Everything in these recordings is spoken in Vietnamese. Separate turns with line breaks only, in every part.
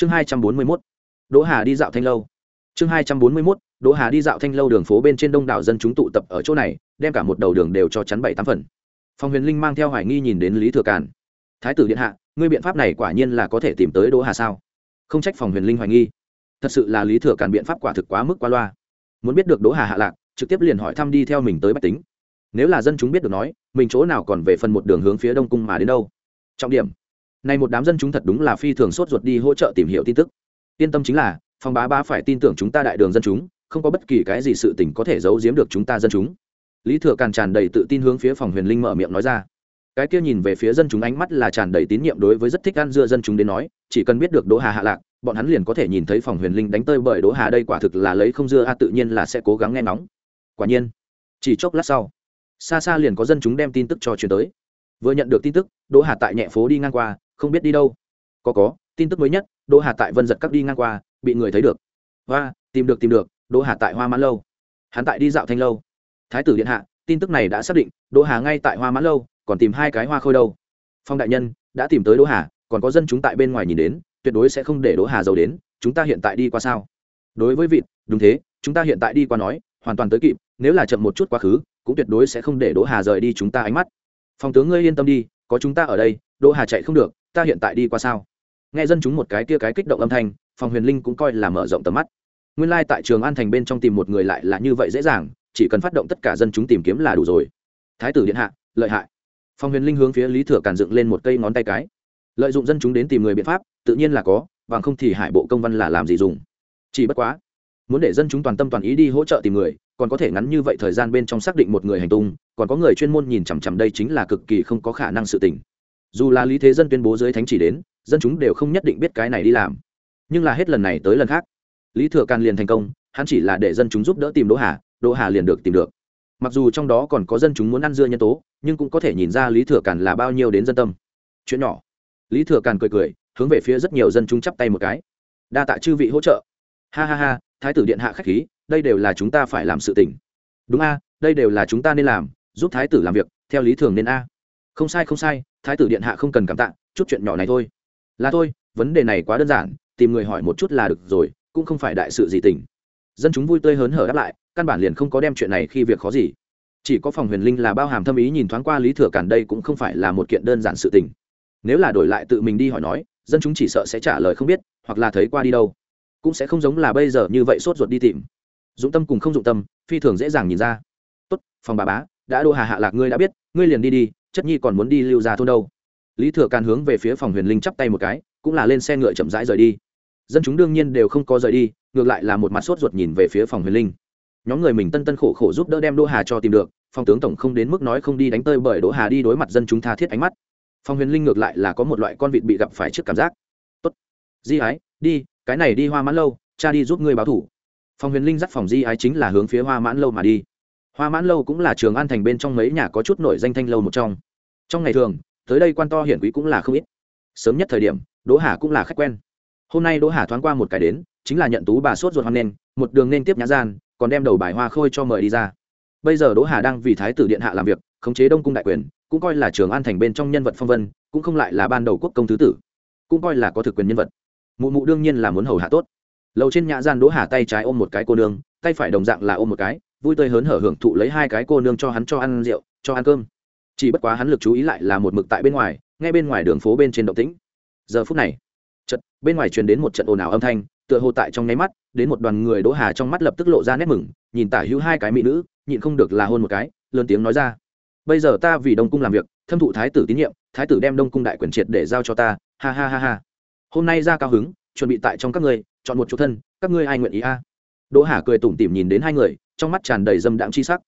chương hai trăm bốn mươi mốt, đỗ hà đi dạo thanh lâu. Chương hai trăm bốn mươi mốt, đỗ hà đi dạo thanh lâu đường phố bên trên đông đảo dân chúng tụ tập ở chỗ này, đem cả một đầu đường đều cho chắn bảy tám phần. Phòng huyền linh mang theo hoài nghi nhìn đến lý thừa càn. Thái tử điện hạ, ngươi biện pháp này quả nhiên là có thể tìm tới đỗ hà sao? Không trách phòng huyền linh hoài nghi. Thật sự là lý thừa càn biện pháp quả thực quá mức qua loa. Muốn biết được đỗ hà hạ lạc, trực tiếp liền hỏi thăm đi theo mình tới bách tính. Nếu là dân chúng biết được nói, mình chỗ nào còn về phần một đường hướng phía đông cung mà đến đâu? Trọng điểm nay một đám dân chúng thật đúng là phi thường sốt ruột đi hỗ trợ tìm hiểu tin tức. Yên tâm chính là phòng bá bá phải tin tưởng chúng ta đại đường dân chúng, không có bất kỳ cái gì sự tình có thể giấu giếm được chúng ta dân chúng. Lý thừa càn tràn đầy tự tin hướng phía phòng huyền linh mở miệng nói ra. Cái kia nhìn về phía dân chúng ánh mắt là tràn đầy tín nhiệm đối với rất thích ăn dưa dân chúng đến nói, chỉ cần biết được đỗ hà hạ lạc, bọn hắn liền có thể nhìn thấy phòng huyền linh đánh tơi bởi đỗ hà đây quả thực là lấy không dưa a, tự nhiên là sẽ cố gắng nghe nóng. quả nhiên, chỉ chốc lát sau, xa xa liền có dân chúng đem tin tức cho truyền tới. Vừa nhận được tin tức, đỗ hà tại nhẹ phố đi ngang qua không biết đi đâu. Có có, tin tức mới nhất, đỗ hà tại vân giật các đi ngang qua, bị người thấy được. Và tìm được tìm được, đỗ hà tại hoa mãn lâu. Hắn tại đi dạo thanh lâu. Thái tử điện hạ, tin tức này đã xác định, đỗ hà ngay tại hoa mãn lâu, còn tìm hai cái hoa khôi đâu. Phong đại nhân, đã tìm tới đỗ hà, còn có dân chúng tại bên ngoài nhìn đến, tuyệt đối sẽ không để đỗ hà giàu đến, chúng ta hiện tại đi qua sao? Đối với vịt, đúng thế, chúng ta hiện tại đi qua nói, hoàn toàn tới kịp, nếu là chậm một chút quá khứ, cũng tuyệt đối sẽ không để đỗ hà rời đi chúng ta ánh mắt. Phòng tướng ngươi yên tâm đi, có chúng ta ở đây đỗ hà chạy không được, ta hiện tại đi qua sao? Nghe dân chúng một cái kia cái kích động âm thanh, phòng huyền linh cũng coi là mở rộng tầm mắt. Nguyên lai tại trường an thành bên trong tìm một người lại là như vậy dễ dàng, chỉ cần phát động tất cả dân chúng tìm kiếm là đủ rồi. Thái tử điện hạ, lợi hại. Phòng huyền linh hướng phía lý thừa càn dựng lên một cây ngón tay cái. Lợi dụng dân chúng đến tìm người biện pháp, tự nhiên là có, bằng không thì hải bộ công văn là làm gì dùng? Chỉ bất quá, muốn để dân chúng toàn tâm toàn ý đi hỗ trợ tìm người, còn có thể ngắn như vậy thời gian bên trong xác định một người hành tung, còn có người chuyên môn nhìn chằm chằm đây chính là cực kỳ không có khả năng sự tình dù là lý thế dân tuyên bố dưới thánh chỉ đến, dân chúng đều không nhất định biết cái này đi làm. Nhưng là hết lần này tới lần khác, lý thừa càn liền thành công, hắn chỉ là để dân chúng giúp đỡ tìm đỗ hà đỗ hà liền được tìm được. Mặc dù trong đó còn có dân chúng muốn ăn dưa nhân tố, nhưng cũng có thể nhìn ra lý thừa càn là bao nhiêu đến dân tâm. Chuyện nhỏ. Lý thừa càn cười cười, hướng về phía rất nhiều dân chúng chắp tay một cái. Đa tạ chư vị hỗ trợ. Ha ha ha, thái tử điện hạ khách khí, đây đều là chúng ta phải làm sự tình. Đúng a, đây đều là chúng ta nên làm, giúp thái tử làm việc, theo lý thường nên a không sai không sai, thái tử điện hạ không cần cảm tạ, chút chuyện nhỏ này thôi. Là thôi, vấn đề này quá đơn giản, tìm người hỏi một chút là được rồi, cũng không phải đại sự gì tình. Dân chúng vui tươi hớn hở đáp lại, căn bản liền không có đem chuyện này khi việc khó gì. Chỉ có phòng huyền linh là bao hàm thâm ý nhìn thoáng qua lý thừa cản đây cũng không phải là một kiện đơn giản sự tình. Nếu là đổi lại tự mình đi hỏi nói, dân chúng chỉ sợ sẽ trả lời không biết, hoặc là thấy qua đi đâu. Cũng sẽ không giống là bây giờ như vậy sốt ruột đi tìm. Dụng tâm cùng không dụng tâm, phi thường dễ dàng nhìn ra. Tốt, phòng bà bá, đã đô hà hạ lạc ngươi đã biết, ngươi liền đi đi chất nhi còn muốn đi lưu ra thôn đâu? Lý thừa càn hướng về phía phòng huyền linh chắp tay một cái, cũng là lên xe ngựa chậm rãi rời đi. Dân chúng đương nhiên đều không có rời đi, ngược lại là một mặt sốt ruột nhìn về phía phòng huyền linh. Nhóm người mình tân tân khổ khổ giúp đỡ đem đỗ hà cho tìm được, phòng tướng tổng không đến mức nói không đi đánh tơi bởi đỗ hà đi đối mặt dân chúng tha thiết ánh mắt. Phòng huyền linh ngược lại là có một loại con vịt bị gặp phải trước cảm giác. Tốt, di ái, đi, cái này đi hoa mãn lâu, cha đi giúp ngươi báo thủ. Phòng huyền linh dắt phòng di ái chính là hướng phía hoa mãn lâu mà đi. Hoa mãn lâu cũng là trường an thành bên trong mấy nhà có chút nổi danh thanh lâu một trong trong ngày thường, tới đây quan to hiển quý cũng là không ít. Sớm nhất thời điểm, đỗ hà cũng là khách quen. Hôm nay đỗ hà thoáng qua một cái đến, chính là nhận tú bà sốt ruột hoan nên một đường nên tiếp nhã gian, còn đem đầu bài hoa khôi cho mời đi ra. Bây giờ đỗ hà đang vì thái tử điện hạ làm việc, khống chế đông cung đại quyền, cũng coi là trường an thành bên trong nhân vật phong vân, cũng không lại là ban đầu quốc công thứ tử, cũng coi là có thực quyền nhân vật. Mụ mụ đương nhiên là muốn hầu hạ tốt. Lầu trên nhã gian đỗ hà tay trái ôm một cái cô nương, tay phải đồng dạng là ôm một cái, vui tươi hớn hở hưởng thụ lấy hai cái cô nương cho hắn cho ăn rượu, cho ăn cơm chỉ bất quá hắn lực chú ý lại là một mực tại bên ngoài ngay bên ngoài đường phố bên trên động tĩnh. Giờ phút này chật bên ngoài truyền đến một trận ồn ào âm thanh, tựa hồ tại trong nháy mắt, đến một đoàn người đỗ hà trong mắt lập tức lộ ra nét mừng, nhìn tả hữu hai cái mỹ nữ, nhịn không được là hôn một cái, lớn tiếng nói ra. Bây giờ ta vì đông cung làm việc, thâm thụ thái tử tín nhiệm, thái tử đem đông cung đại quyền triệt để giao cho ta, ha ha ha ha. Hôm nay ra cao hứng, chuẩn bị tại trong các ngươi chọn một chỗ thân, các ngươi ai nguyện ý a? Đỗ hà cười tủm tỉm nhìn đến hai người, trong mắt tràn đầy dâm đạm chi sắc.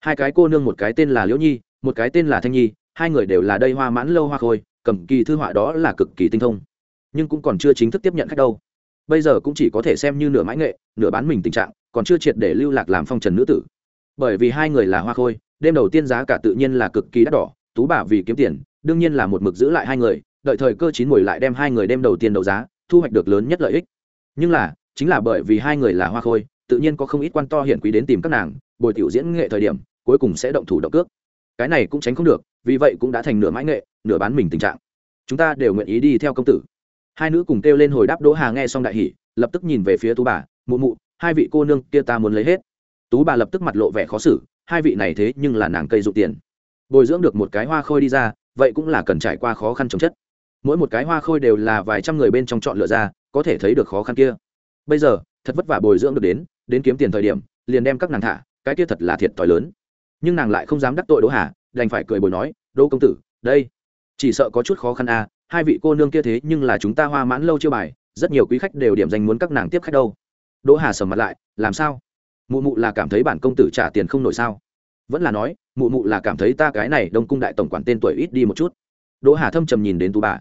Hai cái cô nương, một cái tên là liễu nhi một cái tên là thanh nhi, hai người đều là đây hoa mãn lâu hoa khôi, cầm kỳ thư họa đó là cực kỳ tinh thông. Nhưng cũng còn chưa chính thức tiếp nhận khách đâu. Bây giờ cũng chỉ có thể xem như nửa mãi nghệ, nửa bán mình tình trạng, còn chưa triệt để lưu lạc làm phong trần nữ tử. Bởi vì hai người là hoa khôi, đêm đầu tiên giá cả tự nhiên là cực kỳ đắt đỏ, tú bà vì kiếm tiền, đương nhiên là một mực giữ lại hai người, đợi thời cơ chín mùi lại đem hai người đem đầu tiên đấu giá, thu hoạch được lớn nhất lợi ích. Nhưng là, chính là bởi vì hai người là hoa khôi, tự nhiên có không ít quan to hiển quý đến tìm các nàng bồi tiểu diễn nghệ thời điểm, cuối cùng sẽ động thủ động cước cái này cũng tránh không được, vì vậy cũng đã thành nửa mãi nghệ, nửa bán mình tình trạng. Chúng ta đều nguyện ý đi theo công tử. Hai nữ cùng kêu lên hồi đáp đỗ hà nghe xong đại hỉ, lập tức nhìn về phía tú bà, mụ mụ, hai vị cô nương kia ta muốn lấy hết. Tú bà lập tức mặt lộ vẻ khó xử, hai vị này thế nhưng là nàng cây dụ tiền. Bồi dưỡng được một cái hoa khôi đi ra, vậy cũng là cần trải qua khó khăn chống chất. Mỗi một cái hoa khôi đều là vài trăm người bên trong chọn lựa ra, có thể thấy được khó khăn kia. Bây giờ, thật vất vả bồi dưỡng được đến đến kiếm tiền thời điểm, liền đem các nàng thả, cái kia thật là thiệt thòi lớn nhưng nàng lại không dám đắc tội đỗ hà, đành phải cười bồi nói, đỗ công tử, đây, chỉ sợ có chút khó khăn à hai vị cô nương kia thế nhưng là chúng ta hoa mãn lâu chưa bài, rất nhiều quý khách đều điểm danh muốn các nàng tiếp khách đâu. Đỗ hà sầm mặt lại, làm sao? Mụ mụ là cảm thấy bản công tử trả tiền không nổi sao? Vẫn là nói, mụ mụ là cảm thấy ta cái này đông cung đại tổng quản tên tuổi ít đi một chút. Đỗ hà thâm trầm nhìn đến tú bà.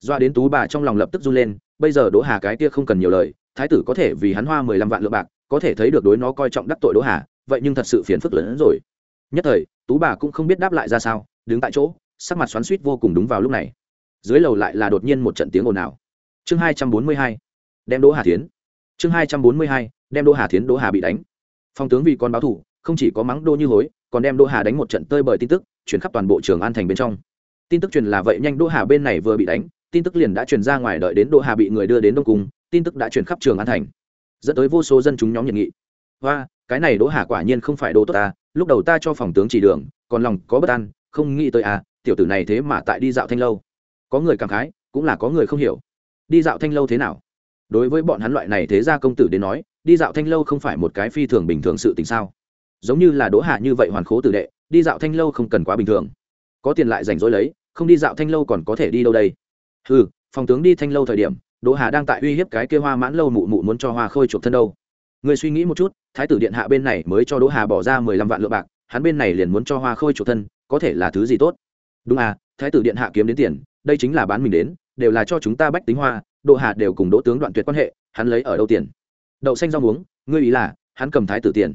Doa đến tú bà trong lòng lập tức run lên, bây giờ đỗ hà cái kia không cần nhiều lời, thái tử có thể vì hắn hoa mười lăm vạn lượng bạc, có thể thấy được đối nó coi trọng đắc tội đỗ hà, vậy nhưng thật sự phiền phức lớn hơn rồi nhất thời, tú bà cũng không biết đáp lại ra sao, đứng tại chỗ, sắc mặt xoắn suýt vô cùng đúng vào lúc này. Dưới lầu lại là đột nhiên một trận tiếng ồn ào. Chương hai trăm bốn mươi hai, đem đỗ hà tiến chương hai trăm bốn mươi hai, đem đỗ hà tiến đỗ hà bị đánh. Phong tướng vì con báo thủ, không chỉ có mắng đô như hối, còn đem đỗ hà đánh một trận tơi bởi tin tức chuyển khắp toàn bộ trường an thành bên trong. Tin tức truyền là vậy nhanh đỗ hà bên này vừa bị đánh, tin tức liền đã truyền ra ngoài đợi đến đỗ hà bị người đưa đến đông cung, tin tức đã truyền khắp trường an thành. Dẫn tới vô số dân chúng nhóm nhiệt nghị. Và cái này đỗ hà quả nhiên không phải đồ tốt ta lúc đầu ta cho phòng tướng chỉ đường, còn lòng có bất an, không nghĩ tới à tiểu tử này thế mà tại đi dạo thanh lâu. Có người cảm khái, cũng là có người không hiểu. Đi dạo thanh lâu thế nào? Đối với bọn hắn loại này thế ra công tử đến nói, đi dạo thanh lâu không phải một cái phi thường bình thường sự tình sao? Giống như là đỗ hạ như vậy hoàn khố tử đệ, đi dạo thanh lâu không cần quá bình thường. Có tiền lại rảnh rỗi lấy, không đi dạo thanh lâu còn có thể đi đâu đây? Ừ phòng tướng đi thanh lâu thời điểm, đỗ hà đang tại uy hiếp cái kia hoa mãn lâu mụ mụ muốn cho hoa khôi chuộc thân đâu người suy nghĩ một chút, thái tử điện hạ bên này mới cho đỗ hà bỏ ra mười lăm vạn lượng bạc, hắn bên này liền muốn cho hoa khôi chủ thân, có thể là thứ gì tốt? Đúng à thái tử điện hạ kiếm đến tiền, đây chính là bán mình đến, đều là cho chúng ta bách tính hoa, đỗ hà đều cùng đỗ tướng đoạn tuyệt quan hệ, hắn lấy ở đâu tiền? Đậu xanh rau muống, ngươi ý là, hắn cầm thái tử tiền.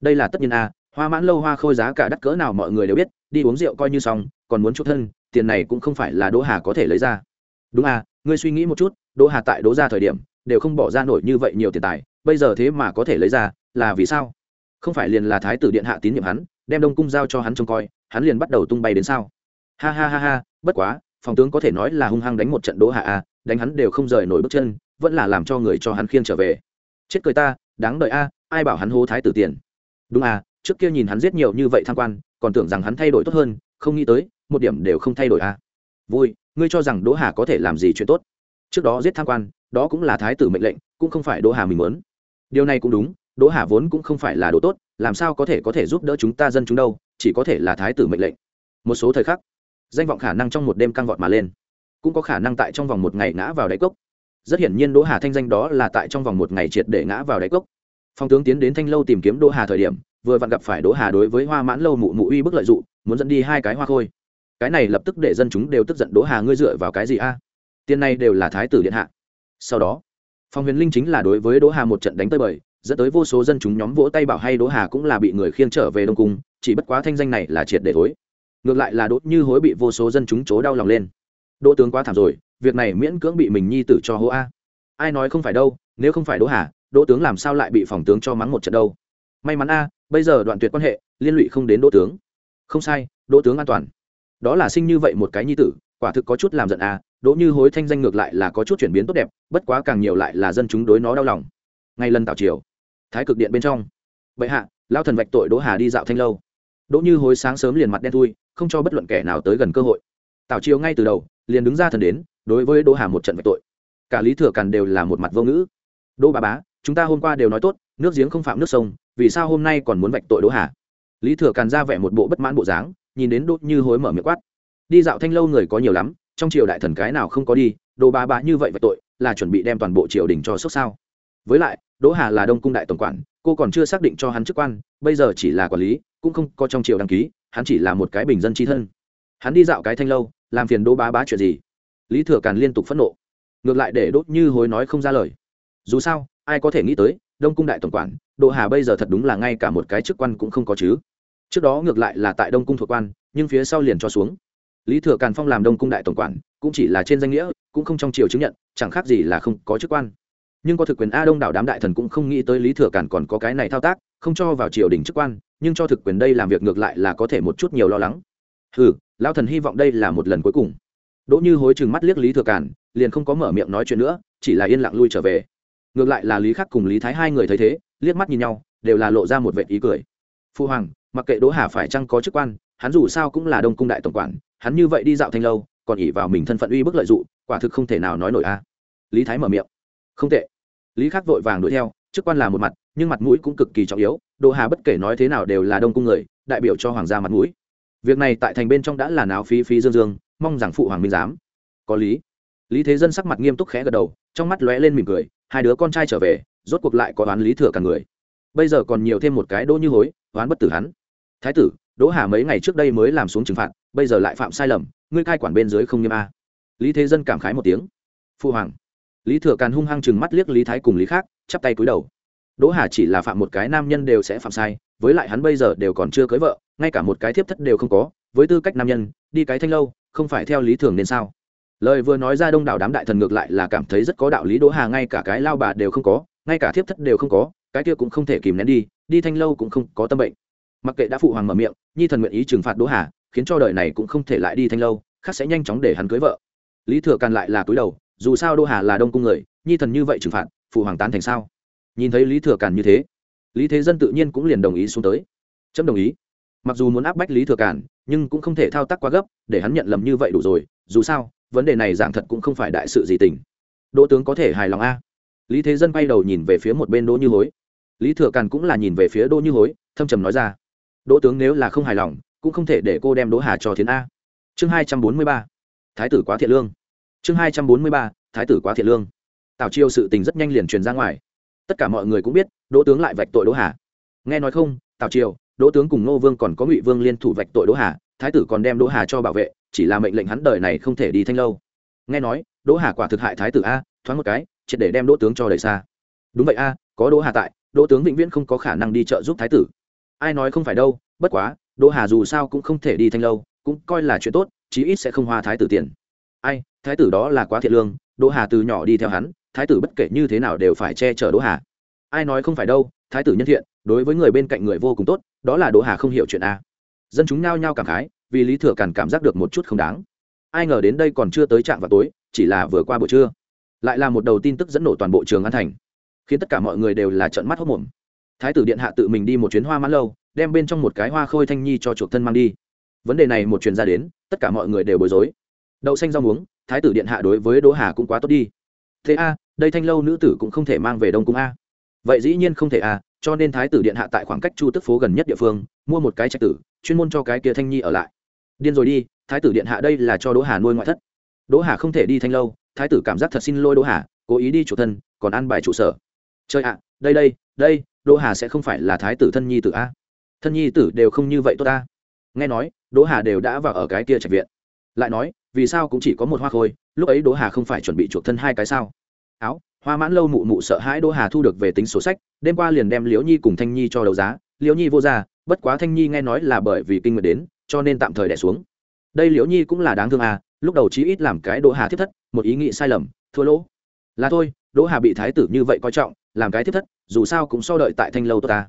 Đây là tất nhiên a hoa mãn lâu hoa khôi giá cả đắt cỡ nào mọi người đều biết, đi uống rượu coi như xong, còn muốn chút thân, tiền này cũng không phải là đỗ hà có thể lấy ra. Đúng à ngươi suy nghĩ một chút, đỗ hà tại đỗ ra thời điểm, đều không bỏ ra nổi như vậy nhiều tiền tài bây giờ thế mà có thể lấy ra, là vì sao? Không phải liền là thái tử điện hạ tín nhiệm hắn, đem đông cung giao cho hắn trông coi, hắn liền bắt đầu tung bay đến sao? Ha ha ha ha, bất quá, phòng tướng có thể nói là hung hăng đánh một trận đỗ hạ a, đánh hắn đều không rời nổi bước chân, vẫn là làm cho người cho hắn khiêng trở về. Chết cười ta, đáng đợi a, ai bảo hắn hô thái tử tiền? Đúng à trước kia nhìn hắn giết nhiều như vậy tham quan, còn tưởng rằng hắn thay đổi tốt hơn, không nghĩ tới, một điểm đều không thay đổi a. Vui, ngươi cho rằng đỗ hà có thể làm gì chuyện tốt? Trước đó giết tham quan, đó cũng là thái tử mệnh lệnh, cũng không phải đỗ hà mình muốn điều này cũng đúng, đỗ hà vốn cũng không phải là đồ tốt, làm sao có thể có thể giúp đỡ chúng ta dân chúng đâu, chỉ có thể là thái tử mệnh lệnh. Một số thời khắc, danh vọng khả năng trong một đêm căng vọt mà lên. Cũng có khả năng tại trong vòng một ngày ngã vào đáy cốc. Rất hiển nhiên đỗ hà thanh danh đó là tại trong vòng một ngày triệt để ngã vào đáy cốc. Phong tướng tiến đến thanh lâu tìm kiếm đỗ hà thời điểm, vừa vặn gặp phải đỗ hà đối với hoa mãn lâu mụ mụ uy bức lợi dụng muốn dẫn đi hai cái hoa khôi. Cái này lập tức để dân chúng đều tức giận, đỗ hà ngươi dựa vào cái gì a? À? tiền này đều là thái tử điện hạ. Sau đó phong huyền linh chính là đối với đỗ hà một trận đánh tơi bời, dẫn tới vô số dân chúng nhóm vỗ tay bảo hay đỗ hà cũng là bị người khiêng trở về đông cung, chỉ bất quá thanh danh này là triệt để thối. Ngược lại là đỗ như hối bị vô số dân chúng chố đau lòng lên. Đỗ tướng quá thảm rồi, việc này miễn cưỡng bị mình nhi tử cho hô a. Ai nói không phải đâu, nếu không phải đỗ hà, đỗ tướng làm sao lại bị phòng tướng cho mắng một trận đâu? May mắn a, bây giờ đoạn tuyệt quan hệ, liên lụy không đến đỗ tướng. Không sai, đỗ tướng an toàn. Đó là sinh như vậy một cái nhi tử, quả thực có chút làm giận a đỗ như hối thanh danh ngược lại là có chút chuyển biến tốt đẹp, bất quá càng nhiều lại là dân chúng đối nó đau lòng. Ngay lần tảo triều, thái cực điện bên trong. Bệ hạ lao thần vạch tội đỗ hà đi dạo thanh lâu. Đỗ như hối sáng sớm liền mặt đen thui, không cho bất luận kẻ nào tới gần cơ hội. Tảo triều ngay từ đầu, liền đứng ra thần đến, đối với đỗ hà một trận vạch tội. Cả lý thừa càn đều là một mặt vô ngữ. Đỗ bà bá, chúng ta hôm qua đều nói tốt, nước giếng không phạm nước sông, vì sao hôm nay còn muốn vạch tội đỗ hà? Lý thừa càn ra vẻ một bộ bất mãn bộ dáng, nhìn đến đỗ như hối mở miệng quát. Đi dạo thanh lâu người có nhiều lắm trong triều đại thần cái nào không có đi, đỗ bà bá như vậy và tội, là chuẩn bị đem toàn bộ triều đình cho sốc sao? Với lại, đỗ hà là đông cung đại tổng quản, cô còn chưa xác định cho hắn chức quan, bây giờ chỉ là quản lý, cũng không có trong triều đăng ký, hắn chỉ là một cái bình dân tri thân. Hắn đi dạo cái thanh lâu, làm phiền đỗ bá bá chuyện gì? Lý thừa càn liên tục phẫn nộ. Ngược lại để đốt như hối nói không ra lời. Dù sao, ai có thể nghĩ tới, đông cung đại tổng quản, đỗ hà bây giờ thật đúng là ngay cả một cái chức quan cũng không có chứ. Trước đó ngược lại là tại đông cung thuộc quan, nhưng phía sau liền cho xuống lý thừa càn phong làm đông cung đại tổng quản, cũng chỉ là trên danh nghĩa, cũng không trong triều chứng nhận, chẳng khác gì là không có chức quan. Nhưng có thực quyền a đông đảo đám đại thần cũng không nghĩ tới lý thừa càn còn có cái này thao tác, không cho vào triều đình chức quan, nhưng cho thực quyền đây làm việc ngược lại là có thể một chút nhiều lo lắng. Ừ lão thần hy vọng đây là một lần cuối cùng. Đỗ như hối chừng mắt liếc lý thừa cản liền không có mở miệng nói chuyện nữa, chỉ là yên lặng lui trở về. Ngược lại là lý khắc cùng lý thái hai người thấy thế, liếc mắt nhìn nhau, đều là lộ ra một vệ ý cười. Phu hoàng, mặc kệ đỗ hà phải chăng có chức quan, hắn dù sao cũng là đông cung đại tổng quản hắn như vậy đi dạo thanh lâu, còn ỉ vào mình thân phận uy bức lợi dụng, quả thực không thể nào nói nổi a. Lý thái mở miệng. Không tệ. Lý khắc vội vàng đuổi theo, chức quan là một mặt, nhưng mặt mũi cũng cực kỳ trọng yếu, đỗ hà bất kể nói thế nào đều là đông cung người, đại biểu cho hoàng gia mặt mũi. Việc này tại thành bên trong đã là náo phí phí dương dương, mong rằng phụ hoàng minh giám. Có lý. Lý thế dân sắc mặt nghiêm túc khẽ gật đầu, trong mắt lóe lên mỉm cười, hai đứa con trai trở về, rốt cuộc lại có đoán lý thừa cả người. Bây giờ còn nhiều thêm một cái đỗ như hối đoán bất tử hắn. Thái tử, đỗ hà mấy ngày trước đây mới làm xuống trừng phạt bây giờ lại phạm sai lầm, ngươi cai quản bên dưới không nghiêm a. Lý thế dân cảm khái một tiếng. Phụ hoàng. Lý thừa càn hung hăng chừng mắt liếc lý thái cùng lý khác, chắp tay cúi đầu. Đỗ hà chỉ là phạm một cái nam nhân đều sẽ phạm sai, với lại hắn bây giờ đều còn chưa cưới vợ, ngay cả một cái thiếp thất đều không có, với tư cách nam nhân, đi cái thanh lâu, không phải theo lý thường nên sao? Lời vừa nói ra đông đảo đám đại thần ngược lại là cảm thấy rất có đạo lý, đỗ hà ngay cả cái lao bà đều không có, ngay cả thiếp thất đều không có, cái kia cũng không thể kìm nén đi đi thanh lâu cũng không có tâm bệnh. Mặc kệ đã phụ hoàng mở miệng, nhi thần nguyện ý trừng phạt đỗ hà khiến cho đời này cũng không thể lại đi thanh lâu, khác sẽ nhanh chóng để hắn cưới vợ. Lý thừa càn lại là cúi đầu, dù sao Đô hà là đông cung người, nhi thần như vậy trừng phạt, phụ hoàng tán thành sao? Nhìn thấy lý thừa càn như thế, lý thế dân tự nhiên cũng liền đồng ý xuống tới. Chấm đồng ý. Mặc dù muốn áp bách lý thừa càn, nhưng cũng không thể thao tác quá gấp, để hắn nhận lầm như vậy đủ rồi, dù sao, vấn đề này giảng thật cũng không phải đại sự gì tình. Đỗ tướng có thể hài lòng a. Lý thế dân bay đầu nhìn về phía một bên đỗ như hối. Lý thừa càn cũng là nhìn về phía đỗ như hối, thâm trầm nói ra. Đỗ tướng nếu là không hài lòng cũng không thể để cô đem đỗ hà cho thiến a. Chương hai trăm bốn mươi ba. Thái tử quá thiện lương. Chương hai trăm bốn mươi ba. Thái tử quá thiện lương. Tào chiêu sự tình rất nhanh liền truyền ra ngoài. Tất cả mọi người cũng biết, đỗ tướng lại vạch tội đỗ hà. Nghe nói không, tào triều, đỗ tướng cùng ngô vương còn có ngụy vương liên thủ vạch tội đỗ hà, thái tử còn đem đỗ hà cho bảo vệ, chỉ là mệnh lệnh hắn đời này không thể đi thanh lâu. Nghe nói, đỗ hà quả thực hại thái tử a, thoáng một cái, triệt để đem đỗ tướng cho đẩy xa. Đúng vậy a, có đỗ hà tại, đỗ tướng vĩnh viễn không có khả năng đi trợ giúp thái tử. Ai nói không phải đâu, bất quá đỗ hà dù sao cũng không thể đi thanh lâu, cũng coi là chuyện tốt, chí ít sẽ không hoa thái tử tiền. Ai, thái tử đó là quá thiện lương, đỗ hà từ nhỏ đi theo hắn, thái tử bất kể như thế nào đều phải che chở đỗ hà. Ai nói không phải đâu, thái tử nhân thiện, đối với người bên cạnh người vô cùng tốt, đó là đỗ hà không hiểu chuyện a. Dân chúng nao nhao cảm khái, vì lý thừa càn cảm giác được một chút không đáng. Ai ngờ đến đây còn chưa tới trạm vào tối, chỉ là vừa qua buổi trưa. Lại là một đầu tin tức dẫn nổ toàn bộ trường an thành, khiến tất cả mọi người đều là trợn mắt hốc mồm thái tử điện hạ tự mình đi một chuyến hoa mãn lâu đem bên trong một cái hoa khôi thanh nhi cho chuộc thân mang đi. Vấn đề này một truyền ra đến, tất cả mọi người đều bối rối. Đậu xanh rau muống, thái tử điện hạ đối với đỗ hà cũng quá tốt đi. Thế a, đây thanh lâu nữ tử cũng không thể mang về đông cung a. Vậy dĩ nhiên không thể a, cho nên thái tử điện hạ tại khoảng cách chu tức phố gần nhất địa phương, mua một cái trạch tử, chuyên môn cho cái kia thanh nhi ở lại. Điên rồi đi, thái tử điện hạ đây là cho đỗ hà nuôi ngoại thất. Đỗ hà không thể đi thanh lâu, thái tử cảm giác thật xin lỗi đỗ hà, cố ý đi chủ thân, còn ăn bài trụ sở. Chơi ạ, đây đây đây, đỗ hà sẽ không phải là thái tử thân nhi tử a thân nhi tử đều không như vậy tốt ta. Nghe nói, đỗ hà đều đã vào ở cái kia trạch viện. Lại nói, vì sao cũng chỉ có một hoa khôi, lúc ấy đỗ hà không phải chuẩn bị chuộc thân hai cái sao? Áo, hoa mãn lâu mụ mụ sợ hãi đỗ hà thu được về tính sổ sách, đêm qua liền đem liễu nhi cùng thanh nhi cho đấu giá. Liễu nhi vô ra bất quá thanh nhi nghe nói là bởi vì kinh nguyệt đến, cho nên tạm thời đẻ xuống. Đây liễu nhi cũng là đáng thương à lúc đầu chí ít làm cái đỗ hà thiết thất, một ý nghĩ sai lầm, thua lỗ. Là thôi, đỗ hà bị thái tử như vậy coi trọng, làm cái thiết thất, dù sao cũng so đợi tại thanh lâu ta.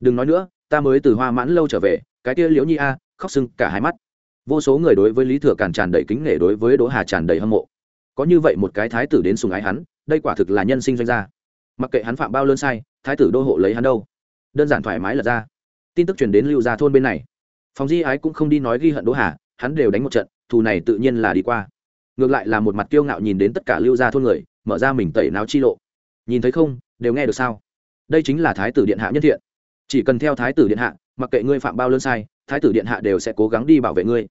Đừng nói nữa ta mới từ hoa mãn lâu trở về cái kia liễu nhi a à, khóc sưng cả hai mắt. Vô số người đối với lý thừa càn tràn đầy kính nể đối với đỗ hà tràn đầy hâm mộ. Có như vậy một cái thái tử đến sùng ái hắn đây quả thực là nhân sinh doanh gia. Mặc kệ hắn phạm bao lớn sai thái tử đô hộ lấy hắn đâu. Đơn giản thoải mái lật ra. Tin tức truyền đến lưu gia thôn bên này. Phòng di ái cũng không đi nói ghi hận đỗ hà hắn đều đánh một trận thù này tự nhiên là đi qua. Ngược lại là một mặt kiêu ngạo nhìn đến tất cả lưu gia thôn người mở ra mình tẩy não chi lộ. Nhìn thấy không đều nghe được sao? Đây chính là thái tử điện hạ nhân thiện chỉ cần theo thái tử điện hạ, mặc kệ ngươi phạm bao lớn sai, thái tử điện hạ đều sẽ cố gắng đi bảo vệ ngươi.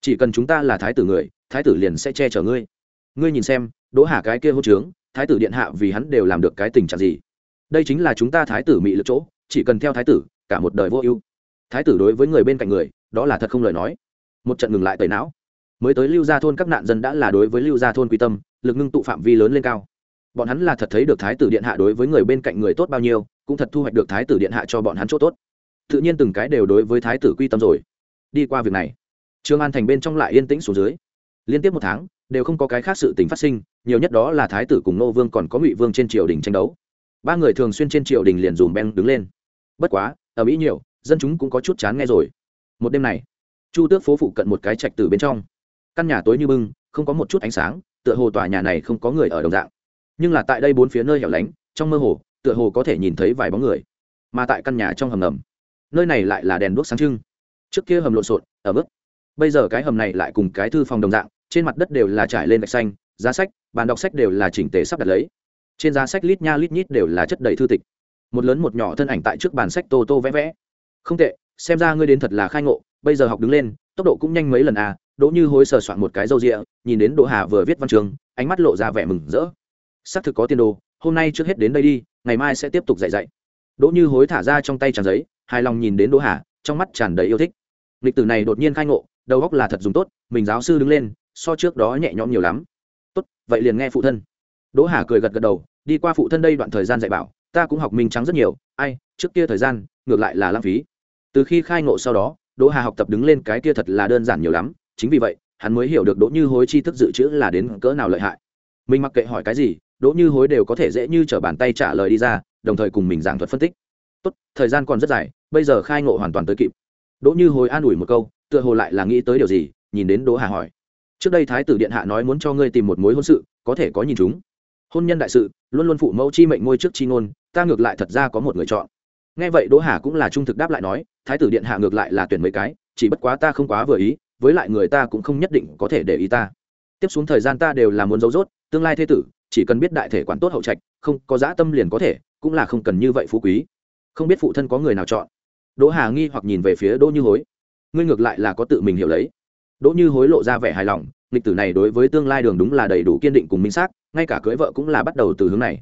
Chỉ cần chúng ta là thái tử người, thái tử liền sẽ che chở ngươi. Ngươi nhìn xem, đỗ hà cái kia hô trướng, thái tử điện hạ vì hắn đều làm được cái tình trạng gì? Đây chính là chúng ta thái tử mỹ lực chỗ, chỉ cần theo thái tử, cả một đời vô ưu. Thái tử đối với người bên cạnh người, đó là thật không lời nói. Một trận ngừng lại tẩy não. Mới tới lưu gia thôn các nạn dân đã là đối với lưu gia thôn quy tâm, lực ngưng tụ phạm vi lớn lên cao bọn hắn là thật thấy được thái tử điện hạ đối với người bên cạnh người tốt bao nhiêu, cũng thật thu hoạch được thái tử điện hạ cho bọn hắn chỗ tốt. Tự nhiên từng cái đều đối với thái tử quy tâm rồi. Đi qua việc này, trương an thành bên trong lại yên tĩnh xuống dưới. Liên tiếp một tháng, đều không có cái khác sự tình phát sinh, nhiều nhất đó là thái tử cùng nô vương còn có ngụy vương trên triều đình tranh đấu. Ba người thường xuyên trên triều đình liền dùm beng đứng lên. Bất quá, ở mỹ nhiều, dân chúng cũng có chút chán nghe rồi. Một đêm này, chu tước phố phụ cận một cái trạch tử bên trong. Căn nhà tối như bưng, không có một chút ánh sáng, tựa hồ tòa nhà này không có người ở đồng dạng nhưng là tại đây bốn phía nơi hẻo lánh trong mơ hồ tựa hồ có thể nhìn thấy vài bóng người mà tại căn nhà trong hầm ngầm nơi này lại là đèn đuốc sáng trưng. Trước kia hầm lộn xộn ở bước, bây giờ cái hầm này lại cùng cái thư phòng đồng dạng trên mặt đất đều là trải lên gạch xanh giá sách bàn đọc sách đều là chỉnh tề sắp đặt lấy. Trên giá sách lít nha lít nhít đều là chất đầy thư tịch. Một lớn một nhỏ thân ảnh tại trước bàn sách tô tô vẽ vẽ. Không tệ xem ra ngươi đến thật là khai ngộ bây giờ học đứng lên tốc độ cũng nhanh mấy lần à đỗ như hối sờ soạn một cái râu rịa nhìn đến đỗ hà vừa viết văn trường ánh mắt lộ ra vẻ mừng rỡ xác thực có tiền đồ, hôm nay trước hết đến đây đi, ngày mai sẽ tiếp tục dạy dạy. Đỗ như hối thả ra trong tay tràn giấy, hài lòng nhìn đến đỗ hà, trong mắt tràn đầy yêu thích. Lịch tử này đột nhiên khai ngộ, đầu góc là thật dùng tốt, mình giáo sư đứng lên, so trước đó nhẹ nhõm nhiều lắm. Tốt, vậy liền nghe phụ thân. Đỗ hà cười gật gật đầu, đi qua phụ thân đây đoạn thời gian dạy bảo, ta cũng học minh trắng rất nhiều, ai, trước kia thời gian, ngược lại là lãng phí. Từ khi khai ngộ sau đó, đỗ hà học tập đứng lên cái kia thật là đơn giản nhiều lắm, chính vì vậy, hắn mới hiểu được đỗ như hối chi thức dự trữ là đến cỡ nào lợi hại. Mình mặc kệ hỏi cái gì đỗ như hối đều có thể dễ như t r ở bàn tay trả lời đi ra, đồng thời cùng mình giảng thuật phân tích. Tốt, thời gian còn rất dài, bây giờ khai ngộ hoàn toàn tới kịp. Đỗ như hối an ủi một câu, tựa hồ lại là nghĩ tới điều gì, nhìn đến đỗ hà hỏi. Trước đây thái tử điện hạ nói muốn cho ngươi tìm một mối hôn sự, có thể có nhìn chúng. Hôn nhân đại sự, luôn luôn phụ mẫu chi mệnh ngôi trước chi ngôn, ta ngược lại thật ra có một người chọn. Nghe vậy đỗ hà cũng là trung thực đáp lại nói, thái tử điện hạ ngược lại là tuyển mấy cái, chỉ bất quá ta không quá vừa ý, với lại người ta cũng không nhất định có thể để ý ta. Tiếp xuống thời gian ta đều là muốn giấu dốt tương lai thế tử chỉ cần biết đại thể quản tốt hậu trạch, không có dã tâm liền có thể, cũng là không cần như vậy phú quý. Không biết phụ thân có người nào chọn. Đỗ hà nghi hoặc nhìn về phía đỗ như hối. Ngươi ngược lại là có tự mình hiểu lấy. Đỗ như hối lộ ra vẻ hài lòng lịch tử này đối với tương lai đường đúng là đầy đủ kiên định cùng minh xác, ngay cả cưới vợ cũng là bắt đầu từ hướng này.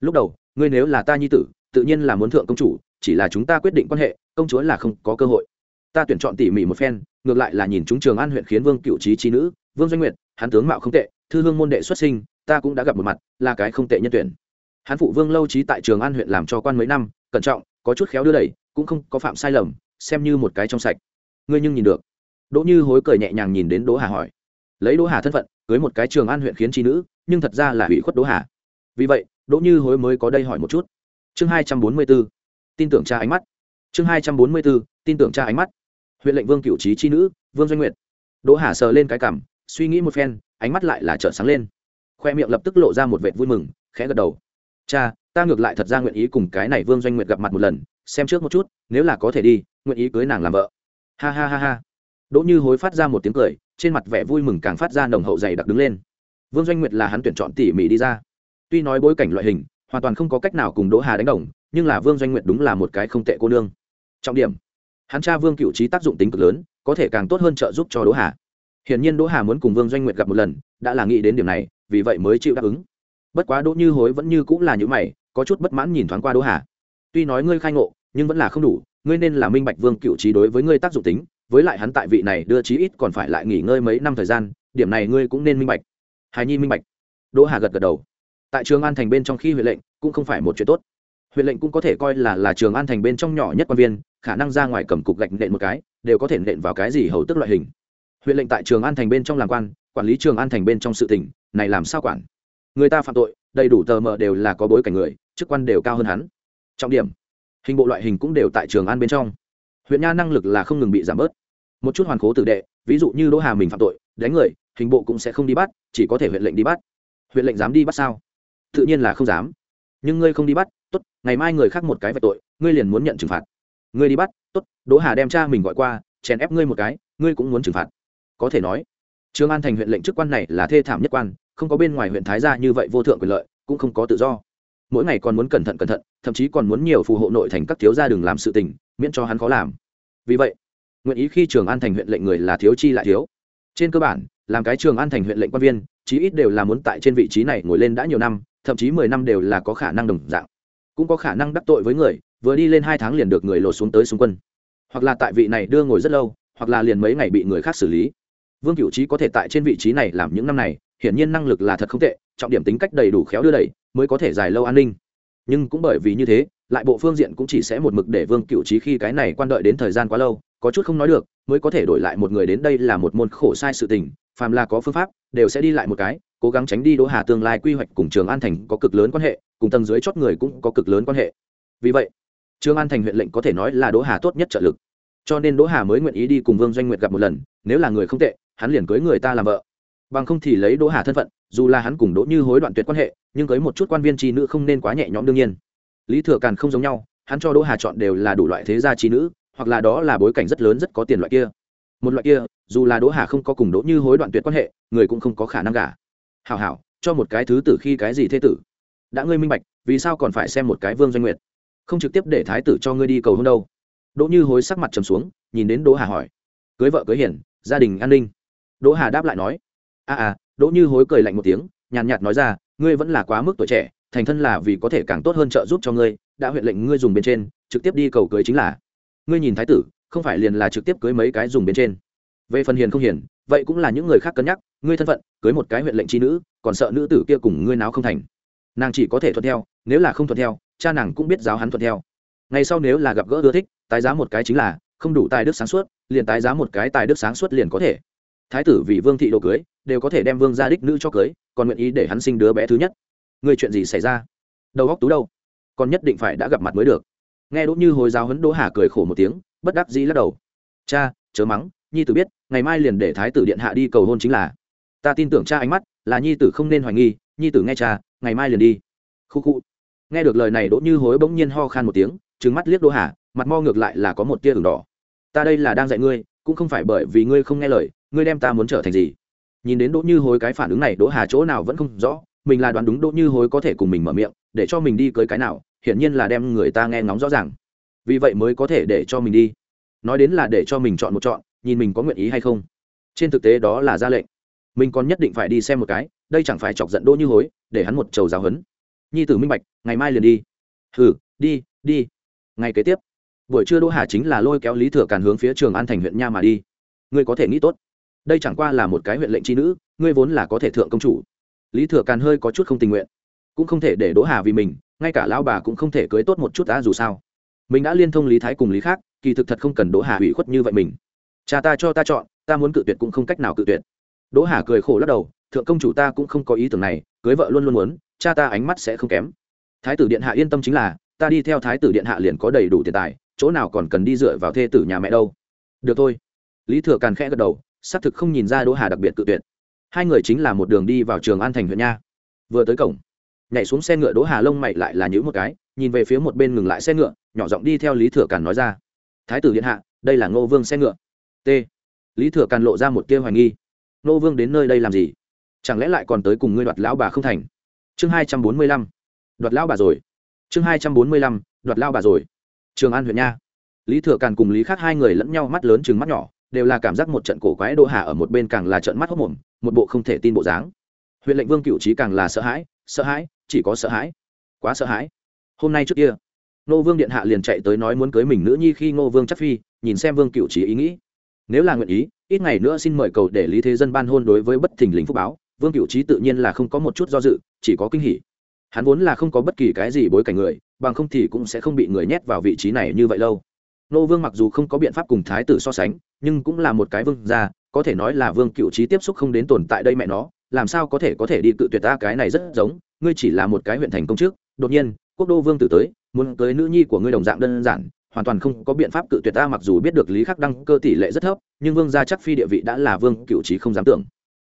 Lúc đầu, ngươi nếu là ta nhi tử, tự nhiên là muốn thượng công chủ, chỉ là chúng ta quyết định quan hệ, công chúa là không có cơ hội. Ta tuyển chọn tỉ mỉ một phen, ngược lại là nhìn chúng trường an huyện khiến vương cựu trí trí nữ, vương doanh nguyệt, hắn tướng mạo không tệ thư hương môn đệ xuất sinh, ta cũng đã gặp một mặt, là cái không tệ nhân tuyển. Hán phụ vương lâu trí tại trường an huyện làm cho quan mấy năm, cẩn trọng, có chút khéo đưa đẩy, cũng không có phạm sai lầm, xem như một cái trong sạch. Ngươi nhưng nhìn được. Đỗ như hối cười nhẹ nhàng nhìn đến đỗ hà hỏi. Lấy đỗ hà thân phận, cưới một cái trường an huyện khiến trí nữ, nhưng thật ra là hủy khuất đỗ hà. Vì vậy, đỗ như hối mới có đây hỏi một chút. Chương hai trăm bốn mươi b ố tin tưởng cha ánh mắt. Chương hai trăm bốn mươi b ố tin tưởng cha ánh mắt. Huyện lệnh vương cựu trí chi nữ, vương doanh nguyệt. Đỗ hà sờ lên cái cảm, suy nghĩ một phen ánh mắt lại là trợn sáng lên. Khoe miệng lập tức lộ ra một vệt vui mừng, khẽ gật đầu. Cha, ta ngược lại thật ra nguyện ý cùng cái này vương doanh nguyệt gặp mặt một lần, xem trước một chút, nếu là có thể đi, nguyện ý cưới nàng làm vợ. Ha ha ha ha. Đỗ như hối phát ra một tiếng cười, trên mặt vẻ vui mừng càng phát ra nồng hậu dày đặc đứng lên. Vương doanh nguyệt là hắn tuyển chọn tỉ mỉ đi ra. Tuy nói bối cảnh loại hình, hoàn toàn không có cách nào cùng đỗ hà đánh đồng, nhưng là vương doanh nguyệt đúng là một cái không tệ cô nương. Trọng điểm, hắn cha vương cựu trí tác dụng tính cực lớn, có thể càng tốt hơn trợ giúp cho đỗ hà hiển nhiên đỗ hà muốn cùng vương doanh nguyệt gặp một lần, đã là nghĩ đến điểm này, vì vậy mới chịu đáp ứng. Bất quá đỗ như hối vẫn như cũng là những mày, có chút bất mãn nhìn thoáng qua đỗ hà. Tuy nói ngươi khai ngộ, nhưng vẫn là không đủ, ngươi nên là minh bạch vương cựu trí đối với ngươi tác dụng tính, với lại hắn tại vị này đưa chí ít còn phải lại nghỉ ngơi mấy năm thời gian, điểm này ngươi cũng nên minh bạch. Hài nhi minh bạch. Đỗ hà gật gật đầu. Tại trường an thành bên trong khi huệ lệnh, cũng không phải một chuyện tốt. Huệ lệnh cũng có thể coi là là trường an thành bên trong nhỏ nhất quan viên, khả năng ra ngoài cầm cục gạch nện một cái, đều có thể nện vào cái gì hầu tức loại hình huyện lệnh tại trường an thành bên trong làm quan, quản lý trường an thành bên trong sự tỉnh, này làm sao quản? Người ta phạm tội, đầy đủ tờ mờ đều là có bối cảnh người, chức quan đều cao hơn hắn. Trọng điểm, hình bộ loại hình cũng đều tại trường an bên trong. Huyện nha năng lực là không ngừng bị giảm bớt. Một chút hoàn cố tử đệ, ví dụ như đỗ hà mình phạm tội, đánh người, hình bộ cũng sẽ không đi bắt, chỉ có thể huyện lệnh đi bắt. Huyện lệnh dám đi bắt sao? Tự nhiên là không dám. Nhưng ngươi không đi bắt, tốt, ngày mai người khác một cái về tội, ngươi liền muốn nhận trừng phạt. Ngươi đi bắt, tốt, đỗ hà đem cha mình gọi qua, chèn ép ngươi một cái, ngươi cũng muốn trừng phạt có thể nói trường an thành huyện lệnh chức quan này là thê thảm nhất quan, không có bên ngoài huyện thái gia như vậy vô thượng quyền lợi, cũng không có tự do. Mỗi ngày còn muốn cẩn thận cẩn thận, thậm chí còn muốn nhiều phù hộ nội thành các thiếu gia đừng làm sự tình, miễn cho hắn khó làm. Vì vậy, nguyện ý khi trường an thành huyện lệnh người là thiếu chi lại thiếu. Trên cơ bản, làm cái trường an thành huyện lệnh quan viên, chí ít đều là muốn tại trên vị trí này ngồi lên đã nhiều năm, thậm chí mười năm đều là có khả năng đồng dạng. Cũng có khả năng đắc tội với người, vừa đi lên hai tháng liền được người lột xuống tới xung quân. Hoặc là tại vị này đưa ngồi rất lâu, hoặc là liền mấy ngày bị người khác xử lý vương cựu trí có thể tại trên vị trí này làm những năm này, hiển nhiên năng lực là thật không tệ, trọng điểm tính cách đầy đủ khéo đưa đẩy, mới có thể dài lâu an ninh. Nhưng cũng bởi vì như thế, lại bộ phương diện cũng chỉ sẽ một mực để vương cựu trí khi cái này quan đợi đến thời gian quá lâu, có chút không nói được, mới có thể đổi lại một người đến đây là một môn khổ sai sự tình, phàm là có phương pháp, đều sẽ đi lại một cái, cố gắng tránh đi đỗ hà tương lai quy hoạch cùng trường an thành có cực lớn quan hệ, cùng tầng dưới chót người cũng có cực lớn quan hệ. Vì vậy, trường an thành huyện lệnh có thể nói là đỗ hà tốt nhất trợ lực. Cho nên đỗ hà mới nguyện ý đi cùng vương doanh nguyệt gặp một lần, nếu là người không tệ hắn liền cưới người ta làm vợ. Bằng không thì lấy đỗ hà thân phận, dù là hắn cùng đỗ như hối đoạn tuyệt quan hệ, nhưng cưới một chút quan viên tri nữ không nên quá nhẹ nhõm đương nhiên. Lý thừa càn không giống nhau, hắn cho đỗ hà chọn đều là đủ loại thế gia trí nữ, hoặc là đó là bối cảnh rất lớn rất có tiền loại kia. Một loại kia, dù là đỗ hà không có cùng đỗ như hối đoạn tuyệt quan hệ, người cũng không có khả năng gả. Hảo hảo, cho một cái thứ tử khi cái gì thế tử? Đã ngươi minh bạch, vì sao còn phải xem một cái vương doanh nguyệt? Không trực tiếp để thái tử cho ngươi đi cầu hôn đâu. Đỗ như hối sắc mặt trầm xuống, nhìn đến đỗ hà hỏi. Cưới vợ cưới hiển gia đình an ninh đỗ hà đáp lại nói a à, à đỗ như hối cười lạnh một tiếng nhàn nhạt nói ra ngươi vẫn là quá mức tuổi trẻ thành thân là vì có thể càng tốt hơn trợ giúp cho ngươi đã huyện lệnh ngươi dùng bên trên trực tiếp đi cầu cưới chính là. Ngươi nhìn thái tử không phải liền là trực tiếp cưới mấy cái dùng bên trên. Về phần hiền không hiền vậy cũng là những người khác cân nhắc ngươi thân phận cưới một cái huyện lệnh chi nữ còn sợ nữ tử kia cùng ngươi nào không thành. Nàng chỉ có thể thuận theo nếu là không thuận theo cha nàng cũng biết giáo hắn thuận theo. Ngày sau nếu là gặp gỡ ưa thích tái giá một cái chính là không đủ tài đức sáng suốt liền tái giá một cái tài đức sáng suốt liền có thể thái tử vì vương thị đồ cưới, đều có thể đem vương gia đích nữ cho cưới, còn nguyện ý để hắn sinh đứa bé thứ nhất. Người chuyện gì xảy ra? Đầu góc tú đâu? Còn nhất định phải đã gặp mặt mới được. Nghe đỗ như hồi giáo hấn đỗ hà cười khổ một tiếng, bất đắc dĩ lắc đầu. Cha, chớ mắng, nhi tử biết, ngày mai liền để thái tử điện hạ đi cầu hôn chính là. Ta tin tưởng cha ánh mắt, là nhi tử không nên hoài nghi, nhi tử nghe cha, ngày mai liền đi. Khu khu. Nghe được lời này đỗ như hối bỗng nhiên ho khan một tiếng trứng mắt liếc đỗ hà, mặt mo ngược lại là có một tia ửng đỏ. Ta đây là đang dạy ngươi, cũng không phải bởi vì ngươi không nghe lời ngươi đem ta muốn trở thành gì? Nhìn đến đỗ như hối cái phản ứng này, đỗ hà chỗ nào vẫn không rõ, mình là đoán đúng đỗ như hối có thể cùng mình mở miệng, để cho mình đi cưới cái nào, hiển nhiên là đem người ta nghe ngóng rõ ràng. Vì vậy mới có thể để cho mình đi. Nói đến là để cho mình chọn một chọn, nhìn mình có nguyện ý hay không. Trên thực tế đó là ra lệnh. Mình còn nhất định phải đi xem một cái, đây chẳng phải chọc giận đỗ như hối, để hắn một trầu giáo hấn nhi tử minh bạch, ngày mai liền đi. Hừ, đi đi. Ngày kế tiếp. Buổi trưa đỗ hà chính là lôi kéo lý thừa càn hướng phía trường an thành huyện nha mà đi. Ngươi có thể nghĩ tốt đây chẳng qua là một cái huyện lệnh tri nữ, ngươi vốn là có thể thượng công chủ. Lý thừa càn hơi có chút không tình nguyện, cũng không thể để đỗ hà vì mình, ngay cả lão bà cũng không thể cưới tốt một chút đã dù sao. Mình đã liên thông lý thái cùng lý khác, kỳ thực thật không cần đỗ hà hủy khuất như vậy mình. Cha ta cho ta chọn, ta muốn cự tuyệt cũng không cách nào cự tuyệt. Đỗ hà cười khổ lắc đầu, thượng công chủ ta cũng không có ý tưởng này, cưới vợ luôn luôn muốn, cha ta ánh mắt sẽ không kém. Thái tử điện hạ yên tâm chính là, ta đi theo thái tử điện hạ liền có đầy đủ tiền tài, chỗ nào còn cần đi dựa vào thê tử nhà mẹ đâu. Được thôi. Lý thừa càn khẽ gật đầu xác thực không nhìn ra đỗ hà đặc biệt cự tuyệt. Hai người chính là một đường đi vào trường an thành huyện nha. Vừa tới cổng, nhảy xuống xe ngựa đỗ hà lông mày lại là nhữ một cái, nhìn về phía một bên ngừng lại xe ngựa, nhỏ giọng đi theo lý thừa càn nói ra. Thái tử điện hạ, đây là ngô vương xe ngựa. T. Lý thừa càn lộ ra một tia hoài nghi. Ngô vương đến nơi đây làm gì? Chẳng lẽ lại còn tới cùng ngươi đoạt lão bà không thành? Chương hai trăm bốn mươi lăm. Đoạt lão bà rồi. Chương hai trăm bốn mươi lăm. Đoạt lao bà rồi. Trường an huyện nha. Lý thừa càn cùng lý khác hai người lẫn nhau mắt lớn chừng mắt nhỏ đều là cảm giác một trận cổ quái đỗ hà ở một bên càng là trận mắt hốc mồm, một bộ không thể tin bộ dáng. Huyện lệnh vương cựu trí càng là sợ hãi sợ hãi, chỉ có sợ hãi. Quá sợ hãi. Hôm nay trước kia nô vương điện hạ liền chạy tới nói muốn cưới mình nữ nhi khi ngô vương chắc phi, nhìn xem vương cựu trí ý nghĩ. Nếu là nguyện ý, ít ngày nữa xin mời cầu để lý thế dân ban hôn đối với bất thình lình phúc báo. Vương cựu trí tự nhiên là không có một chút do dự, chỉ có kinh hỉ. Hắn vốn là không có bất kỳ cái gì bối cảnh người, bằng không thì cũng sẽ không bị người nhét vào vị trí này như vậy lâu nô vương mặc dù không có biện pháp cùng thái tử so sánh, nhưng cũng là một cái vương gia, có thể nói là vương cựu trí tiếp xúc không đến tồn tại đây mẹ nó, làm sao có thể có thể đi cự tuyệt ta cái này rất giống, ngươi chỉ là một cái huyện thành công trước đột nhiên, quốc đô vương tử tới, muốn cưới nữ nhi của ngươi đồng dạng đơn giản, hoàn toàn không có biện pháp cự tuyệt ta mặc dù biết được lý khắc đăng cơ tỷ lệ rất thấp, nhưng vương gia chắc phi địa vị đã là vương cựu trí không dám tưởng.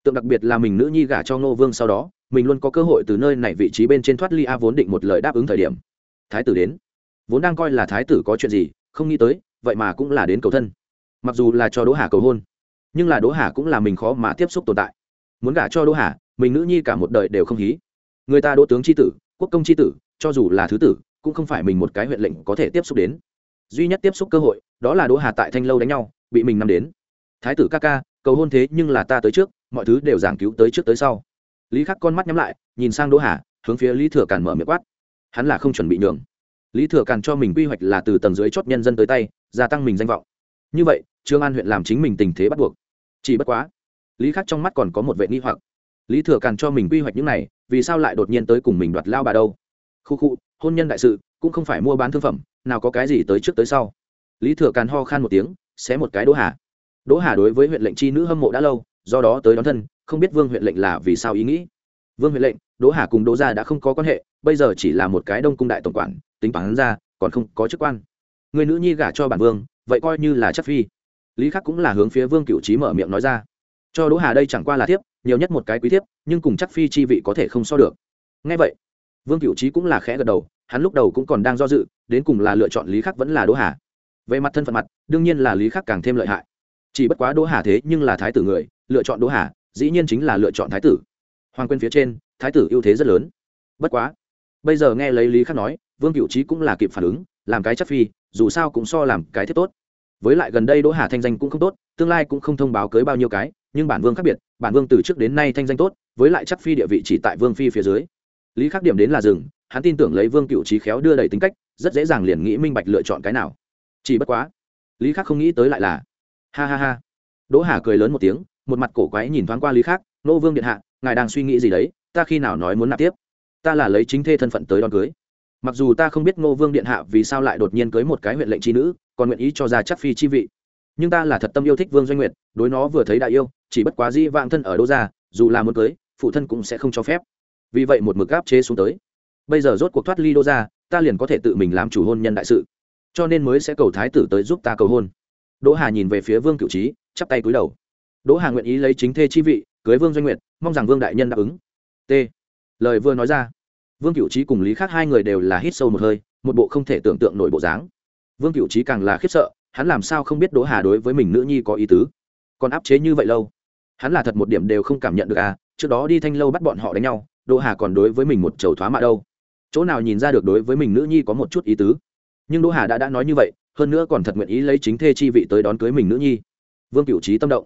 Tượng đặc biệt là mình nữ nhi gả cho ngô vương sau đó, mình luôn có cơ hội từ nơi này vị trí bên trên thoát ly a vốn định một lời đáp ứng thời điểm. Thái tử đến. Vốn đang coi là thái tử có chuyện gì không nghĩ tới, vậy mà cũng là đến cầu thân. Mặc dù là cho đỗ hà cầu hôn, nhưng là đỗ hà cũng là mình khó mà tiếp xúc tồn tại. Muốn gả cho đỗ hà, mình nữ nhi cả một đời đều không hí. Người ta đỗ tướng c tử, quốc công c tử, cho dù là thứ tử, cũng không phải mình một cái huyện lệnh có thể tiếp xúc đến. Duy nhất tiếp xúc cơ hội, đó là đỗ hà tại thanh lâu đánh nhau, bị mình nằm đến. Thái tử ca ca, cầu hôn thế nhưng là ta tới trước, mọi thứ đều giảng cứu tới trước tới sau. Lý khắc con mắt nhắm lại, nhìn sang đỗ hà, hướng phía lý thừa càn mở miệng quát. Hắn là không chuẩn bị nhường lý thừa càn cho mình quy hoạch là từ tầng dưới chót nhân dân tới tay, gia tăng mình danh vọng. Như vậy, trương an huyện làm chính mình tình thế bắt buộc. Chỉ bất quá, lý khắc trong mắt còn có một vệ nghi hoặc. Lý thừa càn cho mình quy hoạch những này, vì sao lại đột nhiên tới cùng mình đoạt lao bà đâu? Khu khu, hôn nhân đại sự, cũng không phải mua bán thương phẩm, nào có cái gì tới trước tới sau. Lý thừa càn ho khan một tiếng, xé một cái đỗ hà. Đỗ hà đối với huyện lệnh chi nữ hâm mộ đã lâu, do đó tới đón thân, không biết vương huyện lệnh là vì sao ý nghĩ vương huệ lệnh, đỗ hà cùng đỗ gia đã không có quan hệ, bây giờ chỉ là một cái đông cung đại tổng quản, tính bản ra, còn không có chức quan. Người nữ nhi gả cho bản vương, vậy coi như là chất phi. Lý khắc cũng là hướng phía vương cựu trí mở miệng nói ra. Cho đỗ hà đây chẳng qua là thiếp, nhiều nhất một cái quý thiếp, nhưng cùng chắc phi chi vị có thể không so được. Ngay vậy, vương cựu trí cũng là khẽ gật đầu, hắn lúc đầu cũng còn đang do dự, đến cùng là lựa chọn lý khắc vẫn là đỗ hà. Về mặt thân phận mặt, đương nhiên là lý khắc càng thêm lợi hại. Chỉ bất quá đỗ hà thế nhưng là thái tử người, lựa chọn đỗ hà, dĩ nhiên chính là lựa chọn thái tử hoàng quên phía trên, thái tử ưu thế rất lớn. Bất quá, bây giờ nghe lấy lý khắc nói, vương cựu trí cũng là kịp phản ứng, làm cái chắc phi, dù sao cũng so làm cái thiết tốt. Với lại gần đây đỗ hà thanh danh cũng không tốt, tương lai cũng không thông báo cưới bao nhiêu cái, nhưng bản vương khác biệt, bản vương từ trước đến nay thanh danh tốt, với lại chắc phi địa vị chỉ tại vương phi phía dưới. Lý khắc điểm đến là rừng hắn tin tưởng lấy vương cựu trí khéo đưa đầy tính cách, rất dễ dàng liền nghĩ minh bạch lựa chọn cái nào. Chỉ bất quá, lý khắc không nghĩ tới lại là, ha ha ha. Đỗ hà cười lớn một tiếng, một mặt cổ quái nhìn thoáng qua lý khắc, nô vương điện hạ ngài đang suy nghĩ gì đấy, ta khi nào nói muốn nạp tiếp? Ta là lấy chính thê thân phận tới đón cưới. Mặc dù ta không biết ngô vương điện hạ vì sao lại đột nhiên cưới một cái huyện lệnh tri nữ, còn nguyện ý cho ra chắc phi chi vị. Nhưng ta là thật tâm yêu thích vương doanh nguyệt, đối nó vừa thấy đại yêu, chỉ bất quá di vạn thân ở đô gia dù là muốn cưới, phụ thân cũng sẽ không cho phép. Vì vậy một mực gáp chế xuống tới. Bây giờ rốt cuộc thoát ly đô gia ta liền có thể tự mình làm chủ hôn nhân đại sự. Cho nên mới sẽ cầu thái tử tới giúp ta cầu hôn. Đỗ hà nhìn về phía vương cựu trí chắp tay cúi đầu. Đỗ hà nguyện ý lấy chính thê chi vị cưới vương doanh nguyệt, mong rằng vương đại nhân đáp ứng. T. Lời vừa nói ra, vương cựu trí cùng lý khác hai người đều là hít sâu một hơi, một bộ không thể tưởng tượng nổi bộ dáng. Vương cựu trí càng là khiếp sợ, hắn làm sao không biết đỗ hà đối với mình nữ nhi có ý tứ? Còn áp chế như vậy lâu, hắn là thật một điểm đều không cảm nhận được à trước đó đi thanh lâu bắt bọn họ đánh nhau, đỗ hà còn đối với mình một chầu thoá mạ đâu. Chỗ nào nhìn ra được đối với mình nữ nhi có một chút ý tứ? Nhưng đỗ hà đã đã nói như vậy, hơn nữa còn thật nguyện ý lấy chính thê chi vị tới đón cưới mình nữ nhi. Vương cựu trí tâm động.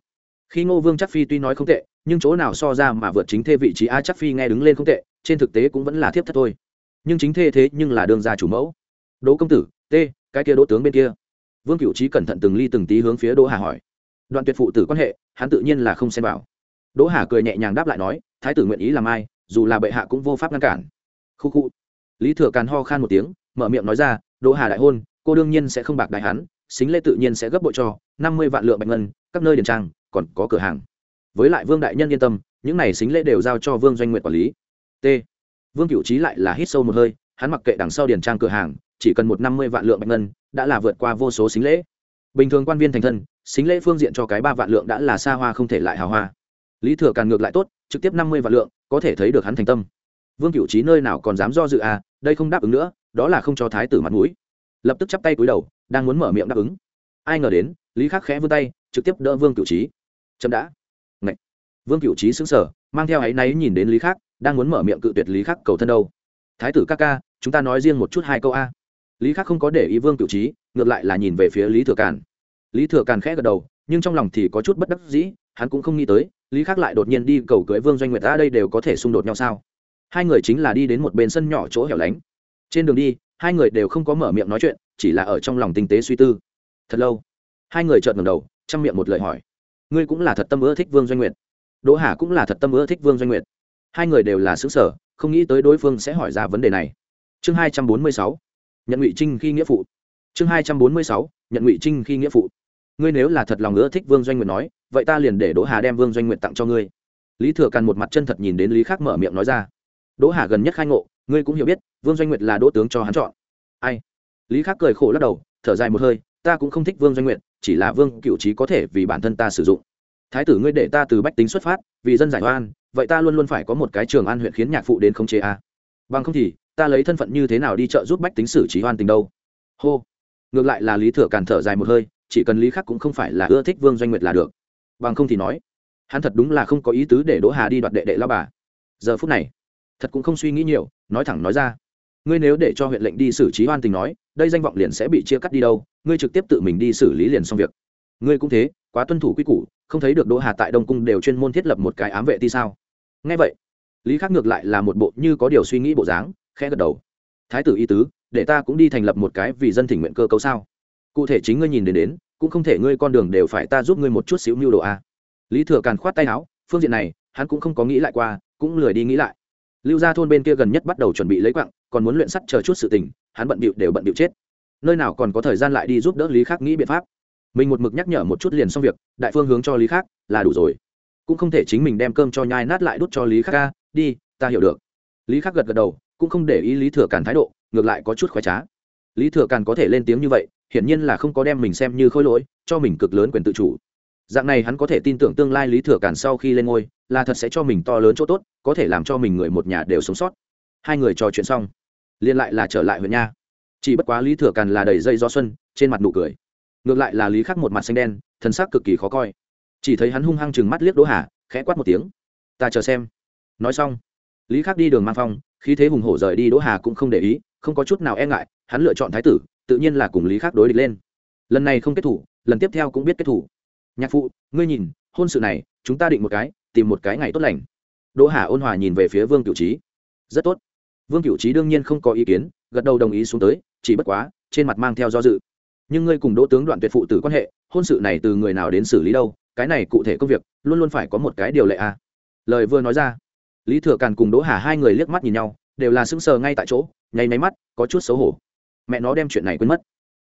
Khi ngô vương chắc phi tuy nói không tệ nhưng chỗ nào so ra mà vượt chính thê vị trí a chắc phi nghe đứng lên không tệ, trên thực tế cũng vẫn là thiếp thất thôi. Nhưng chính thê thế nhưng là đương gia chủ mẫu. Đỗ công tử t cái kia đỗ tướng bên kia. Vương cựu trí cẩn thận từng ly từng tí hướng phía đỗ hà hỏi. Đoạn tuyệt phụ tử quan hệ, hắn tự nhiên là không xem vào. Đỗ hà cười nhẹ nhàng đáp lại nói, thái tử nguyện ý làm ai, dù là bệ hạ cũng vô pháp ngăn cản. Khu khu. Lý thừa càn ho khan một tiếng, mở miệng nói ra, đỗ hà đại hôn, cô đương nhiên sẽ không bạc đại hắn, xính lễ tự nhiên sẽ gấp bội cho, năm mươi vạn lượng bạch ngân, các nơi điền trang, còn có cửa hàng với lại vương đại nhân yên tâm, những này xính lễ đều giao cho vương doanh nguyện quản lý. T. Vương cựu trí lại là hít sâu một hơi, hắn mặc kệ đằng sau điền trang cửa hàng, chỉ cần một năm mươi vạn lượng bạch ngân, đã là vượt qua vô số xính lễ. Bình thường quan viên thành thân, xính lễ phương diện cho cái ba vạn lượng đã là xa hoa không thể lại hào hoa. Lý thừa càn ngược lại tốt, trực tiếp năm mươi vạn lượng, có thể thấy được hắn thành tâm. Vương cựu trí nơi nào còn dám do dự à đây không đáp ứng nữa, đó là không cho thái tử mặt mũi. Lập tức chắp tay cúi đầu, đang muốn mở miệng đáp ứng. Ai ngờ đến, lý khắc khẽ vươn tay, trực tiếp đỡ vương cựu trí chậm đã vương cựu trí xứng sở mang theo áy náy nhìn đến lý khắc, đang muốn mở miệng cự tuyệt lý khắc cầu thân đâu. Thái tử ca ca, chúng ta nói riêng một chút hai câu a. Lý khắc không có để ý vương cựu trí ngược lại là nhìn về phía lý thừa càn. Lý thừa càn khẽ gật đầu, nhưng trong lòng thì có chút bất đắc dĩ, hắn cũng không nghĩ tới, lý khắc lại đột nhiên đi cầu cưới vương doanh nguyệt ta đây đều có thể xung đột nhau sao? Hai người chính là đi đến một bên sân nhỏ chỗ hẻo lánh. Trên đường đi, hai người đều không có mở miệng nói chuyện, chỉ là ở trong lòng tinh tế suy tư. Thật lâu, hai người chợt ngầm đầu chăm miệng một lời hỏi. Ngươi cũng là thật tâm ưa thích vương doanh nguyệt? Đỗ hà cũng là thật tâm ưa thích vương doanh nguyệt. Hai người đều là xứ sở, không nghĩ tới đối phương sẽ hỏi ra vấn đề này. Chương hai trăm bốn mươi sáu, nhận ngụy trinh khi nghĩa phụ. Chương hai trăm bốn mươi sáu, nhận ngụy trinh khi nghĩa phụ. Ngươi nếu là thật lòng ưa thích vương doanh nguyệt nói, vậy ta liền để đỗ hà đem vương doanh nguyệt tặng cho ngươi. Lý thừa càn một mặt chân thật nhìn đến lý khắc mở miệng nói ra. Đỗ hà gần nhất khai ngộ, ngươi cũng hiểu biết, vương doanh nguyệt là đỗ tướng cho hắn chọn. Ai? Lý khắc cười khổ lắc đầu, thở dài một hơi, ta cũng không thích vương doanh nguyệt, chỉ là vương cựu trí có thể vì bản thân ta sử dụng thái tử ngươi để ta từ bách tính xuất phát, vì dân giải oan, vậy ta luôn luôn phải có một cái trường an huyện khiến nhạc phụ đến khống chế a. Bằng không thì, ta lấy thân phận như thế nào đi chợ giúp bách tính xử trí oan tình đâu? Hô. Ngược lại là lý thừa càn thở dài một hơi, chỉ cần lý khắc cũng không phải là ưa thích vương doanh nguyệt là được. Bằng không thì nói, hắn thật đúng là không có ý tứ để đỗ hà đi đoạt đệ đệ lao bà. Giờ phút này, thật cũng không suy nghĩ nhiều, nói thẳng nói ra. Ngươi nếu để cho huyện lệnh đi xử trí oan tình nói, đây danh vọng liền sẽ bị chia cắt đi đâu, ngươi trực tiếp tự mình đi xử lý liền xong việc. Ngươi cũng thế, quá tuân thủ quy củ không thấy được đỗ hà tại đông cung đều chuyên môn thiết lập một cái ám vệ ti sao? Ngay vậy, lý khắc ngược lại là một bộ như có điều suy nghĩ bộ dáng, khẽ gật đầu. Thái tử y tứ, để ta cũng đi thành lập một cái vì dân thỉnh nguyện cơ cấu sao? Cụ thể chính ngươi nhìn đến đến, cũng không thể ngươi con đường đều phải ta giúp ngươi một chút xíu mưu đồ a. Lý thừa càn khoát tay áo, phương diện này, hắn cũng không có nghĩ lại qua, cũng lười đi nghĩ lại. Lưu gia thôn bên kia gần nhất bắt đầu chuẩn bị lấy quặng còn muốn luyện sắt chờ chút sự tình, hắn bận bịu đều bận bịu chết. Nơi nào còn có thời gian lại đi giúp đỡ lý khắc nghĩ biện pháp? Mình một mực nhắc nhở một chút liền xong việc, đại phương hướng cho lý khác là đủ rồi. Cũng không thể chính mình đem cơm cho nhai nát lại đút cho lý khác. ca, đi, ta hiểu được. Lý khác gật gật đầu, cũng không để ý lý thừa càn thái độ, ngược lại có chút khoái trá. Lý thừa càn có thể lên tiếng như vậy, hiển nhiên là không có đem mình xem như khôi lỗi, cho mình cực lớn quyền tự chủ. Dạng này hắn có thể tin tưởng tương lai lý thừa càn sau khi lên ngôi, là thật sẽ cho mình to lớn chỗ tốt, có thể làm cho mình người một nhà đều sống sót. Hai người trò chuyện xong, liên lại là trở lại huyện nha. Chỉ bất quá lý thừa càn là đầy dây do xuân, trên mặt nụ cười ngược lại là lý khắc một mặt xanh đen thân xác cực kỳ khó coi. Chỉ thấy hắn hung hăng chừng mắt liếc đỗ hà, khẽ quát một tiếng. Ta chờ xem. Nói xong, lý khắc đi đường mang phong, khí thế hùng hổ rời đi, đỗ hà cũng không để ý, không có chút nào e ngại, hắn lựa chọn thái tử, tự nhiên là cùng lý khắc đối địch lên. Lần này không kết thủ, lần tiếp theo cũng biết kết thủ. Nhạc phụ, ngươi nhìn, hôn sự này, chúng ta định một cái, tìm một cái ngày tốt lành. Đỗ hà ôn hòa nhìn về phía vương cửu trí rất tốt. Vương cửu trí đương nhiên không có ý kiến, gật đầu đồng ý xuống tới, chỉ bất quá, trên mặt mang theo do dự nhưng ngươi cùng đỗ tướng đoạn tuyệt phụ tử quan hệ, hôn sự này từ người nào đến xử lý đâu, cái này cụ thể công việc, luôn luôn phải có một cái điều lệ à. lời vừa nói ra, lý thừa càn cùng đỗ hà hai người liếc mắt nhìn nhau, đều là sững sờ ngay tại chỗ, nháy máy mắt, có chút xấu hổ. Mẹ nó đem chuyện này quên mất.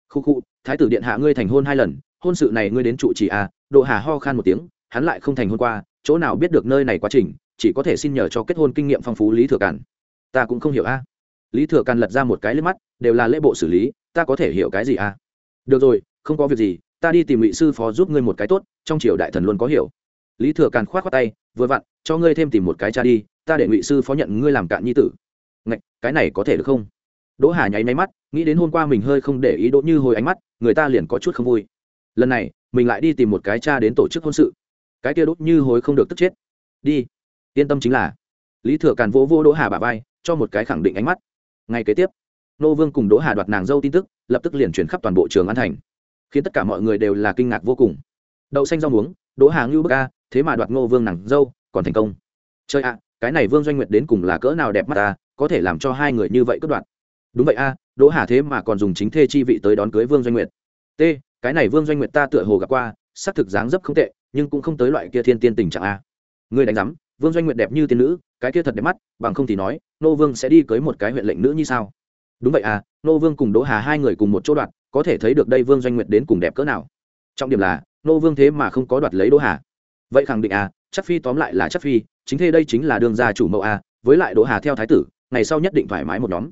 Khu khu, thái tử điện hạ ngươi thành hôn hai lần, hôn sự này ngươi đến trụ trì à đỗ hà ho khan một tiếng, hắn lại không thành hôn qua, chỗ nào biết được nơi này quá trình, chỉ có thể xin nhờ cho kết hôn kinh nghiệm phong phú lý thừa càn. Ta cũng không hiểu a lý thừa càn lật ra một cái liếc mắt, đều là lễ bộ xử lý, ta có thể hiểu cái gì a được rồi không có việc gì ta đi tìm ngụy sư phó giúp ngươi một cái tốt trong triều đại thần luôn có hiểu. Lý thừa càn k h o á t khoác tay vừa vặn cho ngươi thêm tìm một cái cha đi ta để ngụy sư phó nhận ngươi làm cạn nhi tử. Ngạch, cái này có thể được không? Đỗ hà nháy máy mắt nghĩ đến hôm qua mình hơi không để ý đỗ như hồi ánh mắt người ta liền có chút không vui. Lần này mình lại đi tìm một cái cha đến tổ chức hôn sự. Cái kia đốt như hối không được tức chết. Đi yên tâm chính là. Lý thừa càn vỗ vô đỗ hà bà vai cho một cái khẳng định ánh mắt. Ngay kế tiếp nô vương cùng đỗ hà đoạt nàng dâu tin tức, lập tức liền chuyển khắp toàn bộ trường an thành. Khiến tất cả mọi người đều là kinh ngạc vô cùng. Đậu xanh rau muống, đỗ hà ngưu bức ca thế mà đoạt ngô vương nàng dâu, còn thành công. Chơi ạ, cái này vương doanh nguyệt đến cùng là cỡ nào đẹp mắt ta, có thể làm cho hai người như vậy cất đoạt. Đúng vậy a, đỗ hà thế mà còn dùng chính thê chi vị tới đón cưới vương doanh nguyệt. T, cái này vương doanh nguyệt ta tựa hồ gặp qua, xác thực dáng dấp không tệ, nhưng cũng không tới loại kia thiên tiên tình trạng a. Người đánh giám, vương doanh nguyệt đẹp như tiên nữ, cái kia thật đẹp mắt, bằng không thì nói, nô vương sẽ đi cưới một cái huyện lệnh nữ như sao? Đúng vậy à nô vương cùng đỗ hà hai người cùng một chỗ đoạt, có thể thấy được đây vương doanh nguyệt đến cùng đẹp cỡ nào. Trọng điểm là, nô vương thế mà không có đoạt lấy đỗ hà. Vậy khẳng định à chắc phi tóm lại là chắc phi, chính thế đây chính là đường gia chủ mẫu à với lại đỗ hà theo thái tử, ngày sau nhất định thoải mái một nhóm.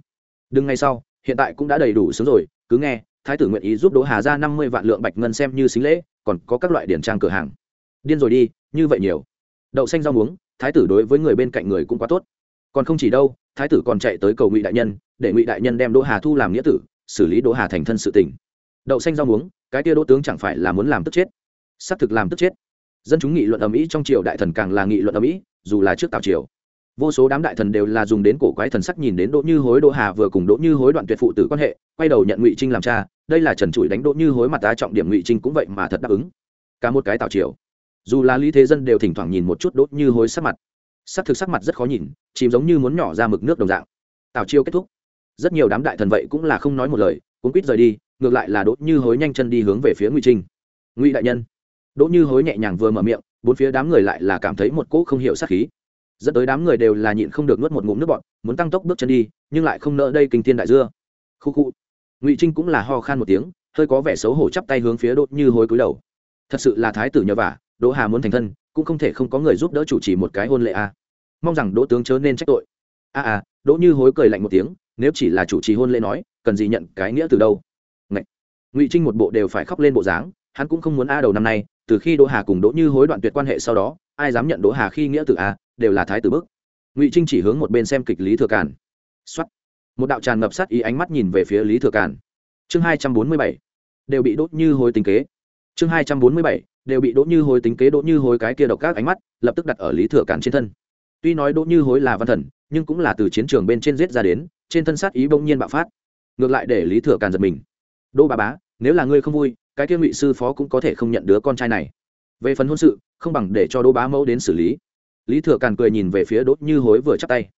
Đừng ngày sau, hiện tại cũng đã đầy đủ sướng rồi, cứ nghe, thái tử nguyện ý giúp đỗ hà ra năm mươi vạn lượng bạch ngân xem như xính lễ, còn có các loại điển trang cửa hàng. Điên rồi đi, như vậy nhiều. Đậu xanh rau muống, thái tử đối với người bên cạnh người cũng quá tốt. Còn không chỉ đâu, thái tử còn chạy tới cầu ngụy đại nhân để ngụy đại nhân đem đỗ hà thu làm nghĩa tử, xử lý đỗ hà thành thân sự tình. Đậu xanh rau muống, cái tia đỗ tướng chẳng phải là muốn làm tức chết? Xác thực làm tức chết. Dân chúng nghị luận ầm ĩ trong triều đại thần càng là nghị luận ầm ĩ, dù là trước tào triều. Vô số đám đại thần đều là dùng đến cổ quái thần sắc nhìn đến đỗ như hối đỗ hà vừa cùng đỗ như hối đoạn tuyệt phụ tử quan hệ, quay đầu nhận ngụy trinh làm cha, đây là trần trụi đánh đỗ như hối mặt ta trọng điểm ngụy trinh cũng vậy mà thật đáp ứng. Cả một cái tào triều. Dù là lý thế dân đều thỉnh thoảng nhìn một chút đỗ như hối sắc mặt. Sắc thực sắc mặt rất khó nhìn, chìm giống như muốn nhỏ ra mực nước đồng dạng. Tào triều kết thúc rất nhiều đám đại thần vậy cũng là không nói một lời cũng quýt rời đi ngược lại là đỗ như hối nhanh chân đi hướng về phía ngụy trinh. Ngụy đại nhân. Đỗ như hối nhẹ nhàng vừa mở miệng bốn phía đám người lại là cảm thấy một cỗ không hiểu sát khí. Dẫn tới đám người đều là nhịn không được nuốt một ngụm nước bọt muốn tăng tốc bước chân đi nhưng lại không nỡ đây kinh thiên đại dưa. Khu khu. Ngụy trinh cũng là ho khan một tiếng hơi có vẻ xấu hổ chắp tay hướng phía đỗ như hối cúi đầu. Thật sự là thái tử nhờ vả đỗ hà muốn thành thân cũng không thể không có người giúp đỡ chủ trì một cái hôn lễ a. À. mong rằng đỗ tướng chớ nên trách tội. A à, à đỗ như hối cười lạnh một tiếng nếu chỉ là chủ trì hôn lễ nói, cần gì nhận cái nghĩa từ đâu? Ngậy. ngụy trinh một bộ đều phải khóc lên bộ dáng, hắn cũng không muốn a đầu năm nay, từ khi đỗ hà cùng đỗ như hối đoạn tuyệt quan hệ sau đó, ai dám nhận đỗ hà khi nghĩa từ a, đều là thái tử bức. Ngụy trinh chỉ hướng một bên xem kịch lý thừa cản xuất một đạo tràn ngập sát ý ánh mắt nhìn về phía lý thừa cản chương hai trăm bốn mươi bảy. Đều bị đốt như hối tính kế. Chương hai trăm bốn mươi bảy. Đều bị đỗ như hối tính kế đỗ như hối cái kia độc các ánh mắt, lập tức đặt ở lý thừa cản trên thân. Tuy nói đỗ như hối là văn thần, nhưng cũng là từ chiến trường bên trên giết ra đến trên thân sát ý bỗng nhiên bạo phát. Ngược lại để lý thừa càn giật mình. Đỗ bà bá, nếu là ngươi không vui, cái kia ngụy sư phó cũng có thể không nhận đứa con trai này. Về phần hôn sự, không bằng để cho đỗ bá mẫu đến xử lý. Lý thừa càn cười nhìn về phía đỗ như hối vừa chắp tay.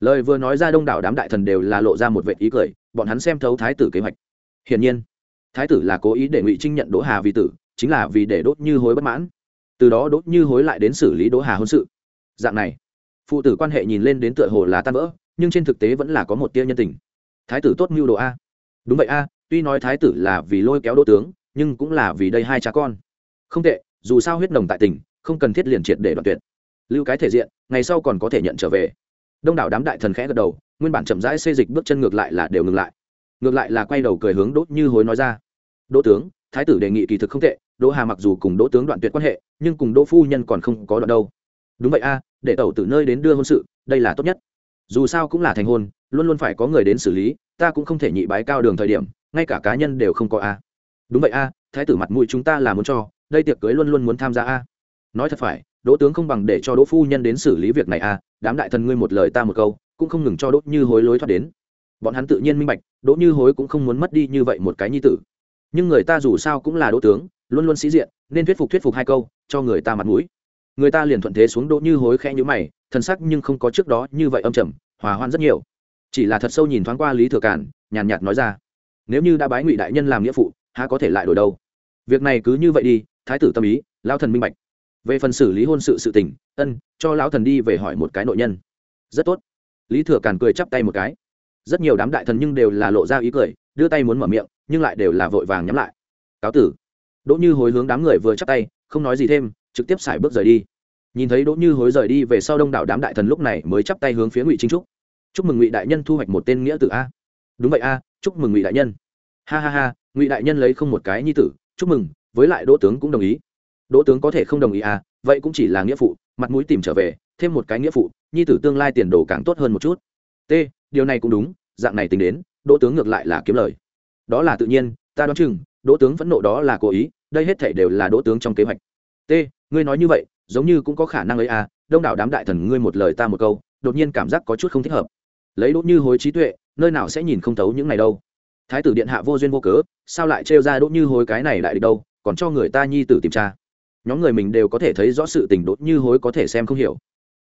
Lời vừa nói ra đông đảo đám đại thần đều là lộ ra một vệ ý cười, bọn hắn xem thấu thái tử kế hoạch. Hiển nhiên, thái tử là cố ý để ngụy trinh nhận đỗ hà vì tử, chính là vì để đốt như hối bất mãn. Từ đó đốt như hối lại đến xử lý đỗ hà hôn sự. Dạng này, phụ tử quan hệ nhìn lên đến tựa hồ là tan vỡ nhưng trên thực tế vẫn là có một tia nhân tình. Thái tử tốt mưu đồ a. Đúng vậy a, tuy nói thái tử là vì lôi kéo đỗ tướng, nhưng cũng là vì đây hai cha con. Không tệ, dù sao huyết nồng tại tỉnh, không cần thiết liền triệt để đoạn tuyệt. Lưu cái thể diện, ngày sau còn có thể nhận trở về. Đông đảo đám đại thần khẽ gật đầu, nguyên bản chậm rãi xây dịch bước chân ngược lại là đều ngừng lại. Ngược lại là quay đầu cười hướng đốt như hối nói ra. Đỗ tướng, thái tử đề nghị kỳ thực không tệ, đỗ hà mặc dù cùng đỗ tướng đoạn tuyệt quan hệ, nhưng cùng đỗ phu nhân còn không có đoạn đâu. Đúng vậy a, để tẩu từ nơi đến đưa hôn sự, đây là tốt nhất dù sao cũng là thành hôn, luôn luôn phải có người đến xử lý, ta cũng không thể nhị bái cao đường thời điểm, ngay cả cá nhân đều không có a. Đúng vậy a, thái tử mặt mũi chúng ta là muốn cho, đây tiệc cưới luôn luôn muốn tham gia a. Nói thật phải, đỗ tướng không bằng để cho đỗ phu nhân đến xử lý việc này a, đám đại thần ngươi một lời ta một câu, cũng không ngừng cho đỗ như hối lối thoát đến. Bọn hắn tự nhiên minh bạch, đỗ như hối cũng không muốn mất đi như vậy một cái nhi tử. Nhưng người ta dù sao cũng là đỗ tướng, luôn luôn sĩ diện, nên thuyết phục thuyết phục hai câu, cho người ta mặt mũi người ta liền thuận thế xuống đỗ như hối khẽ nhữ mày, thân sắc nhưng không có trước đó như vậy âm trầm, hòa hoan rất nhiều. Chỉ là thật sâu nhìn thoáng qua lý thừa cản nhàn nhạt nói ra, nếu như đã bái ngụy đại nhân làm nghĩa phụ, há có thể lại đổi đâu? Việc này cứ như vậy đi, thái tử tâm ý lao thần minh bạch. Về phần xử lý hôn sự sự tình, ân, cho lão thần đi về hỏi một cái nội nhân. Rất tốt. Lý thừa Cản cười chắp tay một cái. Rất nhiều đám đại thần nhưng đều là lộ ra ý cười, đưa tay muốn mở miệng, nhưng lại đều là vội vàng nhắm lại. Cáo tử. Đỗ như hối hướng đám người vừa chắp tay, không nói gì thêm, trực tiếp xài bước rời đi nhìn thấy đỗ như hối rời đi về sau đông đảo đám đại thần lúc này mới chắp tay hướng phía ngụy chính trúc. Chúc mừng ngụy đại nhân thu hoạch một tên nghĩa tử a. Đúng vậy a, chúc mừng ngụy đại nhân. Ha ha ha, ngụy đại nhân lấy không một cái nhi tử, chúc mừng, với lại đỗ tướng cũng đồng ý. Đỗ tướng có thể không đồng ý à vậy cũng chỉ là nghĩa phụ, mặt mũi tìm trở về, thêm một cái nghĩa phụ, nhi tử tương lai tiền đồ càng tốt hơn một chút. T, điều này cũng đúng, dạng này tính đến, đỗ tướng ngược lại là kiếm lời. Đó là tự nhiên, ta đoán chừng, đỗ tướng phẫn nộ đó là cố ý, đây hết thể đều là đỗ tướng trong kế hoạch. T, ngươi nói như vậy giống như cũng có khả năng ấy à đông đảo đám đại thần ngươi một lời ta một câu, đột nhiên cảm giác có chút không thích hợp. Lấy đỗ như hối trí tuệ, nơi nào sẽ nhìn không thấu những này đâu. Thái tử điện hạ vô duyên vô cớ, sao lại trêu ra đỗ như hối cái này lại đi đâu, còn cho người ta nhi tử tìm tra. Nhóm người mình đều có thể thấy rõ sự tình đốt như hối có thể xem không hiểu.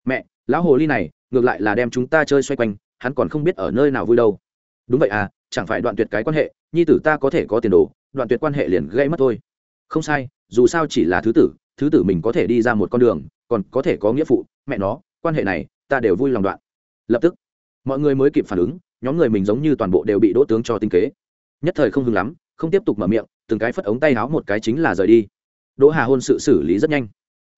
Mẹ, lão hồ ly này, ngược lại là đem chúng ta chơi xoay quanh, hắn còn không biết ở nơi nào vui đâu. Đúng vậy à chẳng phải đoạn tuyệt cái quan hệ, nhi tử ta có thể có tiền đồ, đoạn tuyệt quan hệ liền gây mất thôi. Không sai, dù sao chỉ là thứ tử thứ tử mình có thể đi ra một con đường, còn có thể có nghĩa phụ, mẹ nó, quan hệ này, ta đều vui lòng đoạn. Lập tức, mọi người mới kịp phản ứng, nhóm người mình giống như toàn bộ đều bị đỗ tướng cho tinh kế. Nhất thời không hưng lắm, không tiếp tục mở miệng, từng cái phất ống tay áo một cái chính là rời đi. Đỗ hà hôn sự xử lý rất nhanh.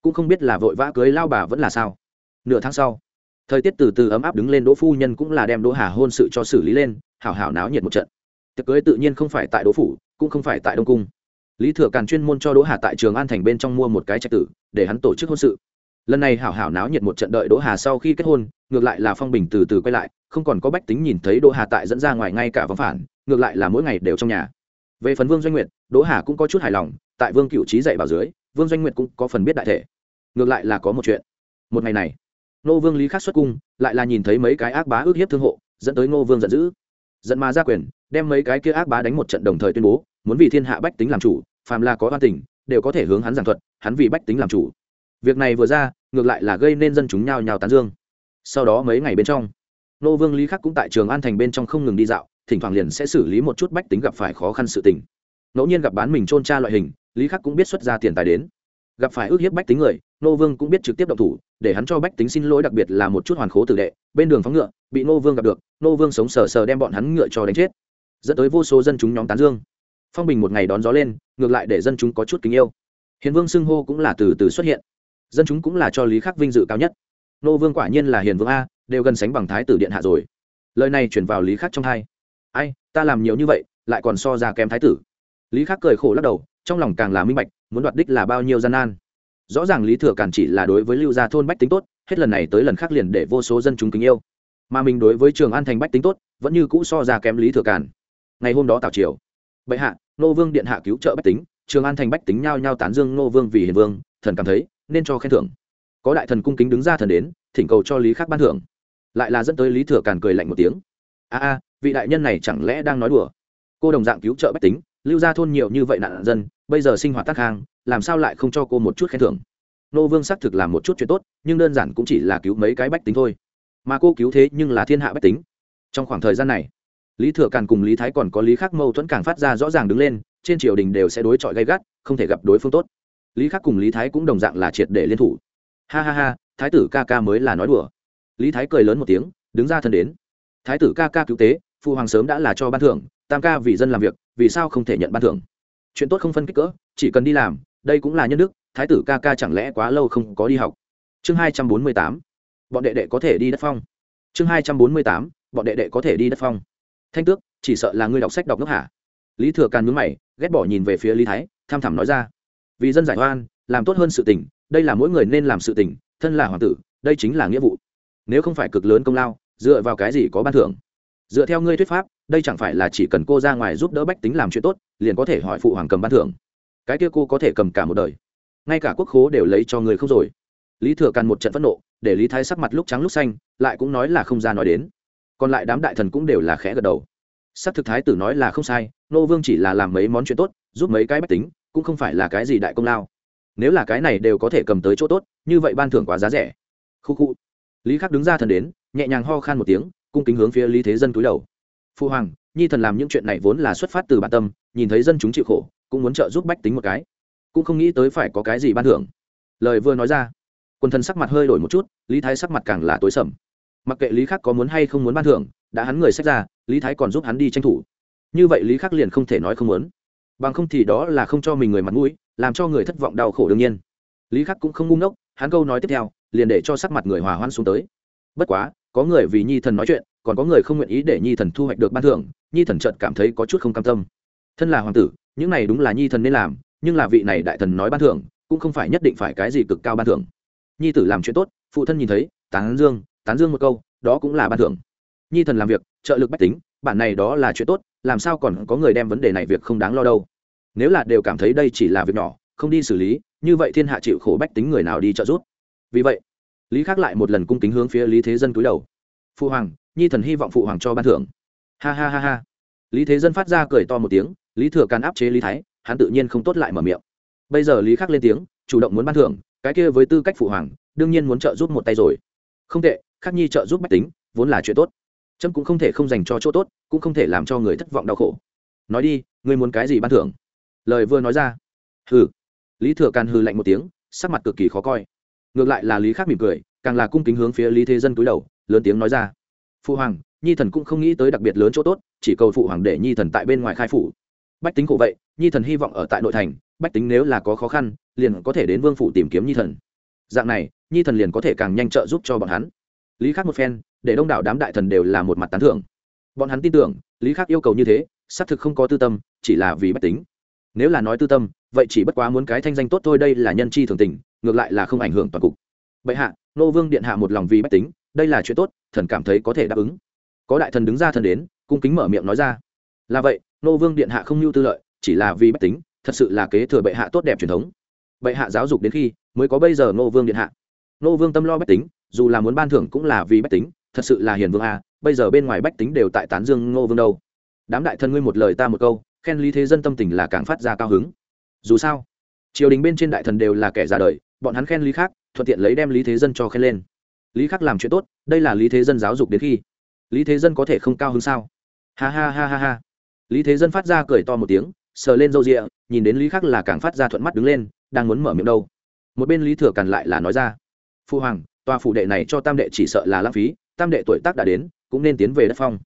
Cũng không biết là vội vã cưới lao bà vẫn là sao. Nửa tháng sau, thời tiết từ từ ấm áp đứng lên, đỗ phu nhân cũng là đem đỗ hà hôn sự cho xử lý lên, hảo hảo náo nhiệt một trận. Tiệc cưới tự nhiên không phải tại đỗ phủ, cũng không phải tại đông cung lý thừa càn chuyên môn cho đỗ hà tại trường an thành bên trong mua một cái trạch tử, để hắn tổ chức hôn sự. Lần này hảo hảo náo nhiệt một trận đợi đỗ hà sau khi kết hôn, ngược lại là phong bình từ từ quay lại, không còn có bách tính nhìn thấy đỗ hà tại dẫn ra ngoài ngay cả vắng phản, ngược lại là mỗi ngày đều trong nhà. Về phần vương doanh nguyệt, đỗ hà cũng có chút hài lòng, tại vương cựu trí dạy vào dưới, vương doanh nguyệt cũng có phần biết đại thể. Ngược lại là có một chuyện. Một ngày này nô vương lý khắc xuất cung, lại là nhìn thấy mấy cái ác bá ước hiếp thương hộ, dẫn tới ngô vương giận dữ. Giận mà ra quyền, đem mấy cái kia ác bá đánh một trận đồng thời tuyên bố, muốn vì thiên hạ bách tính làm chủ phàm là có oan tình, đều có thể hướng hắn giảng thuật, hắn vì bách tính làm chủ. Việc này vừa ra, ngược lại là gây nên dân chúng nhao nhao tán dương. Sau đó mấy ngày bên trong, nô vương lý khắc cũng tại trường an thành bên trong không ngừng đi dạo, thỉnh thoảng liền sẽ xử lý một chút bách tính gặp phải khó khăn sự tình. Ngẫu nhiên gặp bán mình trôn tra loại hình, lý khắc cũng biết xuất ra tiền tài đến. Gặp phải ước hiếp bách tính người, nô vương cũng biết trực tiếp động thủ, để hắn cho bách tính xin lỗi đặc biệt là một chút hoàn khố tử đệ, bên đường phóng ngựa, bị nô vương gặp được, nô vương sống sờ sờ đem bọn hắn ngựa cho đánh chết. Dẫn tới vô số dân chúng nhóm tán dương phong bình một ngày đón gió lên, ngược lại để dân chúng có chút kính yêu. Hiền vương xưng hô cũng là từ từ xuất hiện. Dân chúng cũng là cho lý khắc vinh dự cao nhất. Nô vương quả nhiên là hiền vương a, đều gần sánh bằng thái tử điện hạ rồi. Lời này chuyển vào lý khắc trong hai. Ai, ta làm nhiều như vậy, lại còn so ra kém thái tử. Lý khắc cười khổ lắc đầu, trong lòng càng là minh bạch, muốn đoạt đích là bao nhiêu gian nan. Rõ ràng lý thừa càn chỉ là đối với lưu gia thôn bách tính tốt, hết lần này tới lần khác liền để vô số dân chúng kính yêu. Mà mình đối với trường an thành bách tính tốt, vẫn như cũ so ra kém lý thừa càn ngày hôm đó tào triều bệ hạ nô vương điện hạ cứu trợ bách tính trường an thành bách tính nhao nhao tán dương nô vương vì hiền vương thần cảm thấy nên cho khen thưởng. Có đại thần cung kính đứng ra thần đến thỉnh cầu cho lý khắc ban thưởng. Lại là dẫn tới lý thừa càn cười lạnh một tiếng. A a vị đại nhân này chẳng lẽ đang nói đùa? Cô đồng dạng cứu trợ bách tính lưu gia thôn nhiều như vậy nạn dân bây giờ sinh hoạt tắc hang, làm sao lại không cho cô một chút khen thưởng? Nô vương xác thực làm một chút chuyện tốt nhưng đơn giản cũng chỉ là cứu mấy cái bách tính thôi. Mà cô cứu thế nhưng là thiên hạ bách tính. Trong khoảng thời gian này lý thừa càn cùng lý thái còn có lý khắc mâu thuẫn càng phát ra rõ ràng đứng lên, trên triều đình đều sẽ đối chọi gay gắt, không thể gặp đối phương tốt. Lý khắc cùng lý thái cũng đồng dạng là triệt để liên thủ. Ha ha ha, thái tử ca ca mới là nói đùa. Lý thái cười lớn một tiếng, đứng ra thân đến. Thái tử ca ca cứu tế phụ hoàng sớm đã là cho ban thưởng, tam ca vì dân làm việc, vì sao không thể nhận ban thưởng? Chuyện tốt không phân kích cỡ, chỉ cần đi làm, đây cũng là nhân đức, thái tử ca ca chẳng lẽ quá lâu không có đi học? Chương hai trăm bốn mươi tám, bọn đệ đệ có thể đi đất phong. Chương hai trăm bốn mươi tám, bọn đệ đệ có thể đi đất phong thanh tước, chỉ sợ là ngươi đọc sách đọc nước hả? Lý thừa càn mướn mày, ghét bỏ nhìn về phía lý thái, tham thẳm nói ra. Vì dân giải oan, làm tốt hơn sự tình, đây là mỗi người nên làm sự tình, thân là hoàng tử, đây chính là nghĩa vụ. Nếu không phải cực lớn công lao, dựa vào cái gì có ban thưởng? Dựa theo ngươi thuyết pháp, đây chẳng phải là chỉ cần cô ra ngoài giúp đỡ bách tính làm chuyện tốt, liền có thể hỏi phụ hoàng cầm ban thưởng? Cái kia cô có thể cầm cả một đời. Ngay cả quốc khố đều lấy cho người không rồi. Lý thừa càn một trận phẫn nộ, để lý thái sắc mặt lúc trắng lúc xanh, lại cũng nói là không ra nói đến còn lại đám đại thần cũng đều là khẽ gật đầu. Sắc thực thái tử nói là không sai, nô vương chỉ là làm mấy món chuyện tốt, giúp mấy cái bách tính, cũng không phải là cái gì đại công lao. Nếu là cái này đều có thể cầm tới chỗ tốt, như vậy ban thưởng quá giá rẻ. Khu khu. Lý khắc đứng ra thần đến, nhẹ nhàng ho khan một tiếng, cung kính hướng phía lý thế dân cúi đầu. Phu hoàng, nhi thần làm những chuyện này vốn là xuất phát từ bản tâm, nhìn thấy dân chúng chịu khổ, cũng muốn trợ giúp bách tính một cái. Cũng không nghĩ tới phải có cái gì ban thưởng. Lời vừa nói ra quần thần sắc mặt hơi đổi một chút, lý thái sắc mặt càng là tối sầm mặc kệ lý khắc có muốn hay không muốn ban thưởng đã hắn người sách ra lý thái còn giúp hắn đi tranh thủ như vậy lý khắc liền không thể nói không muốn bằng không thì đó là không cho mình người mặt mũi làm cho người thất vọng đau khổ đương nhiên lý khắc cũng không ngu ngốc hắn câu nói tiếp theo liền để cho sắc mặt người hòa hoan xuống tới bất quá có người vì nhi thần nói chuyện còn có người không nguyện ý để nhi thần thu hoạch được ban thưởng nhi thần chợt cảm thấy có chút không cam tâm thân là hoàng tử những này đúng là nhi thần nên làm nhưng là vị này đại thần nói ban thưởng cũng không phải nhất định phải cái gì cực cao ban thưởng nhi tử làm chuyện tốt phụ thân nhìn thấy tán dương tán dương một câu, đó cũng là ban thưởng. Nhi thần làm việc, trợ lực bách tính, bản này đó là chuyện tốt, làm sao còn có người đem vấn đề này việc không đáng lo đâu. Nếu là đều cảm thấy đây chỉ là việc nhỏ, không đi xử lý, như vậy thiên hạ chịu khổ bách tính người nào đi trợ giúp? Vì vậy, lý khắc lại một lần cung kính hướng phía lý thế dân cúi đầu. Phụ hoàng, nhi thần hy vọng phụ hoàng cho ban thưởng. Ha ha ha ha. Lý thế dân phát ra cười to một tiếng, lý thừa càn áp chế lý thái, hắn tự nhiên không tốt lại mở miệng. Bây giờ lý khắc lên tiếng, chủ động muốn ban thưởng, cái kia với tư cách phụ hoàng, đương nhiên muốn trợ giúp một tay rồi. Không tệ khắc nhi trợ giúp bách tính, vốn là chuyện tốt. Trâm cũng không thể không dành cho chỗ tốt, cũng không thể làm cho người thất vọng đau khổ. Nói đi, ngươi muốn cái gì ban thưởng? Lời vừa nói ra. Hừ. Lý thừa càn hừ lạnh một tiếng, sắc mặt cực kỳ khó coi. Ngược lại là lý khắc mỉm cười, càng là cung kính hướng phía lý thế dân túi đầu, lớn tiếng nói ra. Phụ hoàng, nhi thần cũng không nghĩ tới đặc biệt lớn chỗ tốt, chỉ cầu phụ hoàng để nhi thần tại bên ngoài khai phủ. Bách tính khổ vậy, nhi thần hy vọng ở tại nội thành, bách tính nếu là có khó khăn, liền có thể đến vương phủ tìm kiếm nhi thần. Dạng này, nhi thần liền có thể càng nhanh trợ giúp cho bọn hắn lý khắc một phen, để đông đảo đám đại thần đều là một mặt tán thưởng. Bọn hắn tin tưởng, lý khắc yêu cầu như thế, xác thực không có tư tâm, chỉ là vì bất tính. Nếu là nói tư tâm, vậy chỉ bất quá muốn cái thanh danh tốt thôi, đây là nhân chi thường tình, ngược lại là không ảnh hưởng toàn cục. Bệ hạ, nô vương điện hạ một lòng vì bách tính, đây là chuyện tốt, thần cảm thấy có thể đáp ứng. Có đại thần đứng ra thần đến, cung kính mở miệng nói ra. Là vậy, nô vương điện hạ không mưu tư lợi, chỉ là vì bách tính, thật sự là kế thừa bệ hạ tốt đẹp truyền thống. Bệ hạ giáo dục đến khi, mới có bây giờ nô vương điện hạ nô vương tâm lo bách tính, dù là muốn ban thưởng cũng là vì bách tính, thật sự là hiền vương a, bây giờ bên ngoài bách tính đều tại tán dương ngô vương đâu. Đám đại thần ngươi một lời ta một câu, khen lý thế dân tâm tình là càng phát ra cao hứng. Dù sao, triều đình bên trên đại thần đều là kẻ ra đời, bọn hắn khen lý khác, thuận tiện lấy đem lý thế dân cho khen lên. Lý khắc làm chuyện tốt, đây là lý thế dân giáo dục đến khi. Lý thế dân có thể không cao hứng sao? Ha ha ha ha ha. Lý thế dân phát ra cười to một tiếng, sờ lên râu rịa, nhìn đến lý khắc là càng phát ra thuận mắt đứng lên, đang muốn mở miệng đâu. Một bên lý thừa càn lại là nói ra phu hoàng, tòa phủ đệ này cho tam đệ chỉ sợ là lãng phí, tam đệ tuổi tác đã đến, cũng nên tiến về đất phong.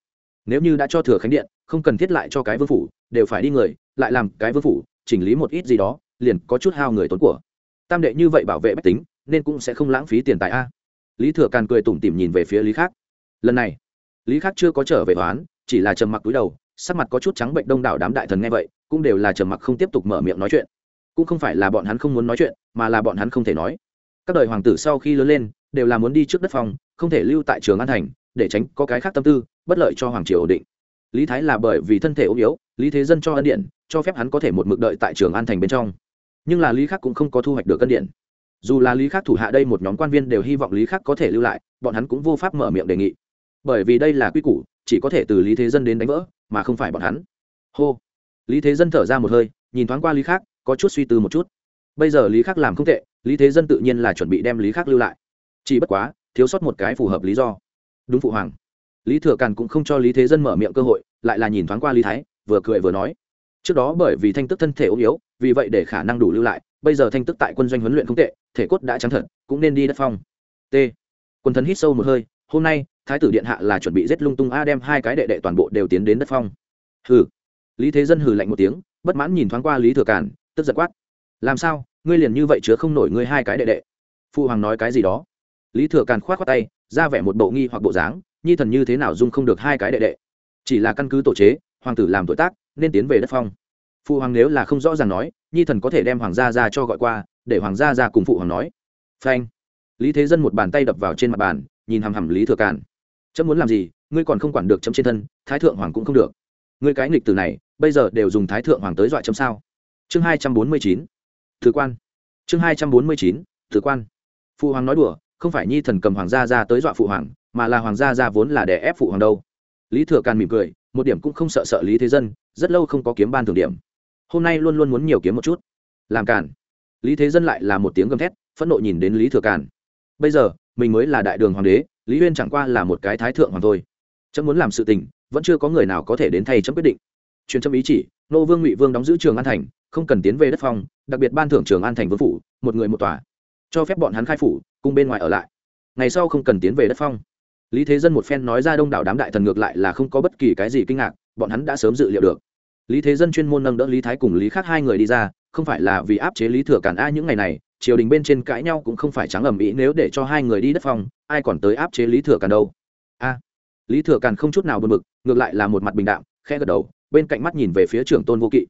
Nếu như đã cho thừa khánh điện, không cần thiết lại cho cái vương phủ, đều phải đi người, lại làm cái vương phủ, chỉnh lý một ít gì đó, liền có chút hao người tốn của. Tam đệ như vậy bảo vệ bách tính, nên cũng sẽ không lãng phí tiền tài a. Lý thừa càn cười tủm tỉm nhìn về phía lý khác lần này, lý khác chưa có trở về toán, chỉ là trầm mặc túi đầu, sắc mặt có chút trắng bệnh đông đảo đám đại thần nghe vậy, cũng đều là trầm mặc không tiếp tục mở miệng nói chuyện. Cũng không phải là bọn hắn không muốn nói chuyện, mà là bọn hắn không thể nói các đời hoàng tử sau khi lớn lên, đều là muốn đi trước đất phòng không thể lưu tại trường an thành, để tránh có cái khác tâm tư, bất lợi cho hoàng triều ổn định. Lý thái là bởi vì thân thể ốm yếu, lý thế dân cho ân điện, cho phép hắn có thể một mực đợi tại trường an thành bên trong. Nhưng là lý khắc cũng không có thu hoạch được ân điện. Dù là lý khắc thủ hạ đây một nhóm quan viên đều hy vọng lý khắc có thể lưu lại, bọn hắn cũng vô pháp mở miệng đề nghị. Bởi vì đây là quy củ, chỉ có thể từ lý thế dân đến đánh vỡ, mà không phải bọn hắn. Hô. Lý thế dân thở ra một hơi, nhìn thoáng qua lý khắc, có chút suy tư một chút. Bây giờ lý khắc làm không tệ lý thế dân tự nhiên là chuẩn bị đem lý khắc lưu lại. Chỉ bất quá, thiếu sót một cái phù hợp lý do. Đúng phụ hoàng. Lý thừa càn cũng không cho lý thế dân mở miệng cơ hội, lại là nhìn thoáng qua lý thái, vừa cười vừa nói. Trước đó bởi vì thanh tức thân thể ốm yếu, vì vậy để khả năng đủ lưu lại, bây giờ thanh tức tại quân doanh huấn luyện không tệ, thể cốt đã trắng thật, cũng nên đi đất phong. T. Quân thần hít sâu một hơi, hôm nay, thái tử điện hạ là chuẩn bị giết lung tung a đem hai cái đệ đệ toàn bộ đều tiến đến đất phong. Hừ. Lý thế dân hừ lạnh một tiếng, bất mãn nhìn thoáng qua lý thừa càn, tức giật quát. Làm sao? Ngươi liền như vậy chứa không nổi ngươi hai cái đệ đệ. Phụ hoàng nói cái gì đó. Lý thừa càn k h o á t khoác tay, ra vẻ một bộ nghi hoặc bộ dáng, nhi thần như thế nào dung không được hai cái đệ đệ? Chỉ là căn cứ tổ chế, hoàng tử làm tuổi tác, nên tiến về đất phong. Phụ hoàng nếu là không rõ ràng nói, nhi thần có thể đem hoàng gia ra cho gọi qua, để hoàng gia ra cùng phụ hoàng nói. Phanh. Lý thế dân một bàn tay đập vào trên mặt bàn, nhìn hằm hằm lý thừa càn. Chấm muốn làm gì, ngươi còn không quản được chấm trên thân, thái thượng hoàng cũng không được. Ngươi cái nghịch từ này, bây giờ đều dùng thái thượng hoàng tới dọa chấm sao? Chương hai trăm bốn mươi chín thứ quan. Chương hai trăm bốn mươi chín thứ quan. Phụ hoàng nói đùa, không phải nhi thần cầm hoàng gia ra tới dọa phụ hoàng, mà là hoàng gia ra vốn là để ép phụ hoàng đâu. Lý thừa càn mỉm cười, một điểm cũng không sợ sợ lý thế dân, rất lâu không có kiếm ban thường điểm. Hôm nay luôn luôn muốn nhiều kiếm một chút. Làm càn. Lý thế dân lại là một tiếng gầm thét, phẫn nộ nhìn đến lý thừa càn. Bây giờ, mình mới là đại đường hoàng đế, lý huyên chẳng qua là một cái thái thượng hoàng thôi. Chấm muốn làm sự tình, vẫn chưa có người nào có thể đến thay chấm quyết định. Truyền chấm ý chỉ, nô vương ngụy vương đóng giữ trường an thành, không cần tiến về đất phong đặc biệt ban thưởng trường an thành vương phủ, một người một tòa, cho phép bọn hắn khai phủ, cùng bên ngoài ở lại. Ngày sau không cần tiến về đất phong. Lý thế dân một phen nói ra đông đảo đám đại thần ngược lại là không có bất kỳ cái gì kinh ngạc, bọn hắn đã sớm dự liệu được. Lý thế dân chuyên môn nâng đỡ lý thái cùng lý khác hai người đi ra, không phải là vì áp chế lý thừa cản a những ngày này, triều đình bên trên cãi nhau cũng không phải trắng ầm ĩ nếu để cho hai người đi đất phong, ai còn tới áp chế lý thừa cản đâu. A, lý thừa cản không chút nào buồn bực, ngược lại là một mặt bình đạm, khẽ gật đầu, bên cạnh mắt nhìn về phía trưởng tôn vô kỵ.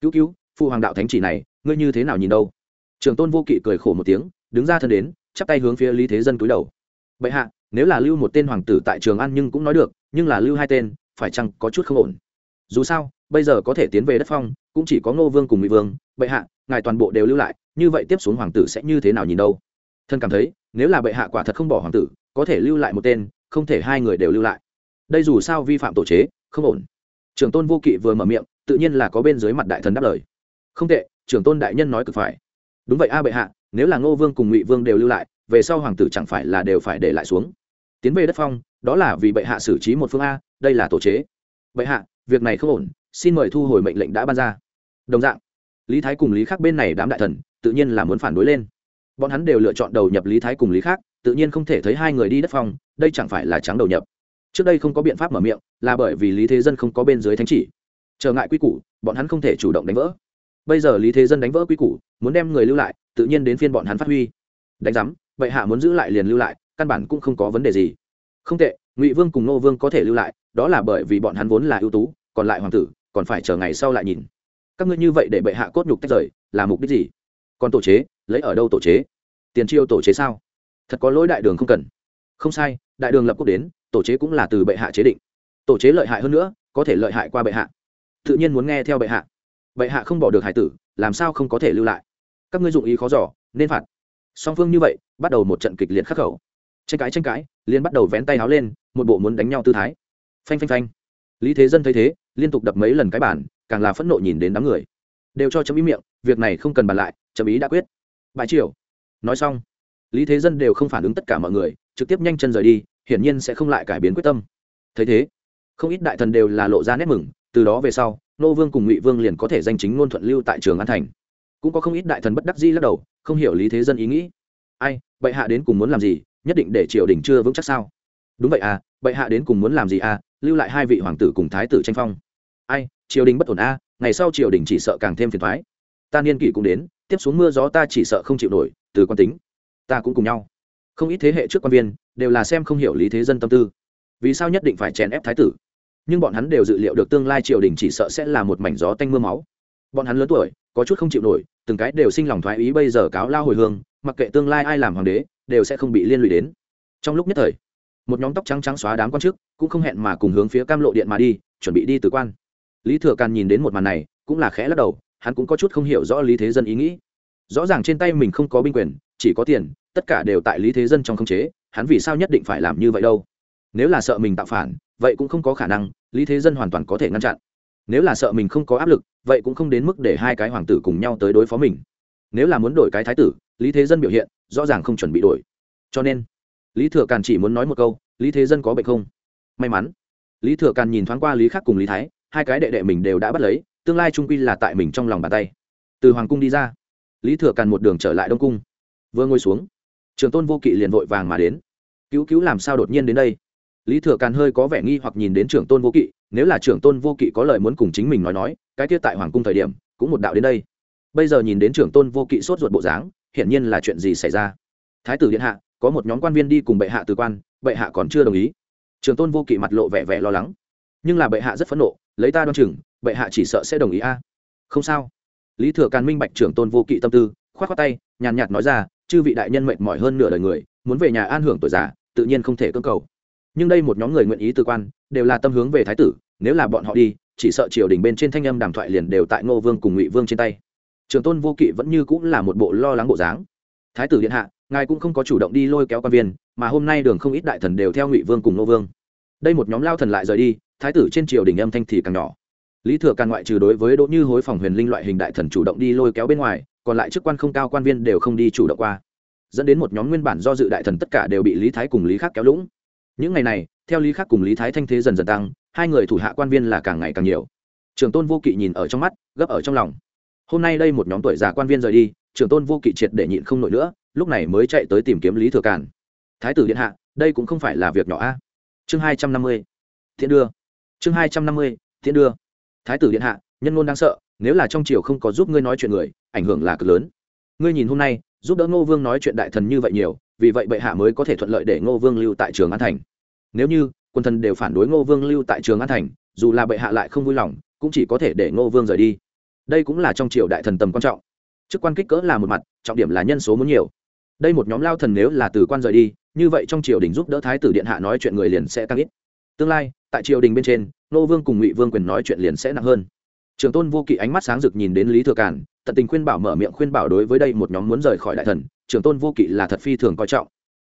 Cứu cứu phụ hoàng đạo thánh chỉ này ngươi như thế nào nhìn đâu? Trường tôn vô kỵ cười khổ một tiếng, đứng ra thân đến, chắp tay hướng phía lý thế dân cúi đầu. Bệ hạ, nếu là lưu một tên hoàng tử tại trường an nhưng cũng nói được, nhưng là lưu hai tên, phải chăng có chút không ổn? Dù sao, bây giờ có thể tiến về đất phong, cũng chỉ có ngô vương cùng mỹ vương. Bệ hạ, ngài toàn bộ đều lưu lại, như vậy tiếp xuống hoàng tử sẽ như thế nào nhìn đâu? Thân cảm thấy, nếu là bệ hạ quả thật không bỏ hoàng tử, có thể lưu lại một tên, không thể hai người đều lưu lại. Đây dù sao vi phạm tổ chế, không ổn. Trường tôn vô kỵ vừa mở miệng, tự nhiên là có bên dưới mặt đại thần đáp lời. Không tệ trưởng tôn đại nhân nói cực phải. Đúng vậy a bệ hạ, nếu là ngô vương cùng ngụy vương đều lưu lại, về sau hoàng tử chẳng phải là đều phải để lại xuống. Tiến về đất phong, đó là vì bệ hạ xử trí một phương a, đây là tổ chế. Bệ hạ, việc này không ổn, xin mời thu hồi mệnh lệnh đã ban ra. Đồng dạng, lý thái cùng lý khác bên này đám đại thần, tự nhiên là muốn phản đối lên. Bọn hắn đều lựa chọn đầu nhập lý thái cùng lý khác tự nhiên không thể thấy hai người đi đất phong, đây chẳng phải là trắng đầu nhập. Trước đây không có biện pháp mở miệng, là bởi vì lý thế dân không có bên dưới thánh chỉ. Trở ngại quy củ, bọn hắn không thể chủ động đánh vỡ bây giờ lý thế dân đánh vỡ quy củ, muốn đem người lưu lại, tự nhiên đến phiên bọn hắn phát huy. Đánh giám, vậy hạ muốn giữ lại liền lưu lại, căn bản cũng không có vấn đề gì. Không tệ, ngụy vương cùng nô vương có thể lưu lại, đó là bởi vì bọn hắn vốn là ưu tú, còn lại hoàng tử, còn phải chờ ngày sau lại nhìn. Các ngươi như vậy để bệ hạ cốt nhục tách rời, là mục đích gì? Còn tổ chế, lấy ở đâu tổ chế? Tiền chiêu tổ chế sao? Thật có lỗi đại đường không cần. Không sai, đại đường lập quốc đến, tổ chế cũng là từ bệ hạ chế định. Tổ chế lợi hại hơn nữa, có thể lợi hại qua bệ hạ. Tự nhiên muốn nghe theo bệ hạ bệ hạ không bỏ được hải tử, làm sao không có thể lưu lại? Các ngươi dụng ý khó giỏ nên phạt. Song phương như vậy, bắt đầu một trận kịch liệt khắc khẩu. Tranh cãi tranh cãi liên bắt đầu vén tay áo lên, một bộ muốn đánh nhau tư thái. Phanh phanh phanh. Lý thế dân thấy thế, liên tục đập mấy lần cái bản càng là phẫn nộ nhìn đến đám người. Đều cho chấm ý miệng, việc này không cần bàn lại, chấm ý đã quyết. Bãi triều. Nói xong, lý thế dân đều không phản ứng tất cả mọi người, trực tiếp nhanh chân rời đi, hiển nhiên sẽ không lại cải biến quyết tâm. Thấy thế, không ít đại thần đều là lộ ra nét mừng, từ đó về sau nô vương cùng ngụy vương liền có thể danh chính ngôn thuận lưu tại trường an thành. Cũng có không ít đại thần bất đắc di lắc đầu, không hiểu lý thế dân ý nghĩ. Ai, bệ hạ đến cùng muốn làm gì? Nhất định để triều đình chưa vững chắc sao? Đúng vậy à bệ hạ đến cùng muốn làm gì à? Lưu lại hai vị hoàng tử cùng thái tử tranh phong. Ai, triều đình bất ổn à? ngày sau triều đình chỉ sợ càng thêm phiền thoái ta niên kỷ cũng đến, tiếp xuống mưa gió ta chỉ sợ không chịu nổi, từ quan tính. Ta cũng cùng nhau. Không ít thế hệ trước quan viên, đều là xem không hiểu lý thế dân tâm tư. Vì sao nhất định phải chèn ép thái tử? Nhưng bọn hắn đều dự liệu được tương lai triều đình chỉ sợ sẽ là một mảnh gió tanh mưa máu. Bọn hắn lớn tuổi, có chút không chịu nổi, từng cái đều sinh lòng thoái ý bây giờ cáo lao hồi hương, mặc kệ tương lai ai làm hoàng đế, đều sẽ không bị liên lụy đến. Trong lúc nhất thời, một nhóm tóc trắng trắng xóa đám quan chức cũng không hẹn mà cùng hướng phía cam lộ điện mà đi, chuẩn bị đi từ quan. Lý thừa càn nhìn đến một màn này, cũng là khẽ lắc đầu, hắn cũng có chút không hiểu rõ lý thế dân ý nghĩ. Rõ ràng trên tay mình không có binh quyền, chỉ có tiền, tất cả đều tại lý thế dân trong khống chế, hắn vì sao nhất định phải làm như vậy đâu? Nếu là sợ mình tạo phản vậy cũng không có khả năng, lý thế dân hoàn toàn có thể ngăn chặn. Nếu là sợ mình không có áp lực, vậy cũng không đến mức để hai cái hoàng tử cùng nhau tới đối phó mình. Nếu là muốn đổi cái thái tử, lý thế dân biểu hiện, rõ ràng không chuẩn bị đổi. Cho nên, lý thừa càn chỉ muốn nói một câu, lý thế dân có bệnh không? May mắn. Lý thừa càn nhìn thoáng qua lý khắc cùng lý thái, hai cái đệ đệ mình đều đã bắt lấy, tương lai trung quy là tại mình trong lòng bàn tay. Từ hoàng cung đi ra, lý thừa càn một đường trở lại đông cung. Vừa ngồi xuống, trường tôn vô kỵ liền vội vàng mà đến. Cứu cứu làm sao đột nhiên đến đây? Lý thừa càn hơi có vẻ nghi hoặc nhìn đến trưởng tôn vô kỵ, nếu là trưởng tôn vô kỵ có lời muốn cùng chính mình nói nói, cái tiết tại hoàng cung thời điểm, cũng một đạo đến đây. Bây giờ nhìn đến trưởng tôn vô kỵ sốt ruột bộ dáng, hiển nhiên là chuyện gì xảy ra? Thái tử điện hạ, có một nhóm quan viên đi cùng bệ hạ từ quan, bệ hạ còn chưa đồng ý. Trưởng tôn vô kỵ mặt lộ vẻ vẻ lo lắng. Nhưng là bệ hạ rất phẫn nộ, lấy ta đoan chừng, bệ hạ chỉ sợ sẽ đồng ý a. Không sao. Lý thừa càn minh bạch trưởng tôn vô kỵ tâm tư k h o á t k tay, nhàn nhạt nói ra, chư vị đại nhân mệnh mỏi hơn nửa đời người, muốn về nhà an hưởng tuổi già, tự nhiên không thể cơ cầu nhưng đây một nhóm người nguyện ý từ quan, đều là tâm hướng về thái tử, nếu là bọn họ đi, chỉ sợ triều đình bên trên thanh âm đàm thoại liền đều tại ngô vương cùng ngụy vương trên tay. Trường tôn vô kỵ vẫn như cũng là một bộ lo lắng bộ dáng. Thái tử điện hạ, ngài cũng không có chủ động đi lôi kéo quan viên, mà hôm nay đường không ít đại thần đều theo ngụy vương cùng ngô vương. Đây một nhóm lao thần lại rời đi, thái tử trên triều đình âm thanh thì càng nhỏ. Lý thừa càng ngoại trừ đối với đỗ như hối phòng huyền linh loại hình đại thần chủ động đi lôi kéo bên ngoài, còn lại chức quan không cao quan viên đều không đi chủ động qua. Dẫn đến một nhóm nguyên bản do dự đại thần tất cả đều bị lý thái cùng lý khắc kéo lũng những ngày này, theo lý khắc cùng lý thái thanh thế dần dần tăng, hai người thủ hạ quan viên là càng ngày càng nhiều. Trường tôn vô kỵ nhìn ở trong mắt, gấp ở trong lòng. Hôm nay đây một nhóm tuổi già quan viên rời đi, trường tôn vô kỵ triệt để nhịn không nổi nữa, lúc này mới chạy tới tìm kiếm lý thừa càn. Thái tử điện hạ, đây cũng không phải là việc nhỏ a. Chương hai trăm năm mươi, thiện đưa. Chương hai trăm năm mươi, thiện đưa. Thái tử điện hạ, nhân ngôn đang sợ, nếu là trong triều không có giúp ngươi nói chuyện người, ảnh hưởng là cực lớn. Ngươi nhìn hôm nay, giúp đỡ ngô vương nói chuyện đại thần như vậy nhiều vì vậy bệ hạ mới có thể thuận lợi để ngô vương lưu tại trường an thành. Nếu như quân thần đều phản đối ngô vương lưu tại trường an thành, dù là bệ hạ lại không vui lòng, cũng chỉ có thể để ngô vương rời đi. Đây cũng là trong triều đại thần tầm quan trọng. Chức quan kích cỡ là một mặt, trọng điểm là nhân số muốn nhiều. Đây một nhóm lao thần nếu là từ quan rời đi, như vậy trong triều đình giúp đỡ thái tử điện hạ nói chuyện người liền sẽ tăng ít. Tương lai, tại triều đình bên trên nô vương cùng ngụy vương quyền nói chuyện liền sẽ nặng hơn. Trường tôn vô kỵ ánh mắt sáng rực nhìn đến lý thừa cản tận tình khuyên bảo mở miệng khuyên bảo đối với đây một nhóm muốn rời khỏi đại thần, trưởng tôn vô kỵ là thật phi thường coi trọng.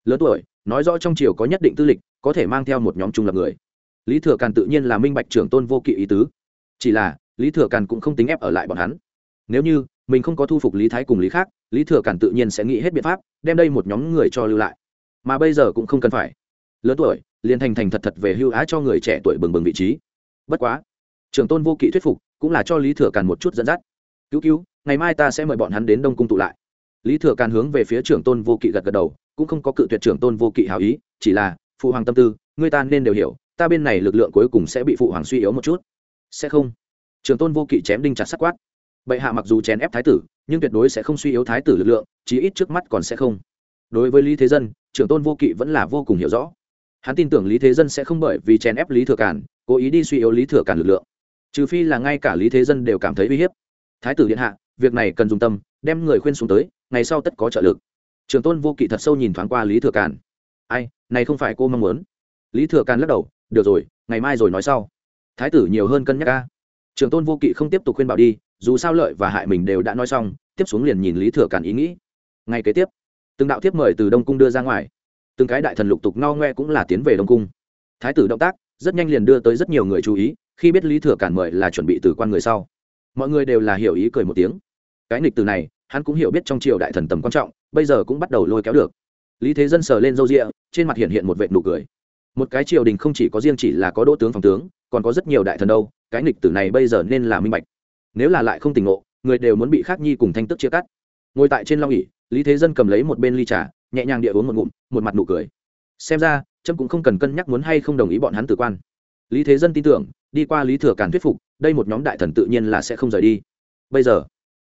Lớn tuổi, nói rõ trong triều có nhất định tư lịch, có thể mang theo một nhóm trung lập người. Lý thừa càn tự nhiên là minh bạch trưởng tôn vô kỵ ý tứ. Chỉ là, lý thừa càn cũng không tính ép ở lại bọn hắn. Nếu như, mình không có thu phục lý thái cùng lý khác, lý thừa càn tự nhiên sẽ nghĩ hết biện pháp, đem đây một nhóm người cho lưu lại. Mà bây giờ cũng không cần phải. Lớn tuổi, liền thành thành thật thật về hưu á cho người trẻ tuổi bừng bừng vị trí. Bất quá, trưởng tôn vô kỵ thuyết phục cũng là cho lý thừa càn một chút dẫn dắt. Cứu cứu ngày mai ta sẽ mời bọn hắn đến đông cung tụ lại. Lý thừa càn hướng về phía trưởng tôn vô kỵ gật gật đầu, cũng không có cự tuyệt trưởng tôn vô kỵ hào ý, chỉ là, phụ hoàng tâm tư người ta nên đều hiểu, ta bên này lực lượng cuối cùng sẽ bị phụ hoàng suy yếu một chút. Sẽ không. Trưởng tôn vô kỵ chém đinh chặt sắc quát. Bệ hạ mặc dù chèn ép thái tử, nhưng tuyệt đối sẽ không suy yếu thái tử lực lượng, chí ít trước mắt còn sẽ không. Đối với lý thế dân, trưởng tôn vô kỵ vẫn là vô cùng hiểu rõ. Hắn tin tưởng lý thế dân sẽ không bởi vì chèn ép lý thừa cản cố ý đi suy yếu lý thừa cản lực lượng. Trừ phi là ngay cả lý thế dân đều cảm thấy uy hiếp. Thái tử điện hạ việc này cần dùng tâm, đem người khuyên xuống tới, ngày sau tất có trợ lực. Trường tôn vô kỵ thật sâu nhìn thoáng qua lý thừa cản ai, này không phải cô mong muốn? Lý thừa cản lắc đầu, được rồi, ngày mai rồi nói sau. Thái tử nhiều hơn cân nhắc ca trường tôn vô kỵ không tiếp tục khuyên bảo đi, dù sao lợi và hại mình đều đã nói xong, tiếp xuống liền nhìn lý thừa cản ý nghĩ. Ngay kế tiếp, từng đạo tiếp mời từ đông cung đưa ra ngoài. Từng cái đại thần lục tục no ngoe cũng là tiến về đông cung. Thái tử động tác, rất nhanh liền đưa tới rất nhiều người chú ý, khi biết lý thừa cản mời là chuẩn bị từ quan người sau mọi người đều là hiểu ý cười một tiếng. Cái nghịch từ này, hắn cũng hiểu biết trong triều đại thần tầm quan trọng, bây giờ cũng bắt đầu lôi kéo được. Lý thế dân sờ lên râu rịa trên mặt hiện hiện một vệ nụ cười. Một cái triều đình không chỉ có riêng chỉ là có đỗ tướng phòng tướng, còn có rất nhiều đại thần đâu, cái nghịch tử này bây giờ nên là minh bạch. Nếu là lại không tỉnh ngộ, người đều muốn bị khắc nhi cùng thanh tức chia cắt. Ngồi tại trên long ỉ lý thế dân cầm lấy một bên ly trà, nhẹ nhàng địa uống một ngụm, một mặt nụ cười. Xem ra, trâm cũng không cần cân nhắc muốn hay không đồng ý bọn hắn tử quan lý thế dân tin tưởng, đi qua lý thừa càn thuyết phục, đây một nhóm đại thần tự nhiên là sẽ không rời đi. Bây giờ,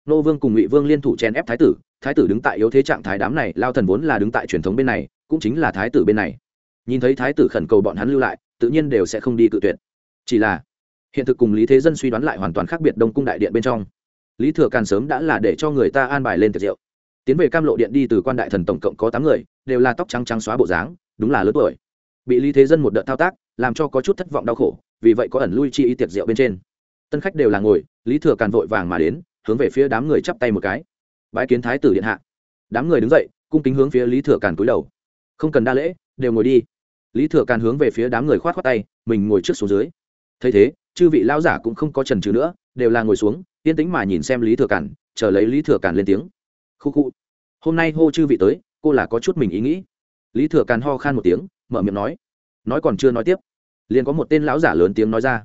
nô vương cùng ngụy vương liên thủ chèn ép thái tử thái tử đứng tại yếu thế trạng thái đám này, lao thần vốn là đứng tại truyền thống bên này, cũng chính là thái tử bên này. Nhìn thấy thái tử khẩn cầu bọn hắn lưu lại, tự nhiên đều sẽ không đi cự tuyệt. Chỉ là, hiện thực cùng lý thế dân suy đoán lại hoàn toàn khác biệt đông cung đại điện bên trong. Lý thừa càn sớm đã là để cho người ta an bài lên tiệc rượu. Tiến về cam lộ điện đi từ quan đại thần tổng cộng có tám người, đều là tóc trắng trắng xóa bộ dáng, đúng là lớn tuổi. Bị lý thế dân một đợt thao tác làm cho có chút thất vọng đau khổ, vì vậy có ẩn lui chi ý tiệc rượu bên trên. Tân khách đều là ngồi, lý thừa càn vội vàng mà đến, hướng về phía đám người chắp tay một cái. Bãi kiến thái tử điện hạ. Đám người đứng dậy, cung kính hướng phía lý thừa càn cúi đầu. Không cần đa lễ, đều ngồi đi. Lý thừa càn hướng về phía đám người khoát khoát tay, mình ngồi trước xuống dưới. Thấy thế, chư vị lão giả cũng không có trần trừ nữa, đều là ngồi xuống, yên tĩnh mà nhìn xem lý thừa càn, chờ lấy lý thừa càn lên tiếng. Khu khu. Hôm nay hô chư vị tới, cô là có chút mình ý nghĩ. Lý thừa càn ho khan một tiếng, mở miệng nói nói còn chưa nói tiếp. Liền có một tên lão giả lớn tiếng nói ra.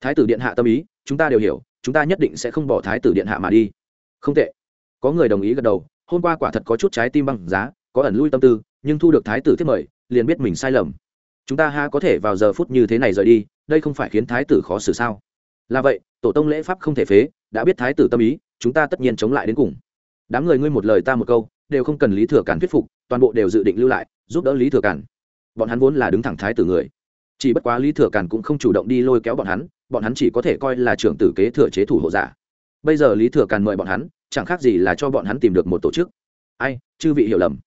Thái tử điện hạ tâm ý, chúng ta đều hiểu, chúng ta nhất định sẽ không bỏ thái tử điện hạ mà đi. Không tệ. Có người đồng ý gật đầu, hôm qua quả thật có chút trái tim băng giá, có ẩn lui tâm tư, nhưng thu được thái tử thiết mời, liền biết mình sai lầm. Chúng ta ha có thể vào giờ phút như thế này rời đi, đây không phải khiến thái tử khó xử sao? Là vậy, tổ tông lễ pháp không thể phế, đã biết thái tử tâm ý, chúng ta tất nhiên chống lại đến cùng. Đám người ngươi một lời ta một câu, đều không cần lý thừa cản thuyết phục, toàn bộ đều dự định lưu lại, giúp đỡ lý thừa cản bọn hắn vốn là đứng thẳng thái tử người. Chỉ bất quá lý thừa cản cũng không chủ động đi lôi kéo bọn hắn bọn hắn chỉ có thể coi là trưởng tử kế thừa chế thủ hộ giả. Bây giờ lý thừa càn mời bọn hắn, chẳng khác gì là cho bọn hắn tìm được một tổ chức. Ai, chư vị hiểu lầm.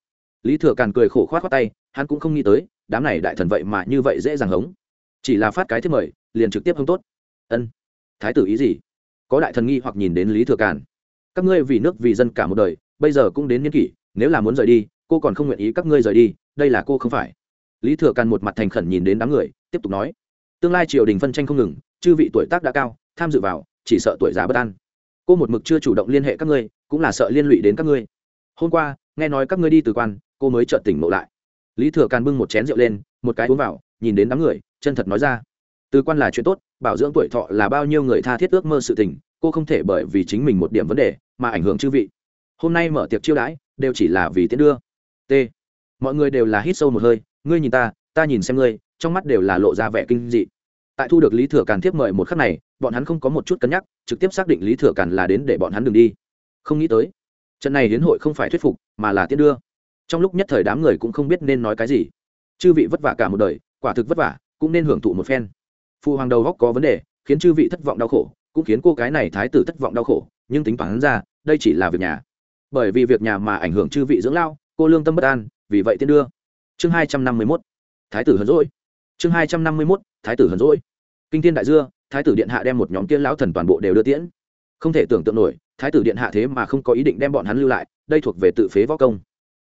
Lý thừa càn cười khổ khoát khoác tay, hắn cũng không nghĩ tới, đám này đại thần vậy mà như vậy dễ dàng hống. Chỉ là phát cái thiết mời, liền trực tiếp hông tốt. Ân. Thái tử ý gì? Có đại thần nghi hoặc nhìn đến lý thừa càn. Các ngươi vì nước vì dân cả một đời, bây giờ cũng đến niên kỷ, nếu là muốn rời đi, cô còn không nguyện ý các ngươi rời đi, đây là cô không phải lý thừa càn một mặt thành khẩn nhìn đến đám người, tiếp tục nói, tương lai triều đình phân tranh không ngừng, chư vị tuổi tác đã cao, tham dự vào, chỉ sợ tuổi già bất an. Cô một mực chưa chủ động liên hệ các ngươi, cũng là sợ liên lụy đến các ngươi. Hôm qua, nghe nói các ngươi đi từ quan, cô mới chợt tỉnh ngộ lại. Lý thừa càn bưng một chén rượu lên, một cái uống vào, nhìn đến đám người, chân thật nói ra, từ quan là chuyện tốt, bảo dưỡng tuổi thọ là bao nhiêu người tha thiết ước mơ sự tình, cô không thể bởi vì chính mình một điểm vấn đề, mà ảnh hưởng chư vị. Hôm nay mở tiệc chiêu đãi, đều chỉ là vì tiễn đưa. T. Mọi người đều là hít sâu một hơi ngươi nhìn ta ta nhìn xem ngươi, trong mắt đều là lộ ra vẻ kinh dị. Tại thu được lý thừa càn tiếp mời một khắc này, bọn hắn không có một chút cân nhắc, trực tiếp xác định lý thừa càn là đến để bọn hắn đ đi. Không nghĩ tới, trận này đến hội không phải thuyết phục, mà là tiễn đưa. Trong lúc nhất thời đám người cũng không biết nên nói cái gì. Chư vị vất vả cả một đời, quả thực vất vả, cũng nên hưởng thụ một phen. Phụ hoàng đầu góc có vấn đề, khiến chư vị thất vọng đau khổ, cũng khiến cô cái này thái tử thất vọng đau khổ, nhưng tính toán ra, đây chỉ là việc nhà. Bởi vì việc nhà mà ảnh hưởng chư vị dưỡng lao, cô lương tâm bất an, vì vậy tiễn đưa chương hai trăm năm mươi mốt, thái tử hờn rỗi chương hai trăm năm mươi mốt, thái tử hờn rỗi kinh thiên đại dưa, thái tử điện hạ đem một nhóm tiên lão thần toàn bộ đều đưa tiễn. Không thể tưởng tượng nổi, thái tử điện hạ thế mà không có ý định đem bọn hắn lưu lại, đây thuộc về tự phế võ công.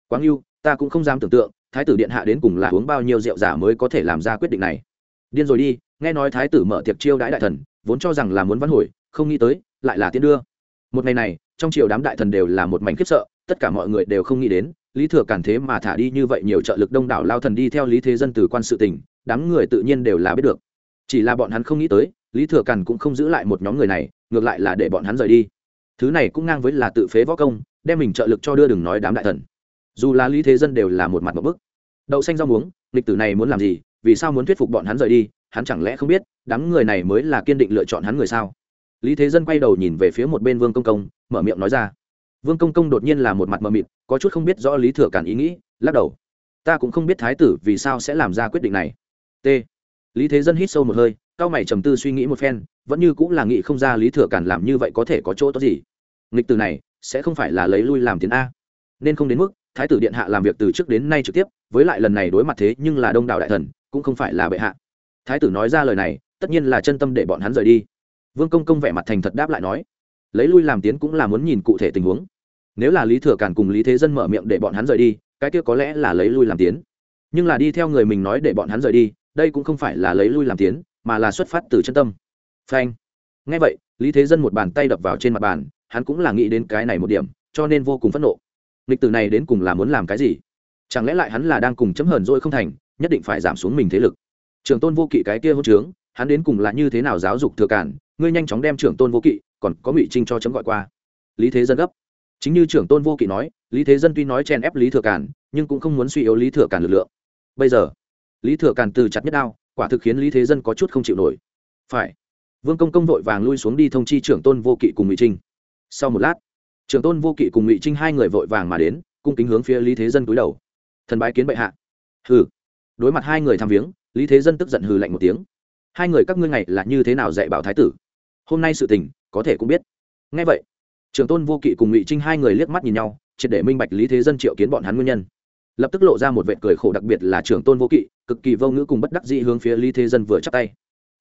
Quáng yêu ta cũng không dám tưởng tượng, thái tử điện hạ đến cùng là uống bao nhiêu rượu giả mới có thể làm ra quyết định này. Điên rồi đi, nghe nói thái tử mở tiệc chiêu đãi đại thần, vốn cho rằng là muốn văn hồi, không nghĩ tới, lại là tiên đưa. Một ngày này, trong triều đám đại thần đều là một mảnh khiếp sợ, tất cả mọi người đều không nghĩ đến lý thừa cản thế mà thả đi như vậy nhiều trợ lực đông đảo lao thần đi theo lý thế dân từ quan sự tỉnh, đám người tự nhiên đều là biết được. Chỉ là bọn hắn không nghĩ tới, lý thừa cản cũng không giữ lại một nhóm người này, ngược lại là để bọn hắn rời đi. Thứ này cũng ngang với là tự phế võ công, đem mình trợ lực cho đưa đừng nói đám đại thần. Dù là lý thế dân đều là một mặt một bức. Đậu xanh rau muống lịch tử này muốn làm gì, vì sao muốn thuyết phục bọn hắn rời đi, hắn chẳng lẽ không biết, đám người này mới là kiên định lựa chọn hắn người sao? Lý thế dân quay đầu nhìn về phía một bên vương công công, mở miệng nói ra vương công công đột nhiên là một mặt mờ mịt, có chút không biết rõ lý thừa cản ý nghĩ, lắc đầu. Ta cũng không biết thái tử vì sao sẽ làm ra quyết định này. T. Lý thế dân hít sâu một hơi, cao mày trầm tư suy nghĩ một phen, vẫn như cũng là nghĩ không ra lý thừa cản làm như vậy có thể có chỗ tốt gì. Nghịch từ này, sẽ không phải là lấy lui làm tiền a. Nên không đến mức, thái tử điện hạ làm việc từ trước đến nay trực tiếp, với lại lần này đối mặt thế nhưng là đông đảo đại thần, cũng không phải là bệ hạ. Thái tử nói ra lời này, tất nhiên là chân tâm để bọn hắn rời đi. Vương công công vẻ mặt thành thật đáp lại nói lấy lui làm tiến cũng là muốn nhìn cụ thể tình huống. Nếu là lý thừa càn cùng lý thế dân mở miệng để bọn hắn rời đi, cái kia có lẽ là lấy lui làm tiến. Nhưng là đi theo người mình nói để bọn hắn rời đi, đây cũng không phải là lấy lui làm tiến, mà là xuất phát từ chân tâm. Phanh. Ngay vậy, lý thế dân một bàn tay đập vào trên mặt bàn, hắn cũng là nghĩ đến cái này một điểm, cho nên vô cùng phẫn nộ. Lịch tử này đến cùng là muốn làm cái gì? Chẳng lẽ lại hắn là đang cùng chấm hờn dỗi không thành, nhất định phải giảm xuống mình thế lực? Trường tôn vô kỵ cái kia hôn trướng, hắn đến cùng là như thế nào giáo dục thừa cản ngươi nhanh chóng đem trưởng tôn vô kỵ còn có ngụy trinh cho chấm gọi qua. Lý thế dân gấp. Chính như trưởng tôn vô kỵ nói, lý thế dân tuy nói chen ép lý thừa cản nhưng cũng không muốn suy yếu lý thừa cản lực lượng. Bây giờ, lý thừa cản từ chặt nhất đao, quả thực khiến lý thế dân có chút không chịu nổi. Phải. Vương công công vội vàng lui xuống đi thông chi trưởng tôn vô kỵ cùng ngụy trinh. Sau một lát, trưởng tôn vô kỵ cùng ngụy trinh hai người vội vàng mà đến, cung kính hướng phía lý thế dân túi đầu. Thần bái kiến bệ hạ. Hừ. Đối mặt hai người tham viếng, lý thế dân tức giận hừ lạnh một tiếng. Hai người các ngươi ngày là như thế nào dạy bảo thái tử? Hôm nay sự tình có thể cũng biết. Ngay vậy, trường tôn vô kỵ cùng ngụy trinh hai người liếc mắt nhìn nhau, triệt để minh bạch lý thế dân triệu kiến bọn hắn nguyên nhân. Lập tức lộ ra một vệ cười khổ đặc biệt là trường tôn vô kỵ, cực kỳ vô ngữ cùng bất đắc dĩ hướng phía lý thế dân vừa chắp tay.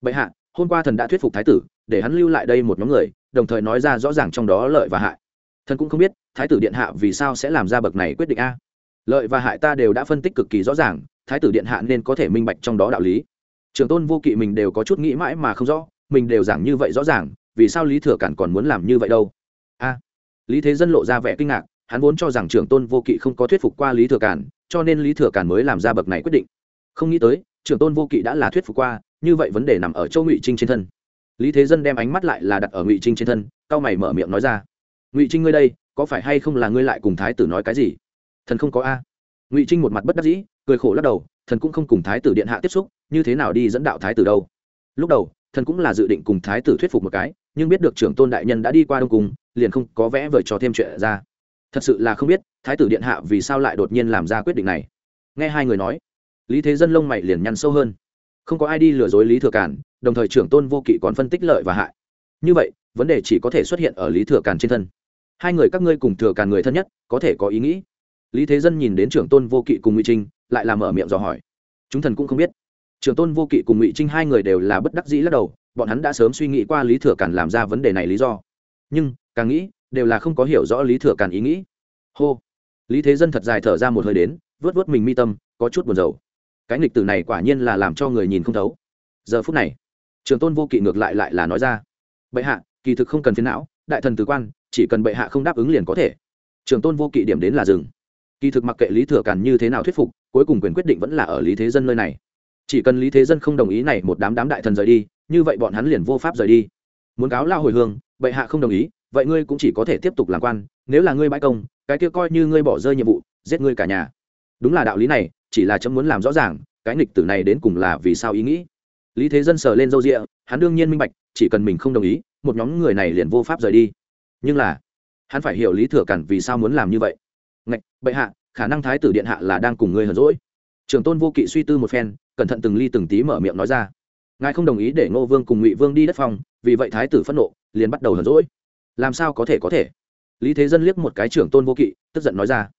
Bệ hạ, hôm qua thần đã thuyết phục thái tử, để hắn lưu lại đây một nhóm người, đồng thời nói ra rõ ràng trong đó lợi và hại. Thần cũng không biết, thái tử điện hạ vì sao sẽ làm ra bậc này quyết định a? Lợi và hại ta đều đã phân tích cực kỳ rõ ràng, thái tử điện hạ nên có thể minh bạch trong đó đạo lý. Trường tôn vô kỵ mình đều có chút nghĩ mãi mà không rõ, mình đều giảng như vậy rõ ràng vì sao lý thừa cản còn muốn làm như vậy đâu? A, lý thế dân lộ ra vẻ kinh ngạc, hắn vốn cho rằng trưởng tôn vô kỵ không có thuyết phục qua lý thừa cản, cho nên lý thừa cản mới làm ra bậc này quyết định. Không nghĩ tới, trưởng tôn vô kỵ đã là thuyết phục qua, như vậy vấn đề nằm ở châu ngụy trinh trên thân. Lý thế dân đem ánh mắt lại là đặt ở ngụy trinh trên thân cao mày mở miệng nói ra, ngụy trinh ngươi đây, có phải hay không là ngươi lại cùng thái tử nói cái gì? Thần không có a. Ngụy trinh một mặt bất đắc dĩ, cười khổ lắc đầu, thần cũng không cùng thái tử điện hạ tiếp xúc, như thế nào đi dẫn đạo thái tử đâu? Lúc đầu thần cũng là dự định cùng thái tử thuyết phục một cái, nhưng biết được trưởng tôn đại nhân đã đi qua đông cung, liền không có vẽ vời cho thêm chuyện ra. Thật sự là không biết, thái tử điện hạ vì sao lại đột nhiên làm ra quyết định này. Nghe hai người nói, lý thế dân lông mày liền nhăn sâu hơn. Không có ai đi lừa dối lý thừa cản đồng thời trưởng tôn vô kỵ còn phân tích lợi và hại. Như vậy, vấn đề chỉ có thể xuất hiện ở lý thừa càn trên thân. Hai người các ngươi cùng thừa càn người thân nhất, có thể có ý nghĩ. Lý thế dân nhìn đến trưởng tôn vô kỵ cùng ngụy trinh lại làm mở miệng dò hỏi. Chúng thần cũng không biết trưởng tôn vô kỵ cùng ngụy trinh hai người đều là bất đắc dĩ lắc đầu, bọn hắn đã sớm suy nghĩ qua lý thừa càn làm ra vấn đề này lý do. Nhưng, càng nghĩ, đều là không có hiểu rõ lý thừa càn ý nghĩ. Hô! Lý thế dân thật dài thở ra một hơi đến, vớt vớt mình mi tâm, có chút buồn rầu. Cái nghịch tử này quả nhiên là làm cho người nhìn không thấu. Giờ phút này, trường tôn vô kỵ ngược lại lại là nói ra. Bệ hạ, kỳ thực không cần phiến não, đại thần tứ quan, chỉ cần bệ hạ không đáp ứng liền có thể. Trường tôn vô kỵ điểm đến là rừng kỳ thực mặc kệ lý thừa càn như thế nào thuyết phục, cuối cùng quyền quyết định vẫn là ở lý thế dân nơi này chỉ cần lý thế dân không đồng ý này một đám đám đại thần rời đi, như vậy bọn hắn liền vô pháp rời đi. Muốn cáo lao hồi hương, bệ hạ không đồng ý, vậy ngươi cũng chỉ có thể tiếp tục làm quan, nếu là ngươi bãi công, cái kia coi như ngươi bỏ rơi nhiệm vụ, giết ngươi cả nhà. Đúng là đạo lý này, chỉ là chấm muốn làm rõ ràng, cái nghịch tử này đến cùng là vì sao ý nghĩ. Lý thế dân sờ lên râu rịa, hắn đương nhiên minh bạch, chỉ cần mình không đồng ý, một nhóm người này liền vô pháp rời đi. Nhưng là, hắn phải hiểu lý thừa cản vì sao muốn làm như vậy. Ngạch, bệ hạ, khả năng thái tử điện hạ là đang cùng ngươi hờn rỗi trường tôn vô kỵ suy tư một phen cẩn thận từng ly từng tí mở miệng nói ra. Ngài không đồng ý để ngô vương cùng ngụy vương đi đất phòng, vì vậy thái tử phẫn nộ, liền bắt đầu hờn rỗi làm sao có thể có thể? Lý thế dân liếc một cái trưởng tôn vô kỵ, tức giận nói ra.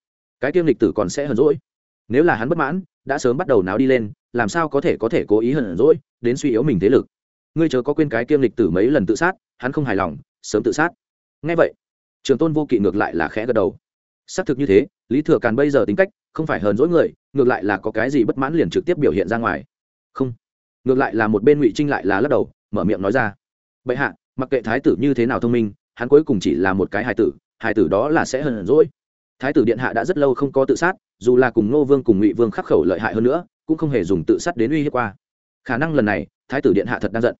Cái kiêm lịch tử còn sẽ hờn rỗi nếu là hắn bất mãn, đã sớm bắt đầu náo đi lên, làm sao có thể có thể cố ý hờn rỗi đến suy yếu mình thế lực? Ngươi chớ có quên cái kiêm lịch tử mấy lần tự sát, hắn không hài lòng, sớm tự sát. Ngay vậy trường tôn vô kỵ ngược lại là khẽ gật đầu xác thực như thế, lý thừa càn bây giờ tính cách, không phải hờn dỗi người, ngược lại là có cái gì bất mãn liền trực tiếp biểu hiện ra ngoài. Không, ngược lại là một bên ngụy trinh lại là lắc đầu, mở miệng nói ra. Bệ hạ, mặc kệ thái tử như thế nào thông minh, hắn cuối cùng chỉ là một cái hài tử hài tử đó là sẽ hờn dỗi. Thái tử điện hạ đã rất lâu không có tự sát, dù là cùng ngô vương cùng ngụy vương khắc khẩu lợi hại hơn nữa, cũng không hề dùng tự sát đến uy hiếp qua. Khả năng lần này, thái tử điện hạ thật đang giận.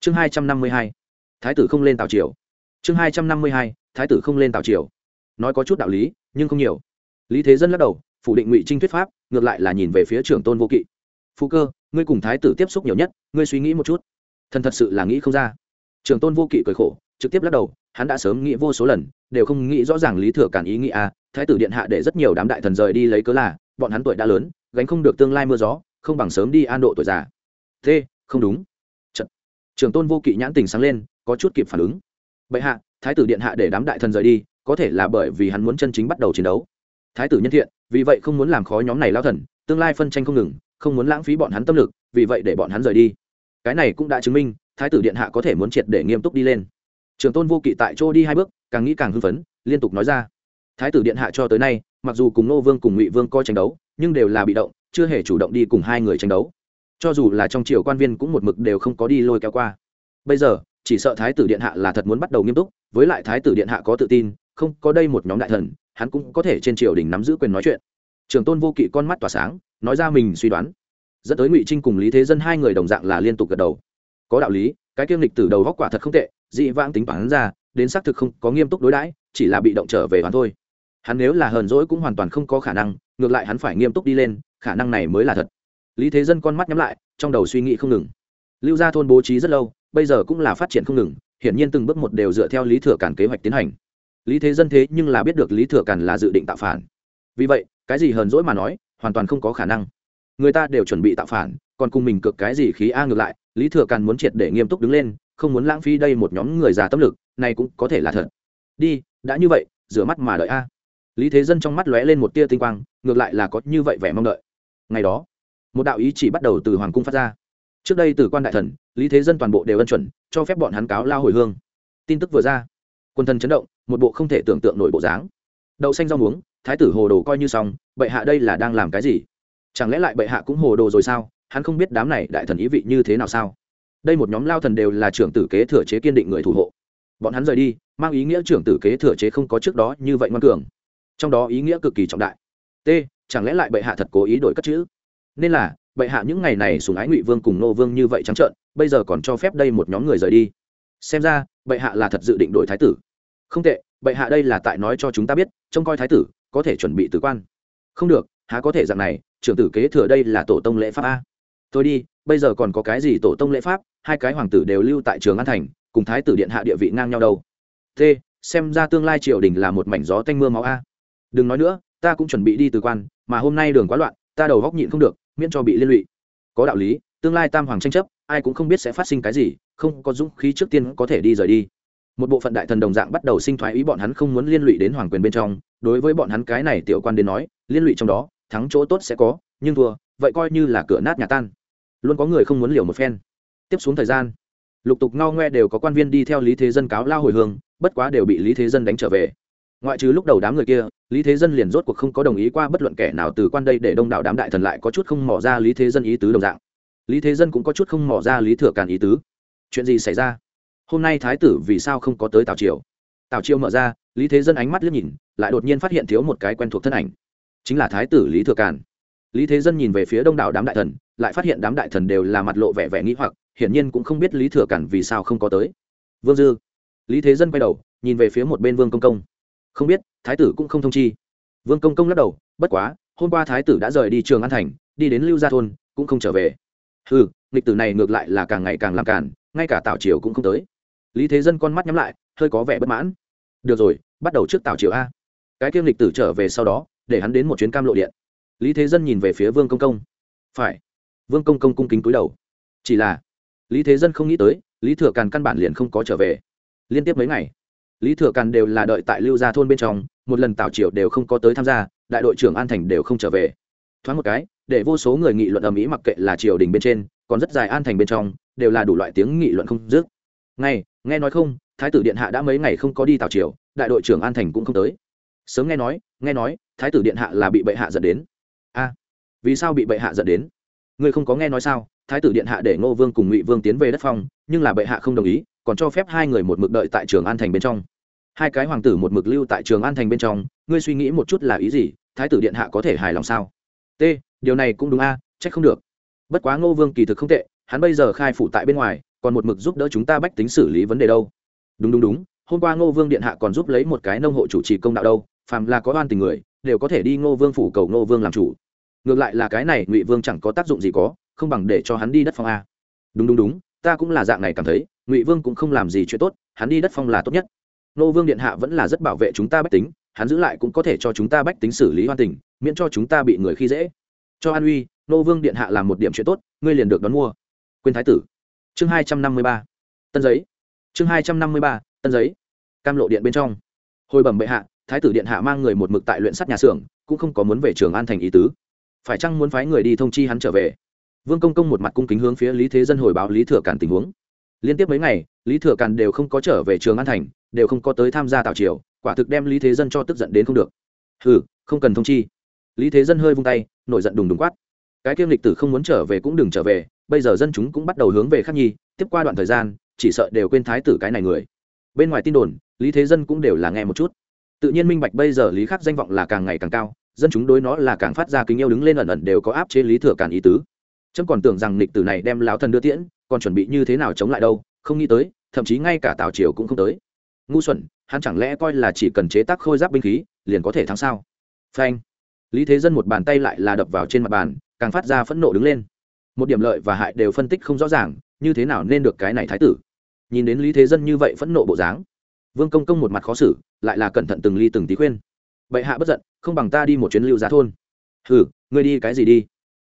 Chương hai trăm năm mươi hai, thái tử không lên tào triều. Chương hai trăm năm mươi hai, thái tử không lên tào triều nói có chút đạo lý, nhưng không nhiều. Lý thế dân lắc đầu, phủ định ngụy trinh thuyết pháp, ngược lại là nhìn về phía trưởng tôn vô kỵ. Phụ cơ, ngươi cùng thái tử tiếp xúc nhiều nhất, ngươi suy nghĩ một chút. Thần thật sự là nghĩ không ra. Trưởng tôn vô kỵ cười khổ, trực tiếp lắc đầu, hắn đã sớm nghĩ vô số lần, đều không nghĩ rõ ràng lý thừa cản ý nghĩ à thái tử điện hạ để rất nhiều đám đại thần rời đi lấy cớ là, bọn hắn tuổi đã lớn, gánh không được tương lai mưa gió, không bằng sớm đi an độ tuổi già. Thế, không đúng. Trật. trưởng tôn vô kỵ nhãn tình sáng lên, có chút kịp phản ứng. Bệ hạ, thái tử điện hạ để đám đại thần rời đi có thể là bởi vì hắn muốn chân chính bắt đầu chiến đấu. Thái tử nhân thiện, vì vậy không muốn làm khó nhóm này lao thần, tương lai phân tranh không ngừng, không muốn lãng phí bọn hắn tâm lực, vì vậy để bọn hắn rời đi. Cái này cũng đã chứng minh, thái tử điện hạ có thể muốn triệt để nghiêm túc đi lên. Trường tôn vô kỵ tại chỗ đi hai bước, càng nghĩ càng hưng phấn, liên tục nói ra. Thái tử điện hạ cho tới nay, mặc dù cùng nô vương cùng ngụy vương coi tranh đấu, nhưng đều là bị động, chưa hề chủ động đi cùng hai người tranh đấu. Cho dù là trong triều quan viên cũng một mực đều không có đi lôi kéo qua. Bây giờ, chỉ sợ thái tử điện hạ là thật muốn bắt đầu nghiêm túc, với lại thái tử điện hạ có tự tin không có đây một nhóm đại thần, hắn cũng có thể trên triều đình nắm giữ quyền nói chuyện. Trường tôn vô kỵ con mắt tỏa sáng, nói ra mình suy đoán. Dẫn tới ngụy trinh cùng lý thế dân hai người đồng dạng là liên tục gật đầu. Có đạo lý, cái kiêm lịch từ đầu góc quả thật không tệ, dị vãng tính toán ra, đến xác thực không có nghiêm túc đối đãi, chỉ là bị động trở về hắn thôi. Hắn nếu là hờn dỗi cũng hoàn toàn không có khả năng, ngược lại hắn phải nghiêm túc đi lên, khả năng này mới là thật. Lý thế dân con mắt nhắm lại, trong đầu suy nghĩ không ngừng. Lưu gia thôn bố trí rất lâu, bây giờ cũng là phát triển không ngừng, hiển nhiên từng bước một đều dựa theo lý thừa cản kế hoạch tiến hành lý thế dân thế nhưng là biết được lý thừa càn là dự định tạo phản. Vì vậy, cái gì hờn dỗi mà nói, hoàn toàn không có khả năng. Người ta đều chuẩn bị tạo phản, còn cùng mình cực cái gì khí a ngược lại, lý thừa càn muốn triệt để nghiêm túc đứng lên, không muốn lãng phí đây một nhóm người già tâm lực, này cũng có thể là thật. Đi, đã như vậy, rửa mắt mà đợi a. Lý thế dân trong mắt lóe lên một tia tinh quang, ngược lại là có như vậy vẻ mong đợi. Ngày đó, một đạo ý chỉ bắt đầu từ hoàng cung phát ra. Trước đây từ quan đại thần, lý thế dân toàn bộ đều ân chuẩn, cho phép bọn hắn cáo lao hồi hương. Tin tức vừa ra quân thần chấn động, một bộ không thể tưởng tượng nổi bộ dáng. Đậu xanh rau muống, thái tử hồ đồ coi như xong, bệ hạ đây là đang làm cái gì? Chẳng lẽ lại bệ hạ cũng hồ đồ rồi sao? Hắn không biết đám này đại thần ý vị như thế nào sao? Đây một nhóm lao thần đều là trưởng tử kế thừa chế kiên định người thủ hộ. Bọn hắn rời đi, mang ý nghĩa trưởng tử kế thừa chế không có trước đó như vậy ngoan cường. Trong đó ý nghĩa cực kỳ trọng đại. T, chẳng lẽ lại bệ hạ thật cố ý đổi cất chữ nên là, bệ hạ những ngày này sùng ái ngụy vương cùng nô vương như vậy trắng trợn, bây giờ còn cho phép đây một nhóm người rời đi. Xem ra, bệ hạ là thật dự định đổi thái tử không tệ, bệ hạ đây là tại nói cho chúng ta biết, trông coi thái tử, có thể chuẩn bị tử quan. Không được, há có thể dạng này, trưởng tử kế thừa đây là tổ tông lễ pháp a. Tôi đi, bây giờ còn có cái gì tổ tông lễ pháp? Hai cái hoàng tử đều lưu tại trường an thành, cùng thái tử điện hạ địa vị ngang nhau đâu. T, xem ra tương lai triều đình là một mảnh gió tanh mưa máu a. Đừng nói nữa, ta cũng chuẩn bị đi từ quan, mà hôm nay đường quá loạn, ta đầu góc nhịn không được, miễn cho bị liên lụy. Có đạo lý, tương lai tam hoàng tranh chấp, ai cũng không biết sẽ phát sinh cái gì, không có dũng khí trước tiên có thể đi rời đi một bộ phận đại thần đồng dạng bắt đầu sinh thoái ý bọn hắn không muốn liên lụy đến hoàng quyền bên trong. Đối với bọn hắn cái này tiểu quan đến nói, liên lụy trong đó, thắng chỗ tốt sẽ có, nhưng thua, vậy coi như là cửa nát nhà tan. Luôn có người không muốn liều một phen. Tiếp xuống thời gian, lục tục ngao ngoe đều có quan viên đi theo lý thế dân cáo lao hồi hương, bất quá đều bị lý thế dân đánh trở về. Ngoại trừ lúc đầu đám người kia, lý thế dân liền rốt cuộc không có đồng ý qua bất luận kẻ nào từ quan đây để đông đảo đám đại thần lại có chút không mỏ ra lý thế dân ý tứ đồng dạng. Lý thế dân cũng có chút không mỏ ra lý thừa càn ý tứ. Chuyện gì xảy ra? Hôm nay thái tử vì sao không có tới tào triều tào triều mở ra lý thế dân ánh mắt liếc nhìn lại đột nhiên phát hiện thiếu một cái quen thuộc thân ảnh chính là thái tử lý thừa càn lý thế dân nhìn về phía đông đảo đám đại thần lại phát hiện đám đại thần đều là mặt lộ vẻ vẻ nghĩ hoặc hiển nhiên cũng không biết lý thừa càn vì sao không có tới vương dư lý thế dân quay đầu nhìn về phía một bên vương công công không biết thái tử cũng không thông chi vương công công lắc đầu bất quá hôm qua thái tử đã rời đi trường an thành đi đến lưu gia thôn cũng không trở về ừ nghịch tử này ngược lại là càng ngày càng làm càn ngay cả tào triều cũng không tới lý thế dân con mắt nhắm lại, hơi có vẻ bất mãn. Được rồi, bắt đầu trước tào triều a. Cái kiêm lịch tử trở về sau đó, để hắn đến một chuyến cam lộ điện. Lý thế dân nhìn về phía vương công công. Phải. Vương công công cung kính cúi đầu. Chỉ là, lý thế dân không nghĩ tới, lý thừa càn căn bản liền không có trở về. Liên tiếp mấy ngày, lý thừa càn đều là đợi tại lưu gia thôn bên trong, một lần tào triều đều không có tới tham gia, đại đội trưởng an thành đều không trở về. Thoáng một cái, để vô số người nghị luận ầm ĩ mặc kệ là triều đình bên trên, còn rất dài an thành bên trong, đều là đủ loại tiếng nghị luận không dứt ngay nghe nói không thái tử điện hạ đã mấy ngày không có đi tào triều đại đội trưởng an thành cũng không tới. Sớm nghe nói nghe nói thái tử điện hạ là bị bệ hạ dẫn đến. A vì sao bị bệ hạ dẫn đến? Ngươi không có nghe nói sao thái tử điện hạ để ngô vương cùng ngụy vương tiến về đất phong nhưng là bệ hạ không đồng ý còn cho phép hai người một mực đợi tại trường an thành bên trong. Hai cái hoàng tử một mực lưu tại trường an thành bên trong ngươi suy nghĩ một chút là ý gì thái tử điện hạ có thể hài lòng sao? T điều này cũng đúng a à, trách không được. Bất quá ngô vương kỳ thực không tệ hắn bây giờ khai phủ tại bên ngoài còn một mực giúp đỡ chúng ta bách tính xử lý vấn đề đâu. Đúng đúng đúng, hôm qua ngô vương điện hạ còn giúp lấy một cái nông hộ chủ trì công đạo đâu, phàm là có oan tình người, đều có thể đi ngô vương phủ cầu ngô vương làm chủ. Ngược lại là cái này ngụy vương chẳng có tác dụng gì có, không bằng để cho hắn đi đất phong a. Đúng đúng đúng, ta cũng là dạng này cảm thấy, ngụy vương cũng không làm gì chuyện tốt, hắn đi đất phong là tốt nhất. Ngô vương điện hạ vẫn là rất bảo vệ chúng ta bách tính, hắn giữ lại cũng có thể cho chúng ta bách tính xử lý hoan tình, miễn cho chúng ta bị người khi dễ. Cho an uy, Ngô vương điện hạ làm một điểm chuyện tốt, ngươi liền được đón mua. Quên thái tử chương hai trăm năm mươi ba. Tân giấy. Chương hai trăm năm mươi ba, tân giấy. Cam lộ điện bên trong. Hồi bẩm bệ hạ, thái tử điện hạ mang người một mực tại luyện sắt nhà xưởng, cũng không có muốn về trường an thành ý tứ. Phải chăng muốn phái người đi thông chi hắn trở về? Vương công công một mặt cung kính hướng phía lý thế dân hồi báo lý thừa cản tình huống. Liên tiếp mấy ngày, lý thừa cản đều không có trở về trường an thành, đều không có tới tham gia tào triều, quả thực đem lý thế dân cho tức giận đến không được. Hừ, không cần thông chi. Lý thế dân hơi vung tay, nổi giận đùng đùng quát. Cái kiêm lịch tử không muốn trở về cũng đừng trở về bây giờ dân chúng cũng bắt đầu hướng về khắc nhi, tiếp qua đoạn thời gian, chỉ sợ đều quên thái tử cái này người. Bên ngoài tin đồn, lý thế dân cũng đều là nghe một chút. Tự nhiên minh bạch bây giờ lý khắc danh vọng là càng ngày càng cao, dân chúng đối nó là càng phát ra kính yêu đứng lên ẩn ẩn đều có áp chế lý thừa càn ý tứ. Trâm còn tưởng rằng lịch tử này đem láo thần đưa tiễn, còn chuẩn bị như thế nào chống lại đâu, không nghĩ tới, thậm chí ngay cả tào triều cũng không tới. Ngu xuẩn, hắn chẳng lẽ coi là chỉ cần chế tác khôi giáp binh khí, liền có thể thắng sao? Phanh. Lý thế dân một bàn tay lại là đập vào trên mặt bàn, càng phát ra phẫn nộ đứng lên một điểm lợi và hại đều phân tích không rõ ràng như thế nào nên được cái này thái tử? Nhìn đến lý thế dân như vậy phẫn nộ bộ dáng vương công công một mặt khó xử lại là cẩn thận từng ly từng tí khuyên. Bệ hạ bất giận không bằng ta đi một chuyến lưu giá thôn. Hừ ngươi đi cái gì đi?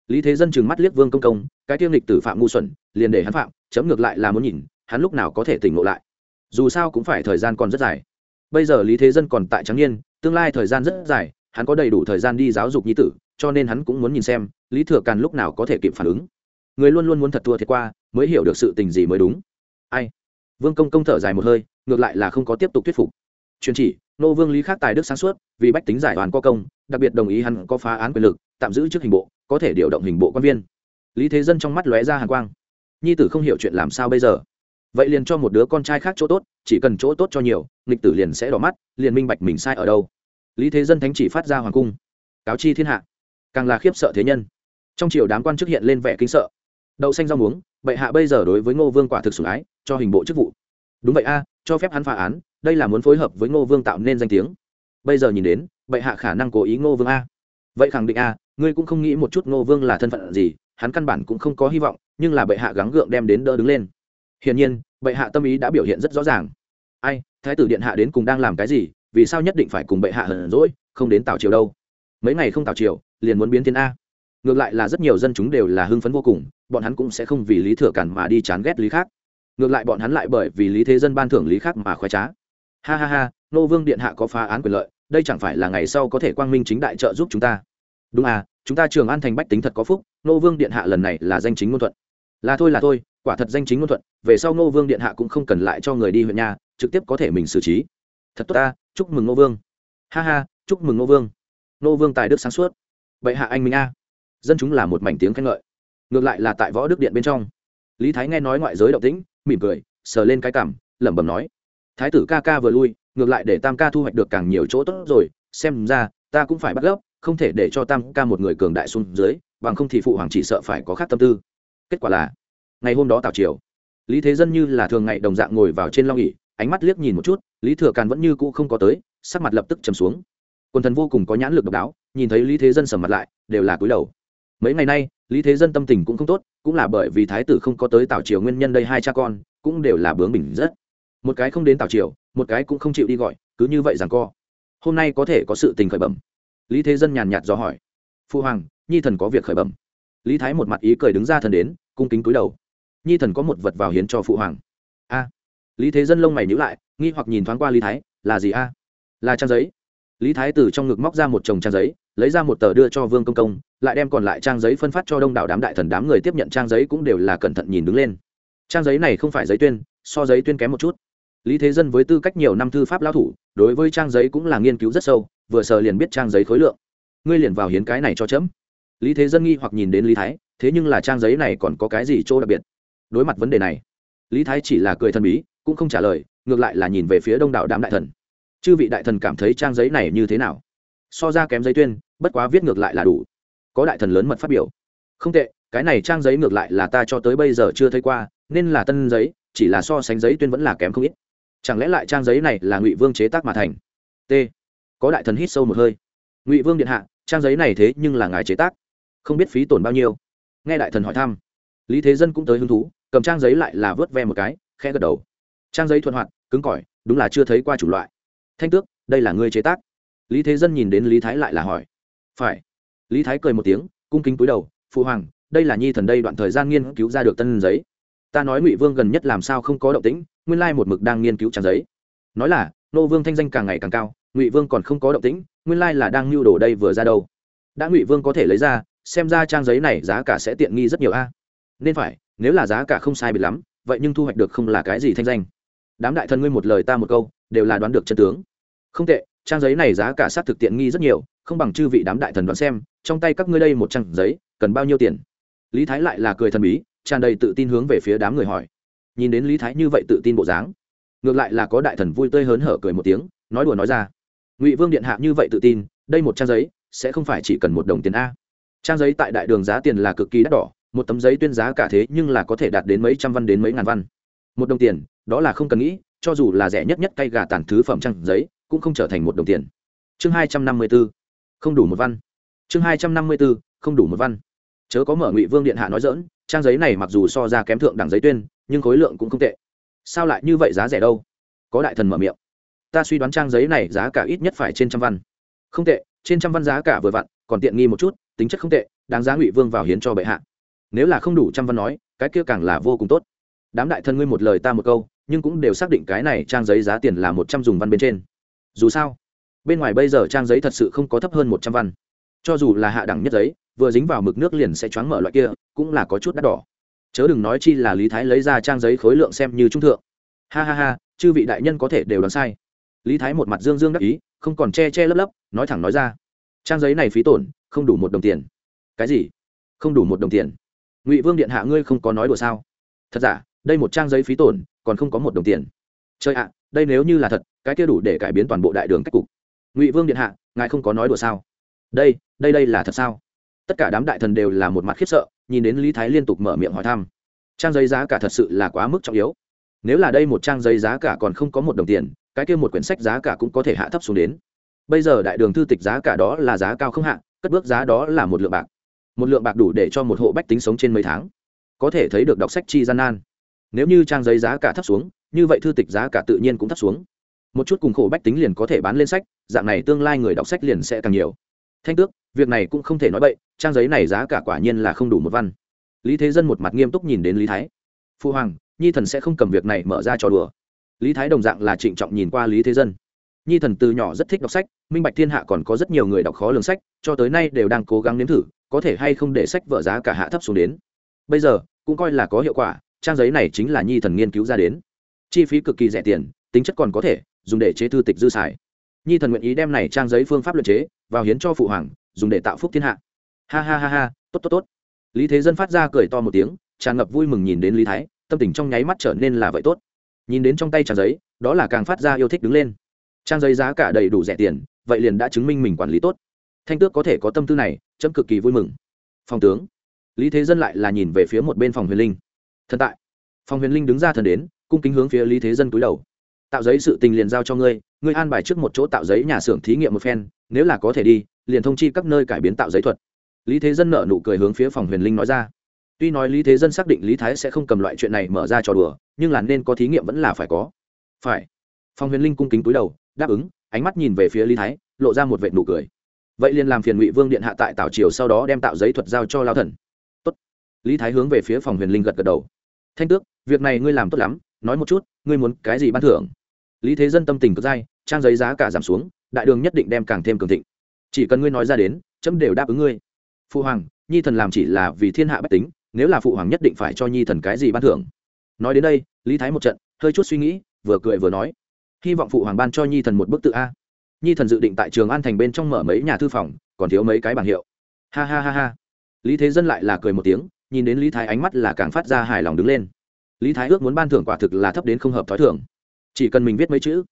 Lý thế dân chừng mắt liếc vương công công cái tiêm lịch tử phạm ngu xuẩn liền để hắn phạm chấm ngược lại là muốn nhìn hắn lúc nào có thể tỉnh ngộ lại. Dù sao cũng phải thời gian còn rất dài. Bây giờ lý thế dân còn tại trắng yên, tương lai thời gian rất dài hắn có đầy đủ thời gian đi giáo dục nhi tử cho nên hắn cũng muốn nhìn xem lý thừa càn lúc nào có thể kịp phản ứng người luôn luôn muốn thật thua thiệt qua, mới hiểu được sự tình gì mới đúng. Ai? Vương công công thở dài một hơi, ngược lại là không có tiếp tục thuyết phục. Truyền chỉ, nô vương lý khác tài đức sáng suốt, vì bách tính giải đoàn có công, đặc biệt đồng ý hắn có phá án quyền lực, tạm giữ trước hình bộ, có thể điều động hình bộ quan viên. Lý thế dân trong mắt lóe ra hàn quang. Nhi tử không hiểu chuyện làm sao bây giờ. Vậy liền cho một đứa con trai khác chỗ tốt, chỉ cần chỗ tốt cho nhiều, nghịch tử liền sẽ đỏ mắt, liền minh bạch mình sai ở đâu. Lý thế dân thánh chỉ phát ra hoàng cung. Cáo chi thiên hạ. Càng là khiếp sợ thế nhân. Trong triều đám quan chức hiện lên vẻ kinh sợ đậu xanh rau muống, bệ hạ bây giờ đối với ngô vương quả thực sủng ái, cho hình bộ chức vụ. Đúng vậy a, cho phép hắn phá án, đây là muốn phối hợp với ngô vương tạo nên danh tiếng. Bây giờ nhìn đến, bệ hạ khả năng cố ý ngô vương a. Vậy khẳng định a, ngươi cũng không nghĩ một chút ngô vương là thân phận gì, hắn căn bản cũng không có hy vọng, nhưng là bệ hạ gắng gượng đem đến đỡ đứng lên. Hiển nhiên, bệ hạ tâm ý đã biểu hiện rất rõ ràng. Ai, thái tử điện hạ đến cùng đang làm cái gì, vì sao nhất định phải cùng bệ hạ hờn rỗi không đến tào triều đâu? Mấy ngày không tào triều, liền muốn biến thiên a ngược lại là rất nhiều dân chúng đều là hưng phấn vô cùng, bọn hắn cũng sẽ không vì lý thừa cản mà đi chán ghét lý khác. Ngược lại bọn hắn lại bởi vì lý thế dân ban thưởng lý khác mà khoái trá. Ha ha ha, nô vương điện hạ có phá án quyền lợi, đây chẳng phải là ngày sau có thể quang minh chính đại trợ giúp chúng ta? Đúng à chúng ta trường an thành bách tính thật có phúc, nô vương điện hạ lần này là danh chính ngôn thuận. Là thôi là thôi, quả thật danh chính ngôn thuận, về sau nô vương điện hạ cũng không cần lại cho người đi huyện nhà, trực tiếp có thể mình xử trí. Thật tốt ta, chúc mừng nô vương. Ha ha, chúc mừng nô vương. Nô vương tài đức sáng suốt. Vậy hạ anh minh a dân chúng là một mảnh tiếng khen ngợi. Ngược lại là tại võ đức điện bên trong. Lý thái nghe nói ngoại giới động tĩnh, mỉm cười, sờ lên cái cảm, lẩm bẩm nói, thái tử ca ca vừa lui, ngược lại để tam ca thu hoạch được càng nhiều chỗ tốt rồi, xem ra, ta cũng phải bắt gốc không thể để cho tam ca một người cường đại xuống dưới, bằng không thì phụ hoàng chỉ sợ phải có khác tâm tư. Kết quả là, ngày hôm đó tào triều, lý thế dân như là thường ngày đồng dạng ngồi vào trên long ỉ ánh mắt liếc nhìn một chút, lý thừa càn vẫn như cũ không có tới, sắc mặt lập tức chầm xuống. Quần thần vô cùng có nhãn lực độc đáo, nhìn thấy lý thế dân sầm mặt lại, đều là cúi đầu mấy ngày nay, lý thế dân tâm tình cũng không tốt, cũng là bởi vì thái tử không có tới tảo triều nguyên nhân đây hai cha con, cũng đều là bướng bỉnh rất. Một cái không đến tảo triều, một cái cũng không chịu đi gọi, cứ như vậy rằng co. Hôm nay có thể có sự tình khởi bẩm. Lý thế dân nhàn nhạt do hỏi. Phu hoàng, nhi thần có việc khởi bẩm. Lý thái một mặt ý cười đứng ra thần đến, cung kính cúi đầu. Nhi thần có một vật vào hiến cho phụ hoàng. A. Lý thế dân lông mày nhữ lại, nghi hoặc nhìn thoáng qua lý thái, là gì a? Là trang giấy. Lý thái từ trong ngực móc ra một chồng trang giấy lấy ra một tờ đưa cho vương công công, lại đem còn lại trang giấy phân phát cho đông đảo đám đại thần đám người tiếp nhận trang giấy cũng đều là cẩn thận nhìn đứng lên. Trang giấy này không phải giấy tuyên, so giấy tuyên kém một chút. Lý thế dân với tư cách nhiều năm thư pháp lao thủ, đối với trang giấy cũng là nghiên cứu rất sâu, vừa sờ liền biết trang giấy khối lượng. Ngươi liền vào hiến cái này cho chấm. Lý thế dân nghi hoặc nhìn đến lý thái, thế nhưng là trang giấy này còn có cái gì chỗ đặc biệt? Đối mặt vấn đề này, lý thái chỉ là cười thần bí, cũng không trả lời, ngược lại là nhìn về phía đông đảo đám đại thần. Chư vị đại thần cảm thấy trang giấy này như thế nào? So ra kém giấy tuyên, bất quá viết ngược lại là đủ. Có đại thần lớn mật phát biểu. Không tệ, cái này trang giấy ngược lại là ta cho tới bây giờ chưa thấy qua, nên là tân giấy, chỉ là so sánh giấy tuyên vẫn là kém không ít. Chẳng lẽ lại trang giấy này là ngụy vương chế tác mà thành? T. Có đại thần hít sâu một hơi. Ngụy vương điện hạ, trang giấy này thế nhưng là ngài chế tác. Không biết phí tổn bao nhiêu. Nghe đại thần hỏi thăm, lý thế dân cũng tới hứng thú, cầm trang giấy lại là vớt ve một cái khe gật đầu. Trang giấy thuận hoạt, cứng cỏi, đúng là chưa thấy qua chủ loại. Thanh tước, đây là ngươi chế tác lý thế dân nhìn đến lý thái lại là hỏi. Phải. Lý thái cười một tiếng, cung kính túi đầu, phụ hoàng, đây là nhi thần đây đoạn thời gian nghiên cứu ra được tân giấy. Ta nói ngụy vương gần nhất làm sao không có động tĩnh, nguyên lai một mực đang nghiên cứu trang giấy. Nói là, nô vương thanh danh càng ngày càng cao, ngụy vương còn không có động tĩnh, nguyên lai là đang lưu đồ đây vừa ra đâu. Đã ngụy vương có thể lấy ra, xem ra trang giấy này giá cả sẽ tiện nghi rất nhiều a. Nên phải, nếu là giá cả không sai biệt lắm, vậy nhưng thu hoạch được không là cái gì thanh danh. Đám đại thần ngươi một lời ta một câu, đều là đoán được chân tướng. Không tệ trang giấy này giá cả sát thực tiện nghi rất nhiều, không bằng chư vị đám đại thần đoán xem, trong tay các ngươi đây một trang giấy, cần bao nhiêu tiền? Lý thái lại là cười thần bí, tràn đầy tự tin hướng về phía đám người hỏi. Nhìn đến lý thái như vậy tự tin bộ dáng, ngược lại là có đại thần vui tươi hớn hở cười một tiếng, nói đùa nói ra. Ngụy vương điện hạ như vậy tự tin, đây một trang giấy, sẽ không phải chỉ cần một đồng tiền a. Trang giấy tại đại đường giá tiền là cực kỳ đắt đỏ, một tấm giấy tuyên giá cả thế nhưng là có thể đạt đến mấy trăm văn đến mấy ngàn văn. Một đồng tiền, đó là không cần nghĩ, cho dù là rẻ nhất nhất cây gà tàn thứ phẩm trang giấy cũng không trở thành một đồng tiền. Chương hai trăm năm mươi b ố không đủ một văn. Chương hai trăm năm mươi b ố không đủ một văn. Chớ có mở ngụy vương điện hạ nói dỡn trang giấy này mặc dù so ra kém thượng đẳng giấy tuyên, nhưng khối lượng cũng không tệ. Sao lại như vậy giá rẻ đâu? Có đại thần mở miệng. Ta suy đoán trang giấy này giá cả ít nhất phải trên trăm văn. Không tệ, trên trăm văn giá cả vừa vặn, còn tiện nghi một chút, tính chất không tệ, đáng giá ngụy vương vào hiến cho bệ hạ. Nếu là không đủ trăm văn nói, cái kia càng là vô cùng tốt. Đám đại thần ngươi một lời ta một câu, nhưng cũng đều xác định cái này trang giấy giá tiền là một trăm dùng văn bên trên dù sao, bên ngoài bây giờ trang giấy thật sự không có thấp hơn một trăm văn. Cho dù là hạ đẳng nhất giấy, vừa dính vào mực nước liền sẽ choáng mở loại kia, cũng là có chút đắt đỏ. Chớ đừng nói chi là lý thái lấy ra trang giấy khối lượng xem như trung thượng. Ha ha ha, chư vị đại nhân có thể đều đoán sai. Lý thái một mặt dương dương đắc ý, không còn che che lấp lấp, nói thẳng nói ra. Trang giấy này phí tổn, không đủ một đồng tiền. Cái gì? Không đủ một đồng tiền. Ngụy vương điện hạ ngươi không có nói đùa sao? Thật giả, đây một trang giấy phí tổn, còn không có một đồng tiền. Chơi ạ đây nếu như là thật, cái kia đủ để cải biến toàn bộ đại đường cách cục. Ngụy vương điện hạ, ngài không có nói đùa sao? Đây đây đây là thật sao? Tất cả đám đại thần đều là một mặt khiếp sợ, nhìn đến lý thái liên tục mở miệng hỏi thăm. Trang giấy giá cả thật sự là quá mức trọng yếu. Nếu là đây một trang giấy giá cả còn không có một đồng tiền, cái kia một quyển sách giá cả cũng có thể hạ thấp xuống đến. Bây giờ đại đường thư tịch giá cả đó là giá cao không hạ, cất bước giá đó là một lượng bạc. Một lượng bạc đủ để cho một hộ bách tính sống trên mấy tháng. Có thể thấy được đọc sách chi gian nan. Nếu như trang giấy giá cả thấp xuống như vậy thư tịch giá cả tự nhiên cũng thấp xuống. Một chút cùng khổ bách tính liền có thể bán lên sách, dạng này tương lai người đọc sách liền sẽ càng nhiều. Thanh tước, việc này cũng không thể nói bậy, trang giấy này giá cả quả nhiên là không đủ một văn. Lý thế dân một mặt nghiêm túc nhìn đến lý thái. Phu hoàng, nhi thần sẽ không cầm việc này mở ra trò đùa. Lý thái đồng dạng là trịnh trọng nhìn qua lý thế dân. Nhi thần từ nhỏ rất thích đọc sách, minh bạch thiên hạ còn có rất nhiều người đọc khó lường sách, cho tới nay đều đang cố gắng nếm thử, có thể hay không để sách vợ giá cả hạ thấp xuống đến. Bây giờ, cũng coi là có hiệu quả, trang giấy này chính là nhi thần nghiên cứu ra đến chi phí cực kỳ rẻ tiền, tính chất còn có thể, dùng để chế thư tịch dư xài. Nhi thần nguyện ý đem này trang giấy phương pháp luận chế, vào hiến cho phụ hoàng, dùng để tạo phúc thiên hạ. Ha ha ha ha, tốt tốt tốt. Lý thế dân phát ra cười to một tiếng, tràn ngập vui mừng nhìn đến lý thái, tâm tình trong nháy mắt trở nên là vậy tốt. Nhìn đến trong tay trang giấy, đó là càng phát ra yêu thích đứng lên. Trang giấy giá cả đầy đủ rẻ tiền, vậy liền đã chứng minh mình quản lý tốt. Thanh tước có thể có tâm tư này, chấm cực kỳ vui mừng. Phòng tướng. Lý thế dân lại là nhìn về phía một bên phòng huyền linh. Thần tại. Phòng huyền linh đứng ra thần đến cung kính hướng phía lý thế dân cúi đầu. Tạo giấy sự tình liền giao cho ngươi ngươi an bài trước một chỗ tạo giấy nhà xưởng thí nghiệm một phen, nếu là có thể đi, liền thông chi các nơi cải biến tạo giấy thuật. Lý thế dân nợ nụ cười hướng phía phòng huyền linh nói ra. Tuy nói lý thế dân xác định lý thái sẽ không cầm loại chuyện này mở ra trò đùa, nhưng là nên có thí nghiệm vẫn là phải có. Phải. Phòng huyền linh cung kính cúi đầu, đáp ứng, ánh mắt nhìn về phía lý thái, lộ ra một vệ nụ cười. Vậy liền làm phiền ngụy vương điện hạ tại tảo triều sau đó đem tạo giấy thuật giao cho lao thần. Tốt. lý thái hướng về phía phòng huyền linh gật gật đầu. Thanh tước, việc này ngươi làm tốt lắm nói một chút, ngươi muốn cái gì ban thưởng? Lý thế dân tâm tình cực dai, trang giấy giá cả giảm xuống, đại đường nhất định đem càng thêm cường thịnh. Chỉ cần ngươi nói ra đến, chấm đều đáp ứng ngươi. Phụ hoàng, nhi thần làm chỉ là vì thiên hạ bách tính, nếu là phụ hoàng nhất định phải cho nhi thần cái gì ban thưởng? Nói đến đây, lý thái một trận, hơi chút suy nghĩ, vừa cười vừa nói. Hy vọng phụ hoàng ban cho nhi thần một bức tự a. Nhi thần dự định tại trường an thành bên trong mở mấy nhà thư phòng, còn thiếu mấy cái bảng hiệu. Ha ha ha ha. Lý thế dân lại là cười một tiếng, nhìn đến lý thái ánh mắt là càng phát ra hài lòng đứng lên lý thái ước muốn ban thưởng quả thực là thấp đến không hợp t h ó i thưởng chỉ cần mình viết mấy chữ,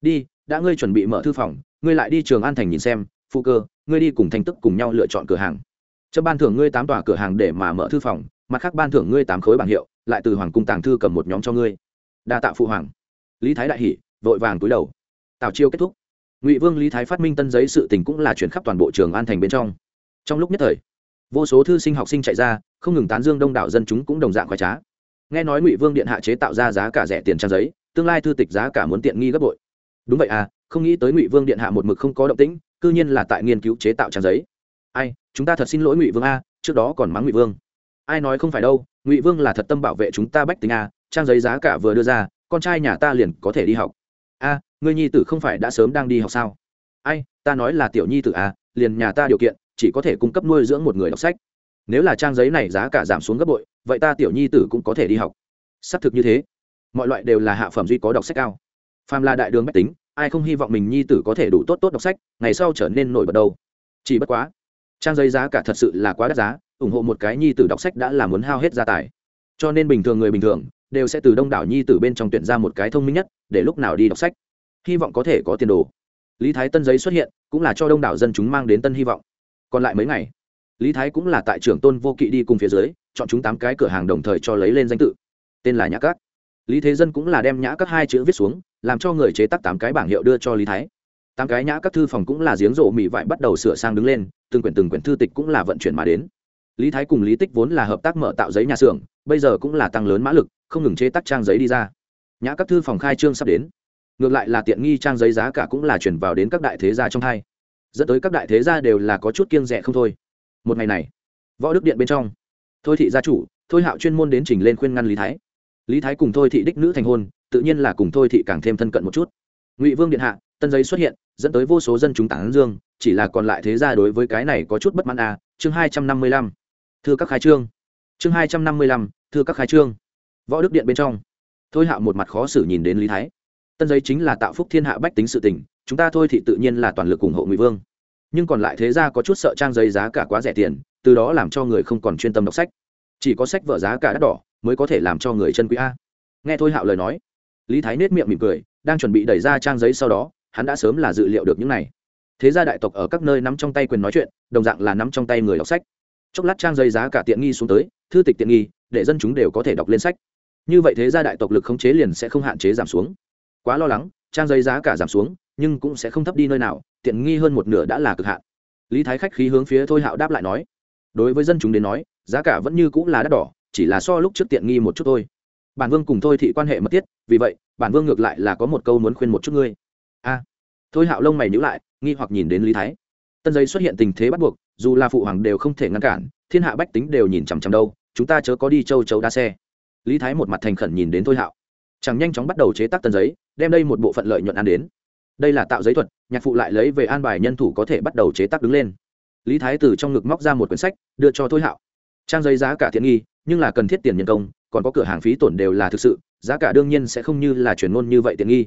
đi, đã ngươi chuẩn bị mở thư phòng, ngươi lại đi trường an thành nhìn xem phụ cơ, ngươi đi cùng thành tức cùng nhau lựa chọn cửa hàng. Cho ban thưởng ngươi tám tòa cửa hàng để mà mở thư phòng, mặt khác ban thưởng ngươi tám khối bảng hiệu, lại từ hoàng cung tàng thư cầm một nhóm cho ngươi. Đa tạ phụ hoàng. Lý thái đại hỷ vội vàng túi đầu. Tào chiêu kết thúc. Ngụy vương lý thái phát minh tân giấy sự tình cũng là chuyển khắp toàn bộ trường an thành bên trong. Trong lúc nhất thời, vô số thư sinh học sinh chạy ra, không ngừng tán dương đông đảo dân chúng cũng đồng dạng khoái trá nghe nói ngụy vương điện hạ chế tạo ra giá cả rẻ tiền trang giấy tương lai thư tịch giá cả muốn tiện nghi gấp bội đúng vậy à không nghĩ tới ngụy vương điện hạ một mực không có động tĩnh c ư nhiên là tại nghiên cứu chế tạo trang giấy ai chúng ta thật xin lỗi ngụy vương a trước đó còn mắng ngụy vương ai nói không phải đâu ngụy vương là thật tâm bảo vệ chúng ta bách tính a trang giấy giá cả vừa đưa ra con trai nhà ta liền có thể đi học a người nhi tử không phải đã sớm đang đi học sao ai ta nói là tiểu nhi tử à liền nhà ta điều kiện chỉ có thể cung cấp nuôi dưỡng một người đọc sách nếu là trang giấy này giá cả giảm xuống gấp bội vậy ta tiểu nhi tử cũng có thể đi học. Xác thực như thế. Mọi loại đều là hạ phẩm duy có đọc sách cao. Phàm là đại đường bách tính, ai không hy vọng mình nhi tử có thể đủ tốt tốt đọc sách, ngày sau trở nên nổi bật đâu. Chỉ bất quá, trang giấy giá cả thật sự là quá đắt giá, ủng hộ một cái nhi tử đọc sách đã là muốn hao hết gia tài. Cho nên bình thường người bình thường đều sẽ từ đông đảo nhi tử bên trong tuyển ra một cái thông minh nhất, để lúc nào đi đọc sách. Hy vọng có thể có tiền đồ. Lý thái tân giấy xuất hiện, cũng là cho đông đảo dân chúng mang đến tân hy vọng. Còn lại mấy ngày, lý thái cũng là tại trưởng tôn vô kỵ đi cùng phía dưới chọn chúng tám cái cửa hàng đồng thời cho lấy lên danh tự. Tên là nhã cát lý thế dân cũng là đem nhã các hai chữ viết xuống, làm cho người chế tác tám cái bảng hiệu đưa cho lý thái. Tám cái nhã các thư phòng cũng là giếng rộ mị vại bắt đầu sửa sang đứng lên, từng quyển từng quyển thư tịch cũng là vận chuyển mà đến. Lý thái cùng lý tích vốn là hợp tác mở tạo giấy nhà xưởng, bây giờ cũng là tăng lớn mã lực, không ngừng chế tác trang giấy đi ra. Nhã các thư phòng khai trương sắp đến. Ngược lại là tiện nghi trang giấy giá cả cũng là chuyển vào đến các đại thế gia trong hai. Dẫn tới các đại thế gia đều là có chút kiêng rẻ không thôi. Một ngày này, võ đức điện bên trong thôi thị gia chủ, thôi hạo chuyên môn đến trình lên khuyên ngăn lý thái. Lý thái cùng thôi thị đích nữ thành hôn, tự nhiên là cùng thôi thị càng thêm thân cận một chút. Ngụy vương điện hạ, tân giấy xuất hiện, dẫn tới vô số dân chúng tản dương, chỉ là còn lại thế gia đối với cái này có chút bất mãn à chương hai trăm năm mươi lăm. Thưa các khai trương. Chương hai trăm năm mươi lăm, thưa các khai trương. Võ đức điện bên trong. Thôi hạo một mặt khó xử nhìn đến lý thái. Tân giấy chính là tạo phúc thiên hạ bách tính sự tình, chúng ta thôi thì tự nhiên là toàn lực ủng hộ ngụy vương. Nhưng còn lại thế ra có chút sợ trang giấy giá cả quá rẻ tiền từ đó làm cho người không còn chuyên tâm đọc sách. Chỉ có sách vở giá cả đắt đỏ mới có thể làm cho người chân quý a. Nghe thôi hạo lời nói, lý thái nết miệng mỉm cười, đang chuẩn bị đẩy ra trang giấy sau đó, hắn đã sớm là dự liệu được những này. Thế gia đại tộc ở các nơi nắm trong tay quyền nói chuyện, đồng dạng là nắm trong tay người đọc sách. Chốc lát trang giấy giá cả tiện nghi xuống tới, thư tịch tiện nghi, để dân chúng đều có thể đọc lên sách. Như vậy thế gia đại tộc lực khống chế liền sẽ không hạn chế giảm xuống. Quá lo lắng, trang giấy giá cả giảm xuống, nhưng cũng sẽ không thấp đi nơi nào, tiện nghi hơn một nửa đã là cực hạn. Lý thái khách khí hướng phía thôi hạo đáp lại nói đối với dân chúng đến nói, giá cả vẫn như cũng là đắt đỏ, chỉ là so lúc trước tiện nghi một chút thôi. Bản vương cùng thôi thị quan hệ mật thiết, vì vậy, bản vương ngược lại là có một câu muốn khuyên một chút ngươi. A. Thôi hạo lông mày nhữ lại, nghi hoặc nhìn đến lý thái. Tân giấy xuất hiện tình thế bắt buộc, dù là phụ hoàng đều không thể ngăn cản, thiên hạ bách tính đều nhìn chằm chằm đâu, chúng ta chớ có đi châu chấu đa xe. Lý thái một mặt thành khẩn nhìn đến thôi hạo. Chẳng nhanh chóng bắt đầu chế tác tân giấy, đem đây một bộ phận lợi nhuận ăn đến. Đây là tạo giấy thuật, nhạc phụ lại lấy về an bài nhân thủ có thể bắt đầu chế tác đứng lên lý thái từ trong ngực móc ra một quyển sách, đưa cho thôi hạo. Trang giấy giá cả thiện nghi, nhưng là cần thiết tiền nhân công, còn có cửa hàng phí tổn đều là thực sự, giá cả đương nhiên sẽ không như là chuyển ngôn như vậy tiện nghi.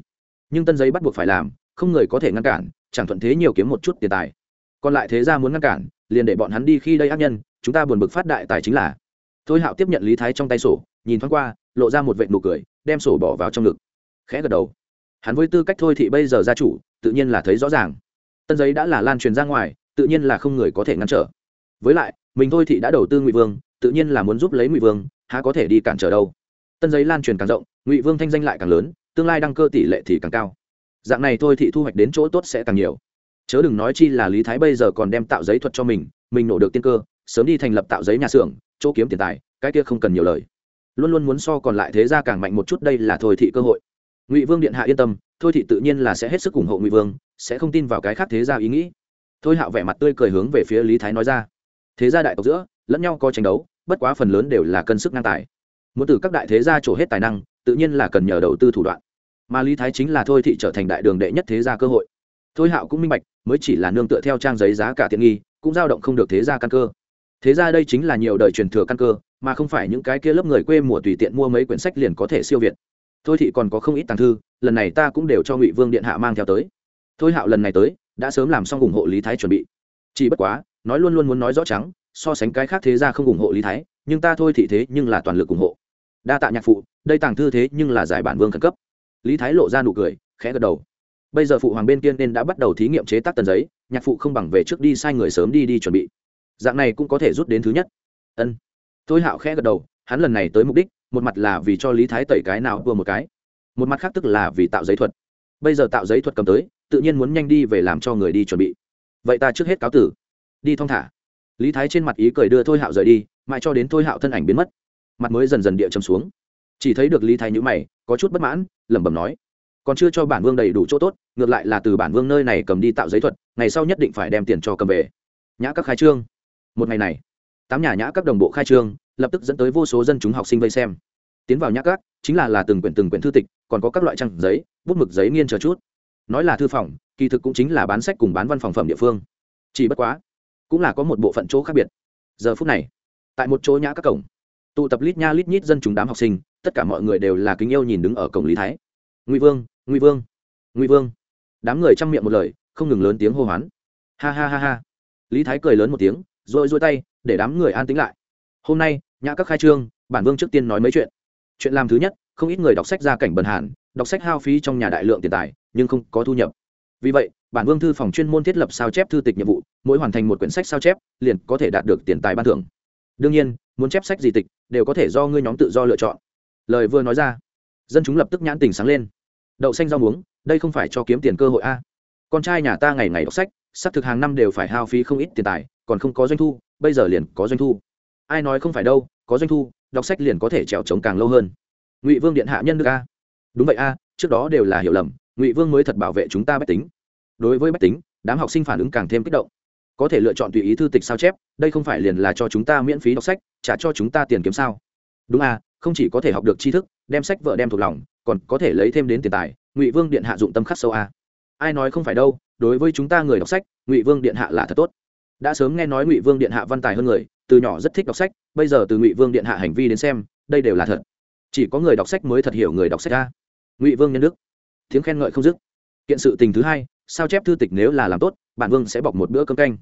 Nhưng tân giấy bắt buộc phải làm, không người có thể ngăn cản, chẳng thuận thế nhiều kiếm một chút tiền tài. Còn lại thế ra muốn ngăn cản, liền để bọn hắn đi khi đây ác nhân, chúng ta buồn bực phát đại tài chính là. Thôi hạo tiếp nhận lý thái trong tay sổ, nhìn thoáng qua, lộ ra một vệ nụ cười, đem sổ bỏ vào trong ngực. Khẽ gật đầu. Hắn với tư cách thôi thì bây giờ gia chủ, tự nhiên là thấy rõ ràng. Tân giấy đã là lan truyền ra ngoài tự nhiên là không người có thể ngăn trở. Với lại, mình thôi thì đã đầu tư ngụy vương, tự nhiên là muốn giúp lấy ngụy vương, há có thể đi cản trở đâu. Tân giấy lan truyền càng rộng, ngụy vương thanh danh lại càng lớn, tương lai đăng cơ tỷ lệ thì càng cao. Dạng này thôi thì thu hoạch đến chỗ tốt sẽ càng nhiều. Chớ đừng nói chi là lý thái bây giờ còn đem tạo giấy thuật cho mình mình nổ được tiên cơ, sớm đi thành lập tạo giấy nhà xưởng, chỗ kiếm tiền tài, cái kia không cần nhiều lời. Luôn luôn muốn so còn lại thế ra càng mạnh một chút đây là thôi thị cơ hội. Ngụy vương điện hạ yên tâm, thôi thị tự nhiên là sẽ hết sức ủng hộ ngụy vương, sẽ không tin vào cái khác thế ra ý nghĩ thôi hạo vẻ mặt tươi cười hướng về phía lý thái nói ra thế gia đại tộc giữa lẫn nhau có tranh đấu bất quá phần lớn đều là cân sức ngang tài muốn từ các đại thế gia trổ hết tài năng tự nhiên là cần nhờ đầu tư thủ đoạn mà lý thái chính là thôi thị trở thành đại đường đệ nhất thế gia cơ hội thôi hạo cũng minh bạch mới chỉ là nương tựa theo trang giấy giá cả tiện nghi cũng dao động không được thế gia căn cơ thế ra đây chính là nhiều đời truyền thừa căn cơ mà không phải những cái kia lớp người quê mùa tùy tiện mua mấy quyển sách liền có thể siêu việt thôi Thị còn có không ít tàng thư lần này ta cũng đều cho ngụy vương điện hạ mang theo tới thôi hạo lần này tới đã sớm làm xong ủng hộ lý thái chuẩn bị. Chỉ bất quá, nói luôn luôn muốn nói rõ trắng, so sánh cái khác thế ra không ủng hộ lý thái, nhưng ta thôi thị thế nhưng là toàn lực ủng hộ. Đa tạ nhạc phụ, đây tàng thư thế nhưng là giải bản vương khẩn cấp. Lý thái lộ ra nụ cười, khẽ gật đầu. Bây giờ phụ hoàng bên kia nên đã bắt đầu thí nghiệm chế tác tần giấy, nhạc phụ không bằng về trước đi sai người sớm đi đi chuẩn bị. Dạng này cũng có thể rút đến thứ nhất. Ân. Tôi hạo khẽ gật đầu, hắn lần này tới mục đích, một mặt là vì cho lý thái tẩy cái nào vừa một cái. Một mặt khác tức là vì tạo giấy thuật. Bây giờ tạo giấy thuật cầm tới tự nhiên muốn nhanh đi về làm cho người đi chuẩn bị. Vậy ta trước hết cáo tử. Đi thong thả. Lý thái trên mặt ý cười đưa thôi hạo rời đi, mãi cho đến thôi hạo thân ảnh biến mất. Mặt mới dần dần địa châm xuống. Chỉ thấy được lý thái nhữ mày, có chút bất mãn, lẩm bẩm nói, còn chưa cho bản vương đầy đủ chỗ tốt, ngược lại là từ bản vương nơi này cầm đi tạo giấy thuật, ngày sau nhất định phải đem tiền cho cầm về. Nhã các khai trương. Một ngày này, tám nhà nhã các đồng bộ khai trương, lập tức dẫn tới vô số dân chúng học sinh vây xem. Tiến vào nhã các, chính là là từng quyển từng quyển thư tịch, còn có các loại trang giấy, bút mực giấy nghiên chờ chút nói là thư phòng, kỳ thực cũng chính là bán sách cùng bán văn phòng phẩm địa phương. Chỉ bất quá, cũng là có một bộ phận chỗ khác biệt. Giờ phút này, tại một chỗ nhã các cổng, tụ tập lít nha lít nhít dân chúng đám học sinh, tất cả mọi người đều là kính yêu nhìn đứng ở cổng lý thái. Ngụy vương ngụy vương ngụy vương. Đám người chăm miệng một lời, không ngừng lớn tiếng hô hoán. Ha ha ha ha. Lý thái cười lớn một tiếng rồi rôi tay, để đám người an tĩnh lại. Hôm nay, nhã các khai trương, bản vương trước tiên nói mấy chuyện. Chuyện làm thứ nhất, không ít người đọc sách ra cảnh bần hàn, đọc sách hao phí trong nhà đại lượng tiền tài nhưng không có thu nhập. Vì vậy, bản vương thư phòng chuyên môn thiết lập sao chép thư tịch nhiệm vụ, mỗi hoàn thành một quyển sách sao chép, liền có thể đạt được tiền tài ban thưởng. Đương nhiên, muốn chép sách gì tịch, đều có thể do ngươi nhóm tự do lựa chọn. Lời vừa nói ra, dân chúng lập tức nhãn tình sáng lên. Đậu xanh rau muống, đây không phải cho kiếm tiền cơ hội a. Con trai nhà ta ngày ngày đọc sách xác thực hàng năm đều phải hao phí không ít tiền tài, còn không có doanh thu, bây giờ liền có doanh thu. Ai nói không phải đâu, có doanh thu, đọc sách liền có thể trèo trống càng lâu hơn. Ngụy vương điện hạ nhân được a. Đúng vậy a, trước đó đều là hiểu lầm ngụy vương mới thật bảo vệ chúng ta bách tính đối với bách tính đám học sinh phản ứng càng thêm kích động có thể lựa chọn tùy ý thư tịch sao chép đây không phải liền là cho chúng ta miễn phí đọc sách trả cho chúng ta tiền kiếm sao đúng à? không chỉ có thể học được tri thức đem sách vợ đem thuộc lòng còn có thể lấy thêm đến tiền tài ngụy vương điện hạ dụng tâm khắc sâu à? ai nói không phải đâu đối với chúng ta người đọc sách ngụy vương điện hạ là thật tốt đã sớm nghe nói ngụy vương điện hạ văn tài hơn người từ nhỏ rất thích đọc sách bây giờ từ ngụy vương điện hạ hành vi đến xem đây đều là thật chỉ có người đọc sách mới thật hiểu người đọc sách ra ngụy vương nhân đức tiếng khen ngợi không dứt. Kiện sự tình thứ hai, sao chép thư tịch nếu là làm tốt, bản vương sẽ bọc một bữa cơm canh.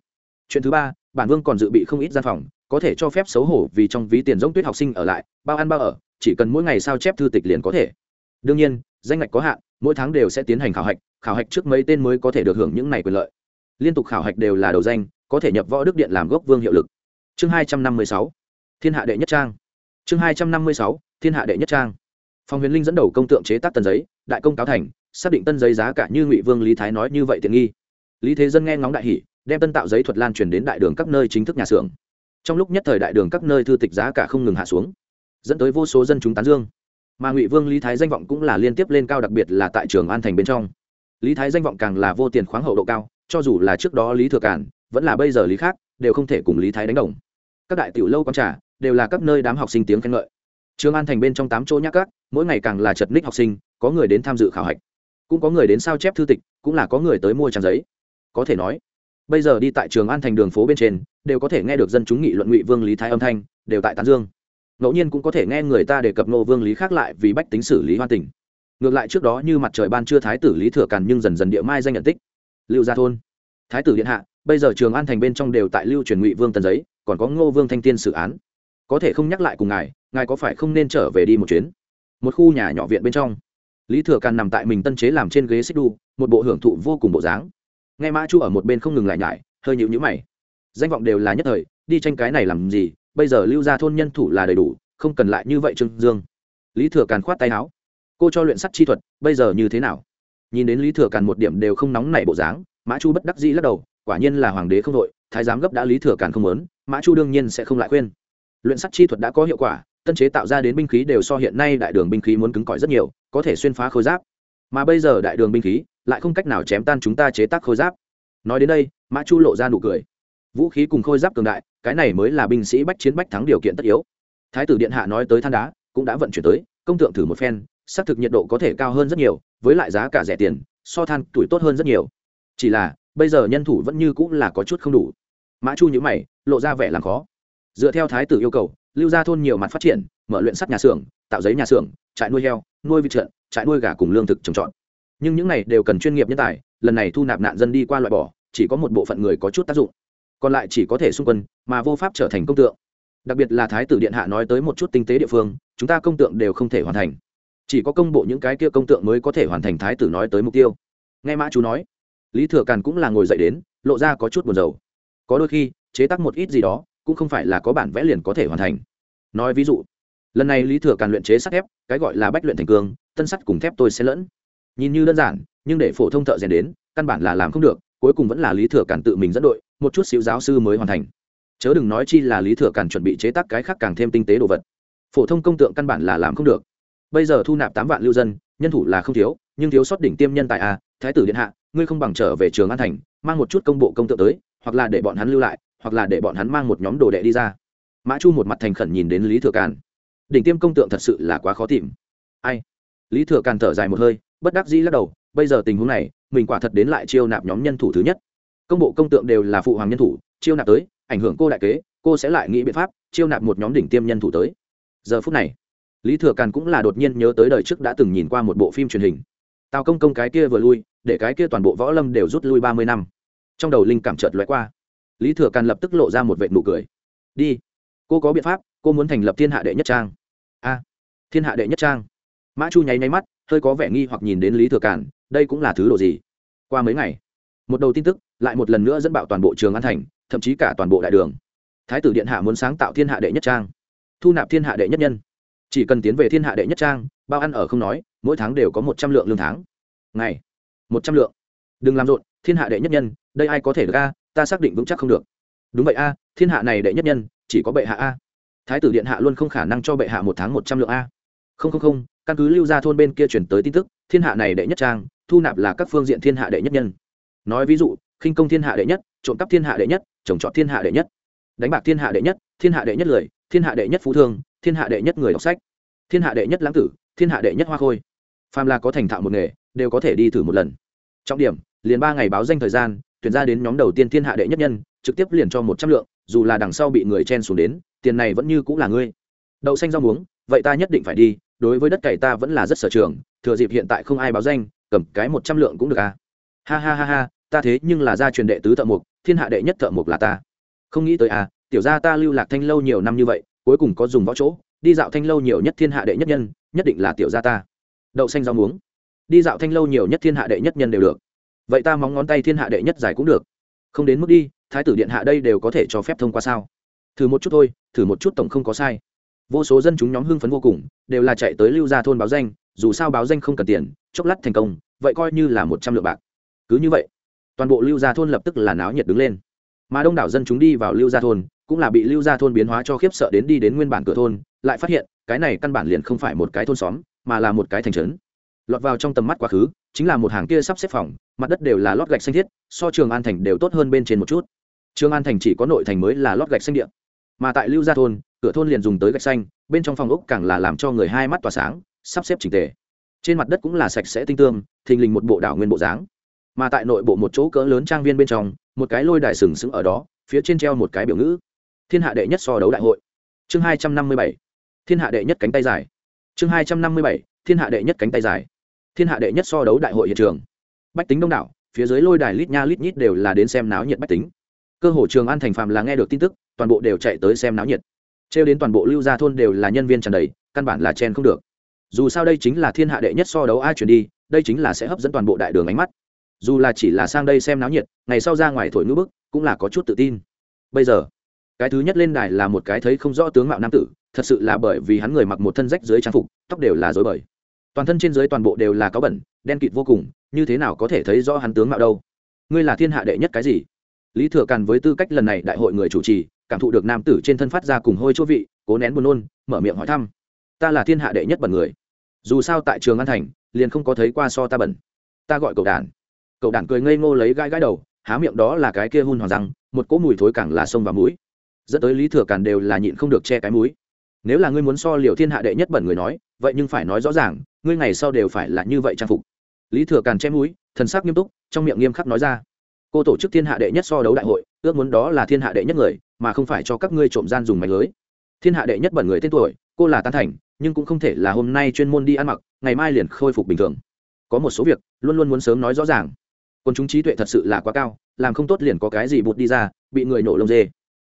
Chuyện thứ ba, bản vương còn dự bị không ít gian phòng, có thể cho phép xấu hổ vì trong ví tiền giống tuyết học sinh ở lại, bao ăn bao ở, chỉ cần mỗi ngày sao chép thư tịch liền có thể. Đương nhiên, danh ngạch có hạn, mỗi tháng đều sẽ tiến hành khảo hạch khảo hạch trước mấy tên mới có thể được hưởng những này quyền lợi. Liên tục khảo hạch đều là đầu danh, có thể nhập võ đức điện làm gốc vương hiệu lực. Chương hai trăm năm mươi sáu, thiên hạ đệ nhất trang. Chương hai trăm năm mươi sáu, thiên hạ đệ nhất trang. Phòng huyền linh dẫn đầu công tượng chế tác tần giấy, đại công cáo thành xác định tân giấy giá cả như ngụy vương lý thái nói như vậy tiện nghi. Lý thế dân nghe ngóng đại hỷ đem tân tạo giấy thuật lan truyền đến đại đường các nơi chính thức nhà xưởng. Trong lúc nhất thời đại đường các nơi thư tịch giá cả không ngừng hạ xuống, dẫn tới vô số dân chúng tán dương. Mà ngụy vương lý thái danh vọng cũng là liên tiếp lên cao đặc biệt là tại trường an thành bên trong. Lý thái danh vọng càng là vô tiền khoáng hậu độ cao, cho dù là trước đó lý thừa cản vẫn là bây giờ lý khác, đều không thể cùng lý thái đánh đồng. Các đại tiểu lâu con trả đều là các nơi đám học sinh tiếng khen ngợi. Trường an thành bên trong tám chỗ nhắc cát mỗi ngày càng là chật ních học sinh, có người đến tham dự khảo hạch cũng có người đến sao chép thư tịch, cũng là có người tới mua trang giấy. Có thể nói, bây giờ đi tại trường an thành đường phố bên trên, đều có thể nghe được dân chúng nghị luận ngụy vương lý thái âm thanh, đều tại tán dương. Ngẫu nhiên cũng có thể nghe người ta đề cập nô vương lý khác lại vì bách tính xử lý hoa tình. Ngược lại trước đó như mặt trời ban chưa thái tử lý thừa càn nhưng dần dần địa mai danh nhận tích. Lưu gia thôn. Thái tử điện hạ, bây giờ trường an thành bên trong đều tại lưu truyền ngụy vương tần giấy, còn có ngô vương thanh tiên xử án. Có thể không nhắc lại cùng ngài ngài có phải không nên trở về đi một chuyến? Một khu nhà nhỏ viện bên trong lý thừa càn nằm tại mình tân chế làm trên ghế xích đu, một bộ hưởng thụ vô cùng bộ dáng. Nghe mã chu ở một bên không ngừng lại nhải, hơi nhịu nhữ mày. Danh vọng đều là nhất thời, đi tranh cái này làm gì, bây giờ lưu ra thôn nhân thủ là đầy đủ, không cần lại như vậy trương dương. Lý thừa càn khoát tay áo. Cô cho luyện sắt chi thuật, bây giờ như thế nào? Nhìn đến lý thừa càn một điểm đều không nóng nảy bộ dáng, mã chu bất đắc dĩ lắc đầu, quả nhiên là hoàng đế không đội, thái giám gấp đã lý thừa càn không lớn mã chu đương nhiên sẽ không lại khuyên. Luyện sắt chi thuật đã có hiệu quả, tân chế tạo ra đến binh khí đều so hiện nay đại đường binh khí muốn cứng cỏi rất nhiều có thể xuyên phá khôi giáp. Mà bây giờ đại đường binh khí lại không cách nào chém tan chúng ta chế tác khôi giáp. Nói đến đây, mã chu lộ ra nụ cười. Vũ khí cùng khôi giáp cường đại, cái này mới là binh sĩ bách chiến bách thắng điều kiện tất yếu. Thái tử điện hạ nói tới than đá, cũng đã vận chuyển tới, công tượng thử một phen, xác thực nhiệt độ có thể cao hơn rất nhiều, với lại giá cả rẻ tiền, so than tuổi tốt hơn rất nhiều. Chỉ là, bây giờ nhân thủ vẫn như cũng là có chút không đủ. Mã chu nhữ mày, lộ ra vẻ làm khó. Dựa theo thái tử yêu cầu, lưu gia thôn nhiều mặt phát triển, mở luyện sắt nhà xưởng, tạo giấy nhà xưởng, trại nuôi heo nuôi vịt trận, trại nuôi gà cùng lương thực trồng trọt. Nhưng những này đều cần chuyên nghiệp nhân tài, lần này thu nạp nạn dân đi qua loại bỏ, chỉ có một bộ phận người có chút tác dụng. Còn lại chỉ có thể xung quân, mà vô pháp trở thành công tượng. Đặc biệt là thái tử điện hạ nói tới một chút tinh tế địa phương, chúng ta công tượng đều không thể hoàn thành. Chỉ có công bộ những cái kia công tượng mới có thể hoàn thành thái tử nói tới mục tiêu. Nghe mã chú nói, lý thừa càn cũng là ngồi dậy đến, lộ ra có chút buồn rầu. Có đôi khi, chế tác một ít gì đó, cũng không phải là có bản vẽ liền có thể hoàn thành. Nói ví dụ lần này lý thừa càn luyện chế sắt thép, cái gọi là bách luyện thành cương, tân sắt cùng thép tôi sẽ lẫn. Nhìn như đơn giản, nhưng để phổ thông thợ rèn đến, căn bản là làm không được, cuối cùng vẫn là lý thừa càn tự mình dẫn đội, một chút xíu giáo sư mới hoàn thành. Chớ đừng nói chi là lý thừa càn chuẩn bị chế tác cái khác càng thêm tinh tế đồ vật. Phổ thông công tượng căn bản là làm không được. Bây giờ thu nạp tám vạn lưu dân, nhân thủ là không thiếu, nhưng thiếu sót đỉnh tiêm nhân tài a thái tử điện hạ, ngươi không bằng trở về trường an thành, mang một chút công bộ công tượng tới, hoặc là để bọn hắn lưu lại, hoặc là để bọn hắn mang một nhóm đồ đệ đi ra. Mã chu một mặt thành khẩn nhìn đến lý thừa càn đỉnh tiêm công tượng thật sự là quá khó tìm. Ai? Lý thừa càn thở dài một hơi, bất đắc dĩ lắc đầu, bây giờ tình huống này, mình quả thật đến lại chiêu nạp nhóm nhân thủ thứ nhất. Công bộ công tượng đều là phụ hoàng nhân thủ, chiêu nạp tới, ảnh hưởng cô đại kế, cô sẽ lại nghĩ biện pháp chiêu nạp một nhóm đỉnh tiêm nhân thủ tới. Giờ phút này, lý thừa càn cũng là đột nhiên nhớ tới đời trước đã từng nhìn qua một bộ phim truyền hình. Tào công công cái kia vừa lui, để cái kia toàn bộ võ lâm đều rút lui ba mươi năm. Trong đầu linh cảm chợt lóe qua. Lý thừa càn lập tức lộ ra một vệ nụ cười. Đi, cô có biện pháp, cô muốn thành lập thiên hạ đệ nhất trang thiên hạ đệ nhất trang. Mã chu nháy nháy mắt, hơi có vẻ nghi hoặc nhìn đến lý thừa Cản. đây cũng là thứ đồ gì? Qua mấy ngày, một đầu tin tức lại một lần nữa dẫn bạo toàn bộ trường an thành, thậm chí cả toàn bộ đại đường. Thái tử điện hạ muốn sáng tạo thiên hạ đệ nhất trang, thu nạp thiên hạ đệ nhất nhân. Chỉ cần tiến về thiên hạ đệ nhất trang, bao ăn ở không nói, mỗi tháng đều có một trăm lượng lương tháng. Ngày, một trăm lượng. Đừng làm rộn, thiên hạ đệ nhất nhân, đây ai có thể được a? Ta xác định vững chắc không được. Đúng vậy a, thiên hạ này đệ nhất nhân, chỉ có bệ hạ a. Thái tử điện hạ luôn không khả năng cho bệ hạ một tháng một trăm lượng a không không không căn cứ lưu ra thôn bên kia chuyển tới tin tức thiên hạ này đệ nhất trang thu nạp là các phương diện thiên hạ đệ nhất nhân nói ví dụ khinh công thiên hạ đệ nhất trộm cắp thiên hạ đệ nhất trồng trọt thiên hạ đệ nhất đánh bạc thiên hạ đệ nhất thiên hạ đệ nhất lười thiên hạ đệ nhất phú thương thiên hạ đệ nhất người đọc sách thiên hạ đệ nhất lãng tử thiên hạ đệ nhất hoa khôi phàm là có thành thạo một nghề đều có thể đi thử một lần trọng điểm liền ba ngày báo danh thời gian tuyển ra đến nhóm đầu tiên thiên hạ đệ nhất nhân trực tiếp liền cho một trăm lượng dù là đằng sau bị người chen xuống đến tiền này vẫn như cũng là ngươi đậu xanh rau muống vậy ta nhất định phải đi đối với đất cày ta vẫn là rất sở trường, thừa dịp hiện tại không ai báo danh, cầm cái một trăm lượng cũng được à. Ha ha ha ha, ta thế nhưng là gia truyền đệ tứ thợ mộc, thiên hạ đệ nhất thợ mộc là ta. Không nghĩ tới à tiểu gia ta lưu lạc thanh lâu nhiều năm như vậy, cuối cùng có dùng võ chỗ, đi dạo thanh lâu nhiều nhất thiên hạ đệ nhất nhân, nhất định là tiểu gia ta. Đậu xanh rau muống. Đi dạo thanh lâu nhiều nhất thiên hạ đệ nhất nhân đều được. Vậy ta móng ngón tay thiên hạ đệ nhất giải cũng được. Không đến mức đi, thái tử điện hạ đây đều có thể cho phép thông qua sao? Thử một chút thôi, thử một chút tổng không có sai vô số dân chúng nhóm hưng phấn vô cùng, đều là chạy tới lưu gia thôn báo danh, dù sao báo danh không cần tiền, chốc lát thành công, vậy coi như là một trăm lượng bạc. Cứ như vậy, toàn bộ lưu gia thôn lập tức là náo nhiệt đứng lên. Mà đông đảo dân chúng đi vào lưu gia thôn, cũng là bị lưu gia thôn biến hóa cho khiếp sợ đến đi đến nguyên bản cửa thôn, lại phát hiện, cái này căn bản liền không phải một cái thôn xóm, mà là một cái thành trấn. Lọt vào trong tầm mắt quá khứ, chính là một hàng kia sắp xếp phòng, mặt đất đều là lót gạch xanh thiết, so trường an thành đều tốt hơn bên trên một chút. Trường an thành chỉ có nội thành mới là lót gạch xanh điện mà tại lưu gia thôn, cửa thôn liền dùng tới gạch xanh, bên trong phòng ốc càng là làm cho người hai mắt tỏa sáng, sắp xếp chỉnh tề. Trên mặt đất cũng là sạch sẽ tinh tương thình lình một bộ đảo nguyên bộ dáng. Mà tại nội bộ một chỗ cỡ lớn trang viên bên trong, một cái lôi đài sừng sững ở đó, phía trên treo một cái biểu ngữ. Thiên hạ đệ nhất so đấu đại hội. Chương hai trăm năm mươi bảy. Thiên hạ đệ nhất cánh tay dài. Chương hai trăm năm mươi bảy. Thiên hạ đệ nhất cánh tay dài. Thiên hạ đệ nhất so đấu đại hội hiện trường. Bách tính đông đảo, phía dưới lôi đài lít nha lít nhít đều là đến xem náo nhiệt bách tính. Cơ hồ trường an thành phàm là nghe được tin tức toàn bộ đều chạy tới xem náo nhiệt. Trêu đến toàn bộ lưu gia thôn đều là nhân viên tràn đầy, căn bản là chen không được. Dù sao đây chính là thiên hạ đệ nhất so đấu ai chuyển đi, đây chính là sẽ hấp dẫn toàn bộ đại đường ánh mắt. Dù là chỉ là sang đây xem náo nhiệt, ngày sau ra ngoài thổi ngữ bức, cũng là có chút tự tin. Bây giờ, cái thứ nhất lên đài là một cái thấy không rõ tướng mạo nam tử, thật sự là bởi vì hắn người mặc một thân rách dưới trang phục, tóc đều là dối bời. Toàn thân trên dưới toàn bộ đều là có bẩn, đen kịt vô cùng, như thế nào có thể thấy rõ hắn tướng mạo đâu? Ngươi là thiên hạ đệ nhất cái gì? Lý thừa càn với tư cách lần này đại hội người chủ trì cảm thụ được nam tử trên thân phát ra cùng hôi chỗ vị, cố nén buồn nôn, mở miệng hỏi thăm. Ta là thiên hạ đệ nhất bẩn người. Dù sao tại trường an thành, liền không có thấy qua so ta bẩn. Ta gọi cậu đàn cậu đàn cười ngây ngô lấy gai gai đầu, há miệng đó là cái kia hun hoàng răng, một cỗ mùi thối càng là sông và mũi. Dẫn tới lý thừa càn đều là nhịn không được che cái mũi. Nếu là ngươi muốn so liều thiên hạ đệ nhất bẩn người nói, vậy nhưng phải nói rõ ràng, ngươi ngày sau đều phải là như vậy trang phục. Lý thừa càn che mũi, thần sắc nghiêm túc, trong miệng nghiêm khắc nói ra cô tổ chức thiên hạ đệ nhất so đấu đại hội, ước muốn đó là thiên hạ đệ nhất người, mà không phải cho các ngươi trộm gian dùng mạch lưới. Thiên hạ đệ nhất bẩn người tên tuổi, cô là tán thành, nhưng cũng không thể là hôm nay chuyên môn đi ăn mặc, ngày mai liền khôi phục bình thường. Có một số việc, luôn luôn muốn sớm nói rõ ràng. Còn chúng trí tuệ thật sự là quá cao, làm không tốt liền có cái gì bụt đi ra, bị người nổ lông dê.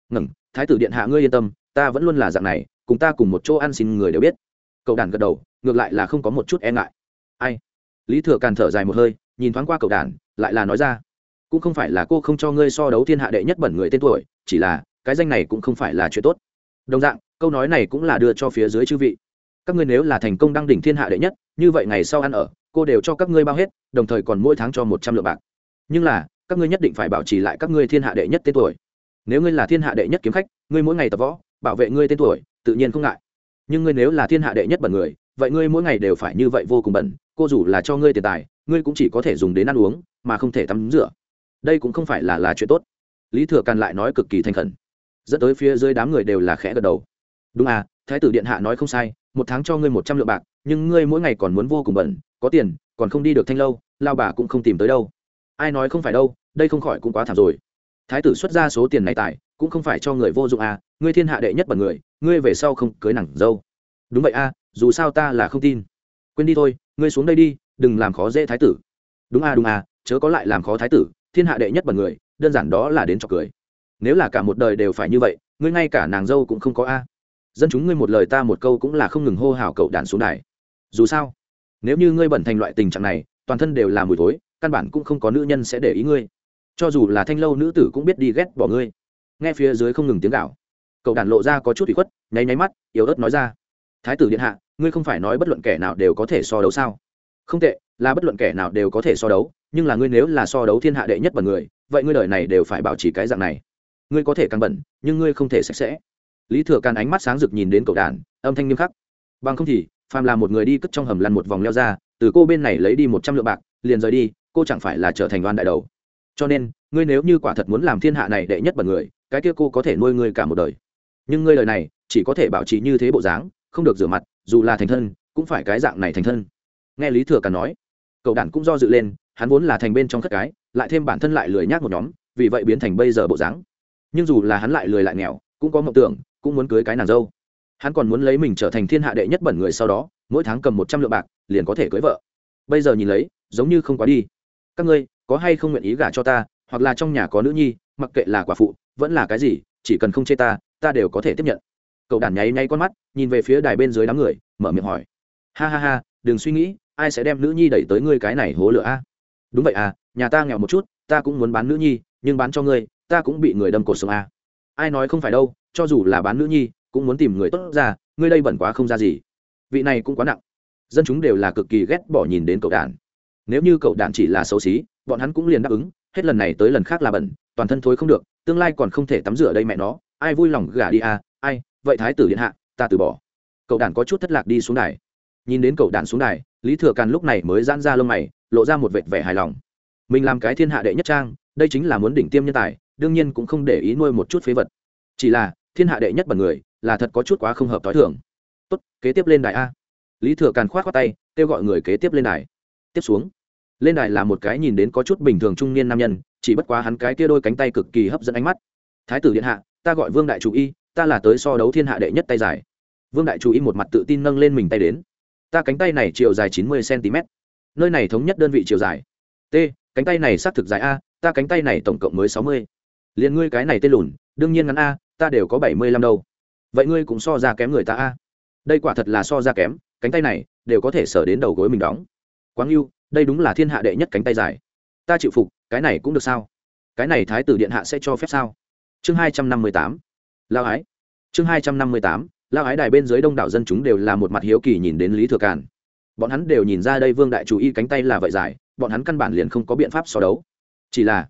Ngẩng thái tử điện hạ ngươi yên tâm, ta vẫn luôn là dạng này, cùng ta cùng một chỗ ăn xin người đều biết. Cậu đàn gật đầu, ngược lại là không có một chút e ngại. Ai? Lý thừa càn thở dài một hơi, nhìn thoáng qua cậu đàn, lại là nói ra cũng không phải là cô không cho ngươi so đấu thiên hạ đệ nhất bẩn người tên tuổi, chỉ là, cái danh này cũng không phải là chuyện tốt. Đồng dạng, câu nói này cũng là đưa cho phía dưới chư vị. Các ngươi nếu là thành công đăng đỉnh thiên hạ đệ nhất, như vậy ngày sau ăn ở, cô đều cho các ngươi bao hết, đồng thời còn mỗi tháng cho một trăm lượng bạc. Nhưng là, các ngươi nhất định phải bảo trì lại các ngươi thiên hạ đệ nhất tên tuổi. Nếu ngươi là thiên hạ đệ nhất kiếm khách, ngươi mỗi ngày tập võ, bảo vệ ngươi tên tuổi, tự nhiên không ngại. Nhưng ngươi nếu là thiên hạ đệ nhất bẩn người, vậy ngươi mỗi ngày đều phải như vậy vô cùng bẩn, cô dù là cho ngươi tiền tài, ngươi cũng chỉ có thể dùng đến ăn uống, mà không thể tắm rửa đây cũng không phải là là chuyện tốt. Lý thừa càn lại nói cực kỳ thành khẩn. Dẫn tới phía dưới đám người đều là khẽ gật đầu. Đúng à thái tử điện hạ nói không sai, một tháng cho ngươi một trăm lượng bạc, nhưng ngươi mỗi ngày còn muốn vô cùng bẩn có tiền, còn không đi được thanh lâu, lao bà cũng không tìm tới đâu. Ai nói không phải đâu, đây không khỏi cũng quá thảm rồi. Thái tử xuất ra số tiền này tài cũng không phải cho người vô dụng à ngươi thiên hạ đệ nhất bẩn người, ngươi về sau không cưới nặng dâu. Đúng vậy à dù sao ta là không tin. Quên đi thôi, ngươi xuống đây đi, đừng làm khó dễ thái tử. Đúng à đúng à chớ có lại làm khó thái tử thiên hạ đệ nhất bẩn người, đơn giản đó là đến trọc cười. Nếu là cả một đời đều phải như vậy, ngươi ngay cả nàng dâu cũng không có a. Dân chúng ngươi một lời ta một câu cũng là không ngừng hô hào cậu đàn xuống đài. Dù sao, nếu như ngươi bẩn thành loại tình trạng này, toàn thân đều là mùi thối, căn bản cũng không có nữ nhân sẽ để ý ngươi. Cho dù là thanh lâu nữ tử cũng biết đi ghét bỏ ngươi. Nghe phía dưới không ngừng tiếng gạo cậu đàn lộ ra có chút bị khuất, nháy nháy mắt, yếu ớt nói ra. Thái tử điện hạ, ngươi không phải nói bất luận kẻ nào đều có thể so đấu sao? Không tệ, là bất luận kẻ nào đều có thể so đấu, nhưng là ngươi nếu là so đấu thiên hạ đệ nhất bẩn người, vậy ngươi đời này đều phải bảo trì cái dạng này. Ngươi có thể càng bẩn, nhưng ngươi không thể sạch sẽ. Lý thừa càn ánh mắt sáng rực nhìn đến cậu đàn, âm thanh nghiêm khắc. Bằng không thì, phàm là một người đi cất trong hầm lăn một vòng leo ra, từ cô bên này lấy đi một trăm lượng bạc, liền rời đi, cô chẳng phải là trở thành đoàn đại đầu. Cho nên, ngươi nếu như quả thật muốn làm thiên hạ này đệ nhất bẩn người, cái kia cô có thể nuôi ngươi cả một đời. Nhưng ngươi đời này, chỉ có thể bảo trì như thế bộ dáng, không được rửa mặt, dù là thành thân, cũng phải cái dạng này thành thân nghe lý thừa càn nói. Cậu đản cũng do dự lên, hắn vốn là thành bên trong thất cái, lại thêm bản thân lại lười nhác một nhóm, vì vậy biến thành bây giờ bộ dáng. Nhưng dù là hắn lại lười lại nghèo, cũng có mộng tưởng, cũng muốn cưới cái nàng dâu. Hắn còn muốn lấy mình trở thành thiên hạ đệ nhất bẩn người sau đó, mỗi tháng cầm một trăm lượng bạc, liền có thể cưới vợ. Bây giờ nhìn lấy, giống như không quá đi. Các ngươi, có hay không nguyện ý gả cho ta, hoặc là trong nhà có nữ nhi, mặc kệ là quả phụ, vẫn là cái gì, chỉ cần không chê ta ta đều có thể tiếp nhận. Cậu đàn nháy nháy con mắt, nhìn về phía đài bên dưới đám người, mở miệng hỏi. Ha ha ha, đừng suy nghĩ ai sẽ đem nữ nhi đẩy tới ngươi cái này hố lửa a? Đúng vậy à nhà ta nghèo một chút, ta cũng muốn bán nữ nhi, nhưng bán cho ngươi, ta cũng bị người đâm cột sống a. Ai nói không phải đâu, cho dù là bán nữ nhi, cũng muốn tìm người tốt ra, ngươi đây bẩn quá không ra gì. Vị này cũng quá nặng. Dân chúng đều là cực kỳ ghét bỏ nhìn đến cậu đàn. Nếu như cậu đàn chỉ là xấu xí, bọn hắn cũng liền đáp ứng, hết lần này tới lần khác là bẩn, toàn thân thối không được, tương lai còn không thể tắm rửa đây mẹ nó, ai vui lòng gả đi à ai, vậy thái tử điện hạ, ta từ bỏ. Cậu đàn có chút thất lạc đi xuống đài. Nhìn đến cậu đàn xuống đài lý thừa càn lúc này mới giãn ra lông mày, lộ ra một vệt vẻ hài lòng. Mình làm cái thiên hạ đệ nhất trang, đây chính là muốn đỉnh tiêm nhân tài, đương nhiên cũng không để ý nuôi một chút phế vật. Chỉ là, thiên hạ đệ nhất bẩn người, là thật có chút quá không hợp t h o i thường. Tốt, kế tiếp lên đài a. Lý thừa càn khoát khoát tay, kêu gọi người kế tiếp lên đài. Tiếp xuống. Lên đài là một cái nhìn đến có chút bình thường trung niên nam nhân, chỉ bất quá hắn cái kia đôi cánh tay cực kỳ hấp dẫn ánh mắt. Thái tử điện hạ, ta gọi vương đại chủ y, ta là tới so đấu thiên hạ đệ nhất tay dài. Vương đại chủ y một mặt tự tin nâng lên mình tay đến ta cánh tay này chiều dài chín mươi cm. Nơi này thống nhất đơn vị chiều dài. T, cánh tay này xác thực dài a, ta cánh tay này tổng cộng mới sáu mươi. Liền ngươi cái này tên lùn, đương nhiên ngắn a, ta đều có bảy mươi lăm đâu. Vậy ngươi cũng so ra kém người ta a. Đây quả thật là so ra kém, cánh tay này đều có thể sở đến đầu gối mình đóng. Quáng yêu đây đúng là thiên hạ đệ nhất cánh tay dài. Ta chịu phục, cái này cũng được sao? Cái này thái tử điện hạ sẽ cho phép sao? Chương hai trăm năm mươi tám. Lao ái. Chương hai trăm năm mươi tám lao ái đài bên dưới đông đảo dân chúng đều là một mặt hiếu kỳ nhìn đến lý thừa càn. Bọn hắn đều nhìn ra đây vương đại chủ y cánh tay là vậy dài bọn hắn căn bản liền không có biện pháp so đấu. Chỉ là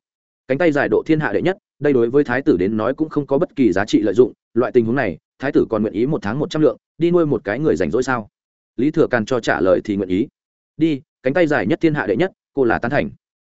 cánh tay dài độ thiên hạ đệ nhất đây đối với thái tử đến nói cũng không có bất kỳ giá trị lợi dụng loại tình huống này thái tử còn nguyện ý một tháng một trăm lượng đi nuôi một cái người rảnh rỗi sao? Lý thừa càn cho trả lời thì nguyện ý. Đi cánh tay dài nhất thiên hạ đệ nhất cô là tán thành.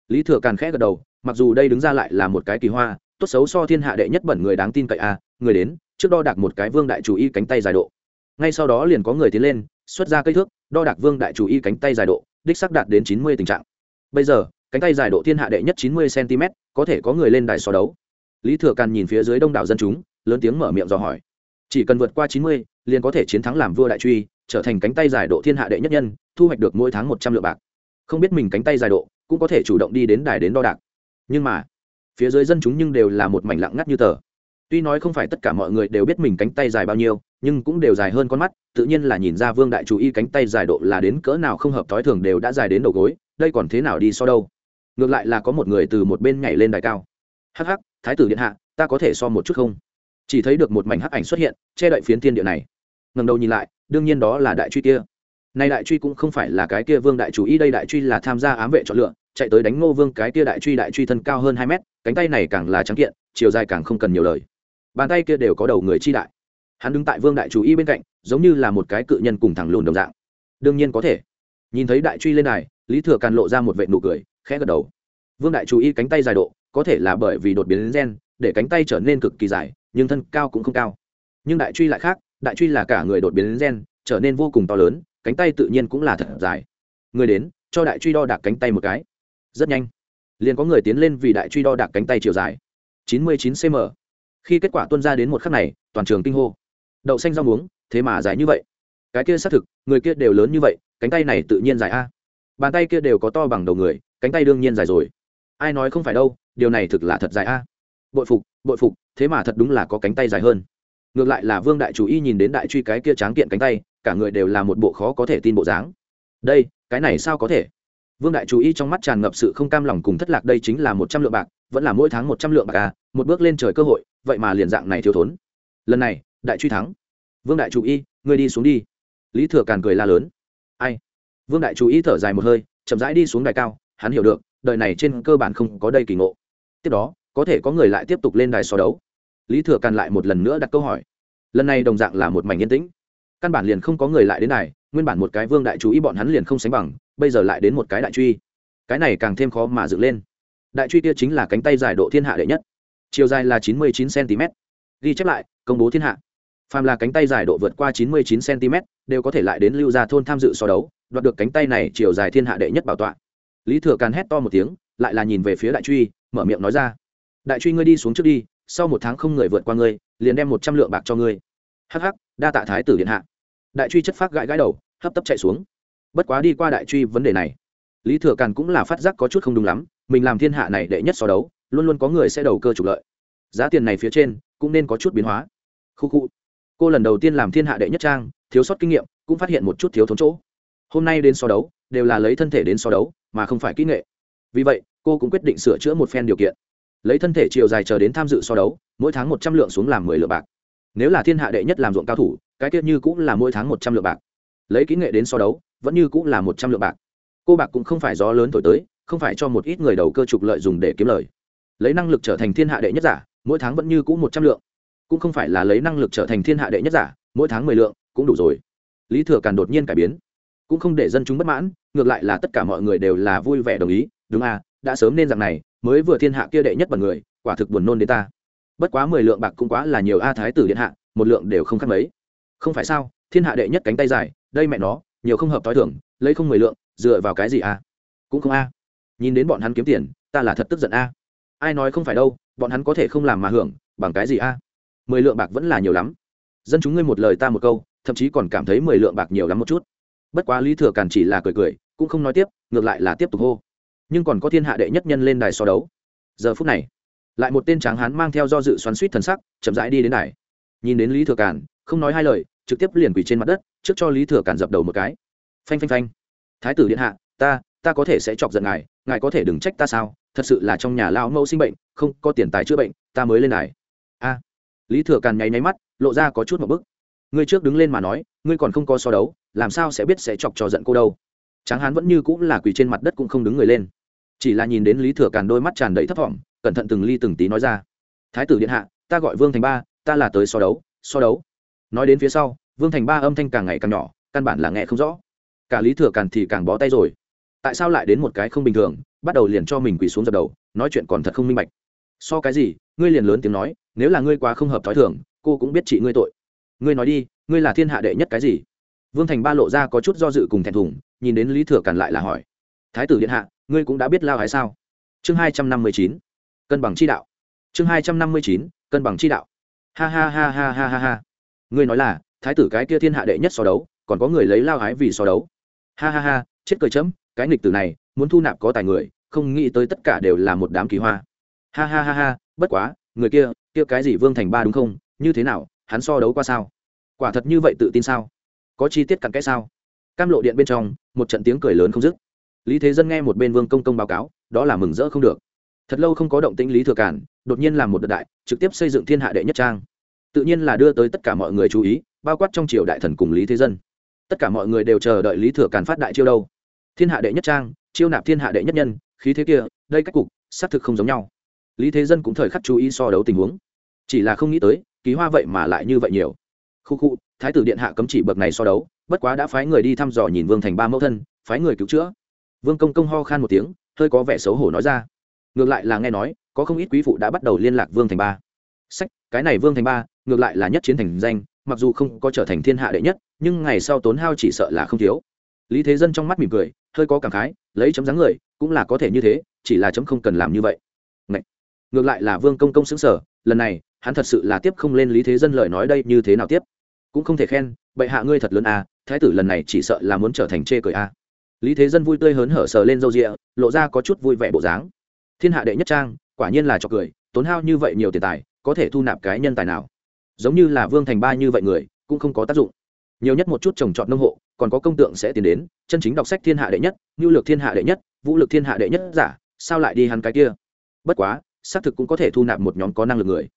Lý thừa càn khẽ gật đầu mặc dù đây đứng ra lại là một cái kỳ hoa tốt xấu so thiên hạ đệ nhất bẩn người đáng tin cậy à, người đến trước đo đạc một cái vương đại chủ y cánh tay dài độ. Ngay sau đó liền có người tiến lên, xuất ra cây thước, đo đạc vương đại chủ y cánh tay dài độ, đích sắc đạt đến chín mươi tình trạng. Bây giờ, cánh tay dài độ thiên hạ đệ nhất chín mươi cm có thể có người lên đài so đấu. Lý thừa càn nhìn phía dưới đông đảo dân chúng, lớn tiếng mở miệng dò hỏi. Chỉ cần vượt qua chín mươi, liền có thể chiến thắng làm vua đại truy, trở thành cánh tay dài độ thiên hạ đệ nhất nhân, thu hoạch được mỗi tháng một trăm lượng bạc. Không biết mình cánh tay dài độ, cũng có thể chủ động đi đến đài đến đo đạc. Nhưng mà, phía dưới dân chúng nhưng đều là một mảnh lặng ngắt như tờ tuy nói không phải tất cả mọi người đều biết mình cánh tay dài bao nhiêu, nhưng cũng đều dài hơn con mắt, tự nhiên là nhìn ra vương đại chủ y cánh tay dài độ là đến cỡ nào không hợp thói thường đều đã dài đến đầu gối, đây còn thế nào đi so đâu. Ngược lại là có một người từ một bên nhảy lên đài cao. Hắc hắc, thái tử điện hạ, ta có thể so một chút không? Chỉ thấy được một mảnh hắc ảnh xuất hiện, che đậy phiến thiên địa này. Ngầm đầu nhìn lại, đương nhiên đó là đại truy kia. Nay đại truy cũng không phải là cái kia vương đại chủ y, đây đại truy là tham gia ám vệ chọn lựa, chạy tới đánh ngô vương cái kia đại truy đại truy thân cao hơn hai mét, cánh tay này càng là trắng kiện, chiều dài càng không cần nhiều lời bàn tay kia đều có đầu người chi đại. Hắn đứng tại vương đại chủ y bên cạnh, giống như là một cái cự nhân cùng thẳng lùn đồng dạng. Đương nhiên có thể. Nhìn thấy đại truy lên này, lý thừa càn lộ ra một vệ nụ cười, khẽ gật đầu. Vương đại chủ y cánh tay dài độ, có thể là bởi vì đột biến gen, để cánh tay trở nên cực kỳ dài, nhưng thân cao cũng không cao. Nhưng đại truy lại khác, đại truy là cả người đột biến gen, trở nên vô cùng to lớn, cánh tay tự nhiên cũng là thật dài. Người đến, cho đại truy đo đạc cánh tay một cái. Rất nhanh. Liền có người tiến lên vì đại truy đo đạc cánh tay chiều dài. 99 cm khi kết quả tuân ra đến một khắc này, toàn trường kinh hô. Đậu xanh rau muống, thế mà dài như vậy. Cái kia xác thực, người kia đều lớn như vậy, cánh tay này tự nhiên dài a. Bàn tay kia đều có to bằng đầu người, cánh tay đương nhiên dài rồi. Ai nói không phải đâu, điều này thực là thật dài a. Bội phục bội phục, thế mà thật đúng là có cánh tay dài hơn. Ngược lại là vương đại chủ y nhìn đến đại truy cái kia tráng kiện cánh tay, cả người đều là một bộ khó có thể tin bộ dáng. Đây, cái này sao có thể? Vương đại chủ y trong mắt tràn ngập sự không cam lòng cùng thất lạc, đây chính là một trăm lượng bạc vẫn là mỗi tháng một trăm lượng bạc à một bước lên trời cơ hội, vậy mà liền dạng này thiếu thốn. Lần này, đại truy thắng. Vương đại chủ y, ngươi đi xuống đi. Lý thừa càn cười la lớn. Ai? Vương đại chủ y thở dài một hơi, chậm rãi đi xuống đài cao, hắn hiểu được, đời này trên cơ bản không có đây kỳ ngộ. Tiếp đó, có thể có người lại tiếp tục lên đài so đấu. Lý thừa càn lại một lần nữa đặt câu hỏi. Lần này đồng dạng là một mảnh yên tĩnh. Căn bản liền không có người lại đến đài, nguyên bản một cái vương đại chú ý bọn hắn liền không sánh bằng, bây giờ lại đến một cái đại truy. Cái này càng thêm khó mà dựng lên đại truy kia chính là cánh tay dài độ thiên hạ đệ nhất, chiều dài là chín mươi chín cm. Ghi chép lại, công bố thiên hạ. Phàm là cánh tay dài độ vượt qua chín mươi chín cm, đều có thể lại đến lưu gia thôn tham dự so đấu, đoạt được cánh tay này chiều dài thiên hạ đệ nhất bảo tọa. Lý thừa càn hét to một tiếng, lại là nhìn về phía đại truy, mở miệng nói ra. Đại truy ngươi đi xuống trước đi, sau một tháng không người vượt qua ngươi, liền đem một trăm lượng bạc cho ngươi. Hh đa tạ thái tử điện hạ. Đại truy chất phát gãi gãi đầu, hấp tấp chạy xuống. Bất quá đi qua đại truy vấn đề này lý thừa càn cũng là phát giác có chút không đúng lắm, mình làm thiên hạ này đệ nhất so đấu, luôn luôn có người sẽ đầu cơ trục lợi. Giá tiền này phía trên cũng nên có chút biến hóa. Khu khu. Cô lần đầu tiên làm thiên hạ đệ nhất trang, thiếu sót kinh nghiệm, cũng phát hiện một chút thiếu thốn chỗ. Hôm nay đến so đấu, đều là lấy thân thể đến so đấu, mà không phải kỹ nghệ. Vì vậy, cô cũng quyết định sửa chữa một phen điều kiện. Lấy thân thể chiều dài chờ đến tham dự so đấu, mỗi tháng một trăm lượng xuống làm mười lượng bạc. Nếu là thiên hạ đệ nhất làm ruộng cao thủ, cái tiết như cũng là mỗi tháng một trăm lượng bạc. Lấy kỹ nghệ đến so đấu, vẫn như cũng là một trăm lượng bạc cô bạc cũng không phải gió lớn thổi tới, không phải cho một ít người đầu cơ trục lợi dùng để kiếm lời. Lấy năng lực trở thành thiên hạ đệ nhất giả, mỗi tháng vẫn như cũ một trăm lượng. Cũng không phải là lấy năng lực trở thành thiên hạ đệ nhất giả, mỗi tháng mười lượng, cũng đủ rồi. Lý thừa càn đột nhiên cải biến. Cũng không để dân chúng bất mãn, ngược lại là tất cả mọi người đều là vui vẻ đồng ý, đúng à đã sớm nên rằng này, mới vừa thiên hạ kia đệ nhất bằng người, quả thực buồn nôn đến ta. Bất quá mười lượng bạc cũng quá là nhiều a thái tử điện hạ, một lượng đều không khác mấy. Không phải sao, thiên hạ đệ nhất cánh tay dài, đây mẹ nó, nhiều không hợp t h o i thưởng lấy không mười lượng dựa vào cái gì a cũng không a. Nhìn đến bọn hắn kiếm tiền, ta là thật tức giận a. Ai nói không phải đâu, bọn hắn có thể không làm mà hưởng, bằng cái gì a? Mười lượng bạc vẫn là nhiều lắm. Dân chúng ngươi một lời ta một câu, thậm chí còn cảm thấy mười lượng bạc nhiều lắm một chút. Bất quá lý thừa càn chỉ là cười cười, cũng không nói tiếp, ngược lại là tiếp tục hô. Nhưng còn có thiên hạ đệ nhất nhân lên đài so đấu. Giờ phút này, lại một tên tráng hán mang theo do dự xoắn suýt thần sắc, chậm rãi đi đến đài. Nhìn đến lý thừa càn, không nói hai lời, trực tiếp liền quỳ trên mặt đất, trước cho lý thừa càn dập đầu một cái. Phanh phanh phanh thái tử điện hạ, ta ta có thể sẽ chọc giận ngài ngài có thể đừng trách ta sao, thật sự là trong nhà lao mẫu sinh bệnh, không có tiền tài chữa bệnh, ta mới lên này. a. Lý thừa càn nháy nháy mắt, lộ ra có chút một bức. Ngươi trước đứng lên mà nói, ngươi còn không có so đấu, làm sao sẽ biết sẽ chọc trò giận cô đâu? Tráng hán vẫn như cũng là quỳ trên mặt đất cũng không đứng người lên. Chỉ là nhìn đến lý thừa càn đôi mắt tràn đầy thấp thỏm cẩn thận từng ly từng tí nói ra. Thái tử điện hạ, ta gọi vương thành ba, ta là tới so đấu so đấu. Nói đến phía sau, vương thành ba âm thanh càng ngày càng nhỏ, căn bản là nghe không rõ cả lý thừa càn thì càng bó tay rồi. Tại sao lại đến một cái không bình thường, bắt đầu liền cho mình quỳ xuống dập đầu, nói chuyện còn thật không minh bạch. So cái gì, ngươi liền lớn tiếng nói, nếu là ngươi quá không hợp t h ó i thường, cô cũng biết chị ngươi tội. Ngươi nói đi, ngươi là thiên hạ đệ nhất cái gì? Vương thành ba lộ ra có chút do dự cùng thẹn thùng, nhìn đến lý thừa càn lại là hỏi. Thái tử điện hạ, ngươi cũng đã biết lao hái sao? Chương hai trăm năm mươi chín, cân bằng chi đạo. Chương hai trăm năm mươi chín, cân bằng chi đạo. Ha ha ha ha ha ha ha. Ngươi nói là, thái tử cái kia thiên hạ đệ nhất so đấu, còn có người lấy lao hái vì so đấu ha ha ha, chết cười chấm, cái nghịch tử này, muốn thu nạp có tài người, không nghĩ tới tất cả đều là một đám kỳ hoa. Ha ha ha ha, bất quá, người kia kia cái gì vương thành ba đúng không? Như thế nào, hắn so đấu qua sao? Quả thật như vậy tự tin sao? Có chi tiết cặn cái sao? Cam lộ điện bên trong, một trận tiếng cười lớn không dứt. Lý thế dân nghe một bên vương công công báo cáo, đó là mừng rỡ không được. Thật lâu không có động tĩnh lý thừa cản đột nhiên làm một đợt đại, trực tiếp xây dựng thiên hạ đệ nhất trang. Tự nhiên là đưa tới tất cả mọi người chú ý, bao quát trong triều đại thần cùng lý thế dân tất cả mọi người đều chờ đợi lý thừa càn phát đại chiêu đâu. Thiên hạ đệ nhất trang, chiêu nạp thiên hạ đệ nhất nhân, khí thế kia, đây cách cục, xác thực không giống nhau. Lý thế dân cũng thời khắc chú ý so đấu tình huống. Chỉ là không nghĩ tới ký hoa vậy mà lại như vậy nhiều. Khu khu, thái tử điện hạ cấm chỉ bậc này so đấu, bất quá đã phái người đi thăm dò nhìn vương thành ba mẫu thân, phái người cứu chữa. Vương công công ho khan một tiếng, hơi có vẻ xấu hổ nói ra. Ngược lại là nghe nói, có không ít quý phụ đã bắt đầu liên lạc vương thành ba. Sách, cái này vương thành ba, ngược lại là nhất chiến thành danh, mặc dù không có trở thành thiên hạ đệ nhất nhưng ngày sau tốn hao chỉ sợ là không thiếu. Lý thế dân trong mắt mỉm cười, hơi có cảm khái, lấy chấm dáng người, cũng là có thể như thế, chỉ là chấm không cần làm như vậy. Ngậy! ngược lại là vương công công xứng sở lần này, hắn thật sự là tiếp không lên lý thế dân lời nói đây như thế nào tiếp. Cũng không thể khen, bệ hạ ngươi thật lớn à thái tử lần này chỉ sợ là muốn trở thành chê cười à. lý thế dân vui tươi hớn hở sờ lên râu rịa, lộ ra có chút vui vẻ bộ dáng. Thiên hạ đệ nhất trang, quả nhiên là cho cười, tốn hao như vậy nhiều tiền tài, có thể thu nạp cái nhân tài nào? Giống như là vương thành ba như vậy người, cũng không có tác dụng nhiều nhất một chút trồng trọt nông hộ, còn có công tượng sẽ tiến đến, chân chính đọc sách thiên hạ đệ nhất, nhu lược thiên hạ đệ nhất, vũ lực thiên hạ đệ nhất giả, sao lại đi hắn cái kia? Bất quá, xác thực cũng có thể thu nạp một nhóm có năng lực người.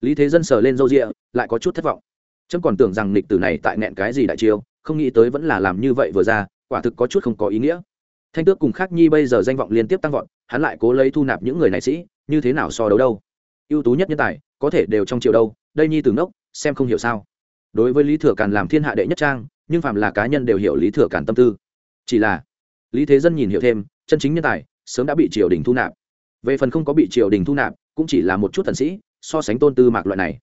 Lý thế dân sờ lên râu rịa lại có chút thất vọng. Trâm còn tưởng rằng lịch tử này tại nẹn cái gì đại chiêu, không nghĩ tới vẫn là làm như vậy vừa ra, quả thực có chút không có ý nghĩa. Thanh tước cùng khắc nhi bây giờ danh vọng liên tiếp tăng vọt, hắn lại cố lấy thu nạp những người này sĩ, như thế nào so đấu đâu? Ưu tú nhất nhân tài, có thể đều trong triệu đâu, đây nhi từ ngốc, xem không hiểu sao đối với lý thừa càn làm thiên hạ đệ nhất trang, nhưng phạm là cá nhân đều hiểu lý thừa càn tâm tư. Chỉ là, lý thế dân nhìn hiểu thêm, chân chính nhân tài, sớm đã bị triều đình thu nạp. Về phần không có bị triều đình thu nạp, cũng chỉ là một chút thần sĩ, so sánh tôn tư mạc loại này.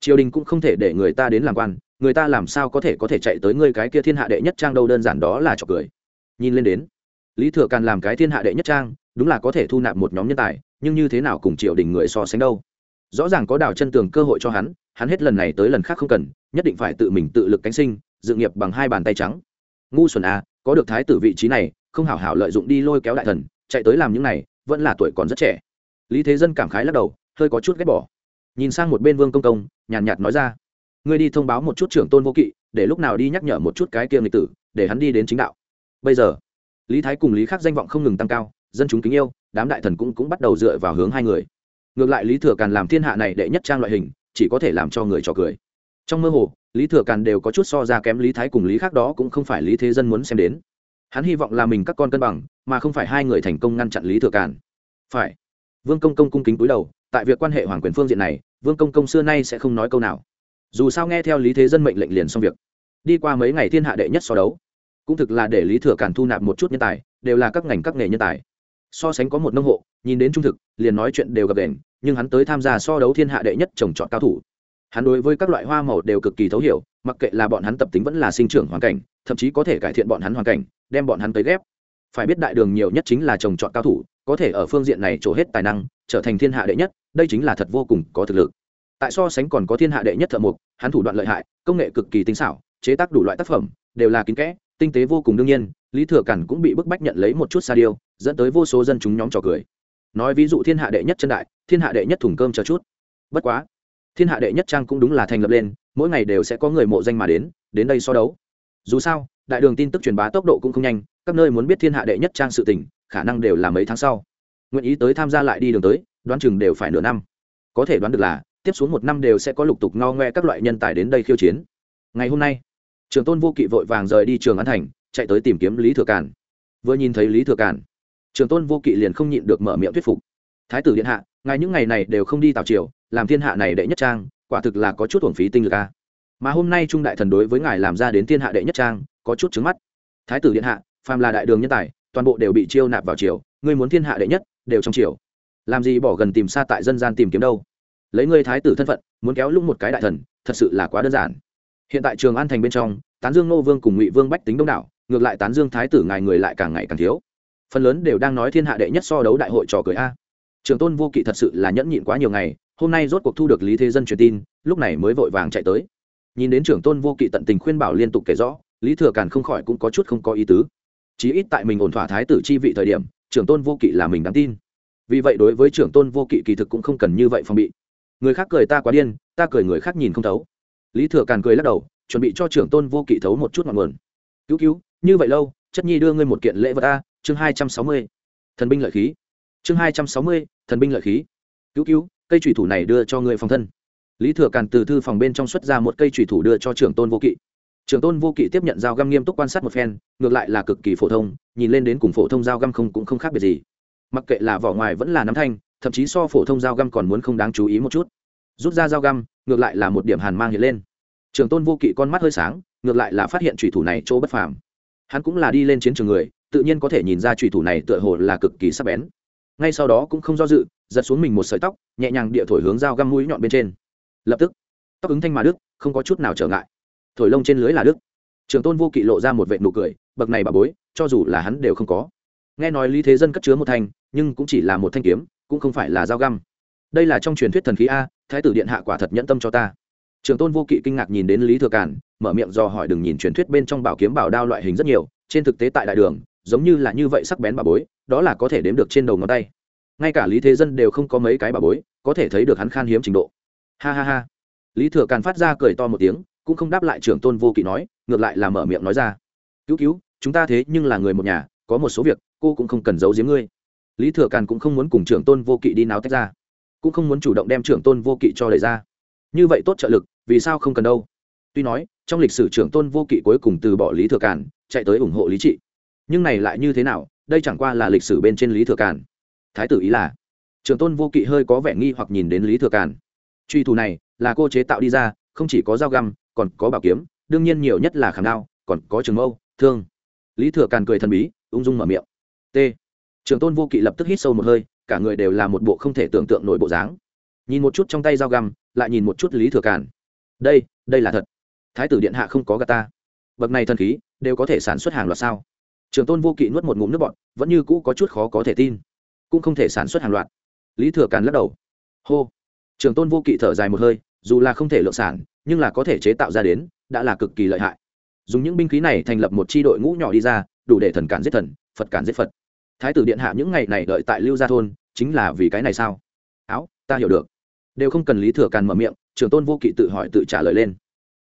Triều đình cũng không thể để người ta đến làm quan, người ta làm sao có thể có thể chạy tới ngươi cái kia thiên hạ đệ nhất trang đâu, đơn giản đó là trọc cười. Nhìn lên đến, lý thừa càn làm cái thiên hạ đệ nhất trang, đúng là có thể thu nạp một nhóm nhân tài, nhưng như thế nào cùng triều đình người so sánh đâu? Rõ ràng có đào chân tường cơ hội cho hắn hắn hết lần này tới lần khác không cần nhất định phải tự mình tự lực cánh sinh dự nghiệp bằng hai bàn tay trắng. Ngu xuẩn à có được thái tử vị trí này không hảo hảo lợi dụng đi lôi kéo đại thần chạy tới làm những này vẫn là tuổi còn rất trẻ. Lý thế dân cảm khái lắc đầu hơi có chút ghét bỏ. Nhìn sang một bên vương công công nhàn nhạt, nhạt nói ra ngươi đi thông báo một chút trưởng tôn vô kỵ để lúc nào đi nhắc nhở một chút cái kia lịch tử để hắn đi đến chính đạo. Bây giờ lý thái cùng lý khắc danh vọng không ngừng tăng cao dân chúng kính yêu đám đại thần cũng cũng bắt đầu dựa vào hướng hai người. Ngược lại lý thừa càn làm thiên hạ này đệ nhất trang loại hình chỉ có thể làm cho người trò cười. Trong mơ hồ, lý thừa càn đều có chút so ra kém lý thái cùng lý khác đó cũng không phải lý thế dân muốn xem đến. Hắn hy vọng là mình các con cân bằng, mà không phải hai người thành công ngăn chặn lý thừa càn. Phải. Vương công công cung kính cúi đầu, tại việc quan hệ hoàng quyền phương diện này, vương công công xưa nay sẽ không nói câu nào. Dù sao nghe theo lý thế dân mệnh lệnh liền xong việc. Đi qua mấy ngày thiên hạ đệ nhất so đấu, cũng thực là để lý thừa càn thu nạp một chút nhân tài, đều là các ngành các nghề nhân tài. So sánh có một nông hộ nhìn đến trung thực, liền nói chuyện đều gặp đèn nhưng hắn tới tham gia so đấu thiên hạ đệ nhất trồng trọt cao thủ. Hắn đối với các loại hoa màu đều cực kỳ thấu hiểu, mặc kệ là bọn hắn tập tính vẫn là sinh trưởng hoàn cảnh, thậm chí có thể cải thiện bọn hắn hoàn cảnh, đem bọn hắn tới ghép. Phải biết đại đường nhiều nhất chính là trồng trọt cao thủ, có thể ở phương diện này trổ hết tài năng, trở thành thiên hạ đệ nhất, đây chính là thật vô cùng có thực lực. Tại so sánh còn có thiên hạ đệ nhất thợ mộc, hắn thủ đoạn lợi hại, công nghệ cực kỳ tinh xảo, chế tác đủ loại tác phẩm, đều là kín kẽ, tinh tế vô cùng đương nhiên, lý thừa cản cũng bị bức bách nhận lấy một chút sa điêu, dẫn tới vô số dân chúng nhóm trò cười nói ví dụ thiên hạ đệ nhất chân đại, thiên hạ đệ nhất thùng cơm chờ chút. Bất quá, thiên hạ đệ nhất trang cũng đúng là thành lập lên, mỗi ngày đều sẽ có người mộ danh mà đến đến đây so đấu. Dù sao, đại đường tin tức truyền bá tốc độ cũng không nhanh, các nơi muốn biết thiên hạ đệ nhất trang sự tình, khả năng đều là mấy tháng sau. Nguyện ý tới tham gia lại đi đường tới, đoán chừng đều phải nửa năm. Có thể đoán được là, tiếp xuống một năm đều sẽ có lục tục ngao ngoe các loại nhân tài đến đây khiêu chiến. Ngày hôm nay, trường tôn vô kỵ vội vàng rời đi trường an thành, chạy tới tìm kiếm lý thừa cản vừa nhìn thấy lý thừa cản trường tôn vô kỵ liền không nhịn được mở miệng thuyết phục. Thái tử điện hạ, ngài những ngày này đều không đi tào triều, làm thiên hạ này đệ nhất trang, quả thực là có chút thuồng phí tinh lực a. Mà hôm nay trung đại thần đối với ngài làm ra đến thiên hạ đệ nhất trang, có chút trứng mắt. Thái tử điện hạ, phàm là đại đường nhân tài, toàn bộ đều bị chiêu nạp vào triều, ngươi muốn thiên hạ đệ nhất, đều trong triều. Làm gì bỏ gần tìm xa tại dân gian tìm kiếm đâu? Lấy ngươi thái tử thân phận, muốn kéo lúc một cái đại thần, thật sự là quá đơn giản. Hiện tại trường an thành bên trong, tán dương nô vương cùng ngụy vương bách tính đông đảo, ngược lại tán dương thái tử ngài người lại càng ngày càng thiếu phần lớn đều đang nói thiên hạ đệ nhất so đấu đại hội trò cười a. Trường tôn vô kỵ thật sự là nhẫn nhịn quá nhiều ngày, hôm nay rốt cuộc thu được lý thế dân truyền tin, lúc này mới vội vàng chạy tới. Nhìn đến trưởng tôn vô kỵ tận tình khuyên bảo liên tục kể rõ, lý thừa càn không khỏi cũng có chút không có ý tứ. Chí ít tại mình ổn thỏa thái tử chi vị thời điểm trưởng tôn vô kỵ là mình đáng tin. Vì vậy đối với trưởng tôn vô kỵ kỳ thực cũng không cần như vậy phòng bị. Người khác cười ta quá điên, ta cười người khác nhìn không thấu. Lý thừa càn cười lắc đầu, chuẩn bị cho trưởng tôn vô kỵ thấu một chút ngọn nguồn. Cứu cứu, như vậy lâu, chất nhi đưa ngươi một kiện lễ vật a chương hai trăm sáu mươi, thần binh lợi khí. Chương hai trăm sáu mươi, thần binh lợi khí. Cứu cứu, cây thủy thủ này đưa cho ngươi phòng thân. Lý thừa càn từ thư phòng bên trong xuất ra một cây thủy thủ đưa cho trưởng tôn vô kỵ. Trưởng tôn vô kỵ tiếp nhận dao găm nghiêm túc quan sát một phen, ngược lại là cực kỳ phổ thông, nhìn lên đến cùng phổ thông dao găm không cũng không khác biệt gì. Mặc kệ là vỏ ngoài vẫn là nắm thanh, thậm chí so phổ thông dao găm còn muốn không đáng chú ý một chút. Rút ra dao găm, ngược lại là một điểm hàn mang hiện lên. Trường tôn vô kỵ con mắt hơi sáng, ngược lại là phát hiện chủy thủ này chỗ bất phàm. Hắn cũng là đi lên chiến trường người tự nhiên có thể nhìn ra trùy thủ này tựa hồ là cực kỳ sắc bén. Ngay sau đó cũng không do dự, giật xuống mình một sợi tóc, nhẹ nhàng địa thổi hướng dao găm mũi nhọn bên trên. Lập tức, tóc ứng thanh mà đức không có chút nào trở ngại. Thổi lông trên lưới là đức trường tôn vô kỵ lộ ra một vệ nụ cười, bậc này bà bối, cho dù là hắn đều không có. Nghe nói lý thế dân cất chứa một thanh, nhưng cũng chỉ là một thanh kiếm, cũng không phải là dao găm. Đây là trong truyền thuyết thần khí a, thái tử điện hạ quả thật nhẫn tâm cho ta. Trường tôn vô kỵ kinh ngạc nhìn đến lý thừa cản mở miệng do hỏi đừng nhìn truyền thuyết bên trong bảo kiếm bảo đao loại hình rất nhiều, trên thực tế tại đại đường giống như là như vậy sắc bén bà bối, đó là có thể đếm được trên đầu ngón tay. Ngay cả lý thế dân đều không có mấy cái bà bối, có thể thấy được hắn khan hiếm trình độ. Ha ha ha. Lý thừa càn phát ra cười to một tiếng, cũng không đáp lại trưởng tôn vô kỵ nói, ngược lại là mở miệng nói ra. Cứu cứu, chúng ta thế nhưng là người một nhà, có một số việc, cô cũng không cần giấu giếm ngươi. Lý thừa càn cũng không muốn cùng trưởng tôn vô kỵ đi náo tách ra, cũng không muốn chủ động đem trưởng tôn vô kỵ cho đẩy ra. Như vậy tốt trợ lực, vì sao không cần đâu? Tuy nói, trong lịch sử trưởng tôn vô kỵ cuối cùng từ bỏ lý thừa càn, chạy tới ủng hộ lý trị nhưng này lại như thế nào, đây chẳng qua là lịch sử bên trên lý thừa càn. Thái tử ý là Trường tôn vô kỵ hơi có vẻ nghi hoặc nhìn đến lý thừa càn. Truy thủ này là cô chế tạo đi ra, không chỉ có dao găm, còn có bảo kiếm, đương nhiên nhiều nhất là khảm đao, còn có trường mâu, thương. Lý thừa càn cười thần bí, ung dung mở miệng. T. Trường tôn vô kỵ lập tức hít sâu một hơi, cả người đều là một bộ không thể tưởng tượng nổi bộ dáng. Nhìn một chút trong tay dao găm, lại nhìn một chút lý thừa càn. Đây đây là thật. Thái tử điện hạ không có gà ta. Bậc này thần khí, đều có thể sản xuất hàng loạt sao? Trường tôn vô kỵ nuốt một ngụm nước bọn vẫn như cũ có chút khó có thể tin, cũng không thể sản xuất hàng loạt. Lý thừa càn lắc đầu. Hô. Trường tôn vô kỵ thở dài một hơi, dù là không thể lượng sản, nhưng là có thể chế tạo ra đến, đã là cực kỳ lợi hại. Dùng những binh khí này thành lập một chi đội ngũ nhỏ đi ra, đủ để thần cản giết thần, phật cản giết phật. Thái tử điện hạ những ngày này đợi tại lưu gia thôn, chính là vì cái này sao? Áo, ta hiểu được. Đều không cần lý thừa càn mở miệng, trường tôn vô kỵ tự hỏi tự trả lời lên.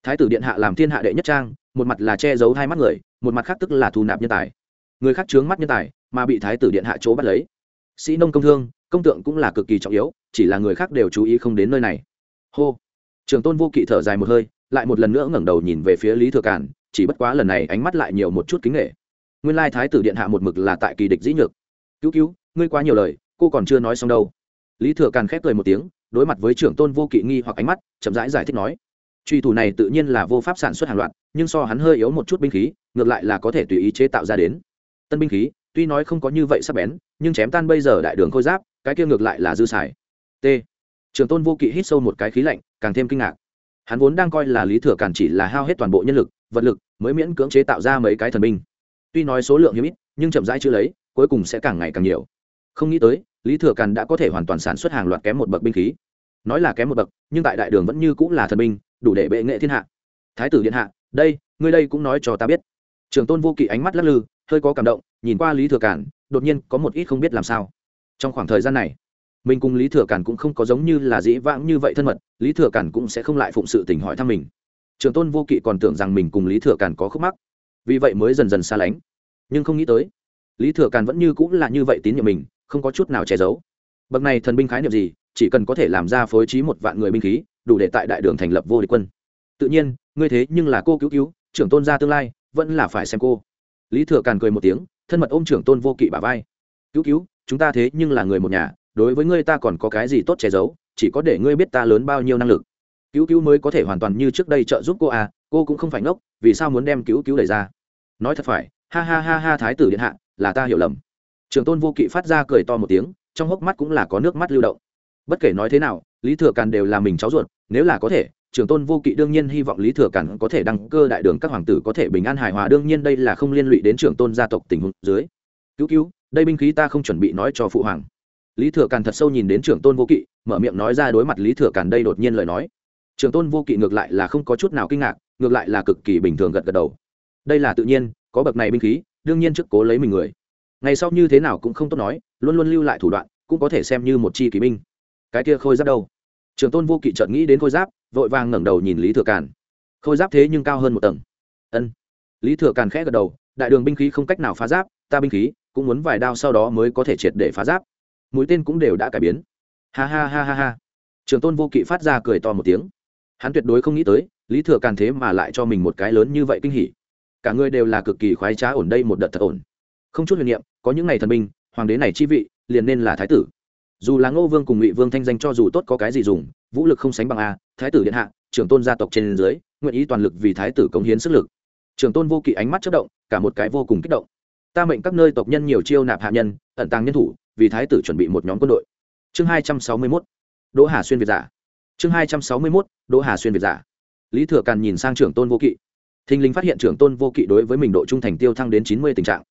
Thái tử điện hạ làm thiên hạ đệ nhất trang, một mặt là che giấu hai mắt người một mặt khác tức là thu nạp nhân tài. Người khác chướng mắt nhân tài mà bị thái tử điện hạ chỗ bắt lấy. Sĩ nông công thương công tượng cũng là cực kỳ trọng yếu chỉ là người khác đều chú ý không đến nơi này. Hô. Trường tôn vô kỵ thở dài một hơi lại một lần nữa ngẩng đầu nhìn về phía lý thừa cản chỉ bất quá lần này ánh mắt lại nhiều một chút kính nghệ nguyên lai thái tử điện hạ một mực là tại kỳ địch dĩ nhược. Cứu cứu ngươi quá nhiều lời cô còn chưa nói xong đâu. Lý thừa càn khép cười một tiếng đối mặt với trưởng tôn vô kỵ nghi hoặc ánh mắt chậm rãi giải, giải thích nói truy thủ này tự nhiên là vô pháp sản xuất hàng loạt nhưng so hắn hơi yếu một chút binh khí ngược lại là có thể tùy ý chế tạo ra đến. Tân binh khí, tuy nói không có như vậy sắc bén, nhưng chém tan bây giờ đại đường khôi giáp, cái kia ngược lại là dư xài. T. Trường tôn vô kỵ hít sâu một cái khí lạnh, càng thêm kinh ngạc. Hắn vốn đang coi là lý thừa càn chỉ là hao hết toàn bộ nhân lực, vật lực, mới miễn cưỡng chế tạo ra mấy cái thần binh. Tuy nói số lượng hiếm ít, nhưng chậm rãi chưa lấy, cuối cùng sẽ càng ngày càng nhiều. Không nghĩ tới, lý thừa càn đã có thể hoàn toàn sản xuất hàng loạt kém một bậc binh khí. Nói là kém một bậc, nhưng tại đại đường vẫn như cũng là thần binh, đủ để bệ nghệ thiên hạ. Thái tử điện hạ, đây, ngươi đây cũng nói cho ta biết trường tôn vô kỵ ánh mắt lắc lư hơi có cảm động nhìn qua lý thừa Cản, đột nhiên có một ít không biết làm sao. Trong khoảng thời gian này mình cùng lý thừa Cản cũng không có giống như là dĩ vãng như vậy thân mật lý thừa Cản cũng sẽ không lại phụng sự tình hỏi thăm mình. Trường tôn vô kỵ còn tưởng rằng mình cùng lý thừa Cản có khúc mắc vì vậy mới dần dần xa lánh. Nhưng không nghĩ tới lý thừa Cản vẫn như cũng là như vậy tín nhiệm mình không có chút nào che giấu. Bậc này thần binh khái niệm gì chỉ cần có thể làm ra phối trí một vạn người binh khí đủ để tại đại đường thành lập vô địch quân. Tự nhiên ngươi thế nhưng là cô cứu cứu trưởng tôn gia tương lai vẫn là phải xem cô. Lý thừa càn cười một tiếng, thân mật ôm trưởng tôn vô kỵ bà vai. Cứu cứu, chúng ta thế nhưng là người một nhà, đối với ngươi ta còn có cái gì tốt che giấu, chỉ có để ngươi biết ta lớn bao nhiêu năng lực. Cứu cứu mới có thể hoàn toàn như trước đây trợ giúp cô à cô cũng không phải ngốc, vì sao muốn đem cứu cứu đẩy ra? Nói thật phải, ha ha ha ha, thái tử điện hạ, là ta hiểu lầm. Trường tôn vô kỵ phát ra cười to một tiếng, trong hốc mắt cũng là có nước mắt lưu động. Bất kể nói thế nào, lý thừa càn đều là mình cháu ruột, nếu là có thể trường tôn vô kỵ đương nhiên hy vọng lý thừa cản có thể đăng cơ đại đường các hoàng tử có thể bình an hài hòa, đương nhiên đây là không liên lụy đến trường tôn gia tộc tình huống dưới. Cứu cứu, đây binh khí ta không chuẩn bị nói cho phụ hoàng. Lý thừa càn thật sâu nhìn đến trưởng tôn vô kỵ, mở miệng nói ra đối mặt lý thừa càn đây đột nhiên lời nói. Trưởng tôn vô kỵ ngược lại là không có chút nào kinh ngạc, ngược lại là cực kỳ bình thường gật gật đầu. Đây là tự nhiên, có bậc này binh khí, đương nhiên trước cố lấy mình người. Ngày sau như thế nào cũng không tốt nói, luôn luôn lưu lại thủ đoạn, cũng có thể xem như một chi kỳ binh. Cái kia khôi giáp đâu? Trường tôn vô kỵ chợt nghĩ đến khôi giáp, vội vàng ngẩng đầu nhìn lý thừa càn. Khôi giáp thế nhưng cao hơn một tầng. Ân. Lý thừa càn khẽ gật đầu, đại đường binh khí không cách nào phá giáp, ta binh khí cũng muốn vài đao sau đó mới có thể triệt để phá giáp. Mũi tên cũng đều đã cải biến. Ha ha ha ha ha. Trường tôn vô kỵ phát ra cười to một tiếng. Hắn tuyệt đối không nghĩ tới, lý thừa càn thế mà lại cho mình một cái lớn như vậy kinh hỉ. Cả người đều là cực kỳ khoái trá ổn đây một đợt thật ổn. Không chút huyền niệm, có những ngày thần binh, hoàng đế này chi vị, liền nên là thái tử dù là ngô vương cùng ngụy vương thanh danh cho dù tốt có cái gì dùng, vũ lực không sánh bằng a, thái tử điện hạ, trưởng tôn gia tộc trên dưới, nguyện ý toàn lực vì thái tử cống hiến sức lực. Trưởng tôn vô kỵ ánh mắt chất động, cả một cái vô cùng kích động. Ta mệnh các nơi tộc nhân nhiều chiêu nạp hạ nhân, ẩn tàng nhân thủ, vì thái tử chuẩn bị một nhóm quân đội. Chương hai trăm sáu mươi mốt. Đỗ hà xuyên việt giả. Chương hai trăm sáu mươi mốt. Đỗ hà xuyên việt giả. Lý thừa càn nhìn sang trưởng tôn vô kỵ. Thình lình phát hiện trưởng tôn vô kỵ đối với mình độ trung thành tiêu thăng đến chín mươi tình trạng.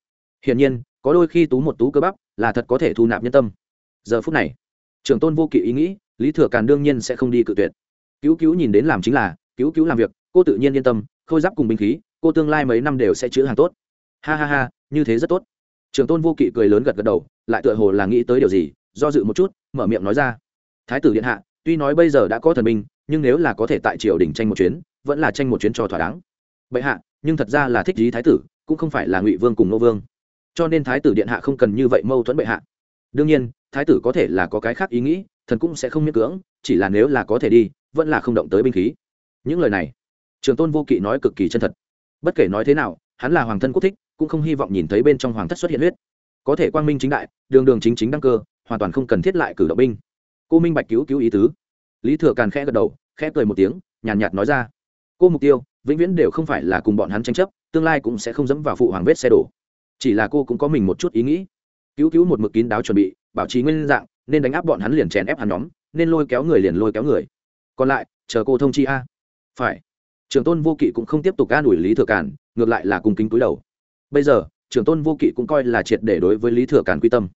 Hiển nhiên, có đôi khi tú một tú cơ bắp, là thật có thể thu nạp nhân tâm giờ phút này, trưởng tôn vô kỵ ý nghĩ, lý thừa càn đương nhiên sẽ không đi cự tuyệt. Cứu cứu nhìn đến làm chính là, cứu cứu làm việc, cô tự nhiên yên tâm, khôi giáp cùng binh khí, cô tương lai mấy năm đều sẽ chữ hàng tốt. Ha ha ha, như thế rất tốt. Trưởng tôn vô kỵ cười lớn gật gật đầu, lại tựa hồ là nghĩ tới điều gì, do dự một chút, mở miệng nói ra. Thái tử điện hạ, tuy nói bây giờ đã có thần binh, nhưng nếu là có thể tại triều đình tranh một chuyến, vẫn là tranh một chuyến cho thỏa đáng. Bệ hạ, nhưng thật ra là thích lý thái tử, cũng không phải là ngụy vương cùng nô vương. Cho nên thái tử điện hạ không cần như vậy mâu thuẫn bệ hạ. Đương nhiên thái tử có thể là có cái khác ý nghĩ thần cũng sẽ không miễn cưỡng chỉ là nếu là có thể đi vẫn là không động tới binh khí. Những lời này trường tôn vô kỵ nói cực kỳ chân thật. Bất kể nói thế nào hắn là hoàng thân quốc thích cũng không hy vọng nhìn thấy bên trong hoàng thất xuất hiện huyết. Có thể quang minh chính đại đường đường chính chính đăng cơ hoàn toàn không cần thiết lại cử động binh. Cô minh bạch cứu cứu ý tứ. Lý thừa càn khẽ gật đầu khẽ cười một tiếng nhàn nhạt, nhạt nói ra. Cô mục tiêu vĩnh viễn đều không phải là cùng bọn hắn tranh chấp tương lai cũng sẽ không dẫm vào phụ hoàng vết xe đổ. Chỉ là cô cũng có mình một chút ý nghĩ cứu cứu một mực kín đáo chuẩn bị, bảo trì nguyên dạng, nên đánh áp bọn hắn liền chèn ép hắn nhóm, nên lôi kéo người liền lôi kéo người. Còn lại, chờ cô thông chi a. Phải. Trường tôn vô kỵ cũng không tiếp tục ca đuổi lý thừa cản ngược lại là cùng kính túi đầu. Bây giờ, trường tôn vô kỵ cũng coi là triệt để đối với lý thừa cản quy tâm.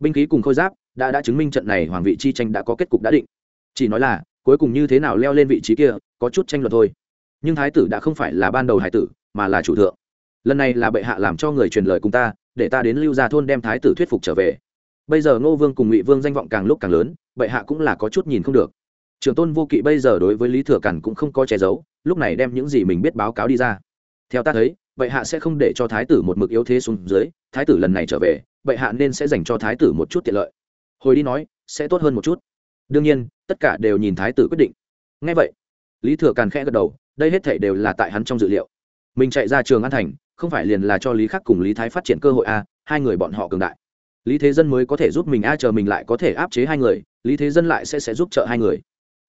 Binh khí cùng khôi giáp đã đã chứng minh trận này hoàng vị chi tranh đã có kết cục đã định. Chỉ nói là, cuối cùng như thế nào leo lên vị trí kia, có chút tranh luận thôi. Nhưng thái tử đã không phải là ban đầu hải tử, mà là chủ thượng. Lần này là bệ hạ làm cho người truyền lời cùng ta để ta đến lưu gia thôn đem thái tử thuyết phục trở về. Bây giờ ngô vương cùng ngụy vương danh vọng càng lúc càng lớn, bệ hạ cũng là có chút nhìn không được. Trường tôn vô kỵ bây giờ đối với lý thừa cản cũng không có che giấu, lúc này đem những gì mình biết báo cáo đi ra. Theo ta thấy, bệ hạ sẽ không để cho thái tử một mực yếu thế xuống dưới, thái tử lần này trở về, bệ hạ nên sẽ dành cho thái tử một chút tiện lợi. Hồi đi nói, sẽ tốt hơn một chút. Đương nhiên, tất cả đều nhìn thái tử quyết định. Ngay vậy, lý thừa càn khẽ gật đầu, đây hết thể đều là tại hắn trong dự liệu mình chạy ra trường an thành, không phải liền là cho lý khắc cùng lý thái phát triển cơ hội a hai người bọn họ cường đại. Lý thế dân mới có thể giúp mình, a, chờ mình lại có thể áp chế hai người, lý thế dân lại sẽ sẽ giúp trợ hai người.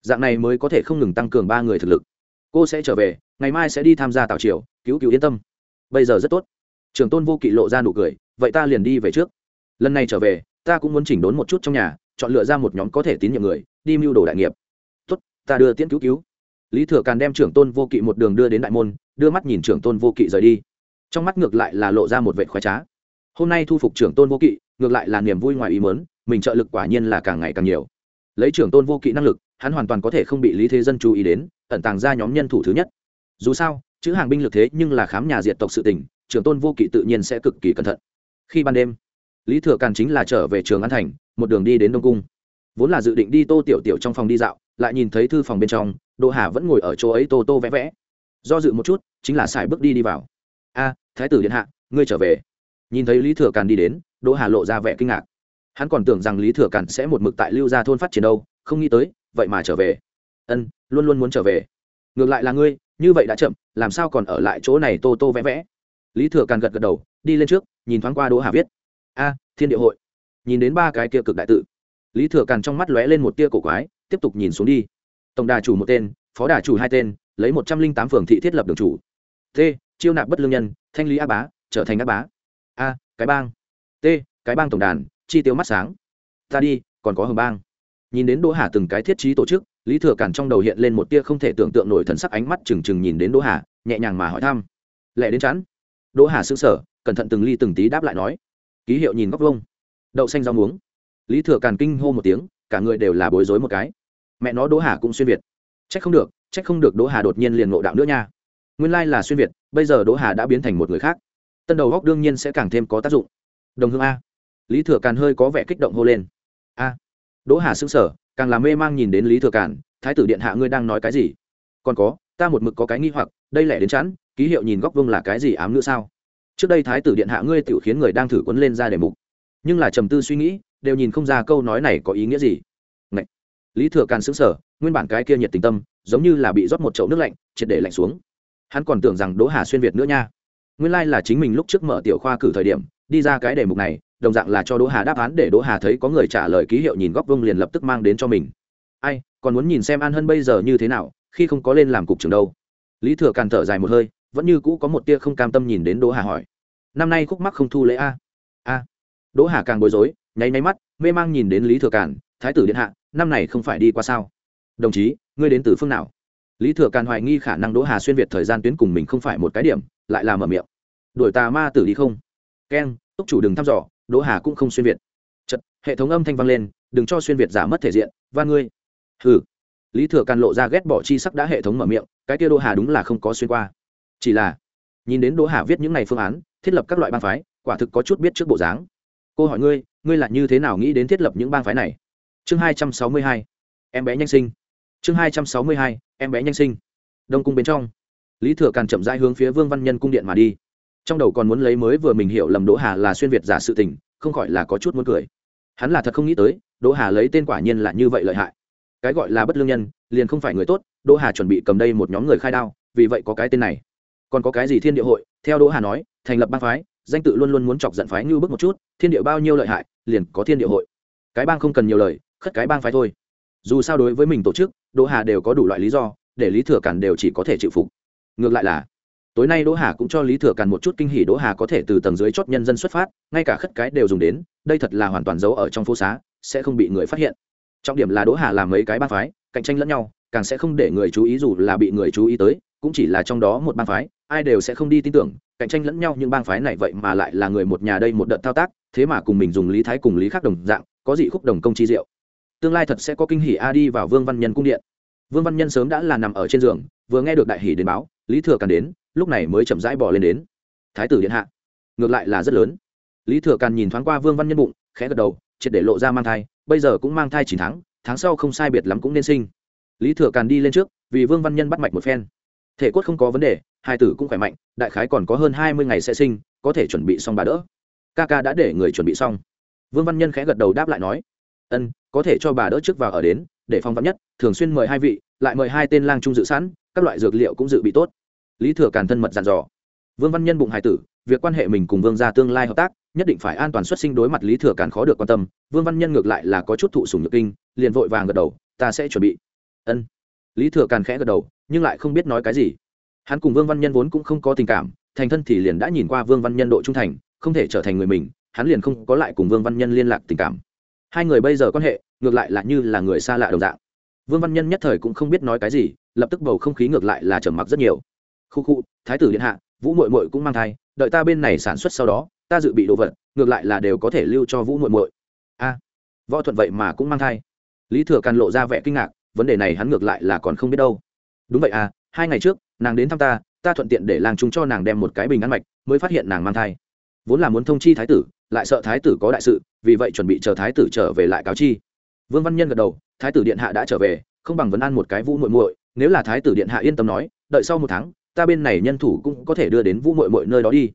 Dạng này mới có thể không ngừng tăng cường ba người thực lực. Cô sẽ trở về, ngày mai sẽ đi tham gia tào triều, cứu cứu yên tâm. Bây giờ rất tốt. Trường tôn vô kỵ lộ ra nụ cười, vậy ta liền đi về trước. Lần này trở về, ta cũng muốn chỉnh đốn một chút trong nhà, chọn lựa ra một nhóm có thể tín nhiệm người, đi mưu đồ đại nghiệp. Tốt, ta đưa tiễn cứu cứu. Lý thừa càn đem trưởng tôn vô kỵ một đường đưa đến đại môn đưa mắt nhìn trưởng tôn vô kỵ rời đi. Trong mắt ngược lại là lộ ra một vệ khoái trá. Hôm nay thu phục trưởng tôn vô kỵ ngược lại là niềm vui ngoài ý mớn mình trợ lực quả nhiên là càng ngày càng nhiều. Lấy trưởng tôn vô kỵ năng lực hắn hoàn toàn có thể không bị lý thế dân chú ý đến ẩn tàng ra nhóm nhân thủ thứ nhất. Dù sao chữ hàng binh lực thế nhưng là khám nhà diệt tộc sự tình, trưởng tôn vô kỵ tự nhiên sẽ cực kỳ cẩn thận. Khi ban đêm lý thừa càn chính là trở về trường an thành một đường đi đến đông cung. Vốn là dự định đi tô tiểu tiểu trong phòng đi dạo lại nhìn thấy thư phòng bên trong đỗ hà vẫn ngồi ở chỗ ấy tô tô vẽ vẽ do dự một chút, chính là xài bước đi đi vào. A, thái tử điện hạ, ngươi trở về. Nhìn thấy lý thừa càn đi đến, đỗ hà lộ ra vẻ kinh ngạc. Hắn còn tưởng rằng lý thừa càn sẽ một mực tại lưu gia thôn phát triển đâu, không nghĩ tới, vậy mà trở về. Ân, luôn luôn muốn trở về. Ngược lại là ngươi, như vậy đã chậm, làm sao còn ở lại chỗ này tô tô vẽ vẽ? Lý thừa càn gật gật đầu, đi lên trước, nhìn thoáng qua đỗ hà viết. A, thiên địa hội. Nhìn đến ba cái kia cực đại tự. Lý thừa càn trong mắt lóe lên một tia cổ quái, tiếp tục nhìn xuống đi. Tổng đà chủ một tên, phó đà chủ hai tên lấy một trăm linh tám phường thị thiết lập đường chủ. T, chiêu nạp bất lương nhân, thanh lý á bá, trở thành á bá. A, cái bang. T, cái bang tổng đàn, chi tiêu mắt sáng. Ta đi, còn có hồng bang. Nhìn đến đỗ hà từng cái thiết trí tổ chức, lý thừa cản trong đầu hiện lên một tia không thể tưởng tượng nổi thần sắc ánh mắt trừng trừng nhìn đến đỗ hà, nhẹ nhàng mà hỏi thăm. Lẹ đến chán. Đỗ hà sững sờ, cẩn thận từng ly từng tí đáp lại nói. Ký hiệu nhìn góc vông đậu xanh rau muống. Lý thừa càn kinh hô một tiếng, cả người đều là bối rối một cái. Mẹ nó đỗ hà cũng xuyên việt. Chắc không được chắc không được đỗ hà đột nhiên liền ngộ đạo nữa nha. Nguyên lai là xuyên việt bây giờ đỗ hà đã biến thành một người khác. Tân đầu góc đương nhiên sẽ càng thêm có tác dụng. Đồng hương a. Lý thừa càn hơi có vẻ kích động hô lên. A. Đỗ hà sững sờ, càng làm mê mang nhìn đến lý thừa càn thái tử điện hạ ngươi đang nói cái gì? Còn có ta một mực có cái nghi hoặc đây lẽ đến chắn ký hiệu nhìn góc vuông là cái gì ám nữa sao? Trước đây thái tử điện hạ ngươi tiểu khiến người đang thử quấn lên ra để mục. Nhưng là trầm tư suy nghĩ đều nhìn không ra câu nói này có ý nghĩa gì lý thừa càn xứng sở nguyên bản cái kia nhiệt tình tâm, giống như là bị rót một chậu nước lạnh, triệt để lạnh xuống. Hắn còn tưởng rằng đỗ hà xuyên việt nữa nha. Nguyên lai là chính mình lúc trước mở tiểu khoa cử thời điểm, đi ra cái đề mục này, đồng dạng là cho đỗ hà đáp án để đỗ hà thấy có người trả lời ký hiệu nhìn góc vương liền lập tức mang đến cho mình. Ai, còn muốn nhìn xem an hân bây giờ như thế nào, khi không có lên làm cục trưởng đâu. Lý thừa càn thở dài một hơi, vẫn như cũ có một tia không cam tâm nhìn đến đỗ hà hỏi. Năm nay khúc mắc không thu lễ a? A. Đỗ hà càng bối rối, nháy nháy mắt, mê mang nhìn đến lý thừa càn thái tử điện hạ năm này không phải đi qua sao? Đồng chí, ngươi đến từ phương nào? Lý thừa càn hoài nghi khả năng đỗ hà xuyên việt thời gian tuyến cùng mình không phải một cái điểm, lại là mở miệng. Đuổi tà ma tử đi không? Keng, túc chủ đừng thăm dò, đỗ hà cũng không xuyên việt. Chật, hệ thống âm thanh vang lên, đừng cho xuyên việt giả mất thể diện và ngươi. Hừ. Lý thừa càn lộ ra ghét bỏ chi sắc đã hệ thống mở miệng, cái kia đỗ hà đúng là không có xuyên qua. Chỉ là, nhìn đến đỗ hà viết những này phương án, thiết lập các loại bang phái, quả thực có chút biết trước bộ dáng. Cô hỏi ngươi ngươi là như thế nào nghĩ đến thiết lập những bang phái này? Chương hai trăm sáu mươi hai, em bé nhanh sinh. Chương hai trăm sáu mươi hai, em bé nhanh sinh. Đông cung bên trong, lý thừa càn chậm rãi hướng phía vương văn nhân cung điện mà đi. Trong đầu còn muốn lấy mới vừa mình hiểu lầm đỗ hà là xuyên việt giả sự tình, không khỏi là có chút muốn cười. Hắn là thật không nghĩ tới, đỗ hà lấy tên quả nhiên là như vậy lợi hại. Cái gọi là bất lương nhân, liền không phải người tốt, đỗ hà chuẩn bị cầm đây một nhóm người khai đao, vì vậy có cái tên này. Còn có cái gì thiên địa hội, theo đỗ hà nói, thành lập bang phái, danh tự luôn luôn muốn chọc giận phái như bước một chút, thiên địa bao nhiêu lợi hại, liền có thiên địa hội. Cái bang không cần nhiều lời khất cái bang phái thôi. Dù sao đối với mình tổ chức, đỗ hà đều có đủ loại lý do, để lý thừa cản đều chỉ có thể chịu phục. Ngược lại là, tối nay đỗ hà cũng cho lý thừa càn một chút kinh hỉ, đỗ hà có thể từ tầng dưới chót nhân dân xuất phát, ngay cả khất cái đều dùng đến, đây thật là hoàn toàn giấu ở trong phố xá, sẽ không bị người phát hiện. Trọng điểm là đỗ hà làm mấy cái bang phái, cạnh tranh lẫn nhau, càng sẽ không để người chú ý dù là bị người chú ý tới, cũng chỉ là trong đó một bang phái, ai đều sẽ không đi tin tưởng, cạnh tranh lẫn nhau nhưng bang phái này vậy mà lại là người một nhà đây một đợt thao tác, thế mà cùng mình dùng lý thái cùng lý khác đồng dạng, có dị khúc đồng công chi diệu tương lai thật sẽ có kinh hỉ a đi vào vương văn nhân cung điện. Vương văn nhân sớm đã là nằm ở trên giường, vừa nghe được đại hỉ đến báo, lý thừa càn đến, lúc này mới chậm rãi bỏ lên đến. Thái tử điện hạ, ngược lại là rất lớn. Lý thừa càn nhìn thoáng qua vương văn nhân bụng, khẽ gật đầu, triệt để lộ ra mang thai, bây giờ cũng mang thai chín tháng tháng sau không sai biệt lắm cũng nên sinh. Lý thừa càn đi lên trước, vì vương văn nhân bắt mạch một phen. Thể cốt không có vấn đề, hai tử cũng khỏe mạnh, đại khái còn có hơn hai mươi ngày sẽ sinh, có thể chuẩn bị xong bà đỡ. Ca ca đã để người chuẩn bị xong. Vương văn nhân khẽ gật đầu đáp lại nói ân, có thể cho bà đỡ trước vào ở đến, để phong vắn nhất, thường xuyên mời hai vị, lại mời hai tên lang trung dự sẵn, các loại dược liệu cũng dự bị tốt. Lý thừa càn thân mật dặn dò. Vương văn nhân bụng hải tử, việc quan hệ mình cùng vương gia tương lai hợp tác, nhất định phải an toàn xuất sinh đối mặt lý thừa càn khó được quan tâm, vương văn nhân ngược lại là có chút thụ sùng nhược kinh, liền vội vàng gật đầu, ta sẽ chuẩn bị. Ân. Lý thừa càn khẽ gật đầu, nhưng lại không biết nói cái gì. Hắn cùng vương văn nhân vốn cũng không có tình cảm, thành thân thì liền đã nhìn qua vương văn nhân độ trung thành, không thể trở thành người mình, hắn liền không có lại cùng vương văn nhân liên lạc tình cảm hai người bây giờ quan hệ, ngược lại là như là người xa lạ đồng dạng. Vương văn nhân nhất thời cũng không biết nói cái gì, lập tức bầu không khí ngược lại là trầm mặc rất nhiều. Khu khu, thái tử điện hạ, vũ mội mội cũng mang thai, đợi ta bên này sản xuất sau đó, ta dự bị đồ vật, ngược lại là đều có thể lưu cho vũ mội mội a, võ thuận vậy mà cũng mang thai. Lý thừa càn lộ ra vẻ kinh ngạc, vấn đề này hắn ngược lại là còn không biết đâu. Đúng vậy à hai ngày trước, nàng đến thăm ta ta thuận tiện để làng chúng cho nàng đem một cái bình ăn mạch, mới phát hiện nàng mang thai. Vốn là muốn thông chi thái tử lại sợ thái tử có đại sự, vì vậy chuẩn bị chờ thái tử trở về lại cáo chi. Vương văn nhân gật đầu, thái tử điện hạ đã trở về, không bằng vấn ăn một cái vũ muội muội, nếu là thái tử điện hạ yên tâm nói, đợi sau một tháng, ta bên này nhân thủ cũng có thể đưa đến vũ muội muội nơi đó đi.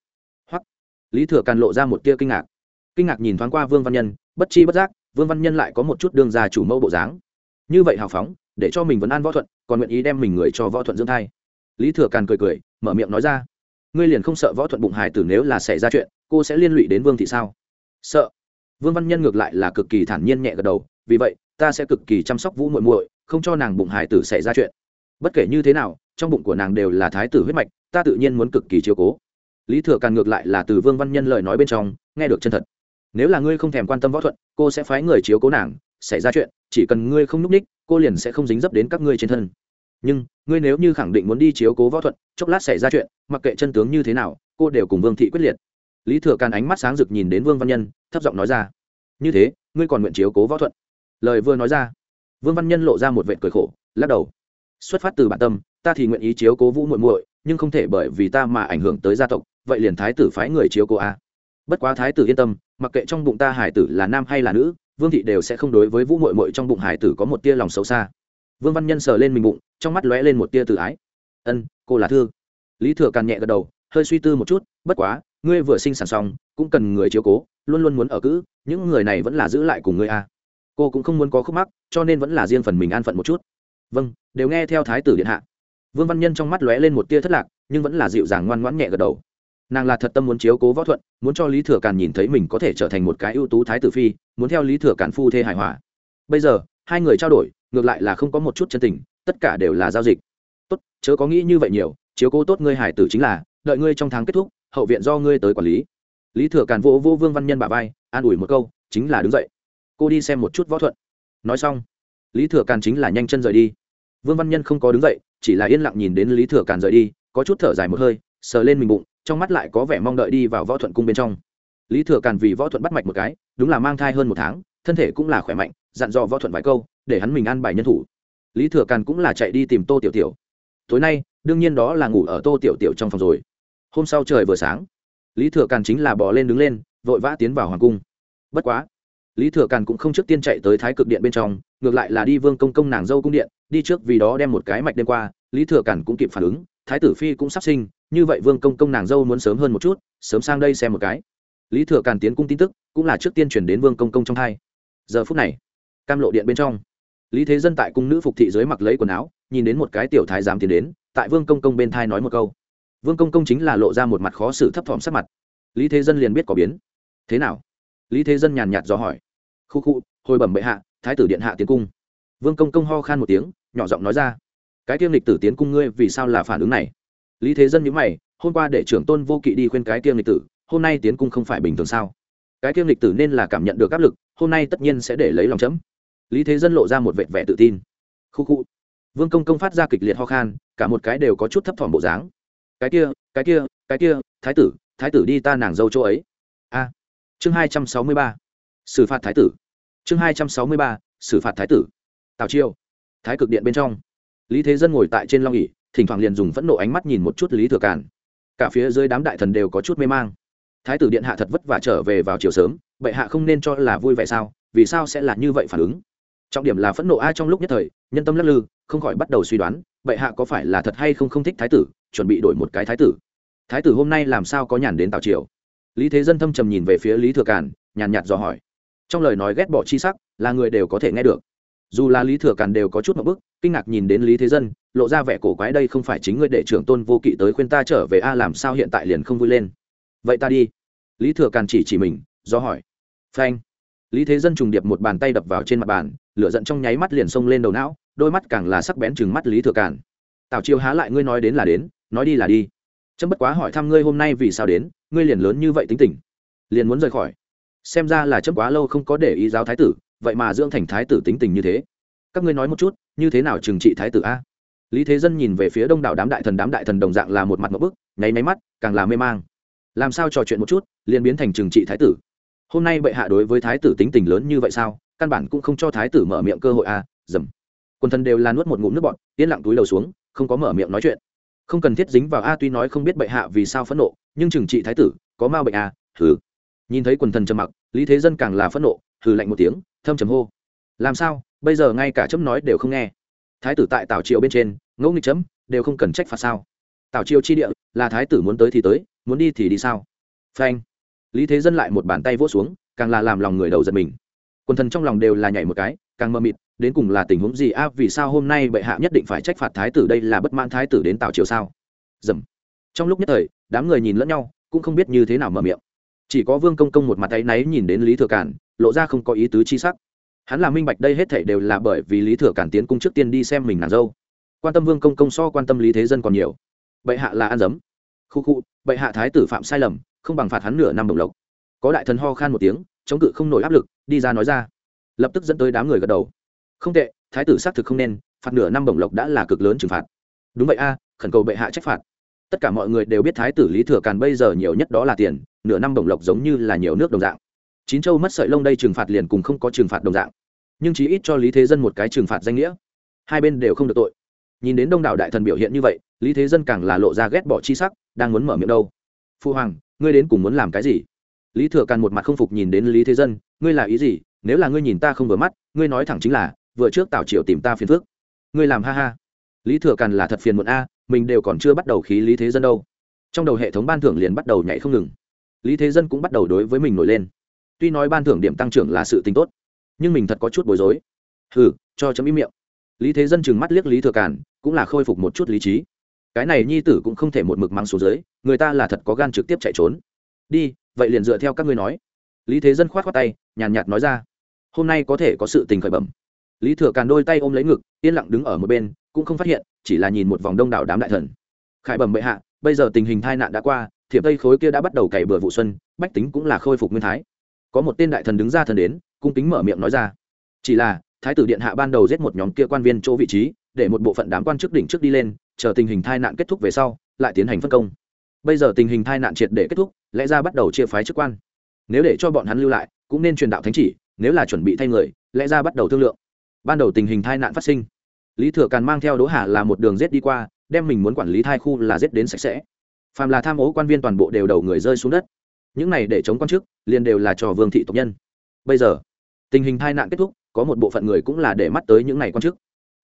Hoặc lý thừa càn lộ ra một tia kinh ngạc. Kinh ngạc nhìn thoáng qua vương văn nhân, bất chi bất giác, vương văn nhân lại có một chút đương già chủ mẫu bộ dáng. Như vậy hào phóng, để cho mình vẫn an võ thuận, còn nguyện ý đem mình người cho võ thuận dưỡng thai. Lý thừa càn cười cười, mở miệng nói ra ngươi liền không sợ võ thuận bụng hải tử nếu là xảy ra chuyện, cô sẽ liên lụy đến vương thị sao? Sợ. Vương văn nhân ngược lại là cực kỳ thản nhiên nhẹ gật đầu, vì vậy, ta sẽ cực kỳ chăm sóc vũ muội muội, không cho nàng bụng hải tử xảy ra chuyện. Bất kể như thế nào, trong bụng của nàng đều là thái tử huyết mạch, ta tự nhiên muốn cực kỳ chiếu cố. Lý thừa càn ngược lại là từ vương văn nhân lời nói bên trong, nghe được chân thật. Nếu là ngươi không thèm quan tâm võ thuận cô sẽ phái người chiếu cố nàng, xảy ra chuyện, chỉ cần ngươi không núp ních, cô liền sẽ không dính dấp đến các ngươi trên thân nhưng, ngươi nếu như khẳng định muốn đi chiếu cố võ thuận chốc lát xảy ra chuyện, mặc kệ chân tướng như thế nào, cô đều cùng vương thị quyết liệt. Lý thừa càn ánh mắt sáng rực nhìn đến vương văn nhân, thấp giọng nói ra, như thế, ngươi còn nguyện chiếu cố võ thuận lời vừa nói ra, vương văn nhân lộ ra một vệ cười khổ, lắc đầu. Xuất phát từ bản tâm, ta thì nguyện ý chiếu cố vũ muội muội, nhưng không thể bởi vì ta mà ảnh hưởng tới gia tộc, vậy liền thái tử phái người chiếu cố a. Bất quá thái tử yên tâm, mặc kệ trong bụng ta hải tử là nam hay là nữ, vương thị đều sẽ không đối với vũ muội muội trong bụng hải tử có một tia lòng xấu xa vương văn nhân sờ lên mình bụng, trong mắt lóe lên một tia tự ái. Ân, cô là thương lý thừa càn nhẹ gật đầu, hơi suy tư một chút, bất quá, ngươi vừa sinh sản xong, cũng cần người chiếu cố, luôn luôn muốn ở cữ, những người này vẫn là giữ lại cùng ngươi a. Cô cũng không muốn có khúc mắc, cho nên vẫn là riêng phần mình an phận một chút. Vâng đều nghe theo thái tử điện hạ. Vương văn nhân trong mắt lóe lên một tia thất lạc, nhưng vẫn là dịu dàng ngoan ngoãn nhẹ gật đầu. Nàng là thật tâm muốn chiếu cố võ thuận, muốn cho lý thừa càn nhìn thấy mình có thể trở thành một cái ưu tú thái tử phi, muốn theo lý thừa càn phu thê hài hòa. Bây giờ, hai người trao đổi ngược lại là không có một chút chân tình, tất cả đều là giao dịch. Tốt, chớ có nghĩ như vậy nhiều, chiếu cố tốt ngươi hải tử chính là, đợi ngươi trong tháng kết thúc, hậu viện do ngươi tới quản lý. Lý thừa càn vô vô vương văn nhân bà vai, an ủi một câu, chính là đứng dậy. Cô đi xem một chút võ thuận nói xong, lý thừa càn chính là nhanh chân rời đi. Vương văn nhân không có đứng dậy, chỉ là yên lặng nhìn đến lý thừa càn rời đi, có chút thở dài một hơi, sờ lên mình bụng, trong mắt lại có vẻ mong đợi đi vào võ thuận cung bên trong. Lý thừa càn vì võ thuận bắt mạch một cái, đúng là mang thai hơn một tháng, thân thể cũng là khỏe mạnh, dặn dò võ thuận vài câu để hắn mình ăn bài nhân thủ. Lý thừa càn cũng là chạy đi tìm tô tiểu tiểu. Tối nay, đương nhiên đó là ngủ ở tô tiểu tiểu trong phòng rồi. Hôm sau trời vừa sáng, lý thừa càn chính là bỏ lên đứng lên, vội vã tiến vào hoàng cung. Bất quá, lý thừa càn cũng không trước tiên chạy tới thái cực điện bên trong, ngược lại là đi vương công công nàng dâu cung điện, đi trước vì đó đem một cái mạch đêm qua, lý thừa càn cũng kịp phản ứng, thái tử phi cũng sắp sinh, như vậy vương công công nàng dâu muốn sớm hơn một chút, sớm sang đây xem một cái. Lý thừa càn tiến cung tin tức, cũng là trước tiên chuyển đến vương công công trong hai. Giờ phút này, cam lộ điện bên trong lý thế dân tại cung nữ phục thị dưới mặc lấy quần áo, nhìn đến một cái tiểu thái giám tiến đến, tại vương công công bên thai nói một câu. Vương công công chính là lộ ra một mặt khó xử thấp thỏm sắc mặt. Lý thế dân liền biết có biến. Thế nào? Lý thế dân nhàn nhạt dò hỏi. Khu khu, hồi bẩm bệ hạ, thái tử điện hạ tiến cung. Vương công công ho khan một tiếng, nhỏ giọng nói ra. Cái tiêm lịch tử tiến cung ngươi vì sao là phản ứng này? Lý thế dân nhữ mày, hôm qua để trưởng tôn vô kỵ đi khuyên cái tiêm lịch tử, hôm nay tiến cung không phải bình thường sao? Cái tiêm lịch tử nên là cảm nhận được áp lực, hôm nay tất nhiên sẽ để lấy lòng chấm lý thế dân lộ ra một vệ vẻ tự tin. Khu khu. Vương công công phát ra kịch liệt ho khan, cả một cái đều có chút thấp thỏm bộ dáng. Cái kia cái kia cái kia, thái tử thái tử đi ta nàng dâu chỗ ấy. A. Chương hai trăm sáu mươi ba. Xử phạt thái tử. Chương hai trăm sáu mươi ba, xử phạt thái tử. Tào chiêu thái cực điện bên trong. Lý thế dân ngồi tại trên long ỉ thỉnh thoảng liền dùng phẫn nộ ánh mắt nhìn một chút lý thừa càn. Cả phía dưới đám đại thần đều có chút mê mang. Thái tử điện hạ thật vất vả trở về vào chiều sớm, bệ hạ không nên cho là vui vậy sao, vì sao sẽ là như vậy phản ứng? Trọng điểm là phẫn nộ a trong lúc nhất thời, nhân tâm lắc lư, không khỏi bắt đầu suy đoán, bệ hạ có phải là thật hay không không thích thái tử, chuẩn bị đổi một cái thái tử. Thái tử hôm nay làm sao có nhàn đến tào triều? Lý thế dân thâm trầm nhìn về phía lý thừa càn, nhàn nhạt dò hỏi. Trong lời nói ghét bỏ chi sắc, là người đều có thể nghe được. Dù là lý thừa càn đều có chút một bức, kinh ngạc nhìn đến lý thế dân, lộ ra vẻ cổ quái đây không phải chính ngươi đệ trưởng tôn vô kỵ tới khuyên ta trở về a làm sao hiện tại liền không vui lên. Vậy ta đi. Lý thừa càn chỉ chỉ mình, do hỏi. Phanh. Lý thế dân trùng điệp một bàn tay đập vào trên mặt bàn lửa giận trong nháy mắt liền xông lên đầu não, đôi mắt càng là sắc bén chừng mắt lý thừa Cản. tào chiêu há lại ngươi nói đến là đến, nói đi là đi. Chấm bất quá hỏi thăm ngươi hôm nay vì sao đến, ngươi liền lớn như vậy tính tình. Liền muốn rời khỏi. Xem ra là chấm quá lâu không có để ý giáo thái tử, vậy mà dưỡng thành thái tử tính tình như thế. Các ngươi nói một chút, như thế nào trừng trị thái tử a? Lý thế dân nhìn về phía đông đảo đám đại thần, đám đại thần đồng dạng là một mặt một bức, nháy máy mắt, càng là mê mang. Làm sao trò chuyện một chút, liền biến thành trừng trị thái tử? Hôm nay bệ hạ đối với thái tử tính tình lớn như vậy sao? Căn bản cũng không cho thái tử mở miệng cơ hội à dầm. Quần thần đều là nuốt một ngụm nước bọn yên lặng túi đầu xuống, không có mở miệng nói chuyện. Không cần thiết dính vào a tuy nói không biết bệ hạ vì sao phẫn nộ, nhưng trừng trị thái tử, có ma bệnh à, a thử nhìn thấy quần thần trầm mặc, lý thế dân càng là phẫn nộ thử lạnh một tiếng, thâm trầm hô. Làm sao, bây giờ ngay cả chấm nói đều không nghe. Thái tử tại tào triều bên trên, ngẫu nghịch chấm, đều không cần trách phạt sao. Tào triều chi địa, là thái tử muốn tới thì tới, muốn đi thì đi sao. Phanh. Lý thế dân lại một bàn tay vỗ xuống, càng là làm lòng người đầu giật mình quần thần trong lòng đều là nhảy một cái, càng mơ mịt, đến cùng là tình huống gì? A, vì sao hôm nay bệ hạ nhất định phải trách phạt thái tử đây là bất mãn thái tử đến tào triều sao? Dầm. Trong lúc nhất thời, đám người nhìn lẫn nhau, cũng không biết như thế nào mở miệng. Chỉ có vương công công một mặt tay náy nhìn đến lý thừa cản, lộ ra không có ý tứ chi sắc. Hắn là minh bạch đây hết thảy đều là bởi vì lý thừa cản tiến cung trước tiên đi xem mình nàng dâu. Quan tâm vương công công so quan tâm lý thế dân còn nhiều. Bệ hạ là ăn dấm. Khu khu, bệ hạ thái tử phạm sai lầm, không bằng phạt hắn nửa năm đồng lộc. Có đại thần ho khan một tiếng chống cự không nổi áp lực, đi ra nói ra. Lập tức dẫn tới đám người gật đầu. Không tệ, thái tử xác thực không nên, phạt nửa năm đồng lộc đã là cực lớn trừng phạt. Đúng vậy a, khẩn cầu bệ hạ trách phạt. Tất cả mọi người đều biết thái tử lý thừa càn bây giờ nhiều nhất đó là tiền, nửa năm đồng lộc giống như là nhiều nước đồng dạng. Chín châu mất sợi lông đây trừng phạt liền cùng không có trừng phạt đồng dạng. Nhưng chí ít cho lý thế dân một cái trừng phạt danh nghĩa. Hai bên đều không được tội. Nhìn đến đông đảo đại thần biểu hiện như vậy, lý thế dân càng là lộ ra ghét bỏ chi sắc, đang muốn mở miệng đâu. Phu hoàng, ngươi đến cùng muốn làm cái gì? Lý thừa càn một mặt không phục nhìn đến lý thế dân, ngươi là ý gì? Nếu là ngươi nhìn ta không vừa mắt, ngươi nói thẳng chính là, vừa trước Tào triều tìm ta phiền phước ngươi làm ha ha. Lý thừa càn là thật phiền muộn a, mình đều còn chưa bắt đầu khí lý thế dân đâu. Trong đầu hệ thống ban thưởng liền bắt đầu nhảy không ngừng. Lý thế dân cũng bắt đầu đối với mình nổi lên. Tuy nói ban thưởng điểm tăng trưởng là sự tính tốt, nhưng mình thật có chút bối rối. Hừ, cho chấm ý miệng. Lý thế dân chừng mắt liếc lý thừa càn, cũng là khôi phục một chút lý trí. Cái này nhi tử cũng không thể một mực mắng xuống dưới, người ta là thật có gan trực tiếp chạy trốn. Đi vậy liền dựa theo các ngươi nói. Lý thế dân khoát khoát tay, nhàn nhạt nói ra. Hôm nay có thể có sự tình khởi bẩm. Lý thừa càn đôi tay ôm lấy ngực, yên lặng đứng ở một bên, cũng không phát hiện, chỉ là nhìn một vòng đông đảo đám đại thần. Khải bẩm bệ hạ, bây giờ tình hình tai nạn đã qua, thiệp tây khối kia đã bắt đầu cày bừa vụ xuân, bách tính cũng là khôi phục nguyên thái. Có một tên đại thần đứng ra thần đến, cung kính mở miệng nói ra. Chỉ là, thái tử điện hạ ban đầu giết một nhóm kia quan viên chỗ vị trí, để một bộ phận đám quan chức đỉnh trước đi lên, chờ tình hình tai nạn kết thúc về sau, lại tiến hành phân công. Bây giờ tình hình tai nạn triệt để kết thúc lẽ ra bắt đầu chia phái chức quan. Nếu để cho bọn hắn lưu lại, cũng nên truyền đạo thánh chỉ, nếu là chuẩn bị thay người, lẽ ra bắt đầu thương lượng. Ban đầu tình hình tai nạn phát sinh. Lý thừa càn mang theo đỗ hà là một đường rết đi qua, đem mình muốn quản lý thai khu là rết đến sạch sẽ. Phàm là tham ố quan viên toàn bộ đều đầu người rơi xuống đất. Những này để chống quan chức, liền đều là trò vương thị tộc nhân. Bây giờ, tình hình tai nạn kết thúc, có một bộ phận người cũng là để mắt tới những này quan chức.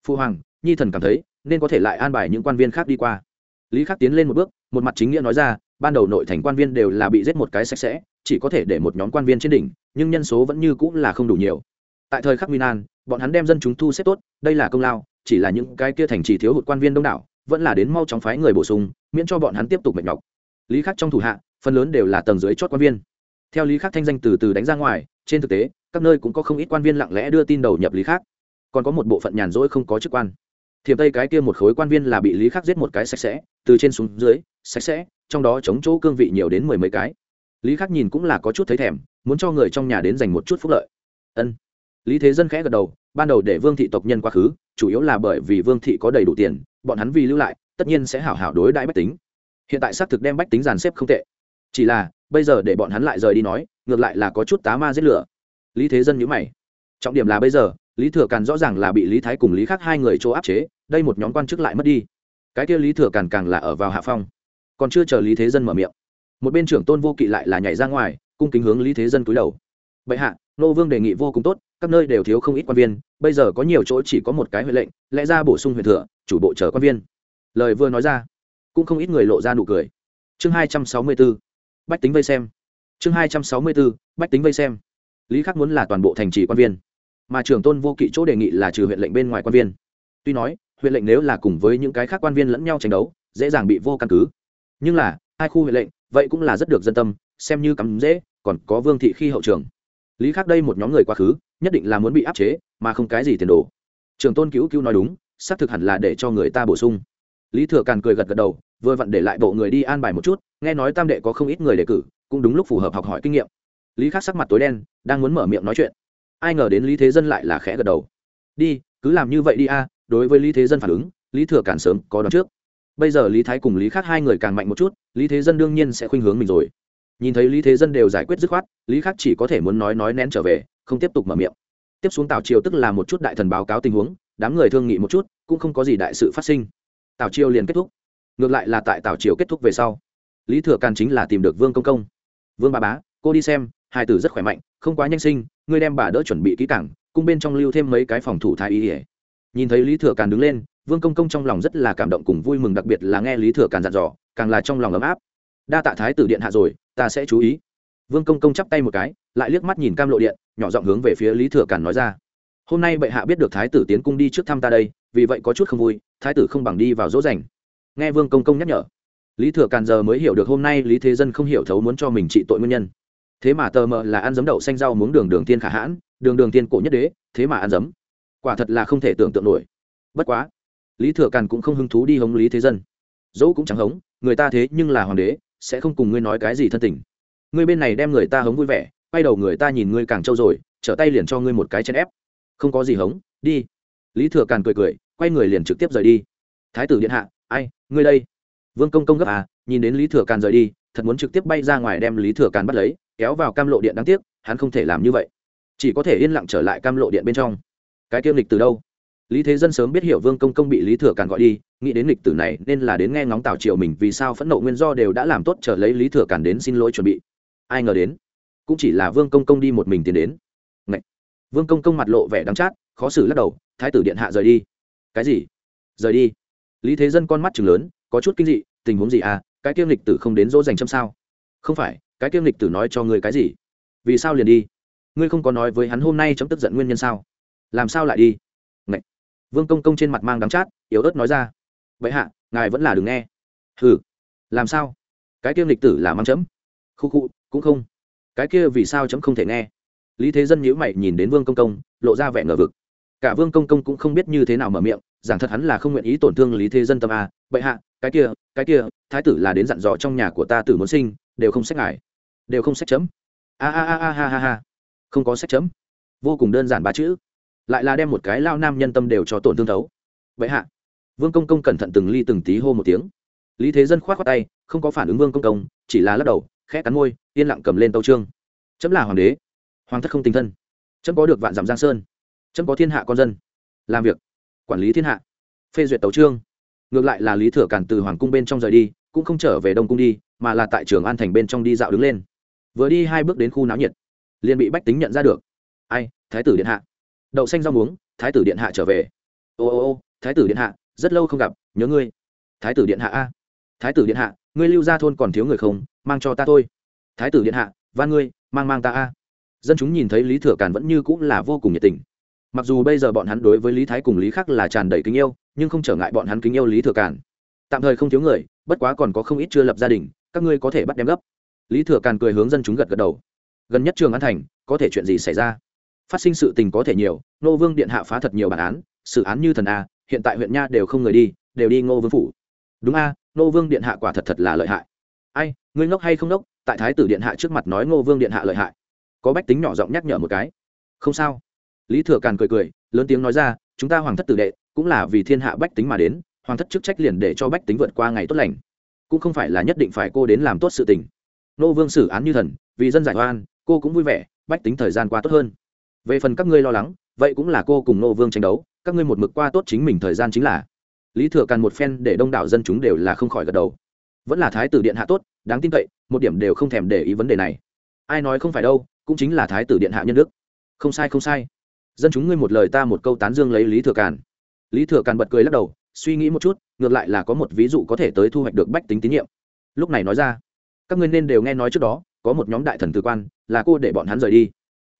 Phu hoàng, nhi thần cảm thấy, nên có thể lại an bài những quan viên khác đi qua. Lý khắc tiến lên một bước, một mặt chính nghĩa nói ra ban đầu nội thành quan viên đều là bị giết một cái sạch sẽ, chỉ có thể để một nhóm quan viên trên đỉnh, nhưng nhân số vẫn như cũng là không đủ nhiều. Tại thời khắc nguy nan, bọn hắn đem dân chúng thu xếp tốt, đây là công lao, chỉ là những cái kia thành trì thiếu hụt quan viên đông đảo, vẫn là đến mau chóng phái người bổ sung, miễn cho bọn hắn tiếp tục mệt nhọc. Lý khắc trong thủ hạ, phần lớn đều là tầng dưới chót quan viên. Theo lý khắc thanh danh từ từ đánh ra ngoài, trên thực tế, các nơi cũng có không ít quan viên lặng lẽ đưa tin đầu nhập lý khắc. Còn có một bộ phận nhàn rỗi không có chức quan. Thiệp tây cái kia một khối quan viên là bị lý khắc giết một cái sạch sẽ, từ trên xuống dưới, sạch sẽ trong đó chống chỗ cương vị nhiều đến mười mấy cái. Lý khắc nhìn cũng là có chút thấy thèm, muốn cho người trong nhà đến dành một chút phúc lợi. Ân. Lý thế dân khẽ gật đầu, ban đầu để vương thị tộc nhân quá khứ, chủ yếu là bởi vì vương thị có đầy đủ tiền, bọn hắn vì lưu lại, tất nhiên sẽ hảo hảo đối đãi bách tính. Hiện tại xác thực đem bách tính dàn xếp không tệ. Chỉ là, bây giờ để bọn hắn lại rời đi nói, ngược lại là có chút tá ma giết lửa. Lý thế dân nhữ mày. Trọng điểm là bây giờ, lý thừa càn rõ ràng là bị lý thái cùng lý khác hai người chỗ áp chế, đây một nhóm quan chức lại mất đi. Cái kia lý thừa càn càng là ở vào hạ phong còn chưa chờ lý thế dân mở miệng một bên trưởng tôn vô kỵ lại là nhảy ra ngoài cung kính hướng lý thế dân cúi đầu bệ hạ nô vương đề nghị vô cùng tốt các nơi đều thiếu không ít quan viên bây giờ có nhiều chỗ chỉ có một cái huệ lệnh lẽ ra bổ sung huyện thừa chủ bộ chờ quan viên lời vừa nói ra cũng không ít người lộ ra nụ cười chương hai trăm sáu mươi b ố bách tính vây xem chương hai trăm sáu mươi b ố bách tính vây xem lý khắc muốn là toàn bộ thành trì quan viên mà trưởng tôn vô kỵ chỗ đề nghị là trừ huyện lệnh bên ngoài quan viên tuy nói huyện lệnh nếu là cùng với những cái khác quan viên lẫn nhau tranh đấu dễ dàng bị vô căn cứ nhưng là, hai khu huyện lệnh, vậy cũng là rất được dân tâm, xem như cắm dễ, còn có vương thị khi hậu trường. Lý khắc đây một nhóm người quá khứ, nhất định là muốn bị áp chế, mà không cái gì tiền đồ. Trường tôn cứu cứu nói đúng, xác thực hẳn là để cho người ta bổ sung. Lý thừa càn cười gật gật đầu, vừa vặn để lại bộ người đi an bài một chút, nghe nói tam đệ có không ít người đề cử, cũng đúng lúc phù hợp học hỏi kinh nghiệm. Lý khắc sắc mặt tối đen, đang muốn mở miệng nói chuyện. Ai ngờ đến lý thế dân lại là khẽ gật đầu. Đi, cứ làm như vậy đi a, đối với lý thế dân phản ứng, lý thừa cản sớm có đón trước bây giờ lý thái cùng lý khác hai người càng mạnh một chút, lý thế dân đương nhiên sẽ khuynh hướng mình rồi. Nhìn thấy lý thế dân đều giải quyết dứt khoát, lý khác chỉ có thể muốn nói nói nén trở về, không tiếp tục mở miệng. Tiếp xuống tào triều tức là một chút đại thần báo cáo tình huống, đám người thương nghị một chút, cũng không có gì đại sự phát sinh. Tào triều liền kết thúc. Ngược lại là tại tào triều kết thúc về sau, lý thừa càn chính là tìm được vương công công. Vương ba bá, cô đi xem, hai tử rất khỏe mạnh, không quá nhanh sinh, ngươi đem bà đỡ chuẩn bị kỹ cảng cung bên trong lưu thêm mấy cái phòng thủ thái y ỉa nhìn thấy lý thừa càn đứng lên, vương công công trong lòng rất là cảm động cùng vui mừng, đặc biệt là nghe lý thừa càn dặn dò, càng là trong lòng ấm áp. Đa tạ thái tử điện hạ rồi, ta sẽ chú ý. Vương công công chắp tay một cái, lại liếc mắt nhìn cam lộ điện, nhỏ giọng hướng về phía lý thừa càn nói ra. Hôm nay bệ hạ biết được thái tử tiến cung đi trước thăm ta đây, vì vậy có chút không vui, thái tử không bằng đi vào dỗ dành. Nghe vương công công nhắc nhở, lý thừa càn giờ mới hiểu được hôm nay lý thế dân không hiểu thấu muốn cho mình trị tội nguyên nhân. Thế mà tờ mờ là ăn giấm đậu xanh rau muống đường đường tiên khả hãn, đường đường tiên cổ nhất đế, thế mà ăn giấm quả thật là không thể tưởng tượng nổi. Bất quá, lý thừa càn cũng không hứng thú đi hống lý thế dân. Dẫu cũng chẳng hống, người ta thế nhưng là hoàng đế, sẽ không cùng ngươi nói cái gì thân tình. Ngươi bên này đem người ta hống vui vẻ, quay đầu người ta nhìn ngươi càng trâu rồi, trở tay liền cho ngươi một cái chân ép. Không có gì hống, đi. Lý thừa càn cười cười, quay người liền trực tiếp rời đi. Thái tử điện hạ, ai, ngươi đây? Vương công công gấp à nhìn đến lý thừa càn rời đi, thật muốn trực tiếp bay ra ngoài đem lý thừa càn bắt lấy, kéo vào cam lộ điện đáng tiếc, hắn không thể làm như vậy. Chỉ có thể yên lặng trở lại cam lộ điện bên trong cái kiêm lịch từ đâu? Lý thế dân sớm biết hiểu vương công công bị lý thừa càn gọi đi, nghĩ đến lịch tử này nên là đến nghe ngóng tào triều mình vì sao phẫn nộ nguyên do đều đã làm tốt trở lấy lý thừa càn đến xin lỗi chuẩn bị. Ai ngờ đến, cũng chỉ là vương công công đi một mình tiến đến. Ngậy! vương công công mặt lộ vẻ đắng chát, khó xử lắc đầu, thái tử điện hạ rời đi. Cái gì? Rời đi? Lý thế dân con mắt chừng lớn, có chút kinh dị, tình huống gì à? Cái kiêm lịch tử không đến dỗ dành châm sao? Không phải, cái kiêm lịch tử nói cho ngươi cái gì? Vì sao liền đi? Ngươi không có nói với hắn hôm nay chấm tức giận nguyên nhân sao? Làm sao lại đi? Ngậy! vương công công trên mặt mang đắng chát, yếu ớt nói ra. Vậy hạ, ngài vẫn là đừng nghe. Hừ. Làm sao? Cái kia lịch tử là mang chấm. Khu khu, cũng không. Cái kia vì sao chấm không thể nghe? Lý thế dân nhíu mày nhìn đến vương công công, lộ ra vẻ ngờ vực. Cả vương công công cũng không biết như thế nào mở miệng rằng thật hắn là không nguyện ý tổn thương lý thế dân tâm à. a bệ hạ, cái kia cái kia, thái tử là đến dặn dò trong nhà của ta tử muốn sinh, đều không sách ngài. Đều không sách chấm. A a a a, ha ha ha. Không có sách chấm. Vô cùng đơn giản ba chữ lại là đem một cái lao nam nhân tâm đều cho tổn thương thấu. Vậy hạ, vương công công cẩn thận từng ly từng tí hô một tiếng. Lý thế dân k h o á t khoác tay, không có phản ứng vương công công, chỉ là lắc đầu, khẽ cắn môi, yên lặng cầm lên tâu trương chấm là hoàng đế, hoàng thất không tình thân. Chấm có được vạn dặm giang sơn. Chấm có thiên hạ con dân. Làm việc, quản lý thiên hạ. Phê duyệt tấu trương ngược lại là lý thừa càn từ hoàng cung bên trong rời đi, cũng không trở về đông cung đi, mà là tại trường an thành bên trong đi dạo đứng lên. Vừa đi hai bước đến khu náo nhiệt, liền bị bách tính nhận ra được. Ai, thái tử điện hạ đậu xanh rau muống, thái tử điện hạ trở về. Ô ô ô, thái tử điện hạ, rất lâu không gặp, nhớ ngươi. Thái tử điện hạ a. Thái tử điện hạ, ngươi lưu ra thôn còn thiếu người không, mang cho ta thôi. Thái tử điện hạ, van ngươi, mang mang ta a. Dân chúng nhìn thấy lý thừa càn vẫn như cũng là vô cùng nhiệt tình. Mặc dù bây giờ bọn hắn đối với lý thái cùng lý khắc là tràn đầy kính yêu, nhưng không trở ngại bọn hắn kính yêu lý thừa càn. Tạm thời không thiếu người, bất quá còn có không ít chưa lập gia đình, các ngươi có thể bắt đem gấp. Lý thừa càn cười hướng dân chúng gật gật đầu. Gần nhất trường an thành, có thể chuyện gì xảy ra? Phát sinh sự tình có thể nhiều nô vương điện hạ phá thật nhiều bản án, xử án như thần a, hiện tại huyện nha đều không người đi, đều đi ngô vương phủ. Đúng a nô vương điện hạ quả thật thật là lợi hại. Ai, ngươi ngốc hay không ngốc, tại thái tử điện hạ trước mặt nói ngô vương điện hạ lợi hại. Có bách tính nhỏ giọng nhắc nhở một cái. Không sao. Lý thừa càn cười cười, lớn tiếng nói ra, chúng ta hoàng thất tử đệ, cũng là vì thiên hạ bách tính mà đến, hoàng thất chức trách liền để cho bách tính vượt qua ngày tốt lành. Cũng không phải là nhất định phải cô đến làm tốt sự tình. Nô vương xử án như thần, vì dân giải oan, cô cũng vui vẻ, bách tính thời gian qua tốt hơn về phần các ngươi lo lắng, vậy cũng là cô cùng nô vương tranh đấu, các ngươi một mực qua tốt chính mình thời gian chính là. Lý thừa càn một phen để đông đảo dân chúng đều là không khỏi gật đầu. Vẫn là thái tử điện hạ tốt, đáng tin cậy, một điểm đều không thèm để ý vấn đề này. Ai nói không phải đâu, cũng chính là thái tử điện hạ nhân đức. Không sai không sai. Dân chúng ngươi một lời ta một câu tán dương lấy lý thừa càn. Lý thừa càn bật cười lắc đầu, suy nghĩ một chút, ngược lại là có một ví dụ có thể tới thu hoạch được bách tính tín nhiệm. Lúc này nói ra, các ngươi nên đều nghe nói trước đó, có một nhóm đại thần tử quan, là cô để bọn hắn rời đi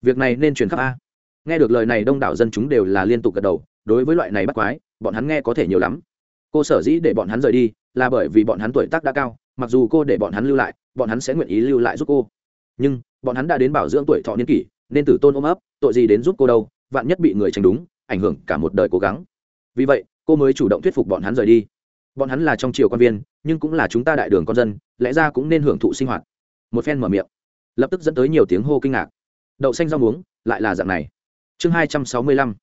việc này nên truyền khắp a. Nghe được lời này đông đảo dân chúng đều là liên tục gật đầu, đối với loại này bắt quái, bọn hắn nghe có thể nhiều lắm. Cô sở dĩ để bọn hắn rời đi, là bởi vì bọn hắn tuổi tác đã cao, mặc dù cô để bọn hắn lưu lại, bọn hắn sẽ nguyện ý lưu lại giúp cô. Nhưng, bọn hắn đã đến bảo dưỡng tuổi thọ niên kỷ, nên tử tôn ôm ấp, tội gì đến giúp cô đâu, vạn nhất bị người tránh đúng, ảnh hưởng cả một đời cố gắng. Vì vậy, cô mới chủ động thuyết phục bọn hắn rời đi. Bọn hắn là trong triều quan viên, nhưng cũng là chúng ta đại đường con dân, lẽ ra cũng nên hưởng thụ sinh hoạt. Một phen mở miệng, lập tức dẫn tới nhiều tiếng hô kinh ngạc đậu xanh rau muống, lại là dạng này. Chương hai trăm sáu mươi lăm,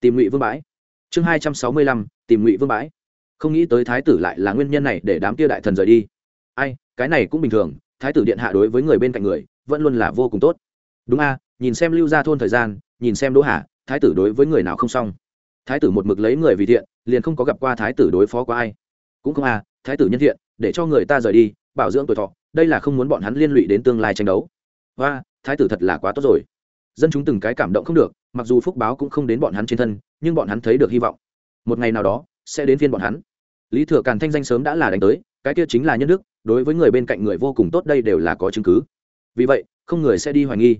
tìm ngụy vương bãi. Chương hai trăm sáu mươi lăm, tìm ngụy vương bãi. Không nghĩ tới thái tử lại là nguyên nhân này để đám kia đại thần rời đi. Ai, cái này cũng bình thường, thái tử điện hạ đối với người bên cạnh người, vẫn luôn là vô cùng tốt. Đúng a, nhìn xem lưu ra thôn thời gian, nhìn xem đỗ hà, thái tử đối với người nào không xong. Thái tử một mực lấy người vì thiện, liền không có gặp qua thái tử đối phó qua ai. Cũng không a, thái tử nhân thiện, để cho người ta rời đi, bảo dưỡng tuổi thọ, đây là không muốn bọn hắn liên lụy đến tương lai tranh đấu. Và thái tử thật là quá tốt rồi. Dân chúng từng cái cảm động không được, mặc dù phúc báo cũng không đến bọn hắn trên thân, nhưng bọn hắn thấy được hy vọng. Một ngày nào đó, sẽ đến phiên bọn hắn. Lý thừa càn thanh danh sớm đã là đánh tới, cái kia chính là nhân đức, đối với người bên cạnh người vô cùng tốt đây đều là có chứng cứ. Vì vậy, không người sẽ đi hoài nghi.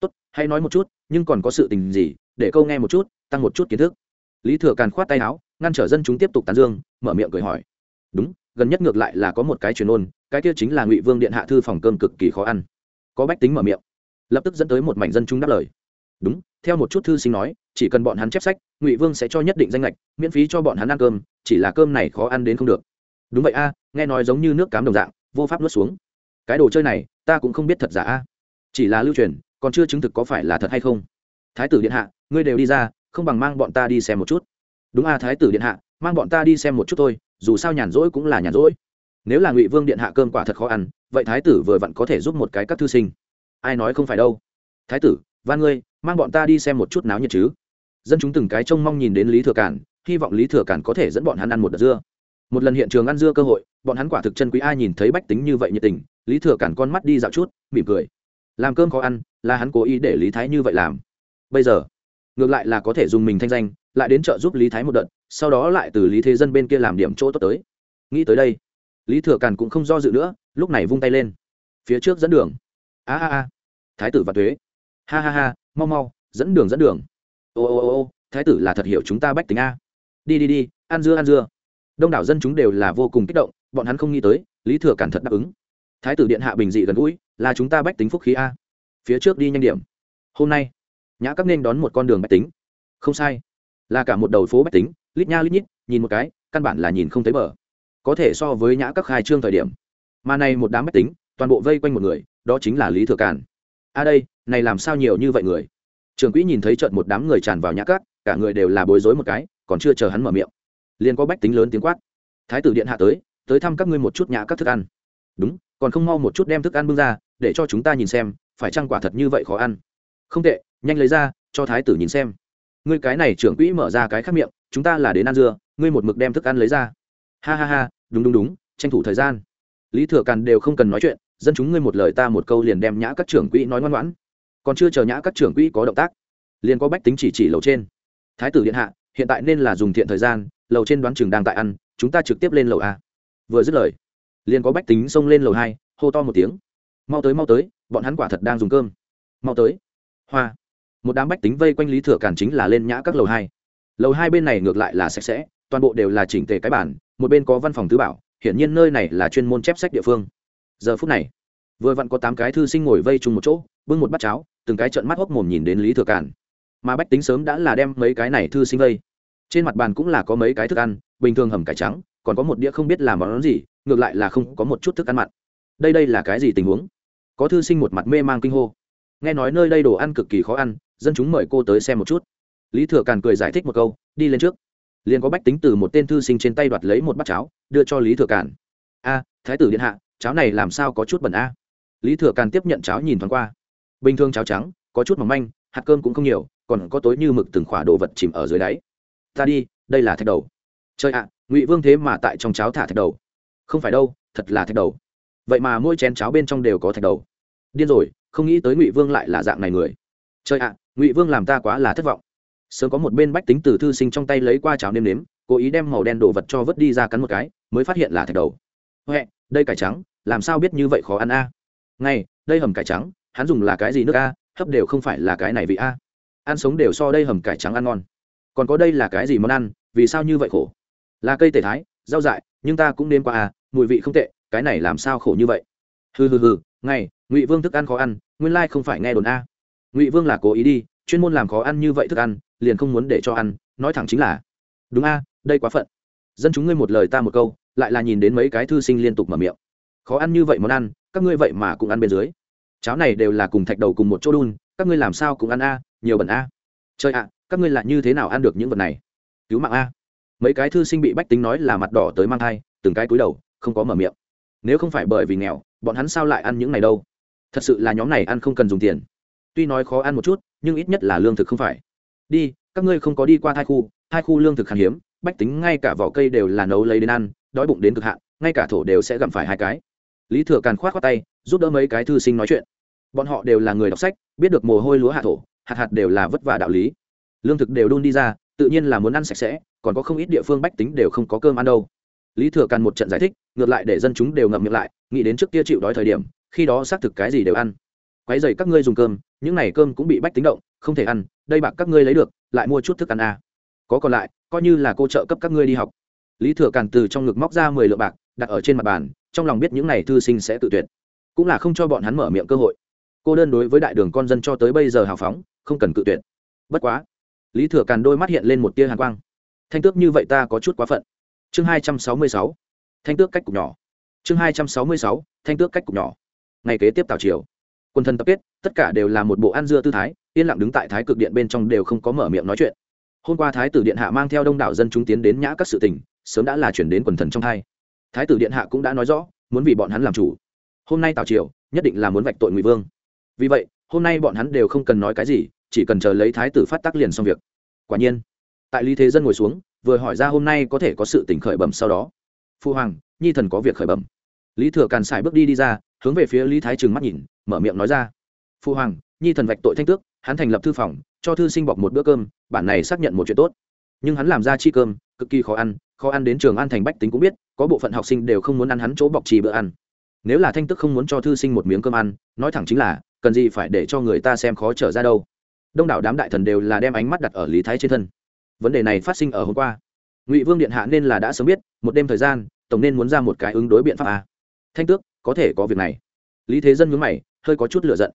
Tốt hay nói một chút, nhưng còn có sự tình gì, để câu nghe một chút, tăng một chút kiến thức. Lý thừa càn khoát tay áo, ngăn trở dân chúng tiếp tục tán dương, mở miệng cười hỏi. Đúng, gần nhất ngược lại là có một cái truyền ôn, cái kia chính là ngụy vương điện hạ thư phòng cơm cực kỳ khó ăn. Có bách tính mở miệng lập tức dẫn tới một mảnh dân chúng đáp lời. Đúng, theo một chút thư sinh nói, chỉ cần bọn hắn chép sách, ngụy vương sẽ cho nhất định danh lệch, miễn phí cho bọn hắn ăn cơm, chỉ là cơm này khó ăn đến không được. Đúng vậy a, nghe nói giống như nước cám đồng dạng, vô pháp nuốt xuống. Cái đồ chơi này, ta cũng không biết thật giả a. Chỉ là lưu truyền, còn chưa chứng thực có phải là thật hay không. Thái tử điện hạ, ngươi đều đi ra, không bằng mang bọn ta đi xem một chút. Đúng a, thái tử điện hạ, mang bọn ta đi xem một chút thôi, dù sao nhàn rỗi cũng là nhàn rỗi. Nếu là ngụy vương điện hạ cơm quả thật khó ăn, vậy thái tử vừa vặn có thể giúp một cái các thư sinh ai nói không phải đâu. Thái tử, van ngươi, mang bọn ta đi xem một chút náo nhiệt chứ. Dân chúng từng cái trông mong nhìn đến lý thừa cản hy vọng lý thừa cản có thể dẫn bọn hắn ăn một đợt dưa. Một lần hiện trường ăn dưa cơ hội, bọn hắn quả thực chân quý ai nhìn thấy bách tính như vậy nhiệt tình, lý thừa cản con mắt đi dạo chút, mỉm cười. Làm cơm khó ăn, là hắn cố ý để lý thái như vậy làm. Bây giờ, ngược lại là có thể dùng mình thanh danh, lại đến chợ giúp lý thái một đợt, sau đó lại từ lý thế dân bên kia làm điểm chỗ tốt tới. Nghĩ tới đây, lý thừa càn cũng không do dự nữa, lúc này vung tay lên. Phía trước dẫn đường a a a. Thái tử và thuế. Ha ha ha, mau mau, dẫn đường dẫn đường. Ô ô ô ô, thái tử là thật hiểu chúng ta bách tính a. Đi đi đi, ăn dưa ăn dưa. Đông đảo dân chúng đều là vô cùng kích động, bọn hắn không nghĩ tới, lý thừa cản thật đáp ứng. Thái tử điện hạ bình dị gần gũi, là chúng ta bách tính phúc khí a. Phía trước đi nhanh điểm. Hôm nay, nhã các nên đón một con đường bách tính. Không sai, là cả một đầu phố bách tính, lít nha, lít nhít, nhìn một cái, căn bản là nhìn không thấy bờ. Có thể so với nhã các khai trương thời điểm. Mà này một đám bách tính toàn bộ vây quanh một người, đó chính là lý thừa càn. A đây, này làm sao nhiều như vậy người? Trường quỹ nhìn thấy trận một đám người tràn vào nhã cát, cả người đều là bối rối một cái, còn chưa chờ hắn mở miệng. Liền có bách tính lớn tiếng quát. Thái tử điện hạ tới tới thăm các ngươi một chút nhã các thức ăn. Đúng, còn không mau một chút đem thức ăn bưng ra, để cho chúng ta nhìn xem, phải chăng quả thật như vậy khó ăn? Không tệ, nhanh lấy ra, cho thái tử nhìn xem. Ngươi cái này trưởng quỹ mở ra cái khác miệng, chúng ta là đến ăn dưa, ngươi một mực đem thức ăn lấy ra. Ha ha ha, đúng đúng đúng, tranh thủ thời gian lý thừa càn đều không cần nói chuyện, dân chúng ngươi một lời ta một câu liền đem nhã các trưởng quỹ nói ngoan ngoãn. Còn chưa chờ nhã các trưởng quỹ có động tác, liền có bách tính chỉ chỉ lầu trên. Thái tử điện hạ, hiện tại nên là dùng thiện thời gian, lầu trên đoán chừng đang tại ăn, chúng ta trực tiếp lên lầu a. Vừa dứt lời, liền có bách tính xông lên lầu hai, hô to một tiếng. Mau tới mau tới, bọn hắn quả thật đang dùng cơm. Mau tới. Hoa. Một đám bách tính vây quanh lý thừa càn chính là lên nhã các lầu hai. Lầu hai bên này ngược lại là sạch sẽ, toàn bộ đều là chỉnh tề cái bản một bên có văn phòng tứ bảo hiển nhiên nơi này là chuyên môn chép sách địa phương. Giờ phút này, vừa vặn có tám cái thư sinh ngồi vây chung một chỗ, bưng một bát cháo, từng cái trận mắt hốc mồm nhìn đến lý thừa Cản mà bách tính sớm đã là đem mấy cái này thư sinh vây. Trên mặt bàn cũng là có mấy cái thức ăn, bình thường hầm cải trắng, còn có một đĩa không biết làm món gì, ngược lại là không có một chút thức ăn mặn. Đây đây là cái gì tình huống? Có thư sinh một mặt mê mang kinh hô. Nghe nói nơi đây đồ ăn cực kỳ khó ăn, dân chúng mời cô tới xem một chút. Lý thừa càn cười giải thích một câu, đi lên trước liền có bách tính từ một tên thư sinh trên tay đoạt lấy một bát cháo, đưa cho lý thừa càn. A, thái tử điện hạ, cháo này làm sao có chút bẩn a? Lý thừa càn tiếp nhận cháo nhìn thoáng qua. Bình thường cháo trắng, có chút mỏng manh, hạt cơm cũng không nhiều, còn có tối như mực từng khỏa đồ vật chìm ở dưới đáy. Ta đi, đây là thạch đầu. Chơi ạ, ngụy vương thế mà tại trong cháo thả thạch đầu. Không phải đâu, thật là thạch đầu. Vậy mà mỗi chén cháo bên trong đều có thạch đầu. Điên rồi, không nghĩ tới ngụy vương lại là dạng này người. Chơi ạ, ngụy vương làm ta quá là thất vọng sớm có một bên bách tính từ thư sinh trong tay lấy qua cháo nêm nếm, cố ý đem màu đen đồ vật cho vớt đi ra cắn một cái, mới phát hiện là thạch đầu. Huệ, đây cải trắng, làm sao biết như vậy khó ăn a? Ngay, đây hầm cải trắng, hắn dùng là cái gì nước a? Hấp đều không phải là cái này vị a. Ăn sống đều so đây hầm cải trắng ăn ngon. Còn có đây là cái gì món ăn, vì sao như vậy khổ? Là cây tể thái, rau dại, nhưng ta cũng nên qua à mùi vị không tệ, cái này làm sao khổ như vậy? Hừ hừ hừ, ngay, ngụy vương thức ăn khó ăn, nguyên lai không phải nghe đồn a. Ngụy vương là cố ý đi, chuyên môn làm khó ăn như vậy thức ăn liền không muốn để cho ăn, nói thẳng chính là, đúng a, đây quá phận. Dân chúng ngươi một lời ta một câu, lại là nhìn đến mấy cái thư sinh liên tục mở miệng. Khó ăn như vậy món ăn, các ngươi vậy mà cũng ăn bên dưới. Cháo này đều là cùng thạch đầu cùng một chỗ đun, các ngươi làm sao cũng ăn a, nhiều bẩn a. Chơi ạ, các ngươi lại như thế nào ăn được những vật này? Cứu mạng a. Mấy cái thư sinh bị bách tính nói là mặt đỏ tới mang thai, từng cái cúi đầu, không có mở miệng. Nếu không phải bởi vì nghèo, bọn hắn sao lại ăn những này đâu? Thật sự là nhóm này ăn không cần dùng tiền. Tuy nói khó ăn một chút, nhưng ít nhất là lương thực không phải đi, các ngươi không có đi qua thai khu hai khu lương thực khan hiếm, bách tính ngay cả vỏ cây đều là nấu lấy đến ăn, đói bụng đến cực hạn, ngay cả thổ đều sẽ gặm phải hai cái. Lý thừa càn khoát khoát tay, giúp đỡ mấy cái thư sinh nói chuyện. Bọn họ đều là người đọc sách, biết được mồ hôi lúa hạ thổ, hạt hạt đều là vất vả đạo lý. Lương thực đều đun đi ra, tự nhiên là muốn ăn sạch sẽ, còn có không ít địa phương bách tính đều không có cơm ăn đâu. Lý thừa càn một trận giải thích, ngược lại để dân chúng đều ngậm miệng lại, nghĩ đến trước kia chịu đói thời điểm, khi đó xác thực cái gì đều ăn quấy dày các ngươi dùng cơm, những n à y cơm cũng bị bách tính động, không thể ăn, đây bạc các ngươi lấy được, lại mua chút thức ăn à. có còn lại, coi như là cô trợ cấp các ngươi đi học. Lý thừa càn từ trong ngực móc ra mười lượng bạc, đặt ở trên mặt bàn, trong lòng biết những n à y thư sinh sẽ tự tuyệt. Cũng là không cho bọn hắn mở miệng cơ hội. Cô đơn đối với đại đường con dân cho tới bây giờ hào phóng, không cần cự tuyệt. Bất quá, lý thừa càn đôi mắt hiện lên một tia hàn quang. Thanh tước như vậy ta có chút quá phận. Chương hai trăm sáu mươi sáu. Thanh tước cách cục nhỏ. Chương hai trăm sáu mươi sáu, thanh tước cách cục nhỏ. Ngày kế tiếp tào triều quân thần tập kết, tất cả đều là một bộ ăn dưa tư thái, yên lặng đứng tại thái cực điện bên trong đều không có mở miệng nói chuyện. Hôm qua thái tử điện hạ mang theo đông đảo dân chúng tiến đến nhã các sự tình, sớm đã là chuyển đến quần thần trong hai. Thái tử điện hạ cũng đã nói rõ, muốn vì bọn hắn làm chủ. Hôm nay tào triều, nhất định là muốn vạch tội ngụy vương. Vì vậy, hôm nay bọn hắn đều không cần nói cái gì, chỉ cần chờ lấy thái tử phát tác liền xong việc. Quả nhiên, tại lý thế dân ngồi xuống, vừa hỏi ra hôm nay có thể có sự tỉnh khởi bẩm sau đó. Phu hoàng, nhi thần có việc khởi bẩm lý thừa càn xài bước đi đi ra, hướng về phía lý thái trừng mắt nhìn, mở miệng nói ra. Phu hoàng, nhi thần vạch tội thanh tước, hắn thành lập thư phòng, cho thư sinh bọc một bữa cơm, bản này xác nhận một chuyện tốt. Nhưng hắn làm ra chi cơm, cực kỳ khó ăn khó ăn đến trường an thành bách tính cũng biết, có bộ phận học sinh đều không muốn ăn hắn chỗ bọc trì bữa ăn. Nếu là thanh tức không muốn cho thư sinh một miếng cơm ăn, nói thẳng chính là, cần gì phải để cho người ta xem khó trở ra đâu. Đông đảo đám đại thần đều là đem ánh mắt đặt ở lý thái trên thân. Vấn đề này phát sinh ở hôm qua. Ngụy vương điện hạ nên là đã sớm biết, một đêm thời gian, tổng nên muốn ra một cái ứng đối biện pháp a thanh tước, có thể có việc này. Lý thế dân nhướng mày, hơi có chút lựa giận.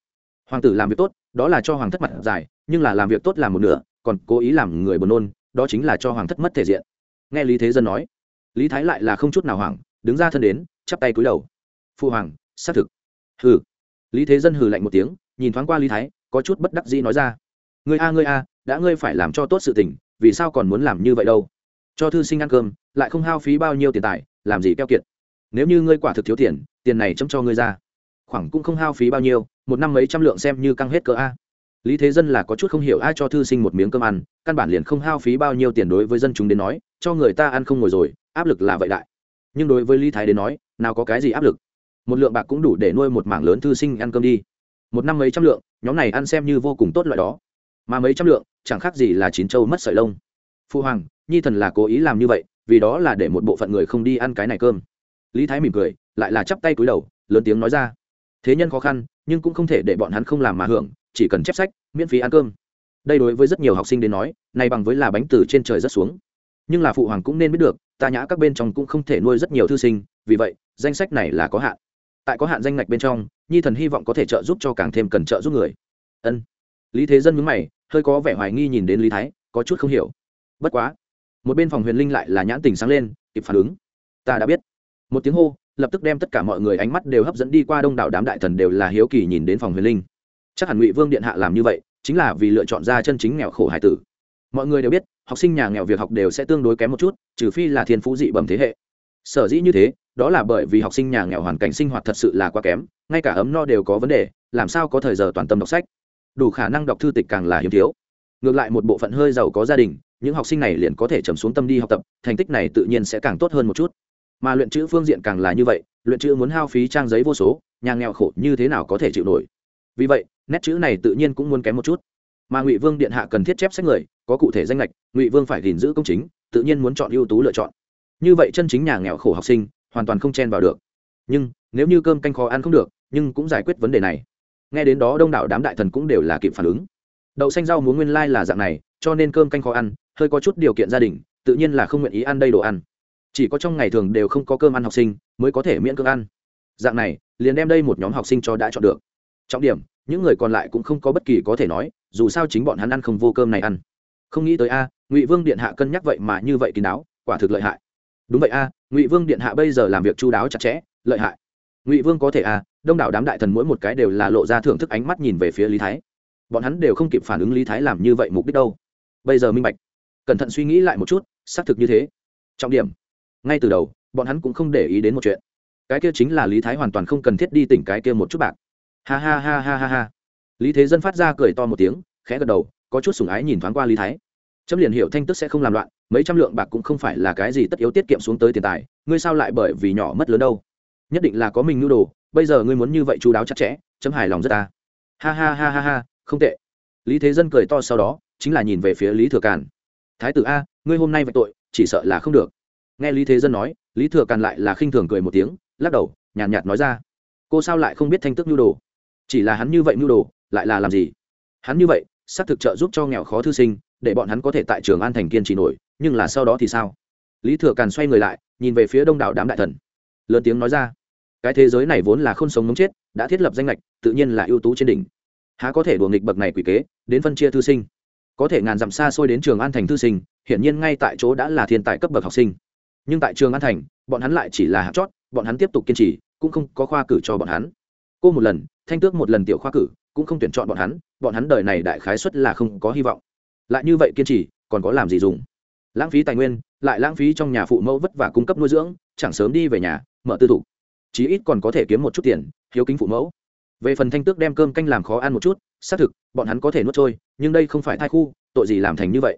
Hoàng tử làm việc tốt, đó là cho hoàng thất mặt dài nhưng là làm việc tốt làm một nửa, còn cố ý làm người buồn nôn, đó chính là cho hoàng thất mất thể diện. Nghe lý thế dân nói, lý thái lại là không chút nào hoảng, đứng ra thân đến, chắp tay cúi đầu. Phụ hoàng, xác thực. Hừ. Lý thế dân hừ lạnh một tiếng, nhìn thoáng qua lý thái, có chút bất đắc dĩ nói ra. Ngươi a ngươi a, đã ngươi phải làm cho tốt sự tình, vì sao còn muốn làm như vậy đâu? Cho thư sinh ăn cơm, lại không hao phí bao nhiêu tiền tài, làm gì keo kiệt? Nếu như ngươi quả thực thiếu tiền tiền này chấm cho ngươi ra. Khoảng cũng không hao phí bao nhiêu, một năm mấy trăm lượng xem như căng hết cỡ a. Lý thế dân là có chút không hiểu ai cho thư sinh một miếng cơm ăn, căn bản liền không hao phí bao nhiêu tiền đối với dân chúng đến nói, cho người ta ăn không ngồi rồi, áp lực là vậy đại. Nhưng đối với lý thái đến nói, nào có cái gì áp lực. Một lượng bạc cũng đủ để nuôi một mảng lớn thư sinh ăn cơm đi. Một năm mấy trăm lượng, nhóm này ăn xem như vô cùng tốt loại đó. Mà mấy trăm lượng, chẳng khác gì là chín châu mất sợi lông. Phu hoàng, nhi thần là cố ý làm như vậy, vì đó là để một bộ phận người không đi ăn cái này cơm lý thái mỉm cười, lại là chắp tay cúi đầu, lớn tiếng nói ra. Thế nhân khó khăn, nhưng cũng không thể để bọn hắn không làm mà hưởng, chỉ cần chép sách, miễn phí ăn cơm. Đây đối với rất nhiều học sinh đến nói, này bằng với là bánh từ trên trời rất xuống. Nhưng là phụ hoàng cũng nên biết được, ta nhã các bên trong cũng không thể nuôi rất nhiều thư sinh, vì vậy, danh sách này là có hạn. Tại có hạn danh ngạch bên trong, nhi thần hy vọng có thể trợ giúp cho càng thêm cần trợ giúp người. Ân. Lý thế dân mướn mày, hơi có vẻ hoài nghi nhìn đến lý thái, có chút không hiểu. Bất quá, một bên phòng huyền linh lại là nhãn tình sáng lên, kịp phản ứng. Ta đã biết một tiếng hô, lập tức đem tất cả mọi người ánh mắt đều hấp dẫn đi qua đông đảo đám đại thần đều là hiếu kỳ nhìn đến phòng huyền linh. Chắc hẳn ngụy vương điện hạ làm như vậy, chính là vì lựa chọn ra chân chính nghèo khổ hải tử. Mọi người đều biết, học sinh nhà nghèo việc học đều sẽ tương đối kém một chút, trừ phi là thiên phú dị bẩm thế hệ. Sở dĩ như thế, đó là bởi vì học sinh nhà nghèo hoàn cảnh sinh hoạt thật sự là quá kém, ngay cả ấm no đều có vấn đề, làm sao có thời giờ toàn tâm đọc sách. Đủ khả năng đọc thư tịch càng là hiếm thiếu. Ngược lại một bộ phận hơi giàu có gia đình, những học sinh này liền có thể trầm xuống tâm đi học tập, thành tích này tự nhiên sẽ càng tốt hơn một chút mà luyện chữ phương diện càng là như vậy, luyện chữ muốn hao phí trang giấy vô số, nhà nghèo khổ như thế nào có thể chịu nổi. Vì vậy, nét chữ này tự nhiên cũng muốn kém một chút. Mà ngụy vương điện hạ cần thiết chép sách người, có cụ thể danh lệch, ngụy vương phải gìn giữ công chính, tự nhiên muốn chọn ưu tú lựa chọn. Như vậy chân chính nhà nghèo khổ học sinh, hoàn toàn không chen vào được. Nhưng, nếu như cơm canh khó ăn không được, nhưng cũng giải quyết vấn đề này. Nghe đến đó đông đảo đám đại thần cũng đều là kịp phản ứng. Đậu xanh rau muốn nguyên lai là dạng này, cho nên cơm canh khó ăn, hơi có chút điều kiện gia đình, tự nhiên là không nguyện ý ăn đây đồ ăn chỉ có trong ngày thường đều không có cơm ăn học sinh mới có thể miễn cưỡng ăn. Dạng này, liền đem đây một nhóm học sinh cho đã chọn được. Trọng điểm, những người còn lại cũng không có bất kỳ có thể nói, dù sao chính bọn hắn ăn không vô cơm này ăn. Không nghĩ tới a, ngụy vương điện hạ cân nhắc vậy mà như vậy kín đáo, quả thực lợi hại. Đúng vậy a, ngụy vương điện hạ bây giờ làm việc chu đáo chặt chẽ, lợi hại. Ngụy vương có thể a, đông đảo đám đại thần mỗi một cái đều là lộ ra thưởng thức ánh mắt nhìn về phía lý thái. Bọn hắn đều không kịp phản ứng lý thái làm như vậy mục đích đâu. Bây giờ minh bạch. Cẩn thận suy nghĩ lại một chút, xác thực như thế. Trọng điểm ngay từ đầu, bọn hắn cũng không để ý đến một chuyện. Cái kia chính là lý thái hoàn toàn không cần thiết đi tỉnh cái kia một chút bạc. Ha ha ha ha ha ha. Lý thế dân phát ra cười to một tiếng, khẽ gật đầu, có chút sùng ái nhìn thoáng qua lý thái. Chấm liền hiểu thanh tức sẽ không làm loạn, mấy trăm lượng bạc cũng không phải là cái gì tất yếu tiết kiệm xuống tới tiền tài, ngươi sao lại bởi vì nhỏ mất lớn đâu? Nhất định là có mình nhu đồ, bây giờ ngươi muốn như vậy chú đáo chặt chẽ, chấm hài lòng rất ta. Ha ha ha ha ha, không tệ. Lý thế dân cười to sau đó, chính là nhìn về phía lý thừa càn. Thái tử a, ngươi hôm nay vạch tội, chỉ sợ là không được nghe lý thế dân nói lý thừa càn lại là khinh thường cười một tiếng lắc đầu nhàn nhạt, nhạt nói ra. Cô sao lại không biết thanh tức nhu đồ? Chỉ là hắn như vậy nhu đồ lại là làm gì? Hắn như vậy xác thực trợ giúp cho nghèo khó thư sinh để bọn hắn có thể tại trường an thành kiên trì nổi nhưng là sau đó thì sao? Lý thừa càn xoay người lại nhìn về phía đông đảo đám đại thần. Lớn tiếng nói ra cái thế giới này vốn là không sống mống chết đã thiết lập danh lệch tự nhiên là ưu tú trên đỉnh. Há có thể đùa nghịch bậc này quỷ kế đến phân chia thư sinh? Có thể ngàn dặm xa xôi đến trường an thành thư sinh hiển nhiên ngay tại chỗ đã là thiên tài cấp bậc học sinh nhưng tại trường an thành, bọn hắn lại chỉ là hạt chót, bọn hắn tiếp tục kiên trì, cũng không có khoa cử cho bọn hắn. Cô một lần, thanh tước một lần tiểu khoa cử, cũng không tuyển chọn bọn hắn bọn hắn đời này đại khái xuất là không có hy vọng. Lại như vậy kiên trì, còn có làm gì dùng? Lãng phí tài nguyên, lại lãng phí trong nhà phụ mẫu vất vả cung cấp nuôi dưỡng, chẳng sớm đi về nhà, mở tư thủ chí ít còn có thể kiếm một chút tiền, hiếu kính phụ mẫu. Về phần thanh tước đem cơm canh làm khó ăn một chút, xác thực, bọn hắn có thể nuốt trôi, nhưng đây không phải thai khu, tội gì làm thành như vậy?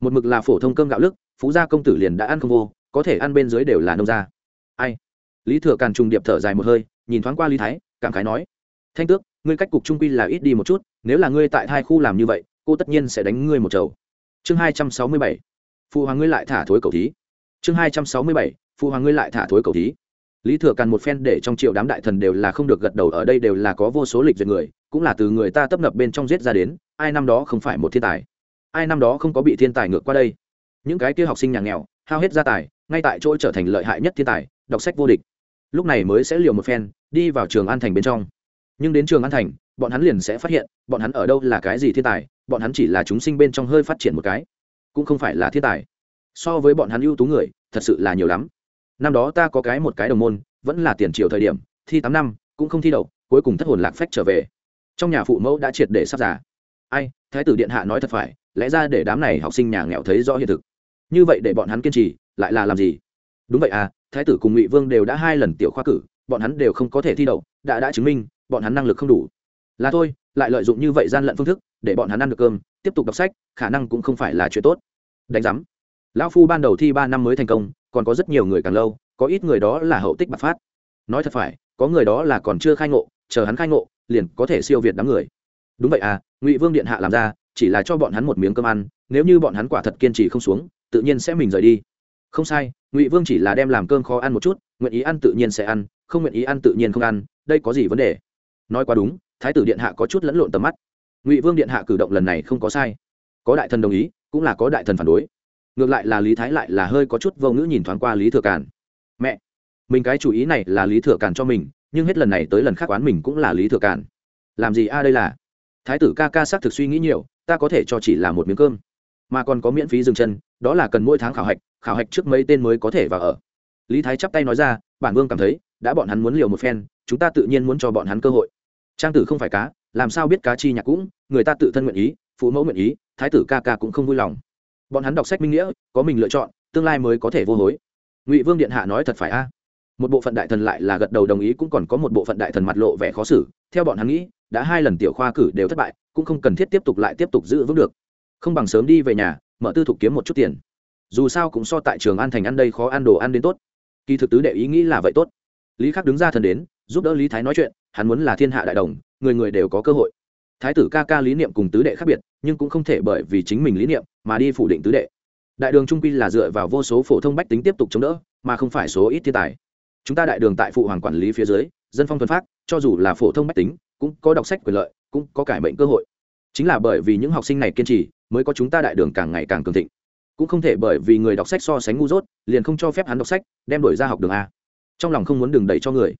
Một mực là phổ thông cơm gạo lức, phú gia công tử liền đã ăn không vô có thể ăn bên dưới đều là nông gia. Ai? Lý thừa càn trùng điệp thở dài một hơi, nhìn thoáng qua lý thái, cảm khái nói, thanh tước, ngươi cách cục trung quy là ít đi một chút, nếu là ngươi tại hai khu làm như vậy, cô tất nhiên sẽ đánh ngươi một chầu. Chương hai trăm sáu mươi bảy phụ hoàng ngươi lại thả thối cầu thí. Chương hai trăm sáu mươi bảy phụ hoàng ngươi lại thả thối cầu thí. Lý thừa càn một phen để trong triệu đám đại thần đều là không được gật đầu, ở đây đều là có vô số lịch duyệt người, cũng là từ người ta tấp nập bên trong giết ra đến, ai năm đó không phải một thiên tài? Ai năm đó không có bị thiên tài ngược qua đây? Những cái kia học sinh nhà nghèo, hao hết gia tài ngay tại chỗ trở thành lợi hại nhất thiên tài, đọc sách vô địch. Lúc này mới sẽ liều một phen, đi vào trường an thành bên trong. Nhưng đến trường an thành, bọn hắn liền sẽ phát hiện, bọn hắn ở đâu là cái gì thiên tài, bọn hắn chỉ là chúng sinh bên trong hơi phát triển một cái, cũng không phải là thiên tài. So với bọn hắn ưu tú người, thật sự là nhiều lắm. Năm đó ta có cái một cái đồng môn, vẫn là tiền triều thời điểm, thi tám năm, cũng không thi đậu, cuối cùng thất hồn lạc phách trở về. Trong nhà phụ mẫu đã triệt để sắp già. Ai, thái tử điện hạ nói thật phải, lẽ ra để đám này học sinh nhà nghèo thấy rõ hiện thực như vậy để bọn hắn kiên trì, lại là làm gì? Đúng vậy à thái tử cùng ngụy vương đều đã hai lần tiểu khoa cử, bọn hắn đều không có thể thi đậu, đã đã chứng minh, bọn hắn năng lực không đủ. Là thôi, lại lợi dụng như vậy gian lận phương thức, để bọn hắn ăn được cơm, tiếp tục đọc sách, khả năng cũng không phải là chuyện tốt. Đánh giám. Lão phu ban đầu thi ba năm mới thành công, còn có rất nhiều người càng lâu, có ít người đó là hậu tích bạc phát. Nói thật phải, có người đó là còn chưa khai ngộ, chờ hắn khai ngộ, liền có thể siêu việt đám người. Đúng vậy à ngụy vương điện hạ làm ra, chỉ là cho bọn hắn một miếng cơm ăn, nếu như bọn hắn quả thật kiên trì không xuống tự nhiên sẽ mình rời đi. Không sai, ngụy vương chỉ là đem làm cơm khó ăn một chút, nguyện ý ăn tự nhiên sẽ ăn, không nguyện ý ăn tự nhiên không ăn, đây có gì vấn đề? Nói quá đúng, thái tử điện hạ có chút lẫn lộn tầm mắt. Ngụy vương điện hạ cử động lần này không có sai. Có đại thần đồng ý, cũng là có đại thần phản đối. Ngược lại là lý thái lại là hơi có chút vô ngữ nhìn thoáng qua lý thừa càn. Mẹ, mình cái chủ ý này là lý thừa càn cho mình, nhưng hết lần này tới lần khác quán mình cũng là lý thừa càn. Làm gì a à đây là? Thái tử ca ca xác thực suy nghĩ nhiều, ta có thể cho chỉ là một miếng cơm mà còn có miễn phí dừng chân, đó là cần mỗi tháng khảo hạch khảo hạch trước mấy tên mới có thể vào ở. Lý thái chắp tay nói ra, bản vương cảm thấy, đã bọn hắn muốn liều một phen, chúng ta tự nhiên muốn cho bọn hắn cơ hội. Trang tử không phải cá, làm sao biết cá chi nhạc cũng, người ta tự thân nguyện ý, phụ mẫu nguyện ý, thái tử ca ca cũng không vui lòng. Bọn hắn đọc sách minh nghĩa, có mình lựa chọn, tương lai mới có thể vô hối. Ngụy vương điện hạ nói thật phải a. Một bộ phận đại thần lại là gật đầu đồng ý, cũng còn có một bộ phận đại thần mặt lộ vẻ khó xử. Theo bọn hắn nghĩ, đã hai lần tiểu khoa cử đều thất bại, cũng không cần thiết tiếp tục lại tiếp tục giữ vững được không bằng sớm đi về nhà, mở tư thục kiếm một chút tiền. Dù sao cũng so tại trường an thành ăn đây khó ăn đồ ăn đến tốt. Kỳ thực tứ đệ ý nghĩ là vậy tốt. Lý khắc đứng ra thần đến, giúp đỡ lý thái nói chuyện, hắn muốn là thiên hạ đại đồng, người người đều có cơ hội. Thái tử ca ca lý niệm cùng tứ đệ khác biệt, nhưng cũng không thể bởi vì chính mình lý niệm mà đi phủ định tứ đệ. Đại đường trung quy là dựa vào vô số phổ thông bách tính tiếp tục chống đỡ, mà không phải số ít thiên tài. Chúng ta đại đường tại phụ hoàng quản lý phía dưới, dân phong thuần phát cho dù là phổ thông bách tính, cũng có đọc sách quyền lợi, cũng có cải mệnh cơ hội chính là bởi vì những học sinh này kiên trì, mới có chúng ta đại đường càng ngày càng cường thịnh. Cũng không thể bởi vì người đọc sách so sánh ngu dốt, liền không cho phép hắn đọc sách, đem đổi ra học đường a. Trong lòng không muốn đường đẩy cho người.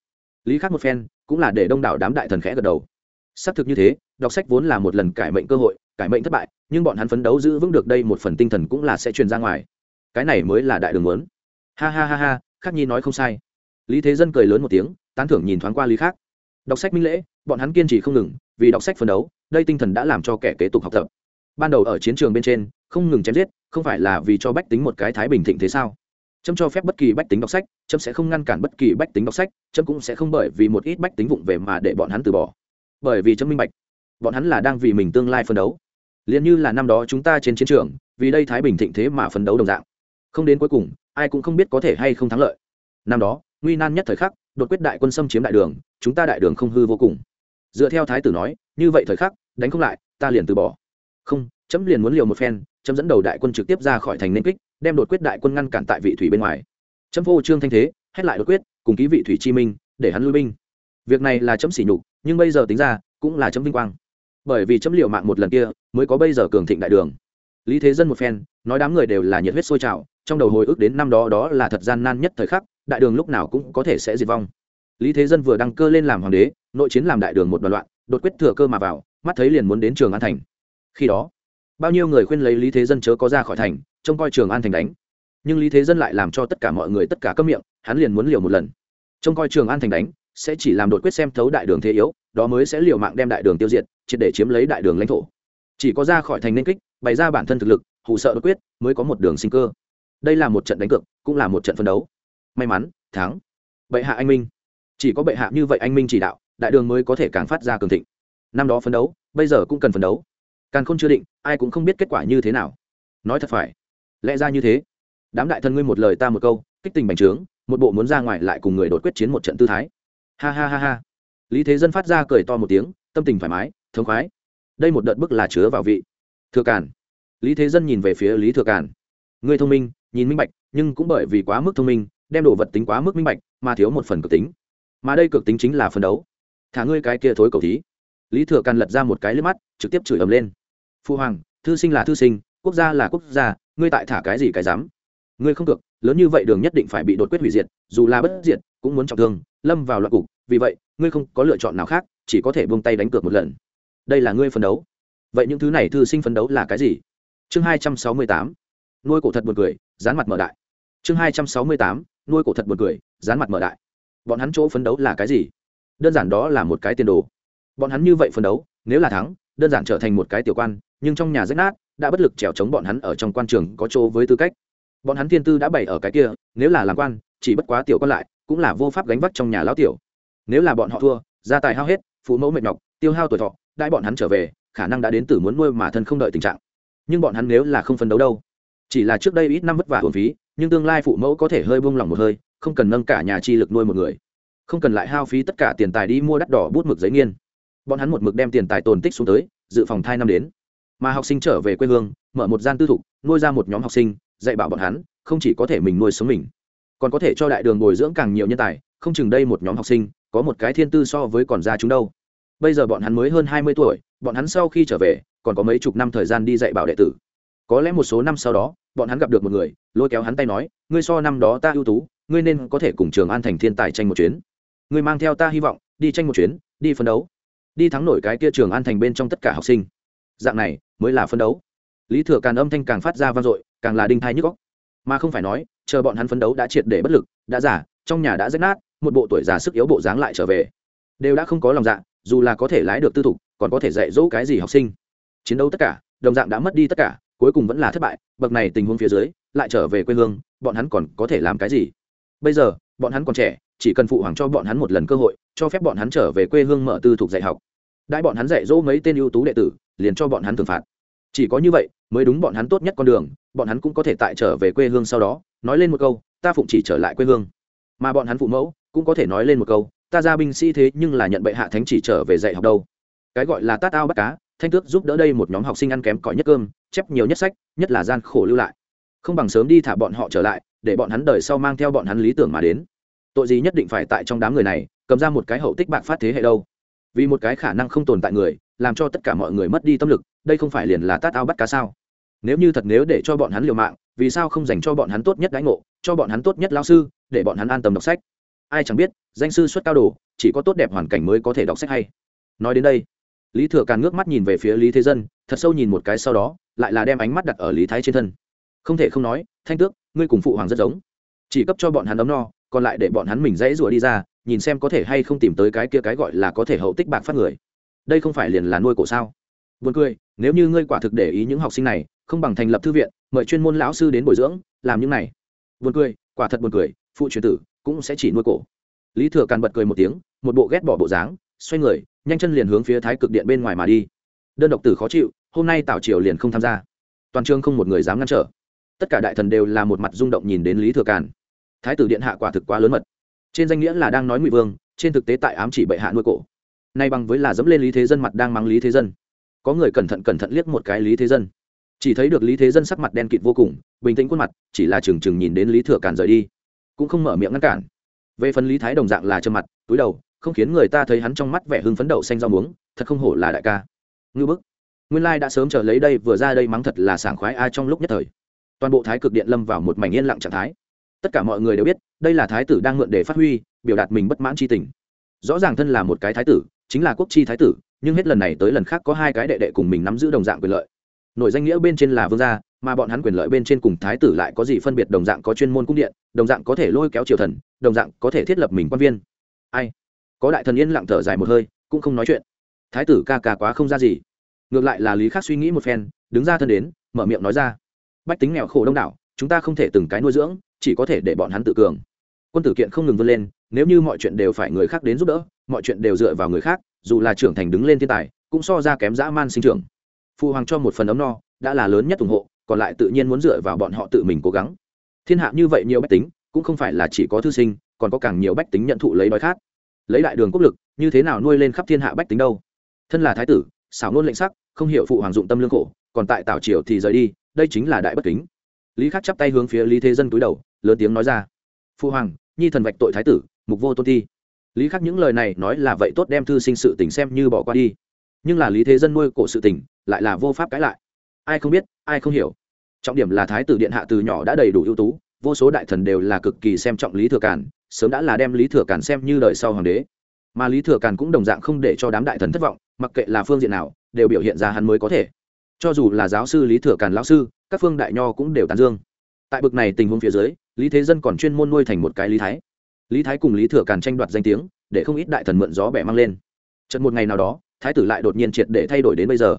Lý khắc một phen, cũng là để đông đảo đám đại thần khẽ gật đầu. Xác thực như thế, đọc sách vốn là một lần cải mệnh cơ hội, cải mệnh thất bại, nhưng bọn hắn phấn đấu giữ vững được đây một phần tinh thần cũng là sẽ truyền ra ngoài. Cái này mới là đại đường muốn. Ha ha ha ha, khắc nhi nói không sai. Lý thế dân cười lớn một tiếng, tán thưởng nhìn thoáng qua lý khác đọc sách minh lễ, bọn hắn kiên trì không ngừng, vì đọc sách phấn đấu, đây tinh thần đã làm cho kẻ kế tục học tập. Ban đầu ở chiến trường bên trên, không ngừng chém giết, không phải là vì cho bách tính một cái thái bình thịnh thế sao? Trâm cho phép bất kỳ bách tính đọc sách trâm sẽ không ngăn cản bất kỳ bách tính đọc sách trâm cũng sẽ không bởi vì một ít bách tính vụng về mà để bọn hắn từ bỏ. Bởi vì trâm minh bạch, bọn hắn là đang vì mình tương lai phấn đấu. Liền như là năm đó chúng ta trên chiến trường, vì đây thái bình thịnh thế mà phấn đấu đồng dạng. Không đến cuối cùng, ai cũng không biết có thể hay không thắng lợi. Năm đó, nguy nan nhất thời khắc đột quyết đại quân xâm chiếm đại đường, chúng ta đại đường không hư vô cùng. Dựa theo thái tử nói, như vậy thời khắc, đánh không lại, ta liền từ bỏ. Không, chấm liền muốn liều một phen, chấm dẫn đầu đại quân trực tiếp ra khỏi thành nên kích, đem đột quyết đại quân ngăn cản tại vị thủy bên ngoài. Chấm vô trương thanh thế, hét lại đột quyết, cùng ký vị thủy chi minh, để hắn lui binh. Việc này là chấm sỉ nhục, nhưng bây giờ tính ra, cũng là chấm vinh quang. Bởi vì chấm liều mạng một lần kia, mới có bây giờ cường thịnh đại đường. Lý thế dân một phen, nói đám người đều là nhiệt huyết sôi trào, trong đầu hồi ức đến năm đó đó là thật gian nan nhất thời khắc đại đường lúc nào cũng có thể sẽ diệt vong. Lý thế dân vừa đăng cơ lên làm hoàng đế, nội chiến làm đại đường một đoàn loạn, đột quyết thừa cơ mà vào, mắt thấy liền muốn đến trường an thành. Khi đó, bao nhiêu người khuyên lấy lý thế dân chớ có ra khỏi thành, trông coi trường an thành đánh. Nhưng lý thế dân lại làm cho tất cả mọi người tất cả cấm miệng, hắn liền muốn liều một lần. Trông coi trường an thành đánh, sẽ chỉ làm đột quyết xem thấu đại đường thế yếu, đó mới sẽ liều mạng đem đại đường tiêu diệt, triệt để chiếm lấy đại đường lãnh thổ. Chỉ có ra khỏi thành nên kích, bày ra bản thân thực lực hụ sợ đột quyết, mới có một đường sinh cơ. Đây là một trận đánh cược, cũng là một trận phân đấu may mắn thắng. Bệ hạ anh minh. Chỉ có bệ hạ như vậy anh minh chỉ đạo đại đường mới có thể càng phát ra cường thịnh. Năm đó phấn đấu bây giờ cũng cần phấn đấu. Càng không chưa định ai cũng không biết kết quả như thế nào. Nói thật phải lẽ ra như thế. Đám đại thần ngươi một lời ta một câu kích tình bành trướng một bộ muốn ra ngoài lại cùng người đột quyết chiến một trận tư thái. Ha ha ha ha. Lý thế dân phát ra cười to một tiếng tâm tình thoải mái thống khoái. Đây một đợt bức là chứa vào vị. Thừa cản. lý thế dân nhìn về phía lý thừa cản, ngươi thông minh nhìn minh bạch nhưng cũng bởi vì quá mức thông minh đem đồ vật tính quá mức minh bạch, mà thiếu một phần cực tính. Mà đây cực tính chính là phân đấu. Thả ngươi cái kia thối cầu thí. Lý thừa càn lật ra một cái lướp mắt, trực tiếp chửi ầm lên. Phu hoàng, thư sinh là thư sinh, quốc gia là quốc gia, ngươi tại thả cái gì cái dám? Ngươi không cược lớn như vậy đường nhất định phải bị đột quyết hủy diệt, dù là bất diệt, cũng muốn trọng thương, lâm vào loạn cục. Vì vậy, ngươi không có lựa chọn nào khác, chỉ có thể buông tay đánh cược một lần. Đây là ngươi phấn đấu. Vậy những thứ này thư sinh phấn đấu là cái gì? Chương hai trăm sáu mươi tám. Nuôi cổ thật buồn cười, dán mặt mở đại. Chương hai trăm sáu mươi tám nuôi cổ thật buồn cười, dán mặt mở đại. Bọn hắn chỗ phấn đấu là cái gì? Đơn giản đó là một cái tiền đồ. Bọn hắn như vậy phấn đấu, nếu là thắng, đơn giản trở thành một cái tiểu quan, nhưng trong nhà rách nát, đã bất lực trèo chống bọn hắn ở trong quan trường có chỗ với tư cách. Bọn hắn thiên tư đã bày ở cái kia, nếu là làm quan, chỉ bất quá tiểu quan lại, cũng là vô pháp gánh vác trong nhà lão tiểu. Nếu là bọn họ thua gia tài hao hết, phụ mẫu mệt nhọc, tiêu hao tuổi thọ, đãi bọn hắn trở về, khả năng đã đến từ muốn nuôi mà thân không đợi tình trạng. Nhưng bọn hắn nếu là không phấn đấu đâu? Chỉ là trước đây ít năm vất vả hồn phí, nhưng tương lai phụ mẫu có thể hơi buông lỏng một hơi, không cần nâng cả nhà chi lực nuôi một người. Không cần lại hao phí tất cả tiền tài đi mua đắt đỏ bút mực giấy nghiên. Bọn hắn một mực đem tiền tài tồn tích xuống tới, dự phòng thai năm đến. Mà học sinh trở về quê hương, mở một gian tư thục, nuôi ra một nhóm học sinh, dạy bảo bọn hắn, không chỉ có thể mình nuôi sống mình, còn có thể cho đại đường bồi dưỡng càng nhiều nhân tài, không chừng đây một nhóm học sinh, có một cái thiên tư so với còn ra chúng đâu. Bây giờ bọn hắn mới hơn hai mươi tuổi, bọn hắn sau khi trở về, còn có mấy chục năm thời gian đi dạy bảo đệ tử có lẽ một số năm sau đó, bọn hắn gặp được một người, lôi kéo hắn tay nói, ngươi so năm đó ta ưu tú, ngươi nên có thể cùng trường an thành thiên tài tranh một chuyến. Ngươi mang theo ta hy vọng, đi tranh một chuyến, đi phấn đấu. Đi thắng nổi cái kia trường an thành bên trong tất cả học sinh. Dạng này mới là phấn đấu. Lý thừa càn âm thanh càng phát ra vang dội, càng là đinh thai nhức góc mà không phải nói, chờ bọn hắn phấn đấu đã triệt để bất lực, đã giả trong nhà đã rách nát, một bộ tuổi già sức yếu bộ dáng lại trở về. Đều đã không có lòng dạ dù là có thể lái được tư thục, còn có thể dạy dỗ cái gì học sinh. Chiến đấu tất cả, đồng dạng đã mất đi tất cả cuối cùng vẫn là thất bại, bậc này tình huống phía dưới, lại trở về quê hương, bọn hắn còn có thể làm cái gì? Bây giờ, bọn hắn còn trẻ, chỉ cần phụ hoàng cho bọn hắn một lần cơ hội, cho phép bọn hắn trở về quê hương mở tư thục dạy học. Đại bọn hắn dạy dỗ mấy tên ưu tú đệ tử, liền cho bọn hắn thưởng phạt. Chỉ có như vậy, mới đúng bọn hắn tốt nhất con đường, bọn hắn cũng có thể tại trở về quê hương sau đó, nói lên một câu, ta phụng chỉ trở lại quê hương. Mà bọn hắn phụ mẫu, cũng có thể nói lên một câu, ta ra binh sĩ thế nhưng là nhận bệ hạ thánh chỉ trở về dạy học đâu. Cái gọi là tát ao bắt cá, thanh tước giúp đỡ đây một nhóm học sinh ăn kém cỏi nhất cơm chép nhiều nhất sách, nhất là gian khổ lưu lại. Không bằng sớm đi thả bọn họ trở lại, để bọn hắn đời sau mang theo bọn hắn lý tưởng mà đến. Tội gì nhất định phải tại trong đám người này, cầm ra một cái hậu tích bạc phát thế hệ đâu. Vì một cái khả năng không tồn tại người, làm cho tất cả mọi người mất đi tâm lực, đây không phải liền là tát ao bắt cá sao? Nếu như thật nếu để cho bọn hắn liều mạng, vì sao không dành cho bọn hắn tốt nhất đãi ngộ, cho bọn hắn tốt nhất lao sư, để bọn hắn an tâm đọc sách? Ai chẳng biết, danh sư xuất cao đồ, chỉ có tốt đẹp hoàn cảnh mới có thể đọc sách hay. Nói đến đây, lý thừa càn ngước mắt nhìn về phía lý thế dân, thật sâu nhìn một cái sau đó lại là đem ánh mắt đặt ở lý thái trên thân không thể không nói thanh tước ngươi cùng phụ hoàng rất giống chỉ cấp cho bọn hắn ấm no còn lại để bọn hắn mình dãy rủa đi ra nhìn xem có thể hay không tìm tới cái kia cái gọi là có thể hậu tích bạc phát người đây không phải liền là nuôi cổ sao Buồn cười, nếu như ngươi quả thực để ý những học sinh này, không bằng thành lập thư viện, mời chuyên môn lão sư đến bồi dưỡng, làm những này. Buồn cười, quả thật buồn cười, phụ truyền tử cũng sẽ chỉ nuôi cổ. Lý Thừa Càn bật cười một tiếng, một bộ ghét bỏ bộ dáng, xoay người, nhanh chân liền hướng phía Thái Cực Điện bên ngoài mà đi. Đơn độc tử khó chịu, hôm nay Tào Triều liền không tham gia. Toàn trường không một người dám ngăn trở. Tất cả đại thần đều là một mặt rung động nhìn đến Lý Thừa Càn. Thái tử điện hạ quả thực quá lớn mật. Trên danh nghĩa là đang nói Ngụy Vương, trên thực tế tại ám chỉ bệ hạ nuôi cổ. Nay bằng với là dẫm lên Lý Thế Dân mặt đang mắng Lý Thế Dân có người cẩn thận cẩn thận liếc một cái lý thế dân chỉ thấy được lý thế dân sắc mặt đen kịt vô cùng bình tĩnh khuôn mặt chỉ là trừng trừng nhìn đến lý thừa càn rời đi cũng không mở miệng ngăn cản về phần lý thái đồng dạng là trơ mặt túi đầu không khiến người ta thấy hắn trong mắt vẻ hưng phấn đậu xanh rau muống thật không hổ là đại ca ngư bức nguyên lai đã sớm chờ lấy đây, vừa ra đây mắng thật là sảng khoái ai trong lúc nhất thời. Toàn bộ thái cực điện lâm vào một mảnh yên lặng trạng thái. Tất cả mọi người đều biết, đây là thái tử đang mượn để phát huy, biểu đạt mình bất mãn c tình. Rõ ràng thân là một cái thái tử, chính là quốc chi thái tử, nhưng hết lần này tới lần khác có hai cái đệ đệ cùng mình nắm giữ đồng dạng quyền lợi. Nội danh nghĩa bên trên là vương gia, mà bọn hắn quyền lợi bên trên cùng thái tử lại có gì phân biệt đồng dạng có chuyên môn cung điện, đồng dạng có thể lôi kéo triều thần, đồng dạng có thể thiết lập mình quan viên. Ai? Có đại thần yên lặng thở dài một hơi, cũng không nói chuyện. Thái tử ca ca quá không ra gì ngược lại là lý khắc suy nghĩ một phen, đứng ra thân đến, mở miệng nói ra. Bách tính nghèo khổ đông đảo, chúng ta không thể từng cái nuôi dưỡng, chỉ có thể để bọn hắn tự cường. Quân tử kiện không ngừng vươn lên, nếu như mọi chuyện đều phải người khác đến giúp đỡ, mọi chuyện đều dựa vào người khác, dù là trưởng thành đứng lên thiên tài, cũng so ra kém dã man sinh trưởng. Phụ hoàng cho một phần ấm no, đã là lớn nhất ủng hộ, còn lại tự nhiên muốn dựa vào bọn họ tự mình cố gắng. Thiên hạ như vậy nhiều bách tính, cũng không phải là chỉ có thư sinh, còn có càng nhiều bách tính nhận thụ lấy đói khát. Lấy đại đường quốc lực, như thế nào nuôi lên khắp thiên hạ bách tính đâu? Thân là thái tử, xảo ngôn lệnh sắc không hiểu phụ hoàng dụng tâm lương khổ, còn tại tảo triều thì rời đi, đây chính là đại bất kính. Lý khắc chắp tay hướng phía lý thế dân túi đầu, lớn tiếng nói ra, phụ hoàng, nhi thần vạch tội thái tử, mục vô tôn thi. Lý khắc những lời này nói là vậy tốt đem thư sinh sự tình xem như bỏ qua đi. Nhưng là lý thế dân nuôi cổ sự tình, lại là vô pháp cãi lại. Ai không biết, ai không hiểu. Trọng điểm là thái tử điện hạ từ nhỏ đã đầy đủ ưu tú, vô số đại thần đều là cực kỳ xem trọng lý thừa cản sớm đã là đem lý thừa cản xem như đời sau hoàng đế. Mà lý thừa cản cũng đồng dạng không để cho đám đại thần thất vọng, mặc kệ là phương diện nào đều biểu hiện ra hắn mới có thể. Cho dù là giáo sư lý thừa cản lão sư, các phương đại nho cũng đều tán dương. Tại bực này tình huống phía dưới, lý thế dân còn chuyên môn nuôi thành một cái lý thái. Lý thái cùng lý thừa càn tranh đoạt danh tiếng, để không ít đại thần mượn gió bẻ mang lên. Trận một ngày nào đó, thái tử lại đột nhiên triệt để thay đổi đến bây giờ.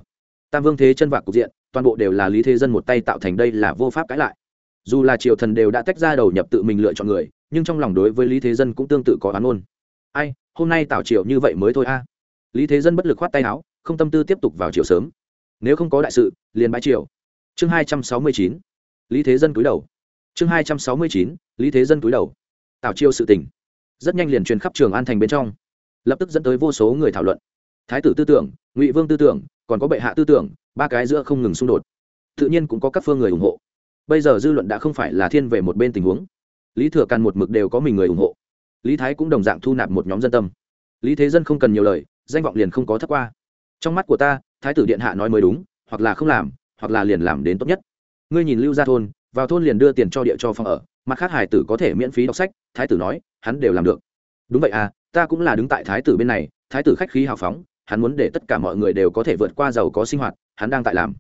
Tam vương thế chân vạc cục diện, toàn bộ đều là lý thế dân một tay tạo thành đây là vô pháp cãi lại. Dù là triều thần đều đã tách ra đầu nhập tự mình lựa chọn người, nhưng trong lòng đối với lý thế dân cũng tương tự có oán ôn. Ai, hôm nay tạo triều như vậy mới thôi a. Lý thế dân bất lực khoát tay áo không tâm tư tiếp tục vào triều sớm. Nếu không có đại sự, liền bãi triều. Chương hai trăm sáu mươi chín, lý thế dân cúi đầu. Chương hai trăm sáu mươi chín, lý thế dân cúi đầu. Tạo chiêu sự tình. Rất nhanh liền truyền khắp trường an thành bên trong. Lập tức dẫn tới vô số người thảo luận. Thái tử tư tưởng, ngụy vương tư tưởng, còn có bệ hạ tư tưởng, ba cái giữa không ngừng xung đột. Tự nhiên cũng có các phương người ủng hộ. Bây giờ dư luận đã không phải là thiên về một bên tình huống. Lý thừa càn một mực đều có mình người ủng hộ. Lý thái cũng đồng dạng thu nạp một nhóm dân tâm. Lý thế dân không cần nhiều lời, danh vọng liền không có thất qua trong mắt của ta, thái tử điện hạ nói mới đúng, hoặc là không làm, hoặc là liền làm đến tốt nhất. Ngươi nhìn lưu ra thôn, vào thôn liền đưa tiền cho địa cho phòng ở, mặt khác hải tử có thể miễn phí đọc sách, thái tử nói, hắn đều làm được. Đúng vậy à ta cũng là đứng tại thái tử bên này, thái tử khách khí hào phóng, hắn muốn để tất cả mọi người đều có thể vượt qua giàu có sinh hoạt, hắn đang tại làm.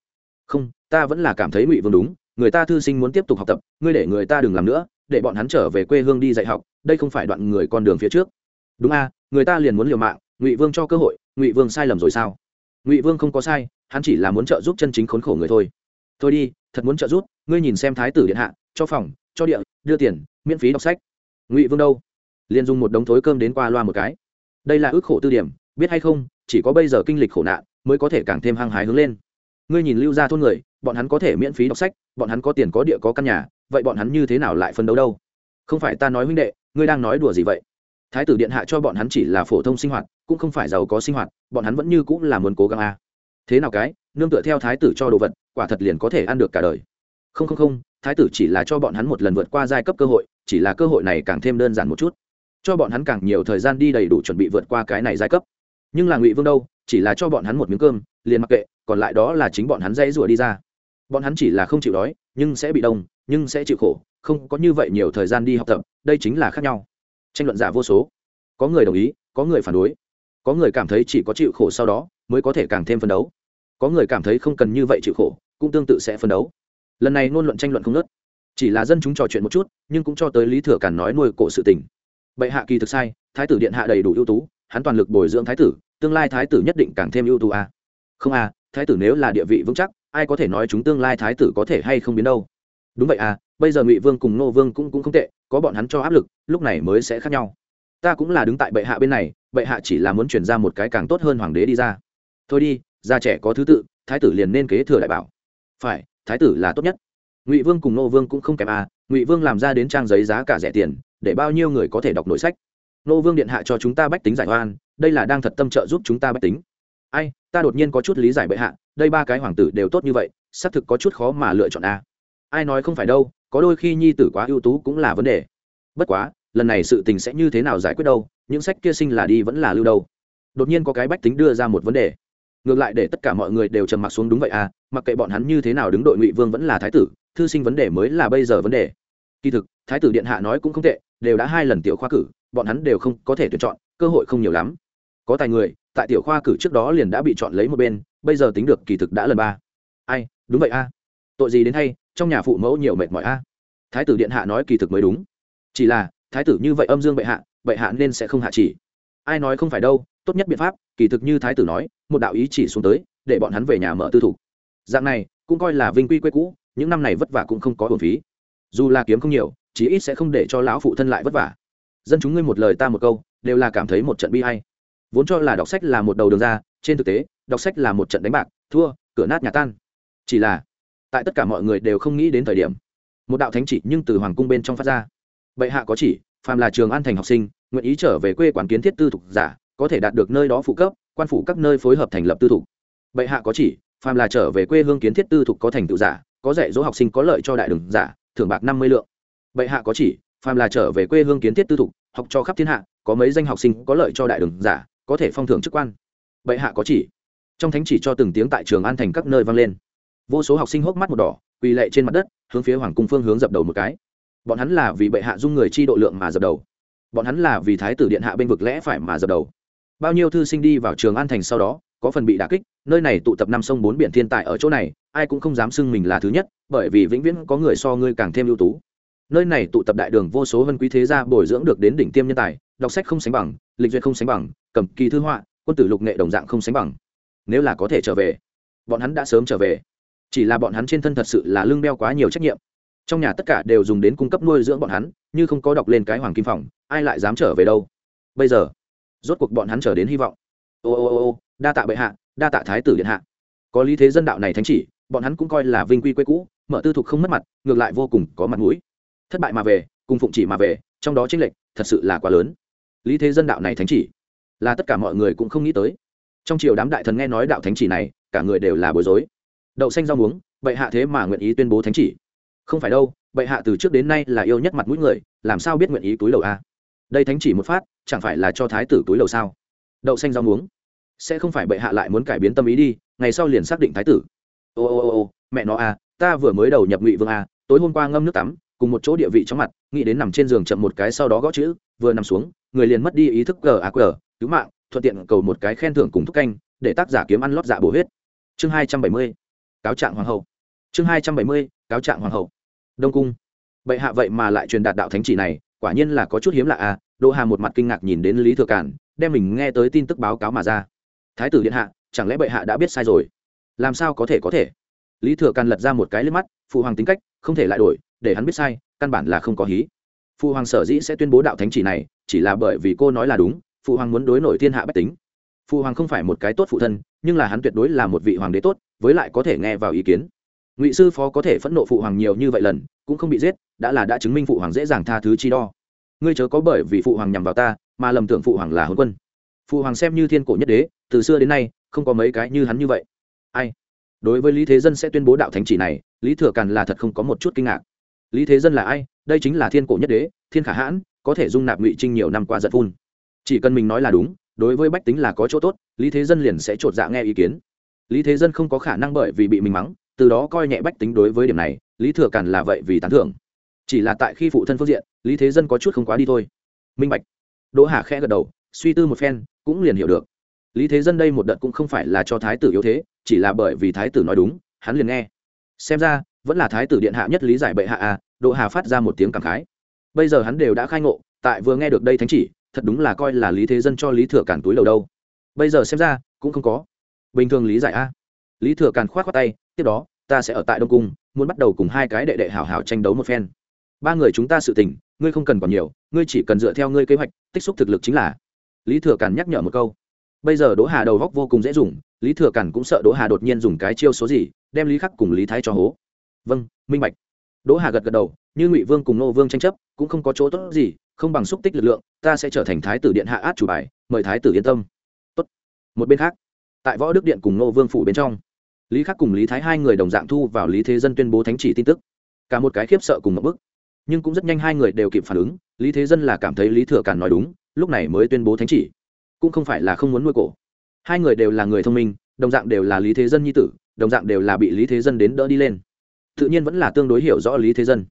Không, ta vẫn là cảm thấy ngụy vương đúng, người ta thư sinh muốn tiếp tục học tập, ngươi để người ta đừng làm nữa, để bọn hắn trở về quê hương đi dạy học, đây không phải đoạn người con đường phía trước. Đúng à người ta liền muốn liều mạng, ngụy vương cho cơ hội, ngụy vương sai lầm rồi sao? Ngụy vương không có sai, hắn chỉ là muốn trợ giúp chân chính khốn khổ người thôi. Thôi đi, thật muốn trợ giúp, ngươi nhìn xem thái tử điện hạ, cho phòng, cho địa, đưa tiền, miễn phí đọc sách. Ngụy vương đâu? Liền dùng một đống thối cơm đến qua loa một cái. Đây là ước khổ tư điểm, biết hay không, chỉ có bây giờ kinh lịch khổ nạn, mới có thể càng thêm hăng hái hướng lên. Ngươi nhìn lưu ra thôn người, bọn hắn có thể miễn phí đọc sách, bọn hắn có tiền có địa có căn nhà, vậy bọn hắn như thế nào lại phân đấu đâu? Không phải ta nói huynh đệ, ngươi đang nói đùa gì vậy? Thái tử điện hạ cho bọn hắn chỉ là phổ thông sinh hoạt, cũng không phải giàu có sinh hoạt, bọn hắn vẫn như cũng là muốn cố gắng a. À. thế nào cái, nương tựa theo thái tử cho đồ vật, quả thật liền có thể ăn được cả đời. Không không không, thái tử chỉ là cho bọn hắn một lần vượt qua giai cấp cơ hội, chỉ là cơ hội này càng thêm đơn giản một chút. Cho bọn hắn càng nhiều thời gian đi đầy đủ chuẩn bị vượt qua cái này giai cấp. Nhưng là ngụy vương đâu, chỉ là cho bọn hắn một miếng cơm, liền mặc kệ, còn lại đó là chính bọn hắn dãy rủa đi ra. Bọn hắn chỉ là không chịu đói, nhưng sẽ bị đông, nhưng sẽ chịu khổ, không có như vậy nhiều thời gian đi học tập, đây chính là khác nhau tranh luận giả vô số. Có người đồng ý, có người phản đối. Có người cảm thấy chỉ có chịu khổ sau đó mới có thể càng thêm phấn đấu. Có người cảm thấy không cần như vậy chịu khổ, cũng tương tự sẽ phấn đấu. Lần này ngôn luận tranh luận không nớt chỉ là dân chúng trò chuyện một chút, nhưng cũng cho tới lý thừa càn nói nuôi cổ sự tình. Bệ hạ kỳ thực sai, thái tử điện hạ đầy đủ ưu tú, hắn toàn lực bồi dưỡng thái tử, tương lai thái tử nhất định càng thêm ưu tú à. không à thái tử nếu là địa vị vững chắc, ai có thể nói chúng tương lai thái tử có thể hay không biến đâu? Đúng vậy à bây giờ ngụy vương cùng nô vương cũng cũng không tệ có bọn hắn cho áp lực, lúc này mới sẽ khác nhau. Ta cũng là đứng tại bệ hạ bên này, bệ hạ chỉ là muốn chuyển ra một cái càng tốt hơn hoàng đế đi ra. Thôi đi, già trẻ có thứ tự, thái tử liền nên kế thừa đại bảo. Phải, thái tử là tốt nhất. Ngụy vương cùng nô vương cũng không kém à ngụy vương làm ra đến trang giấy giá cả rẻ tiền, để bao nhiêu người có thể đọc nội sách. Nô vương điện hạ cho chúng ta bách tính giải oan, đây là đang thật tâm trợ giúp chúng ta bách tính. Ai, ta đột nhiên có chút lý giải bệ hạ, đây ba cái hoàng tử đều tốt như vậy, xác thực có chút khó mà lựa chọn a ai nói không phải đâu, có đôi khi nhi tử quá ưu tú cũng là vấn đề. Bất quá, lần này sự tình sẽ như thế nào giải quyết đâu, những sách kia sinh là đi vẫn là lưu đâu. Đột nhiên có cái bách tính đưa ra một vấn đề. Ngược lại để tất cả mọi người đều trầm mặc xuống đúng vậy à mặc kệ bọn hắn như thế nào đứng đội ngụy vương vẫn là thái tử, thư sinh vấn đề mới là bây giờ vấn đề. Kỳ thực, thái tử điện hạ nói cũng không tệ, đều đã hai lần tiểu khoa cử, bọn hắn đều không có thể tuyển chọn, cơ hội không nhiều lắm. Có tài người, tại tiểu khoa cử trước đó liền đã bị chọn lấy một bên, bây giờ tính được kỳ thực đã lần ba. Ai, đúng vậy a tội gì đến hay trong nhà phụ mẫu nhiều mệt mỏi a. Thái tử điện hạ nói kỳ thực mới đúng. Chỉ là, thái tử như vậy âm dương bệ hạ bệ hạ nên sẽ không hạ chỉ. Ai nói không phải đâu, tốt nhất biện pháp, kỳ thực như thái tử nói, một đạo ý chỉ xuống tới, để bọn hắn về nhà mở tư thủ. Dạng này, cũng coi là vinh quy quê cũ, những năm này vất vả cũng không có hồn phí. Dù là kiếm không nhiều, chí ít sẽ không để cho lão phụ thân lại vất vả. Dân chúng ngươi một lời ta một câu, đều là cảm thấy một trận bi hay vốn cho là đọc sách là một đầu đường ra, trên thực tế, đọc sách là một trận đánh bạc, thua, cửa nát nhà tan. Chỉ là tại tất cả mọi người đều không nghĩ đến thời điểm, một đạo thánh chỉ nhưng từ hoàng cung bên trong phát ra. Bệ hạ có chỉ, phàm là trường an thành học sinh, nguyện ý trở về quê quán kiến thiết tư thục giả, có thể đạt được nơi đó phụ cấp, quan phủ các nơi phối hợp thành lập tư thục. Bệ hạ có chỉ, phàm là trở về quê hương kiến thiết tư thục có thành tựu giả, có dạy dỗ học sinh có lợi cho đại đường giả, thưởng bạc năm mươi lượng. Bệ hạ có chỉ, phàm là trở về quê hương kiến thiết tư thục, học cho khắp thiên hạ, có mấy danh học sinh có lợi cho đại đường giả, có thể phong thưởng chức quan. Bệ hạ có chỉ. Trong thánh chỉ cho từng tiếng tại trường an thành các nơi vang lên vô số học sinh hốc mắt một đỏ, quỳ lệ trên mặt đất, hướng phía hoàng cung phương hướng dập đầu một cái. Bọn hắn là vì bệ hạ dung người chi độ lượng mà dập đầu. Bọn hắn là vì thái tử điện hạ bên vực lẽ phải mà dập đầu. Bao nhiêu thư sinh đi vào trường an thành sau đó, có phần bị đả kích, nơi này tụ tập năm sông bốn biển thiên tài ở chỗ này, ai cũng không dám xưng mình là thứ nhất, bởi vì vĩnh viễn có người so ngươi càng thêm ưu tú. Nơi này tụ tập đại đường vô số vân quý thế gia bồi dưỡng được đến đỉnh tiêm nhân tài, đọc sách không sánh bằng, lịch duyệt không sánh bằng, cầm kỳ thư họa, quân tử lục nghệ đồng dạng không sánh bằng. Nếu là có thể trở về, bọn hắn đã sớm trở về chỉ là bọn hắn trên thân thật sự là lương đeo quá nhiều trách nhiệm. Trong nhà tất cả đều dùng đến cung cấp nuôi dưỡng bọn hắn, như không có đọc lên cái hoàng kim phòng, ai lại dám trở về đâu? Bây giờ, rốt cuộc bọn hắn trở đến hy vọng. Ô ô ô ô, đa tạ bệ hạ, đa tạ thái tử điện hạ. Có lý thế dân đạo này thánh chỉ, bọn hắn cũng coi là vinh quy quê cũ, mở tư thục không mất mặt, ngược lại vô cùng có mặt mũi. Thất bại mà về, cùng phụng chỉ mà về, trong đó tranh lệch thật sự là quá lớn. Lý thế dân đạo này thánh chỉ, là tất cả mọi người cũng không nghĩ tới. Trong triều đám đại thần nghe nói đạo thánh chỉ này, cả người đều là bối rối đậu xanh rau muống, bệ hạ thế mà nguyện ý tuyên bố thánh chỉ. Không phải đâu, bệ hạ từ trước đến nay là yêu nhất mặt mũi người, làm sao biết nguyện ý túi đầu a? Đây thánh chỉ một phát, chẳng phải là cho thái tử túi đầu sao? Đậu xanh rau muống. Sẽ không phải bệ hạ lại muốn cải biến tâm ý đi, ngày sau liền xác định thái tử. Ô ô ô ô, mẹ nó a, ta vừa mới đầu nhập ngụy vương a, tối hôm qua ngâm nước tắm, cùng một chỗ địa vị trong mặt, nghĩ đến nằm trên giường chậm một cái sau đó gõ chữ, vừa nằm xuống, người liền mất đi ý thức gờ à a gờ cứu mạng, thuận tiện cầu một cái khen thưởng cùng thúc canh, để tác giả kiếm ăn lót dạ bổ huyết. Chương hai trăm bảy mươi cáo trạng hoàng hậu. Chương hai trăm bảy mươi, cáo trạng hoàng hậu. Đông cung. Bệ hạ vậy mà lại truyền đạt đạo thánh chỉ này, quả nhiên là có chút hiếm lạ à đỗ hà một mặt kinh ngạc nhìn đến lý thừa cản, đem mình nghe tới tin tức báo cáo mà ra. Thái tử điện hạ, chẳng lẽ bệ hạ đã biết sai rồi? Làm sao có thể có thể? Lý thừa càn lật ra một cái lên mắt, phụ hoàng tính cách, không thể lại đổi, để hắn biết sai, căn bản là không có hí. Phụ hoàng sở dĩ sẽ tuyên bố đạo thánh chỉ này, chỉ là bởi vì cô nói là đúng, phụ hoàng muốn đối nổi thiên hạ bách tính. Phụ hoàng không phải một cái tốt phụ thân, nhưng là hắn tuyệt đối là một vị hoàng đế tốt với lại có thể nghe vào ý kiến. Ngụy sư phó có thể phẫn nộ phụ hoàng nhiều như vậy lần, cũng không bị giết, đã là đã chứng minh phụ hoàng dễ dàng tha thứ chi đo. Ngươi chớ có bởi vì phụ hoàng nhằm vào ta, mà lầm tưởng phụ hoàng là hôn quân. Phụ hoàng xem như thiên cổ nhất đế, từ xưa đến nay, không có mấy cái như hắn như vậy. Ai? Đối với lý thế dân sẽ tuyên bố đạo thánh chỉ này, lý thừa càn là thật không có một chút kinh ngạc. Lý thế dân là ai? Đây chính là thiên cổ nhất đế, thiên khả hãn, có thể dung nạp ngụy trinh nhiều năm qua giật phun. Chỉ cần mình nói là đúng, đối với bách tính là có chỗ tốt, lý thế dân liền sẽ chột dạ nghe ý kiến lý thế dân không có khả năng bởi vì bị mình mắng, từ đó coi nhẹ bách tính đối với điểm này, lý thừa càn là vậy vì tán thưởng. Chỉ là tại khi phụ thân phương diện, lý thế dân có chút không quá đi thôi. Minh bạch. Đỗ hà khẽ gật đầu, suy tư một phen, cũng liền hiểu được. Lý thế dân đây một đợt cũng không phải là cho thái tử yếu thế, chỉ là bởi vì thái tử nói đúng, hắn liền nghe. Xem ra, vẫn là thái tử điện hạ nhất lý giải bệ hạ à đỗ hà phát ra một tiếng cảm khái. Bây giờ hắn đều đã khai ngộ, tại vừa nghe được đây thánh chỉ, thật đúng là coi là lý thế dân cho lý thừa cản túi lầu đâu. Bây giờ xem ra, cũng không có bình thường lý giải a. Lý thừa càn k h o á t tay, tiếp đó, ta sẽ ở tại đông cung, muốn bắt đầu cùng hai cái đệ đệ hảo hảo tranh đấu một phen. Ba người chúng ta sự tình, ngươi không cần còn nhiều, ngươi chỉ cần dựa theo ngươi kế hoạch, tích xúc thực lực chính là. Lý thừa càn nhắc nhở một câu. Bây giờ đỗ hà đầu góc vô cùng dễ dùng, lý thừa càn cũng sợ đỗ hà đột nhiên dùng cái chiêu số gì, đem lý khắc cùng lý thái cho hố. Vâng minh bạch. Đỗ hà gật gật đầu, như ngụy vương cùng nô vương tranh chấp, cũng không có chỗ tốt gì, không bằng xúc tích lực lượng, ta sẽ trở thành thái tử điện hạ át chủ bài, mời thái tử yên tâm. Tốt. một bên khác tại võ đức điện cùng nô vương phủ bên trong. Lý khắc cùng lý thái hai người đồng dạng thu vào lý thế dân tuyên bố thánh chỉ tin tức. Cả một cái khiếp sợ cùng một bức. Nhưng cũng rất nhanh hai người đều kịp phản ứng, lý thế dân là cảm thấy lý thừa càn nói đúng, lúc này mới tuyên bố thánh chỉ. Cũng không phải là không muốn nuôi cổ. Hai người đều là người thông minh, đồng dạng đều là lý thế dân nhi tử, đồng dạng đều là bị lý thế dân đến đỡ đi lên. Tự nhiên vẫn là tương đối hiểu rõ lý thế dân.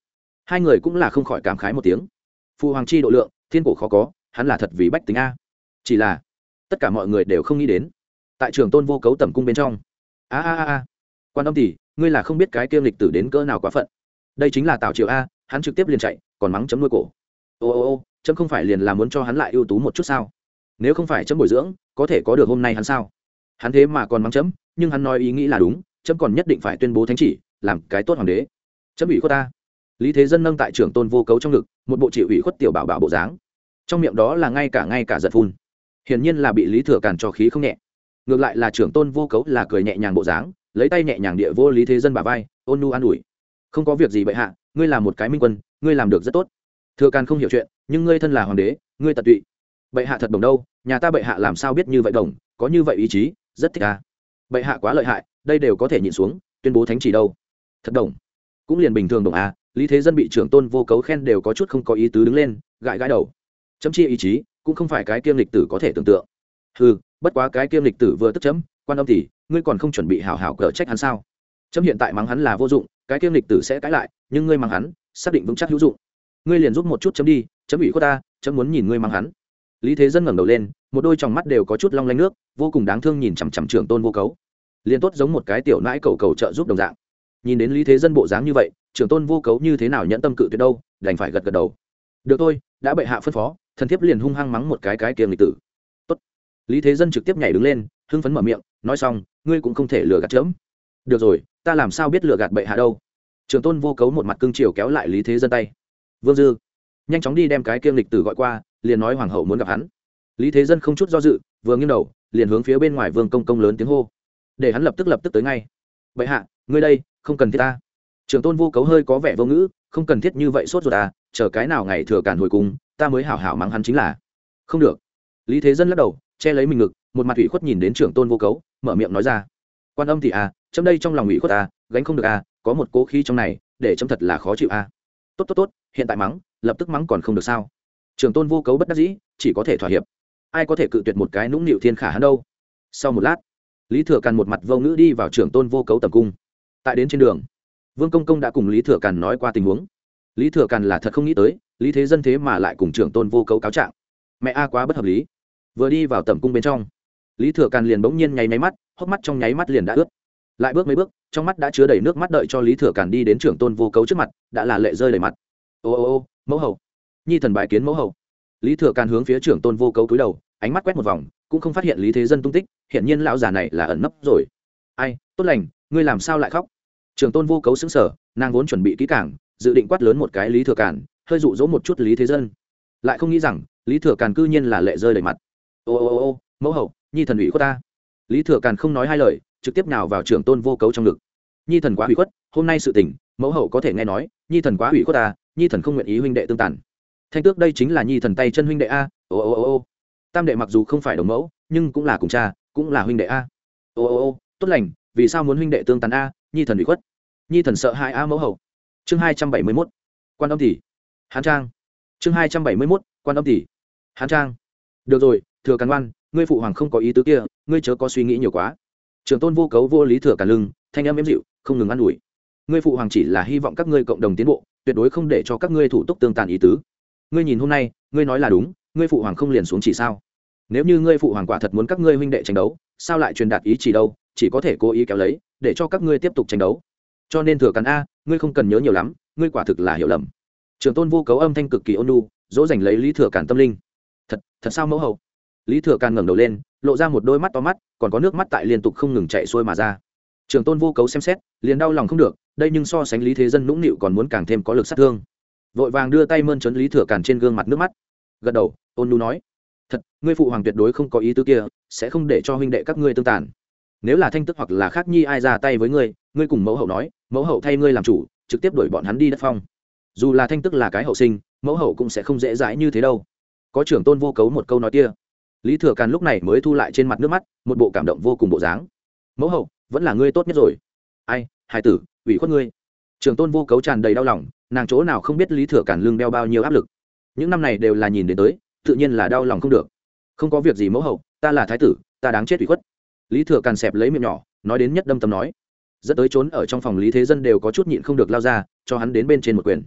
Hai người cũng là không khỏi cảm khái một tiếng. Phụ hoàng chi độ lượng, thiên cổ khó có, hắn là thật vì bách tính a. Chỉ là, tất cả mọi người đều không nghĩ đến tại trường tôn vô cấu tầm cung bên trong. A a a quan âm tỷ, ngươi là không biết cái kiêm lịch tử đến cỡ nào quá phận. Đây chính là tào triều a, hắn trực tiếp liền chạy, còn mắng chấm nuôi cổ. Ô ô ô, chấm không phải liền là muốn cho hắn lại ưu tú một chút sao? Nếu không phải chấm bồi dưỡng, có thể có được hôm nay hắn sao? Hắn thế mà còn mắng chấm, nhưng hắn nói ý nghĩ là đúng, chấm còn nhất định phải tuyên bố thánh chỉ, làm cái tốt hoàng đế. Chấm ủy khuất ta lý thế dân nâng tại trưởng tôn vô cấu trong ngực, một bộ chịu ủy khuất tiểu bảo bảo bộ dáng. Trong miệng đó là ngay cả ngay cả giật phun. Hiển nhiên là bị lý thừa càn cho khí không nhẹ ngược lại là trưởng tôn vô cấu là cười nhẹ nhàng bộ dáng, lấy tay nhẹ nhàng địa vô lý thế dân bà vai, ôn nu an ủi. Không có việc gì bệ hạ, ngươi là một cái minh quân, ngươi làm được rất tốt. Thừa càn không hiểu chuyện, nhưng ngươi thân là hoàng đế, ngươi tận tụy. Bệ hạ thật đồng đâu, nhà ta bệ hạ làm sao biết như vậy đồng, có như vậy ý chí, rất thích ta. Bệ hạ quá lợi hại, đây đều có thể nhịn xuống, tuyên bố thánh chỉ đâu. Thật đồng. Cũng liền bình thường đồng à lý thế dân bị trưởng tôn vô cấu khen đều có chút không có ý tứ đứng lên, gãi gãi đầu. Chấm chia ý chí, cũng không phải cái kiêm lịch tử có thể tưởng tượng. Ừ bất quá cái kiêm lịch tử vừa tức chấm, quan âm thì, ngươi còn không chuẩn bị hảo hảo cờ trách hắn sao? Chấm hiện tại mắng hắn là vô dụng, cái kiêm lịch tử sẽ cãi lại, nhưng ngươi mắng hắn, xác định vững chắc hữu dụng. Ngươi liền giúp một chút chấm đi, chấm ủy khuất ta, chấm muốn nhìn ngươi mắng hắn. Lý thế dân ngẩng đầu lên, một đôi tròng mắt đều có chút long lanh nước, vô cùng đáng thương nhìn chằm chằm trưởng tôn vô cấu. Liền tốt giống một cái tiểu nãi cầu cầu trợ giúp đồng dạng. Nhìn đến lý thế dân bộ dáng như vậy, trưởng tôn vô cấu như thế nào nhẫn tâm cự tuyệt đâu, đành phải gật gật đầu. Được thôi, đã bệ hạ phân phó, thần thiếp liền hung hăng mắng một cái cái kiềm lịch tử lý thế dân trực tiếp nhảy đứng lên hưng phấn mở miệng nói xong ngươi cũng không thể lừa gạt chớm được rồi ta làm sao biết lừa gạt bệ hạ đâu? Trường tôn vô cấu một mặt cương triều kéo lại lý thế dân tay. Vương dư nhanh chóng đi đem cái kiêm lịch tử gọi qua liền nói hoàng hậu muốn gặp hắn. Lý thế dân không chút do dự vừa nghiêng đầu liền hướng phía bên ngoài vương công công lớn tiếng hô. Để hắn lập tức lập tức tới ngay. Bệ hạ ngươi đây không cần thiết ta. Trường tôn vô cấu hơi có vẻ vô ngữ không cần thiết như vậy sốt ruột à chờ cái nào ngày thừa cản hồi cùng, ta mới hảo hảo mắng hắn chính là. Không được. Lý thế dân lắc đầu che lấy mình ngực, một mặt ủy khuất nhìn đến trưởng tôn vô cấu, mở miệng nói ra. Quan âm thì à chấm đây trong lòng ủy khuất à gánh không được à có một cố khí trong này, để chấm thật là khó chịu à. Tốt tốt tốt, hiện tại mắng, lập tức mắng còn không được sao. Trưởng tôn vô cấu bất đắc dĩ, chỉ có thể thỏa hiệp. Ai có thể cự tuyệt một cái nũng nịu thiên khả hắn đâu. Sau một lát, lý thừa càn một mặt vô ngữ đi vào trưởng tôn vô cấu tầm cung. Tại đến trên đường, vương công công đã cùng lý thừa càn nói qua tình huống. Lý thừa càn là thật không nghĩ tới, lý thế dân thế mà lại cùng trưởng tôn vô cấu cáo trạng. Mẹ a quá bất hợp lý vừa đi vào tẩm cung bên trong, lý thừa càn liền bỗng nhiên nháy máy mắt, hốc mắt trong nháy mắt liền đã ướt. Lại bước mấy bước, trong mắt đã chứa đầy nước mắt đợi cho lý thừa càn đi đến trưởng tôn vô cấu trước mặt, đã là lệ rơi đầy mặt. Ô ô ô, mẫu hậu. Nhi thần bài kiến mẫu hậu. Lý thừa càn hướng phía trưởng tôn vô cấu cúi đầu, ánh mắt quét một vòng, cũng không phát hiện lý thế dân tung tích hiện nhiên lão già này là ẩn nấp rồi. Ai, tốt lành, ngươi làm sao lại khóc? Trưởng tôn vô cấu xứng sở nàng vốn chuẩn bị kỹ cảng dự định quát lớn một cái lý thừa càn, hơi dụ dỗ một chút lý thế dân. Lại không nghĩ rằng, lý thừa càn cư nhiên là lệ rơi đầy mặt ô ô ô ô, mẫu hậu, nhi thần ủy khuất ta. Lý thừa càn không nói hai lời, trực tiếp nào vào trường tôn vô cấu trong ngực. Nhi thần quá ủy khuất, hôm nay sự tình, mẫu hậu có thể nghe nói, nhi thần quá ủy khuất ta, nhi thần không nguyện ý huynh đệ tương tàn. Thanh tước đây chính là nhi thần tay chân huynh đệ a, ô ô ô ô. Tam đệ mặc dù không phải đồng mẫu, nhưng cũng là cùng cha, cũng là huynh đệ a. Ô ô ô, tốt lành, vì sao muốn huynh đệ tương tàn a, nhi thần ủy khuất? Nhi thần sợ hai a mẫu hậu. Chương hai trăm bảy mươi mốt, quan âm tỷ. Hán trang. Chương hai trăm bảy mươi mốt, quan âm tỷ. Hán trang. Được rồi thừa càn ngoan ngươi phụ hoàng không có ý tứ kia, ngươi chớ có suy nghĩ nhiều quá. Trường tôn vô cấu vô lý thừa càn lưng, thanh âm êm dịu, không ngừng ă n ủi. Ngươi phụ hoàng chỉ là hy vọng các ngươi cộng đồng tiến bộ, tuyệt đối không để cho các ngươi thủ tục tương tàn ý tứ. Ngươi nhìn hôm nay, ngươi nói là đúng, ngươi phụ hoàng không liền xuống chỉ sao? Nếu như ngươi phụ hoàng quả thật muốn các ngươi huynh đệ tranh đấu, sao lại truyền đạt ý chỉ đâu, chỉ có thể cố ý kéo lấy, để cho các ngươi tiếp tục tranh đấu. Cho nên thừa cắn a, ngươi không cần nhớ nhiều lắm, ngươi quả thực là hiểu lầm. Trường tôn vô cấu âm thanh cực kỳ ôn lu dỗ dành lấy lý thừa càn tâm linh. Thật thật sao mẫu hậu? Lý thừa càn ngẩng đầu lên, lộ ra một đôi mắt to mắt, còn có nước mắt tại liên tục không ngừng chạy xuôi mà ra. Trường tôn vô cấu xem xét, liền đau lòng không được, đây nhưng so sánh lý thế dân nũng nịu còn muốn càng thêm có lực sát thương. Vội vàng đưa tay mơn trấn lý thừa càn trên gương mặt nước mắt. Gật đầu, ôn nu nói, thật, ngươi phụ hoàng tuyệt đối không có ý tứ kia, sẽ không để cho huynh đệ các ngươi tương tàn. Nếu là thanh tức hoặc là khác nhi ai ra tay với ngươi ngươi cùng mẫu hậu nói, mẫu hậu thay ngươi làm chủ, trực tiếp đuổi bọn hắn đi đất phong. Dù là thanh tức là cái hậu sinh, mẫu hậu cũng sẽ không dễ dãi như thế đâu. Có trưởng tôn vô cấu một câu nói kia lý thừa càn lúc này mới thu lại trên mặt nước mắt, một bộ cảm động vô cùng bộ dáng. Mẫu hậu, vẫn là ngươi tốt nhất rồi. Ai hải tử, ủy khuất ngươi. Trường tôn vô cấu tràn đầy đau lòng, nàng chỗ nào không biết lý thừa càn lương đeo bao nhiêu áp lực. Những năm này đều là nhìn đến tới, tự nhiên là đau lòng không được. Không có việc gì mẫu hậu, ta là thái tử, ta đáng chết ủy khuất. Lý thừa càn xẹp lấy miệng nhỏ, nói đến nhất đâm tâm nói. Dẫn tới trốn ở trong phòng lý thế dân đều có chút nhịn không được lao ra, cho hắn đến bên trên một quyền.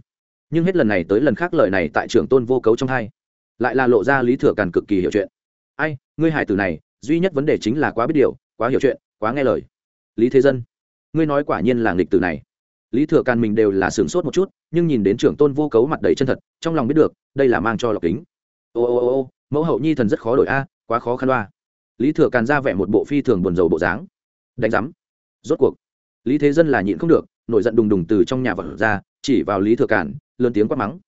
Nhưng hết lần này tới lần khác lời này tại trường tôn vô cấu trong hai, lại là lộ ra lý thừa càn cực kỳ hiểu chuyện ai, ngươi hải tử này, duy nhất vấn đề chính là quá biết điều, quá hiểu chuyện, quá nghe lời. Lý thế dân, ngươi nói quả nhiên là nghịch tử này. Lý thừa càn mình đều là sửng sốt một chút, nhưng nhìn đến trưởng tôn vô cấu mặt đầy chân thật, trong lòng biết được, đây là mang cho lọc kính. Ô ô ô ô, mẫu hậu nhi thần rất khó đổi a, quá khó khăn đoa lý thừa càn ra vẻ một bộ phi thường buồn rầu bộ dáng. Đánh giám. Rốt cuộc, lý thế dân là nhịn không được, nổi giận đùng đùng từ trong nhà vật ra, chỉ vào lý thừa càn, lớn tiếng quát mắng.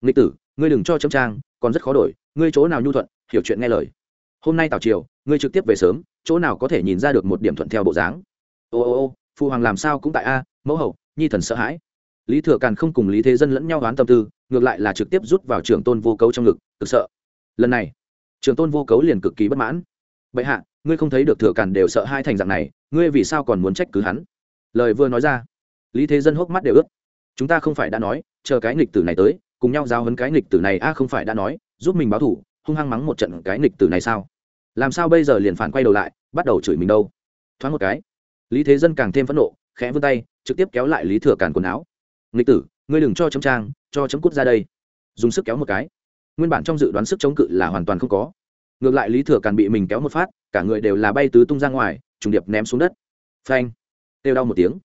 Nghịch tử, ngươi đừng cho chấm trang, còn rất khó đổi, ngươi chỗ nào nhu thuận, hiểu chuyện nghe lời hôm nay tào triều, ngươi trực tiếp về sớm, chỗ nào có thể nhìn ra được một điểm thuận theo bộ dáng? Ô ô ô phụ hoàng làm sao cũng tại a, mẫu hậu, nhi thần sợ hãi. Lý thừa càn không cùng lý thế dân lẫn nhau đoán tâm tư, ngược lại là trực tiếp rút vào trường tôn vô cấu trong ngực, cực sợ. Lần này trường tôn vô cấu liền cực kỳ bất mãn. Bệ hạ, ngươi không thấy được thừa càn đều sợ hai thành dạng này, ngươi vì sao còn muốn trách cứ hắn? Lời vừa nói ra, lý thế dân hốc mắt đều ướt. Chúng ta không phải đã nói, chờ cái nghịch tử này tới, cùng nhau giao hấn cái nghịch tử này, a không phải đã nói, giúp mình báo thủ hung hăng mắng một trận cái nghịch tử này sao? Làm sao bây giờ liền phản quay đầu lại, bắt đầu chửi mình đâu? Thoáng một cái, lý thế dân càng thêm phẫn nộ, khẽ vươn tay, trực tiếp kéo lại lý thừa càn quần áo. Nghịch tử, ngươi đừng cho chấm trang, cho chấm cút ra đây. Dùng sức kéo một cái. Nguyên bản trong dự đoán sức chống cự là hoàn toàn không có. Ngược lại lý thừa càn bị mình kéo một phát, cả người đều là bay tứ tung ra ngoài, trùng điệp ném xuống đất. Phanh têu đau một tiếng.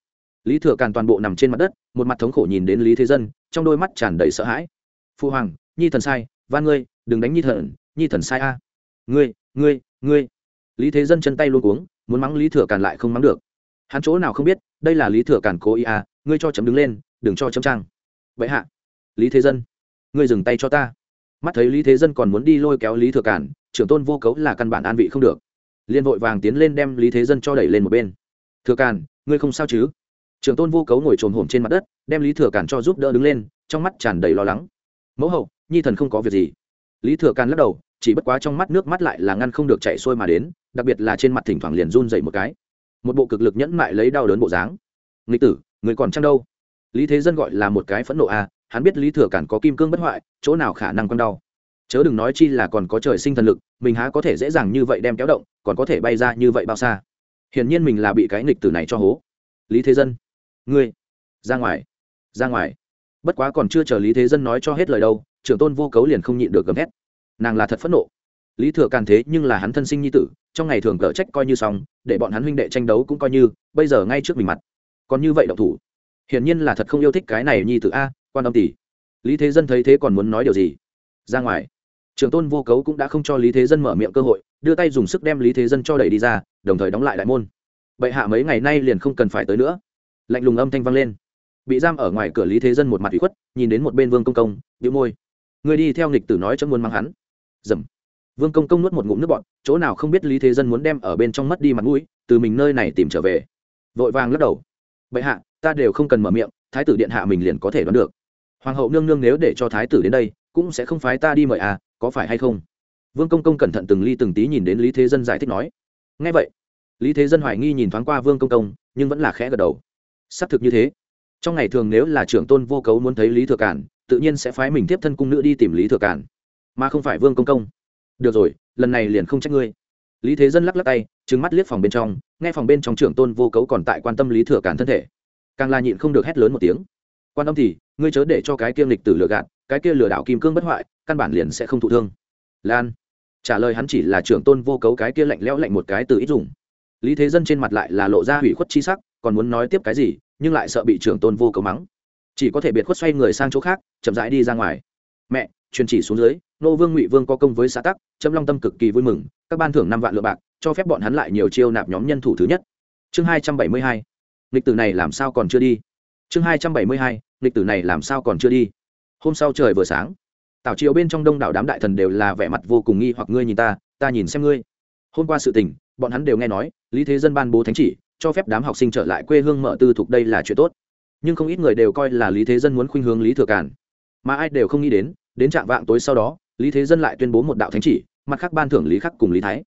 Lý thừa càn toàn bộ nằm trên mặt đất, một mặt thống khổ nhìn đến lý thế dân, trong đôi mắt tràn đầy sợ hãi. Phu hoàng, nhi thần sai van ngươi, đừng đánh nhi thần nhi thần sai a. Ngươi ngươi ngươi. Lý thế dân chân tay luôn cuống, muốn mắng lý thừa càn lại không mắng được. Hắn chỗ nào không biết, đây là lý thừa càn cố ý à ngươi cho chấm đứng lên, đừng cho chấm trang. Vậy hạ, lý thế dân, ngươi dừng tay cho ta. Mắt thấy lý thế dân còn muốn đi lôi kéo lý thừa càn, trưởng tôn vô cấu là căn bản an vị không được. Liên vội vàng tiến lên đem lý thế dân cho đẩy lên một bên. Thừa càn, ngươi không sao chứ? Trưởng tôn vô cấu ngồi trồm hổm trên mặt đất, đem lý thừa càn cho giúp đỡ đứng lên, trong mắt tràn đầy lo lắng. Mẫu hậu nhi thần không có việc gì. Lý thừa càn lắc đầu, chỉ bất quá trong mắt nước mắt lại là ngăn không được chạy xuôi mà đến, đặc biệt là trên mặt thỉnh thoảng liền run dậy một cái. Một bộ cực lực nhẫn mại lấy đau đớn bộ dáng. Nghịch tử, người còn chăng đâu? Lý thế dân gọi là một cái phẫn nộ à hắn biết lý thừa càn có kim cương bất hoại, chỗ nào khả năng con đau. Chớ đừng nói chi là còn có trời sinh thần lực, mình há có thể dễ dàng như vậy đem kéo động, còn có thể bay ra như vậy bao xa. Hiển nhiên mình là bị cái nghịch tử này cho hố. Lý thế dân, ngươi, ra ngoài ra ngoài. Bất quá còn chưa chờ lý thế dân nói cho hết lời đâu trưởng tôn vô cấu liền không nhịn được gầm hét nàng là thật phẫn nộ. Lý thừa càn thế nhưng là hắn thân sinh nhi tử, trong ngày thường cở trách coi như xong, để bọn hắn huynh đệ tranh đấu cũng coi như, bây giờ ngay trước mình mặt. Còn như vậy động thủ. Hiển nhiên là thật không yêu thích cái này nhi tử a, quan âm tỷ. Lý thế dân thấy thế còn muốn nói điều gì? Ra ngoài. Trường tôn vô cấu cũng đã không cho lý thế dân mở miệng cơ hội, đưa tay dùng sức đem lý thế dân cho đẩy đi ra, đồng thời đóng lại đại môn. Bệ hạ mấy ngày nay liền không cần phải tới nữa. Lạnh lùng âm thanh vang lên. Bị giam ở ngoài cửa lý thế dân một mặt ủy khuất, nhìn đến một bên vương công công bị môi người đi theo nghịch tử nói chấm muốn mang hắn. Dầm. Vương công công nuốt một ngụm nước bọt, chỗ nào không biết lý thế dân muốn đem ở bên trong mất đi mặt mũi, từ mình nơi này tìm trở về. Vội vàng lắc đầu. Bệ hạ, ta đều không cần mở miệng, thái tử điện hạ mình liền có thể đoán được. Hoàng hậu nương nương nếu để cho thái tử đến đây, cũng sẽ không phái ta đi mời à có phải hay không? Vương công công cẩn thận từng ly từng tí nhìn đến lý thế dân giải thích nói. Ngay vậy, lý thế dân hoài nghi nhìn thoáng qua vương công công, nhưng vẫn là khẽ gật đầu. Xác thực như thế. Trong ngày thường nếu là trưởng tôn vô cấu muốn thấy lý thừa cản tự nhiên sẽ phái mình tiếp thân cung nữ đi tìm lý thừa cản mà không phải vương công công. Được rồi, lần này liền không trách ngươi. Lý thế dân lắc lắc tay trứng mắt liếc phòng bên trong, nghe phòng bên trong trưởng tôn vô cấu còn tại quan tâm lý thừa cản thân thể. Càng là nhịn không được hét lớn một tiếng. Quan tâm thì, ngươi chớ để cho cái kia lịch tử lừa gạt, cái kia lừa đảo kim cương bất hoại, căn bản liền sẽ không thụ thương. Lan. Trả lời hắn chỉ là trưởng tôn vô cấu cái kia lạnh lẽo lạnh một cái từ ít dùng. Lý thế dân trên mặt lại là lộ ra hủy khuất chi sắc, còn muốn nói tiếp cái gì, nhưng lại sợ bị trưởng tôn vô cấu mắng chỉ có thể biệt khuất xoay người sang chỗ khác, chậm rãi đi ra ngoài. Mẹ, truyền chỉ xuống dưới, nô vương ngụy vương có công với xã tắc, trâm long tâm cực kỳ vui mừng, các ban thưởng năm vạn lượng bạc, cho phép bọn hắn lại nhiều chiêu nạp nhóm nhân thủ thứ nhất. Chương hai trăm bảy mươi hai lịch tử này làm sao còn chưa đi? Chương hai trăm bảy mươi hai lịch tử này làm sao còn chưa đi? Hôm sau trời vừa sáng, tảo chiều bên trong đông đảo đám đại thần đều là vẻ mặt vô cùng nghi hoặc ngươi nhìn ta ta nhìn xem ngươi. Hôm qua sự tình, bọn hắn đều nghe nói, lý thế dân ban bố thánh chỉ, cho phép đám học sinh trở lại quê hương mở tư thuộc đây là chuyện tốt nhưng không ít người đều coi là lý thế dân muốn khuynh hướng lý thừa cản mà ai đều không nghĩ đến đến trạng vạng tối sau đó, lý thế dân lại tuyên bố một đạo thánh chỉ, mặt khác ban thưởng lý khắc cùng lý thái.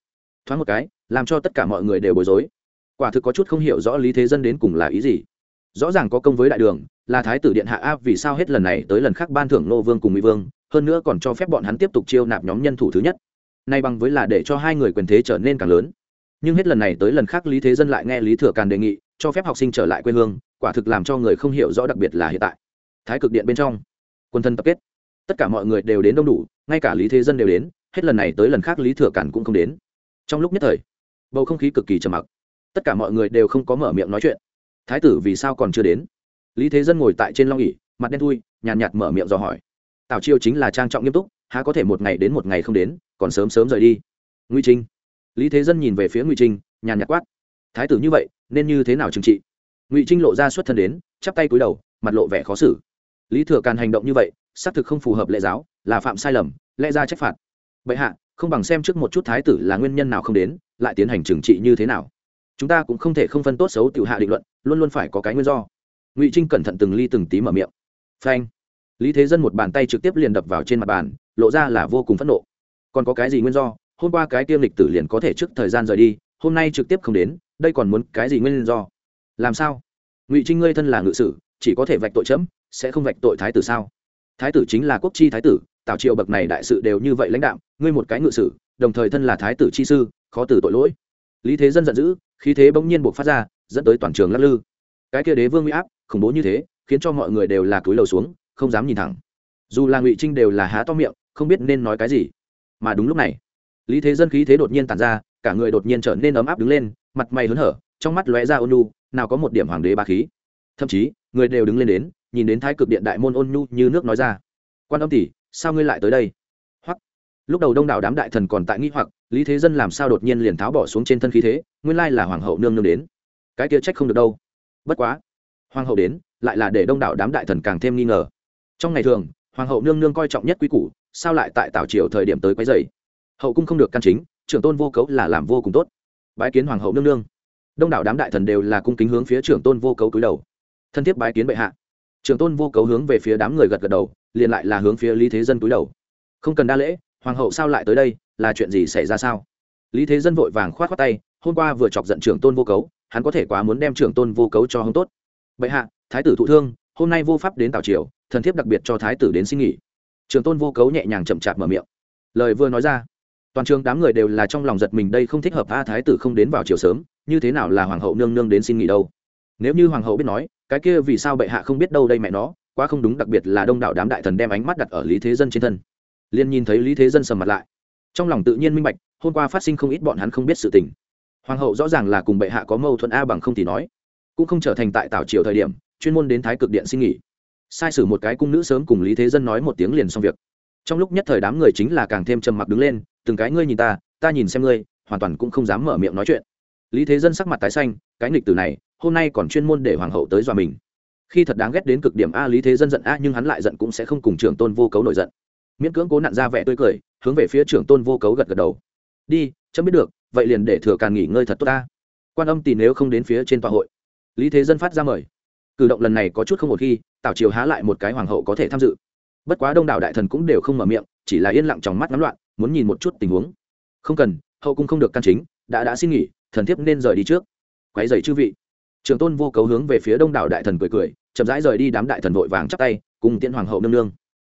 Thoáng một cái, làm cho tất cả mọi người đều bối rối. Quả thực có chút không hiểu rõ lý thế dân đến cùng là ý gì. Rõ ràng có công với đại đường, là thái tử điện hạ áp vì sao hết lần này tới lần khác ban thưởng nô vương cùng mỹ vương, hơn nữa còn cho phép bọn hắn tiếp tục chiêu nạp nhóm nhân thủ thứ nhất. Nay bằng với là để cho hai người quyền thế trở nên càng lớn. Nhưng hết lần này tới lần khác lý thế dân lại nghe lý thừa càn đề nghị, cho phép học sinh trở lại quê hương quả thực làm cho người không hiểu rõ đặc biệt là hiện tại. Thái cực điện bên trong quân thân tập kết. Tất cả mọi người đều đến đông đủ ngay cả lý thế dân đều đến hết lần này tới lần khác lý thừa cản cũng không đến. Trong lúc nhất thời bầu không khí cực kỳ trầm mặc. Tất cả mọi người đều không có mở miệng nói chuyện. Thái tử vì sao còn chưa đến? Lý thế dân ngồi tại trên long ỉ mặt đen thui nhàn nhạt, nhạt mở miệng dò hỏi. Tào chiêu chính là trang trọng nghiêm túc há có thể một ngày đến một ngày không đến còn sớm sớm rời đi. Nguy trinh. Lý thế dân nhìn về phía nguy trinh nhàn nhạt quát. Thái tử như vậy nên như thế nào trừng trị? Ngụy trinh lộ ra xuất thân đến chắp tay cúi đầu mặt lộ vẻ khó xử lý thừa càn hành động như vậy xác thực không phù hợp lệ giáo là phạm sai lầm lẽ ra trách phạt bệ hạ không bằng xem trước một chút thái tử là nguyên nhân nào không đến lại tiến hành trừng trị như thế nào chúng ta cũng không thể không phân tốt xấu tự hạ định luận luôn luôn phải có cái nguyên do ngụy trinh cẩn thận từng ly từng tí mở miệng phanh lý thế dân một bàn tay trực tiếp liền đập vào trên mặt bàn lộ ra là vô cùng phẫn nộ còn có cái gì nguyên do hôm qua cái tiêm lịch tử liền có thể trước thời gian rời đi hôm nay trực tiếp không đến đây còn muốn cái gì nguyên do làm sao? Ngụy trinh ngươi thân là ngự sử, chỉ có thể vạch tội chấm, sẽ không vạch tội thái tử sao? Thái tử chính là quốc chi thái tử, tào triều bậc này đại sự đều như vậy lãnh đạo ngươi một cái ngự sử, đồng thời thân là thái tử chi sư, khó tử tội lỗi. Lý thế dân giận dữ, khí thế bỗng nhiên buộc phát ra, dẫn tới toàn trường lắc lư. Cái kia đế vương uy áp, khủng bố như thế, khiến cho mọi người đều là cúi lầu xuống, không dám nhìn thẳng. Dù là ngụy trinh đều là há to miệng, không biết nên nói cái gì. Mà đúng lúc này, lý thế dân khí thế đột nhiên tàn ra, cả người đột nhiên trở nên ấm áp đứng lên, mặt mày hớn hở, trong mắt lóe ra ôn nhu nào có một điểm hoàng đế ba khí. Thậm chí, người đều đứng lên đến, nhìn đến thái cực điện đại môn ôn nhu như nước nói ra. Quan âm tỷ, sao ngươi lại tới đây? Hoặc, lúc đầu đông đảo đám đại thần còn tại nghĩ hoặc, lý thế dân làm sao đột nhiên liền tháo bỏ xuống trên thân khí thế, nguyên lai là hoàng hậu nương nương đến. Cái kia trách không được đâu. Bất quá, hoàng hậu đến, lại là để đông đảo đám đại thần càng thêm nghi ngờ. Trong ngày thường, hoàng hậu nương nương coi trọng nhất quý củ, sao lại tại tảo triều thời điểm tới quấy dày hậu cung không được căn chính, trưởng tôn vô cấu là làm vô cùng tốt. Bái kiến hoàng hậu nương nương đông đảo đám đại thần đều là cung kính hướng phía trưởng tôn vô cấu cúi đầu. Thân thiết bái kiến bệ hạ. Trưởng tôn vô cấu hướng về phía đám người gật gật đầu, liền lại là hướng phía lý thế dân cúi đầu. Không cần đa lễ, hoàng hậu sao lại tới đây, là chuyện gì xảy ra sao? Lý thế dân vội vàng k h o á t khoác tay, hôm qua vừa chọc giận trưởng tôn vô cấu, hắn có thể quá muốn đem trưởng tôn vô cấu cho hông tốt. Bệ hạ, thái tử thụ thương, hôm nay vô pháp đến tào triều, thần thiếp đặc biệt cho thái tử đến xin nghỉ. Trưởng tôn vô cấu nhẹ nhàng chậm chạp mở miệng. Lời vừa nói ra, toàn trường đám người đều là trong lòng giật mình đây không thích hợp a thái tử không đến vào chiều sớm như thế nào là hoàng hậu nương nương đến xin nghỉ đâu? Nếu như hoàng hậu biết nói, cái kia vì sao bệ hạ không biết đâu đây mẹ nó, quá không đúng, đặc biệt là đông đảo đám đại thần đem ánh mắt đặt ở lý thế dân trên thân. Liền nhìn thấy lý thế dân sầm mặt lại, trong lòng tự nhiên minh bạch, hôm qua phát sinh không ít bọn hắn không biết sự tình. Hoàng hậu rõ ràng là cùng bệ hạ có mâu thuẫn a bằng không thì nói, cũng không trở thành tại tảo triều thời điểm, chuyên môn đến thái cực điện xin nghỉ. Sai sử một cái cung nữ sớm cùng lý thế dân nói một tiếng liền xong việc. Trong lúc nhất thời đám người chính là càng thêm trầm mặc đứng lên, từng cái ngươi nhìn ta ta nhìn xem ngươi, hoàn toàn cũng không dám mở miệng nói chuyện lý thế dân sắc mặt tái xanh, cái nghịch từ này, hôm nay còn chuyên môn để hoàng hậu tới dọa mình. Khi thật đáng ghét đến cực điểm a, lý thế dân giận a, nhưng hắn lại giận cũng sẽ không cùng trưởng tôn vô cấu nổi giận. Miễn cưỡng cố nặn ra vẻ tươi cười, hướng về phía trưởng tôn vô cấu gật gật đầu. Đi, chấm biết được, vậy liền để thừa càn nghỉ ngơi thật tốt ta. Quan âm tì nếu không đến phía trên tòa hội, lý thế dân phát ra mời. Cử động lần này có chút không một khi tào triều há lại một cái hoàng hậu có thể tham dự. Bất quá đông đảo đại thần cũng đều không mở miệng, chỉ là yên lặng trong mắt ngắm loạn, muốn nhìn một chút tình huống. Không cần, hậu cung không được căn chính, đã đã xin nghỉ thần thiếp nên rời đi trước. Quái dày chư vị. Trường tôn vô cấu hướng về phía đông đảo đại thần cười cười, chậm rãi rời đi đám đại thần vội vàng chắp tay, cùng tiễn hoàng hậu nương nương.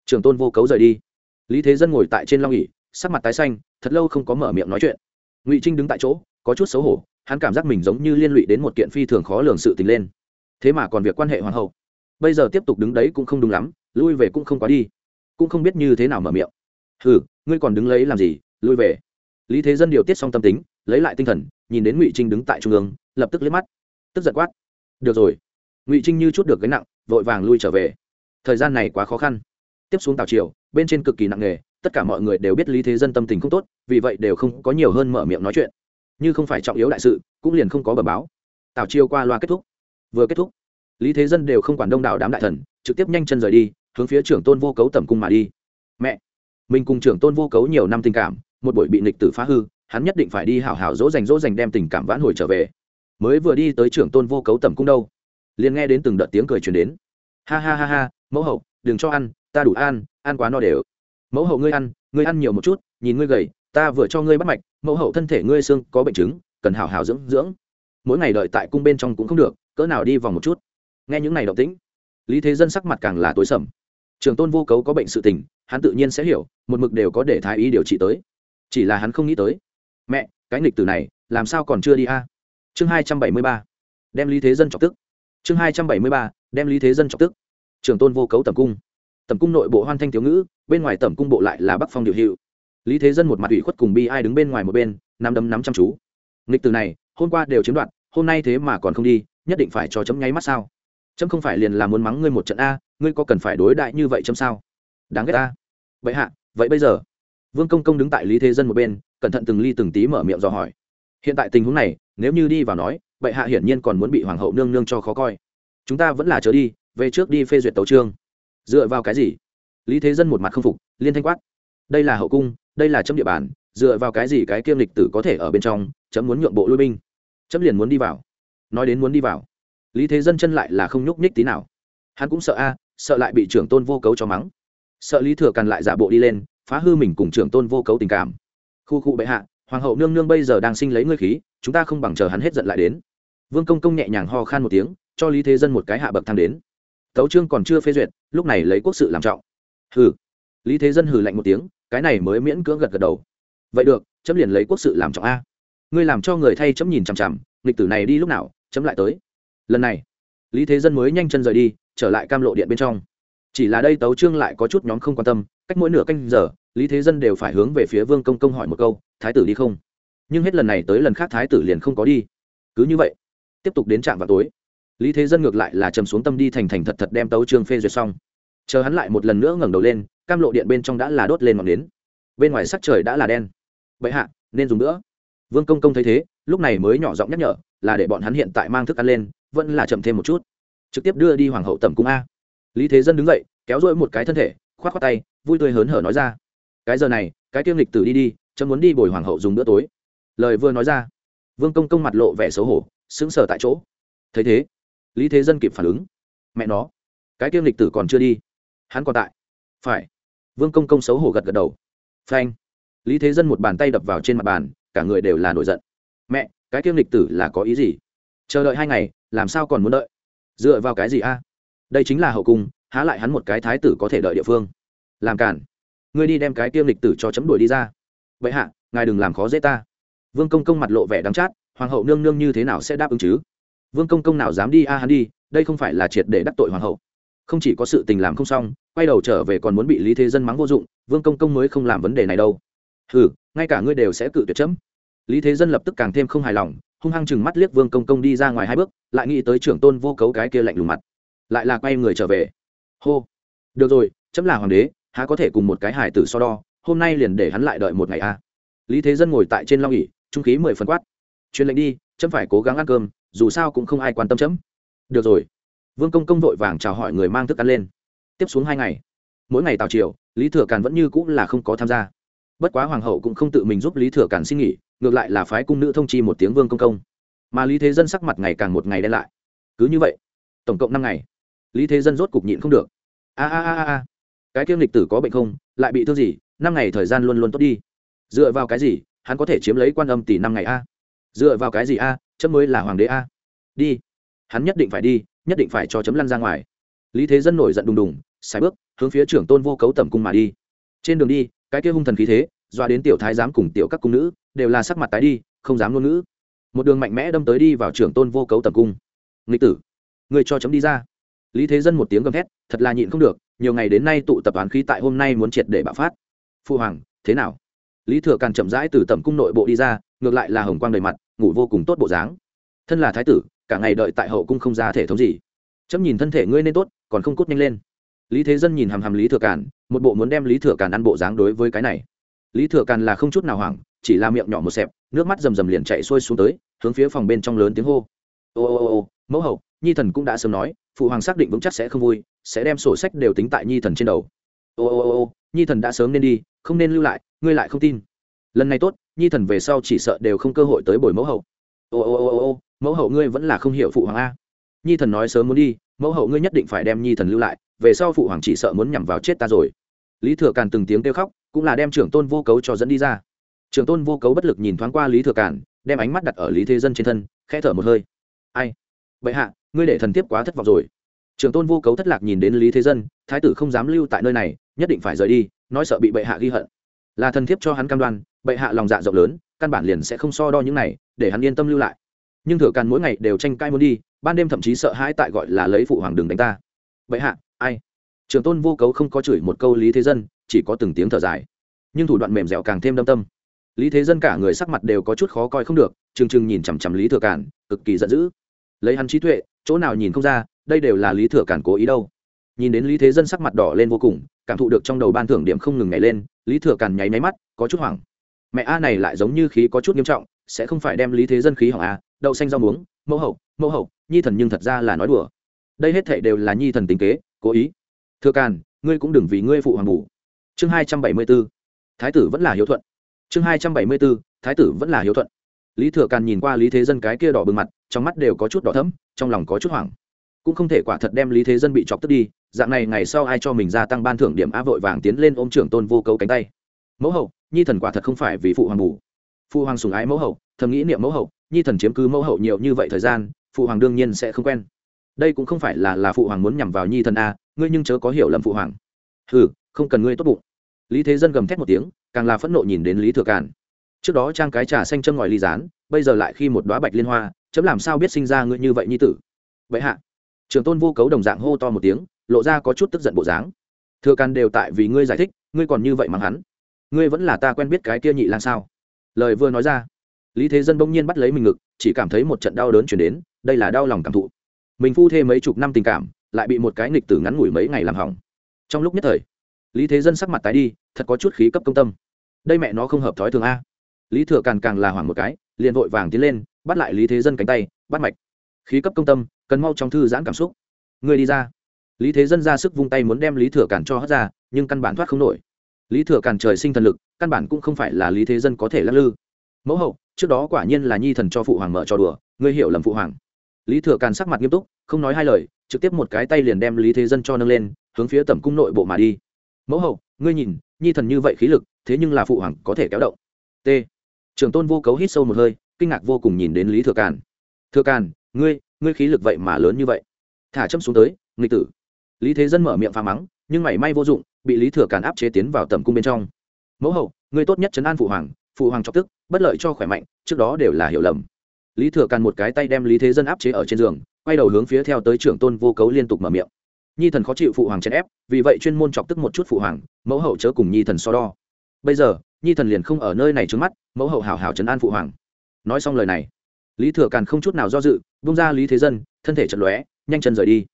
Trường tôn vô cấu rời đi. Lý thế dân ngồi tại trên long ỉ sắc mặt tái xanh, thật lâu không có mở miệng nói chuyện. Ngụy trinh đứng tại chỗ, có chút xấu hổ, hắn cảm giác mình giống như liên lụy đến một kiện phi thường khó lường sự tình lên. Thế mà còn việc quan hệ hoàng hậu. Bây giờ tiếp tục đứng đấy cũng không đúng lắm, lui về cũng không quá đi. Cũng không biết như thế nào mở miệng. Ừ ngươi còn đứng lấy làm gì? Lui về lý thế dân điều tiết xong tâm tính, lấy lại tinh thần, nhìn đến ngụy trinh đứng tại trung ương, lập tức liếc mắt. Tức giật quát. Được rồi. Ngụy trinh như chút được gánh nặng, vội vàng lui trở về. Thời gian này quá khó khăn. Tiếp xuống tào triều, bên trên cực kỳ nặng nề, tất cả mọi người đều biết lý thế dân tâm tình không tốt, vì vậy đều không có nhiều hơn mở miệng nói chuyện. Như không phải trọng yếu đại sự, cũng liền không có bờ báo. Tào triều qua loa kết thúc. Vừa kết thúc, lý thế dân đều không quản đông đảo đám đại thần, trực tiếp nhanh chân rời đi, hướng phía trưởng tôn vô cấu tầm cung mà đi. Mẹ, mình cùng trưởng tôn vô cấu nhiều năm tình cảm một buổi bị nịch tử phá hư, hắn nhất định phải đi hảo hảo dỗ dành dỗ dành đem tình cảm vãn hồi trở về. Mới vừa đi tới trưởng tôn vô cấu tầm cung đâu, liền nghe đến từng đợt tiếng cười truyền đến. Ha ha ha ha, mẫu hậu, đừng cho ăn, ta đủ ăn ăn quá no đều. Mẫu hậu ngươi ăn ngươi ăn nhiều một chút, nhìn ngươi gầy, ta vừa cho ngươi bắt mạch, mẫu hậu thân thể ngươi xương có bệnh chứng, cần hảo hảo dưỡng dưỡng. Mỗi ngày đợi tại cung bên trong cũng không được, cỡ nào đi vòng một chút. Nghe những này động tĩnh, lý thế dân sắc mặt càng là tối sầm. Trường tôn vô cấu có bệnh sự tình, hắn tự nhiên sẽ hiểu, một mực đều có để thái ý điều trị tới chỉ là hắn không nghĩ tới. Mẹ, cái nghịch tử này, làm sao còn chưa đi a? Chương hai trăm bảy mươi ba. Đem lý thế dân chọc tức. Chương hai trăm bảy mươi ba, đem lý thế dân chọc tức. Trường tôn vô cấu tầm cung. Tầm cung nội bộ hoan thanh thiếu ngữ, bên ngoài tầm cung bộ lại là bắc phong điều hiệu. Lý thế dân một mặt ủy khuất cùng bi ai đứng bên ngoài một bên, nắm đấm nắm chăm chú. Nghịch từ này, hôm qua đều chiếm đoạt, hôm nay thế mà còn không đi, nhất định phải cho chấm nháy mắt sao? Chấm không phải liền là muốn mắng ngươi một trận a, ngươi có cần phải đối đại như vậy chấm sao? Đáng ghét ta vậy hạ, vậy bây giờ? Vương công công đứng tại lý thế dân một bên, cẩn thận từng ly từng tí mở miệng dò hỏi. Hiện tại tình huống này, nếu như đi vào nói, bệ hạ hiển nhiên còn muốn bị hoàng hậu nương nương cho khó coi. Chúng ta vẫn là chớ đi, về trước đi phê duyệt tấu trương dựa vào cái gì? Lý thế dân một mặt không phục, liên thanh quát. Đây là hậu cung, đây là chấm địa bàn, dựa vào cái gì cái kiêm lịch tử có thể ở bên trong, chấm muốn nhượng bộ lui binh? Chấm liền muốn đi vào. Nói đến muốn đi vào, lý thế dân chân lại là không nhúc nhích tí nào. Hắn cũng sợ a, sợ lại bị trưởng tôn vô cấu cho mắng. Sợ lý thừa càn lại giả bộ đi lên phá hư mình cùng trưởng tôn vô cấu tình cảm. Khu khu bệ hạ, hoàng hậu nương nương bây giờ đang sinh lấy ngươi khí, chúng ta không bằng chờ hắn hết giận lại đến. Vương công công nhẹ nhàng ho khan một tiếng, cho lý thế dân một cái hạ bậc thang đến. Tấu trương còn chưa phê duyệt, lúc này lấy quốc sự làm trọng. Hừ. Lý thế dân hừ lạnh một tiếng, cái này mới miễn cưỡng gật gật đầu. Vậy được, chấm liền lấy quốc sự làm trọng a. Ngươi làm cho người thay chấm nhìn chằm chằm, nghịch tử này đi lúc nào, chấm lại tới. Lần này, lý thế dân mới nhanh chân rời đi, trở lại cam lộ điện bên trong. Chỉ là đây tấu trương lại có chút nhóm không quan tâm cách mỗi nửa canh giờ, lý thế dân đều phải hướng về phía vương công công hỏi một câu, thái tử đi không? Nhưng hết lần này tới lần khác thái tử liền không có đi. Cứ như vậy, tiếp tục đến trạm vào tối. Lý thế dân ngược lại là trầm xuống tâm đi thành thành thật thật đem tấu trương phê duyệt xong. Chờ hắn lại một lần nữa ngẩng đầu lên, cam lộ điện bên trong đã là đốt lên ngọn nến. Bên ngoài sắc trời đã là đen. Vậy hạ, nên dùng nữa. Vương công công thấy thế, lúc này mới nhỏ giọng nhắc nhở, là để bọn hắn hiện tại mang thức ăn lên, vẫn là chậm thêm một chút. Trực tiếp đưa đi hoàng hậu tẩm cung a. Lý thế dân đứng dậy, kéo dỗi một cái thân thể khoát khoát tay, vui tươi hớn hở nói ra. Cái giờ này, cái tiêm lịch tử đi đi, chấm muốn đi bồi hoàng hậu dùng bữa tối. Lời vừa nói ra, vương công công mặt lộ vẻ xấu hổ, sững sờ tại chỗ. Thấy thế, lý thế dân kịp phản ứng. Mẹ nó, cái tiêm lịch tử còn chưa đi. Hắn còn tại. Phải. Vương công công xấu hổ gật gật đầu. Phanh. Lý thế dân một bàn tay đập vào trên mặt bàn, cả người đều là nổi giận. Mẹ, cái tiêm lịch tử là có ý gì? Chờ đợi hai ngày, làm sao còn muốn đợi? Dựa vào cái gì a? Đây chính là hậu cung, há lại hắn một cái thái tử có thể đợi địa phương làm cản ngươi đi đem cái tiêm lịch tử cho chấm đuổi đi ra. Vậy hạ, ngài đừng làm khó dễ ta. Vương công công mặt lộ vẻ đắng chát, hoàng hậu nương nương như thế nào sẽ đáp ứng chứ? Vương công công nào dám đi a à hắn đi, đây không phải là triệt để đắc tội hoàng hậu. Không chỉ có sự tình làm không xong, quay đầu trở về còn muốn bị lý thế dân mắng vô dụng, vương công công mới không làm vấn đề này đâu. Ừ ngay cả ngươi đều sẽ cự tuyệt chấm. Lý thế dân lập tức càng thêm không hài lòng, hung hăng chừng mắt liếc vương công công đi ra ngoài hai bước, lại nghĩ tới trưởng tôn vô cấu cái kia lạnh lùng mặt. Lại là quay người trở về. Hô. Được rồi, chấm là hoàng đế há có thể cùng một cái hài tử so đo, hôm nay liền để hắn lại đợi một ngày a lý thế dân ngồi tại trên long ỉ trung khí mười phần quát. Truyền lệnh đi, chấm phải cố gắng ăn cơm, dù sao cũng không ai quan tâm chấm. Được rồi. Vương công công vội vàng chào hỏi người mang thức ăn lên. Tiếp xuống hai ngày. Mỗi ngày tào triều, lý thừa càn vẫn như cũng là không có tham gia. Bất quá hoàng hậu cũng không tự mình giúp lý thừa càn xin nghỉ, ngược lại là phái cung nữ thông chi một tiếng vương công công. Mà lý thế dân sắc mặt ngày càng một ngày đen lại. Cứ như vậy, tổng cộng năm ngày, lý thế dân rốt cục nhịn không được. A a a a cái kiêm lịch tử có bệnh không, lại bị thương gì, năm ngày thời gian luôn luôn tốt đi. Dựa vào cái gì, hắn có thể chiếm lấy quan âm tỷ năm ngày a? Dựa vào cái gì a, chấm mới là hoàng đế a? Đi. Hắn nhất định phải đi, nhất định phải cho chấm lăn ra ngoài. Lý thế dân nổi giận đùng đùng sai bước, hướng phía trưởng tôn vô cấu tẩm cung mà đi. Trên đường đi, cái kia hung thần khí thế doa đến tiểu thái giám cùng tiểu các cung nữ, đều là sắc mặt tái đi, không dám ngôn ngữ. Một đường mạnh mẽ đâm tới đi vào trưởng tôn vô cấu tẩm cung. Nghịch tử, người cho chấm đi ra. Lý thế dân một tiếng gầm thét, thật là nhịn không được nhiều ngày đến nay tụ tập toán khí tại hôm nay muốn triệt để bạo phát. Phu hoàng, thế nào? Lý thừa càn chậm rãi từ tầm cung nội bộ đi ra, ngược lại là hồng quang đầy mặt, ngủ vô cùng tốt bộ dáng. Thân là thái tử, cả ngày đợi tại hậu cung không ra thể thống gì. Chấm nhìn thân thể ngươi nên tốt, còn không cút nhanh lên. Lý thế dân nhìn hàm hàm lý thừa càn, một bộ muốn đem lý thừa càn ăn bộ dáng đối với cái này. Lý thừa càn là không chút nào hoảng, chỉ là miệng nhỏ một xẹp, nước mắt rầm rầm liền chạy xuôi xuống tới, hướng phía phòng bên trong lớn tiếng hô. Ô ô ô ô, mẫu hậu nhi thần cũng đã sớm nói, phụ hoàng xác định vững chắc sẽ không vui, sẽ đem sổ sách đều tính tại nhi thần trên đầu. Ô ô ô ô, nhi thần đã sớm nên đi, không nên lưu lại, ngươi lại không tin. Lần này tốt, nhi thần về sau chỉ sợ đều không cơ hội tới bồi mẫu hậu. Ô ô ô ô ô, mẫu hậu ngươi vẫn là không hiểu phụ hoàng a. Nhi thần nói sớm muốn đi, mẫu hậu ngươi nhất định phải đem nhi thần lưu lại, về sau phụ hoàng chỉ sợ muốn nhằm vào chết ta rồi. Lý thừa càn từng tiếng kêu khóc, cũng là đem trưởng tôn vô cấu cho dẫn đi ra. Trưởng tôn vô cấu bất lực nhìn thoáng qua lý thừa càn, đem ánh mắt đặt ở lý thế dân trên thân, khẽ thở một hơi. Ai? Vậy hạ ngươi để thần tiếp quá thất vọng rồi. Trường tôn vô cấu thất lạc nhìn đến lý thế dân, thái tử không dám lưu tại nơi này, nhất định phải rời đi, nói sợ bị bệ hạ ghi hận. Là thần thiếp cho hắn cam đoan, bệ hạ lòng dạ rộng lớn, căn bản liền sẽ không so đo những này, để hắn yên tâm lưu lại. Nhưng thừa càn mỗi ngày đều tranh cãi muốn đi, ban đêm thậm chí sợ hãi tại gọi là lấy phụ hoàng đường đánh ta. Bệ hạ, ai? Trường tôn vô cấu không có chửi một câu lý thế dân, chỉ có từng tiếng thở dài. Nhưng thủ đoạn mềm dẻo càng thêm đâm tâm. Lý thế dân cả người sắc mặt đều có chút khó coi không được chừng chừng nhìn chằm chằm lý thừa cản cực kỳ giận dữ. Lấy hắn trí tuệ chỗ nào nhìn không ra, đây đều là lý thừa cản cố ý đâu. Nhìn đến lý thế dân sắc mặt đỏ lên vô cùng, cảm thụ được trong đầu ban thưởng điểm không ngừng nhảy lên, lý thừa cản nháy máy mắt, có chút hoảng. Mẹ a này lại giống như khí có chút nghiêm trọng, sẽ không phải đem lý thế dân khí hỏng a đậu xanh rau muống, mẫu hậu mẫu hậu, nhi thần nhưng thật ra là nói đùa. Đây hết thể đều là nhi thần tính kế, cố ý. Thừa càn ngươi cũng đừng vì ngươi phụ hoàng ngủ chương hai trăm bảy mươi b ố thái tử vẫn là hiếu thuận. Chương hai trăm bảy mươi b ố thái tử vẫn là hiếu thuận. Lý thừa càn nhìn qua lý thế dân cái kia đỏ bừng mặt trong mắt đều có chút đỏ thẫm, trong lòng có chút hoảng. Cũng không thể quả thật đem lý thế dân bị chọc tức đi, dạng này ngày sau ai cho mình gia tăng ban thưởng điểm á vội vàng tiến lên ôm trưởng tôn vô cấu cánh tay. Mẫu hậu, nhi thần quả thật không phải vì phụ hoàng ngủ phụ hoàng sùng ái mẫu hậu, thầm nghĩ niệm mẫu hậu, nhi thần chiếm cứ mẫu hậu nhiều như vậy thời gian, phụ hoàng đương nhiên sẽ không quen. Đây cũng không phải là là phụ hoàng muốn nhằm vào nhi thần a, ngươi nhưng chớ có hiểu lầm phụ hoàng. Hừ, không cần ngươi tốt bụng. Lý thế dân gầm thét một tiếng, càng là phẫn nộ nhìn đến lý thừa càn. Trước đó trang cái trà xanh châm ngòi ly rán bây giờ lại khi một đoá bạch liên hoa chấm làm sao biết sinh ra ngươi như vậy nhi tử? Vậy hạ, trường tôn vô cấu đồng dạng hô to một tiếng, lộ ra có chút tức giận bộ dáng. Thừa càn đều tại vì ngươi giải thích, ngươi còn như vậy mắng hắn. Ngươi vẫn là ta quen biết cái kia nhị lan sao? Lời vừa nói ra, lý thế dân bỗng nhiên bắt lấy mình ngực, chỉ cảm thấy một trận đau đớn chuyển đến, đây là đau lòng cảm thụ. Mình phu thê mấy chục năm tình cảm, lại bị một cái nghịch tử ngắn ngủi mấy ngày làm hỏng. Trong lúc nhất thời, lý thế dân sắc mặt tái đi, thật có chút khí cấp công tâm. Đây mẹ nó không hợp thói thường a. Lý thừa càng càng là hoảng một cái liền vội vàng tiến lên, bắt lại lý thế dân cánh tay, bắt mạch. Khí cấp công tâm, cần mau trong thư giãn cảm xúc. Người đi ra. Lý thế dân ra sức vung tay muốn đem lý thừa cản cho hất ra, nhưng căn bản thoát không nổi. Lý thừa cản trời sinh thần lực, căn bản cũng không phải là lý thế dân có thể lắc lư. Mẫu hậu, trước đó quả nhiên là nhi thần cho phụ hoàng mở trò đùa, ngươi hiểu lầm phụ hoàng. Lý thừa càn sắc mặt nghiêm túc, không nói hai lời, trực tiếp một cái tay liền đem lý thế dân cho nâng lên, hướng phía tẩm cung nội bộ mà đi. Mẫu hậu, ngươi nhìn, nhi thần như vậy khí lực, thế nhưng là phụ hoàng có thể kéo động. T trường tôn vô cấu hít sâu một hơi, kinh ngạc vô cùng nhìn đến lý thừa càn. Thừa càn, ngươi ngươi khí lực vậy mà lớn như vậy? Thả châm xuống tới, nghịch tử. Lý thế dân mở miệng pha mắng, nhưng mảy may vô dụng, bị lý thừa càn áp chế tiến vào tầm cung bên trong. Mẫu hậu, ngươi tốt nhất chấn an phụ hoàng phụ hoàng chọc tức, bất lợi cho khỏe mạnh, trước đó đều là hiểu lầm. Lý thừa càn một cái tay đem lý thế dân áp chế ở trên giường, quay đầu hướng phía theo tới trưởng tôn vô cấu liên tục mở miệng. Nhi thần khó chịu phụ hoàng chèn ép, vì vậy chuyên môn chọc tức một chút phụ hoàng, mẫu hậu chớ cùng nhi thần so đo. Bây giờ nhi thần liền không ở nơi này trước mắt, mẫu hậu hảo hảo trấn an phụ hoàng. Nói xong lời này, lý thừa càn không chút nào do dự bung ra lý thế dân, thân thể chật lóe, nhanh chân rời đi.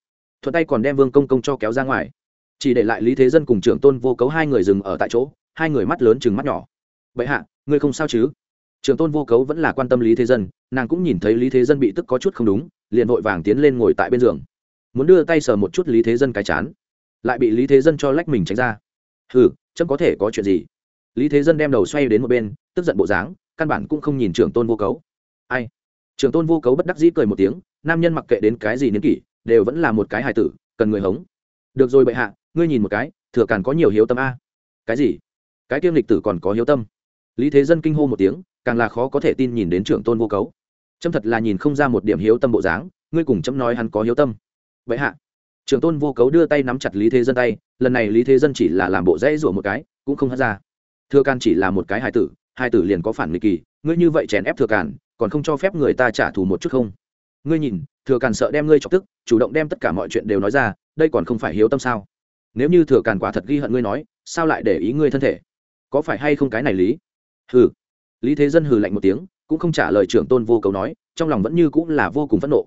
Thuận tay còn đem vương công công cho kéo ra ngoài. Chỉ để lại lý thế dân cùng trưởng tôn vô cấu hai người dừng ở tại chỗ, hai người mắt lớn chừng mắt nhỏ. Vậy hạ, ngươi không sao chứ? Trưởng tôn vô cấu vẫn là quan tâm lý thế dân, nàng cũng nhìn thấy lý thế dân bị tức có chút không đúng, liền vội vàng tiến lên ngồi tại bên giường. Muốn đưa tay sờ một chút lý thế dân cái chán, lại bị lý thế dân cho lách mình tránh ra. Hừ, chấm có thể có chuyện gì? Lý thế dân đem đầu xoay đến một bên, tức giận bộ dáng, căn bản cũng không nhìn trưởng tôn vô cấu. Ai? Trưởng tôn vô cấu bất đắc dĩ cười một tiếng, nam nhân mặc kệ đến cái gì niên kỷ, đều vẫn là một cái hài tử, cần người hống. Được rồi bệ hạ, ngươi nhìn một cái, thừa càn có nhiều hiếu tâm a. Cái gì? Cái tiêm lịch tử còn có hiếu tâm? Lý thế dân kinh hô một tiếng, càng là khó có thể tin nhìn đến trưởng tôn vô cấu. Trâm thật là nhìn không ra một điểm hiếu tâm bộ dáng, ngươi cùng trâm nói hắn có hiếu tâm. Vậy hạ. Trưởng tôn vô cấu đưa tay nắm chặt lý thế dân tay, lần này lý thế dân chỉ là làm bộ dãy rủa một cái, cũng không hất ra thừa can chỉ là một cái hài tử hai tử liền có phản nghịch kỳ, ngươi như vậy chèn ép thừa càn, còn không cho phép người ta trả thù một chút không? Ngươi nhìn, thừa càn sợ đem ngươi chọc tức, chủ động đem tất cả mọi chuyện đều nói ra, đây còn không phải hiếu tâm sao? Nếu như thừa càn quả thật ghi hận ngươi nói, sao lại để ý ngươi thân thể? Có phải hay không cái này lý? Hừ. Lý thế dân hừ lạnh một tiếng, cũng không trả lời trưởng tôn vô cầu nói, trong lòng vẫn như cũng là vô cùng phẫn nộ.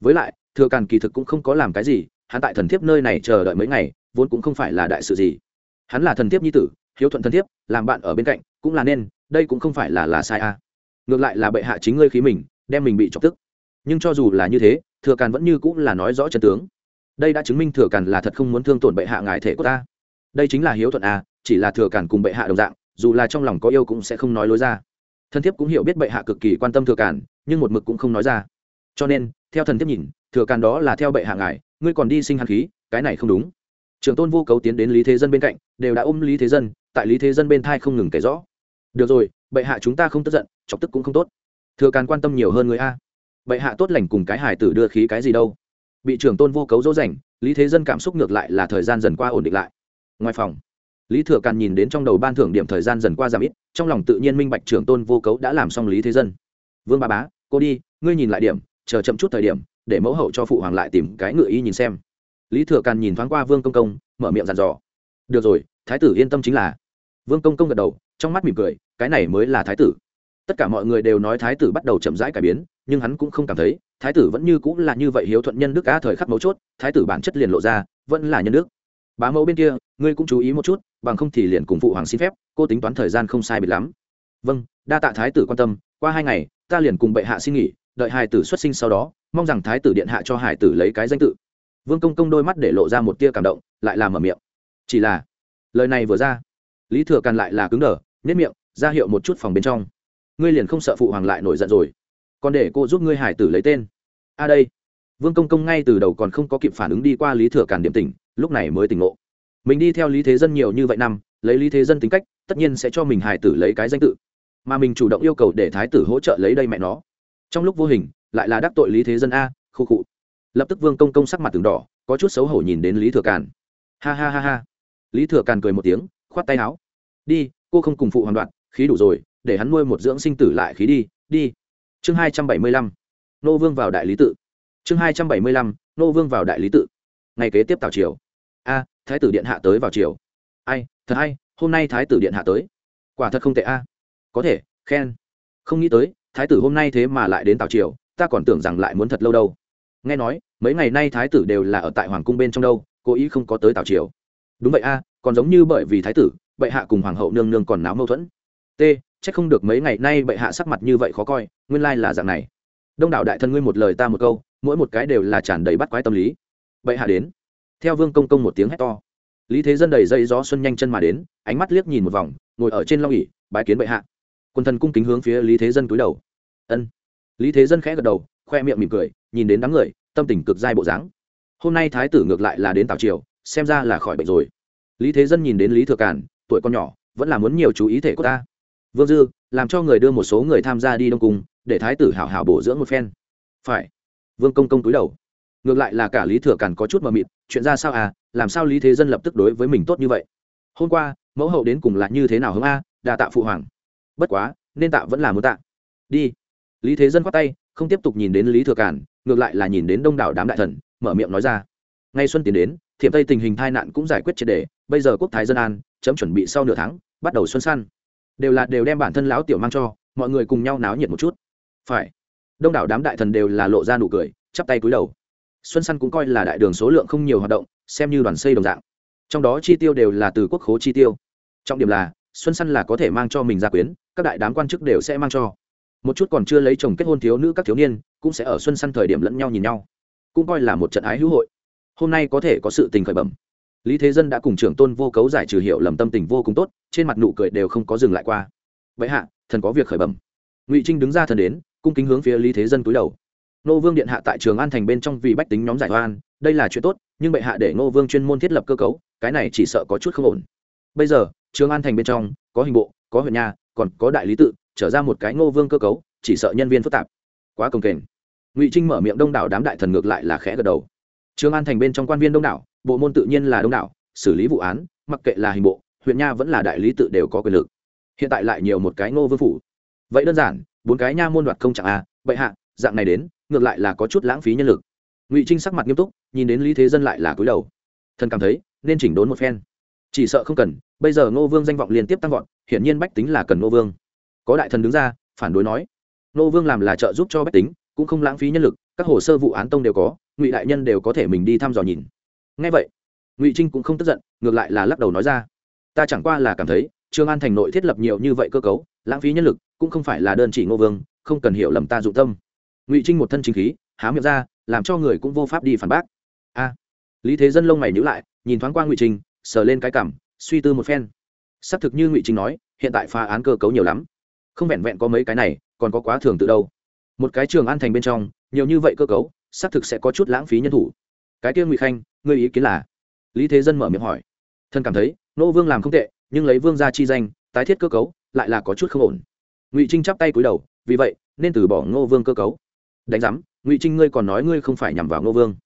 Với lại, thừa càn kỳ thực cũng không có làm cái gì, hắn tại thần thiếp nơi này chờ đợi mấy ngày, vốn cũng không phải là đại sự gì. Hắn là thần thiếp nhi tử hiếu thuận thân thiết, làm bạn ở bên cạnh cũng là nên đây cũng không phải là là sai a ngược lại là bệ hạ chính ngươi khí mình đem mình bị chọc tức. Nhưng cho dù là như thế thừa càn vẫn như cũng là nói rõ chân tướng. Đây đã chứng minh thừa càn là thật không muốn thương tổn bệ hạ ngài thể của ta. Đây chính là hiếu thuận a, chỉ là thừa càn cùng bệ hạ đồng dạng dù là trong lòng có yêu cũng sẽ không nói lối ra. Thân thiếp cũng hiểu biết bệ hạ cực kỳ quan tâm thừa càn nhưng một mực cũng không nói ra. Cho nên theo thần thiếp nhìn thừa càn đó là theo bệ hạ ngài ngươi còn đi sinh hàn khí cái này không đúng. Trường tôn vô cấu tiến đến lý thế dân bên cạnh đều đã ôm lý thế dân tại lý thế dân bên thai không ngừng kể rõ. Được rồi, bệ hạ chúng ta không tức giận, chọc tức cũng không tốt. Thừa càn quan tâm nhiều hơn người a. Bệ hạ tốt lành cùng cái hải tử đưa khí cái gì đâu. Bị trưởng tôn vô cấu dỗ dành, lý thế dân cảm xúc ngược lại là thời gian dần qua ổn định lại. Ngoài phòng, lý thừa càn nhìn đến trong đầu ban thưởng điểm thời gian dần qua giảm ít, trong lòng tự nhiên minh bạch trưởng tôn vô cấu đã làm xong lý thế dân. Vương ba bá, cô đi, ngươi nhìn lại điểm, chờ chậm chút thời điểm, để mẫu hậu cho phụ hoàng lại tìm cái ngựa y nhìn xem. Lý thừa càn nhìn thoáng qua vương công công, mở miệng dặn dò. Được rồi, thái tử yên tâm chính là vương công công gật đầu, trong mắt mỉm cười, cái này mới là thái tử. Tất cả mọi người đều nói thái tử bắt đầu chậm rãi cải biến, nhưng hắn cũng không cảm thấy, thái tử vẫn như cũng là như vậy hiếu thuận nhân đức a thời khắc mấu chốt, thái tử bản chất liền lộ ra, vẫn là nhân đức. Bá mẫu bên kia, ngươi cũng chú ý một chút, bằng không thì liền cùng phụ hoàng xin phép, cô tính toán thời gian không sai biệt lắm. Vâng đa tạ thái tử quan tâm, qua hai ngày, ta liền cùng bệ hạ xin nghỉ, đợi hải tử xuất sinh sau đó, mong rằng thái tử điện hạ cho hải tử lấy cái danh tự. Vương công công đôi mắt để lộ ra một tia cảm động, lại làm ở miệng. Chỉ là, lời này vừa ra lý thừa càn lại là cứng đờ nhất miệng, ra hiệu một chút phòng bên trong. Ngươi liền không sợ phụ hoàng lại nổi giận rồi. Còn để cô giúp ngươi hải tử lấy tên. A đây. Vương công công ngay từ đầu còn không có kịp phản ứng đi qua lý thừa càn điểm tỉnh, lúc này mới tỉnh ngộ. Mình đi theo lý thế dân nhiều như vậy năm, lấy lý thế dân tính cách, tất nhiên sẽ cho mình hải tử lấy cái danh tự. Mà mình chủ động yêu cầu để thái tử hỗ trợ lấy đây mẹ nó. Trong lúc vô hình, lại là đắc tội lý thế dân a, khu cụ lập tức vương công công sắc mặt từng đỏ, có chút xấu hổ nhìn đến lý thừa càn. Ha ha ha ha. Lý thừa càn cười một tiếng khoát tay áo. Đi, cô không cùng phụ hoàn đoạn, khí đủ rồi, để hắn nuôi một dưỡng sinh tử lại khí đi đi. Chương hai trăm bảy mươi lăm. Nô vương vào đại lý tự. Chương hai trăm bảy mươi lăm. Nô vương vào đại lý tự. Ngày kế tiếp tào triều. A, thái tử điện hạ tới vào triều. Ai, thật hay, hôm nay thái tử điện hạ tới. Quả thật không tệ a. Có thể, khen. Không nghĩ tới, thái tử hôm nay thế mà lại đến tào triều, ta còn tưởng rằng lại muốn thật lâu đâu. Nghe nói, mấy ngày nay thái tử đều là ở tại hoàng cung bên trong đâu, cố ý không có tới tào triều đúng vậy a, còn giống như bởi vì thái tử, bệ hạ cùng hoàng hậu nương nương còn náo mâu thuẫn. T c h ắ c không được mấy ngày nay bệ hạ sắc mặt như vậy khó coi, nguyên lai là dạng này. Đông đảo đại thân ngươi một lời ta một câu, mỗi một cái đều là tràn đầy bắt quái tâm lý. Bệ hạ đến. Theo vương công công một tiếng hét to. Lý thế dân đầy dây gió xuân nhanh chân mà đến, ánh mắt liếc nhìn một vòng, ngồi ở trên long ỉ bái kiến bệ hạ. Quân thần cung kính hướng phía lý thế dân cúi đầu. Ân. Lý thế dân khẽ gật đầu, khoe miệng mỉm cười, nhìn đến đám người, tâm tình cực dai bộ dáng. Hôm nay thái tử ngược lại là đến tào triều xem ra là khỏi bệnh rồi. Lý thế dân nhìn đến lý thừa cản tuổi con nhỏ, vẫn là muốn nhiều chú ý thể của ta. Vương dư, làm cho người đưa một số người tham gia đi đông cung, để thái tử hảo hảo bổ dưỡng một phen. Phải. Vương công công túi đầu. Ngược lại là cả lý thừa cản có chút mờ mịt, chuyện ra sao à làm sao lý thế dân lập tức đối với mình tốt như vậy? Hôm qua, mẫu hậu đến cùng là như thế nào hướng a đà tạ phụ hoàng. Bất quá, nên tạ vẫn là muốn tạ. Đi. Lý thế dân khoát tay, không tiếp tục nhìn đến lý thừa cản ngược lại là nhìn đến đông đảo đám đại thần, mở miệng nói ra ngay xuân tiến đến, thiểm tây tình hình tai nạn cũng giải quyết triệt đề bây giờ quốc thái dân an, chấm chuẩn bị sau nửa tháng, bắt đầu xuân săn. Đều là đều đem bản thân lão tiểu mang cho, mọi người cùng nhau náo nhiệt một chút. Phải. Đông đảo đám đại thần đều là lộ ra nụ cười, chắp tay cúi đầu. Xuân săn cũng coi là đại đường số lượng không nhiều hoạt động, xem như đoàn xây đồng dạng. Trong đó chi tiêu đều là từ quốc khố chi tiêu. Trọng điểm là, xuân săn là có thể mang cho mình gia quyến, các đại đám quan chức đều sẽ mang cho. Một chút còn chưa lấy chồng kết hôn thiếu nữ các thiếu niên, cũng sẽ ở xuân săn thời điểm lẫn nhau nhìn nhau. Cũng coi là một trận ái hữu hội hôm nay có thể có sự tình khởi bẩm. Lý thế dân đã cùng trưởng tôn vô cấu giải trừ hiệu lầm tâm tình vô cùng tốt, trên mặt nụ cười đều không có dừng lại qua. Vậy hạ, thần có việc khởi bẩm. Ngụy trinh đứng ra thần đến, cung kính hướng phía lý thế dân cúi đầu. Nô vương điện hạ tại trường an thành bên trong vì bách tính nhóm giải oan, đây là chuyện tốt, nhưng bệ hạ để nô vương chuyên môn thiết lập cơ cấu, cái này chỉ sợ có chút không ổn. Bây giờ, trường an thành bên trong, có hình bộ, có huyện nhà, còn có đại lý tự, trở ra một cái ngô vương cơ cấu, chỉ sợ nhân viên phức tạp. Quá công kềnh. Ngụy trinh mở miệng đông đảo đám đại thần ngược lại là khẽ gật đầu trường an thành bên trong quan viên đông đảo, bộ môn tự nhiên là đông đảo, xử lý vụ án, mặc kệ là hình bộ, huyện nha vẫn là đại lý tự đều có quyền lực. Hiện tại lại nhiều một cái ngô vương phủ. Vậy đơn giản, bốn cái nha môn đoạt công trạng a bệ hạ, dạng này đến, ngược lại là có chút lãng phí nhân lực. Ngụy trinh sắc mặt nghiêm túc, nhìn đến lý thế dân lại là cúi đầu. Thần cảm thấy, nên chỉnh đốn một phen. Chỉ sợ không cần, bây giờ ngô vương danh vọng liên tiếp tăng vọt, hiển nhiên bách tính là cần ngô vương. Có đại thần đứng ra, phản đối nói, ngô vương làm là trợ giúp cho bách tính, cũng không lãng phí nhân lực, các hồ sơ vụ án tông đều có ngụy đại nhân đều có thể mình đi thăm dò nhìn ngay vậy ngụy trinh cũng không tức giận ngược lại là lắc đầu nói ra ta chẳng qua là cảm thấy trương an thành nội thiết lập nhiều như vậy cơ cấu lãng phí nhân lực cũng không phải là đơn chỉ ngô vương không cần hiểu lầm ta dụng tâm ngụy trinh một thân chính khí há miệng ra làm cho người cũng vô pháp đi phản bác a lý thế dân lông mày nhữ lại nhìn thoáng qua ngụy trinh sờ lên cái cảm suy tư một phen xác thực như ngụy trinh nói hiện tại phá án cơ cấu nhiều lắm không vẹn vẹn có mấy cái này còn có quá thường tự đâu một cái trường an thành bên trong nhiều như vậy cơ cấu xác thực sẽ có chút lãng phí nhân thủ. Cái kia ngụy khanh, ngươi ý kiến là? Lý thế dân mở miệng hỏi. Thân cảm thấy, nô vương làm không tệ, nhưng lấy vương gia chi danh, tái thiết cơ cấu, lại là có chút không ổn. Ngụy trinh chắp tay cúi đầu, vì vậy, nên từ bỏ ngô vương cơ cấu. Đánh giám, ngụy trinh ngươi còn nói ngươi không phải nhằm vào ngô vương.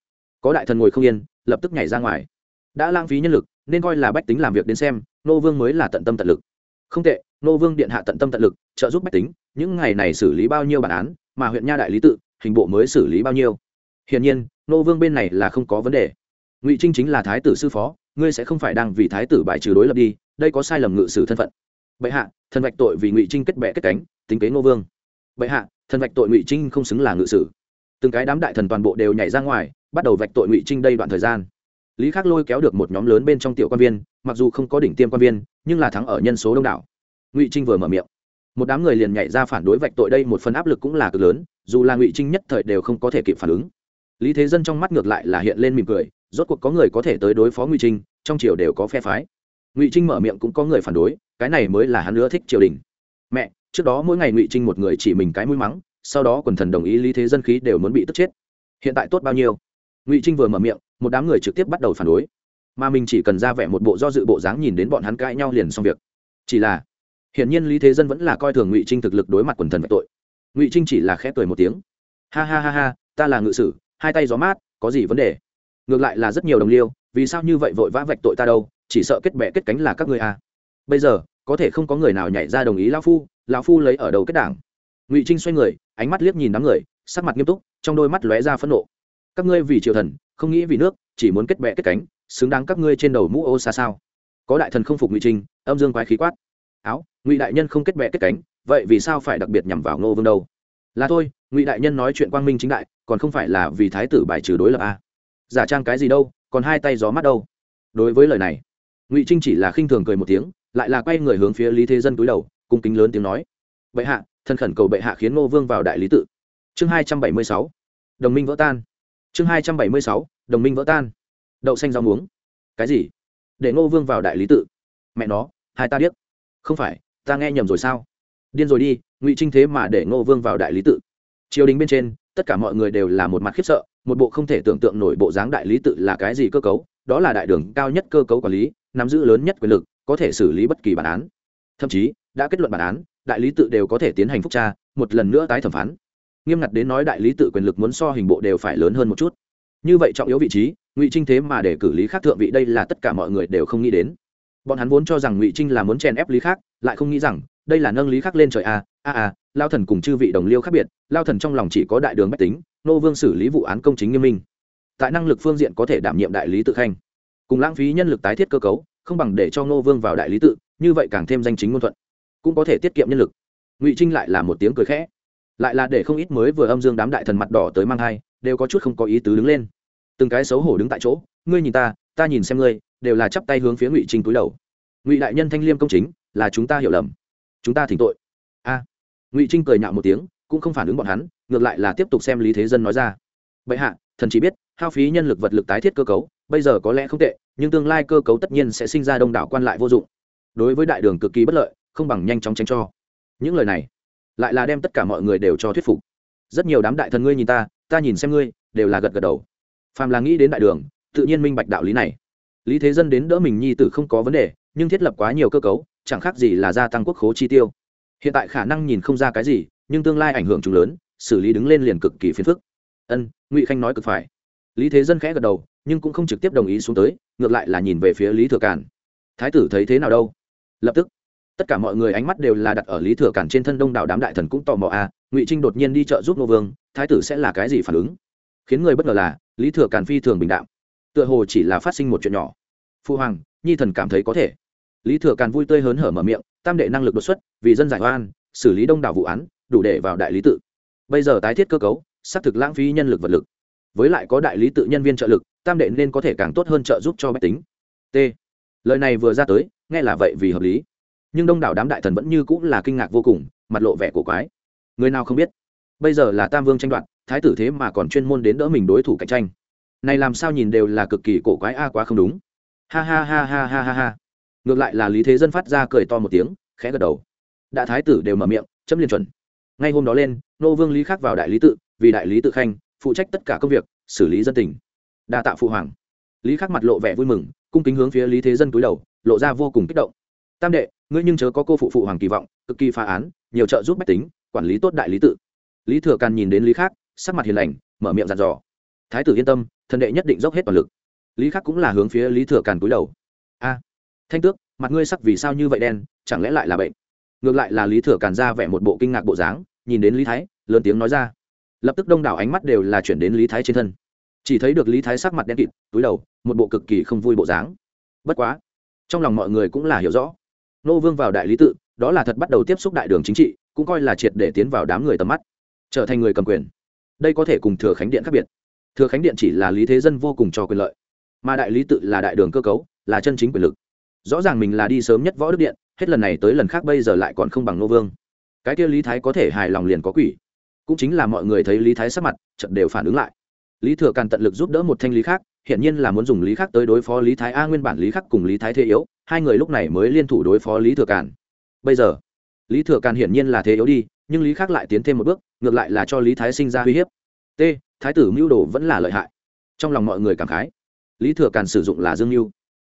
Có đại thần ngồi không yên, lập tức nhảy ra ngoài. Đã lãng phí nhân lực, nên coi là bách tính làm việc đến xem ngô vương mới là tận tâm tận lực. Không tệ ngô vương điện hạ tận tâm tận lực, trợ giúp bách tính, những ngày này xử lý bao nhiêu bản án, mà huyện nha đại lý tự, hình bộ mới xử lý bao nhiêu hiển nhiên, nô vương bên này là không có vấn đề. Ngụy trinh chính là thái tử sư phó, ngươi sẽ không phải đang vì thái tử bài trừ đối lập đi, đây có sai lầm ngự sử thân phận. Bệ hạ, thần vạch tội vì ngụy trinh kết bệ kết cánh, tính kế nô vương. Bệ hạ, thần vạch tội ngụy trinh không xứng là ngự sử. Từng cái đám đại thần toàn bộ đều nhảy ra ngoài, bắt đầu vạch tội ngụy trinh đây đoạn thời gian. Lý khắc lôi kéo được một nhóm lớn bên trong tiểu quan viên, mặc dù không có đỉnh tiêm quan viên, nhưng là thắng ở nhân số đông đảo. Ngụy trinh vừa mở miệng. Một đám người liền nhảy ra phản đối vạch tội đây một phần áp lực cũng là cực lớn, dù là ngụy trinh nhất thời đều không có thể kịp phản ứng lý thế dân trong mắt ngược lại là hiện lên mỉm cười, rốt cuộc có người có thể tới đối phó ngụy trinh, trong triều đều có phe phái. Ngụy trinh mở miệng cũng có người phản đối, cái này mới là hắn nữa thích triều đình. Mẹ, trước đó mỗi ngày ngụy trinh một người chỉ mình cái mũi mắng, sau đó quần thần đồng ý lý thế dân khí đều muốn bị tức chết. Hiện tại tốt bao nhiêu? Ngụy trinh vừa mở miệng, một đám người trực tiếp bắt đầu phản đối. Mà mình chỉ cần ra vẻ một bộ do dự bộ dáng nhìn đến bọn hắn cãi nhau liền xong việc. Chỉ là, hiển nhiên lý thế dân vẫn là coi thường ngụy trinh thực lực đối mặt quần thần về tội. Ngụy trinh chỉ là khẽ cười một tiếng. Ha ha ha ha, ta là ngự sử hai tay gió mát, có gì vấn đề? Ngược lại là rất nhiều đồng liêu, vì sao như vậy vội vã vạch tội ta đâu, chỉ sợ kết bệ kết cánh là các ngươi à. bây giờ, có thể không có người nào nhảy ra đồng ý lão phu lão phu lấy ở đầu kết đảng. Ngụy trinh xoay người, ánh mắt liếc nhìn đám người, sắc mặt nghiêm túc, trong đôi mắt lóe ra phẫn nộ. Các ngươi vì triều thần, không nghĩ vì nước, chỉ muốn kết bệ kết cánh, xứng đáng các ngươi trên đầu mũ ô xa sao? Có đại thần không phục ngụy trinh, âm dương quái khí quát. Áo, ngụy đại nhân không kết bệ kết cánh, vậy vì sao phải đặc biệt nhằm vào ngô vương đâu? Là thôi ngụy đại nhân nói chuyện quang minh chính đại còn không phải là vì thái tử bài trừ đối lập a à? giả trang cái gì đâu, còn hai tay gió mắt đâu. Đối với lời này, ngụy trinh chỉ là khinh thường cười một tiếng, lại là quay người hướng phía lý thế dân túi đầu, cung kính lớn tiếng nói. Bệ hạ, thân khẩn cầu bệ hạ khiến ngô vương vào đại lý tự. Chương hai trăm bảy mươi sáu, đồng minh vỡ tan. Chương hai trăm bảy mươi sáu, đồng minh vỡ tan. Đậu xanh rau muống. Cái gì? Để ngô vương vào đại lý tự. Mẹ nó, hai ta điếc. Không phải, ta nghe nhầm rồi sao? Điên rồi đi, ngụy trinh thế mà để ngô vương vào đại lý tự triều đình bên trên, tất cả mọi người đều là một mặt khiếp sợ, một bộ không thể tưởng tượng nổi bộ dáng đại lý tự là cái gì cơ cấu, đó là đại đường cao nhất cơ cấu quản lý, nắm giữ lớn nhất quyền lực, có thể xử lý bất kỳ bản án. Thậm chí, đã kết luận bản án, đại lý tự đều có thể tiến hành phúc tra, một lần nữa tái thẩm phán. Nghiêm ngặt đến nói đại lý tự quyền lực muốn so hình bộ đều phải lớn hơn một chút. Như vậy trọng yếu vị trí, ngụy trinh thế mà để cử lý khác thượng vị đây là tất cả mọi người đều không nghĩ đến. Bọn hắn vốn cho rằng ngụy trinh là muốn chèn ép lý khác, lại không nghĩ rằng đây là nâng lý khắc lên trời a a a, lao thần cùng chư vị đồng liêu khác biệt, lao thần trong lòng chỉ có đại đường bách tính, nô vương xử lý vụ án công chính nghiêm minh. Tại năng lực phương diện có thể đảm nhiệm đại lý tự khanh. Cùng lãng phí nhân lực tái thiết cơ cấu, không bằng để cho nô vương vào đại lý tự, như vậy càng thêm danh chính ngôn thuận. Cũng có thể tiết kiệm nhân lực. Ngụy trinh lại là một tiếng cười khẽ. Lại là để không ít mới vừa âm dương đám đại thần mặt đỏ tới mang hai, đều có chút không có ý tứ đứng lên. Từng cái xấu hổ đứng tại chỗ, ngươi nhìn ta ta nhìn xem ngươi, đều là chắp tay hướng phía ngụy trinh túi đầu. Ngụy đại nhân thanh liêm công chính, là chúng ta hiểu lầm chúng ta thỉnh tội. A. Ngụy trinh cười nhạo một tiếng, cũng không phản ứng bọn hắn, ngược lại là tiếp tục xem lý thế dân nói ra. Bệ hạ, thần chỉ biết, hao phí nhân lực vật lực tái thiết cơ cấu, bây giờ có lẽ không tệ, nhưng tương lai cơ cấu tất nhiên sẽ sinh ra đông đảo quan lại vô dụng. Đối với đại đường cực kỳ bất lợi, không bằng nhanh chóng tránh cho. Những lời này, lại là đem tất cả mọi người đều cho thuyết phục. Rất nhiều đám đại thần ngươi nhìn ta ta nhìn xem ngươi, đều là gật gật đầu. Phàm là nghĩ đến đại đường, tự nhiên minh bạch đạo lý này. Lý thế dân đến đỡ mình nhi tử không có vấn đề, nhưng thiết lập quá nhiều cơ cấu chẳng khác gì là gia tăng quốc khố chi tiêu. Hiện tại khả năng nhìn không ra cái gì, nhưng tương lai ảnh hưởng chúng lớn, xử lý đứng lên liền cực kỳ phiền phức. Ân, ngụy khanh nói cực phải. Lý thế dân khẽ gật đầu, nhưng cũng không trực tiếp đồng ý xuống tới, ngược lại là nhìn về phía lý thừa càn. Thái tử thấy thế nào đâu? Lập tức, tất cả mọi người ánh mắt đều là đặt ở lý thừa càn trên thân đông đảo đám đại thần cũng tò mò à ngụy trinh đột nhiên đi chợ giúp nô vương, thái tử sẽ là cái gì phản ứng? Khiến người bất ngờ là, lý thừa càn phi thường bình đạm. Tựa hồ chỉ là phát sinh một chuyện nhỏ. Phu hoàng, nhi thần cảm thấy có thể lý thừa càn vui tươi hớn hở mở miệng, tam đệ năng lực đột xuất, vì dân giải oan, xử lý đông đảo vụ án, đủ để vào đại lý tự. Bây giờ tái thiết cơ cấu, xác thực lãng phí nhân lực vật lực. Với lại có đại lý tự nhân viên trợ lực, tam đệ nên có thể càng tốt hơn trợ giúp cho bách tính. T. Lời này vừa ra tới, nghe là vậy vì hợp lý. Nhưng đông đảo đám đại thần vẫn như cũng là kinh ngạc vô cùng, mặt lộ vẻ của quái. Người nào không biết? Bây giờ là tam vương tranh đoạt, thái tử thế mà còn chuyên môn đến đỡ mình đối thủ cạnh tranh. Này làm sao nhìn đều là cực kỳ cổ quái a, quá không đúng. Ha ha ha ha ha ha ha ngược lại là lý thế dân phát ra cười to một tiếng, khẽ gật đầu. Đại thái tử đều mở miệng, chấm liền chuẩn. Ngay hôm đó lên, nô vương lý khắc vào đại lý tự, vì đại lý tự khanh, phụ trách tất cả công việc, xử lý dân tình. Đa tạ phụ hoàng. Lý khắc mặt lộ vẻ vui mừng, cung kính hướng phía lý thế dân cúi đầu, lộ ra vô cùng kích động. Tam đệ, ngươi nhưng chớ có cô phụ phụ hoàng kỳ vọng, cực kỳ phá án, nhiều trợ giúp bách tính, quản lý tốt đại lý tự. Lý thừa càn nhìn đến lý khắc, sắc mặt hiền lành, mở miệng dặn dò. Thái tử yên tâm thần đệ nhất định dốc hết toàn lực. Lý khắc cũng là hướng phía lý thừa càn cúi đầu. A thanh tước, mặt ngươi sắc vì sao như vậy đen, chẳng lẽ lại là bệnh? Ngược lại là lý thừa càn ra vẻ một bộ kinh ngạc bộ dáng, nhìn đến lý thái, lớn tiếng nói ra. Lập tức đông đảo ánh mắt đều là chuyển đến lý thái trên thân. Chỉ thấy được lý thái sắc mặt đen kịt, túi đầu, một bộ cực kỳ không vui bộ dáng. Bất quá, trong lòng mọi người cũng là hiểu rõ. Nô vương vào đại lý tự, đó là thật bắt đầu tiếp xúc đại đường chính trị, cũng coi là triệt để tiến vào đám người tầm mắt, trở thành người cầm quyền. Đây có thể cùng thừa khánh điện khác biệt. Thừa khánh điện chỉ là lý thế dân vô cùng cho quyền lợi, mà đại lý tự là đại đường cơ cấu, là chân chính quyền lực rõ ràng mình là đi sớm nhất võ đức điện, hết lần này tới lần khác bây giờ lại còn không bằng nô vương. Cái kia lý thái có thể hài lòng liền có quỷ. Cũng chính là mọi người thấy lý thái sắc mặt trận đều phản ứng lại. Lý thừa càn tận lực giúp đỡ một thanh lý khác hiện nhiên là muốn dùng lý khác tới đối phó lý thái a, nguyên bản lý khắc cùng lý thái thế yếu, hai người lúc này mới liên thủ đối phó lý thừa càn. Bây giờ, lý thừa càn hiển nhiên là thế yếu đi, nhưng lý khác lại tiến thêm một bước, ngược lại là cho lý thái sinh ra uy hiếp. T, thái tử mưu đồ vẫn là lợi hại. Trong lòng mọi người cảm khái. Lý thừa càn sử dụng là dương mưu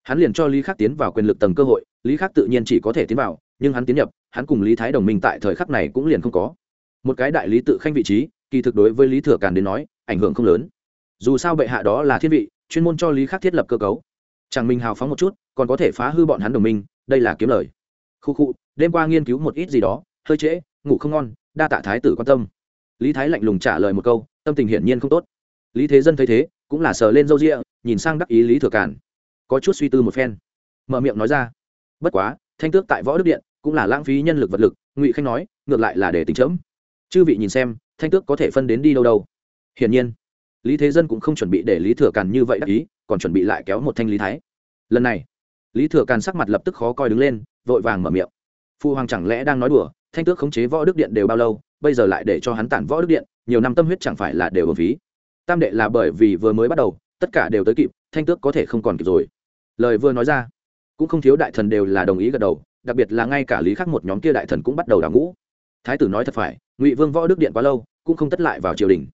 hắn liền cho lý khắc tiến vào quyền lực tầng cơ hội, lý khắc tự nhiên chỉ có thể tiến vào, nhưng hắn tiến nhập, hắn cùng lý thái đồng minh tại thời khắc này cũng liền không có. Một cái đại lý tự khanh vị trí, kỳ thực đối với lý thừa càn đến nói, ảnh hưởng không lớn. Dù sao bệ hạ đó là thiên vị, chuyên môn cho lý khắc thiết lập cơ cấu. Chẳng minh hào phóng một chút, còn có thể phá hư bọn hắn đồng minh, đây là kiếm lời. Khu khu, đêm qua nghiên cứu một ít gì đó, hơi trễ, ngủ không ngon, đa tạ thái tử quan tâm. Lý thái lạnh lùng trả lời một câu, tâm tình hiển nhiên không tốt. Lý thế dân thấy thế, cũng là sờ lên râu rịa nhìn sang đắc ý lý thừa cản có chút suy tư một phen. Mở miệng nói ra, bất quá, thanh tước tại võ đức điện cũng là lãng phí nhân lực vật lực. Ngụy khanh nói, ngược lại là để tính chấm. Chư vị nhìn xem, thanh tước có thể phân đến đi đâu đâu. Hiển nhiên, lý thế dân cũng không chuẩn bị để lý thừa càn như vậy đắc ý, còn chuẩn bị lại kéo một thanh lý thái. Lần này, lý thừa càn sắc mặt lập tức khó coi đứng lên, vội vàng mở miệng. Phu hoàng chẳng lẽ đang nói đùa, thanh tước khống chế võ đức điện đều bao lâu, bây giờ lại để cho hắn tản võ đức điện, nhiều năm tâm huyết chẳng phải là đều ở phí. Tam đệ là bởi vì vừa mới bắt đầu, tất cả đều tới kịp, thanh tước có thể không còn kịp rồi lời vừa nói ra, cũng không thiếu đại thần đều là đồng ý gật đầu, đặc biệt là ngay cả lý khắc một nhóm kia đại thần cũng bắt đầu đào ngũ. Thái tử nói thật phải, ngụy vương võ đức điện quá lâu, cũng không tất lại vào triều đình.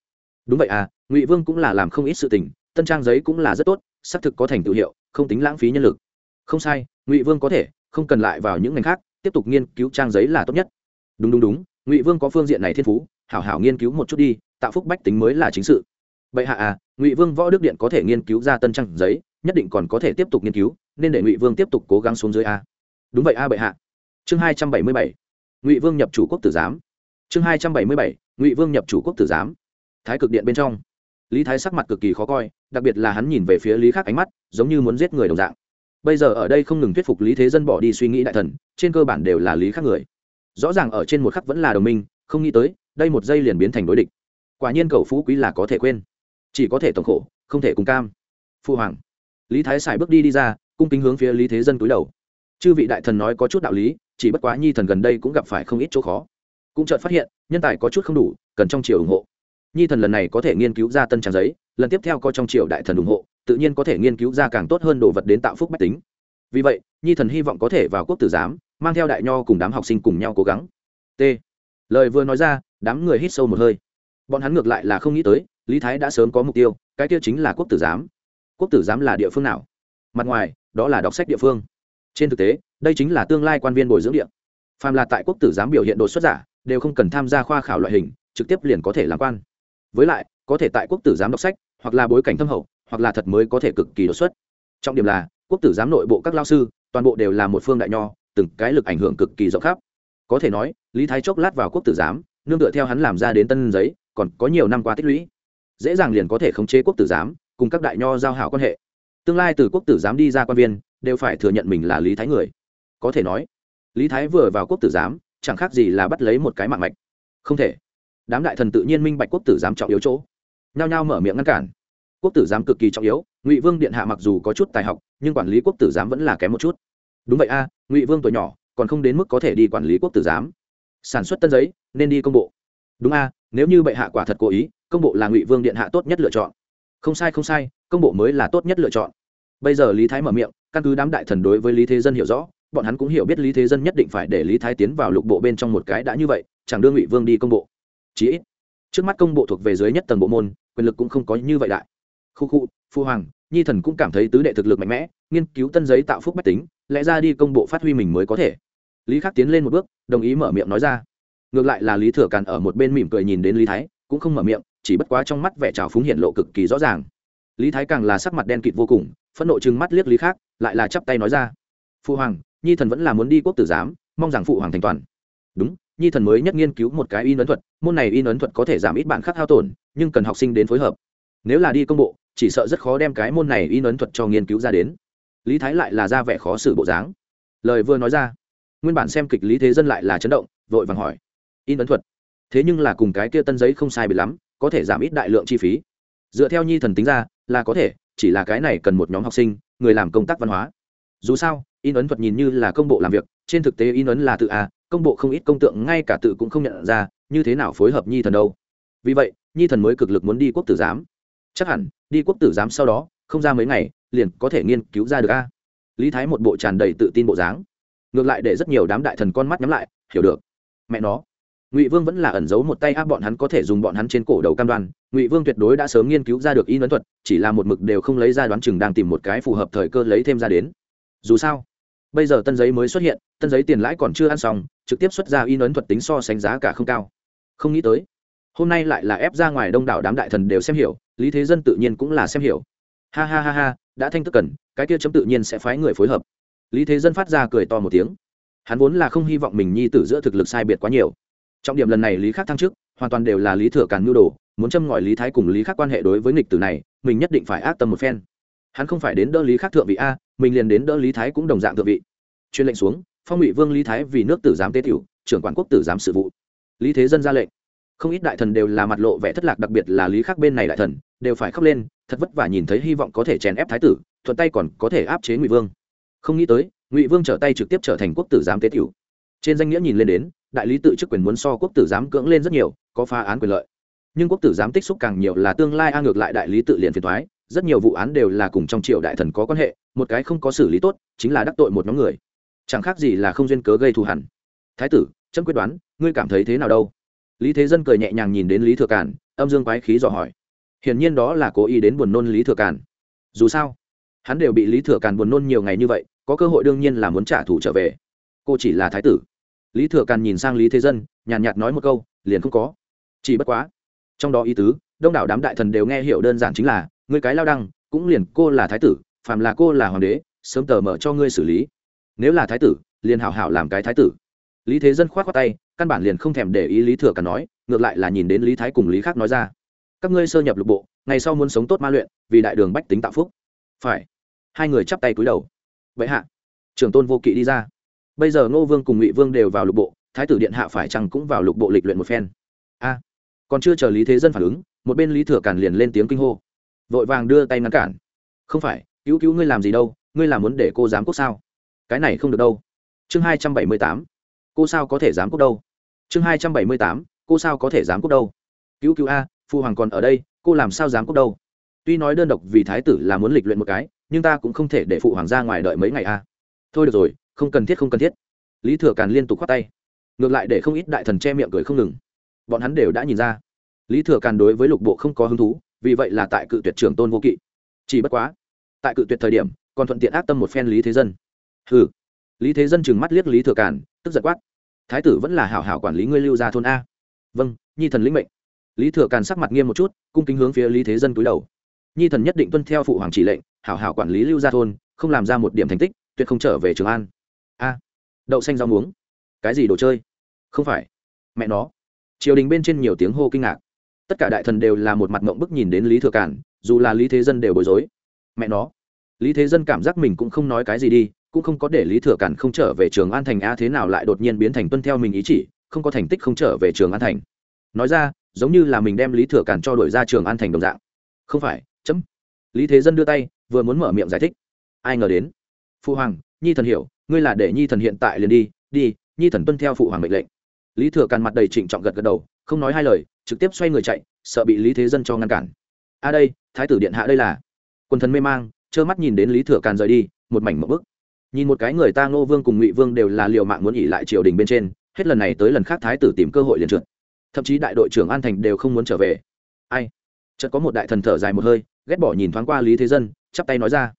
Đúng vậy à ngụy vương cũng là làm không ít sự tình, tân trang giấy cũng là rất tốt, xác thực có thành tựu hiệu, không tính lãng phí nhân lực. Không sai, ngụy vương có thể, không cần lại vào những ngành khác, tiếp tục nghiên cứu trang giấy là tốt nhất. Đúng đúng đúng, ngụy vương có phương diện này thiên phú, hảo hảo nghiên cứu một chút đi, tạo phúc bách tính mới là chính sự. Bệ hạ à ngụy vương võ đức điện có thể nghiên cứu ra tân trang giấy nhất định còn có thể tiếp tục nghiên cứu, nên để ngụy vương tiếp tục cố gắng xuống dưới a. Đúng vậy a bệ hạ. Chương hai trăm bảy mươi bảy. Ngụy vương nhập chủ quốc tử giám. Chương hai trăm bảy mươi bảy. Ngụy vương nhập chủ quốc tử giám. Thái cực điện bên trong. Lý thái sắc mặt cực kỳ khó coi, đặc biệt là hắn nhìn về phía lý khác ánh mắt, giống như muốn giết người đồng dạng. Bây giờ ở đây không ngừng thuyết phục lý thế dân bỏ đi suy nghĩ đại thần, trên cơ bản đều là lý khác người. Rõ ràng ở trên một khắc vẫn là đồng minh, không nghĩ tới, đây một giây liền biến thành đối địch. Quả nhiên cầu phú quý là có thể quên. Chỉ có thể tổng khổ, không thể cùng cam. Phu hoàng lý thái xài bước đi đi ra, cung kính hướng phía lý thế dân túi đầu. Chư vị đại thần nói có chút đạo lý, chỉ bất quá nhi thần gần đây cũng gặp phải không ít chỗ khó. Cũng chợt phát hiện, nhân tài có chút không đủ, cần trong triều ủng hộ. Nhi thần lần này có thể nghiên cứu ra tân trang giấy, lần tiếp theo có trong triều đại thần ủng hộ, tự nhiên có thể nghiên cứu ra càng tốt hơn đồ vật đến tạo phúc bách tính. Vì vậy, nhi thần hy vọng có thể vào quốc tử giám, mang theo đại nho cùng đám học sinh cùng nhau cố gắng. T. Lời vừa nói ra, đám người hít sâu một hơi. Bọn hắn ngược lại là không nghĩ tới, lý thái đã sớm có mục tiêu, cái tiêu chính là quốc tử giám quốc tử giám là địa phương nào? Mặt ngoài, đó là đọc sách địa phương. Trên thực tế, đây chính là tương lai quan viên bồi dưỡng địa. Phàm là tại quốc tử giám biểu hiện đột xuất giả, đều không cần tham gia khoa khảo loại hình, trực tiếp liền có thể làm quan. Với lại, có thể tại quốc tử giám đọc sách, hoặc là bối cảnh thâm hậu, hoặc là thật mới có thể cực kỳ đột xuất. Trọng điểm là, quốc tử giám nội bộ các lao sư, toàn bộ đều là một phương đại nho, từng cái lực ảnh hưởng cực kỳ rộng khắp. Có thể nói, lý thái chốc lát vào quốc tử giám, nương tựa theo hắn làm ra đến tân giấy, còn có nhiều năm qua tích lũy. Dễ dàng liền có thể khống chế quốc tử giám cùng các đại nho giao hảo quan hệ. Tương lai từ quốc tử giám đi ra quan viên, đều phải thừa nhận mình là lý thái người. Có thể nói, lý thái vừa vào quốc tử giám, chẳng khác gì là bắt lấy một cái mạng mạch. Không thể. Đám đại thần tự nhiên minh bạch quốc tử giám trọng yếu chỗ. Nhao nhao mở miệng ngăn cản. Quốc tử giám cực kỳ trọng yếu, ngụy vương điện hạ mặc dù có chút tài học, nhưng quản lý quốc tử giám vẫn là kém một chút. Đúng vậy a, ngụy vương tuổi nhỏ, còn không đến mức có thể đi quản lý quốc tử giám. Sản xuất tân giấy, nên đi công bộ. Đúng a, nếu như bệ hạ quả thật cố ý, công bộ là ngụy vương điện hạ tốt nhất lựa chọn không sai không sai, công bộ mới là tốt nhất lựa chọn. Bây giờ lý thái mở miệng, căn cứ đám đại thần đối với lý thế dân hiểu rõ, bọn hắn cũng hiểu biết lý thế dân nhất định phải để lý thái tiến vào lục bộ bên trong một cái đã như vậy, chẳng đưa ngụy vương đi công bộ. Chí ít, trước mắt công bộ thuộc về dưới nhất tầng bộ môn, quyền lực cũng không có như vậy đại. Khu khu, phu hoàng, nhi thần cũng cảm thấy tứ đệ thực lực mạnh mẽ, nghiên cứu tân giấy tạo phúc bách tính, lẽ ra đi công bộ phát huy mình mới có thể. Lý khắc tiến lên một bước, đồng ý mở miệng nói ra. Ngược lại là lý thừa càn ở một bên mỉm cười nhìn đến lý thái, cũng không mở miệng chỉ bất quá trong mắt vẻ trào phúng hiện lộ cực kỳ rõ ràng. Lý thái càng là sắc mặt đen kịt vô cùng, phẫn nộ chừng mắt liếc lý khác, lại là chắp tay nói ra. Phụ hoàng, nhi thần vẫn là muốn đi quốc tử giám, mong rằng phụ hoàng thành toàn. Đúng, nhi thần mới nhất nghiên cứu một cái in ấn thuật, môn này in ấn thuật có thể giảm ít bản khắc hao tổn, nhưng cần học sinh đến phối hợp. Nếu là đi công bộ, chỉ sợ rất khó đem cái môn này in ấn thuật cho nghiên cứu ra đến. Lý thái lại là ra vẻ khó xử bộ dáng. Lời vừa nói ra, nguyên bản xem kịch lý thế dân lại là chấn động, vội vàng hỏi in ấn thuật, thế nhưng là cùng cái kia tân giấy không sai bị lắm có thể giảm ít đại lượng chi phí. Dựa theo nhi thần tính ra, là có thể, chỉ là cái này cần một nhóm học sinh, người làm công tác văn hóa. Dù sao, in ấn thuật nhìn như là công bộ làm việc, trên thực tế in ấn là tự a, công bộ không ít công tượng ngay cả tự cũng không nhận ra, như thế nào phối hợp nhi thần đâu. Vì vậy, nhi thần mới cực lực muốn đi quốc tử giám. Chắc hẳn, đi quốc tử giám sau đó, không ra mấy ngày, liền có thể nghiên cứu ra được a. Lý thái một bộ tràn đầy tự tin bộ dáng. Ngược lại để rất nhiều đám đại thần con mắt nhắm lại, hiểu được. Mẹ nó ngụy vương vẫn là ẩn giấu một tay áp bọn hắn có thể dùng bọn hắn trên cổ đầu cam đoan ngụy vương tuyệt đối đã sớm nghiên cứu ra được y ấn thuật chỉ là một mực đều không lấy ra đoán chừng đang tìm một cái phù hợp thời cơ lấy thêm ra đến dù sao bây giờ tân giấy mới xuất hiện tân giấy tiền lãi còn chưa ăn xong trực tiếp xuất ra y ấn thuật tính so sánh giá cả không cao không nghĩ tới hôm nay lại là ép ra ngoài đông đảo đám đại thần đều xem hiểu lý thế dân tự nhiên cũng là xem hiểu ha ha ha ha đã thanh tức cần cái kia chấm tự nhiên sẽ phái người phối hợp lý thế dân phát ra cười to một tiếng hắn vốn là không hy vọng mình nhi tử giữa thực lực sai biệt quá nhiều trọng điểm lần này lý khắc thăng trước hoàn toàn đều là lý thừa càn nhu đồ, muốn châm ngòi lý thái cùng lý khắc quan hệ đối với nghịch tử này, mình nhất định phải ác tâm một phen. Hắn không phải đến đỡ lý khắc thượng vị a, mình liền đến đỡ lý thái cũng đồng dạng thượng vị. Chuyên lệnh xuống, phong ngụy vương lý thái vì nước tử giám tế tiểu, trưởng quản quốc tử giám sự vụ. Lý thế dân ra lệnh. Không ít đại thần đều là mặt lộ vẻ thất lạc, đặc biệt là lý khắc bên này đại thần, đều phải khóc lên, thật vất vả nhìn thấy hy vọng có thể chèn ép thái tử, thuận tay còn có thể áp chế ngụy vương. Không nghĩ tới, ngụy vương trở tay trực tiếp trở thành quốc tử giám tế tiểu. Trên danh nghĩa nhìn lên đến đại lý tự chức quyền muốn so quốc tử giám cưỡng lên rất nhiều, có phá án quyền lợi. Nhưng quốc tử giám tích xúc càng nhiều là tương lai a ngược lại đại lý tự liền phiền thoái, rất nhiều vụ án đều là cùng trong triều đại thần có quan hệ, một cái không có xử lý tốt, chính là đắc tội một nhóm người. Chẳng khác gì là không duyên cớ gây thù hẳn thái tử, chấm quyết đoán, ngươi cảm thấy thế nào đâu? Lý thế dân cười nhẹ nhàng nhìn đến lý thừa cản âm dương quái khí dò hỏi. Hiển nhiên đó là cố ý đến buồn nôn lý thừa cản dù sao, hắn đều bị lý thừa cản buồn nôn nhiều ngày như vậy, có cơ hội đương nhiên là muốn trả thù trở về. Cô chỉ là thái tử lý thừa càn nhìn sang lý thế dân, nhàn nhạt nói một câu, liền không có. Chỉ bất quá. Trong đó ý tứ, đông đảo đám đại thần đều nghe hiểu đơn giản chính là, ngươi cái lao đăng, cũng liền cô là thái tử, phàm là cô là hoàng đế, sớm tờ mở cho ngươi xử lý. Nếu là thái tử, liền hảo hảo làm cái thái tử. Lý thế dân khoát qua tay, căn bản liền không thèm để ý lý thừa càn nói, ngược lại là nhìn đến lý thái cùng lý khác nói ra, các ngươi sơ nhập lục bộ, ngày sau muốn sống tốt ma luyện, vì đại đường bách tính tạo phúc. Phải. Hai người chắp tay cúi đầu. Vậy hạ. Trưởng tôn vô kỵ đi ra bây giờ ngô vương cùng ngụy vương đều vào lục bộ, thái tử điện hạ phải chăng cũng vào lục bộ lịch luyện một phen? A. Còn chưa chờ lý thế dân phản ứng, một bên lý thừa càn liền lên tiếng kinh hô. Vội vàng đưa tay ngăn cản. Không phải, cứu cứu ngươi làm gì đâu, ngươi làm muốn để cô dám quốc sao? Cái này không được đâu. Chương hai trăm bảy mươi tám. Cô sao có thể dám quốc đâu? Chương hai trăm bảy mươi tám. Cô sao có thể dám quốc đâu? Cứu cứu a, phu hoàng còn ở đây, cô làm sao dám quốc đâu? Tuy nói đơn độc vì thái tử là muốn lịch luyện một cái, nhưng ta cũng không thể để phụ hoàng ra ngoài đợi mấy ngày a. Thôi được rồi không cần thiết, không cần thiết. Lý thừa càn liên tục khoát tay. Ngược lại để không ít đại thần che miệng cười không ngừng. Bọn hắn đều đã nhìn ra. Lý thừa càn đối với lục bộ không có hứng thú, vì vậy là tại cự tuyệt trưởng tôn vô kỵ. Chỉ bất quá, tại cự tuyệt thời điểm, còn thuận tiện ác tâm một phen lý thế dân. Ừ lý thế dân chừng mắt liếc lý thừa càn, tức giật quát. Thái tử vẫn là hảo hảo quản lý ngươi lưu gia thôn a. Vâng nhi thần lĩnh mệnh. Lý thừa càn sắc mặt nghiêm một chút, cung kính hướng phía lý thế dân cúi đầu. Nhi thần nhất định tuân theo phụ hoàng chỉ lệnh, hảo hảo quản lý lưu gia thôn, không làm ra một điểm thành tích, tuyệt không trở về trường an a, đậu xanh rau muống. Cái gì đồ chơi? Không phải. Mẹ nó. Triều đình bên trên nhiều tiếng hô kinh ngạc. Tất cả đại thần đều là một mặt mộng bức nhìn đến lý thừa cản, dù là lý thế dân đều bối rối. Mẹ nó. Lý thế dân cảm giác mình cũng không nói cái gì đi, cũng không có để lý thừa cản không trở về trường an thành a thế nào lại đột nhiên biến thành tuân theo mình ý chỉ, không có thành tích không trở về trường an thành. Nói ra, giống như là mình đem lý thừa cản cho đổi ra trường an thành đồng dạng. Không phải, chấm. Lý thế dân đưa tay, vừa muốn mở miệng giải thích. Ai ngờ đến. Phu hoàng, nhi thần hiểu ngươi là để nhi thần hiện tại liền đi đi, nhi thần tuân theo phụ hoàng mệnh lệnh. Lý thừa càn mặt đầy trịnh trọng gật gật đầu, không nói hai lời, trực tiếp xoay người chạy, sợ bị lý thế dân cho ngăn cản. A đây, thái tử điện hạ đây là. Quần thần mê mang, trơ mắt nhìn đến lý thừa càn rời đi, một mảnh một bức. Nhìn một cái người ta ngô vương cùng ngụy vương đều là liều mạng muốn nghỉ lại triều đình bên trên, hết lần này tới lần khác thái tử tìm cơ hội liền trượt. Thậm chí đại đội trưởng an thành đều không muốn trở về. Ai? Chợt có một đại thần thở dài một hơi, ghét bỏ nhìn thoáng qua lý thế dân, chắp tay nói ra.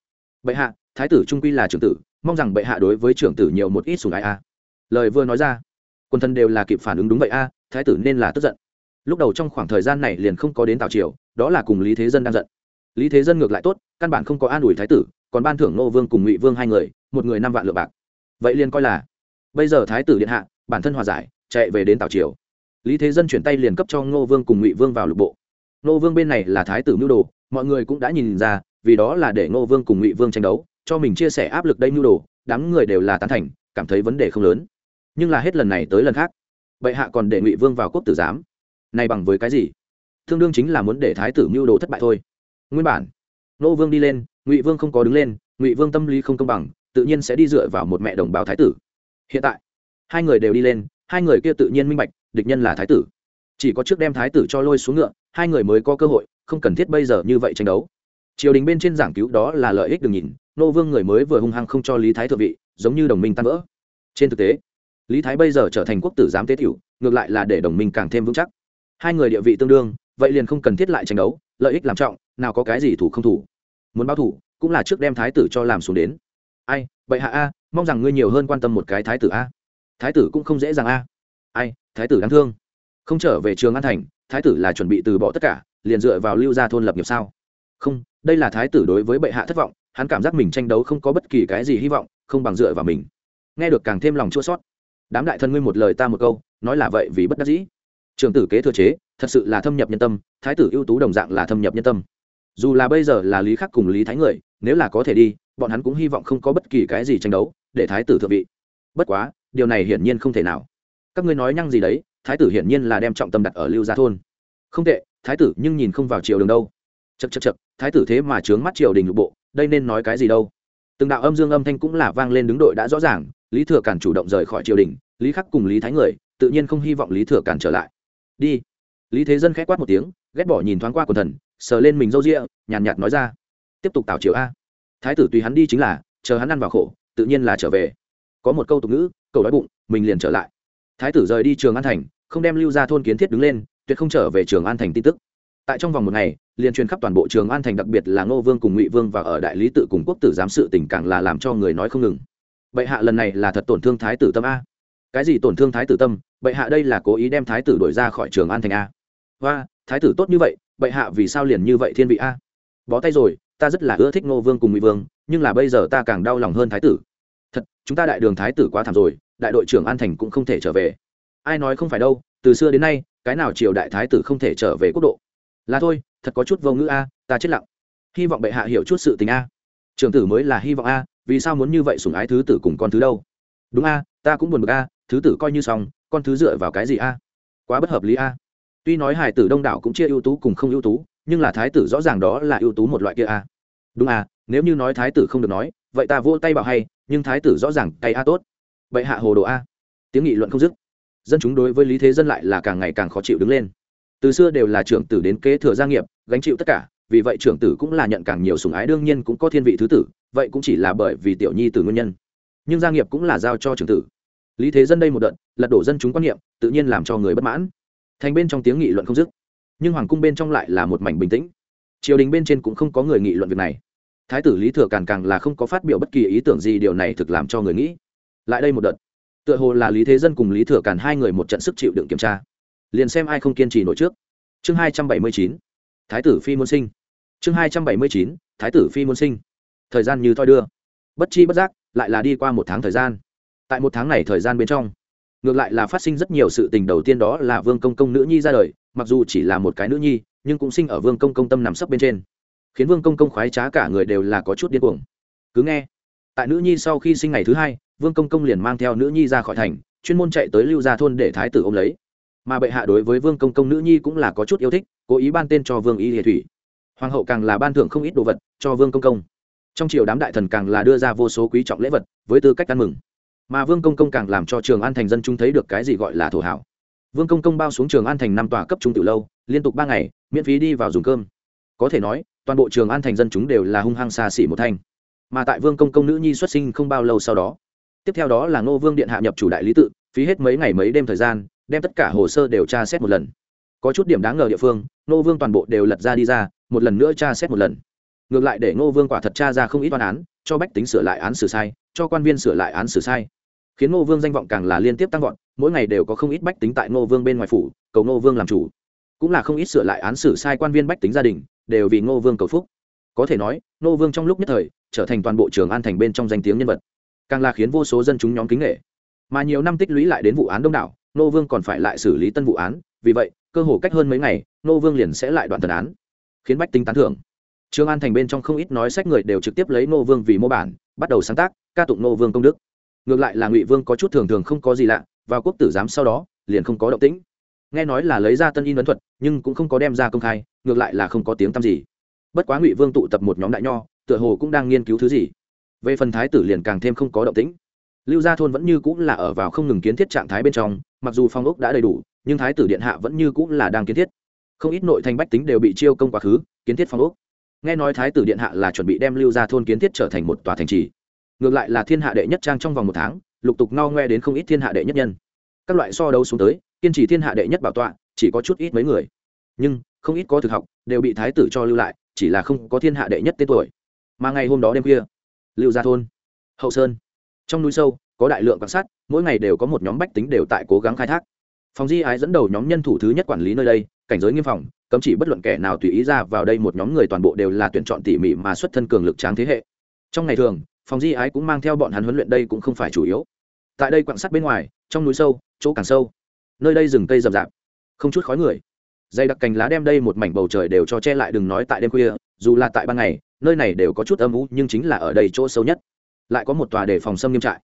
Bệ hạ, thái tử trung quy là trưởng tử mong rằng bệ hạ đối với trưởng tử nhiều một ít sùng ái a. Lời vừa nói ra quân thân đều là kịp phản ứng đúng vậy a, thái tử nên là tức giận. Lúc đầu trong khoảng thời gian này liền không có đến tào triều, đó là cùng lý thế dân đang giận. Lý thế dân ngược lại tốt, căn bản không có an ủi thái tử, còn ban thưởng nô vương cùng ngụy vương hai người, một người năm vạn lượng bạc. Vậy liền coi là, bây giờ thái tử điện hạ, bản thân hòa giải, chạy về đến tào triều. Lý thế dân chuyển tay liền cấp cho ngô vương cùng ngụy vương vào lục bộ. Ngô vương bên này là thái tử mưu đồ, mọi người cũng đã nhìn ra, vì đó là để ngô vương cùng ngụy vương tranh đấu cho mình chia sẻ áp lực đây mưu đồ, đám người đều là tán thành, cảm thấy vấn đề không lớn. Nhưng là hết lần này tới lần khác, bệ hạ còn để ngụy vương vào quốc tử giám. Này bằng với cái gì? Tương đương chính là muốn để thái tử mưu đồ thất bại thôi. Nguyên bản, nô vương đi lên, ngụy vương không có đứng lên, ngụy vương tâm lý không công bằng, tự nhiên sẽ đi dựa vào một mẹ đồng bào thái tử. Hiện tại, hai người đều đi lên, hai người kia tự nhiên minh bạch, địch nhân là thái tử. Chỉ có trước đem thái tử cho lôi xuống ngựa, hai người mới có cơ hội, không cần thiết bây giờ như vậy tranh đấu triều đình bên trên giảng cứu đó là lợi ích đừng nhìn, nô vương người mới vừa hung hăng không cho lý thái thượng vị, giống như đồng minh tan vỡ. Trên thực tế, lý thái bây giờ trở thành quốc tử giám tế tiểu, ngược lại là để đồng minh càng thêm vững chắc. Hai người địa vị tương đương, vậy liền không cần thiết lại tranh đấu, lợi ích làm trọng, nào có cái gì thủ không thủ. Muốn báo thủ, cũng là trước đem thái tử cho làm xuống đến. Ai vậy hạ a, mong rằng ngươi nhiều hơn quan tâm một cái thái tử a. Thái tử cũng không dễ dàng a. Ai, thái tử đáng thương. Không trở về trường an thành, thái tử là chuẩn bị từ bỏ tất cả, liền dựa vào lưu gia thôn lập nghiệp sao? Không đây là thái tử đối với bệ hạ thất vọng, hắn cảm giác mình tranh đấu không có bất kỳ cái gì hy vọng, không bằng dựa vào mình. Nghe được càng thêm lòng chua sót đám đại thân ngươi một lời ta một câu, nói là vậy vì bất đắc dĩ. Trường tử kế thừa chế, thật sự là thâm nhập nhân tâm, thái tử ưu tú đồng dạng là thâm nhập nhân tâm. Dù là bây giờ là lý khắc cùng lý thái người, nếu là có thể đi, bọn hắn cũng hy vọng không có bất kỳ cái gì tranh đấu, để thái tử thượng vị. Bất quá, điều này hiển nhiên không thể nào. Các ngươi nói nhăng gì đấy, thái tử hiển nhiên là đem trọng tâm đặt ở lưu gia thôn. Không tệ, thái tử nhưng nhìn không vào triều đường đâu chật chật chật, thái tử thế mà trướng mắt triều đình lục bộ, đây nên nói cái gì đâu? Từng đạo âm dương âm thanh cũng là vang lên đứng đội đã rõ ràng, lý thừa cản chủ động rời khỏi triều đình, lý khắc cùng lý thái người, tự nhiên không hy vọng lý thừa cản trở lại. Đi. Lý thế dân k h c quát một tiếng, ghét bỏ nhìn thoáng qua quần thần, sờ lên mình râu rịa nhàn nhạt nói ra. Tiếp tục tạo triều a. Thái tử tùy hắn đi chính là, chờ hắn ăn vào khổ, tự nhiên là trở về. Có một câu tục ngữ, cầu đói bụng, mình liền trở lại. Thái tử rời đi trường an thành, không đem lưu ra thôn kiến thiết đứng lên, tuyệt không trở về trường an thành tin tức. Tại trong vòng một ngày liền truyền khắp toàn bộ trường an thành, đặc biệt là ngô vương cùng ngụy vương và ở đại lý tự cùng quốc tử giám sự tình càng là làm cho người nói không ngừng. Bệ hạ lần này là thật tổn thương thái tử tâm a. Cái gì tổn thương thái tử tâm? Bệ hạ đây là cố ý đem thái tử đổi ra khỏi trường an thành a. Và thái tử tốt như vậy, bệ hạ vì sao liền như vậy thiên vị a? Bó tay rồi, ta rất là ưa thích ngô vương cùng ngụy vương, nhưng là bây giờ ta càng đau lòng hơn thái tử. Thật, chúng ta đại đường thái tử quá thảm rồi, đại đội trưởng an thành cũng không thể trở về. Ai nói không phải đâu, từ xưa đến nay, cái nào triều đại thái tử không thể trở về quốc độ? Là thôi thật có chút vô ngữ a ta chết lặng. Hy vọng bệ hạ hiểu chút sự tình a. Trường tử mới là hy vọng a vì sao muốn như vậy sủng ái thứ tử cùng con thứ đâu? Đúng a ta cũng buồn bực a thứ tử coi như xong con thứ dựa vào cái gì a? Quá bất hợp lý a. Tuy nói hải tử đông đảo cũng chia ưu tú cùng không ưu tú nhưng là thái tử rõ ràng đó là ưu tú một loại kia a. Đúng a, nếu như nói thái tử không được nói vậy ta vỗ tay bảo hay nhưng thái tử rõ ràng tay a tốt. Vậy hạ hồ đồ a. Tiếng nghị luận không dứt. Dân chúng đối với lý thế dân lại là càng ngày càng khó chịu đứng lên từ xưa đều là trưởng tử đến kế thừa gia nghiệp, gánh chịu tất cả, vì vậy trưởng tử cũng là nhận càng nhiều sủng ái, đương nhiên cũng có thiên vị thứ tử, vậy cũng chỉ là bởi vì tiểu nhi từ nguyên nhân. Nhưng gia nghiệp cũng là giao cho trưởng tử. Lý thế dân đây một đợt, lật đổ dân chúng quan niệm, tự nhiên làm cho người bất mãn. Thành bên trong tiếng nghị luận không dứt, nhưng hoàng cung bên trong lại là một mảnh bình tĩnh. Triều đình bên trên cũng không có người nghị luận việc này. Thái tử lý thừa càng càng là không có phát biểu bất kỳ ý tưởng gì, điều này thực làm cho người nghĩ. Lại đây một đợt, tựa hồ là lý thế dân cùng lý thừa càn hai người một trận sức chịu đựng kiểm tra liền xem ai không kiên trì nổi trước. Chương hai trăm bảy mươi chín, thái tử phi môn sinh. Chương hai trăm bảy mươi chín, thái tử phi môn sinh. Thời gian như thoi đưa. Bất chi bất giác, lại là đi qua một tháng thời gian. Tại một tháng này thời gian bên trong, ngược lại là phát sinh rất nhiều sự tình. Đầu tiên đó là vương công công nữ nhi ra đời, mặc dù chỉ là một cái nữ nhi, nhưng cũng sinh ở vương công công tâm nằm sấp bên trên. Khiến vương công công khoái trá cả người đều là có chút điên cuồng. Cứ nghe, tại nữ nhi sau khi sinh ngày thứ hai, vương công công liền mang theo nữ nhi ra khỏi thành, chuyên môn chạy tới lưu gia thôn để thái tử ôm lấy mà bệ hạ đối với vương công công nữ nhi cũng là có chút yêu thích, cố ý ban tên cho vương y hiệ thủy. Hoàng hậu càng là ban thưởng không ít đồ vật cho vương công công. Trong triều đám đại thần càng là đưa ra vô số quý trọng lễ vật, với tư cách ăn mừng. Mà vương công công càng làm cho trường an thành dân chúng thấy được cái gì gọi là thổ hảo. Vương công công bao xuống trường an thành năm tòa cấp trung từ lâu, liên tục ba ngày, miễn phí đi vào dùng cơm. Có thể nói, toàn bộ trường an thành dân chúng đều là hung hăng xa xỉ một thanh. Mà tại vương công công nữ nhi xuất sinh không bao lâu sau đó, tiếp theo đó là ngô vương điện hạ nhập chủ đại lý tự, phí hết mấy ngày mấy đêm thời gian đem tất cả hồ sơ đều tra xét một lần. Có chút điểm đáng ngờ địa phương, ngô vương toàn bộ đều lật ra đi ra, một lần nữa tra xét một lần. Ngược lại để ngô vương quả thật tra ra không ít toán án, cho bách tính sửa lại án xử sai, cho quan viên sửa lại án xử sai. Khiến ngô vương danh vọng càng là liên tiếp tăng vọt, mỗi ngày đều có không ít bách tính tại ngô vương bên ngoài phủ, cầu ngô vương làm chủ. Cũng là không ít sửa lại án xử sai quan viên bách tính gia đình, đều vì ngô vương cầu phúc. Có thể nói, ngô vương trong lúc nhất thời, trở thành toàn bộ trường an thành bên trong danh tiếng nhân vật, càng là khiến vô số dân chúng nhóm kính nghệ mà nhiều năm tích lũy lại đến vụ án đông đảo Nô vương còn phải lại xử lý tân vụ án, vì vậy, cơ hồ cách hơn mấy ngày, Nô vương liền sẽ lại đoạn thần án. Khiến bách tính tán thưởng. Trương an thành bên trong không ít nói sách người đều trực tiếp lấy Nô vương vì mô bản, bắt đầu sáng tác, ca tụng Nô vương công đức. Ngược lại là ngụy vương có chút thường thường không có gì lạ, vào quốc tử giám sau đó, liền không có động tĩnh. Nghe nói là lấy ra tân in ấn thuật, nhưng cũng không có đem ra công khai, ngược lại là không có tiếng tăm gì. Bất quá ngụy vương tụ tập một nhóm đại nho, tựa hồ cũng đang nghiên cứu thứ gì. Về phần thái tử liền càng thêm không có động tĩnh. Lưu gia thôn vẫn như cũng là ở vào không ngừng kiến thiết trạng thái bên trong mặc dù phong ốc đã đầy đủ, nhưng thái tử điện hạ vẫn như cũng là đang kiến thiết. Không ít nội thành bách tính đều bị chiêu công quá khứ, kiến thiết phong ốc. Nghe nói thái tử điện hạ là chuẩn bị đem lưu gia thôn kiến thiết trở thành một tòa thành trì. Ngược lại là thiên hạ đệ nhất trang trong vòng một tháng, lục tục no ngoe đến không ít thiên hạ đệ nhất nhân. Các loại so đấu xuống tới, kiên trì thiên hạ đệ nhất bảo tọa, chỉ có chút ít mấy người. Nhưng, không ít có thực học, đều bị thái tử cho lưu lại, chỉ là không có thiên hạ đệ nhất tên tuổi. Mà ngày hôm đó đêm khuya, lưu gia thôn, hậu sơn, trong núi sâu có đại lượng quan sát, mỗi ngày đều có một nhóm bách tính đều tại cố gắng khai thác. Phòng di ái dẫn đầu nhóm nhân thủ thứ nhất quản lý nơi đây, cảnh giới nghiêm phòng, cấm chỉ bất luận kẻ nào tùy ý ra vào đây một nhóm người toàn bộ đều là tuyển chọn tỉ mỉ mà xuất thân cường lực tráng thế hệ. Trong ngày thường, phòng di ái cũng mang theo bọn hắn huấn luyện đây cũng không phải chủ yếu. Tại đây quan sắt bên ngoài, trong núi sâu, chỗ càng sâu, nơi đây rừng cây rậm rạp, không chút khói người. Dây đặc cành lá đem đây một mảnh bầu trời đều cho che lại đừng nói tại đêm khuya, dù là tại ban ngày, nơi này đều có chút âm u nhưng chính là ở đây chỗ sâu nhất. Lại có một tòa để phòng xâm nghiêm trại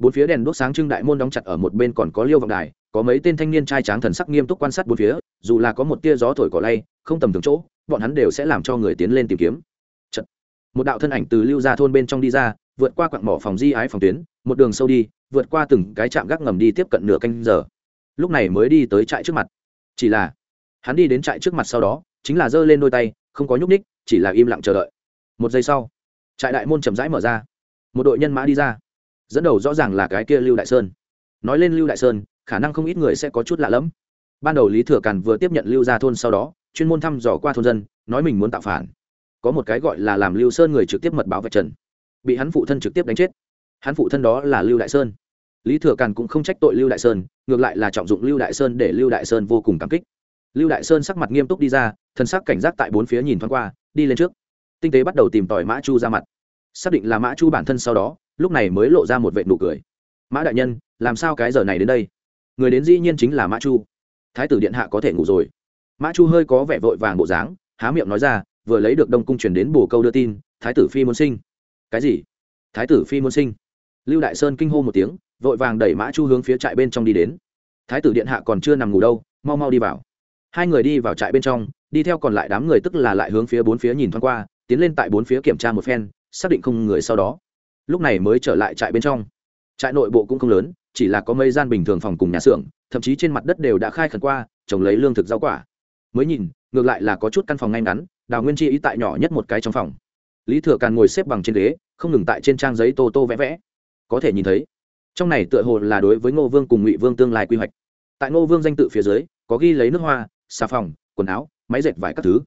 bốn phía đèn đốt sáng trưng đại môn đóng chặt ở một bên còn có liêu vọng đài, có mấy tên thanh niên trai tráng thần sắc nghiêm túc quan sát bốn phía, dù là có một tia gió thổi cỏ lay, không tầm thường chỗ, bọn hắn đều sẽ làm cho người tiến lên tìm kiếm. Chật. một đạo thân ảnh từ lưu ra thôn bên trong đi ra, vượt qua quặng mỏ phòng di ái phòng tuyến, một đường sâu đi, vượt qua từng cái trạm gác ngầm đi tiếp cận nửa canh giờ. Lúc này mới đi tới trại trước mặt. Chỉ là, hắn đi đến trại trước mặt sau đó, chính là giơ lên đôi tay, không có nhúc ních chỉ là im lặng chờ đợi. Một giây sau, trại đại môn chậm rãi mở ra. Một đội nhân mã đi ra dẫn đầu rõ ràng là cái kia lưu đại sơn. Nói lên lưu đại sơn, khả năng không ít người sẽ có chút lạ lẫm. Ban đầu lý thừa càn vừa tiếp nhận lưu ra thôn sau đó, chuyên môn thăm dò qua thôn dân, nói mình muốn tạo phản. Có một cái gọi là làm lưu sơn người trực tiếp mật báo vạch trần. Bị hắn phụ thân trực tiếp đánh chết. Hắn phụ thân đó là lưu đại sơn. Lý thừa càn cũng không trách tội lưu đại sơn, ngược lại là trọng dụng lưu đại sơn để lưu đại sơn vô cùng cảm kích. Lưu đại sơn sắc mặt nghiêm túc đi ra thân sắc cảnh giác tại bốn phía nhìn thoáng qua, đi lên trước. Tinh tế bắt đầu tìm tòi mã chu ra mặt. Xác định là mã chu bản thân sau đó lúc này mới lộ ra một vệ nụ cười. Mã đại nhân, làm sao cái giờ này đến đây? Người đến dĩ nhiên chính là mã chu. Thái tử điện hạ có thể ngủ rồi. Mã chu hơi có vẻ vội vàng bộ dáng, há miệng nói ra, vừa lấy được đông cung truyền đến bồ câu đưa tin, thái tử phi muốn sinh. Cái gì? Thái tử phi muốn sinh. Lưu đại sơn kinh hô một tiếng, vội vàng đẩy mã chu hướng phía trại bên trong đi đến. Thái tử điện hạ còn chưa nằm ngủ đâu, mau mau đi vào. Hai người đi vào trại bên trong, đi theo còn lại đám người tức là lại hướng phía bốn phía nhìn thoáng qua, tiến lên tại bốn phía kiểm tra một phen, xác định không người sau đó lúc này mới trở lại trại bên trong. Trại nội bộ cũng không lớn, chỉ là có mấy gian bình thường phòng cùng nhà xưởng, thậm chí trên mặt đất đều đã khai khẩn qua, trồng lấy lương thực rau quả. Mới nhìn, ngược lại là có chút căn phòng ngay ngắn, đào nguyên chi ý tại nhỏ nhất một cái trong phòng. Lý thừa càn ngồi xếp bằng trên ghế, không ngừng tại trên trang giấy tô tô vẽ vẽ. Có thể nhìn thấy, trong này tựa hồ là đối với ngô vương cùng ngụy vương tương lai quy hoạch. Tại ngô vương danh tự phía dưới, có ghi lấy nước hoa, xà phòng, quần áo, máy dệt vải các thứ.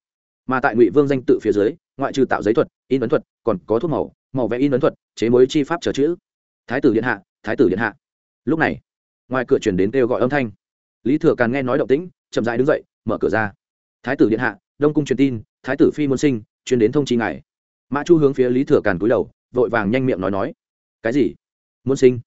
Mà tại ngụy vương danh tự phía dưới, ngoại trừ tạo giấy thuật, in ấn thuật, còn có thuốc màu màu vẽ in ấn thuật, chế mối chi pháp trở chữ. Thái tử điện hạ, thái tử điện hạ. Lúc này, ngoài cửa chuyển đến kêu gọi âm thanh. Lý thừa càn nghe nói động tĩnh, chậm rãi đứng dậy, mở cửa ra. Thái tử điện hạ, đông cung truyền tin, thái tử phi muốn sinh truyền đến thông chi ngài. Mã chu hướng phía lý thừa càn cúi đầu, vội vàng nhanh miệng nói nói. Cái gì? Muốn sinh?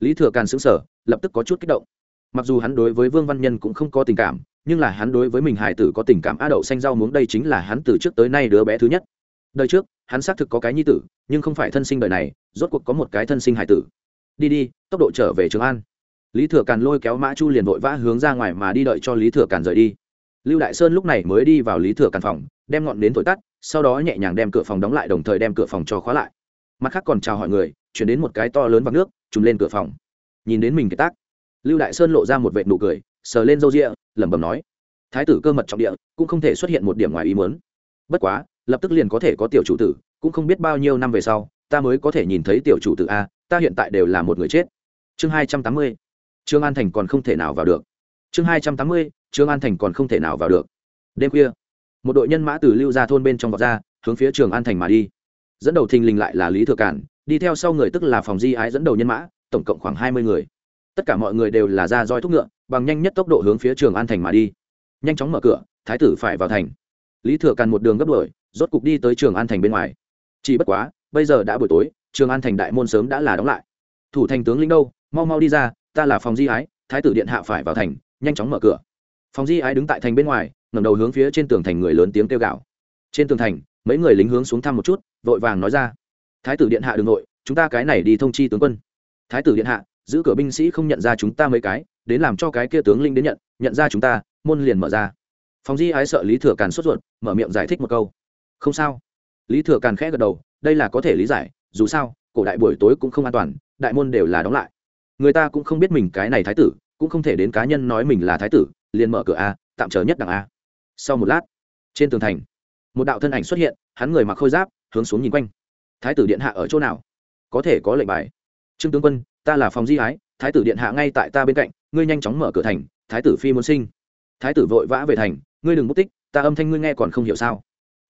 Lý thừa càn xứng sở lập tức có chút kích động. Mặc dù hắn đối với vương văn nhân cũng không có tình cảm, nhưng là hắn đối với mình hải tử có tình cảm a đậu xanh rau muống đây chính là hắn từ trước tới nay đứa bé thứ nhất đời trước, hắn xác thực có cái nhi tử, nhưng không phải thân sinh đời này, rốt cuộc có một cái thân sinh hải tử. Đi đi, tốc độ trở về trường an. Lý thừa càn lôi kéo mã chu liền vội vã hướng ra ngoài mà đi đợi cho lý thừa càn rời đi. Lưu đại sơn lúc này mới đi vào lý thừa càn phòng, đem ngọn đến thổi tắt, sau đó nhẹ nhàng đem cửa phòng đóng lại đồng thời đem cửa phòng cho khóa lại. Mặt khác còn chào hỏi người, chuyển đến một cái to lớn vạc nước, trùm lên cửa phòng. Nhìn đến mình cái tác, lưu đại sơn lộ ra một vệ nụ cười, sờ lên râu rịa lẩm bẩm nói, thái tử cơ mật trọng địa, cũng không thể xuất hiện một điểm ngoài ý muốn. Bất quá lập tức liền có thể có tiểu chủ tử, cũng không biết bao nhiêu năm về sau, ta mới có thể nhìn thấy tiểu chủ tử a, ta hiện tại đều là một người chết. Chương hai trăm tám mươi, trương an thành còn không thể nào vào được. Chương hai trăm tám mươi, trương an thành còn không thể nào vào được. Đêm khuya, một đội nhân mã từ lưu ra thôn bên trong vọt ra, hướng phía trường an thành mà đi. Dẫn đầu thình lình lại là lý thừa cản, đi theo sau người tức là phòng di ái dẫn đầu nhân mã, tổng cộng khoảng hai mươi người. Tất cả mọi người đều là ra roi thúc ngựa, bằng nhanh nhất tốc độ hướng phía trường an thành mà đi. Nhanh chóng mở cửa, thái tử phải vào thành. Lý thừa càn một đường gấp đuổi rốt cục đi tới trường an thành bên ngoài. Chỉ bất quá, bây giờ đã buổi tối, trường an thành đại môn sớm đã là đóng lại. Thủ thành tướng lĩnh đâu? Mau mau đi ra, ta là phòng di ái, thái tử điện hạ phải vào thành, nhanh chóng mở cửa. Phòng di ái đứng tại thành bên ngoài, ngẩng đầu hướng phía trên tường thành người lớn tiếng kêu gào. Trên tường thành, mấy người lính hướng xuống thăm một chút, vội vàng nói ra. Thái tử điện hạ đ ừ n g nội, chúng ta cái này đi thông chi tướng quân. Thái tử điện hạ, giữ cửa binh sĩ không nhận ra chúng ta mấy cái, đến làm cho cái kia tướng linh đến nhận nhận ra chúng ta, môn liền mở ra. Phòng di ái sợ lý thừa càn sốt ruột, mở miệng giải thích một câu không sao. Lý thừa càn khẽ gật đầu, đây là có thể lý giải, dù sao, cổ đại buổi tối cũng không an toàn, đại môn đều là đóng lại. Người ta cũng không biết mình cái này thái tử, cũng không thể đến cá nhân nói mình là thái tử, liền mở cửa a, tạm chờ nhất đẳng a. Sau một lát, trên tường thành, một đạo thân ảnh xuất hiện, hắn người mặc khôi giáp, hướng xuống nhìn quanh. Thái tử điện hạ ở chỗ nào? Có thể có lệnh bài. Trương tướng quân, ta là phòng di ái, thái tử điện hạ ngay tại ta bên cạnh, ngươi nhanh chóng mở cửa thành, thái tử phi muốn sinh. Thái tử vội vã về thành, ngươi đừng mất tích, ta âm thanh ngươi nghe còn không hiểu sao?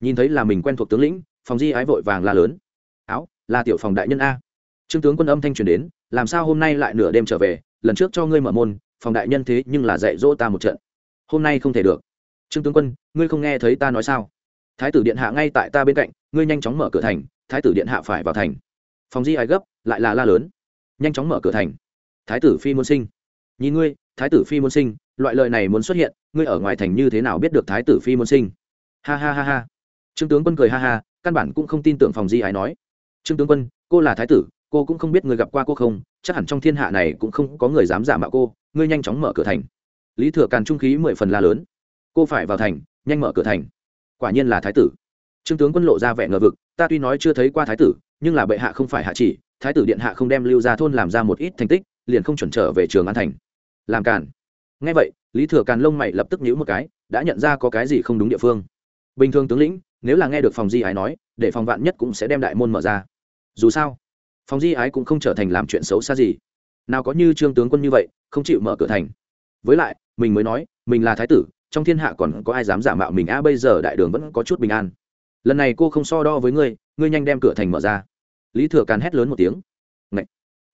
Nhìn thấy là mình quen thuộc tướng lĩnh, phòng di ái vội vàng la lớn. Áo, là tiểu phòng đại nhân a. Trương tướng quân âm thanh truyền đến, làm sao hôm nay lại nửa đêm trở về? Lần trước cho ngươi mở môn, phòng đại nhân thế nhưng là dạy dỗ ta một trận. Hôm nay không thể được. Trương tướng quân, ngươi không nghe thấy ta nói sao? Thái tử điện hạ ngay tại ta bên cạnh, ngươi nhanh chóng mở cửa thành, thái tử điện hạ phải vào thành. Phòng di ái gấp, lại là la lớn. Nhanh chóng mở cửa thành. Thái tử phi muốn sinh, nhìn ngươi, thái tử phi muốn sinh, loại lời này muốn xuất hiện, ngươi ở ngoài thành như thế nào biết được thái tử phi muốn sinh? Ha ha ha ha trương tướng quân cười ha ha, căn bản cũng không tin tưởng phòng di ái nói. Trương tướng quân, cô là thái tử, cô cũng không biết người gặp qua cô không, chắc hẳn trong thiên hạ này cũng không có người dám giả mạo cô, ngươi nhanh chóng mở cửa thành. Lý thừa càn trung khí mười phần la lớn. Cô phải vào thành, nhanh mở cửa thành. Quả nhiên là thái tử. Trương tướng quân lộ ra vẻ ngờ vực, ta tuy nói chưa thấy qua thái tử, nhưng là bệ hạ không phải hạ chỉ, thái tử điện hạ không đem lưu ra thôn làm ra một ít thành tích, liền không chuẩn trở về trường an thành. Làm càn. Ngay vậy, lý thừa càn lông mày lập tức nhíu một cái, đã nhận ra có cái gì không đúng địa phương. Bình thường tướng lĩnh nếu là nghe được phòng di ái nói, để phòng vạn nhất cũng sẽ đem đại môn mở ra. Dù sao, phòng di ái cũng không trở thành làm chuyện xấu xa gì. Nào có như trương tướng quân như vậy, không chịu mở cửa thành. Với lại, mình mới nói, mình là thái tử, trong thiên hạ còn có ai dám giả mạo mình? A, bây giờ đại đường vẫn có chút bình an. Lần này cô không so đo với ngươi ngươi nhanh đem cửa thành mở ra. Lý thừa càn hét lớn một tiếng. Ngậy!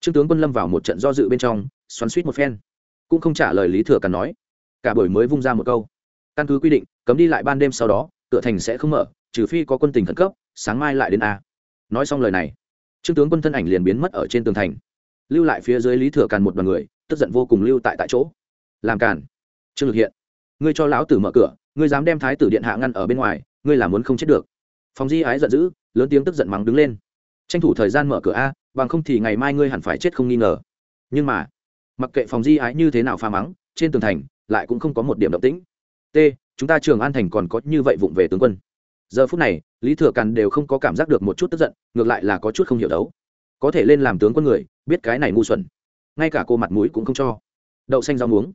trương tướng quân lâm vào một trận do dự bên trong, xoắn suýt một phen. Cũng không trả lời lý thừa càn nói. Cả buổi mới vung ra một câu. Căn cứ quy định, cấm đi lại ban đêm sau đó, cửa thành sẽ không mở trừ phi có quân tình khẩn cấp, sáng mai lại đến a. Nói xong lời này, trương tướng quân thân ảnh liền biến mất ở trên tường thành. Lưu lại phía dưới lý thừa càn một đoàn người, tức giận vô cùng lưu tại tại chỗ. Làm càn. Trương lực hiện, ngươi cho lão tử mở cửa, ngươi dám đem thái tử điện hạ ngăn ở bên ngoài, ngươi là muốn không chết được. Phòng di ái giận dữ, lớn tiếng tức giận mắng đứng lên. Tranh thủ thời gian mở cửa a, bằng không thì ngày mai ngươi hẳn phải chết không nghi ngờ. Nhưng mà, mặc kệ phòng di ái như thế nào pha mắng, trên tường thành lại cũng không có một điểm động tĩnh. T, chúng ta trường an thành còn có như vậy vụng về tướng quân giờ phút này, lý thừa càn đều không có cảm giác được một chút tức giận, ngược lại là có chút không hiểu đấu. Có thể lên làm tướng quân người, biết cái này ngu xuẩn. Ngay cả cô mặt mũi cũng không cho. Đậu xanh rau muống.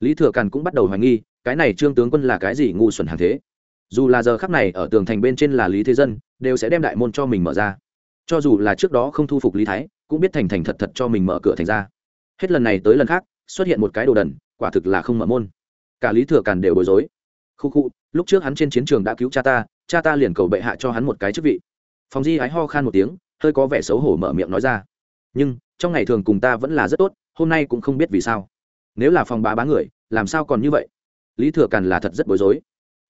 Lý thừa càn cũng bắt đầu hoài nghi, cái này trương tướng quân là cái gì ngu xuẩn hàng thế? Dù là giờ khắc này ở tường thành bên trên là lý thế dân, đều sẽ đem đại môn cho mình mở ra. Cho dù là trước đó không thu phục lý thái, cũng biết thành thành thật thật cho mình mở cửa thành ra. Hết lần này tới lần khác, xuất hiện một cái đồ đần, quả thực là không mở môn. Cả lý thừa càn đều bối rối. Khu khu, lúc trước hắn trên chiến trường đã cứu cha ta cha ta liền cầu bệ hạ cho hắn một cái chức vị. Phòng di ái ho khan một tiếng, hơi có vẻ xấu hổ mở miệng nói ra. Nhưng, trong ngày thường cùng ta vẫn là rất tốt, hôm nay cũng không biết vì sao. Nếu là phòng bá bá người, làm sao còn như vậy? Lý thừa càn là thật rất bối rối.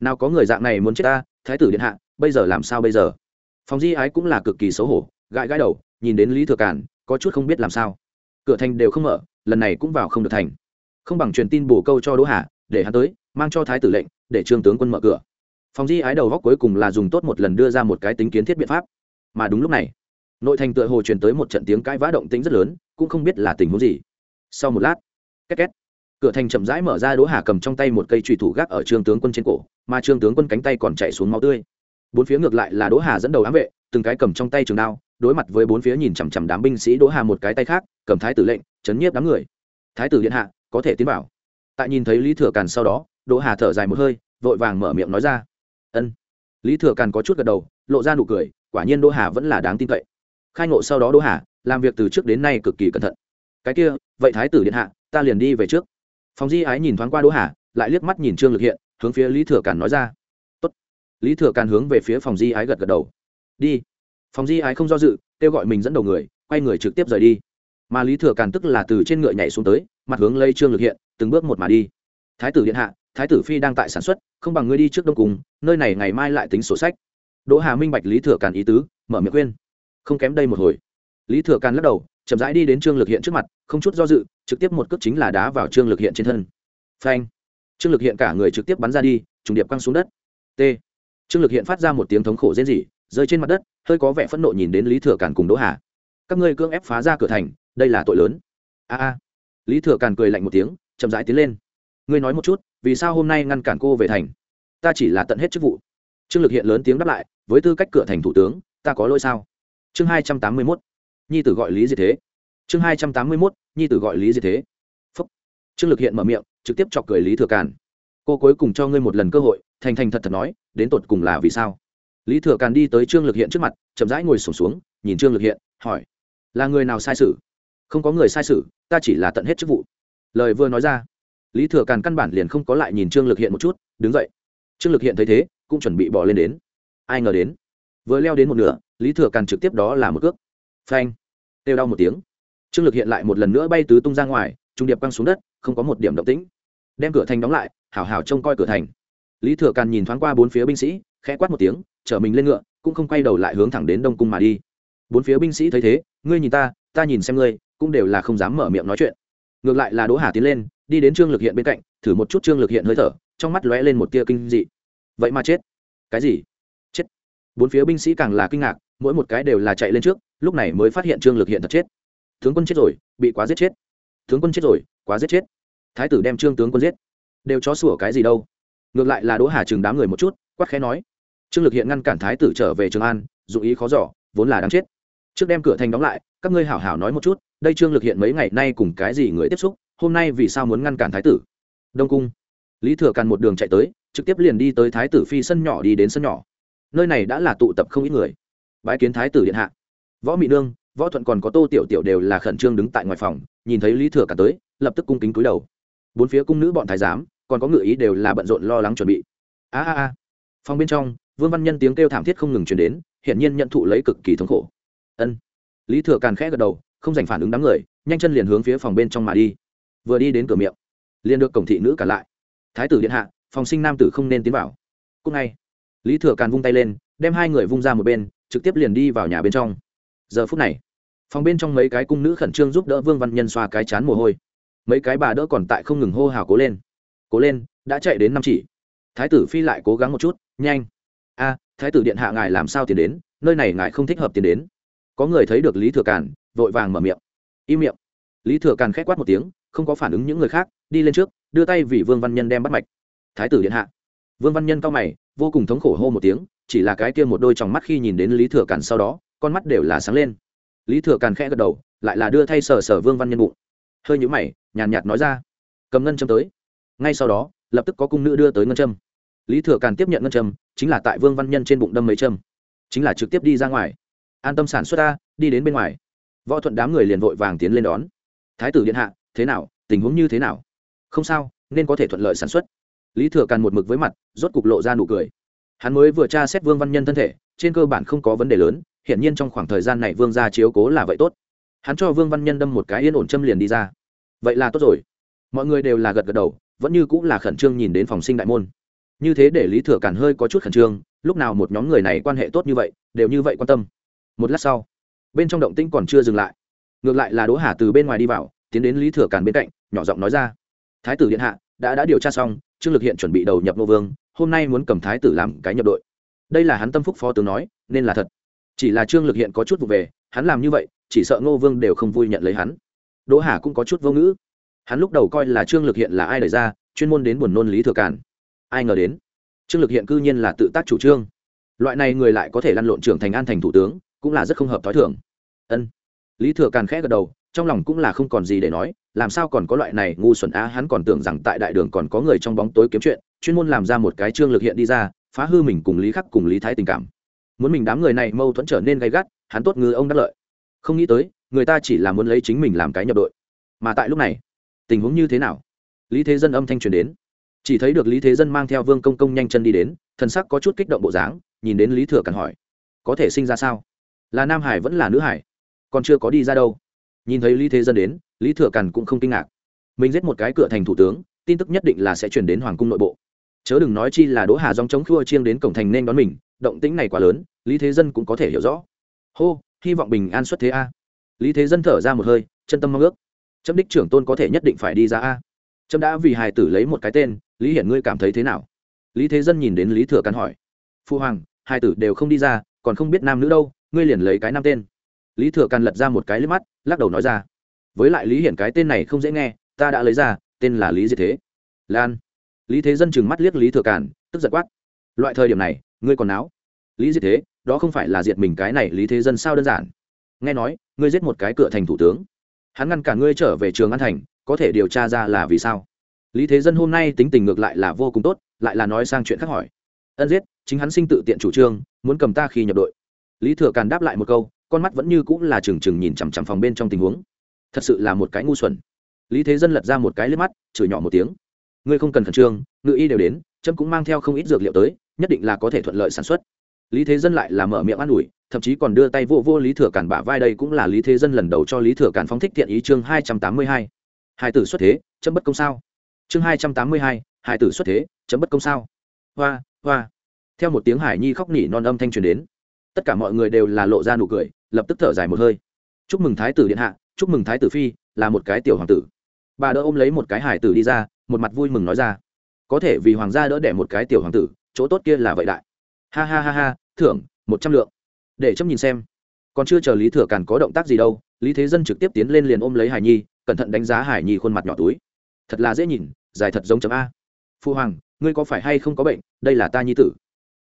Nào có người dạng này muốn chết ta, thái tử điện hạ, bây giờ làm sao bây giờ? Phòng di ái cũng là cực kỳ xấu hổ, gãi gãi đầu, nhìn đến lý thừa càn, có chút không biết làm sao. Cửa thành đều không mở, lần này cũng vào không được thành. Không bằng truyền tin bổ câu cho đỗ hà, để hắn tới, mang cho thái tử lệnh, để trương tướng quân mở cửa phòng di ái đầu góc cuối cùng là dùng tốt một lần đưa ra một cái tính kiến thiết biện pháp. Mà đúng lúc này, nội thành tựa hồ truyền tới một trận tiếng cãi vã động tính rất lớn, cũng không biết là tình huống gì. Sau một lát, két két, cửa thành chậm rãi mở ra, đỗ hà cầm trong tay một cây trùy thủ gác ở trương tướng quân trên cổ, mà trương tướng quân cánh tay còn chạy xuống máu tươi. Bốn phía ngược lại là đỗ hà dẫn đầu ám vệ, từng cái cầm trong tay trường đao, đối mặt với bốn phía nhìn chằm chằm đám binh sĩ đỗ hà một cái tay khác, cầm thái tử lệnh, chấn nhiếp đám người. Thái tử điện hạ, có thể tiến bảo tại nhìn thấy lý thừa càn sau đó, đỗ hà thở dài một hơi, vội vàng mở miệng nói ra ân. Lý thừa càn có chút gật đầu, lộ ra nụ cười, quả nhiên đỗ hà vẫn là đáng tin cậy. Khai ngộ sau đó đỗ hà, làm việc từ trước đến nay cực kỳ cẩn thận. Cái kia, vậy thái tử điện hạ, ta liền đi về trước. Phòng di ái nhìn thoáng qua đỗ hà, lại liếc mắt nhìn trương lực hiện, hướng phía lý thừa càn nói ra. Tốt. lý thừa càn hướng về phía phòng di ái gật gật đầu. Đi. Phòng di ái không do dự, kêu gọi mình dẫn đầu người, quay người trực tiếp rời đi. Mà lý thừa càn tức là từ trên ngựa nhảy xuống tới, mặt hướng lây trương lực hiện, từng bước một mà đi. Thái tử điện hạ thái tử phi đang tại sản xuất, không bằng ngươi đi trước đông cùng, nơi này ngày mai lại tính sổ sách. Đỗ hà minh bạch lý thừa càn ý tứ, mở miệng khuyên. Không kém đây một hồi. Lý thừa càn lắc đầu, chậm rãi đi đến trương lực hiện trước mặt, không chút do dự, trực tiếp một cước chính là đá vào trương lực hiện trên thân. Phanh. Trương lực hiện cả người trực tiếp bắn ra đi, trùng điệp căng xuống đất. T. Trương lực hiện phát ra một tiếng thống khổ rên rỉ, rơi trên mặt đất, hơi có vẻ phẫn nộ nhìn đến lý thừa càn cùng đỗ hà. Các ngươi cưỡng ép phá ra cửa thành, đây là tội lớn. A a. Lý thừa càn cười lạnh một tiếng, chậm rãi tiến lên ngươi nói một chút vì sao hôm nay ngăn cản cô về thành? Ta chỉ là tận hết chức vụ. Trương lực hiện lớn tiếng đáp lại với tư cách cửa thành thủ tướng ta có lỗi sao? Chương hai trăm tám mươi mốt. Nhi tử gọi lý gì thế. Chương hai trăm tám mươi mốt. Nhi tử gọi lý gì thế. Phúc. Trương lực hiện mở miệng trực tiếp chọc cười lý thừa càn. Cô cuối cùng cho ngươi một lần cơ hội thành thành thật thật nói đến tột cùng là vì sao? Lý thừa càn đi tới trương lực hiện trước mặt chậm rãi ngồi sổm xuống, xuống nhìn trương lực hiện hỏi là người nào sai sự không có người sai sự ta chỉ là tận hết chức vụ. Lời vừa nói ra lý thừa càn căn bản liền không có lại nhìn trương lực hiện một chút, đứng dậy. Trương lực hiện thấy thế, cũng chuẩn bị bỏ lên đến. Ai ngờ đến, vừa leo đến một nửa, lý thừa càn trực tiếp đó là một cước. Phanh têu đau một tiếng. Trương lực hiện lại một lần nữa bay tứ tung ra ngoài, trung điệp căng xuống đất, không có một điểm động tĩnh. Đem cửa thành đóng lại, hảo hảo trông coi cửa thành. Lý thừa càn nhìn thoáng qua bốn phía binh sĩ, khẽ quát một tiếng, chở mình lên ngựa, cũng không quay đầu lại hướng thẳng đến đông cung mà đi. Bốn phía binh sĩ thấy thế, ngươi nhìn ta ta nhìn xem ngươi, cũng đều là không dám mở miệng nói chuyện. Ngược lại là đỗ hà tiến lên đi đến trương lực hiện bên cạnh, thử một chút trương lực hiện hơi thở, trong mắt lóe lên một tia kinh dị. Vậy mà chết. Cái gì? Chết. Bốn phía binh sĩ càng là kinh ngạc, mỗi một cái đều là chạy lên trước, lúc này mới phát hiện trương lực hiện thật chết. Tướng quân chết rồi, bị quá giết chết. Tướng quân chết rồi, quá giết chết. Thái tử đem trương tướng quân giết. Đều chó sủa cái gì đâu. Ngược lại là đỗ hà chừng đám người một chút, quát khẽ nói. Trương lực hiện ngăn cản thái tử trở về trường an, dụng ý khó giỏ vốn là đáng chết. Trước đem cửa thành đóng lại, các ngươi hảo hảo nói một chút, đây trương lực hiện mấy ngày nay cùng cái gì người tiếp xúc? Hôm nay vì sao muốn ngăn cản thái tử? Đông cung. Lý thừa càn một đường chạy tới, trực tiếp liền đi tới thái tử phi sân nhỏ đi đến sân nhỏ. Nơi này đã là tụ tập không ít người. Bãi kiến thái tử điện hạ. Võ mị nương, võ thuận còn có tô tiểu tiểu đều là khẩn trương đứng tại ngoài phòng, nhìn thấy lý thừa càn tới, lập tức cung kính cúi đầu. Bốn phía cung nữ bọn thái giám, còn có ngự ý đều là bận rộn lo lắng chuẩn bị. A a a. Phòng bên trong, vương văn nhân tiếng kêu thảm thiết không ngừng chuyển đến, hiển nhiên nhận thụ lấy cực kỳ thống khổ. Ân. Lý thừa càn khẽ gật đầu, không dành phản ứng đám người, nhanh chân liền hướng phía phòng bên trong mà đi vừa đi đến cửa miệng, liền được cổng thị nữ cản lại. Thái tử điện hạ, phòng sinh nam tử không nên tiến vào. Cúc ngay. Lý thừa càn vung tay lên, đem hai người vung ra một bên, trực tiếp liền đi vào nhà bên trong. Giờ phút này, phòng bên trong mấy cái cung nữ khẩn trương giúp đỡ vương văn nhân xoa cái chán mồ hôi. Mấy cái bà đỡ còn tại không ngừng hô hào cố lên. Cố lên, đã chạy đến năm chỉ. Thái tử phi lại cố gắng một chút, nhanh. A, thái tử điện hạ ngài làm sao tiền đến? Nơi này ngài không thích hợp tiền đến. Có người thấy được lý thừa càn, vội vàng mở miệng. Im miệng. Lý thừa càn k h é c quát một tiếng không có phản ứng những người khác, đi lên trước, đưa tay vì vương văn nhân đem bắt mạch. Thái tử điện hạ. Vương văn nhân cao mày, vô cùng thống khổ hô một tiếng, chỉ là cái kia một đôi trong mắt khi nhìn đến lý thừa càn sau đó, con mắt đều là sáng lên. Lý thừa càn khẽ gật đầu, lại là đưa thay sở sở vương văn nhân bụng. Hơi nhũ mày, nhàn nhạt nói ra. Cầm ngân châm tới. Ngay sau đó, lập tức có cung nữ đưa tới ngân châm. Lý thừa càn tiếp nhận ngân châm, chính là tại vương văn nhân trên bụng đâm mấy châm. Chính là trực tiếp đi ra ngoài. An tâm sản xuất ta, đi đến bên ngoài. Võ thuận đám người liền vội vàng tiến lên đón. Thái tử điện hạ thế nào, tình huống như thế nào? Không sao, nên có thể thuận lợi sản xuất. Lý thừa càn một mực với mặt, rốt cục lộ ra nụ cười. Hắn mới vừa tra xét vương văn nhân thân thể, trên cơ bản không có vấn đề lớn, hiển nhiên trong khoảng thời gian này vương gia chiếu cố là vậy tốt. Hắn cho vương văn nhân đâm một cái yên ổn châm liền đi ra. Vậy là tốt rồi. Mọi người đều là gật gật đầu, vẫn như cũng là khẩn trương nhìn đến phòng sinh đại môn. Như thế để lý thừa càn hơi có chút khẩn trương, lúc nào một nhóm người này quan hệ tốt như vậy, đều như vậy quan tâm. Một lát sau, bên trong động tĩnh còn chưa dừng lại. Ngược lại là đỗ hà từ bên ngoài đi vào tiến đến lý thừa càn bên cạnh, nhỏ giọng nói ra. Thái tử điện hạ, đã đã điều tra xong, trương lực hiện chuẩn bị đầu nhập nô vương, hôm nay muốn cầm thái tử làm cái nhập đội. Đây là hắn tâm phúc phó tướng nói, nên là thật. Chỉ là trương lực hiện có chút vụ về, hắn làm như vậy, chỉ sợ ngô vương đều không vui nhận lấy hắn. Đỗ hà cũng có chút vô ngữ. Hắn lúc đầu coi là trương lực hiện là ai đẩy ra, chuyên môn đến buồn nôn lý thừa càn. Ai ngờ đến, trương lực hiện cư nhiên là tự tác chủ trương. Loại này người lại có thể lăn lộn trưởng thành an thành thủ tướng, cũng là rất không hợp t h ó i thường. Ân. Lý thừa càn khẽ gật đầu trong lòng cũng là không còn gì để nói, làm sao còn có loại này ngu xuẩn á, hắn còn tưởng rằng tại đại đường còn có người trong bóng tối kiếm chuyện, chuyên môn làm ra một cái trương lực hiện đi ra, phá hư mình cùng lý khắc cùng lý thái tình cảm. Muốn mình đám người này mâu thuẫn trở nên gay gắt, hắn tốt ngư ông đắc lợi. Không nghĩ tới, người ta chỉ là muốn lấy chính mình làm cái nhập đội. Mà tại lúc này, tình huống như thế nào? Lý thế dân âm thanh truyền đến. Chỉ thấy được lý thế dân mang theo vương công công nhanh chân đi đến, thần sắc có chút kích động bộ dáng, nhìn đến lý thừa càn hỏi, có thể sinh ra sao? Là nam hải vẫn là nữ hải? Còn chưa có đi ra đâu? Nhìn thấy lý thế dân đến, lý thừa càn cũng không kinh ngạc. Mình giết một cái cửa thành thủ tướng, tin tức nhất định là sẽ chuyển đến hoàng cung nội bộ. Chớ đừng nói chi là đỗ hà dòng chống khua chiêng đến cổng thành nên đón mình, động tĩnh này quá lớn, lý thế dân cũng có thể hiểu rõ. Hô, hy vọng bình an xuất thế a. Lý thế dân thở ra một hơi, chân tâm mong ước. Chấm đích trưởng tôn có thể nhất định phải đi ra a. Trâm đã vì hài tử lấy một cái tên, lý hiển ngươi cảm thấy thế nào? Lý thế dân nhìn đến lý thừa càn hỏi. Phu hoàng, hài tử đều không đi ra, còn không biết nam nữ đâu, ngươi liền lấy cái nam tên lý thừa càn lật ra một cái liếc mắt, lắc đầu nói ra. Với lại lý hiển cái tên này không dễ nghe, ta đã lấy ra, tên là lý diệt thế. Lan. Lý thế dân chừng mắt liếc lý thừa càn, tức giật quát. Loại thời điểm này, ngươi còn náo. Lý diệt thế, đó không phải là diệt mình cái này, lý thế dân sao đơn giản? Nghe nói, ngươi giết một cái cửa thành thủ tướng. Hắn ngăn cả ngươi trở về trường an thành, có thể điều tra ra là vì sao? Lý thế dân hôm nay tính tình ngược lại là vô cùng tốt, lại là nói sang chuyện khác hỏi. Ân giết, chính hắn sinh tự tiện chủ trương, muốn cầm ta khi nhập đội. Lý thừa càn đáp lại một câu con mắt vẫn như cũng là trừng trừng nhìn chằm chằm phòng bên trong tình huống. Thật sự là một cái ngu xuẩn. Lý thế dân lật ra một cái lên mắt, chửi nhỏ một tiếng. Ngươi không cần khẩn trương, ngự y đều đến trâm cũng mang theo không ít dược liệu tới, nhất định là có thể thuận lợi sản xuất. Lý thế dân lại là mở miệng an ủi, thậm chí còn đưa tay vô vô lý thừa Cản bả vai đây cũng là lý thế dân lần đầu cho lý thừa Cản phóng thích thiện ý chương hai trăm tám mươi hai. Hai tử xuất thế, chấm bất công sao? Chương hai trăm tám mươi hai hai tử xuất thế, chấm bất công sao? Hoa hoa. Theo một tiếng hải nhi khóc nỉ non âm thanh truyền đến, tất cả mọi người đều là lộ ra nụ cười lập tức thở dài một hơi. Chúc mừng thái tử điện hạ, chúc mừng thái tử phi, là một cái tiểu hoàng tử. Bà đỡ ôm lấy một cái hải tử đi ra, một mặt vui mừng nói ra. Có thể vì hoàng gia đỡ đẻ một cái tiểu hoàng tử, chỗ tốt kia là vậy đại. Ha ha ha ha, thưởng, một trăm lượng. Để chấm nhìn xem. Còn chưa chờ lý thừa càn có động tác gì đâu, lý thế dân trực tiếp tiến lên liền ôm lấy hải nhi, cẩn thận đánh giá hải nhi khuôn mặt nhỏ túi. Thật là dễ nhìn, dài thật giống chấm a. Phu hoàng, ngươi có phải hay không có bệnh? Đây là ta nhi tử.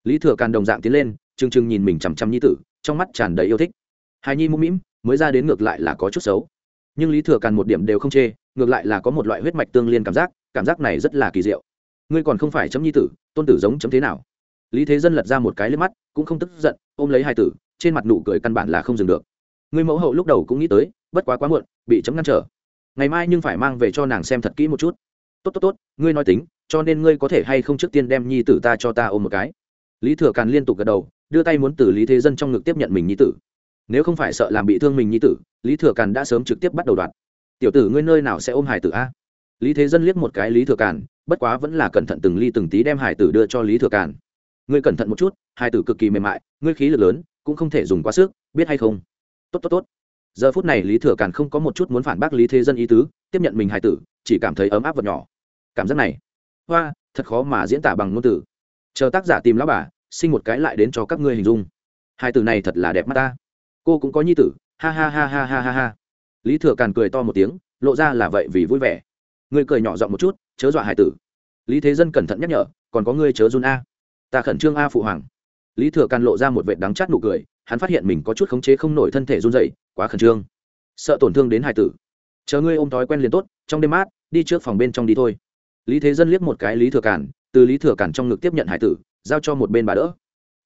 Lý thừa càn đồng dạng tiến lên chừng chừng nhìn mình chằm chằm nhi tử, trong mắt tràn đầy yêu thích. Hai nhi mũm mĩm mới ra đến ngược lại là có chút xấu. Nhưng lý thừa càn một điểm đều không chê, ngược lại là có một loại huyết mạch tương liên cảm giác cảm giác này rất là kỳ diệu. Ngươi còn không phải chấm nhi tử, tôn tử giống chấm thế nào? Lý thế dân lật ra một cái lên mắt, cũng không tức giận, ôm lấy hai tử, trên mặt nụ cười căn bản là không dừng được. Ngươi mẫu hậu lúc đầu cũng nghĩ tới, bất quá quá muộn, bị chấm ngăn trở. Ngày mai nhưng phải mang về cho nàng xem thật kỹ một chút. Tốt tốt tốt, ngươi nói tính, cho nên ngươi có thể hay không trước tiên đem nhi tử ta cho ta ôm một cái? Lý thừa càn liên tục gật đầu, đưa tay muốn từ lý thế dân trong ngực tiếp nhận mình nhi tử nếu không phải sợ làm bị thương mình nhi tử, lý thừa càn đã sớm trực tiếp bắt đầu đoạt. Tiểu tử ngươi nơi nào sẽ ôm hải tử a? Lý thế dân liếc một cái lý thừa càn, bất quá vẫn là cẩn thận từng ly từng tí đem hải tử đưa cho lý thừa càn. Ngươi cẩn thận một chút hải tử cực kỳ mềm mại, ngươi khí lực lớn, cũng không thể dùng quá sức, biết hay không? Tốt tốt tốt. Giờ phút này lý thừa càn không có một chút muốn phản bác lý thế dân ý tứ, tiếp nhận mình hải tử, chỉ cảm thấy ấm áp vật nhỏ. Cảm giác này, hoa, thật khó mà diễn tả bằng ngôn từ. Chờ tác giả tìm lão bà, sinh một cái lại đến cho các ngươi hình dung. Hai từ này thật là đẹp mắt ta cô cũng có nhi tử. Ha ha ha ha ha ha ha. Lý thừa càn cười to một tiếng, lộ ra là vậy vì vui vẻ. Ngươi cười nhỏ giọng một chút, chớ dọa hải tử. Lý thế dân cẩn thận nhắc nhở, còn có ngươi chớ run a. Ta khẩn trương a phụ hoàng. Lý thừa càn lộ ra một vệt đắng chát nụ cười, hắn phát hiện mình có chút khống chế không nổi thân thể run dậy quá khẩn trương. Sợ tổn thương đến hải tử. Chờ ngươi ôm thói quen liền tốt, trong đêm mát, đi trước phòng bên trong đi thôi. Lý thế dân liếc một cái lý thừa cản từ lý thừa cản trong ngực tiếp nhận hải tử, giao cho một bên bà đỡ.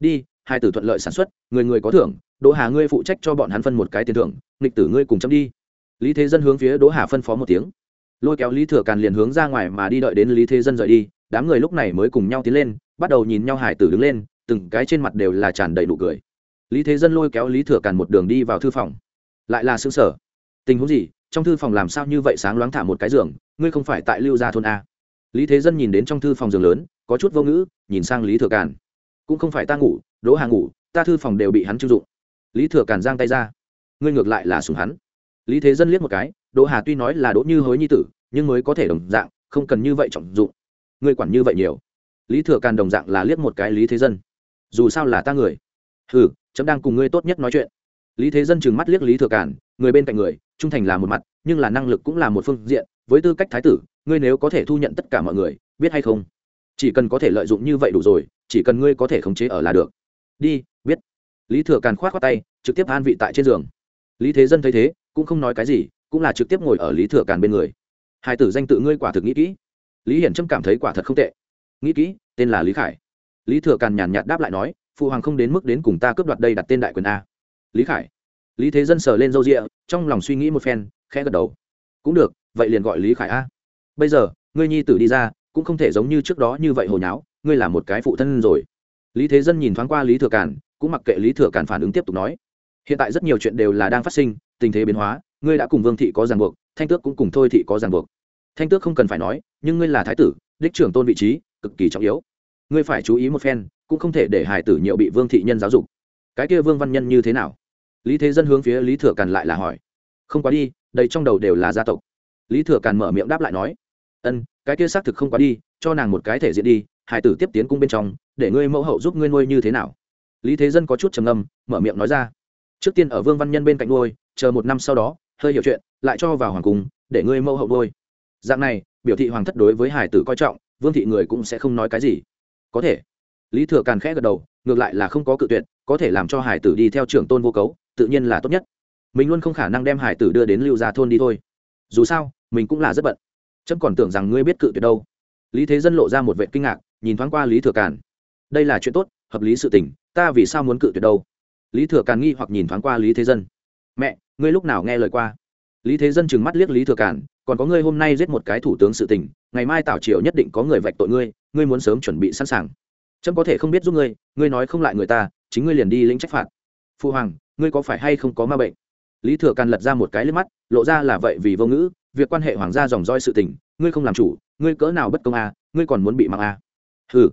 Đi hai tử thuận lợi sản xuất, người người có thưởng, đỗ hà ngươi phụ trách cho bọn hắn phân một cái tiền thưởng, nghịch tử ngươi cùng chấm đi. Lý thế dân hướng phía đỗ hà phân phó một tiếng. Lôi kéo lý thừa càn liền hướng ra ngoài mà đi đợi đến lý thế dân rời đi, đám người lúc này mới cùng nhau tiến lên, bắt đầu nhìn nhau hải tử đứng lên, từng cái trên mặt đều là tràn đầy nụ cười. Lý thế dân lôi kéo lý thừa càn một đường đi vào thư phòng. Lại là xương sở. Tình huống gì? Trong thư phòng làm sao như vậy sáng loáng thả một cái giường, ngươi không phải tại lưu gia thôn a. Lý thế dân nhìn đến trong thư phòng giường lớn, có chút vô ngữ, nhìn sang lý thừa càn. Cũng không phải ta ngủ đỗ hà ngủ, ta thư phòng đều bị hắn chưng dụng. Lý thừa càn giang tay ra. Ngươi ngược lại là sùng hắn. Lý thế dân liếc một cái, đỗ hà tuy nói là đỗ như hối nhi tử, nhưng mới có thể đồng dạng, không cần như vậy trọng dụng. Ngươi quản như vậy nhiều. Lý thừa càn đồng dạng là liếc một cái lý thế dân. Dù sao là ta người. Ừ chấm đang cùng ngươi tốt nhất nói chuyện. Lý thế dân chừng mắt liếc lý thừa càn, người bên cạnh người, trung thành là một mặt, nhưng là năng lực cũng là một phương diện, với tư cách thái tử, ngươi nếu có thể thu nhận tất cả mọi người, biết hay không? Chỉ cần có thể lợi dụng như vậy đủ rồi, chỉ cần ngươi có thể khống chế ở là được đi, biết. Lý thừa càn khoát khoát tay, trực tiếp an vị tại trên giường. Lý thế dân thấy thế, cũng không nói cái gì, cũng là trực tiếp ngồi ở lý thừa càn bên người. Hai tử danh tự ngươi quả thực nghĩ kỹ. Lý hiển trâm cảm thấy quả thật không tệ. Nghĩ kỹ, tên là lý khải. Lý thừa càn nhàn nhạt đáp lại nói, phụ hoàng không đến mức đến cùng ta cướp đoạt đây đặt tên đại quyền a. Lý khải. Lý thế dân sờ lên râu rịa trong lòng suy nghĩ một phen, khẽ gật đầu. Cũng được, vậy liền gọi lý khải a. Bây giờ, ngươi nhi tử đi ra, cũng không thể giống như trước đó như vậy hồi nháo, ngươi là một cái phụ thân rồi lý thế dân nhìn thoáng qua lý thừa Cản, cũng mặc kệ lý thừa Cản phản ứng tiếp tục nói. Hiện tại rất nhiều chuyện đều là đang phát sinh tình thế biến hóa ngươi đã cùng vương thị có ràng buộc thanh tước cũng cùng thôi thị có ràng buộc. Thanh tước không cần phải nói nhưng ngươi là thái tử đích trưởng tôn vị trí cực kỳ trọng yếu. Ngươi phải chú ý một phen cũng không thể để hải tử nhiều bị vương thị nhân giáo dục. Cái kia vương văn nhân như thế nào? Lý thế dân hướng phía lý thừa càn lại là hỏi. Không quá đi đây trong đầu đều là gia tộc. Lý thừa càn mở miệng đáp lại nói. Ân cái kia xác thực không quá đi cho nàng một cái thể diện đi hải tử tiếp tiến cung bên trong, để ngươi mẫu hậu giúp ngươi nuôi như thế nào? Lý thế dân có chút trầm ngâm, mở miệng nói ra. Trước tiên ở vương văn nhân bên cạnh nuôi, chờ một năm sau đó, hơi hiểu chuyện, lại cho vào hoàng cung, để ngươi mẫu hậu nuôi. Dạng này, biểu thị hoàng thất đối với hải tử coi trọng, vương thị người cũng sẽ không nói cái gì. Có thể. Lý thừa càn khẽ gật đầu, ngược lại là không có cự tuyệt, có thể làm cho hải tử đi theo trưởng tôn vô cấu, tự nhiên là tốt nhất. Mình luôn không khả năng đem hải tử đưa đến lưu gia thôn đi thôi. Dù sao, mình cũng là rất bận. Trâm còn tưởng rằng ngươi biết cự tuyệt đâu. Lý thế dân lộ ra một vệ kinh ngạc nhìn thoáng qua lý thừa càn. Đây là chuyện tốt hợp lý sự tình ta vì sao muốn cự tuyệt đâu? Lý thừa càn nghi hoặc nhìn thoáng qua lý thế dân. Mẹ ngươi lúc nào nghe lời qua? Lý thế dân chừng mắt liếc lý thừa càn còn có ngươi hôm nay giết một cái thủ tướng sự tình ngày mai tảo triều nhất định có người vạch tội ngươi ngươi muốn sớm chuẩn bị sẵn sàng. Trâm có thể không biết giúp ngươi ngươi nói không lại người ta chính ngươi liền đi lĩnh trách phạt. Phu hoàng ngươi có phải hay không có ma bệnh? Lý thừa càn lật ra một cái liếc mắt lộ ra là vậy vì vô ngữ việc quan hệ hoàng gia dòng roi sự tình ngươi không làm chủ ngươi cỡ nào bất công à, ngươi còn muốn bị mặc à hừ.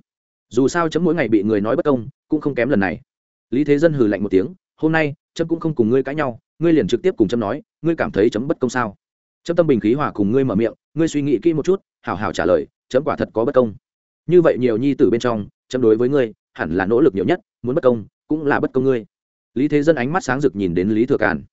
Dù sao chấm mỗi ngày bị người nói bất công, cũng không kém lần này. Lý thế dân hừ lạnh một tiếng, hôm nay, chấm cũng không cùng ngươi cãi nhau, ngươi liền trực tiếp cùng chấm nói, ngươi cảm thấy chấm bất công sao? Chấm tâm bình khí hòa cùng ngươi mở miệng, ngươi suy nghĩ kỹ một chút, hảo hảo trả lời, chấm quả thật có bất công. Như vậy nhiều nhi tử bên trong, chấm đối với ngươi, hẳn là nỗ lực nhiều nhất, muốn bất công, cũng là bất công ngươi. Lý thế dân ánh mắt sáng rực nhìn đến lý thừa càn.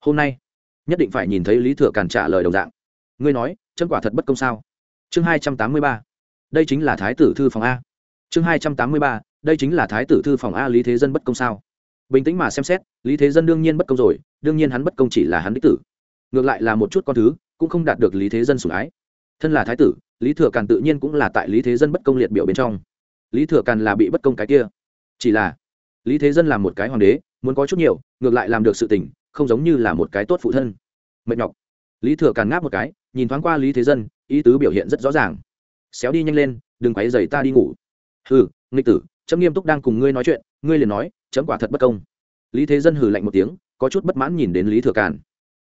Hôm nay, nhất định phải nhìn thấy lý thừa càn trả lời đồng dạng. Ngươi nói, chấm quả thật bất công sao? Chương hai trăm tám mươi ba đây chính là thái tử thư phòng a. Chương hai trăm tám mươi ba, đây chính là thái tử thư phòng a, lý thế dân bất công sao? Bình tĩnh mà xem xét, lý thế dân đương nhiên bất công rồi, đương nhiên hắn bất công chỉ là hắn đích tử. Ngược lại là một chút con thứ, cũng không đạt được lý thế dân sủng ái. Thân là thái tử, lý thừa càn tự nhiên cũng là tại lý thế dân bất công liệt biểu bên trong. Lý thừa càn là bị bất công cái kia. Chỉ là, lý thế dân là một cái hoàng đế, muốn có chút nhiều, ngược lại làm được sự tình, không giống như là một cái tốt phụ thân. Mệt nhọc. Lý thừa càn ngáp một cái, nhìn thoáng qua lý thế dân, ý tứ biểu hiện rất rõ ràng xéo đi nhanh lên, đừng quấy dày ta đi ngủ. Hừ, nghịch tử chấm nghiêm túc đang cùng ngươi nói chuyện, ngươi liền nói chấm quả thật bất công. Lý thế dân hừ lạnh một tiếng, có chút bất mãn nhìn đến lý thừa càn.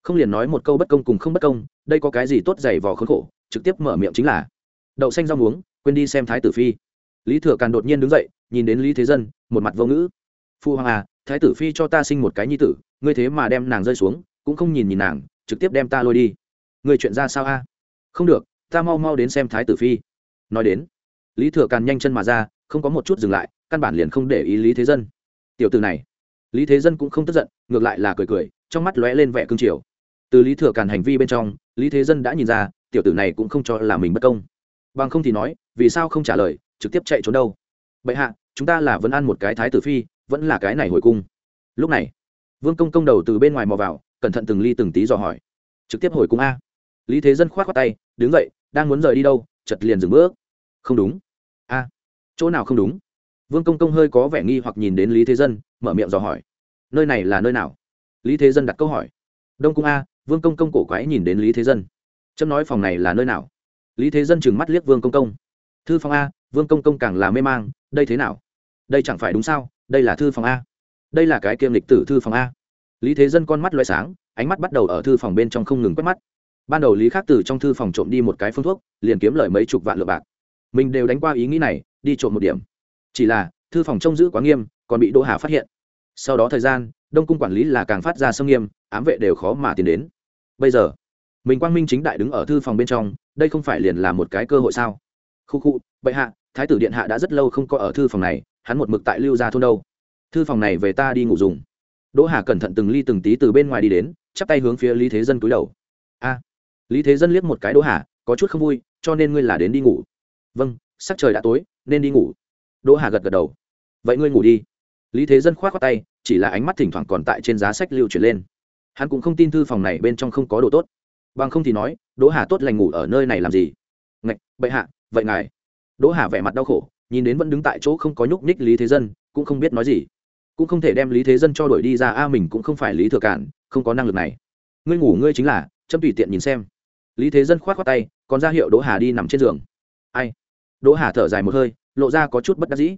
Không liền nói một câu bất công cùng không bất công, đây có cái gì tốt dày vò khốn khổ, trực tiếp mở miệng chính là, đậu xanh rau muống, quên đi xem thái tử phi. Lý thừa càn đột nhiên đứng dậy, nhìn đến lý thế dân, một mặt vô ngữ. Phu hoàng à thái tử phi cho ta sinh một cái nhi tử, ngươi thế mà đem nàng rơi xuống, cũng không nhìn nhìn nàng, trực tiếp đem ta lôi đi. Người chuyện ra sao a? Không được, ta mau mau đến xem thái tử phi nói đến. Lý thừa càn nhanh chân mà ra, không có một chút dừng lại, căn bản liền không để ý lý thế dân. Tiểu từ này. Lý thế dân cũng không tức giận, ngược lại là cười cười, trong mắt lóe lên vẻ cương triều. Từ lý thừa càn hành vi bên trong, lý thế dân đã nhìn ra, tiểu tử này cũng không cho là mình bất công. Bằng không thì nói, vì sao không trả lời, trực tiếp chạy trốn đâu? Bệ hạ, chúng ta là vẫn ăn một cái thái tử phi, vẫn là cái này hồi cung. Lúc này, vương công công đầu từ bên ngoài mò vào, cẩn thận từng ly từng tí dò hỏi. Trực tiếp hồi cung a. Lý thế dân k h o á t khoác tay, đứng dậy, đang muốn rời đi đâu chật liền dừng bước không đúng. A, chỗ nào không đúng? Vương công công hơi có vẻ nghi hoặc nhìn đến lý thế dân, mở miệng dò hỏi. Nơi này là nơi nào? Lý thế dân đặt câu hỏi. Đông cung a, vương công công cổ quái nhìn đến lý thế dân. Trâm nói phòng này là nơi nào? Lý thế dân trừng mắt liếc vương công công. Thư phòng a, vương công công càng là mê mang, đây thế nào? Đây chẳng phải đúng sao? Đây là thư phòng a. Đây là cái kiêm lịch tử thư phòng a. Lý thế dân con mắt loại sáng, ánh mắt bắt đầu ở thư phòng bên trong không ngừng quét mắt. Ban đầu lý khắc từ trong thư phòng trộm đi một cái phương thuốc, liền kiếm lời mấy chục vạn lượng bạc mình đều đánh qua ý nghĩ này, đi trộm một điểm. Chỉ là, thư phòng trông giữ quá nghiêm, còn bị đỗ hà phát hiện. Sau đó thời gian, đông cung quản lý là càng phát ra sông nghiêm, ám vệ đều khó mà tiến đến. Bây giờ, mình quang minh chính đại đứng ở thư phòng bên trong, đây không phải liền là một cái cơ hội sao? Khu khu, bệ hạ, thái tử điện hạ đã rất lâu không có ở thư phòng này, hắn một mực tại lưu gia thôn đâu. Thư phòng này về ta đi ngủ dùng. Đỗ hà cẩn thận từng ly từng tí từ bên ngoài đi đến, chắp tay hướng phía lý thế dân cúi đầu. A, lý thế dân liếc một cái đỗ hà, có chút không vui, cho nên ngươi là đến đi ngủ vâng sắc trời đã tối, nên đi ngủ. Đỗ hà gật gật đầu. Vậy ngươi ngủ đi. Lý thế dân k h o á t khoác tay, chỉ là ánh mắt thỉnh thoảng còn tại trên giá sách lưu chuyển lên. Hắn cũng không tin thư phòng này bên trong không có đồ tốt. Bằng không thì nói, đỗ hà tốt lành ngủ ở nơi này làm gì? Ngạch, bệ hạ, vậy ngài. Đỗ hà vẻ mặt đau khổ, nhìn đến vẫn đứng tại chỗ không có nhúc nhích lý thế dân, cũng không biết nói gì. Cũng không thể đem lý thế dân cho đổi đi ra, a, mình cũng không phải lý thừa cản, không có năng lực này. Ngươi ngủ ngươi chính là châm tùy tiện nhìn xem. Lý thế dân k h o á t khoác tay, còn ra hiệu đỗ hà đi nằm trên giường. Ai? Đỗ hà thở dài một hơi, lộ ra có chút bất đắc dĩ.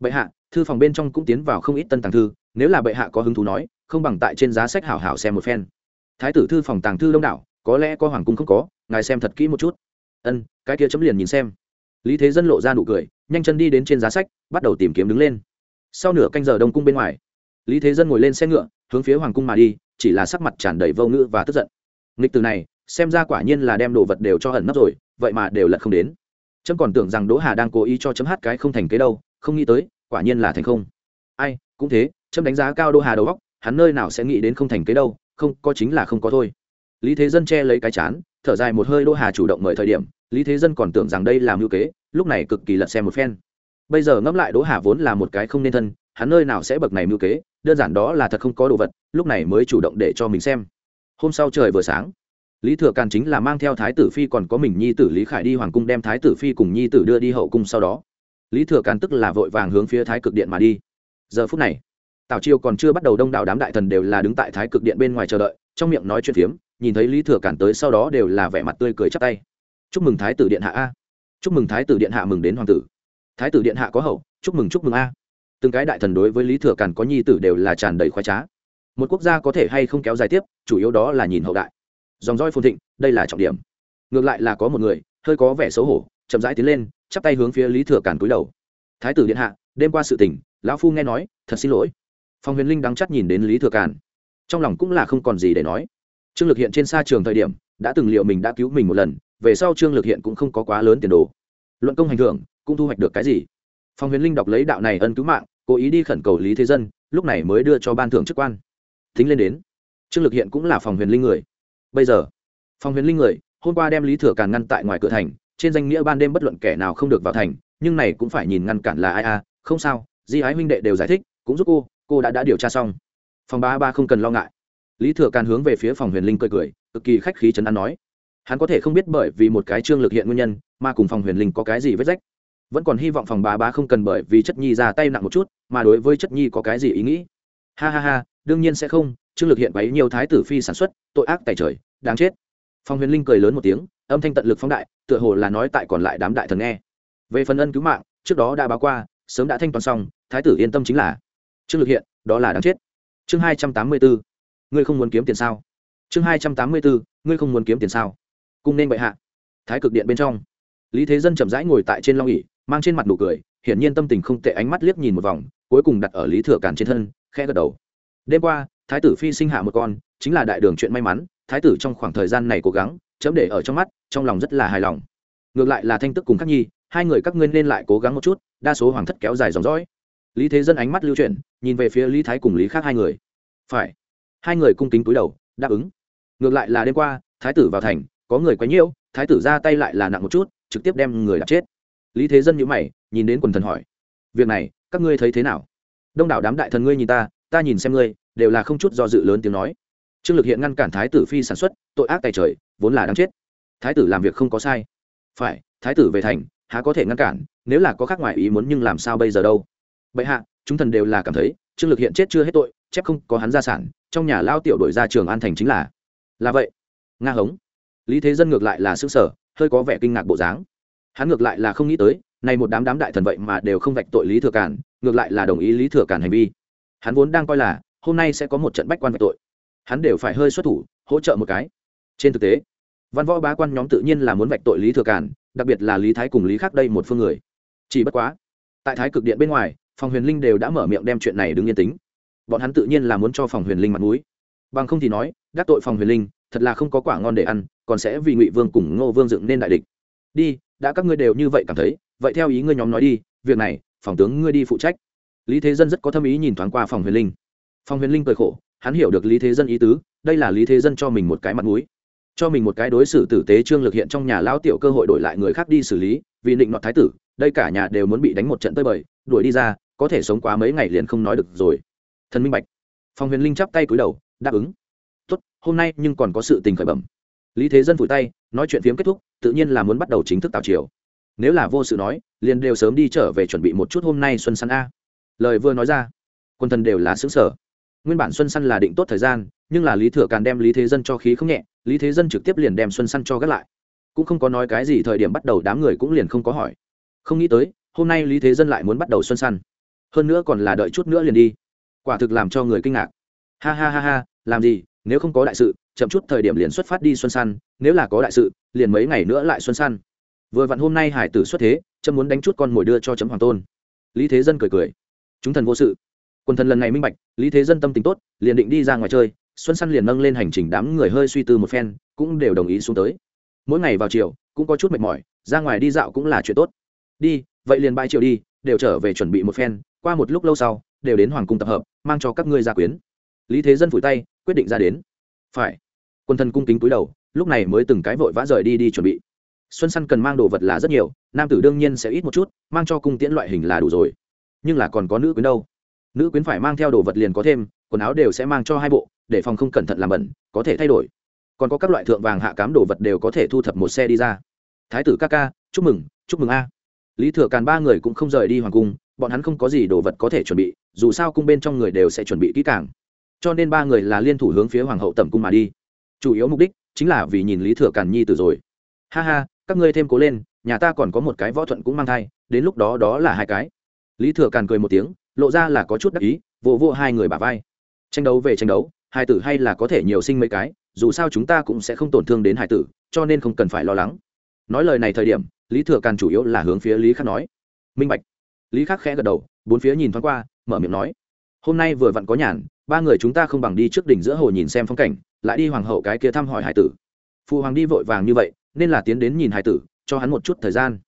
Bệ hạ, thư phòng bên trong cũng tiến vào không ít tân tàng thư, nếu là bệ hạ có hứng thú nói, không bằng tại trên giá sách hảo hảo xem một phen. Thái tử thư phòng tàng thư đông đảo, có lẽ có hoàng cung không có, ngài xem thật kỹ một chút. Ân, cái kia chấm liền nhìn xem. Lý thế dân lộ ra nụ cười, nhanh chân đi đến trên giá sách, bắt đầu tìm kiếm đứng lên. Sau nửa canh giờ đông cung bên ngoài, lý thế dân ngồi lên xe ngựa, hướng phía hoàng cung mà đi, chỉ là sắc mặt tràn đầy vô ngữ và tức giận. Nghịch từ này, xem ra quả nhiên là đem đồ vật đều cho hận nấp rồi, vậy mà đều lật không đến chấm còn tưởng rằng đỗ hà đang cố ý cho chấm hát cái không thành kế đâu, không nghĩ tới, quả nhiên là thành không. Ai, cũng thế, chấm đánh giá cao đỗ hà đầu góc hắn nơi nào sẽ nghĩ đến không thành kế đâu, không, có chính là không có thôi. Lý thế dân che lấy cái chán, thở dài một hơi đỗ hà chủ động mời thời điểm, lý thế dân còn tưởng rằng đây là mưu kế, lúc này cực kỳ lật xem một phen. Bây giờ ngẫm lại đỗ hà vốn là một cái không nên thân, hắn nơi nào sẽ bậc này mưu kế, đơn giản đó là thật không có đồ vật, lúc này mới chủ động để cho mình xem. Hôm sau trời vừa sáng lý thừa càn chính là mang theo thái tử phi còn có mình nhi tử lý khải đi hoàng cung đem thái tử phi cùng nhi tử đưa đi hậu cung sau đó. Lý thừa càn tức là vội vàng hướng phía thái cực điện mà đi. Giờ phút này, tào chiêu còn chưa bắt đầu đông đảo đám đại thần đều là đứng tại thái cực điện bên ngoài chờ đợi, trong miệng nói chuyện phiếm, nhìn thấy lý thừa càn tới sau đó đều là vẻ mặt tươi cười chắp tay. Chúc mừng thái tử điện hạ a. Chúc mừng thái tử điện hạ mừng đến hoàng tử. Thái tử điện hạ có hậu, chúc mừng chúc mừng a. Từng cái đại thần đối với lý thừa càn có nhi tử đều là tràn đầy khoái trá. Một quốc gia có thể hay không kéo dài tiếp, chủ yếu đó là nhìn hậu đại dòng roi phồn thịnh, đây là trọng điểm. Ngược lại là có một người, hơi có vẻ xấu hổ, chậm rãi tiến lên, chắp tay hướng phía lý thừa càn cúi đầu. Thái tử điện hạ, đêm qua sự tình, lão phu nghe nói, thật xin lỗi. Phong huyền linh đắng chắc nhìn đến lý thừa càn. Trong lòng cũng là không còn gì để nói. Trương lực hiện trên xa trường thời điểm, đã từng liệu mình đã cứu mình một lần, về sau trương lực hiện cũng không có quá lớn tiền đồ. Luận công hành thưởng, cũng thu hoạch được cái gì? Phong huyền linh đọc lấy đạo này ân cứu mạng, cố ý đi khẩn cầu lý thế dân, lúc này mới đưa cho ban thưởng chức quan. Thính lên đến. Trương lực hiện cũng là phòng huyền linh người bây giờ. Phòng huyền linh người, hôm qua đem lý thừa càn ngăn tại ngoài cửa thành, trên danh nghĩa ban đêm bất luận kẻ nào không được vào thành, nhưng này cũng phải nhìn ngăn cản là ai a không sao, di ái huynh đệ đều giải thích, cũng giúp cô cô đã đã điều tra xong. Phòng ba ba không cần lo ngại. Lý thừa càn hướng về phía phòng huyền linh cười cười, cực kỳ khách khí chấn an nói. Hắn có thể không biết bởi vì một cái trương lực hiện nguyên nhân, mà cùng phòng huyền linh có cái gì vết rách. Vẫn còn hy vọng phòng ba ba không cần bởi vì chất nhi ra tay nặng một chút, mà đối với chất nhi có cái gì ý nghĩ. Ha ha ha, đương nhiên sẽ không trương lực hiện bấy nhiều thái tử phi sản xuất, tội ác tài trời, đáng chết. Phong huyền linh cười lớn một tiếng, âm thanh tận lực phóng đại, tựa hồ là nói tại còn lại đám đại thần nghe. Về phần ân cứu mạng, trước đó đã báo qua, sớm đã thanh toán xong, thái tử yên tâm chính là trương lực hiện, đó là đáng chết. Chương hai trăm tám mươi bốn ngươi không muốn kiếm tiền sao? Chương hai trăm tám mươi bốn ngươi không muốn kiếm tiền sao? Cung nên bệ hạ. Thái cực điện bên trong. Lý thế dân chậm rãi ngồi tại trên long ỉ mang trên mặt nụ cười, hiển nhiên tâm tình không tệ ánh mắt liếc nhìn một vòng, cuối cùng đặt ở lý thừa càn trên thân, khẽ gật đầu. Đêm qua thái tử phi sinh hạ một con, chính là đại đường chuyện may mắn, thái tử trong khoảng thời gian này cố gắng, chấm để ở trong mắt, trong lòng rất là hài lòng. Ngược lại là thanh tức cùng khắc nhi, hai người các ngươi nên lại cố gắng một chút, đa số hoàng thất kéo dài dòng dõi. Lý thế dân ánh mắt lưu chuyển, nhìn về phía lý thái cùng lý khác hai người. Phải. Hai người cung kính túi đầu, đáp ứng. Ngược lại là đêm qua, thái tử vào thành, có người quấy nhiễu, thái tử ra tay lại là nặng một chút, trực tiếp đem người đạp chết. Lý thế dân nhữ mày, nhìn đến quần thần hỏi. Việc này, các ngươi thấy thế nào? Đông đảo đám đại thần ngươi nhìn ta ta nhìn xem ngươi đều là không chút do dự lớn tiếng nói. Trương lực hiện ngăn cản thái tử phi sản xuất, tội ác tài trời, vốn là đáng chết. Thái tử làm việc không có sai. Phải, thái tử về thành, há có thể ngăn cản, nếu là có khác ngoài ý muốn nhưng làm sao bây giờ đâu? Bệ hạ, chúng thần đều là cảm thấy, trương lực hiện chết chưa hết tội, chép không có hắn gia sản, trong nhà lao tiểu đổi ra trường an thành chính là. Là vậy. Nga hống. Lý thế dân ngược lại là xứ sở hơi có vẻ kinh ngạc bộ dáng. Hắn ngược lại là không nghĩ tới, này một đám đám đại thần vậy mà đều không vạch tội lý thừa cản ngược lại là đồng ý lý thừa cản hành vi. Hắn vốn đang coi là hôm nay sẽ có một trận bách quan vạch tội. Hắn đều phải hơi xuất thủ, hỗ trợ một cái. Trên thực tế, văn võ bá quan nhóm tự nhiên là muốn vạch tội lý thừa cản đặc biệt là lý thái cùng lý khác đây một phương người. Chỉ bất quá, tại thái cực điện bên ngoài, phòng huyền linh đều đã mở miệng đem chuyện này đứng yên tính. Bọn hắn tự nhiên là muốn cho phòng huyền linh mặt mũi. Bằng không thì nói, đắc tội phòng huyền linh, thật là không có quả ngon để ăn, còn sẽ vì ngụy vương cùng ngô vương dựng nên đại địch. Đi, đã các ngươi đều như vậy cảm thấy, vậy theo ý ngươi nhóm nói đi, việc này, phòng tướng ngươi đi phụ trách. Lý thế dân rất có tâm ý nhìn thoáng qua phòng huyền linh. Phong huyền linh cười khổ, hắn hiểu được lý thế dân ý tứ, đây là lý thế dân cho mình một cái mặt mũi. Cho mình một cái đối xử tử tế trương lực hiện trong nhà lão tiểu cơ hội đổi lại người khác đi xử lý, vì định nọ thái tử, đây cả nhà đều muốn bị đánh một trận tơi bời, đuổi đi ra, có thể sống quá mấy ngày liền không nói được rồi. Thần minh bạch. Phong huyền linh chắp tay cúi đầu, đáp ứng. Tốt, hôm nay nhưng còn có sự tình khởi bẩm. Lý thế dân vùi tay, nói chuyện phiếm kết thúc, tự nhiên là muốn bắt đầu chính thức tào chiều nếu là vô sự nói, liền đều sớm đi trở về chuẩn bị một chút hôm nay xuân săn a. Lời vừa nói ra, quân thần đều là xứng sở nguyên bản xuân săn là định tốt thời gian, nhưng là lý thừa càn đem lý thế dân cho khí không nhẹ, lý thế dân trực tiếp liền đem xuân săn cho gác lại. Cũng không có nói cái gì thời điểm bắt đầu đám người cũng liền không có hỏi. Không nghĩ tới, hôm nay lý thế dân lại muốn bắt đầu xuân săn. Hơn nữa còn là đợi chút nữa liền đi. Quả thực làm cho người kinh ngạc. Ha ha ha ha, làm gì, nếu không có đại sự, chậm chút thời điểm liền xuất phát đi xuân săn, nếu là có đại sự, liền mấy ngày nữa lại xuân săn. Vừa vặn hôm nay hải tử xuất thế, chấm muốn đánh chút con mồi đưa cho chấm hoàng tôn. Lý thế dân cười cười. Chúng thần vô sự quần thần lần này minh bạch, lý thế dân tâm tính tốt, liền định đi ra ngoài chơi, xuân săn liền nâng lên hành trình đám người hơi suy tư một phen, cũng đều đồng ý xuống tới. Mỗi ngày vào chiều, cũng có chút mệt mỏi, ra ngoài đi dạo cũng là chuyện tốt. Đi, vậy liền bãi chiều đi, đều trở về chuẩn bị một phen, qua một lúc lâu sau, đều đến hoàng cung tập hợp, mang cho các ngươi gia quyến. Lý thế dân phủi tay, quyết định ra đến. Phải. Quân thần cung kính túi đầu, lúc này mới từng cái vội vã rời đi đi chuẩn bị. Xuân săn cần mang đồ vật là rất nhiều, nam tử đương nhiên sẽ ít một chút, mang cho cung tiễn loại hình là đủ rồi. Nhưng là còn có nữ quyến đâu? Nữ quyến phải mang theo đồ vật liền có thêm, quần áo đều sẽ mang cho hai bộ, để phòng không cẩn thận làm bẩn, có thể thay đổi. Còn có các loại thượng vàng hạ cám đồ vật đều có thể thu thập một xe đi ra. Thái tử ca ca, chúc mừng chúc mừng a. Lý thừa càn ba người cũng không rời đi hoàng cung, bọn hắn không có gì đồ vật có thể chuẩn bị, dù sao cung bên trong người đều sẽ chuẩn bị kỹ càng. Cho nên ba người là liên thủ hướng phía hoàng hậu tẩm cung mà đi. Chủ yếu mục đích chính là vì nhìn lý thừa càn nhi từ rồi. Ha ha, các ngươi thêm cố lên, nhà ta còn có một cái võ thuận cũng mang thai, đến lúc đó đó là hai cái. Lý thừa càn cười một tiếng lộ ra là có chút đắc ý, vô vô hai người bà vai. Tranh đấu về tranh đấu, hai tử hay là có thể nhiều sinh mấy cái, dù sao chúng ta cũng sẽ không tổn thương đến hải tử, cho nên không cần phải lo lắng. Nói lời này thời điểm, lý thừa càn chủ yếu là hướng phía lý khắc nói. Minh bạch. Lý khắc khẽ gật đầu, bốn phía nhìn thoáng qua, mở miệng nói. Hôm nay vừa vặn có nhàn, ba người chúng ta không bằng đi trước đỉnh giữa hồ nhìn xem phong cảnh, lại đi hoàng hậu cái kia thăm hỏi hải tử. Phụ hoàng đi vội vàng như vậy, nên là tiến đến nhìn hải tử, cho hắn một chút thời gian.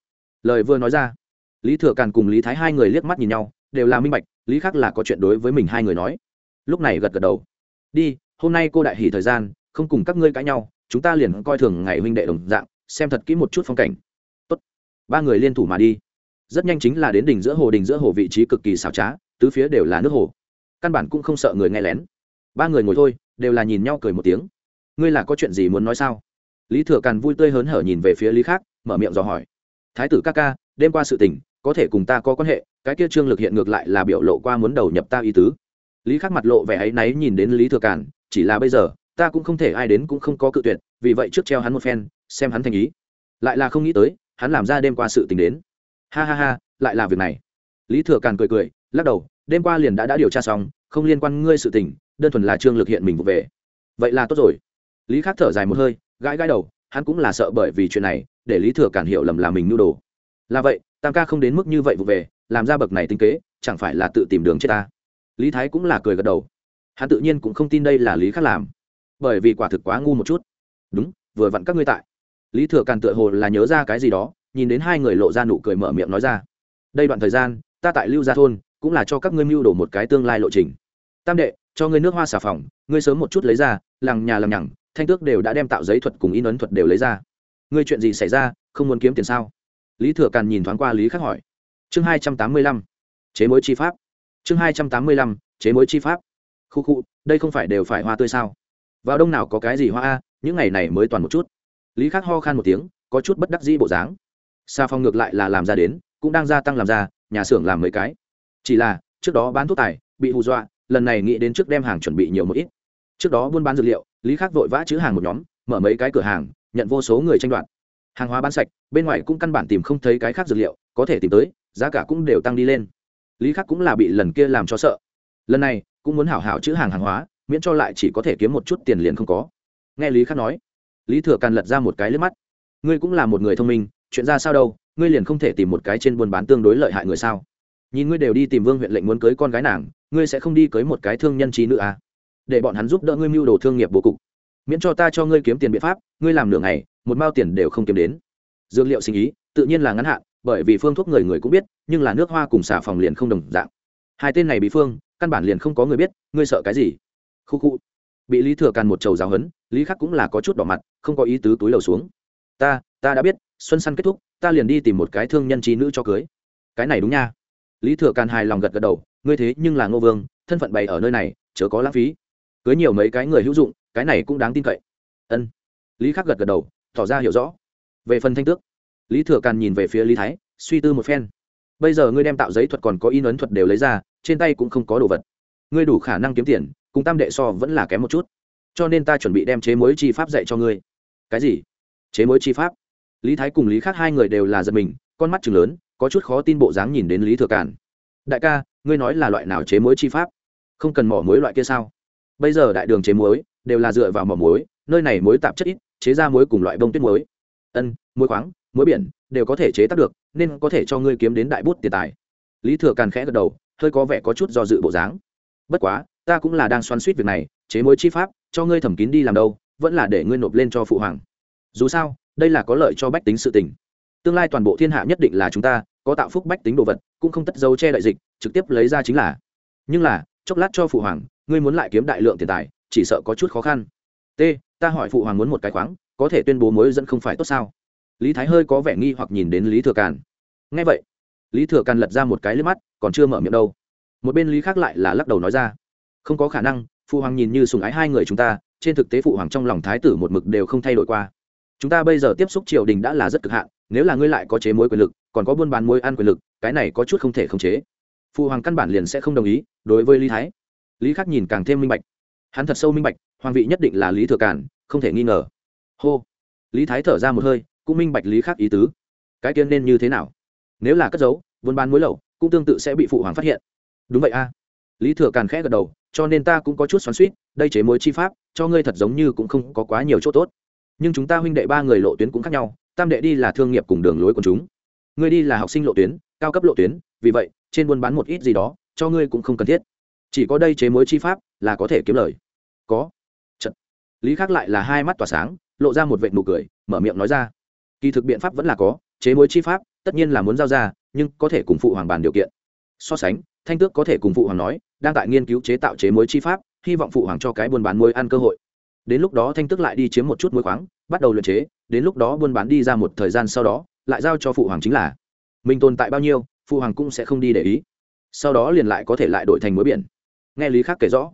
Lời vừa nói ra, lý thừa càn cùng lý thái hai người liếc mắt nhìn nhau đều là minh bạch, lý khắc là có chuyện đối với mình hai người nói. Lúc này gật gật đầu. Đi, hôm nay cô đại hỉ thời gian, không cùng các ngươi cãi nhau, chúng ta liền coi thường ngày huynh đệ đồng dạng, xem thật kỹ một chút phong cảnh. Tốt. ba người liên thủ mà đi. Rất nhanh chính là đến đỉnh giữa hồ, đỉnh giữa hồ vị trí cực kỳ xảo trá, tứ phía đều là nước hồ. Căn bản cũng không sợ người nghe lén. Ba người ngồi thôi, đều là nhìn nhau cười một tiếng. Ngươi là có chuyện gì muốn nói sao? Lý thừa càn vui tươi hớn hở nhìn về phía lý khác mở miệng dò hỏi. Thái tử ca ca, đêm qua sự tình có thể cùng ta có quan hệ, cái kia trương lực hiện ngược lại là biểu lộ qua muốn đầu nhập ta ý tứ. Lý khắc mặt lộ vẻ áy náy nhìn đến lý thừa cản chỉ là bây giờ, ta cũng không thể ai đến cũng không có cự tuyệt, vì vậy trước treo hắn một phen, xem hắn thành ý. Lại là không nghĩ tới, hắn làm ra đêm qua sự tình đến. Ha ha ha, lại là việc này. Lý thừa càn cười cười, lắc đầu, đêm qua liền đã đã điều tra xong, không liên quan ngươi sự tình, đơn thuần là trương lực hiện mình vụ về. Vậy là tốt rồi. Lý khắc thở dài một hơi, gãi gãi đầu, hắn cũng là sợ bởi vì chuyện này, để lý thừa càn hiểu lầm là mình nhu đồ. Là vậy tam ca không đến mức như vậy vụ về, làm ra bậc này tinh kế, chẳng phải là tự tìm đường chết ta? Lý thái cũng là cười gật đầu. Hắn tự nhiên cũng không tin đây là lý khắc làm. Bởi vì quả thực quá ngu một chút. Đúng, vừa vặn các ngươi tại. Lý thừa càn tựa hồ là nhớ ra cái gì đó, nhìn đến hai người lộ ra nụ cười mở miệng nói ra. Đây đoạn thời gian, ta tại lưu gia thôn, cũng là cho các ngươi mưu đồ một cái tương lai lộ trình. Tam đệ, cho ngươi nước hoa xà phòng, ngươi sớm một chút lấy ra làng nhà làm nhằng, thanh tước đều đã đem tạo giấy thuật cùng in ấn thuật đều lấy ra. Ngươi chuyện gì xảy ra, không muốn kiếm tiền sao? Lý thừa càn nhìn thoáng qua lý khắc hỏi. Chương hai trăm tám mươi lăm, chế mối chi pháp. Chương hai trăm tám mươi lăm, chế mối chi pháp. Khu khu, đây không phải đều phải hoa tươi sao? Vào đông nào có cái gì hoa a, những ngày này mới toàn một chút. Lý khắc ho khan một tiếng, có chút bất đắc dĩ bộ dáng. Xa phong ngược lại là làm ra đến, cũng đang gia tăng làm ra, nhà xưởng làm mấy cái. Chỉ là, trước đó bán thuốc tài, bị hù dọa, lần này nghĩ đến trước đem hàng chuẩn bị nhiều một ít. Trước đó buôn bán dược liệu, lý khắc vội vã chữ hàng một nhóm, mở mấy cái cửa hàng, nhận vô số người tranh đoạt hàng hóa bán sạch, bên ngoài cũng căn bản tìm không thấy cái khác dược liệu, có thể tìm tới, giá cả cũng đều tăng đi lên. Lý khắc cũng là bị lần kia làm cho sợ. Lần này, cũng muốn hảo hảo chữ hàng hàng hóa, miễn cho lại chỉ có thể kiếm một chút tiền liền không có. Nghe lý khắc nói, lý thừa càn lật ra một cái lướt mắt. Ngươi cũng là một người thông minh, chuyện ra sao đâu, ngươi liền không thể tìm một cái trên buôn bán tương đối lợi hại người sao? Nhìn ngươi đều đi tìm vương huyện lệnh muốn cưới con gái nàng, ngươi sẽ không đi cưới một cái thương nhân trí nữa à? Để bọn hắn giúp đỡ ngươi mưu đồ thương nghiệp bố cục. Miễn cho ta cho ngươi kiếm tiền biện pháp, ngươi làm nửa ngày một mao tiền đều không kiếm đến. Dược liệu sinh ý, tự nhiên là ngắn hạn, bởi vì phương thuốc người người cũng biết, nhưng là nước hoa cùng xả phòng liền không đồng dạng. Hai tên này bị phương, căn bản liền không có người biết, ngươi sợ cái gì? Khu khu. Bị lý thừa càn một trầu giáo hấn lý khắc cũng là có chút đỏ mặt, không có ý tứ túi lầu xuống. Ta ta đã biết, xuân săn kết thúc, ta liền đi tìm một cái thương nhân trí nữ cho cưới. Cái này đúng nha. Lý thừa càn hài lòng gật gật đầu, ngươi thế nhưng là ngô vương, thân phận bày ở nơi này, chớ có lãng phí. Cưới nhiều mấy cái người hữu dụng, cái này cũng đáng tin cậy. Ân. Lý khắc gật gật đầu tỏ ra hiểu rõ. Về phần thanh tước, lý thừa càn nhìn về phía lý thái, suy tư một phen. Bây giờ ngươi đem tạo giấy thuật còn có in ấn thuật đều lấy ra, trên tay cũng không có đồ vật. Ngươi đủ khả năng kiếm tiền, cùng tam đệ so vẫn là kém một chút. Cho nên ta chuẩn bị đem chế mối chi pháp dạy cho ngươi. Cái gì? Chế mối chi pháp? Lý thái cùng lý khác hai người đều là giật mình, con mắt chừng lớn, có chút khó tin bộ dáng nhìn đến lý thừa càn. Đại ca, ngươi nói là loại nào chế mối chi pháp? Không cần mỏ muối loại kia sao? Bây giờ đại đường chế muối, đều là dựa vào mỏ muối, nơi này muối tạp chất ít chế ra muối cùng loại bông tuyết muối. Ân, muối khoáng, muối biển, đều có thể chế tác được, nên có thể cho ngươi kiếm đến đại bút tiền tài. Lý thừa càn khẽ gật đầu, hơi có vẻ có chút do dự bộ dáng. Bất quá, ta cũng là đang xoắn suýt việc này, chế mối chi pháp, cho ngươi thẩm kín đi làm đâu, vẫn là để ngươi nộp lên cho phụ hoàng. Dù sao, đây là có lợi cho bách tính sự tình. Tương lai toàn bộ thiên hạ nhất định là chúng ta, có tạo phúc bách tính đồ vật, cũng không tất dấu che đại dịch, trực tiếp lấy ra chính là. Nhưng là, chốc lát cho phụ hoàng, ngươi muốn lại kiếm đại lượng tiền tài, chỉ sợ có chút khó khăn t, ta hỏi phụ hoàng muốn một cái khoáng, có thể tuyên bố mối dẫn không phải tốt sao? Lý thái hơi có vẻ nghi hoặc nhìn đến lý thừa càn. Nghe vậy, lý thừa càn lật ra một cái lướt mắt, còn chưa mở miệng đâu. Một bên lý khác lại là lắc đầu nói ra, không có khả năng, phụ hoàng nhìn như sùng ái hai người chúng ta, trên thực tế phụ hoàng trong lòng thái tử một mực đều không thay đổi qua. Chúng ta bây giờ tiếp xúc triều đình đã là rất cực hạn, nếu là ngươi lại có chế mối quyền lực, còn có buôn bán mối ăn quyền lực, cái này có chút không thể khống chế. Phụ hoàng căn bản liền sẽ không đồng ý đối với lý thái. Lý khắc nhìn càng thêm minh bạch hắn thật sâu minh bạch, hoàng vị nhất định là lý thừa cản không thể nghi ngờ. Hô. Lý thái thở ra một hơi, cũng minh bạch lý khác ý tứ. Cái tiên nên như thế nào? Nếu là cất giấu, buôn bán muối lậu, cũng tương tự sẽ bị phụ hoàng phát hiện. Đúng vậy a. Lý thừa càn khẽ gật đầu, cho nên ta cũng có chút xoắn suýt đây chế mối chi pháp, cho ngươi thật giống như cũng không có quá nhiều chỗ tốt. Nhưng chúng ta huynh đệ ba người lộ tuyến cũng khác nhau, tam đệ đi là thương nghiệp cùng đường lối của chúng. Ngươi đi là học sinh lộ tuyến, cao cấp lộ tuyến, vì vậy, trên buôn bán một ít gì đó, cho ngươi cũng không cần thiết. Chỉ có đây chế mối chi pháp là có thể kiếm lời có. Trận lý khác lại là hai mắt tỏa sáng, lộ ra một vệ nụ cười, mở miệng nói ra. Kỳ thực biện pháp vẫn là có, chế mối chi pháp, tất nhiên là muốn giao ra, nhưng có thể cùng phụ hoàng bàn điều kiện. So sánh, thanh tước có thể cùng phụ hoàng nói, đang tại nghiên cứu chế tạo chế mối chi pháp, hy vọng phụ hoàng cho cái buôn bán mối ăn cơ hội. Đến lúc đó thanh tước lại đi chiếm một chút mối khoáng, bắt đầu luyện chế, đến lúc đó buôn bán đi ra một thời gian sau đó, lại giao cho phụ hoàng chính là, mình tồn tại bao nhiêu, phụ hoàng cũng sẽ không đi để ý. Sau đó liền lại có thể lại đổi thành mối biển. Nghe lý khác kể rõ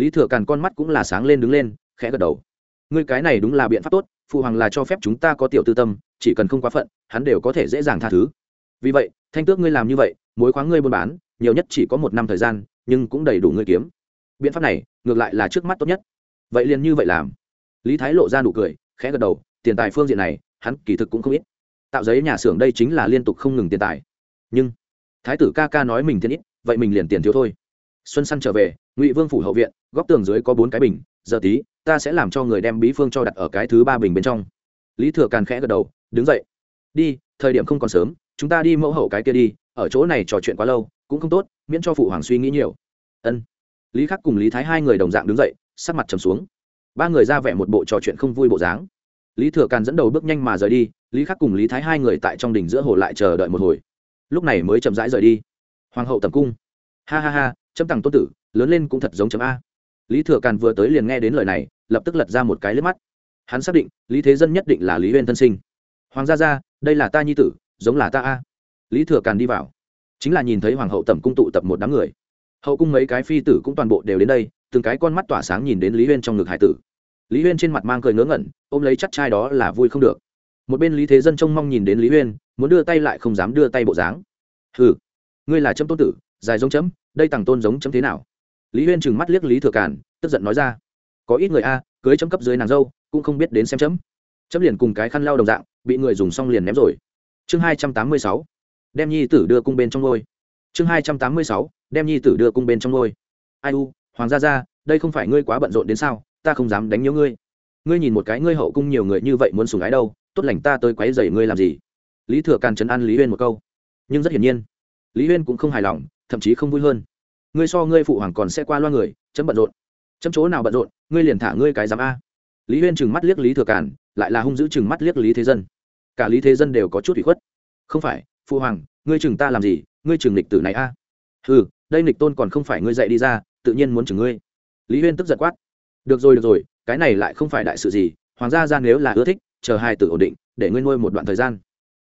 lý thừa càn con mắt cũng là sáng lên đứng lên, khẽ gật đầu. Ngươi cái này đúng là biện pháp tốt, phụ hoàng là cho phép chúng ta có tiểu tư tâm, chỉ cần không quá phận, hắn đều có thể dễ dàng tha thứ. Vì vậy, thanh tước ngươi làm như vậy, mối khoáng ngươi buôn bán, nhiều nhất chỉ có một năm thời gian, nhưng cũng đầy đủ ngươi kiếm. Biện pháp này, ngược lại là trước mắt tốt nhất. Vậy liền như vậy làm. Lý thái lộ ra nụ cười, khẽ gật đầu, tiền tài phương diện này, hắn kỳ thực cũng không ít. Tạo giấy nhà xưởng đây chính là liên tục không ngừng tiền tài. Nhưng, thái tử ca ca nói mình tiền ít, vậy mình liền tiền thiếu thôi xuân săn trở về, ngụy vương phủ hậu viện, góc tường dưới có bốn cái bình, giờ tí, ta sẽ làm cho người đem bí phương cho đặt ở cái thứ ba bình bên trong. Lý thừa càn khẽ gật đầu, đứng dậy. Đi, thời điểm không còn sớm, chúng ta đi mẫu hậu cái kia đi, ở chỗ này trò chuyện quá lâu, cũng không tốt, miễn cho phụ hoàng suy nghĩ nhiều. Ân. Lý khắc cùng lý thái hai người đồng dạng đứng dậy, sắc mặt trầm xuống. Ba người ra vẻ một bộ trò chuyện không vui bộ dáng. Lý thừa càn dẫn đầu bước nhanh mà rời đi, lý khắc cùng lý thái hai người tại trong đỉnh giữa hồ lại chờ đợi một hồi. Lúc này mới chậm rãi rời đi. Hoàng hậu tầm cung. Ha ha ha chấm tằng tôn tử, lớn lên cũng thật giống chấm a. Lý thừa càn vừa tới liền nghe đến lời này, lập tức lật ra một cái liếp mắt. Hắn xác định, lý thế dân nhất định là lý huyên thân sinh. Hoàng gia gia, đây là ta nhi tử, giống là ta a. Lý thừa càn đi vào. Chính là nhìn thấy hoàng hậu tẩm cung tụ tập một đám người. Hậu cung mấy cái phi tử cũng toàn bộ đều đến đây, từng cái con mắt tỏa sáng nhìn đến lý huyên trong ngực hải tử. Lý huyên trên mặt mang cười ngớ ngẩn, ôm lấy chắc trai đó là vui không được. Một bên lý thế dân trông mong nhìn đến lý huyên muốn đưa tay lại không dám đưa tay bộ dáng. Ừ ngươi là chấm tôn tử dài giống chấm đây tằng tôn giống chấm thế nào? Lý huyên trừng mắt liếc lý thừa Càn, tức giận nói ra. Có ít người a cưới chấm cấp dưới nàng dâu cũng không biết đến xem chấm. Chấm liền cùng cái khăn lau đồng dạng bị người dùng xong liền ném rồi. Chương hai trăm tám mươi sáu đem nhi tử đưa cung bên trong ngôi. Chương hai trăm tám mươi sáu đem nhi tử đưa cung bên trong ngôi. Ai u hoàng gia gia đây không phải ngươi quá bận rộn đến sao ta không dám đánh nhớ ngươi. Ngươi nhìn một cái ngươi hậu cung nhiều người như vậy muốn sùng ái đâu tốt lành ta tới quấy rầy ngươi làm gì? Lý thừa càn chấn an lý huyên một câu. Nhưng rất hiển nhiên lý huyên cũng không hài lòng thậm chí không vui hơn. Ngươi so ngươi phụ hoàng còn sẽ qua loa người, chấm bận rộn. Chấm chỗ nào bận rộn, ngươi liền thả ngươi cái dám a. Lý huyên chừng mắt liếc lý thừa càn, lại là hung dữ chừng mắt liếc lý thế dân. Cả lý thế dân đều có chút ủy khuất. Không phải, phụ hoàng, ngươi chừng ta làm gì, ngươi chừng lịch tử này a. Ừ đây lịch tôn còn không phải ngươi dạy đi ra, tự nhiên muốn chừng ngươi. Lý huyên tức giật quát. Được rồi được rồi, cái này lại không phải đại sự gì, hoàng gia ra nếu là ưa thích, chờ hai tử ổn định, để ngươi nuôi một đoạn thời gian.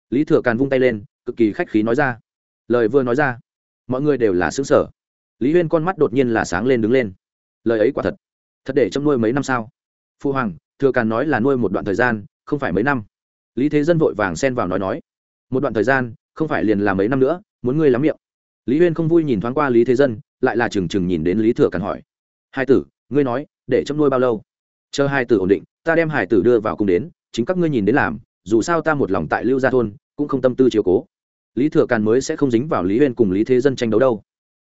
Lý thừa càn vung tay lên, cực kỳ khách khí nói ra. Lời vừa nói ra mọi người đều là xứng sở. Lý huyên con mắt đột nhiên là sáng lên đứng lên. Lời ấy quả thật thật để chăm nuôi mấy năm sao? Phu hoàng, thừa càn nói là nuôi một đoạn thời gian, không phải mấy năm. Lý thế dân vội vàng xen vào nói nói, một đoạn thời gian, không phải liền là mấy năm nữa, muốn ngươi lắm miệng. Lý huyên không vui nhìn thoáng qua lý thế dân, lại là chừng chừng nhìn đến lý thừa càn hỏi, hai tử, ngươi nói, để chăm nuôi bao lâu? Chờ hai tử ổn định, ta đem hải tử đưa vào cùng đến, chính các ngươi nhìn đến làm, dù sao ta một lòng tại lưu gia thôn, cũng không tâm tư chiều cố lý thừa càn mới sẽ không dính vào lý huyên cùng lý thế dân tranh đấu đâu.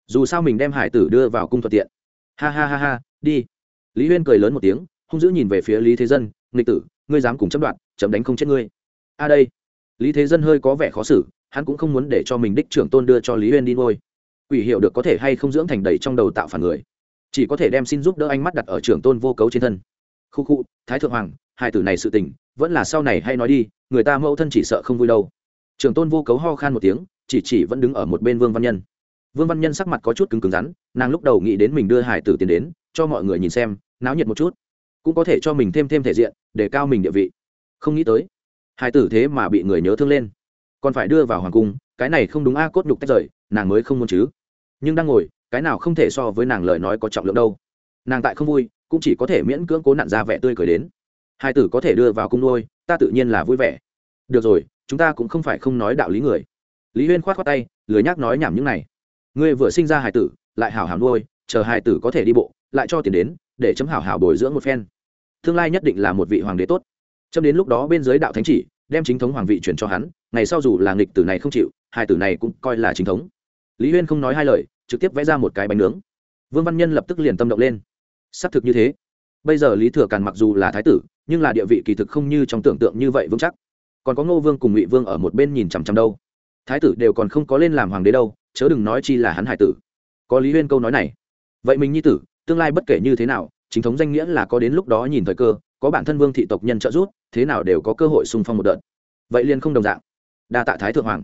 Dù sao mình đem hải tử đưa vào cung thuận tiện. Ha ha ha ha, đi. Lý huyên cười lớn một tiếng, hung dữ nhìn về phía lý thế dân, nghịch tử, ngươi dám cùng chấm đoạn chấm đánh không chết ngươi. A đây. Lý thế dân hơi có vẻ khó xử, hắn cũng không muốn để cho mình đích trưởng tôn đưa cho lý huyên đi ngôi. Quỷ hiệu được có thể hay không dưỡng thành đầy trong đầu tạo phản người. Chỉ có thể đem xin giúp đỡ anh mắt đặt ở trưởng tôn vô cấu trên thân. Khu khu, thái thượng hoàng hai tử này sự tình, vẫn là sau này hay nói đi, người ta mẫu thân chỉ sợ không vui đâu trưởng tôn vô cấu ho khan một tiếng, chỉ chỉ vẫn đứng ở một bên vương văn nhân. Vương văn nhân sắc mặt có chút cứng cứng rắn, nàng lúc đầu nghĩ đến mình đưa hải tử tiền đến, cho mọi người nhìn xem, náo nhiệt một chút. Cũng có thể cho mình thêm thêm thể diện, để cao mình địa vị. Không nghĩ tới, hải tử thế mà bị người nhớ thương lên. Còn phải đưa vào hoàng cung, cái này không đúng a, cốt nhục tách rời, nàng mới không muốn chứ. Nhưng đang ngồi, cái nào không thể so với nàng lời nói có trọng lượng đâu. Nàng tại không vui, cũng chỉ có thể miễn cưỡng cố nặn ra vẻ tươi cười đến. Hai tử có thể đưa vào cung nuôi, ta tự nhiên là vui vẻ. Được rồi chúng ta cũng không phải không nói đạo lý người. Lý huyên khoát khoát tay, lười nhác nói nhảm những này. Ngươi vừa sinh ra hải tử, lại hảo hảo nuôi, chờ hải tử có thể đi bộ, lại cho tiền đến, để chấm hảo hảo bồi dưỡng một phen. Tương lai nhất định là một vị hoàng đế tốt. Chấm đến lúc đó bên dưới đạo thánh chỉ, đem chính thống hoàng vị chuyển cho hắn, ngày sau dù là nghịch tử này không chịu hải tử này cũng coi là chính thống. Lý huyên không nói hai lời, trực tiếp vẽ ra một cái bánh nướng. Vương văn nhân lập tức liền tâm động lên. Xác thực như thế. Bây giờ lý thừa càn mặc dù là thái tử, nhưng là địa vị kỳ thực không như trong tưởng tượng như vậy vững chắc còn có ngô vương cùng ngụy vương ở một bên nhìn chằm chằm đâu. Thái tử đều còn không có lên làm hoàng đế đâu, chớ đừng nói chi là hắn hải tử. Có lý huyên câu nói này, vậy mình nhi tử, tương lai bất kể như thế nào, chính thống danh nghĩa là có đến lúc đó nhìn thời cơ, có bản thân vương thị tộc nhân trợ giúp, thế nào đều có cơ hội xung phong một đợt. Vậy liền không đồng dạng. Đa tạ thái thượng hoàng.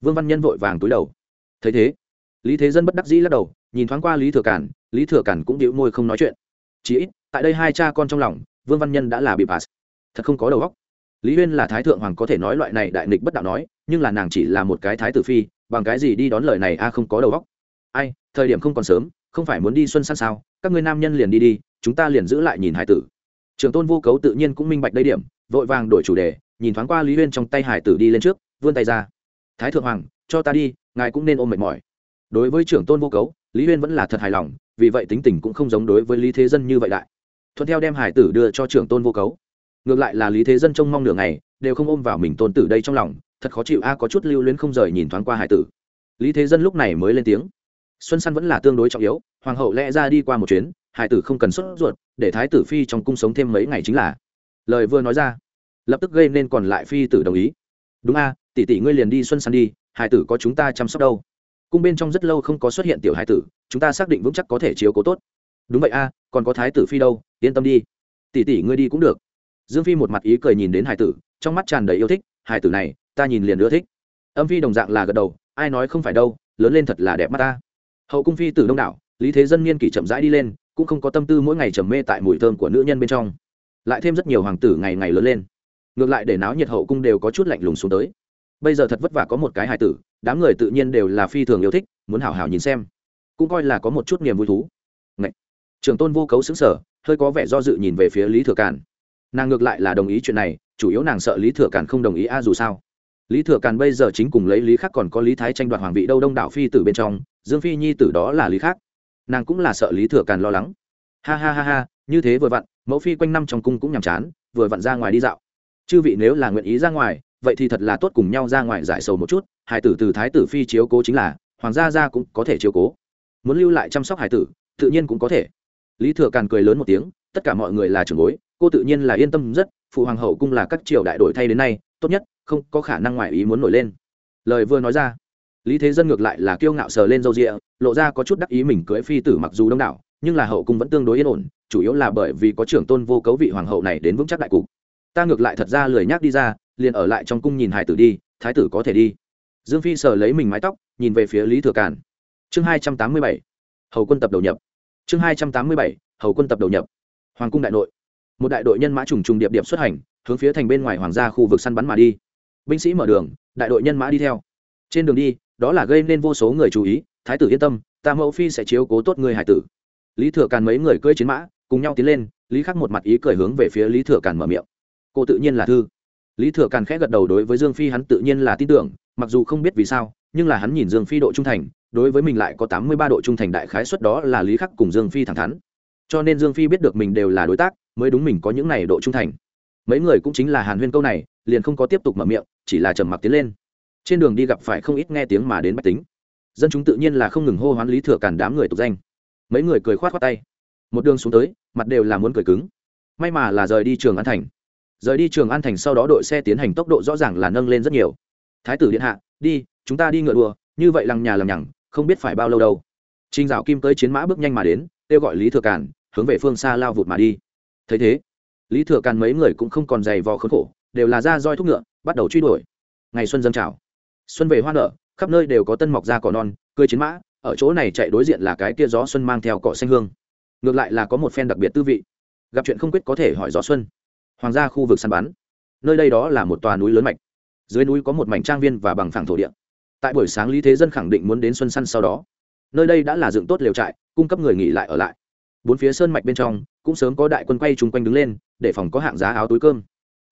Vương văn nhân vội vàng túi đầu. Thấy thế, lý thế dân bất đắc dĩ lắc đầu, nhìn thoáng qua lý thừa cản, lý thừa cản cũng điệu môi không nói chuyện. Chỉ ít, tại đây hai cha con trong lòng, vương văn nhân đã là bị pass thật không có đầu óc lý huyên là thái thượng hoàng có thể nói loại này đại nghịch bất đạo nói, nhưng là nàng chỉ là một cái thái tử phi, bằng cái gì đi đón lời này a không có đầu óc. Ai, thời điểm không còn sớm, không phải muốn đi xuân san sao? Các ngươi nam nhân liền đi đi, chúng ta liền giữ lại nhìn hải tử. Trường tôn vô cấu tự nhiên cũng minh bạch đây điểm, vội vàng đổi chủ đề, nhìn thoáng qua lý huyên trong tay hải tử đi lên trước, vươn tay ra. Thái thượng hoàng, cho ta đi, ngài cũng nên ôm mệt mỏi. Đối với trưởng tôn vô cấu, lý huyên vẫn là thật hài lòng, vì vậy tính tình cũng không giống đối với lý thế dân như vậy đại. Thuận theo đem hải tử đưa cho trưởng tôn vô cấu ngược lại là lý thế dân trông mong nửa ngày, đều không ôm vào mình tôn tử đây trong lòng, thật khó chịu a, có chút lưu luyến không rời nhìn thoáng qua hải tử. Lý thế dân lúc này mới lên tiếng. Xuân săn vẫn là tương đối trọng yếu, hoàng hậu lẽ ra đi qua một chuyến, hải tử không cần sốt ruột, để thái tử phi trong cung sống thêm mấy ngày chính là. Lời vừa nói ra, lập tức gây nên còn lại phi tử đồng ý. Đúng a, tỷ tỷ ngươi liền đi xuân săn đi, hải tử có chúng ta chăm sóc đâu. Cung bên trong rất lâu không có xuất hiện tiểu hải tử, chúng ta xác định vững chắc có thể chiếu cố tốt. Đúng vậy a, còn có thái tử phi đâu, yên tâm đi. Tỷ tỷ ngươi đi cũng được dương phi một mặt ý cười nhìn đến hải tử, trong mắt tràn đầy yêu thích, hải tử này, ta nhìn liền ưa thích. Âm phi đồng dạng là gật đầu, ai nói không phải đâu, lớn lên thật là đẹp mắt ta. Hậu cung phi tử đông đảo, lý thế dân niên kỷ chậm rãi đi lên, cũng không có tâm tư mỗi ngày trầm mê tại mùi thơm của nữ nhân bên trong. Lại thêm rất nhiều hoàng tử ngày ngày lớn lên. Ngược lại để náo nhiệt hậu cung đều có chút lạnh lùng xuống tới. Bây giờ thật vất vả có một cái hài tử, đám người tự nhiên đều là phi thường yêu thích, muốn hảo hảo nhìn xem. Cũng coi là có một chút niềm vui thú. Ngậy! trường tôn vô cấu xứng sở hơi có vẻ do dự nhìn về phía lý thừa càn nàng ngược lại là đồng ý chuyện này, chủ yếu nàng sợ lý thừa càn không đồng ý a dù sao. Lý thừa càn bây giờ chính cùng lấy lý khác còn có lý thái tranh đoạt hoàng vị đâu đông đảo phi tử bên trong, dương phi nhi tử đó là lý khác nàng cũng là sợ lý thừa càn lo lắng. Ha ha ha ha, như thế vừa vặn, mẫu phi quanh năm trong cung cũng nhàm chán, vừa vặn ra ngoài đi dạo. Chư vị nếu là nguyện ý ra ngoài, vậy thì thật là tốt cùng nhau ra ngoài giải sầu một chút, hải tử từ thái tử phi chiếu cố chính là, hoàng gia gia cũng có thể chiếu cố. Muốn lưu lại chăm sóc hải tử, tự nhiên cũng có thể. Lý thừa càn cười lớn một tiếng tất cả mọi người là trưởng bối, cô tự nhiên là yên tâm rất, phụ hoàng hậu cung là các triều đại đổi thay đến nay, tốt nhất, không có khả năng ngoại ý muốn nổi lên. Lời vừa nói ra, lý thế dân ngược lại là kiêu ngạo sờ lên râu rịa, lộ ra có chút đắc ý mình cưỡi phi tử mặc dù đông đảo, nhưng là hậu cung vẫn tương đối yên ổn, chủ yếu là bởi vì có trưởng tôn vô cấu vị hoàng hậu này đến vững chắc đại cục. Ta ngược lại thật ra lười nhác đi ra, liền ở lại trong cung nhìn hải tử đi, thái tử có thể đi. Dương phi sờ lấy mình mái tóc, nhìn về phía lý thừa cản. chương hai trăm tám mươi bảy, hầu quân tập đầu nhập. Chương hai trăm tám mươi bảy, hầu quân tập đầu nhập hoàng cung đại nội. Một đại đội nhân mã trùng trùng điệp điệp xuất hành, hướng phía thành bên ngoài hoàng gia khu vực săn bắn mà đi. Binh sĩ mở đường, đại đội nhân mã đi theo. Trên đường đi, đó là gây nên vô số người chú ý, thái tử yên tâm, ta mẫu phi sẽ chiếu cố tốt người hải tử. Lý thừa càn mấy người cưỡi chiến mã, cùng nhau tiến lên, lý khắc một mặt ý cười hướng về phía lý thừa càn mở miệng. Cô tự nhiên là thư. Lý thừa càn khẽ gật đầu đối với dương phi, hắn tự nhiên là tin tưởng, mặc dù không biết vì sao, nhưng là hắn nhìn dương phi độ trung thành, đối với mình lại có tám mươi ba độ trung thành đại khái suất đó là lý khắc cùng dương phi thẳng thắn cho nên dương phi biết được mình đều là đối tác mới đúng mình có những này độ trung thành. Mấy người cũng chính là hàn huyên câu này liền không có tiếp tục mở miệng chỉ là trầm mặc tiến lên. Trên đường đi gặp phải không ít nghe tiếng mà đến bách tính. Dân chúng tự nhiên là không ngừng hô hoán lý thừa cản đám người tục danh. Mấy người cười khoát khoát tay. Một đường xuống tới mặt đều là muốn cười cứng. May mà là rời đi trường an thành. Rời đi trường an thành sau đó đội xe tiến hành tốc độ rõ ràng là nâng lên rất nhiều. Thái tử điện hạ đi chúng ta đi ngựa đùa như vậy lằng nhà lằng nhằng không biết phải bao lâu đâu. Trình Dạo Kim tới chiến mã bước nhanh mà đến, kêu gọi Lý Thừa Cản hướng về phương xa lao vụt mà đi. Thấy thế, Lý Thừa Càn mấy người cũng không còn dày vò khốn khổ, đều là ra roi thúc ngựa, bắt đầu truy đuổi. Ngày xuân dâng trào, xuân về hoa nở, khắp nơi đều có tân mọc ra cỏ non, cười chiến mã, ở chỗ này chạy đối diện là cái kia gió xuân mang theo cỏ xanh hương. Ngược lại là có một phen đặc biệt tư vị. Gặp chuyện không quyết có thể hỏi gió xuân. Hoàng gia khu vực săn bắn. Nơi đây đó là một tòa núi lớn mạch. Dưới núi có một mảnh trang viên và bằng phẳng thổ địa. Tại buổi sáng Lý Thế Dân khẳng định muốn đến xuân săn sau đó, nơi đây đã là dựng tốt liều trại cung cấp người nghỉ lại ở lại bốn phía sơn mạch bên trong, cũng sớm có đại quân quay chung quanh đứng lên, để phòng có hạng giá áo túi cơm.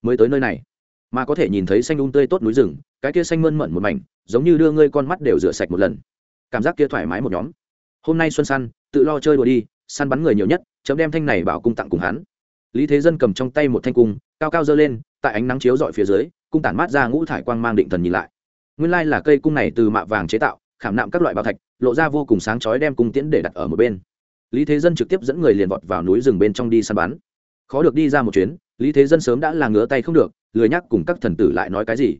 Mới tới nơi này, mà có thể nhìn thấy xanh un tươi tốt núi rừng, cái kia xanh mơn mận một mảnh, giống như đưa ngươi con mắt đều rửa sạch một lần. Cảm giác kia thoải mái một nhóm. Hôm nay xuân săn, tự lo chơi đùa đi, săn bắn người nhiều nhất, chấm đem thanh này bảo cung tặng cùng hắn. Lý thế dân cầm trong tay một thanh cung, cao cao dơ lên, tại ánh nắng chiếu dọi phía dưới, cung tản mát ra ngũ thải quang mang định thần nhìn lại. Nguyên lai là cây cung này từ mạ vàng chế tạo, khảm nạm các loại bảo thạch, lộ ra vô cùng sáng chói đem cung tiễn để đặt ở một bên lý thế dân trực tiếp dẫn người liền vọt vào núi rừng bên trong đi săn bắn. Khó được đi ra một chuyến, lý thế dân sớm đã là ngứa tay không được, lười nhắc cùng các thần tử lại nói cái gì.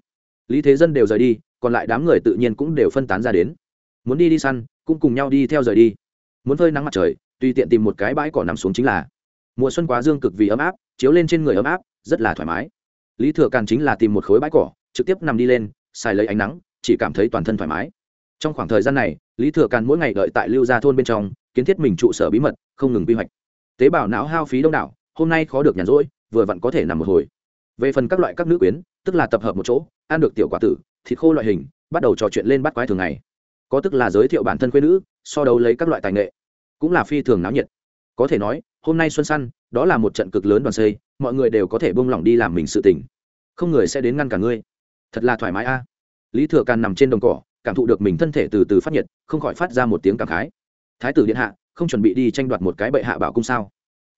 Lý thế dân đều rời đi, còn lại đám người tự nhiên cũng đều phân tán ra đến. Muốn đi đi săn, cũng cùng nhau đi theo rời đi. Muốn phơi nắng mặt trời, tùy tiện tìm một cái bãi cỏ nằm xuống chính là. Mùa xuân quá dương cực vì ấm áp, chiếu lên trên người ấm áp, rất là thoải mái. Lý thừa càn chính là tìm một khối bãi cỏ, trực tiếp nằm đi lên, xài lấy ánh nắng, chỉ cảm thấy toàn thân thoải mái. Trong khoảng thời gian này, lý thừa càn mỗi ngày đợi tại lưu gia thôn bên trong kiến thiết mình trụ sở bí mật, không ngừng quy hoạch. Tế bào não hao phí đông đảo, hôm nay khó được nhàn rỗi, vừa vặn có thể nằm một hồi. Về phần các loại các nữ quyến, tức là tập hợp một chỗ, ăn được tiểu quả tử, thịt khô loại hình, bắt đầu trò chuyện lên bắt quái thường ngày. Có tức là giới thiệu bản thân quê nữ, so đấu lấy các loại tài nghệ. Cũng là phi thường náo nhiệt. Có thể nói, hôm nay xuân săn, đó là một trận cực lớn đoàn xây, mọi người đều có thể bông lỏng đi làm mình sự tỉnh không người sẽ đến ngăn cả ngươi. Thật là thoải mái a. Lý thừa càn nằm trên đồng cỏ, cảm thụ được mình thân thể từ từ phát nhiệt, không khỏi phát ra một tiếng cảm khái thái tử điện hạ, không chuẩn bị đi tranh đoạt một cái bệ hạ bảo cung sao?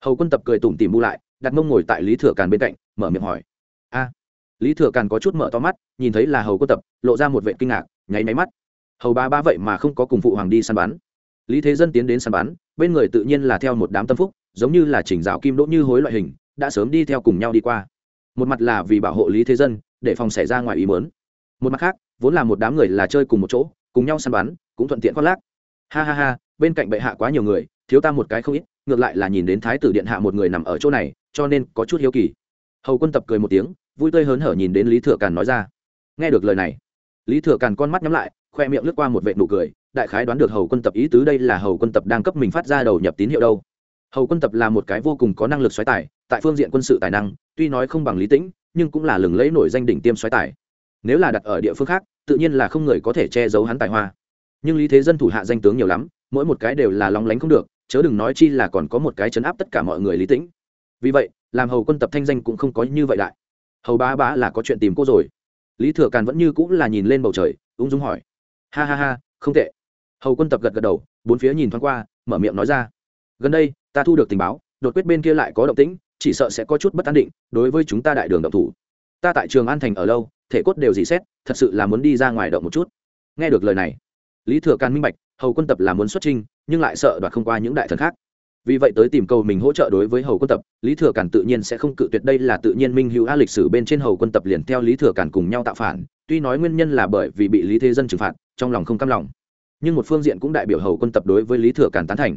Hầu quân tập cười tủm tìm bu lại, đặt mông ngồi tại lý thừa càn bên cạnh, mở miệng hỏi. A. Lý thừa càn có chút mở to mắt, nhìn thấy là hầu quân tập, lộ ra một vệ kinh ngạc, nháy máy mắt. Hầu ba ba vậy mà không có cùng phụ hoàng đi săn bắn. Lý thế dân tiến đến săn bắn, bên người tự nhiên là theo một đám tâm phúc, giống như là chỉnh giáo kim đỗ như hối loại hình, đã sớm đi theo cùng nhau đi qua. Một mặt là vì bảo hộ lý thế dân, để phòng xảy ra ngoài ý mớn một mặt khác, vốn là một đám người là chơi cùng một chỗ, cùng nhau săn bắn, cũng thuận tiện khoác lác ha ha ha, bên cạnh bệ hạ quá nhiều người, thiếu ta một cái không ít, ngược lại là nhìn đến thái tử điện hạ một người nằm ở chỗ này, cho nên có chút hiếu kỳ. Hầu quân tập cười một tiếng, vui tươi hớn hở nhìn đến lý thừa càn nói ra. Nghe được lời này, lý thừa càn con mắt nhắm lại, khoe miệng lướt qua một vệ nụ cười, đại khái đoán được hầu quân tập ý tứ đây là hầu quân tập đang cấp mình phát ra đầu nhập tín hiệu đâu. Hầu quân tập là một cái vô cùng có năng lực xoáy tài, tại phương diện quân sự tài năng, tuy nói không bằng lý tĩnh, nhưng cũng là lừng lẫy nổi danh đỉnh tiêm xoáy tài. Nếu là đặt ở địa phương khác, tự nhiên là không người có thể che giấu hắn tài hoa nhưng lý thế dân thủ hạ danh tướng nhiều lắm, mỗi một cái đều là lóng lánh không được, chớ đừng nói chi là còn có một cái chấn áp tất cả mọi người lý tĩnh. Vì vậy, làm hầu quân tập thanh danh cũng không có như vậy đại. Hầu bá bá là có chuyện tìm cô rồi. Lý thừa càn vẫn như cũng là nhìn lên bầu trời, ung dung hỏi. Ha ha ha, không tệ. Hầu quân tập gật gật đầu, bốn phía nhìn thoáng qua, mở miệng nói ra. Gần đây, ta thu được tình báo, đột quyết bên kia lại có động tĩnh, chỉ sợ sẽ có chút bất an định, đối với chúng ta đại đường động thủ. Ta tại trường an thành ở lâu, thể cốt đều dị xét, thật sự là muốn đi ra ngoài động một chút. Nghe được lời này lý thừa càn minh bạch, hầu quân tập là muốn xuất trinh nhưng lại sợ đoạt không qua những đại thần khác. Vì vậy tới tìm cầu mình hỗ trợ đối với hầu quân tập, lý thừa càn tự nhiên sẽ không cự tuyệt đây là tự nhiên minh hữu a lịch sử bên trên hầu quân tập liền theo lý thừa càn cùng nhau tạo phản, tuy nói nguyên nhân là bởi vì bị lý thế dân trừng phạt, trong lòng không cam lòng. Nhưng một phương diện cũng đại biểu hầu quân tập đối với lý thừa càn tán thành.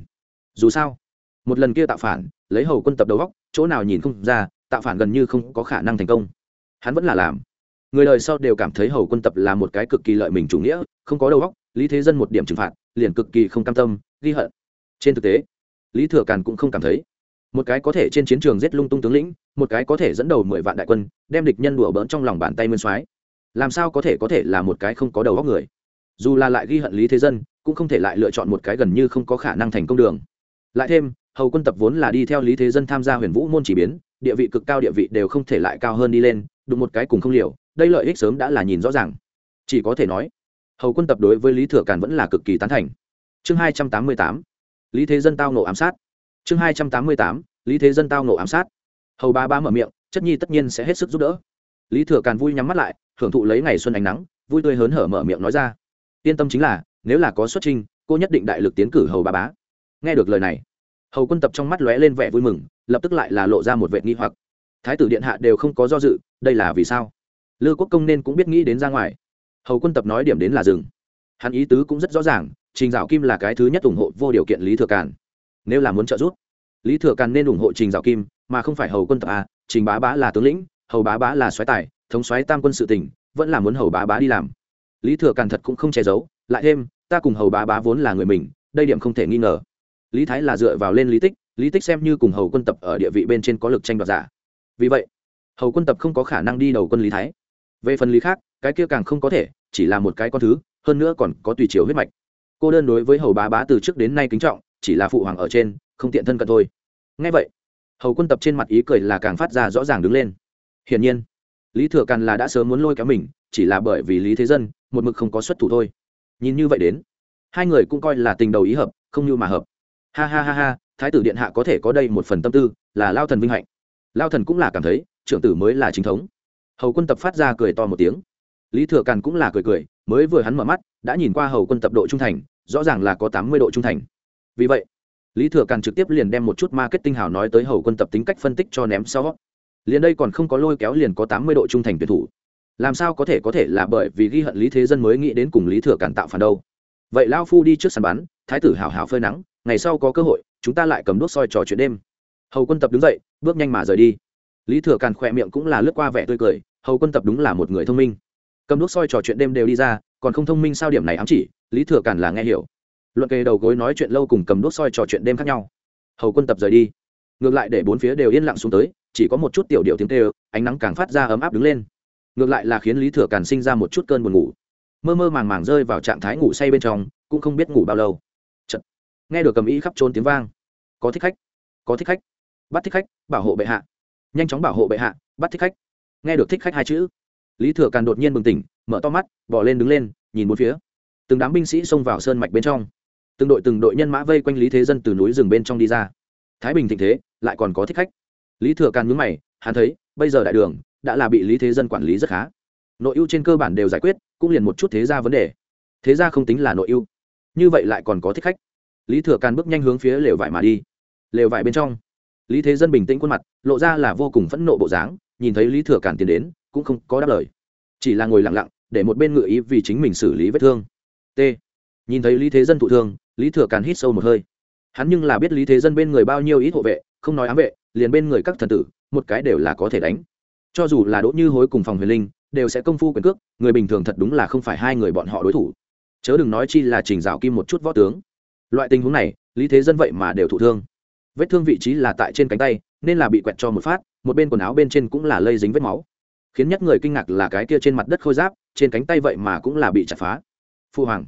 Dù sao, một lần kia tạo phản, lấy hầu quân tập đầu góc chỗ nào nhìn không ra, tạo phản gần như không có khả năng thành công. Hắn vẫn là làm. Người đời sau đều cảm thấy hầu quân tập là một cái cực kỳ lợi mình chủ nghĩa, không có đầu óc lý thế dân một điểm trừng phạt, liền cực kỳ không cam tâm, ghi hận. Trên thực tế, lý thừa càn cũng không cảm thấy. Một cái có thể trên chiến trường giết lung tung tướng lĩnh, một cái có thể dẫn đầu mười vạn đại quân, đem địch nhân đùa bỡn trong lòng bàn tay nguyên soái. Làm sao có thể có thể là một cái không có đầu góc người? Dù là lại ghi hận lý thế dân, cũng không thể lại lựa chọn một cái gần như không có khả năng thành công đường. Lại thêm, hầu quân tập vốn là đi theo lý thế dân tham gia huyền vũ môn chỉ biến, địa vị cực cao địa vị đều không thể lại cao hơn đi lên, đụng một cái cùng không liều, đây lợi ích sớm đã là nhìn rõ ràng. Chỉ có thể nói hầu quân tập đối với lý thừa càn vẫn là cực kỳ tán thành. Chương hai trăm tám mươi tám, lý thế dân tao nổ ám sát. Chương hai trăm tám mươi tám, lý thế dân tao nổ ám sát. Hầu ba ba mở miệng, chất nhi tất nhiên sẽ hết sức giúp đỡ. Lý thừa càn vui nhắm mắt lại, hưởng thụ lấy ngày xuân ánh nắng, vui tươi hớn hở mở miệng nói ra. Yên tâm chính là, nếu là có xuất trình cô nhất định đại lực tiến cử hầu ba bá. Nghe được lời này, hầu quân tập trong mắt lóe lên vẻ vui mừng, lập tức lại là lộ ra một vệ nghi hoặc. Thái tử điện hạ đều không có do dự, đây là vì sao? Lư quốc công nên cũng biết nghĩ đến ra ngoài hầu quân tập nói điểm đến là rừng hắn ý tứ cũng rất rõ ràng, trình dạo kim là cái thứ nhất ủng hộ vô điều kiện lý thừa càn. Nếu là muốn trợ giúp, lý thừa càn nên ủng hộ trình dạo kim, mà không phải hầu quân tập à? trình bá bá là tướng lĩnh, hầu bá bá là soái tài, thống soái tam quân sự tỉnh, vẫn là muốn hầu bá bá đi làm. Lý thừa càn thật cũng không che giấu, lại thêm, ta cùng hầu bá bá vốn là người mình, đây điểm không thể nghi ngờ. Lý thái là dựa vào lên lý tích lý tích xem như cùng hầu quân tập ở địa vị bên trên có lực tranh đoạt giả. Vì vậy, hầu quân tập không có khả năng đi đầu quân lý thái về phần lý khác, cái kia càng không có thể, chỉ là một cái con thứ, hơn nữa còn có tùy chiều huyết mạch. Cô đơn đối với hầu bá bá từ trước đến nay kính trọng, chỉ là phụ hoàng ở trên, không tiện thân cận thôi. Ngay vậy, hầu quân tập trên mặt ý cười là càng phát ra rõ ràng đứng lên. Hiển nhiên, lý thừa càn là đã sớm muốn lôi kéo mình, chỉ là bởi vì lý thế dân, một mực không có xuất thủ thôi. Nhìn như vậy đến, hai người cũng coi là tình đầu ý hợp, không như mà hợp. Ha ha ha ha, thái tử điện hạ có thể có đây một phần tâm tư, là lao thần vinh hạnh. Lao thần cũng là cảm thấy, trưởng tử mới là chính thống hầu quân tập phát ra cười to một tiếng. Lý thừa càn cũng là cười cười, mới vừa hắn mở mắt, đã nhìn qua hầu quân tập độ trung thành, rõ ràng là có tám mươi độ trung thành. Vì vậy, lý thừa càn trực tiếp liền đem một chút marketing hào nói tới hầu quân tập tính cách phân tích cho ném sau. Liền đây còn không có lôi kéo liền có tám mươi độ trung thành tuyển thủ. Làm sao có thể có thể là bởi vì ghi hận lý thế dân mới nghĩ đến cùng lý thừa càn tạo phản đâu? Vậy lao phu đi trước sàn bắn thái tử hào hào phơi nắng, ngày sau có cơ hội, chúng ta lại cầm đốt soi trò chuyện đêm. Hầu quân tập đứng dậy, bước nhanh mà rời đi. Lý thừa càn khỏe miệng cũng là lướt qua vẻ tươi cười hầu quân tập đúng là một người thông minh. Cầm đuốc soi trò chuyện đêm đều đi ra, còn không thông minh sao điểm này ám chỉ, lý thừa càn là nghe hiểu. Luận kề đầu gối nói chuyện lâu cùng cầm đuốc soi trò chuyện đêm khác nhau. Hầu quân tập rời đi. Ngược lại để bốn phía đều yên lặng xuống tới, chỉ có một chút tiểu điệu tiếng tê ánh nắng càng phát ra ấm áp đứng lên. Ngược lại là khiến lý thừa càn sinh ra một chút cơn buồn ngủ. Mơ mơ màng màng rơi vào trạng thái ngủ say bên trong, cũng không biết ngủ bao lâu. Chật. nghe được cầm ý khắp trốn tiếng vang. Có thích khách, có thích khách, bắt thích khách, bảo hộ bệ hạ. Nhanh chóng bảo hộ bệ hạ, bắt thích khách nghe được thích khách hai chữ. Lý thừa càn đột nhiên bừng tỉnh, mở to mắt bỏ lên đứng lên, nhìn một phía. Từng đám binh sĩ xông vào sơn mạch bên trong. Từng đội từng đội nhân mã vây quanh lý thế dân từ núi rừng bên trong đi ra. Thái bình thịnh thế, lại còn có thích khách. Lý thừa càn nhúng mày, hắn thấy, bây giờ đại đường, đã là bị lý thế dân quản lý rất khá. Nội ưu trên cơ bản đều giải quyết, cũng liền một chút thế ra vấn đề. Thế ra không tính là nội ưu. Như vậy lại còn có thích khách. Lý thừa càn bước nhanh hướng phía lều vải mà đi. Lều vải bên trong, lý thế dân bình tĩnh khuôn mặt, lộ ra là vô cùng phẫn nộ bộ dáng nhìn thấy lý thừa càn tiến đến, cũng không có đáp lời. Chỉ là ngồi lặng lặng, để một bên ngự ý vì chính mình xử lý vết thương. T. Nhìn thấy lý thế dân thụ thương, lý thừa càn hít sâu một hơi. Hắn nhưng là biết lý thế dân bên người bao nhiêu ít hộ vệ, không nói ám vệ, liền bên người các thần tử, một cái đều là có thể đánh. Cho dù là đỗ như hối cùng phòng huyền linh, đều sẽ công phu quyền cước, người bình thường thật đúng là không phải hai người bọn họ đối thủ. Chớ đừng nói chi là trình rào kim một chút võ tướng. Loại tình huống này, lý thế dân vậy mà đều thụ thương. Vết thương vị trí là tại trên cánh tay, nên là bị quẹt cho một phát một bên quần áo bên trên cũng là lây dính vết máu. Khiến nhất người kinh ngạc là cái kia trên mặt đất khôi giáp, trên cánh tay vậy mà cũng là bị chặt phá. Phu hoàng.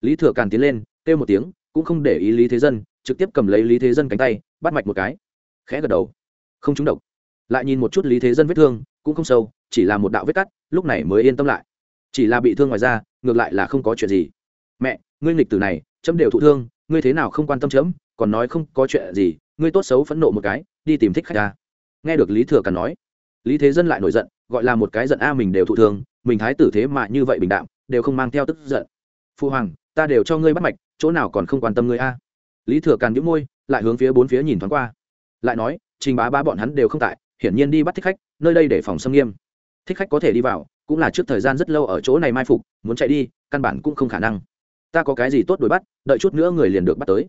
Lý thừa càn tiến lên, kêu một tiếng, cũng không để ý lý thế dân, trực tiếp cầm lấy lý thế dân cánh tay, bắt mạch một cái. Khẽ gật đầu. Không trúng độc. Lại nhìn một chút lý thế dân vết thương, cũng không sâu, chỉ là một đạo vết cắt, lúc này mới yên tâm lại. Chỉ là bị thương ngoài ra ngược lại là không có chuyện gì. Mẹ, ngươi nghịch từ này, chấm đều thụ thương, ngươi thế nào không quan tâm chấm, còn nói không có chuyện gì, ngươi tốt xấu phẫn nộ một cái, đi tìm thích khách ta nghe được lý thừa càn nói. Lý thế dân lại nổi giận gọi là một cái giận a mình đều thụ thường, mình thái tử thế mà như vậy bình đạm đều không mang theo tức giận. Phu hoàng ta đều cho ngươi bắt mạch chỗ nào còn không quan tâm ngươi a. Lý thừa càn nhíu môi lại hướng phía bốn phía nhìn thoáng qua. Lại nói trình bá ba bọn hắn đều không tại hiển nhiên đi bắt thích khách nơi đây để phòng xâm nghiêm. Thích khách có thể đi vào cũng là trước thời gian rất lâu ở chỗ này mai phục muốn chạy đi căn bản cũng không khả năng. Ta có cái gì tốt đuổi bắt đợi chút nữa người liền được bắt tới.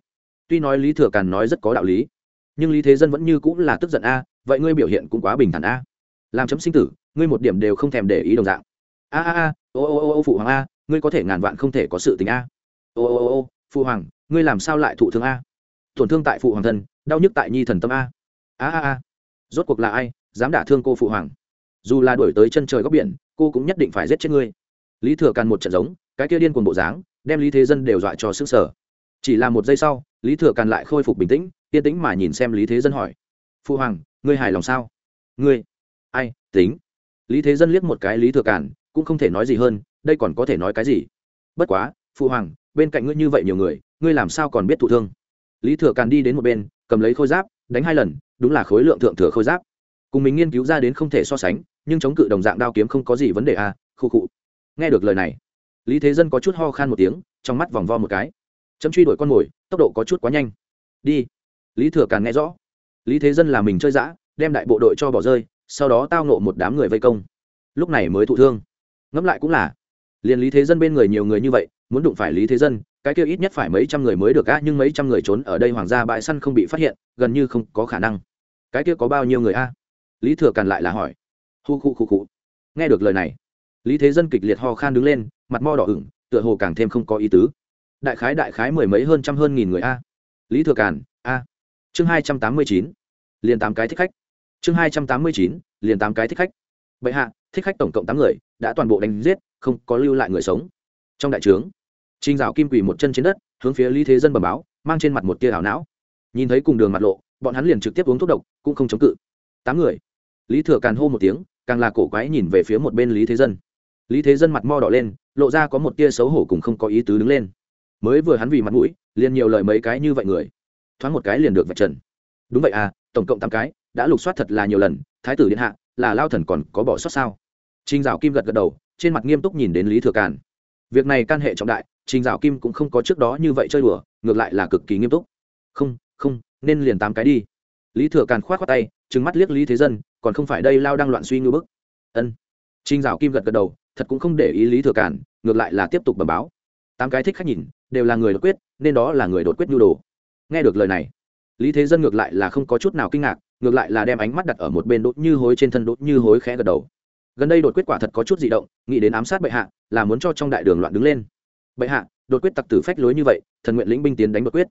Tuy nói lý thừa càn nói rất có đạo lý nhưng lý thế dân vẫn như cũng là tức giận a, vậy ngươi biểu hiện cũng quá bình thản a. Làm chấm sinh tử, ngươi một điểm đều không thèm để ý đồng dạng. A a a, ô ô ô ô phụ hoàng a, ngươi có thể ngàn vạn không thể có sự tình a. Ô ô ô ô, phụ hoàng, ngươi làm sao lại thụ thương a? Tổn thương tại phụ hoàng thân, đau nhức tại nhi thần tâm a. A a a, rốt cuộc là ai, dám đả thương cô phụ hoàng? Dù là đuổi tới chân trời góc biển, cô cũng nhất định phải giết chết ngươi. Lý thừa càn một trận giống, cái kia điên cuồng bộ dáng, đem lý thế dân đều dọa cho sức sở chỉ là một giây sau lý thừa càn lại khôi phục bình tĩnh, yên tĩnh mà nhìn xem lý thế dân hỏi. Phu hoàng, ngươi hài lòng sao? Ngươi? Ai, tính. Lý thế dân liếc một cái lý thừa càn, cũng không thể nói gì hơn, đây còn có thể nói cái gì? Bất quá phụ hoàng, bên cạnh ngươi như vậy nhiều người, ngươi làm sao còn biết thụ thương? Lý thừa càn đi đến một bên, cầm lấy khôi giáp, đánh hai lần, đúng là khối lượng thượng thừa khôi giáp. Cùng mình nghiên cứu ra đến không thể so sánh, nhưng chống cự đồng dạng đao kiếm không có gì vấn đề à khu khụ nghe được lời này, lý thế dân có chút ho khan một tiếng, trong mắt vòng vo một cái chấm truy đuổi con mồi, tốc độ có chút quá nhanh. Đi. Lý thừa càng nghe rõ. Lý thế dân là mình chơi giã đem đại bộ đội cho bỏ rơi, sau đó tao nộ một đám người vây công. Lúc này mới thụ thương. Ngẫm lại cũng là, liền lý thế dân bên người nhiều người như vậy, muốn đụng phải lý thế dân, cái kia ít nhất phải mấy trăm người mới được a nhưng mấy trăm người trốn ở đây hoàng gia bãi săn không bị phát hiện, gần như không có khả năng. Cái kia có bao nhiêu người a lý thừa càn lại là hỏi. Hu khu khu khu. Nghe được lời này, lý thế dân kịch liệt ho khan đứng lên, mặt mo đỏ ửng, tựa hồ càng thêm không có ý tứ đại khái đại khái mười mấy hơn trăm hơn nghìn người a. Lý thừa càn, a. Chương hai trăm tám mươi chín, liền tám cái thích khách. Chương hai trăm tám mươi chín, liền tám cái thích khách. Bệ hạ, thích khách tổng cộng tám người, đã toàn bộ đánh giết, không có lưu lại người sống. Trong đại trướng trinh dạo kim quỳ một chân trên đất, hướng phía lý thế dân bẩm báo, mang trên mặt một tia ảo não. Nhìn thấy cùng đường mặt lộ, bọn hắn liền trực tiếp uống thuốc độc, cũng không chống cự. Tám người. Lý thừa càn hô một tiếng, càng là cổ quái nhìn về phía một bên lý thế dân. Lý thế dân mặt mo đỏ lên, lộ ra có một tia xấu hổ cùng không có ý tứ đứng lên mới vừa hắn vì mặt mũi liền nhiều lời mấy cái như vậy người thoáng một cái liền được vạch trần đúng vậy à tổng cộng tám cái đã lục soát thật là nhiều lần thái tử điện hạ là lao thần còn có bỏ sót sao Trình Dạo Kim gật gật đầu, trên mặt nghiêm túc nhìn đến Lý Thừa Càn. Việc này can hệ trọng đại, Trình Dạo Kim cũng không có trước đó như vậy chơi đùa, ngược lại là cực kỳ nghiêm túc. Không, không, nên liền tám cái đi. Lý Thừa Càn khoát khoát tay, trừng mắt liếc Lý Thế Dân, còn không phải đây lao đang loạn suy ngư bức. Ân. Trình Dạo Kim gật gật đầu, thật cũng không để ý Lý Thừa Càn, ngược lại là tiếp tục bẩm báo. Tám cái thích khách nhìn, đều là người đột quyết, nên đó là người đột quyết nhu đồ. Nghe được lời này, Lý Thế Dân ngược lại là không có chút nào kinh ngạc, ngược lại là đem ánh mắt đặt ở một bên đốt như hối trên thân đốt như hối khẽ gật đầu. Gần đây đột quyết quả thật có chút di động nghĩ đến ám sát bệ hạ là muốn cho trong đại đường loạn đứng lên. Bệ hạ đột quyết tặc tử phách lối như vậy thần nguyện lĩnh binh tiến đánh đột quyết.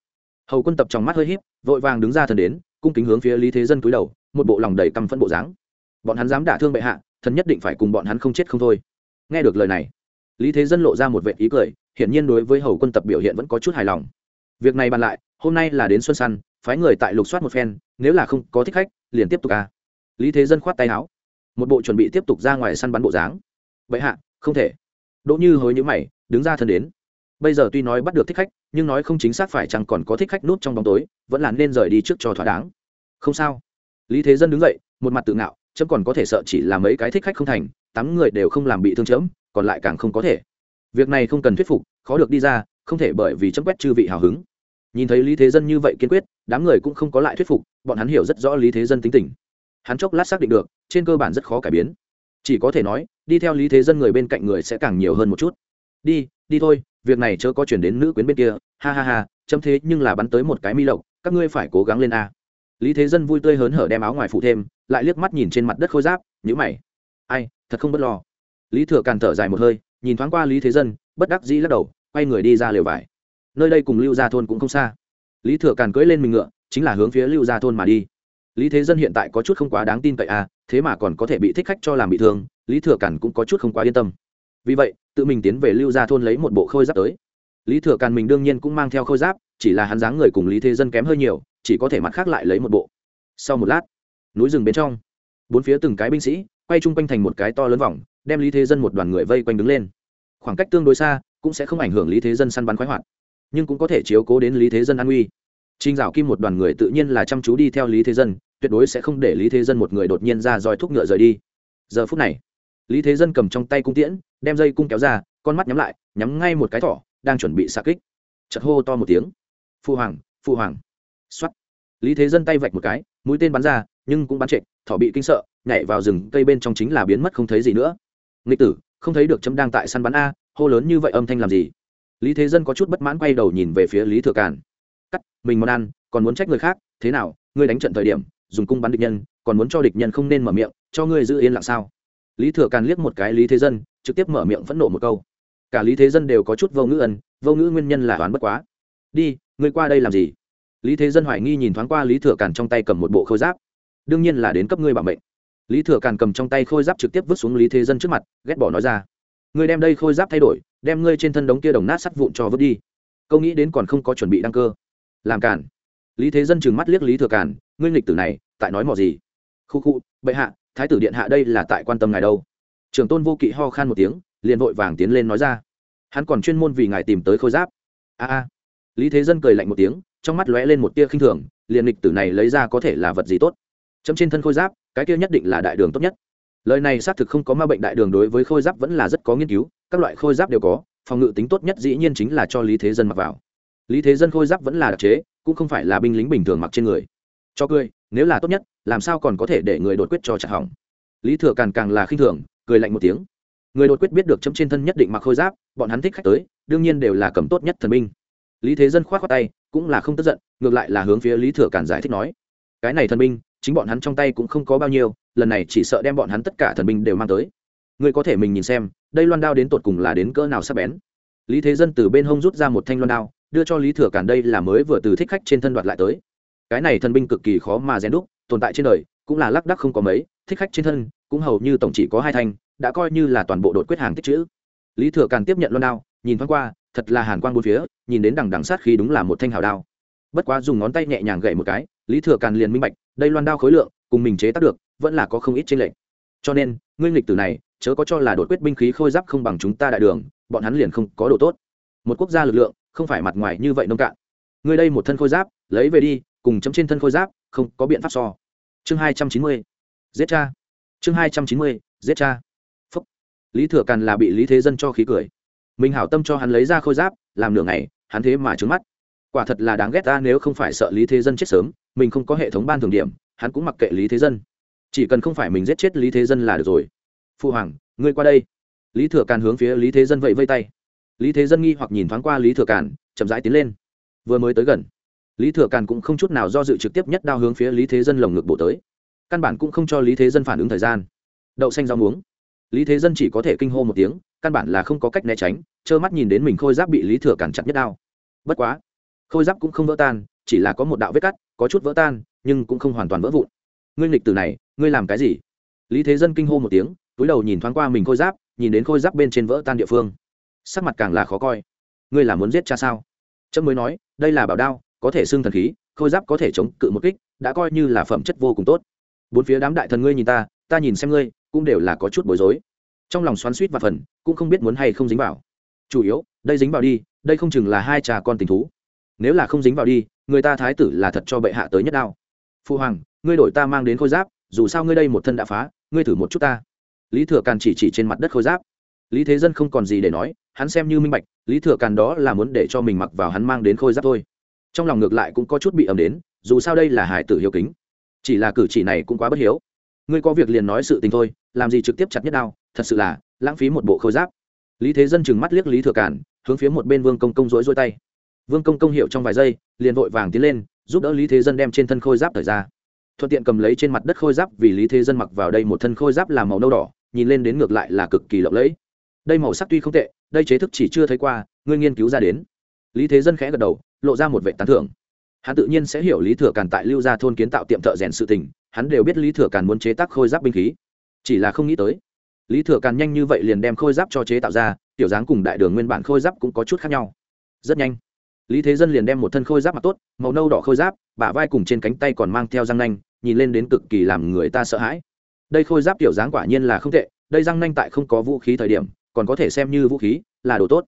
Hầu quân tập trong mắt hơi híp vội vàng đứng ra thần đến cung kính hướng phía lý thế dân cúi đầu một bộ lòng đầy căm phẫn bộ dáng. Bọn hắn dám đả thương bệ hạ thần nhất định phải cùng bọn hắn không chết không thôi. Nghe được lời này lý thế dân lộ ra một vệ ý cười hiển nhiên đối với hầu quân tập biểu hiện vẫn có chút hài lòng. Việc này bàn lại, hôm nay là đến xuân săn phái người tại lục soát một phen, nếu là không có thích khách, liền tiếp tục ca lý thế dân khoát tay áo. Một bộ chuẩn bị tiếp tục ra ngoài săn bắn bộ dáng. Vậy hạ, không thể. Đỗ như hối nhữ mày, đứng ra thân đến. Bây giờ tuy nói bắt được thích khách, nhưng nói không chính xác phải chẳng còn có thích khách nút trong bóng tối, vẫn là nên rời đi trước cho thỏa đáng. Không sao. Lý thế dân đứng dậy, một mặt tự ngạo, chấm còn có thể sợ chỉ là mấy cái thích khách không thành, tám người đều không làm bị thương chấm, còn lại càng không có thể việc này không cần thuyết phục, khó được đi ra, không thể bởi vì chấm quét chư vị hào hứng. Nhìn thấy lý thế dân như vậy kiên quyết, đám người cũng không có lại thuyết phục, bọn hắn hiểu rất rõ lý thế dân tính tình. Hắn chốc lát xác định được, trên cơ bản rất khó cải biến. Chỉ có thể nói, đi theo lý thế dân người bên cạnh người sẽ càng nhiều hơn một chút. Đi đi thôi, việc này chớ có chuyển đến nữ quyến bên kia, ha ha ha, chấm thế nhưng là bắn tới một cái mi lộc, các ngươi phải cố gắng lên a. Lý thế dân vui tươi hớn hở đem áo ngoài phụ thêm, lại liếc mắt nhìn trên mặt đất khôi giáp nhữ mày. Ai, thật không b ấ t lo lý thừa càn thở dài một hơi, nhìn thoáng qua lý thế dân, bất đắc dĩ lắc đầu, quay người đi ra lều vải. Nơi đây cùng lưu gia thôn cũng không xa. Lý thừa càn cưỡi lên mình ngựa, chính là hướng phía lưu gia thôn mà đi. Lý thế dân hiện tại có chút không quá đáng tin cậy à thế mà còn có thể bị thích khách cho làm bị thương, lý thừa càn cũng có chút không quá yên tâm. Vì vậy, tự mình tiến về lưu gia thôn lấy một bộ khôi giáp tới. Lý thừa càn mình đương nhiên cũng mang theo khôi giáp, chỉ là hắn dáng người cùng lý thế dân kém hơi nhiều, chỉ có thể mặt khác lại lấy một bộ. Sau một lát, núi rừng bên trong, bốn phía từng cái binh sĩ, quay chung quanh thành một cái to lớn vòng đem lý thế dân một đoàn người vây quanh đứng lên khoảng cách tương đối xa cũng sẽ không ảnh hưởng lý thế dân săn bắn khoái hoạt nhưng cũng có thể chiếu cố đến lý thế dân an uy Trình Dạo Kim một đoàn người tự nhiên là chăm chú đi theo Lý Thế Dân, tuyệt đối sẽ không để Lý Thế Dân một người đột nhiên ra roi thúc ngựa rời đi. Giờ phút này, Lý Thế Dân cầm trong tay cung tiễn, đem dây cung kéo ra, con mắt nhắm lại, nhắm ngay một cái thỏ, đang chuẩn bị xa kích. Chợt hô to một tiếng, "Phu hoàng, phu hoàng!" Soát. Lý Thế Dân tay vạch một cái, mũi tên bắn ra, nhưng cũng bắn trệ, thỏ bị kinh sợ, nhảy vào rừng cây bên trong chính là biến mất không thấy gì nữa. Nghịch tử, không thấy được chấm đang tại săn bắn a, hô lớn như vậy âm thanh làm gì? Lý Thế Dân có chút bất mãn quay đầu nhìn về phía Lý Thừa Càn. Cắt mình món ăn còn muốn trách người khác thế nào? Ngươi đánh trận thời điểm dùng cung bắn địch nhân còn muốn cho địch nhân không nên mở miệng cho ngươi giữ yên lặng sao? Lý thừa càn liếc một cái lý thế dân trực tiếp mở miệng phẫn nộ một câu. Cả lý thế dân đều có chút vô ngữ ân vô ngữ nguyên nhân là oán bất quá. Đi ngươi qua đây làm gì? Lý thế dân hoài nghi nhìn thoáng qua lý thừa càn trong tay cầm một bộ khôi giáp. Đương nhiên là đến cấp ngươi bảo mệnh lý thừa càn cầm trong tay khôi giáp trực tiếp vứt xuống lý thế dân trước mặt, ghét bỏ nói ra ngươi đem đây khôi giáp thay đổi, đem ngươi trên thân đống kia đồng nát sắt vụn cho vứt đi. Câu nghĩ đến còn không có chuẩn bị đăng cơ. Làm cản. Lý thế dân trừng mắt liếc lý thừa cản ngươi nghịch tử này, tại nói mò gì? Khu khu, bệ hạ, thái tử điện hạ đây là tại quan tâm ngài đâu. Trưởng tôn vô kỵ ho khan một tiếng, liền vội vàng tiến lên nói ra, hắn còn chuyên môn vì ngài tìm tới khôi giáp. A a. Lý thế dân cười lạnh một tiếng, trong mắt lóe lên một tia khinh thường, liền nghịch tử này lấy ra có thể là vật gì tốt? Chấm trên thân khôi giáp cái kia nhất định là đại đường tốt nhất. Lời này xác thực không có ma bệnh đại đường đối với khôi giáp vẫn là rất có nghiên cứu, các loại khôi giáp đều có, phòng ngự tính tốt nhất dĩ nhiên chính là cho lý thế dân mặc vào. Lý thế dân khôi giáp vẫn là đặc chế, cũng không phải là binh lính bình thường mặc trên người. Cho cười, nếu là tốt nhất, làm sao còn có thể để người đột quyết cho chặt hỏng? Lý thừa càng càng là khinh thường, cười lạnh một tiếng. Người đột quyết biết được chấm trên thân nhất định mặc khôi giáp, bọn hắn thích khách tới, đương nhiên đều là cầm tốt nhất thần binh. Lý thế dân k h o á t khoác tay, cũng là không tức giận, ngược lại là hướng phía lý thừa càn giải thích nói, cái này thần binh chính bọn hắn trong tay cũng không có bao nhiêu, lần này chỉ sợ đem bọn hắn tất cả thần binh đều mang tới. Ngươi có thể mình nhìn xem, đây loan đao đến tột cùng là đến cỡ nào sắp bén. Lý thế dân từ bên hông rút ra một thanh loan đao, đưa cho lý thừa càn đây là mới vừa từ thích khách trên thân đoạt lại tới. Cái này thần binh cực kỳ khó mà rèn đúc, tồn tại trên đời, cũng là lác đắc không có mấy, thích khách trên thân, cũng hầu như tổng chỉ có hai thanh, đã coi như là toàn bộ đột quyết hàng tích chữ. Lý thừa càn tiếp nhận loan đao, nhìn thoáng qua, thật là hàn quang bốn phía, nhìn đến đằng đằng sát khí đúng là một thanh hào đao bất quá dùng ngón tay nhẹ nhàng gậy một cái, lý thừa càn liền minh bạch, đây loan đao khối lượng, cùng mình chế tác được, vẫn là có không ít trên lệnh cho nên, ngươi nghịch tử này, chớ có cho là đột quyết binh khí khôi giáp không bằng chúng ta đại đường, bọn hắn liền không có độ tốt. Một quốc gia lực lượng, không phải mặt ngoài như vậy nông cạn. Ngươi đây một thân khôi giáp, lấy về đi, cùng chấm trên thân khôi giáp, không có biện pháp so. Chương hai trăm chín mươi, giết cha. Chương hai trăm chín mươi, giết cha. Phúc. Lý thừa càn là bị lý thế dân cho khí cười. Mình hảo tâm cho hắn lấy ra khôi giáp, làm nửa ngày, hắn thế mà trứng mắt quả thật là đáng ghét ta nếu không phải sợ lý thế dân chết sớm, mình không có hệ thống ban thường điểm, hắn cũng mặc kệ lý thế dân. Chỉ cần không phải mình giết chết lý thế dân là được rồi. Phu hoàng, ngươi qua đây. Lý thừa càn hướng phía lý thế dân vẫy vây tay. Lý thế dân nghi hoặc nhìn thoáng qua lý thừa càn, chậm rãi tiến lên. Vừa mới tới gần, lý thừa càn cũng không chút nào do dự trực tiếp nhất đao hướng phía lý thế dân lồng ngực bổ tới. Căn bản cũng không cho lý thế dân phản ứng thời gian. Đậu xanh rau muống. Lý thế dân chỉ có thể kinh hô một tiếng, căn bản là không có cách né tránh, trơ mắt nhìn đến mình khôi giáp bị lý thừa càn chặt nhất đao. Bất quá khôi giáp cũng không vỡ tan, chỉ là có một đạo vết cắt, có chút vỡ tan, nhưng cũng không hoàn toàn vỡ vụn. Ngươi nghịch từ này, ngươi làm cái gì? Lý thế dân kinh hô một tiếng, túi đầu nhìn thoáng qua mình khôi giáp, nhìn đến khôi giáp bên trên vỡ tan địa phương. Sắc mặt càng là khó coi. Ngươi là muốn giết cha sao? Trâm mới nói, đây là bảo đao, có thể xưng thần khí, khôi giáp có thể chống cự một kích, đã coi như là phẩm chất vô cùng tốt. Bốn phía đám đại thần ngươi nhìn ta ta nhìn xem ngươi, cũng đều là có chút bối rối. Trong lòng xoắn suýt và phần cũng không biết muốn hay không dính vào. Chủ yếu, đây dính vào đi, đây không chừng là hai trà con tình thú nếu là không dính vào đi người ta thái tử là thật cho bệ hạ tới nhất đao. Phu hoàng ngươi đổi ta mang đến khôi giáp dù sao ngươi đây một thân đã phá ngươi thử một chút ta. Lý thừa càn chỉ chỉ trên mặt đất khôi giáp. Lý thế dân không còn gì để nói hắn xem như minh bạch lý thừa càn đó là muốn để cho mình mặc vào hắn mang đến khôi giáp thôi. Trong lòng ngược lại cũng có chút bị ầm đến dù sao đây là hải tử hiếu kính. Chỉ là cử chỉ này cũng quá bất hiếu. Ngươi có việc liền nói sự tình thôi làm gì trực tiếp chặt nhất đao thật sự là lãng phí một bộ khôi giáp. Lý thế dân chừng mắt liếc lý thừa Càn, hướng phía một bên vương công công rối rối tay vương công công hiệu trong vài giây, liền vội vàng tiến lên, giúp đỡ lý thế dân đem trên thân khôi giáp thời ra. Thuận tiện cầm lấy trên mặt đất khôi giáp, vì lý thế dân mặc vào đây một thân khôi giáp làm màu nâu đỏ, nhìn lên đến ngược lại là cực kỳ lộng lẫy. Đây màu sắc tuy không tệ, đây chế thức chỉ chưa thấy qua, ngươi nghiên cứu ra đến. Lý thế dân khẽ gật đầu, lộ ra một vệ tán thưởng. Hắn tự nhiên sẽ hiểu lý thừa càn tại lưu gia thôn kiến tạo tiệm thợ rèn sự tình, hắn đều biết lý thừa càn muốn chế tác khôi giáp binh khí. Chỉ là không nghĩ tới, lý thừa càn nhanh như vậy liền đem khôi giáp cho chế tạo ra, tiểu dáng cùng đại đường nguyên bản khôi giáp cũng có chút khác nhau. Rất nhanh lý thế dân liền đem một thân khôi giáp mặc tốt màu nâu đỏ khôi giáp bả vai cùng trên cánh tay còn mang theo răng nanh nhìn lên đến cực kỳ làm người ta sợ hãi đây khôi giáp tiểu dáng quả nhiên là không tệ đây răng nanh tại không có vũ khí thời điểm còn có thể xem như vũ khí là đồ tốt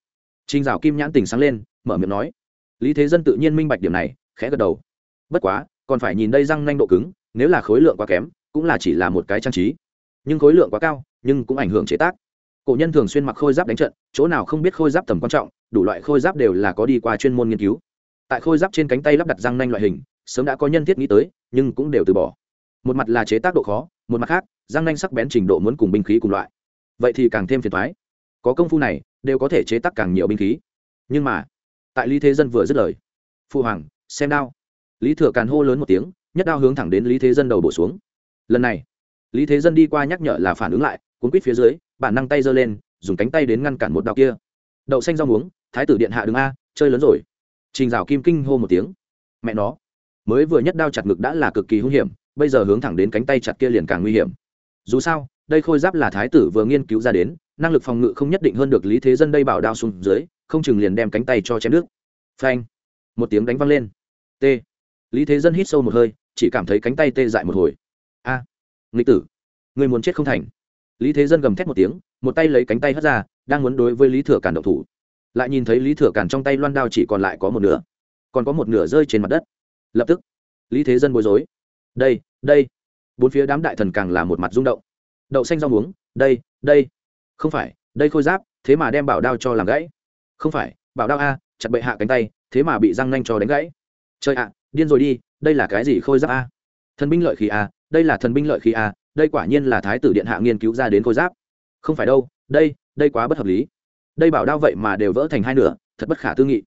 Trình Dạo Kim nhãn tỉnh sáng lên, mở miệng nói. Lý Thế Dân tự nhiên minh bạch điểm này, khẽ gật đầu. Bất quá, còn phải nhìn đây răng nanh độ cứng, nếu là khối lượng quá kém, cũng là chỉ là một cái trang trí. Nhưng khối lượng quá cao, nhưng cũng ảnh hưởng chế tác. Cổ nhân thường xuyên mặc khôi giáp đánh trận, chỗ nào không biết khôi giáp tầm quan trọng, đủ loại khôi giáp đều là có đi qua chuyên môn nghiên cứu. Tại khôi giáp trên cánh tay lắp đặt răng nanh loại hình, sớm đã có nhân thiết nghĩ tới, nhưng cũng đều từ bỏ. Một mặt là chế tác độ khó, một mặt khác, răng nanh sắc bén trình độ muốn cùng binh khí cùng loại. Vậy thì càng thêm phiền toái. Có công phu này, đều có thể chế tác càng nhiều binh khí nhưng mà tại lý thế dân vừa dứt lời phu hoàng xem đao lý thừa càn hô lớn một tiếng nhất đao hướng thẳng đến lý thế dân đầu bổ xuống lần này lý thế dân đi qua nhắc nhở là phản ứng lại cuốn quýt phía dưới bản năng tay giơ lên dùng cánh tay đến ngăn cản một đao kia đậu xanh rau muống thái tử điện hạ đứng a chơi lớn rồi. Trình rào kim kinh hô một tiếng. Mẹ nó mới vừa nhất đao chặt ngực đã là cực kỳ hung hiểm bây giờ hướng thẳng đến cánh tay chặt kia liền càng nguy hiểm. Dù sao đây khôi giáp là thái tử vừa nghiên cứu ra đến năng lực phòng ngự không nhất định hơn được lý thế dân đây bảo đao xuống dưới không chừng liền đem cánh tay cho chém nước phanh một tiếng đánh văng lên. T. Lý thế dân hít sâu một hơi chỉ cảm thấy cánh tay tê dại một hồi. A à, nghịch tử người muốn chết không thành. Lý thế dân gầm thét một tiếng một tay lấy cánh tay hất ra đang muốn đối với lý thừa càn động thủ. Lại nhìn thấy lý thừa càn trong tay loan đao chỉ còn lại có một nửa, còn có một nửa rơi trên mặt đất. Lập tức, lý thế dân bối rối. Đây đây. Bốn phía đám đại thần càng là một mặt rung động. Đậu xanh rau muống, đây đây. Không phải, đây khôi giáp, thế mà đem bảo đao cho làm gãy. Không phải, bảo đao a, chặt bệ hạ cánh tay, thế mà bị răng nanh cho đánh gãy. Chơi ạ, điên rồi đi, đây là cái gì khôi giáp a? Thần binh lợi khí a, đây là thần binh lợi khí a, đây quả nhiên là thái tử điện hạ nghiên cứu ra đến khôi giáp. Không phải đâu, đây đây quá bất hợp lý. Đây bảo đao vậy mà đều vỡ thành hai nửa, thật bất khả tư nghị.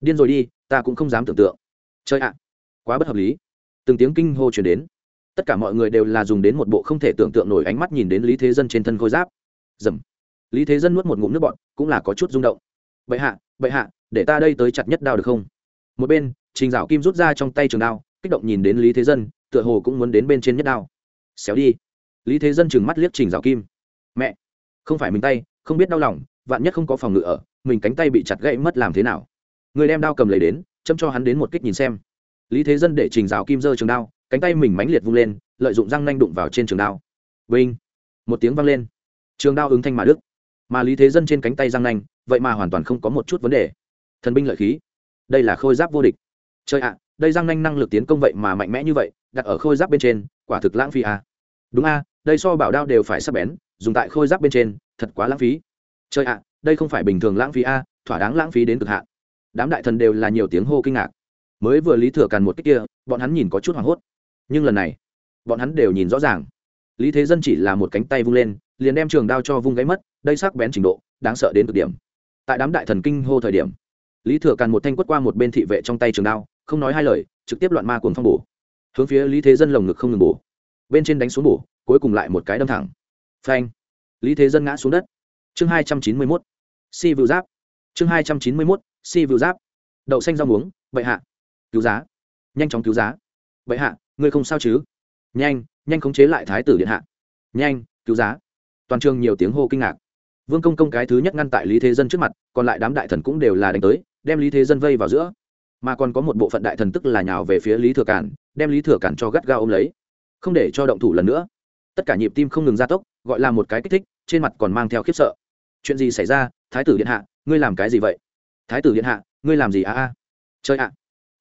Điên rồi đi, ta cũng không dám tưởng tượng. Chơi ạ, quá bất hợp lý. Từng tiếng kinh hô chuyển đến. Tất cả mọi người đều là dùng đến một bộ không thể tưởng tượng nổi ánh mắt nhìn đến lý thế dân trên thân khôi giáp. Dầm. Lý thế dân nuốt một ngụm nước bọn cũng là có chút rung động. Bệ hạ bệ hạ, để ta đây tới chặt nhất đao được không? Một bên, trình dạo kim rút ra trong tay trường đao, kích động nhìn đến lý thế dân, tựa hồ cũng muốn đến bên trên nhất đao. Xéo đi. Lý thế dân chừng mắt liếc trình dạo kim. Mẹ, không phải mình tay không biết đau lòng, vạn nhất không có phòng ngự ở, mình cánh tay bị chặt gãy mất làm thế nào? Người đem đao cầm lấy đến, châm cho hắn đến một kích nhìn xem. Lý thế dân để trình rào kim dơ trường đao, cánh tay mình mánh liệt vung lên, lợi dụng răng nanh đụng vào trên trường đao. Vinh một tiếng vang lên. Trường đao ứng thanh mà đức mà lý thế dân trên cánh tay răng nanh, vậy mà hoàn toàn không có một chút vấn đề. Thần binh lợi khí. Đây là khôi giáp vô địch. Chơi ạ, đây răng nanh năng lực tiến công vậy mà mạnh mẽ như vậy, đặt ở khôi giáp bên trên, quả thực lãng phí à. đúng a, đây so bảo đao đều phải sắp bén, dùng tại khôi giáp bên trên thật quá lãng phí. Chơi ạ, đây không phải bình thường lãng phí a, thỏa đáng lãng phí đến cực hạn. Đám đại thần đều là nhiều tiếng hô kinh ngạc. Mới vừa lý thừa càn một cách kia, bọn hắn nhìn có chút hoảng hốt. Nhưng lần này, bọn hắn đều nhìn rõ ràng. Lý thế dân chỉ là một cánh tay vung lên, liền đem trường đao cho vung gáy mất, đây sắc bén trình độ, đáng sợ đến cực điểm. Tại đám đại thần kinh hô thời điểm, lý thừa càn một thanh quất qua một bên thị vệ trong tay trường đao, không nói hai lời, trực tiếp loạn ma cuồng phong bổ. Hướng phía lý thế dân lồng ngực không ngừng bổ. Bên trên đánh xuống bổ, cuối cùng lại một cái đâm thẳng. Phanh lý thế dân ngã xuống đất. Chương hai trăm chín mươi mốt, si vựu giáp. Chương hai trăm chín mươi mốt, si vựu giáp. Đậu xanh rau muống bệ hạ. Cứu giá. Nhanh chóng cứu giá. Bệ hạ, ngươi không sao chứ? Nhanh nhanh khống chế lại thái tử điện hạ. Nhanh, cứu giá. Toàn trường nhiều tiếng hô kinh ngạc. Vương công công cái thứ nhất ngăn tại lý thế dân trước mặt, còn lại đám đại thần cũng đều là đánh tới, đem lý thế dân vây vào giữa. Mà còn có một bộ phận đại thần tức là nhào về phía lý thừa cản, đem lý thừa cản cho gắt gao ôm lấy. Không để cho động thủ lần nữa. Tất cả nhịp tim không ngừng gia tốc, gọi là một cái kích thích trên mặt còn mang theo khiếp sợ. Chuyện gì xảy ra? Thái tử điện hạ, ngươi làm cái gì vậy? Thái tử điện hạ, ngươi làm gì a a chơi ạ.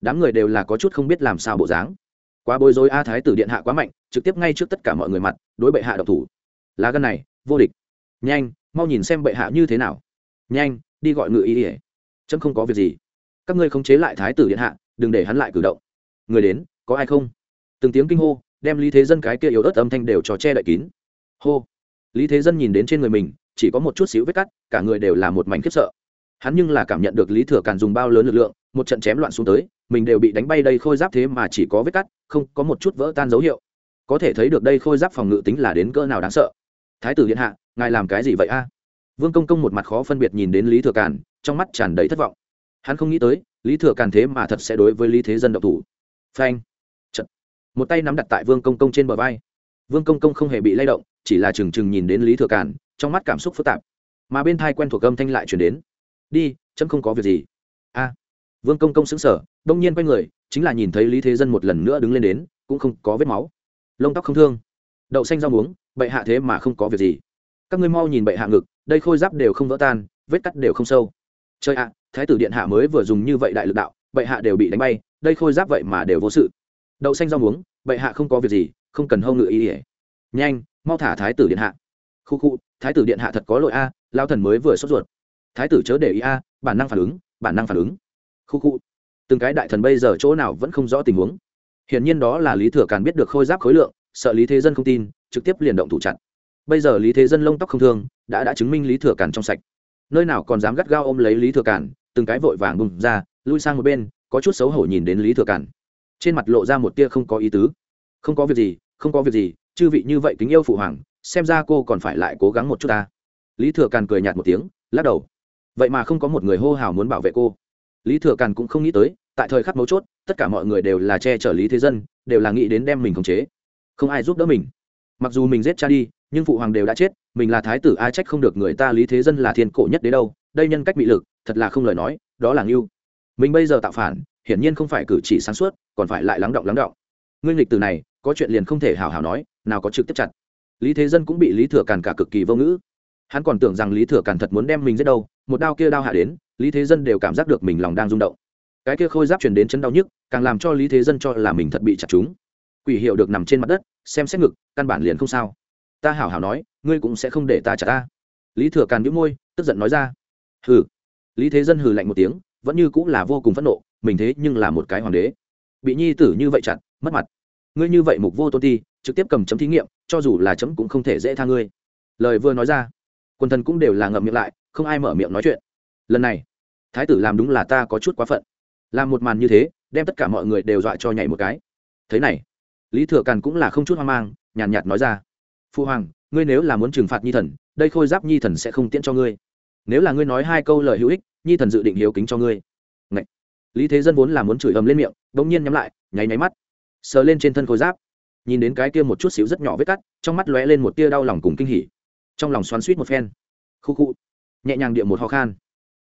Đám người đều là có chút không biết làm sao bộ dáng. Quá bối rối a, thái tử điện hạ quá mạnh, trực tiếp ngay trước tất cả mọi người mặt, đối bệ hạ độc thủ. Lá gân này, vô địch. Nhanh, mau nhìn xem bệ hạ như thế nào. Nhanh, đi gọi ngự ý ỉa chấm không có việc gì. Các ngươi khống chế lại thái tử điện hạ, đừng để hắn lại cử động. Người đến, có ai không? Từng tiếng kinh hô, đem lý thế dân cái kia yếu ớt âm thanh đều cho che đậy kín. Hô lý thế dân nhìn đến trên người mình, chỉ có một chút xíu vết cắt, cả người đều là một mảnh khiếp sợ. Hắn nhưng là cảm nhận được lý thừa càn dùng bao lớn lực lượng, một trận chém loạn xuống tới, mình đều bị đánh bay đây khôi giáp thế mà chỉ có vết cắt, không có một chút vỡ tan dấu hiệu. Có thể thấy được đây khôi giáp phòng ngự tính là đến cỡ nào đáng sợ. Thái tử điện hạ, ngài làm cái gì vậy a? Vương công công một mặt khó phân biệt nhìn đến lý thừa càn, trong mắt tràn đầy thất vọng. Hắn không nghĩ tới, lý thừa càn thế mà thật sẽ đối với lý thế dân độc thủ. Phanh! Chật. một tay nắm đặt tại vương công công trên bờ vai. Vương công công không hề bị lay động chỉ là trừng trừng nhìn đến lý thừa cản trong mắt cảm xúc phức tạp. Mà bên thai quen thuộc âm thanh lại chuyển đến. Đi, chấm không có việc gì. A. Vương công công xứng sở đông nhiên quay người, chính là nhìn thấy lý thế dân một lần nữa đứng lên đến, cũng không có vết máu. Lông tóc không thương. Đậu xanh rau muống bậy hạ thế mà không có việc gì. Các ngươi mau nhìn bậy hạ ngực, đây khôi giáp đều không vỡ tan, vết cắt đều không sâu. Trời ạ, thái tử điện hạ mới vừa dùng như vậy đại lực đạo bậy hạ đều bị đánh bay, đây khôi giáp vậy mà đều vô sự. Đậu xanh rau muống bậy hạ không có việc gì, không cần hâu ngự ý ỉa nhanh mau thả thái tử điện hạ. Khu khu, thái tử điện hạ thật có lỗi a lao thần mới vừa sốt ruột. Thái tử chớ để ý a, bản năng phản ứng, bản năng phản ứng. Khu khu. Từng cái đại thần bây giờ chỗ nào vẫn không rõ tình huống. Hiển nhiên đó là lý thừa càn biết được khôi giáp khối lượng, sợ lý thế dân không tin, trực tiếp liền động thủ chặn. Bây giờ lý thế dân lông tóc không thương, đã đã chứng minh lý thừa càn trong sạch. Nơi nào còn dám gắt gao ôm lấy lý thừa càn, từng cái vội vàng bùng ra, lui sang một bên, có chút xấu hổ nhìn đến lý thừa càn. Trên mặt lộ ra một tia không có ý tứ. Không có việc gì, không có việc gì chư vị như vậy kính yêu phụ hoàng, xem ra cô còn phải lại cố gắng một chút ta. Lý thừa càn cười nhạt một tiếng, lắc đầu. Vậy mà không có một người hô hào muốn bảo vệ cô. Lý thừa càn cũng không nghĩ tới, tại thời khắc mấu chốt, tất cả mọi người đều là che chở lý thế dân, đều là nghĩ đến đem mình khống chế. Không ai giúp đỡ mình. Mặc dù mình giết cha đi, nhưng phụ hoàng đều đã chết, mình là thái tử, ai trách không được người ta lý thế dân là thiên cổ nhất đế đâu, đây nhân cách bị lực, thật là không lời nói, đó là ngưu. Mình bây giờ tạo phản, hiển nhiên không phải cử chỉ sáng suốt, còn phải lại lắng động lắng động. Ngươi nghịch từ này, có chuyện liền không thể hào hào nói nào có trực tiếp chặt. Lý thế dân cũng bị lý thừa càn cả cực kỳ vô ngữ. Hắn còn tưởng rằng lý thừa càn thật muốn đem mình giết đâu, một đao kia đao hạ đến, lý thế dân đều cảm giác được mình lòng đang rung động. Cái kia khôi giáp truyền đến chân đau nhức, càng làm cho lý thế dân cho là mình thật bị chặt chúng. Quỷ hiệu được nằm trên mặt đất, xem xét ngực, căn bản liền không sao. Ta hảo hảo nói, ngươi cũng sẽ không để ta chặt ta. Lý thừa càn nhíu môi, tức giận nói ra. Hừ. Lý thế dân hừ lạnh một tiếng, vẫn như cũng là vô cùng phẫn nộ, mình thế nhưng là một cái hoàng đế. Bị nhi tử như vậy chặt, mất mặt. Ngươi như vậy mục vô tôn ti trực tiếp cầm chấm thí nghiệm cho dù là chấm cũng không thể dễ tha ngươi. Lời vừa nói ra quần thần cũng đều là ngậm miệng lại không ai mở miệng nói chuyện. Lần này thái tử làm đúng là ta có chút quá phận. Làm một màn như thế đem tất cả mọi người đều dọa cho nhảy một cái. Thế này lý thừa càn cũng là không chút hoang mang nhàn nhạt, nói ra phu hoàng ngươi nếu là muốn trừng phạt nhi thần đây khôi giáp nhi thần sẽ không tiễn cho ngươi. Nếu là ngươi nói hai câu lời hữu ích nhi thần dự định hiếu kính cho ngươi. Ngậy! lý thế dân vốn là muốn chửi ầm lên miệng bỗng nhiên nhắm lại nháy nháy mắt sờ lên trên thân khôi giáp nhìn đến cái kia một chút xíu rất nhỏ vết cắt, trong mắt lóe lên một tia đau lòng cùng kinh hỉ. Trong lòng xoắn suýt một phen. Khu khu. Nhẹ nhàng địa một ho khan.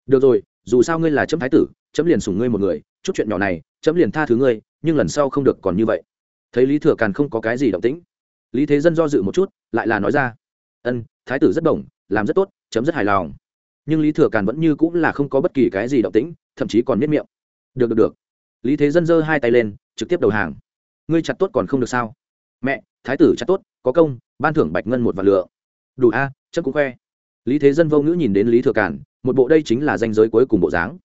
Được rồi, dù sao ngươi là chấm thái tử, chấm liền sủng ngươi một người, chút chuyện nhỏ này, chấm liền tha thứ ngươi, nhưng lần sau không được còn như vậy. Thấy lý thừa càn không có cái gì động tĩnh, lý thế dân do dự một chút, lại là nói ra. Ân, thái tử rất đồng làm rất tốt, chấm rất hài lòng. Nhưng lý thừa càn vẫn như cũng là không có bất kỳ cái gì động tĩnh, thậm chí còn miết miệng. Được được được. Lý thế dân giơ hai tay lên, trực tiếp đầu hàng. Ngươi chặt tốt còn không được sao? Mẹ, thái tử chắc tốt, có công, ban thưởng bạch ngân một vạn lựa đủ a chấm cũng khoe. Lý thế dân vô ngữ nhìn đến lý thừa càn, một bộ đây chính là danh giới cuối cùng bộ dáng.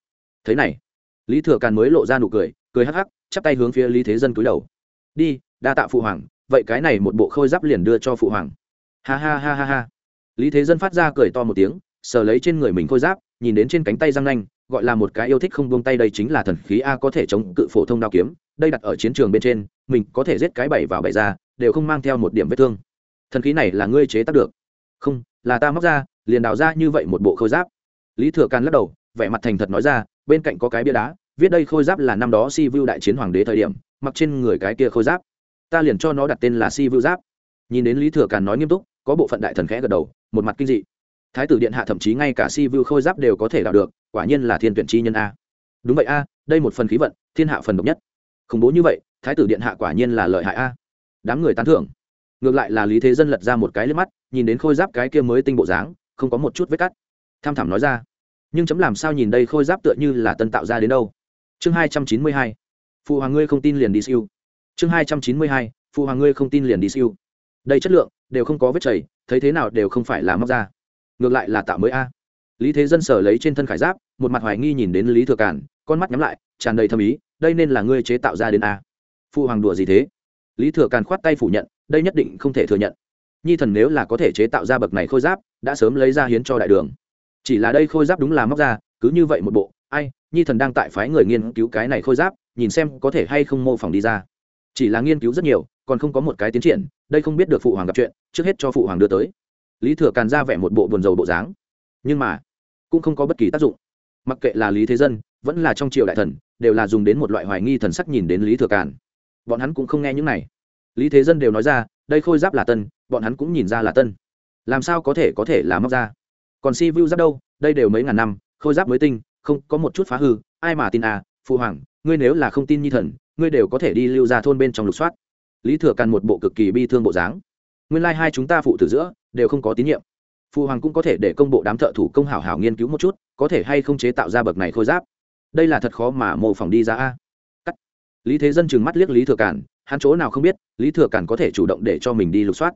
Thế này, lý thừa càn mới lộ ra nụ cười cười hắc hắc, chắp tay hướng phía lý thế dân cúi đầu. Đi, đa tạ phụ hoàng, vậy cái này một bộ khôi giáp liền đưa cho phụ hoàng. Ha ha ha ha ha. Lý thế dân phát ra cười to một tiếng, sờ lấy trên người mình khôi giáp, nhìn đến trên cánh tay răng nanh, gọi là một cái yêu thích không buông tay đây chính là thần khí a có thể chống cự phổ thông đao kiếm, đây đặt ở chiến trường bên trên, mình có thể giết cái bảy vào bảy ra đều không mang theo một điểm vết thương. Thần khí này là ngươi chế tác được. Không, là ta móc ra, liền đào ra như vậy một bộ khôi giáp. Lý thừa càn lắc đầu, vẻ mặt thành thật nói ra, bên cạnh có cái bia đá, viết đây khôi giáp là năm đó si vu đại chiến hoàng đế thời điểm, mặc trên người cái kia khôi giáp. Ta liền cho nó đặt tên là si vu giáp. Nhìn đến lý thừa càn nói nghiêm túc, có bộ phận đại thần khẽ gật đầu, một mặt kinh dị. Thái tử điện hạ thậm chí ngay cả si vu khôi giáp đều có thể đào được, quả nhiên là thiên tuyển chi nhân a. Đúng vậy a, đây một phần khí vận, thiên hạ phần độc nhất. Khủng bố như vậy, thái tử điện hạ quả nhiên là lợi hại a đám người tán thưởng. Ngược lại là lý thế dân lật ra một cái lên mắt, nhìn đến khôi giáp cái kia mới tinh bộ dáng, không có một chút vết cắt. Tham thảm nói ra, nhưng chấm làm sao nhìn đây khôi giáp tựa như là tân tạo ra đến đâu? Chương hai trăm chín mươi hai, phụ hoàng ngươi không tin liền đi siêu. Chương hai trăm chín mươi hai, phụ hoàng ngươi không tin liền đi siêu. Đây chất lượng đều không có vết chảy, thấy thế nào đều không phải là móc ra. Ngược lại là tạo mới a. Lý thế dân sở lấy trên thân khải giáp, một mặt hoài nghi nhìn đến lý thừa cản con mắt nhắm lại, tràn đầy thâm ý, đây nên là ngươi chế tạo ra đến a. Phụ hoàng đùa gì thế? Lý thừa càn khoát tay phủ nhận, đây nhất định không thể thừa nhận. Nhi thần nếu là có thể chế tạo ra bậc này khôi giáp, đã sớm lấy ra hiến cho đại đường. Chỉ là đây khôi giáp đúng là móc ra, cứ như vậy một bộ, ai, nhi thần đang tại phái người nghiên cứu cái này khôi giáp, nhìn xem có thể hay không mô phỏng đi ra. Chỉ là nghiên cứu rất nhiều, còn không có một cái tiến triển, đây không biết được phụ hoàng gặp chuyện, trước hết cho phụ hoàng đưa tới. Lý thừa càn ra vẻ một bộ buồn rầu bộ dáng. Nhưng mà, cũng không có bất kỳ tác dụng. Mặc kệ là lý thế dân, vẫn là trong triều đại thần, đều là dùng đến một loại hoài nghi thần sắc nhìn đến lý thừa càn bọn hắn cũng không nghe những này. Lý thế dân đều nói ra, đây khôi giáp là tân, bọn hắn cũng nhìn ra là tân. Làm sao có thể có thể là móc ra? Còn si vu giáp đâu, đây đều mấy ngàn năm, khôi giáp mới tinh, không, có một chút phá hư, ai mà tin à phụ hoàng, ngươi nếu là không tin nhi thần, ngươi đều có thể đi lưu ra thôn bên trong lục soát. Lý thừa càn một bộ cực kỳ bi thương bộ dáng. Nguyên lai、like、hai chúng ta phụ tử giữa, đều không có tín nhiệm. Phụ hoàng cũng có thể để công bộ đám thợ thủ công hảo hảo nghiên cứu một chút, có thể hay không chế tạo ra bậc này khôi giáp. Đây là thật khó mà mô phỏng đi ra a lý thế dân chừng mắt liếc lý thừa Cản, hắn chỗ nào không biết lý thừa Cản có thể chủ động để cho mình đi lục soát.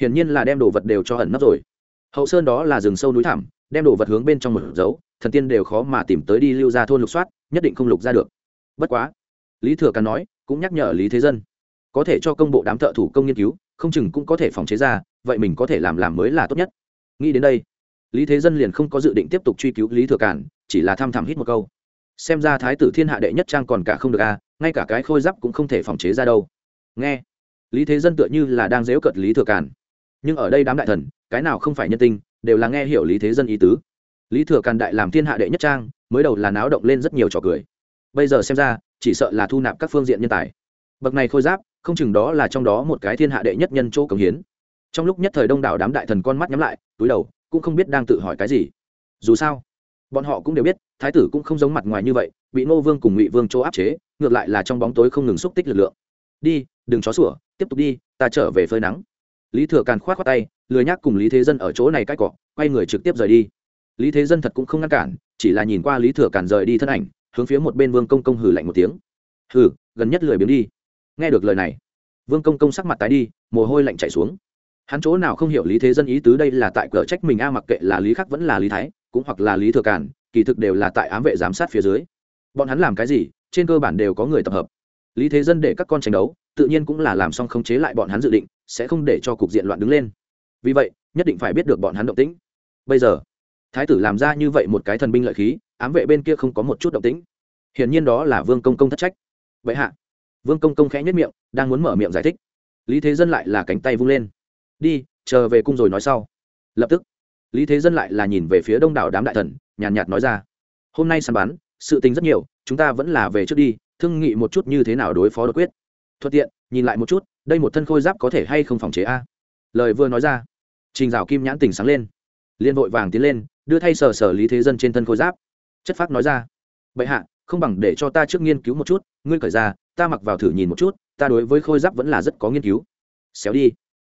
Hiển nhiên là đem đồ vật đều cho ẩn nấp rồi. Hậu sơn đó là rừng sâu núi thẳm đem đồ vật hướng bên trong một dấu thần tiên đều khó mà tìm tới đi lưu ra thôn lục soát nhất định không lục ra được. Bất quá lý thừa Cản nói cũng nhắc nhở lý thế dân có thể cho công bộ đám thợ thủ công nghiên cứu không chừng cũng có thể phòng chế ra vậy mình có thể làm làm mới là tốt nhất. Nghĩ đến đây lý thế dân liền không có dự định tiếp tục truy cứu lý thừa cản chỉ là thăm thẳm hít một câu xem ra thái tử thiên hạ đệ nhất trang còn cả không được a à, ngay cả cái khôi giáp cũng không thể phòng chế ra đâu. Nghe lý thế dân tựa như là đang dếu cợt lý thừa cản nhưng ở đây đám đại thần cái nào không phải nhân tinh đều là nghe hiểu lý thế dân ý tứ. Lý thừa càn đại làm thiên hạ đệ nhất trang mới đầu là náo động lên rất nhiều trò cười. Bây giờ xem ra chỉ sợ là thu nạp các phương diện nhân tài. Bậc này khôi giáp không chừng đó là trong đó một cái thiên hạ đệ nhất nhân chỗ cống hiến. Trong lúc nhất thời đông đảo đám đại thần con mắt nhắm lại túi đầu cũng không biết đang tự hỏi cái gì. Dù sao bọn họ cũng đều biết, thái tử cũng không giống mặt ngoài như vậy, bị ngô vương cùng ngụy vương chỗ áp chế, ngược lại là trong bóng tối không ngừng xúc tích lực lượng. Đi, đừng chó sủa, tiếp tục đi, ta trở về phơi nắng. Lý thừa càn k h o á t khoác tay, lười nhác cùng lý thế dân ở chỗ này cãi cọ, quay người trực tiếp rời đi. Lý thế dân thật cũng không ngăn cản, chỉ là nhìn qua lý thừa càn rời đi thân ảnh, hướng phía một bên vương công công hử lạnh một tiếng. Hử gần nhất lười biếng đi. Nghe được lời này, vương công công sắc mặt tái đi, mồ hôi lạnh chạy xuống. Hắn chỗ nào không hiểu lý thế dân ý tứ đây là tại cửa trách mình a, mặc kệ là lý khắc vẫn là lý thái cũng hoặc là lý thừa cản kỳ thực đều là tại ám vệ giám sát phía dưới. Bọn hắn làm cái gì, trên cơ bản đều có người tập hợp. Lý thế dân để các con tranh đấu, tự nhiên cũng là làm xong khống chế lại bọn hắn dự định, sẽ không để cho cục diện loạn đứng lên. Vì vậy, nhất định phải biết được bọn hắn động tĩnh. Bây giờ, thái tử làm ra như vậy một cái thần binh lợi khí, ám vệ bên kia không có một chút động tĩnh. Hiển nhiên đó là vương công công thất trách. Vậy hạ, vương công công khẽ nhất miệng, đang muốn mở miệng giải thích. Lý thế dân lại là cánh tay vung lên. Đi, chờ về cung rồi nói sau. Lập tức lý thế dân lại là nhìn về phía đông đảo đám đại thần nhàn nhạt, nhạt nói ra hôm nay săn bắn sự tình rất nhiều chúng ta vẫn là về trước đi thương nghị một chút như thế nào đối phó đột quyết. Thuận tiện nhìn lại một chút đây một thân khôi giáp có thể hay không phòng chế a? Lời vừa nói ra trình dạo kim nhãn tỉnh sáng lên. Liên vội vàng tiến lên đưa thay sở sở lý thế dân trên thân khôi giáp. Chất phác nói ra bệ hạ không bằng để cho ta trước nghiên cứu một chút ngươi cởi ra ta mặc vào thử nhìn một chút ta đối với khôi giáp vẫn là rất có nghiên cứu. Xéo đi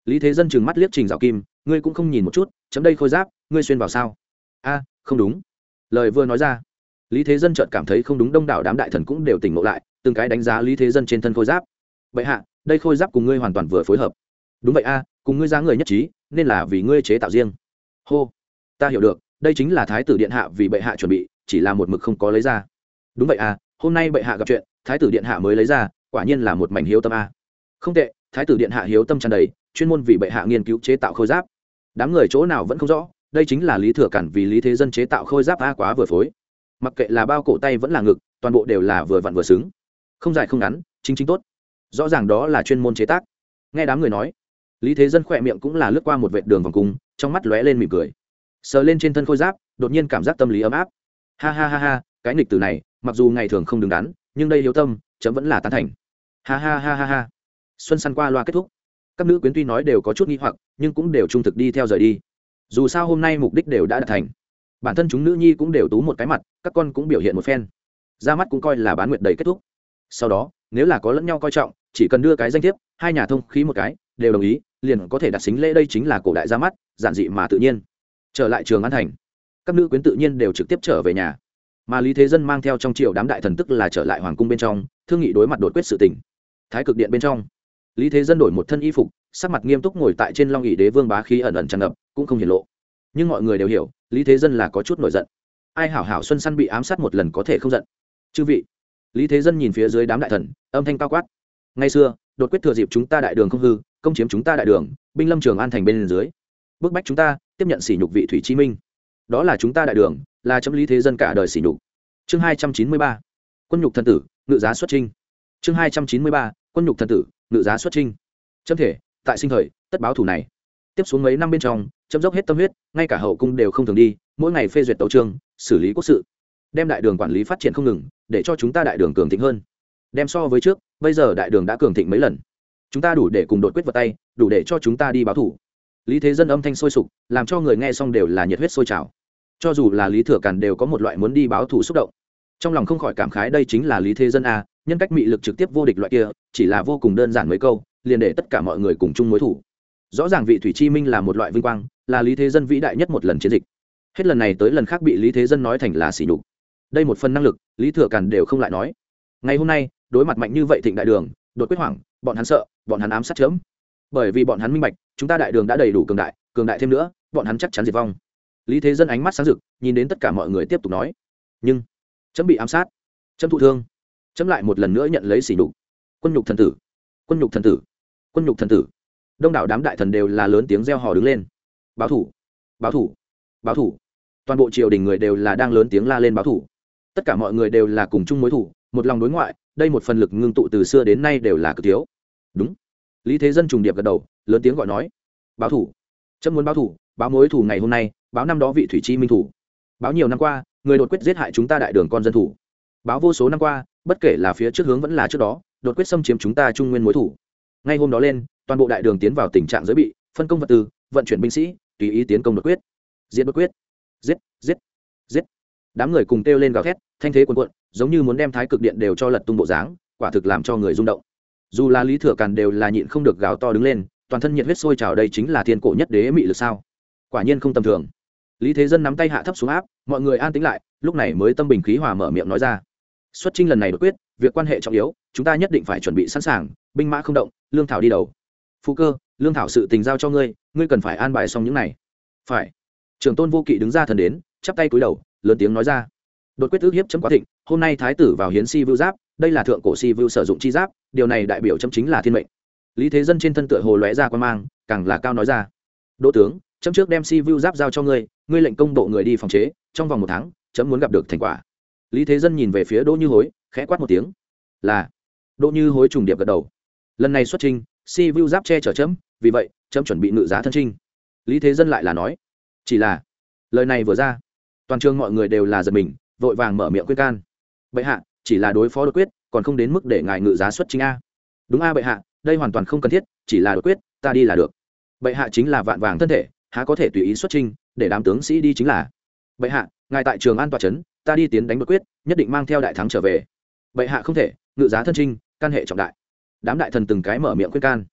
lý thế dân chừng mắt liếc trình dạo kim, ngươi cũng không nhìn một chút, chấm đây khôi giáp, ngươi xuyên vào sao? A, không đúng. Lời vừa nói ra, lý thế dân chợt cảm thấy không đúng, đông đảo đám đại thần cũng đều tỉnh ngộ lại, từng cái đánh giá lý thế dân trên thân khôi giáp. Bệ hạ, đây khôi giáp cùng ngươi hoàn toàn vừa phối hợp. Đúng vậy a, cùng ngươi giá người nhất trí, nên là vì ngươi chế tạo riêng. Hô, ta hiểu được, đây chính là thái tử điện hạ vì bệ hạ chuẩn bị, chỉ là một mực không có lấy ra. Đúng vậy a, hôm nay bệ hạ gặp chuyện, thái tử điện hạ mới lấy ra, quả nhiên là một mảnh hiếu tâm a. Không tệ, thái tử điện hạ hiếu tâm tràn đầy chuyên môn vì bệ hạ nghiên cứu chế tạo khôi giáp. Đám người chỗ nào vẫn không rõ, đây chính là lý thừa cản vì lý thế dân chế tạo khôi giáp a quá vừa phối. Mặc kệ là bao cổ tay vẫn là ngực, toàn bộ đều là vừa vặn vừa xứng. Không dài không ngắn, chính chính tốt. Rõ ràng đó là chuyên môn chế tác. Nghe đám người nói, lý thế dân khỏe miệng cũng là lướt qua một vệt đường vòng cung, trong mắt lóe lên mỉm cười. Sờ lên trên thân khôi giáp, đột nhiên cảm giác tâm lý ấm áp. Ha ha ha ha, cái nghịch từ này, mặc dù ngày thường không đứng đắn, nhưng đây hiếu tâm, chấm vẫn là tán thành. Ha ha ha ha ha. Xuân săn qua loa kết thúc các nữ quyến tuy nói đều có chút nghi hoặc, nhưng cũng đều trung thực đi theo rời đi. Dù sao hôm nay mục đích đều đã đạt thành. Bản thân chúng nữ nhi cũng đều tú một cái mặt, các con cũng biểu hiện một phen. Ra mắt cũng coi là bán nguyệt đầy kết thúc. Sau đó, nếu là có lẫn nhau coi trọng, chỉ cần đưa cái danh thiếp, hai nhà thông khí một cái, đều đồng ý, liền có thể đặt xính lễ đây chính là cổ đại ra mắt, giản dị mà tự nhiên. Trở lại trường an thành, các nữ quyến tự nhiên đều trực tiếp trở về nhà. Mà lý thế dân mang theo trong triều đám đại thần tức là trở lại hoàng cung bên trong, thương nghị đối mặt đột quyết sự tình. Thái cực điện bên trong lý thế dân đổi một thân y phục, sắc mặt nghiêm túc ngồi tại trên long ỵ đế vương bá khí ẩn ẩn tràn ngập, cũng không hiển lộ. Nhưng mọi người đều hiểu, lý thế dân là có chút nổi giận. Ai hảo hảo xuân săn bị ám sát một lần có thể không giận. Chư vị, lý thế dân nhìn phía dưới đám đại thần, âm thanh cao quát. Ngày xưa, đột quyết thừa dịp chúng ta đại đường không hư, công chiếm chúng ta đại đường, binh lâm trường an thành bên dưới. Bức bách chúng ta, tiếp nhận sỉ nhục vị thủy chi minh. Đó là chúng ta đại đường, là chấm lý thế dân cả đời sỉ nhục. Chương hai trăm chín mươi ba. Quân nhục thần tử, ngự giá xuất trinh chương hai trăm chín mươi ba quân nhục thần tử, ngự giá xuất trinh chấm thể, tại sinh thời, tất báo thủ này. Tiếp xuống mấy năm bên trong, chấm dốc hết tâm huyết, ngay cả hậu cung đều không thường đi, mỗi ngày phê duyệt tấu trương xử lý quốc sự. Đem đại đường quản lý phát triển không ngừng, để cho chúng ta đại đường cường thịnh hơn. Đem so với trước, bây giờ đại đường đã cường thịnh mấy lần. Chúng ta đủ để cùng đột quyết vào tay, đủ để cho chúng ta đi báo thủ. Lý thế dân âm thanh sôi sục, làm cho người nghe xong đều là nhiệt huyết sôi trào. Cho dù là lý thừa càn đều có một loại muốn đi báo thủ xúc động trong lòng không khỏi cảm khái đây chính là lý thế dân a, nhân cách mị lực trực tiếp vô địch loại kia, chỉ là vô cùng đơn giản mấy câu, liền để tất cả mọi người cùng chung mối thủ. Rõ ràng vị thủy chi minh là một loại vinh quang, là lý thế dân vĩ đại nhất một lần chiến dịch. Hết lần này tới lần khác bị lý thế dân nói thành là xỉ nhục. Đây một phần năng lực, lý thừa càn đều không lại nói. Ngày hôm nay, đối mặt mạnh như vậy thịnh đại đường, đột quyết hoảng, bọn hắn sợ, bọn hắn ám sát chớm. Bởi vì bọn hắn minh bạch, chúng ta đại đường đã đầy đủ cường đại cường đại thêm nữa, bọn hắn chắc chắn diệt vong. Lý thế dân ánh mắt sáng rực, nhìn đến tất cả mọi người tiếp tục nói. Nhưng chấm bị ám sát. Chấm thụ thương. Chấm lại một lần nữa nhận lấy xỉ nhục. Quân nhục thần tử. Quân nhục thần tử. Quân nhục thần tử. Đông đảo đám đại thần đều là lớn tiếng reo hò đứng lên. Báo thủ. Báo thủ. Báo thủ. Toàn bộ triều đình người đều là đang lớn tiếng la lên báo thủ. Tất cả mọi người đều là cùng chung mối thủ, một lòng đối ngoại, đây một phần lực ngưng tụ từ xưa đến nay đều là cực thiếu. Đúng. Lý thế dân trùng điệp gật đầu, lớn tiếng gọi nói, báo thủ. Chấm muốn báo thủ, báo mối thủ ngày hôm nay, báo năm đó vị thủy chi minh thủ. Báo nhiều năm qua người đột quyết giết hại chúng ta đại đường con dân thủ. Báo vô số năm qua, bất kể là phía trước hướng vẫn là trước đó, đột quyết xâm chiếm chúng ta trung nguyên mối thủ. Ngay hôm đó lên, toàn bộ đại đường tiến vào tình trạng giới bị, phân công vật tư, vận chuyển binh sĩ, tùy ý tiến công đột quyết. Diễn đột quyết. Giết giết giết. Đám người cùng kêu lên gào thét, thanh thế quần quận giống như muốn đem thái cực điện đều cho lật tung bộ dáng, quả thực làm cho người rung động. Dù là lý thừa càn đều là nhịn không được gào to đứng lên, toàn thân nhiệt huyết sôi trào đây chính là thiên cổ nhất đế mị lực sao? Quả nhiên không tầm thường lý thế dân nắm tay hạ thấp xuống áp, mọi người an tính lại, lúc này mới tâm bình khí hòa mở miệng nói ra. Xuất trinh lần này đột quyết, việc quan hệ trọng yếu, chúng ta nhất định phải chuẩn bị sẵn sàng, binh mã không động, lương thảo đi đầu. Phụ cơ, lương thảo sự tình giao cho ngươi ngươi cần phải an bài xong những này. Phải. Trưởng tôn vô kỵ đứng ra thần đến, chắp tay cúi đầu, lớn tiếng nói ra. Đột quyết ước hiếp chấm quá thịnh, hôm nay thái tử vào hiến si vưu giáp, đây là thượng cổ si vưu sử dụng chi giáp, điều này đại biểu chấm chính là thiên mệnh. Lý thế dân trên thân tựa hồ lóe ra quan mang, càng là cao nói ra. Đỗ tướng chấm trước đem si Vu giáp giao cho ngươi ngươi lệnh công bộ người đi phòng chế, trong vòng một tháng, chấm muốn gặp được thành quả. Lý thế dân nhìn về phía đỗ như hối, khẽ quát một tiếng. Là. Đỗ như hối trùng điệp gật đầu. Lần này xuất trình, si vu giáp che chở chấm, vì vậy, chấm chuẩn bị ngự giá thân trinh. Lý thế dân lại là nói. Chỉ là, lời này vừa ra, toàn trường mọi người đều là giật mình, vội vàng mở miệng khuyên can. Bệ hạ, chỉ là đối phó đột quyết, còn không đến mức để ngài ngự giá xuất chính a. Đúng a bệ hạ, đây hoàn toàn không cần thiết, chỉ là đột quyết, ta đi là được. Bệ hạ chính là vạn vàng thân thể há có thể tùy ý xuất trinh để đám tướng sĩ đi chính là. Bệ hạ, ngài tại trường an tòa trấn, ta đi tiến đánh đột quyết, nhất định mang theo đại thắng trở về. Bệ hạ không thể, ngự giá thân trinh, can hệ trọng đại. Đám đại thần từng cái mở miệng khuyên can.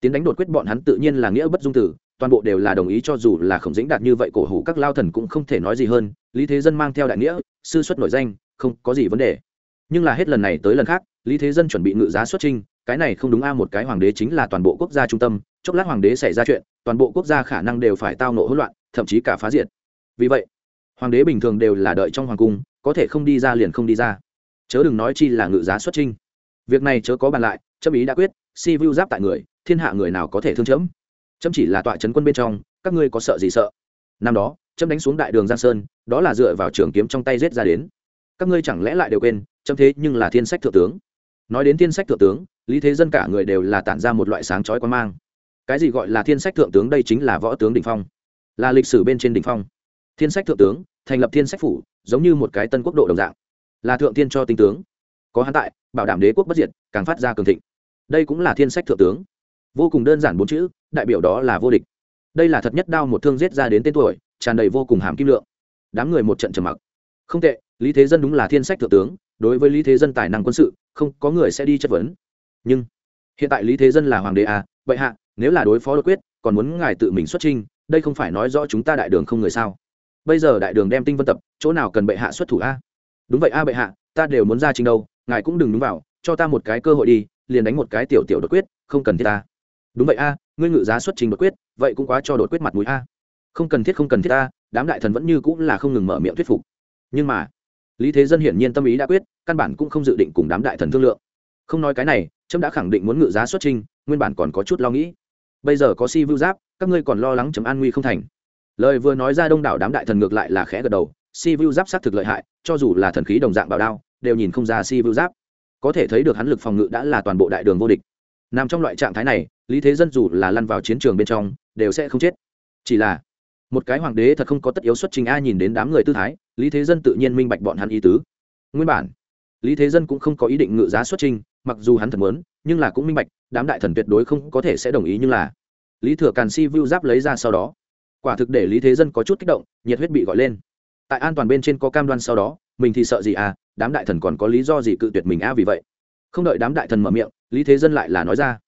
Tiến đánh đột quyết bọn hắn tự nhiên là nghĩa bất dung tử, toàn bộ đều là đồng ý cho dù là khổng dĩnh đạt như vậy cổ hủ các lao thần cũng không thể nói gì hơn, lý thế dân mang theo đại nghĩa, sư xuất nổi danh, không có gì vấn đề. Nhưng là hết lần này tới lần khác, lý thế dân chuẩn bị ngự giá xuất trinh cái này không đúng a, một cái hoàng đế chính là toàn bộ quốc gia trung tâm, chốc lát hoàng đế xảy ra chuyện, toàn bộ quốc gia khả năng đều phải tao nộ hỗn loạn, thậm chí cả phá diệt. Vì vậy, hoàng đế bình thường đều là đợi trong hoàng cung, có thể không đi ra liền không đi ra. Chớ đừng nói chi là ngự giá xuất trinh việc này chớ có bàn lại, chấm ý đã quyết, si vu giáp tại người, thiên hạ người nào có thể thương chấm? Chấm chỉ là tọa trấn quân bên trong, các ngươi có sợ gì sợ? Năm đó, chấm đánh xuống đại đường giang sơn, đó là dựa vào trường kiếm trong tay rết ra đến. Các ngươi chẳng lẽ lại đều quên, chấm thế nhưng là thiên sách thượng tướng. Nói đến thiên sách thượng tướng lý thế dân cả người đều là tản ra một loại sáng chói quan mang. Cái gì gọi là thiên sách thượng tướng đây chính là võ tướng đ ỉ n h phong. Là lịch sử bên trên đ ỉ n h phong. Thiên sách thượng tướng, thành lập thiên sách phủ, giống như một cái tân quốc độ đồng dạng. Là thượng thiên cho tinh tướng. Có hắn tại, bảo đảm đế quốc bất diệt, càng phát ra cường thịnh. Đây cũng là thiên sách thượng tướng. Vô cùng đơn giản bốn chữ, đại biểu đó là vô địch. Đây là thật nhất đao một thương giết ra đến tên tuổi, tràn đầy vô cùng hàm kim lượng. Đám người một trận trầm mặc. Không tệ, lý thế dân đúng là thiên sách thượng tướng, đối với lý thế dân tài năng quân sự, không có người sẽ đi chất vấn nhưng hiện tại lý thế dân là hoàng đế à vậy hạ, nếu là đối phó đột quyết, còn muốn ngài tự mình xuất trinh đây không phải nói rõ chúng ta đại đường không người sao? Bây giờ đại đường đem tinh vân tập, chỗ nào cần bệ hạ xuất thủ a? Đúng vậy a bệ hạ, ta đều muốn ra trình đâu, ngài cũng đừng đúng vào, cho ta một cái cơ hội đi, liền đánh một cái tiểu tiểu đột quyết, không cần thiết ta. Đúng vậy a, ngươi ngự giá xuất trình đột quyết, vậy cũng quá cho đột quyết mặt mũi a. Không cần thiết, không cần thiết ta, đám đại thần vẫn như cũng là không ngừng mở miệng thuyết phục. Nhưng mà, lý thế dân hiển nhiên tâm ý đã quyết, căn bản cũng không dự định cùng đám đại thần thương lượng không nói cái này, trâm đã khẳng định muốn ngự giá xuất trình nguyên bản còn có chút lo nghĩ. Bây giờ có si vưu giáp, các ngươi còn lo lắng chấm an nguy không thành. Lời vừa nói ra đông đảo đám đại thần ngược lại là khẽ gật đầu, si vưu giáp xác thực lợi hại, cho dù là thần khí đồng dạng bảo đao, đều nhìn không ra si vưu giáp. Có thể thấy được hắn lực phòng ngự đã là toàn bộ đại đường vô địch. Nằm trong loại trạng thái này, lý thế dân dù là lăn vào chiến trường bên trong, đều sẽ không chết. Chỉ là, một cái hoàng đế thật không có tất yếu xuất trình a nhìn đến đám người tư thái, lý thế dân tự nhiên minh bạch bọn hắn ý tứ. Nguyên bản lý thế dân cũng không có ý định ngự giá xuất trình, mặc dù hắn thật muốn, nhưng là cũng minh bạch, đám đại thần tuyệt đối không có thể sẽ đồng ý nhưng là lý thừa càn si vu giáp lấy ra sau đó. Quả thực để lý thế dân có chút kích động, nhiệt huyết bị gọi lên. Tại an toàn bên trên có cam đoan sau đó, mình thì sợ gì à đám đại thần còn có lý do gì cự tuyệt mình a vì vậy. Không đợi đám đại thần mở miệng, lý thế dân lại là nói ra.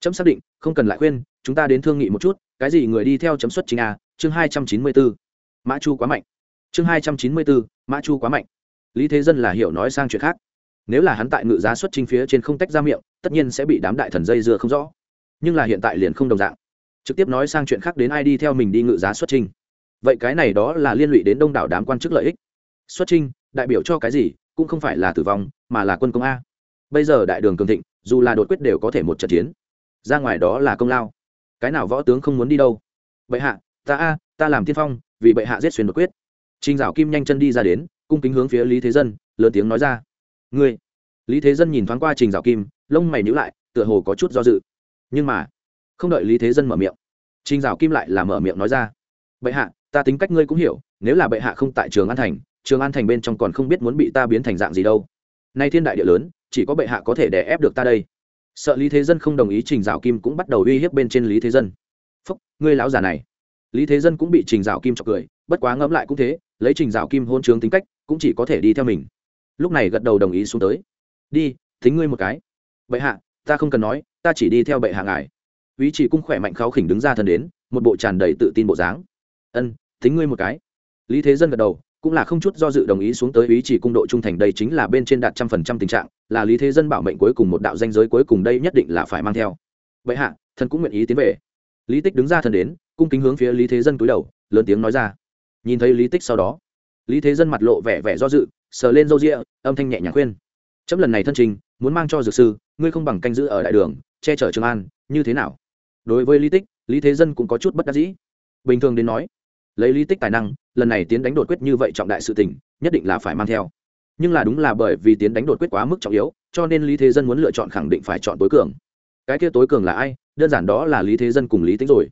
Chấm xác định, không cần lại khuyên, chúng ta đến thương nghị một chút, cái gì người đi theo chấm xuất chính a à, chương hai trăm chín mươi bốn mã chu quá mạnh. Chương hai trăm chín mươi bốn mã chu quá mạnh lý thế dân là hiểu nói sang chuyện khác. Nếu là hắn tại ngự giá xuất trình phía trên không tách ra miệng tất nhiên sẽ bị đám đại thần dây dưa không rõ. Nhưng là hiện tại liền không đồng dạng. Trực tiếp nói sang chuyện khác đến ai đi theo mình đi ngự giá xuất trình vậy cái này đó là liên lụy đến đông đảo đám quan chức lợi ích. Xuất trình đại biểu cho cái gì cũng không phải là tử vong mà là quân công a. Bây giờ đại đường cường thịnh dù là đột quyết đều có thể một trận chiến. Ra ngoài đó là công lao. Cái nào võ tướng không muốn đi đâu? Bệ hạ ta a ta làm tiên phong vì bệ hạ giết xuyên đột quyết. Trình Dạo Kim nhanh chân đi ra đến, cung kính hướng phía Lý Thế Dân, lớn tiếng nói ra: "Ngươi?" Lý Thế Dân nhìn thoáng qua Trình Dạo Kim, lông mày nhíu lại, tựa hồ có chút do dự. Nhưng mà, không đợi Lý Thế Dân mở miệng, Trình Dạo Kim lại là mở miệng nói ra: "Bệ hạ, ta tính cách ngươi cũng hiểu, nếu là bệ hạ không tại Trường An thành, Trường An thành bên trong còn không biết muốn bị ta biến thành dạng gì đâu. Nay thiên đại địa lớn, chỉ có bệ hạ có thể đè ép được ta đây." Sợ Lý Thế Dân không đồng ý Trình Dạo Kim cũng bắt đầu uy hiếp bên trên Lý Thế Dân. "Phúc, ngươi lão già này." Lý Thế Dân cũng bị Trình Dạo Kim chọc cười, bất quá ngẫm lại cũng thế lấy trình dạo kim hôn trướng tính cách, cũng chỉ có thể đi theo mình. Lúc này gật đầu đồng ý xuống tới. Đi, thính ngươi một cái. Bệ hạ, ta không cần nói, ta chỉ đi theo bệ hạ ngài. Ý chỉ cung khỏe mạnh kháo khỉnh đứng ra thân đến, một bộ tràn đầy tự tin bộ dáng. Ân, thính ngươi một cái. Lý thế dân gật đầu, cũng là không chút do dự đồng ý xuống tới ý chỉ cung độ trung thành đây chính là bên trên đạt trăm phần trăm tình trạng, là lý thế dân bảo mệnh cuối cùng một đạo danh giới cuối cùng đây nhất định là phải mang theo. Vậy hạ, thần cũng nguyện ý tiến về. Lý tích đứng ra thân đến, cung kính hướng phía lý thế dân cúi đầu, lớn tiếng nói ra nhìn thấy lý tích sau đó, lý thế dân mặt lộ vẻ vẻ do dự, sờ lên râu rịa âm thanh nhẹ nhàng khuyên. Chấm lần này thân trình, muốn mang cho dược sư, ngươi không bằng canh giữ ở đại đường, che chở trường an, như thế nào? Đối với lý tích, lý thế dân cũng có chút bất đắc dĩ. Bình thường đến nói, lấy lý tích tài năng, lần này tiến đánh đột quyết như vậy trọng đại sự tình, nhất định là phải mang theo. Nhưng là đúng là bởi vì tiến đánh đột quyết quá mức trọng yếu, cho nên lý thế dân muốn lựa chọn khẳng định phải chọn tối cường. Cái kia tối cường là ai? Đơn giản đó là lý thế dân cùng lý tính rồi.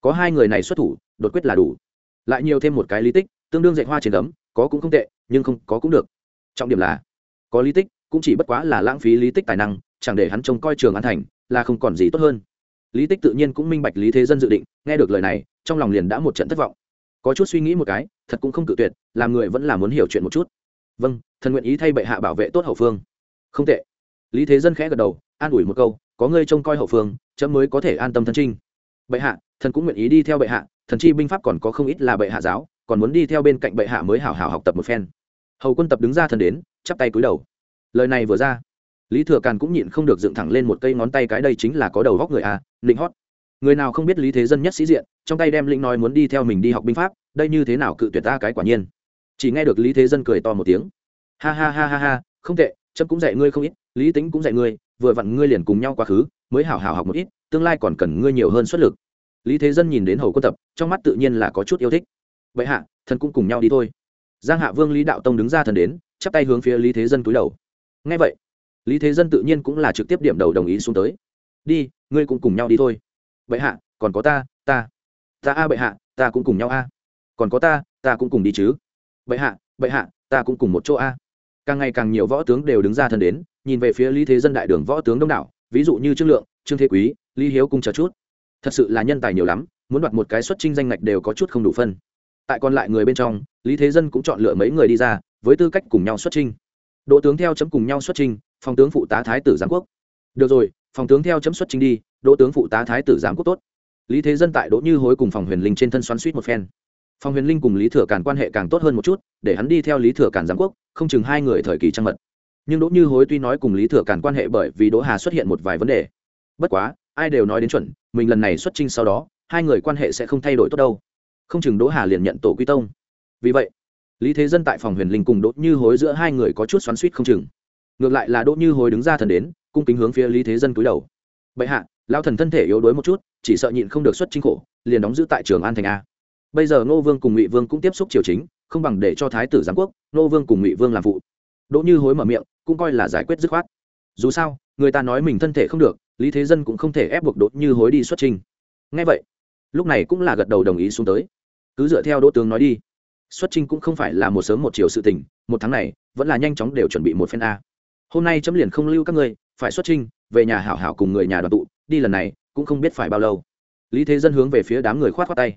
Có hai người này xuất thủ, đột quyết là đủ lại nhiều thêm một cái lý tích, tương đương dạy hoa trên ấm có cũng không tệ, nhưng không có cũng được. Trọng điểm là, có lý tích, cũng chỉ bất quá là lãng phí lý tích tài năng, chẳng để hắn trông coi trường an thành, là không còn gì tốt hơn. Lý tích tự nhiên cũng minh bạch lý thế dân dự định, nghe được lời này, trong lòng liền đã một trận thất vọng. Có chút suy nghĩ một cái, thật cũng không cự tuyệt, làm người vẫn là muốn hiểu chuyện một chút. Vâng thần nguyện ý thay bệ hạ bảo vệ tốt hậu phương. Không tệ. Lý thế dân khẽ gật đầu, an ủi một câu, có ngươi trông coi hậu phương, chấm mới có thể an tâm thân trinh. Bệ hạ, thần cũng nguyện ý đi theo bệ hạ thần chi binh pháp còn có không ít là bệ hạ giáo, còn muốn đi theo bên cạnh bệ hạ mới hảo hảo học tập một phen. Hầu quân tập đứng ra thần đến, chắp tay cúi đầu. Lời này vừa ra, lý thừa càn cũng nhịn không được dựng thẳng lên một cây ngón tay cái đây chính là có đầu góc người à định hót. Người nào không biết lý thế dân nhất sĩ diện, trong tay đem lĩnh nói muốn đi theo mình đi học binh pháp, đây như thế nào cự tuyệt ta cái quả nhiên. Chỉ nghe được lý thế dân cười to một tiếng. Ha ha ha ha ha, không tệ trâm cũng dạy ngươi không ít, lý tính cũng dạy ngươi, vừa vặn ngươi liền cùng nhau quá khứ, mới hảo hảo học một ít, tương lai còn cần ngươi nhiều hơn xuất lực lý thế dân nhìn đến hầu quân tập, trong mắt tự nhiên là có chút yêu thích. Vậy hạ, thần cũng cùng nhau đi thôi. Giang hạ vương lý đạo tông đứng ra thần đến, chắp tay hướng phía lý thế dân cúi đầu. Ngay vậy. Lý thế dân tự nhiên cũng là trực tiếp điểm đầu đồng ý xuống tới. Đi, ngươi cũng cùng nhau đi thôi. Vậy hạ, còn có ta ta. Ta a bệ hạ, ta cũng cùng nhau a. Còn có ta ta cũng cùng đi chứ. Bệ hạ bệ hạ, ta cũng cùng một chỗ a. Càng ngày càng nhiều võ tướng đều đứng ra thân đến, nhìn về phía lý thế dân đại đường võ tướng đông đảo, ví dụ như trương lượng, trương thế quý, lý hiếu cùng chờ chút thật sự là nhân tài nhiều lắm, muốn đoạt một cái xuất trinh danh ngạch đều có chút không đủ phân. Tại còn lại người bên trong, lý thế dân cũng chọn lựa mấy người đi ra, với tư cách cùng nhau xuất trinh đỗ tướng theo chấm cùng nhau xuất trinh phòng tướng phụ tá thái tử giám quốc. Được rồi, phòng tướng theo chấm xuất trinh đi, đỗ tướng phụ tá thái tử giám quốc tốt. Lý thế dân tại đỗ như hối cùng phòng huyền linh trên thân xoắn suýt một phen. Phòng huyền linh cùng lý thừa càn quan hệ càng tốt hơn một chút, để hắn đi theo lý thừa càn giám quốc, không chừng hai người thời kỳ trăng mật. Nhưng đỗ như hối tuy nói cùng lý thừa càn quan hệ bởi vì đỗ hà xuất hiện một vài vấn đề. Bất quá ai đều nói đến chuẩn, mình lần này xuất trinh sau đó, hai người quan hệ sẽ không thay đổi tốt đâu. Không chừng đỗ hà liền nhận tổ quy tông. Vì vậy, lý thế dân tại phòng huyền linh cùng đỗ như hối giữa hai người có chút xoắn suýt không chừng. Ngược lại là đỗ như hối đứng ra thần đến, cung kính hướng phía lý thế dân cúi đầu. Bệ hạ lao thần thân thể yếu đuối một chút, chỉ sợ nhịn không được xuất chính khổ, liền đóng giữ tại trường an thành a. Bây giờ ngô vương cùng ngụy vương cũng tiếp xúc triều chính, không bằng để cho thái tử giám quốc, ngô vương cùng ngụy vương làm vụ đỗ như hối mở miệng, cũng coi là giải quyết dứt khoát. Dù sao, người ta nói mình thân thể không được lý thế dân cũng không thể ép buộc đốt như hối đi xuất trình. Ngay vậy, lúc này cũng là gật đầu đồng ý xuống tới. Cứ dựa theo đỗ tướng nói đi. Xuất trình cũng không phải là một sớm một chiều sự tình, một tháng này, vẫn là nhanh chóng đều chuẩn bị một phen a. Hôm nay chấm liền không lưu các ngươi, phải xuất trình, về nhà hảo hảo cùng người nhà đoàn tụ, đi lần này, cũng không biết phải bao lâu. Lý thế dân hướng về phía đám người khoát khoát tay.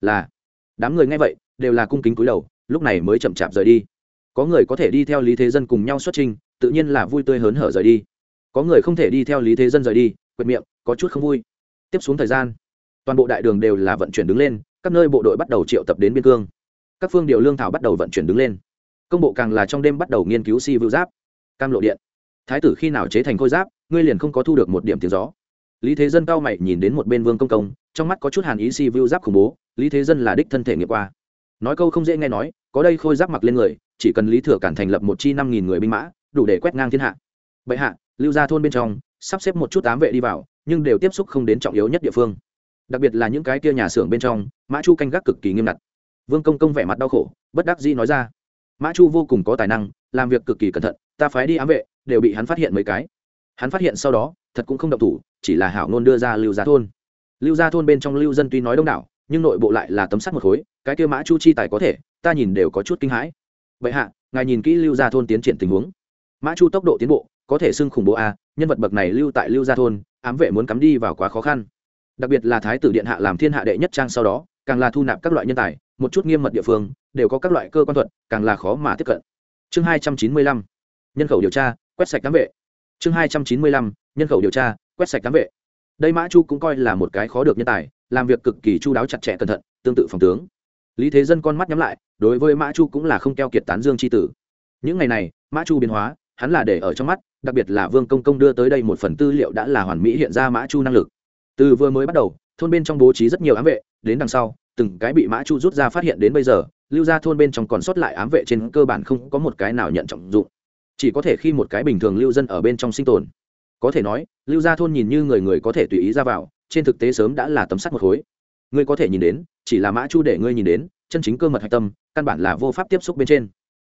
Là, đám người nghe vậy, đều là cung kính cúi đầu, lúc này mới chậm chạp rời đi. Có người có thể đi theo lý thế dân cùng nhau xuất trình, tự nhiên là vui tươi hớn hở rời đi có người không thể đi theo lý thế dân rời đi, quệt miệng, có chút không vui. Tiếp xuống thời gian, toàn bộ đại đường đều là vận chuyển đứng lên, các nơi bộ đội bắt đầu triệu tập đến biên cương. Các phương điệu lương thảo bắt đầu vận chuyển đứng lên. Công bộ càng là trong đêm bắt đầu nghiên cứu si vự giáp, cam lộ điện. Thái tử khi nào chế thành khôi giáp, ngươi liền không có thu được một điểm tiếng gió. Lý thế dân cao mày nhìn đến một bên vương công công, trong mắt có chút hàn ý si vu giáp khủng bố, lý thế dân là đích thân thể nghiệm qua. Nói câu không dễ nghe nói, có đây khôi giáp mặc lên người, chỉ cần lý thừa cản thành lập một chi năm nghìn người binh mã, đủ để quét ngang thiên hạ. Bệ hạ lưu ra thôn bên trong, sắp xếp một chút tám vệ đi vào, nhưng đều tiếp xúc không đến trọng yếu nhất địa phương. Đặc biệt là những cái kia nhà xưởng bên trong, mã chu canh gác cực kỳ nghiêm ngặt. Vương công công vẻ mặt đau khổ, bất đắc dĩ nói ra, mã chu vô cùng có tài năng, làm việc cực kỳ cẩn thận, ta phái đi ám vệ, đều bị hắn phát hiện mấy cái. Hắn phát hiện sau đó, thật cũng không động thủ, chỉ là hảo ngôn đưa ra lưu gia thôn. Lưu gia thôn bên trong lưu dân tuy nói đông đảo, nhưng nội bộ lại là tấm sắt một khối, cái kia mã chu chi tài có thể, ta nhìn đều có chút kinh hãi. Vậy hạ, ngài nhìn kỹ lưu gia thôn tiến triển tình huống. Mã chu tốc độ tiến bộ có thể xưng khủng bố a, nhân vật bậc này lưu tại lưu gia thôn, ám vệ muốn cắm đi vào quá khó khăn. Đặc biệt là thái tử điện hạ làm thiên hạ đệ nhất trang sau đó, càng là thu nạp các loại nhân tài, một chút nghiêm mật địa phương, đều có các loại cơ quan thuật, càng là khó mà tiếp cận. Chương hai trăm chín mươi lăm, nhân khẩu điều tra, quét sạch cám vệ. Chương hai trăm chín mươi lăm, nhân khẩu điều tra, quét sạch cám vệ. Đây mã chu cũng coi là một cái khó được nhân tài, làm việc cực kỳ chu đáo chặt chẽ cẩn thận, tương tự phòng tướng. Lý thế dân con mắt nhắm lại, đối với mã chu cũng là không keo kiệt tán dương c h i tử. Những ngày này, mã chu biến hóa, hắn là để ở trong mắt đặc biệt là vương công công đưa tới đây một phần tư liệu đã là hoàn mỹ hiện ra mã chu năng lực. Từ vừa mới bắt đầu, thôn bên trong bố trí rất nhiều ám vệ, đến đằng sau, từng cái bị mã chu rút ra phát hiện đến bây giờ, lưu ra thôn bên trong còn sót lại ám vệ trên cơ bản không có một cái nào nhận trọng dụng. Chỉ có thể khi một cái bình thường lưu dân ở bên trong sinh tồn. Có thể nói, lưu gia thôn nhìn như người người có thể tùy ý ra vào, trên thực tế sớm đã là tấm sắt một khối. Ngươi có thể nhìn đến, chỉ là mã chu để ngươi nhìn đến, chân chính cơ mật hạch tâm, căn bản là vô pháp tiếp xúc bên trên.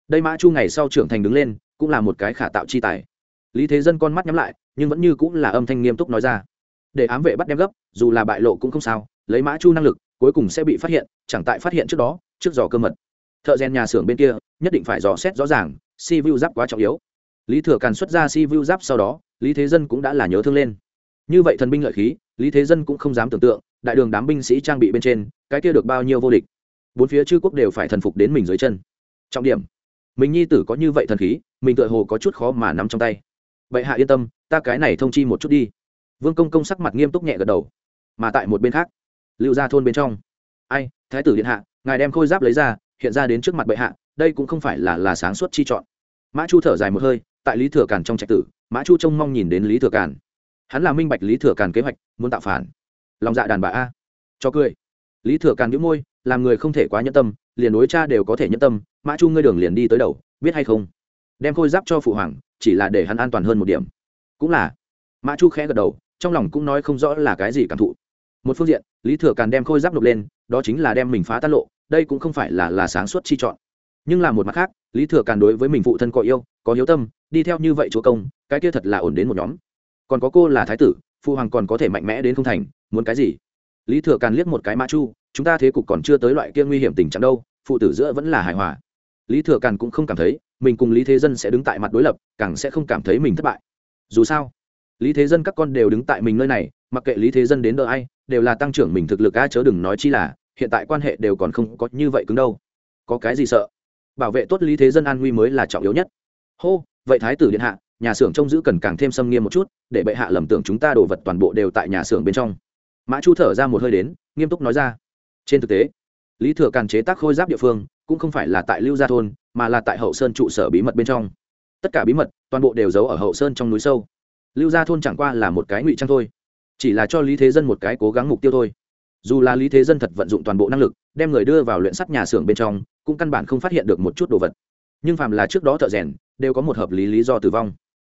Đây mã chu ngày sau trưởng thành đứng lên, cũng là một cái khả tạo chi tài lý thế dân con mắt nhắm lại, nhưng vẫn như cũng là âm thanh nghiêm túc nói ra. Để ám vệ bắt đem gấp, dù là bại lộ cũng không sao, lấy mã chu năng lực, cuối cùng sẽ bị phát hiện, chẳng tại phát hiện trước đó, trước dò cơ mật. Thợ rèn nhà xưởng bên kia, nhất định phải dò xét rõ ràng, si vu giáp quá trọng yếu. Lý thừa càn xuất ra si vu giáp sau đó, lý thế dân cũng đã là nhớ thương lên. Như vậy thần binh lợi khí, lý thế dân cũng không dám tưởng tượng, đại đường đám binh sĩ trang bị bên trên, cái kia được bao nhiêu vô địch. Bốn phía chư quốc đều phải thần phục đến mình dưới chân. Trọng điểm, mình nhi tử có như vậy thần khí, mình tựa hồ có chút khó mà nắm trong tay bệ hạ yên tâm, ta cái này thông chi một chút đi. Vương công công sắc mặt nghiêm túc nhẹ gật đầu, mà tại một bên khác, lưu ra thôn bên trong. Ai, thái tử điện hạ, ngài đem khôi giáp lấy ra, hiện ra đến trước mặt bệ hạ, đây cũng không phải là là sáng suốt chi chọn. Mã chu thở dài một hơi, tại lý thừa càn trong trạch tử, mã chu trông mong nhìn đến lý thừa càn. Hắn là minh bạch lý thừa càn kế hoạch, muốn tạo phản. Lòng dạ đàn bà a. Cho cười. Lý thừa càn nhíu môi, làm người không thể quá nhẫn tâm, liền đối cha đều có thể nhẫn tâm, mã chu ngươi đường liền đi tới đầu, biết hay không? Đem khôi giáp cho phụ hoàng, chỉ là để hắn an toàn hơn một điểm. Cũng là, mã chu khẽ gật đầu, trong lòng cũng nói không rõ là cái gì cảm thụ. Một phương diện, lý thừa càn đem khôi giáp nộp lên, đó chính là đem mình phá tan lộ, đây cũng không phải là là sáng suốt chi chọn. Nhưng là một mặt khác, lý thừa càn đối với mình phụ thân có yêu, có hiếu tâm, đi theo như vậy chúa công, cái kia thật là ổn đến một nhóm. Còn có cô là thái tử, phụ hoàng còn có thể mạnh mẽ đến không thành, muốn cái gì? Lý thừa càn liếc một cái mã chu, chúng ta thế cục còn chưa tới loại kia nguy hiểm tình trạng đâu, phụ tử giữa vẫn là hài hòa. Lý thừa càn cũng không cảm thấy mình cùng lý thế dân sẽ đứng tại mặt đối lập, càng sẽ không cảm thấy mình thất bại. Dù sao, lý thế dân các con đều đứng tại mình nơi này, mặc kệ lý thế dân đến đỡ ai, đều là tăng trưởng mình thực lực a chớ đừng nói chi là, hiện tại quan hệ đều còn không có như vậy cứng đâu. Có cái gì sợ? Bảo vệ tốt lý thế dân an nguy mới là trọng yếu nhất. Hô, vậy thái tử điện hạ, nhà xưởng trông giữ cần càng thêm xâm nghiêm một chút, để bệ hạ lầm tưởng chúng ta đồ vật toàn bộ đều tại nhà xưởng bên trong. Mã chu thở ra một hơi đến, nghiêm túc nói ra. Trên thực tế, lý thừa càn chế tác khôi giáp địa phương cũng không phải là tại lưu gia thôn, mà là tại hậu sơn trụ sở bí mật bên trong. Tất cả bí mật, toàn bộ đều giấu ở hậu sơn trong núi sâu. Lưu gia thôn chẳng qua là một cái ngụy trang thôi, chỉ là cho lý thế dân một cái cố gắng mục tiêu thôi. Dù là lý thế dân thật vận dụng toàn bộ năng lực, đem người đưa vào luyện sắt nhà xưởng bên trong, cũng căn bản không phát hiện được một chút đồ vật. Nhưng phàm là trước đó thợ rèn, đều có một hợp lý lý do tử vong.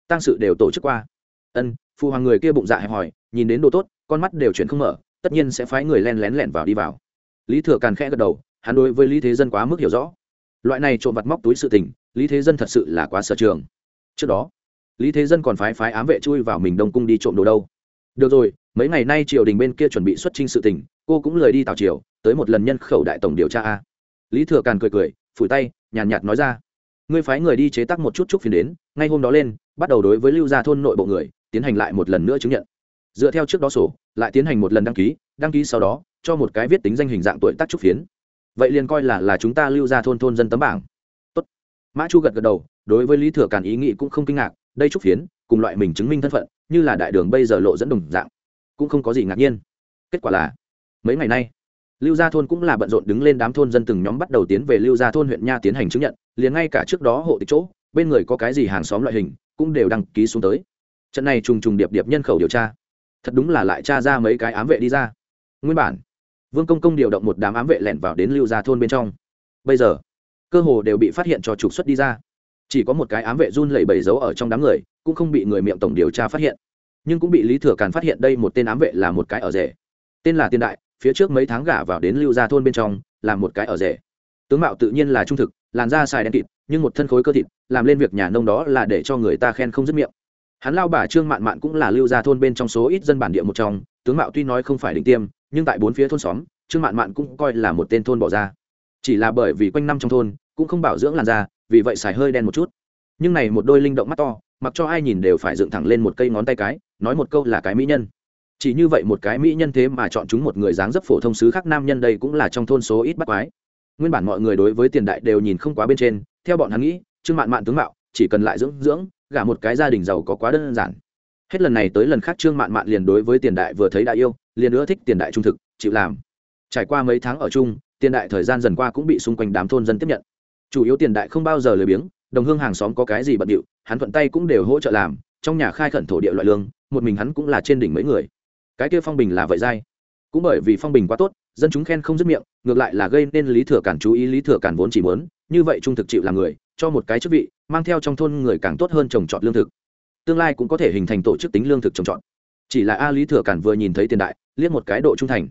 Tăng sự đều tổ chức qua. Ân, phụ hoàng người kia bụng dạ hẹp hòi, nhìn đến đồ tốt, con mắt đều chuyển không mở, tất nhiên sẽ phái người len lén lẻn vào đi vào. Lý thừa càn khẽ gật đầu hắn đối với lý thế dân quá mức hiểu rõ. Loại này trộm vặt móc túi sự tình, lý thế dân thật sự là quá sở trường. Trước đó, lý thế dân còn phái phái ám vệ chui vào mình đông cung đi trộm đồ đâu. Được rồi, mấy ngày nay triều đình bên kia chuẩn bị xuất trình sự tình, cô cũng lời đi tào triều, tới một lần nhân khẩu đại tổng điều tra a. Lý thừa càn cười cười, phủi tay, nhàn nhạt nói ra. Ngươi phái người đi chế tác một chút chút phiền đến, ngay hôm đó lên, bắt đầu đối với lưu gia thôn nội bộ người, tiến hành lại một lần nữa chứng nhận. Dựa theo trước đó sổ, lại tiến hành một lần đăng ký đăng ký sau đó, cho một cái viết tính danh hình dạng tuổi tác trúc phiến vậy liền coi là là chúng ta lưu ra thôn thôn dân tấm bảng. Tốt. mã chu gật gật đầu, đối với lý thừa càn ý nghĩ cũng không kinh ngạc, đây trúc phiến, cùng loại mình chứng minh thân phận, như là đại đường bây giờ lộ dẫn đồng dạng, cũng không có gì ngạc nhiên. Kết quả là, mấy ngày nay, lưu gia thôn cũng là bận rộn đứng lên đám thôn dân từng nhóm bắt đầu tiến về lưu gia thôn huyện nha tiến hành chứng nhận, liền ngay cả trước đó hộ tịch chỗ, bên người có cái gì hàng xóm loại hình, cũng đều đăng ký xuống tới. Trận này trùng trùng điệp điệp nhân khẩu điều tra. Thật đúng là lại tra ra mấy cái ám vệ đi ra. Nguyên bản vương công công điều động một đám ám vệ lẻn vào đến lưu gia thôn bên trong. Bây giờ, cơ hồ đều bị phát hiện cho trục xuất đi ra. Chỉ có một cái ám vệ run lẩy bẩy giấu ở trong đám người, cũng không bị người miệng tổng điều tra phát hiện. Nhưng cũng bị lý thừa càn phát hiện đây một tên ám vệ là một cái ở rể. Tên là tiên đại, phía trước mấy tháng gả vào đến lưu gia thôn bên trong, là một cái ở rể. Tướng mạo tự nhiên là trung thực, làn da xài đen kịt, nhưng một thân khối cơ thịt, làm lên việc nhà nông đó là để cho người ta khen không dứt miệng. Hắn lao bà trương mạn mạn cũng là lưu gia thôn bên trong số ít dân bản địa một trong, tướng mạo tuy nói không phải định tiêm nhưng tại bốn phía thôn xóm, trương mạn mạn cũng coi là một tên thôn bỏ ra. Chỉ là bởi vì quanh năm trong thôn, cũng không bảo dưỡng làn da, vì vậy xài hơi đen một chút. Nhưng này một đôi linh động mắt to, mặc cho ai nhìn đều phải dựng thẳng lên một cây ngón tay cái, nói một câu là cái mỹ nhân. Chỉ như vậy một cái mỹ nhân thế mà chọn chúng một người dáng dấp phổ thông sứ khác nam nhân đây cũng là trong thôn số ít bắt quái. Nguyên bản mọi người đối với tiền đại đều nhìn không quá bên trên, theo bọn hắn nghĩ, trương mạn mạn tướng mạo, chỉ cần lại dưỡng dưỡng, gả một cái gia đình giàu có quá đơn giản. Hết lần này tới lần khác trương mạn mạn liền đối với tiền đại vừa thấy đại yêu liền nữa thích tiền đại trung thực, chịu làm. Trải qua mấy tháng ở chung, tiền đại thời gian dần qua cũng bị xung quanh đám thôn dân tiếp nhận. Chủ yếu tiền đại không bao giờ lười biếng, đồng hương hàng xóm có cái gì bận điệu, hắn thuận tay cũng đều hỗ trợ làm, trong nhà khai khẩn thổ địa loại lương, một mình hắn cũng là trên đỉnh mấy người. Cái kia phong bình là vậy dai. Cũng bởi vì phong bình quá tốt, dân chúng khen không dứt miệng, ngược lại là gây nên lý thừa cản chú ý, lý thừa cản vốn chỉ muốn, như vậy trung thực chịu làm người, cho một cái chức vị, mang theo trong thôn người càng tốt hơn trồng trọt lương thực. Tương lai cũng có thể hình thành tổ chức tính lương thực trồng trọt chỉ là a lý thừa cản vừa nhìn thấy tiền đại, liếc một cái độ trung thành.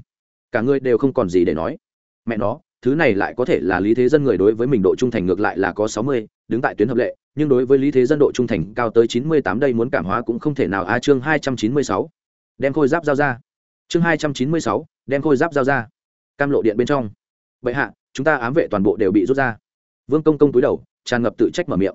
Cả người đều không còn gì để nói. Mẹ nó, thứ này lại có thể là lý thế dân người đối với mình độ trung thành ngược lại là có sáu mươi, đứng tại tuyến hợp lệ, nhưng đối với lý thế dân độ trung thành cao tới chín mươi tám đây muốn cảm hóa cũng không thể nào. A chương hai trăm chín mươi sáu. Đem khôi giáp giao ra. Chương hai trăm chín mươi sáu, đem khôi giáp giao ra. Cam lộ điện bên trong. Vậy hạ, chúng ta ám vệ toàn bộ đều bị rút ra. Vương công công túi đầu, tràn ngập tự trách mở miệng.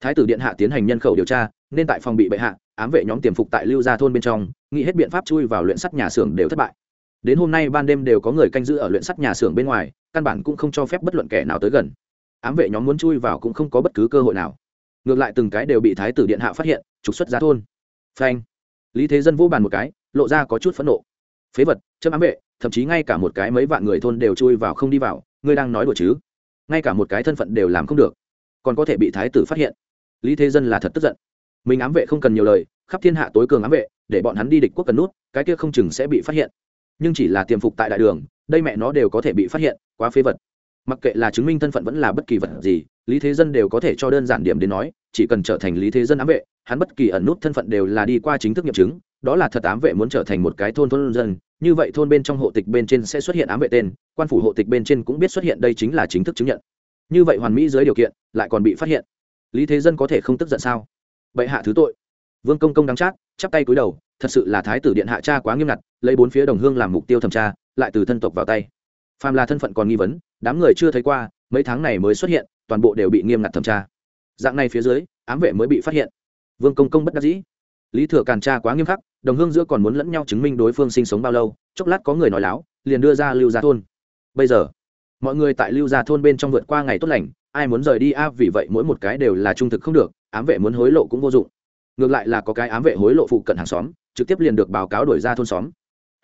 Thái tử điện hạ tiến hành nhân khẩu điều tra, nên tại phòng bị bệ hạ, ám vệ nhóm tiềm phục tại lưu gia thôn bên trong nghĩ hết biện pháp chui vào luyện sắt nhà xưởng đều thất bại. Đến hôm nay ban đêm đều có người canh giữ ở luyện sắt nhà xưởng bên ngoài, căn bản cũng không cho phép bất luận kẻ nào tới gần. Ám vệ nhóm muốn chui vào cũng không có bất cứ cơ hội nào. Ngược lại từng cái đều bị thái tử điện hạ phát hiện, trục xuất ra thôn. Phanh. Lý thế dân vô bàn một cái, lộ ra có chút phẫn nộ. Phế vật châm ám vệ, thậm chí ngay cả một cái mấy vạn người thôn đều chui vào không đi vào, ngươi đang nói đùa chứ? Ngay cả một cái thân phận đều làm không được. Còn có thể bị thái tử phát hiện. Lý thế dân là thật tức giận. Mình ám vệ không cần nhiều lời khắp thiên hạ tối cường ám vệ, để bọn hắn đi địch quốc cần nút, cái kia không chừng sẽ bị phát hiện. Nhưng chỉ là tiềm phục tại đại đường, đây mẹ nó đều có thể bị phát hiện, quá phế vật. Mặc kệ là chứng minh thân phận vẫn là bất kỳ vật gì, lý thế dân đều có thể cho đơn giản điểm đến nói, chỉ cần trở thành lý thế dân ám vệ, hắn bất kỳ ẩn nút thân phận đều là đi qua chính thức nghiệm chứng, đó là thật ám vệ muốn trở thành một cái thôn thôn dân, như vậy thôn bên trong hộ tịch bên trên sẽ xuất hiện ám vệ tên, quan phủ hộ tịch bên trên cũng biết xuất hiện đây chính là chính thức chứng nhận. Như vậy hoàn mỹ dưới điều kiện, lại còn bị phát hiện. Lý thế dân có thể không tức giận sao? Vậy hạ thứ tội vương công công đắng chát, chắp tay cúi đầu, thật sự là thái tử điện hạ cha quá nghiêm ngặt, lấy bốn phía đồng hương làm mục tiêu thẩm tra, lại từ thân tộc vào tay. Phàm là thân phận còn nghi vấn, đám người chưa thấy qua, mấy tháng này mới xuất hiện, toàn bộ đều bị nghiêm ngặt thẩm tra. Dạng này phía dưới, ám vệ mới bị phát hiện. Vương công công bất đắc dĩ. Lý thừa càn tra quá nghiêm khắc, đồng hương giữa còn muốn lẫn nhau chứng minh đối phương sinh sống bao lâu, chốc lát có người nói láo, liền đưa ra lưu gia thôn. Bây giờ, mọi người tại lưu gia thôn bên trong vượt qua ngày tốt lành, ai muốn rời đi, a, vì vậy mỗi một cái đều là trung thực không được, ám vệ muốn hối lộ cũng vô dụng ngược lại là có cái ám vệ hối lộ phụ cận hàng xóm, trực tiếp liền được báo cáo đổi ra thôn xóm.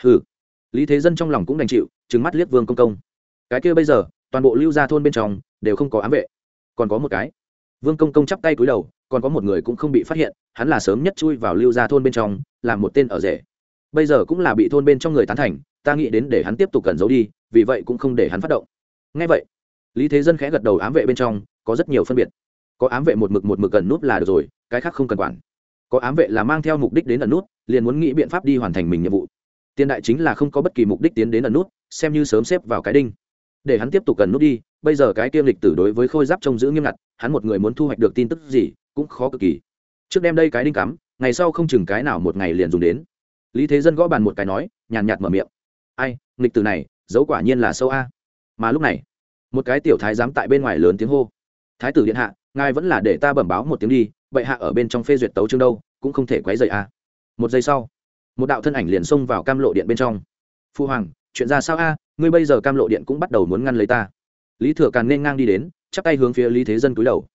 Hừ. Lý thế dân trong lòng cũng đành chịu, trừng mắt liếc vương công công. Cái kia bây giờ, toàn bộ lưu gia thôn bên trong, đều không có ám vệ. Còn có một cái. Vương công công chắp tay cúi đầu, còn có một người cũng không bị phát hiện, hắn là sớm nhất chui vào lưu gia thôn bên trong làm một tên ở rể. Bây giờ cũng là bị thôn bên trong người tán thành, ta nghĩ đến để hắn tiếp tục cẩn giấu đi, vì vậy cũng không để hắn phát động. Ngay vậy, lý thế dân khẽ gật đầu ám vệ bên trong, có rất nhiều phân biệt. Có ám vệ một mực một mực cần nút là được rồi, cái khác không cần quản có ám vệ là mang theo mục đích đến ẩn nút, liền muốn nghĩ biện pháp đi hoàn thành mình nhiệm vụ. Tiền đại chính là không có bất kỳ mục đích tiến đến ẩn nút, xem như sớm xếp vào cái đinh. Để hắn tiếp tục cần nút đi, bây giờ cái tiêm lịch tử đối với khôi giáp trông giữ nghiêm ngặt, hắn một người muốn thu hoạch được tin tức gì, cũng khó cực kỳ. Trước đem đây cái đinh cắm, ngày sau không chừng cái nào một ngày liền dùng đến. Lý thế dân gõ bàn một cái nói, nhàn nhạt mở miệng. Ai, nghịch từ này, dấu quả nhiên là sâu a. Mà lúc này, một cái tiểu thái giám tại bên ngoài lớn tiếng hô. Thái tử điện hạ, ngài vẫn là để ta bẩm báo một tiếng đi bệ hạ ở bên trong phê duyệt tấu chương đâu, cũng không thể quấy dậy a à. một giây sau, một đạo thân ảnh liền xông vào cam lộ điện bên trong. Phu hoàng, chuyện ra sao a? Ngươi bây giờ cam lộ điện cũng bắt đầu muốn ngăn lấy ta. Lý thừa càn nên ngang đi đến, chắp tay hướng phía lý thế dân cúi đầu.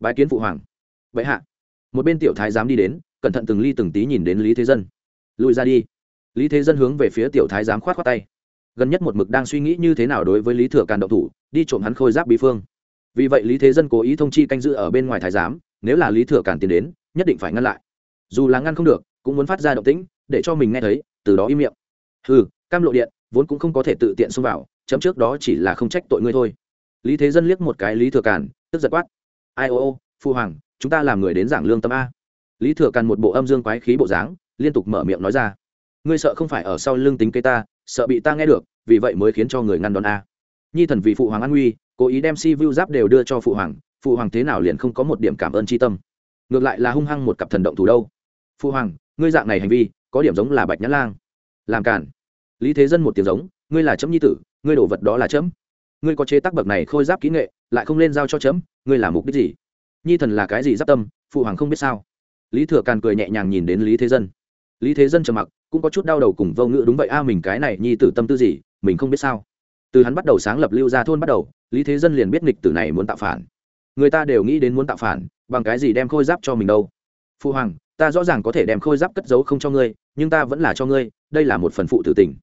Bái kiến phụ hoàng. Bệ hạ. Một bên tiểu thái dám đi đến, cẩn thận từng ly từng tí nhìn đến lý thế dân. Lùi ra đi. Lý thế dân hướng về phía tiểu thái giám khoát khoát tay. Gần nhất một mực đang suy nghĩ như thế nào đối với lý thừa càn động thủ, đi trộm hắn khôi giáp bí phương. Vì vậy lý thế dân cố ý thông chi canh giữ ở bên ngoài thái giám nếu là lý thừa càn tiến đến, nhất định phải ngăn lại. Dù là ngăn không được, cũng muốn phát ra động tĩnh, để cho mình nghe thấy, từ đó im miệng. Ừ cam lộ điện, vốn cũng không có thể tự tiện xông vào, chấm trước đó chỉ là không trách tội ngươi thôi. Lý thế dân liếc một cái lý thừa càn, tức giật quát. Ai ô ô, phu hoàng, chúng ta làm người đến giảng lương tâm a. Lý thừa càn một bộ âm dương quái khí bộ dáng, liên tục mở miệng nói ra. Ngươi sợ không phải ở sau lưng tính cây ta, sợ bị ta nghe được, vì vậy mới khiến cho người ngăn đón a. Nhi thần vì phụ hoàng an nguy, cố ý đem si vu giáp đều đưa cho phụ hoàng phụ hoàng thế nào liền không có một điểm cảm ơn tri tâm. Ngược lại là hung hăng một cặp thần động thủ đâu. Phụ hoàng, ngươi dạng này hành vi, có điểm giống là bạch nhã lang. Làm cản lý thế dân một tiếng giống, ngươi là chấm nhi tử, ngươi đổ vật đó là chấm. Ngươi có chế tác bậc này khôi giáp kỹ nghệ, lại không lên giao cho chấm, ngươi là mục đích gì? Nhi thần là cái gì giáp tâm, phụ hoàng không biết sao? Lý thừa càn cười nhẹ nhàng nhìn đến lý thế dân. Lý thế dân trầm mặc, cũng có chút đau đầu cùng vô ngữ, đúng vậy a, mình cái này nhi tử tâm tư gì, mình không biết sao? Từ hắn bắt đầu sáng lập lưu ra thôn bắt đầu, lý thế dân liền biết nghịch tử này muốn tạo phản người ta đều nghĩ đến muốn tạo phản, bằng cái gì đem khôi giáp cho mình đâu? Phu hoàng, ta rõ ràng có thể đem khôi giáp cất giấu không cho ngươi, nhưng ta vẫn là cho ngươi, đây là một phần phụ tử tình.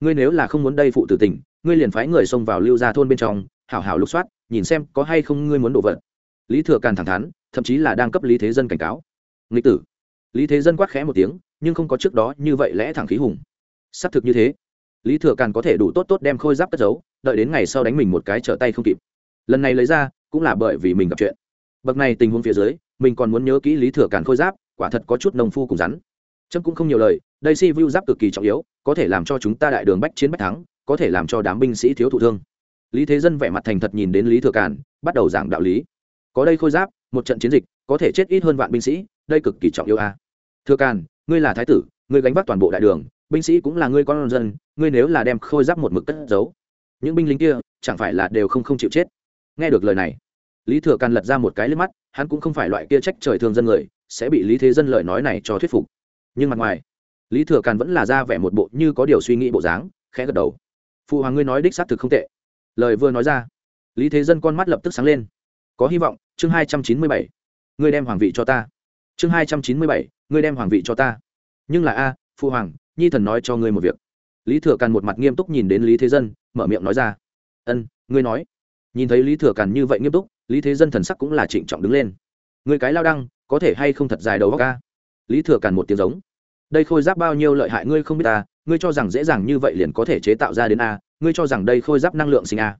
Ngươi nếu là không muốn đây phụ tử tình, ngươi liền phái người xông vào lưu ra thôn bên trong, hảo hảo lục soát, nhìn xem có hay không ngươi muốn đổ vật. Lý thừa càn thẳng thắn, thậm chí là đang cấp lý thế dân cảnh cáo. Nghịch tử. Lý thế dân quát khẽ một tiếng, nhưng không có trước đó như vậy lẽ thẳng khí hùng. Xác thực như thế. Lý thừa càn có thể đủ tốt tốt đem khôi giáp cất giấu, đợi đến ngày sau đánh mình một cái trở tay không kịp. Lần này lấy ra cũng là bởi vì mình gặp chuyện. Bậc này tình huống phía dưới, mình còn muốn nhớ kỹ lý thừa càn khôi giáp, quả thật có chút nồng phu cùng rắn. Trâm cũng không nhiều lời, đây si vu giáp cực kỳ trọng yếu, có thể làm cho chúng ta đại đường bách chiến bách thắng, có thể làm cho đám binh sĩ thiếu thụ thương. Lý thế dân vẻ mặt thành thật nhìn đến lý thừa càn, bắt đầu giảng đạo lý. Có đây khôi giáp, một trận chiến dịch, có thể chết ít hơn vạn binh sĩ, đây cực kỳ trọng yêu a. Thừa càn, ngươi là thái tử, ngươi gánh vác toàn bộ đại đường, binh sĩ cũng là ngươi con dân, ngươi nếu là đem khôi giáp một mực cất giấu, những binh lính kia, chẳng phải là đều không không chịu chết? Nghe được lời này lý thừa càn lật ra một cái lên mắt, hắn cũng không phải loại kia trách trời thương dân người, sẽ bị lý thế dân lời nói này cho thuyết phục. Nhưng mặt ngoài, lý thừa càn vẫn là ra vẻ một bộ như có điều suy nghĩ bộ dáng, khẽ gật đầu. Phụ hoàng ngươi nói đích xác thực không tệ. Lời vừa nói ra, lý thế dân con mắt lập tức sáng lên. Có hy vọng, chương hai trăm chín mươi bảy, ngươi đem hoàng vị cho ta. Chương hai trăm chín mươi bảy, ngươi đem hoàng vị cho ta. Nhưng là a, phụ hoàng, nhi thần nói cho ngươi một việc. Lý thừa càn một mặt nghiêm túc nhìn đến lý thế dân, mở miệng nói ra. Ân, ngươi nói nhìn thấy lý thừa càn như vậy nghiêm túc, lý thế dân thần sắc cũng là trịnh trọng đứng lên. Người cái lao đăng, có thể hay không thật dài đầu góc ca lý thừa càn một tiếng giống. Đây khôi giáp bao nhiêu lợi hại ngươi không biết ta, ngươi cho rằng dễ dàng như vậy liền có thể chế tạo ra đến a, ngươi cho rằng đây khôi giáp năng lượng sinh a.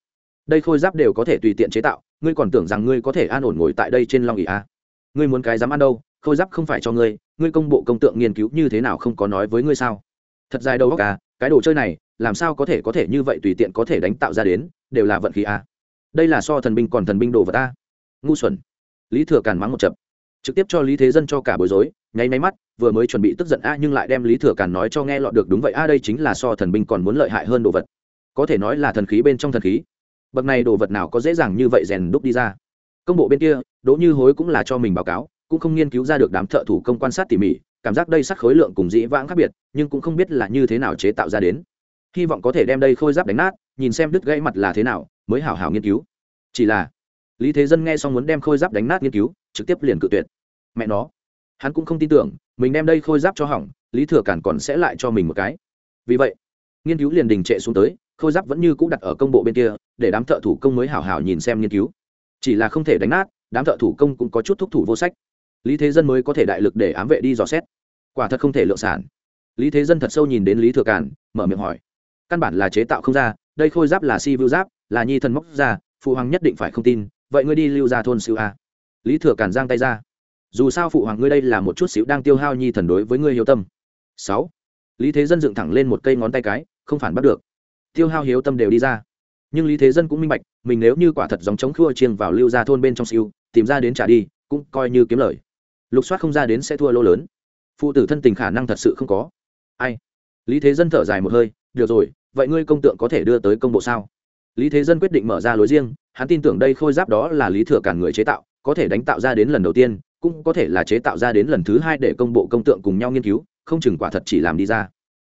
Đây khôi giáp đều có thể tùy tiện chế tạo, ngươi còn tưởng rằng ngươi có thể an ổn ngồi tại đây trên long ỉ a. Ngươi muốn cái dám ăn đâu, khôi giáp không phải cho ngươi ngươi công bộ công tượng nghiên cứu như thế nào không có nói với ngươi sao? Thật dài đầu góc à cái đồ chơi này, làm sao có thể có thể như vậy tùy tiện có thể đánh tạo ra đến, đều là vận khí a đây là so thần binh còn thần binh đồ vật ta. Ngu xuẩn. Lý thừa càn mắng một chập. Trực tiếp cho lý thế dân cho cả bối rối, nháy máy mắt, vừa mới chuẩn bị tức giận, a, nhưng lại đem lý thừa càn nói cho nghe lọt được đúng vậy, a, đây chính là so thần binh còn muốn lợi hại hơn đồ vật. Có thể nói là thần khí bên trong thần khí. Bậc này đồ vật nào có dễ dàng như vậy rèn đúc đi ra. Công bộ bên kia, đỗ như hối cũng là cho mình báo cáo, cũng không nghiên cứu ra được đám thợ thủ công quan sát tỉ mỉ, cảm giác đây sắc khối lượng cùng dĩ vãng khác biệt, nhưng cũng không biết là như thế nào chế tạo ra đến. Hy vọng có thể đem đây khôi giáp đánh nát, nhìn xem đứt gãy mặt là thế nào mới hảo hảo nghiên cứu. Chỉ là, lý thế dân nghe xong muốn đem khôi giáp đánh nát nghiên cứu, trực tiếp liền cự tuyệt. Mẹ nó, hắn cũng không tin tưởng, mình đem đây khôi giáp cho hỏng, lý thừa cản còn sẽ lại cho mình một cái. Vì vậy, nghiên cứu liền đình trệ xuống tới, khôi giáp vẫn như cũ đặt ở công bộ bên kia, để đám thợ thủ công mới hảo hảo nhìn xem nghiên cứu. Chỉ là không thể đánh nát, đám thợ thủ công cũng có chút thúc thủ vô sách. Lý thế dân mới có thể đại lực để ám vệ đi dò xét. Quả thật không thể lượng sản. Lý thế dân thật sâu nhìn đến lý thừa cản, mở miệng hỏi. Căn bản là chế tạo không ra, đây khôi giáp là si vưu giáp là nhi thần móc ra, phụ hoàng nhất định phải không tin, vậy ngươi đi lưu ra thôn siêu a. Lý thừa cản giang tay ra. Dù sao phụ hoàng ngươi đây là một chút xíu đang tiêu hao nhi thần đối với ngươi hiếu tâm. Sáu. Lý thế dân dựng thẳng lên một cây ngón tay cái, không phản bắt được. Tiêu hao hiếu tâm đều đi ra. Nhưng lý thế dân cũng minh bạch, mình nếu như quả thật dòng chống khua chiêng vào lưu ra thôn bên trong siêu tìm ra đến trả đi, cũng coi như kiếm lời. Lục soát không ra đến sẽ thua lô lớn. Phụ tử thân tình khả năng thật sự không có. Ai? Lý thế dân thở dài một hơi, được rồi, vậy ngươi công tượng có thể đưa tới công bộ sao? Lý thế dân quyết định mở ra lối riêng, hắn tin tưởng đây khôi giáp đó là lý thừa cản người chế tạo, có thể đánh tạo ra đến lần đầu tiên, cũng có thể là chế tạo ra đến lần thứ hai để công bộ công tượng cùng nhau nghiên cứu, không chừng quả thật chỉ làm đi ra.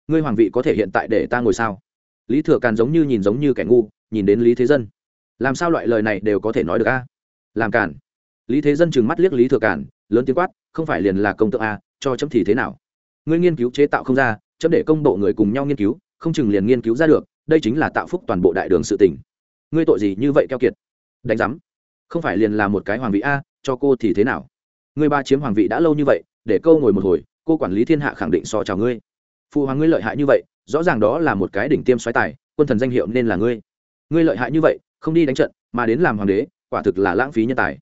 Ngươi hoàng vị có thể hiện tại để ta ngồi sao? Lý thừa càn giống như nhìn giống như kẻ ngu, nhìn đến lý thế dân. Làm sao loại lời này đều có thể nói được a? Làm cản. Lý thế dân chừng mắt liếc lý thừa cản, lớn tiếng quát, không phải liền là công tượng a, cho chấm thì thế nào? Ngươi nghiên cứu chế tạo không ra, chấm để công bộ người cùng nhau nghiên cứu, không chừng liền nghiên cứu ra được đây chính là tạo phúc toàn bộ đại đường sự tỉnh ngươi tội gì như vậy keo kiệt? Đánh giám. Không phải liền là một cái hoàng vị a, cho cô thì thế nào? Ngươi ba chiếm hoàng vị đã lâu như vậy, để câu ngồi một hồi, cô quản lý thiên hạ khẳng định so chào ngươi. Phụ hoàng ngươi lợi hại như vậy, rõ ràng đó là một cái đỉnh tiêm xoáy tài, quân thần danh hiệu nên là ngươi. Ngươi lợi hại như vậy, không đi đánh trận, mà đến làm hoàng đế, quả thực là lãng phí nhân tài.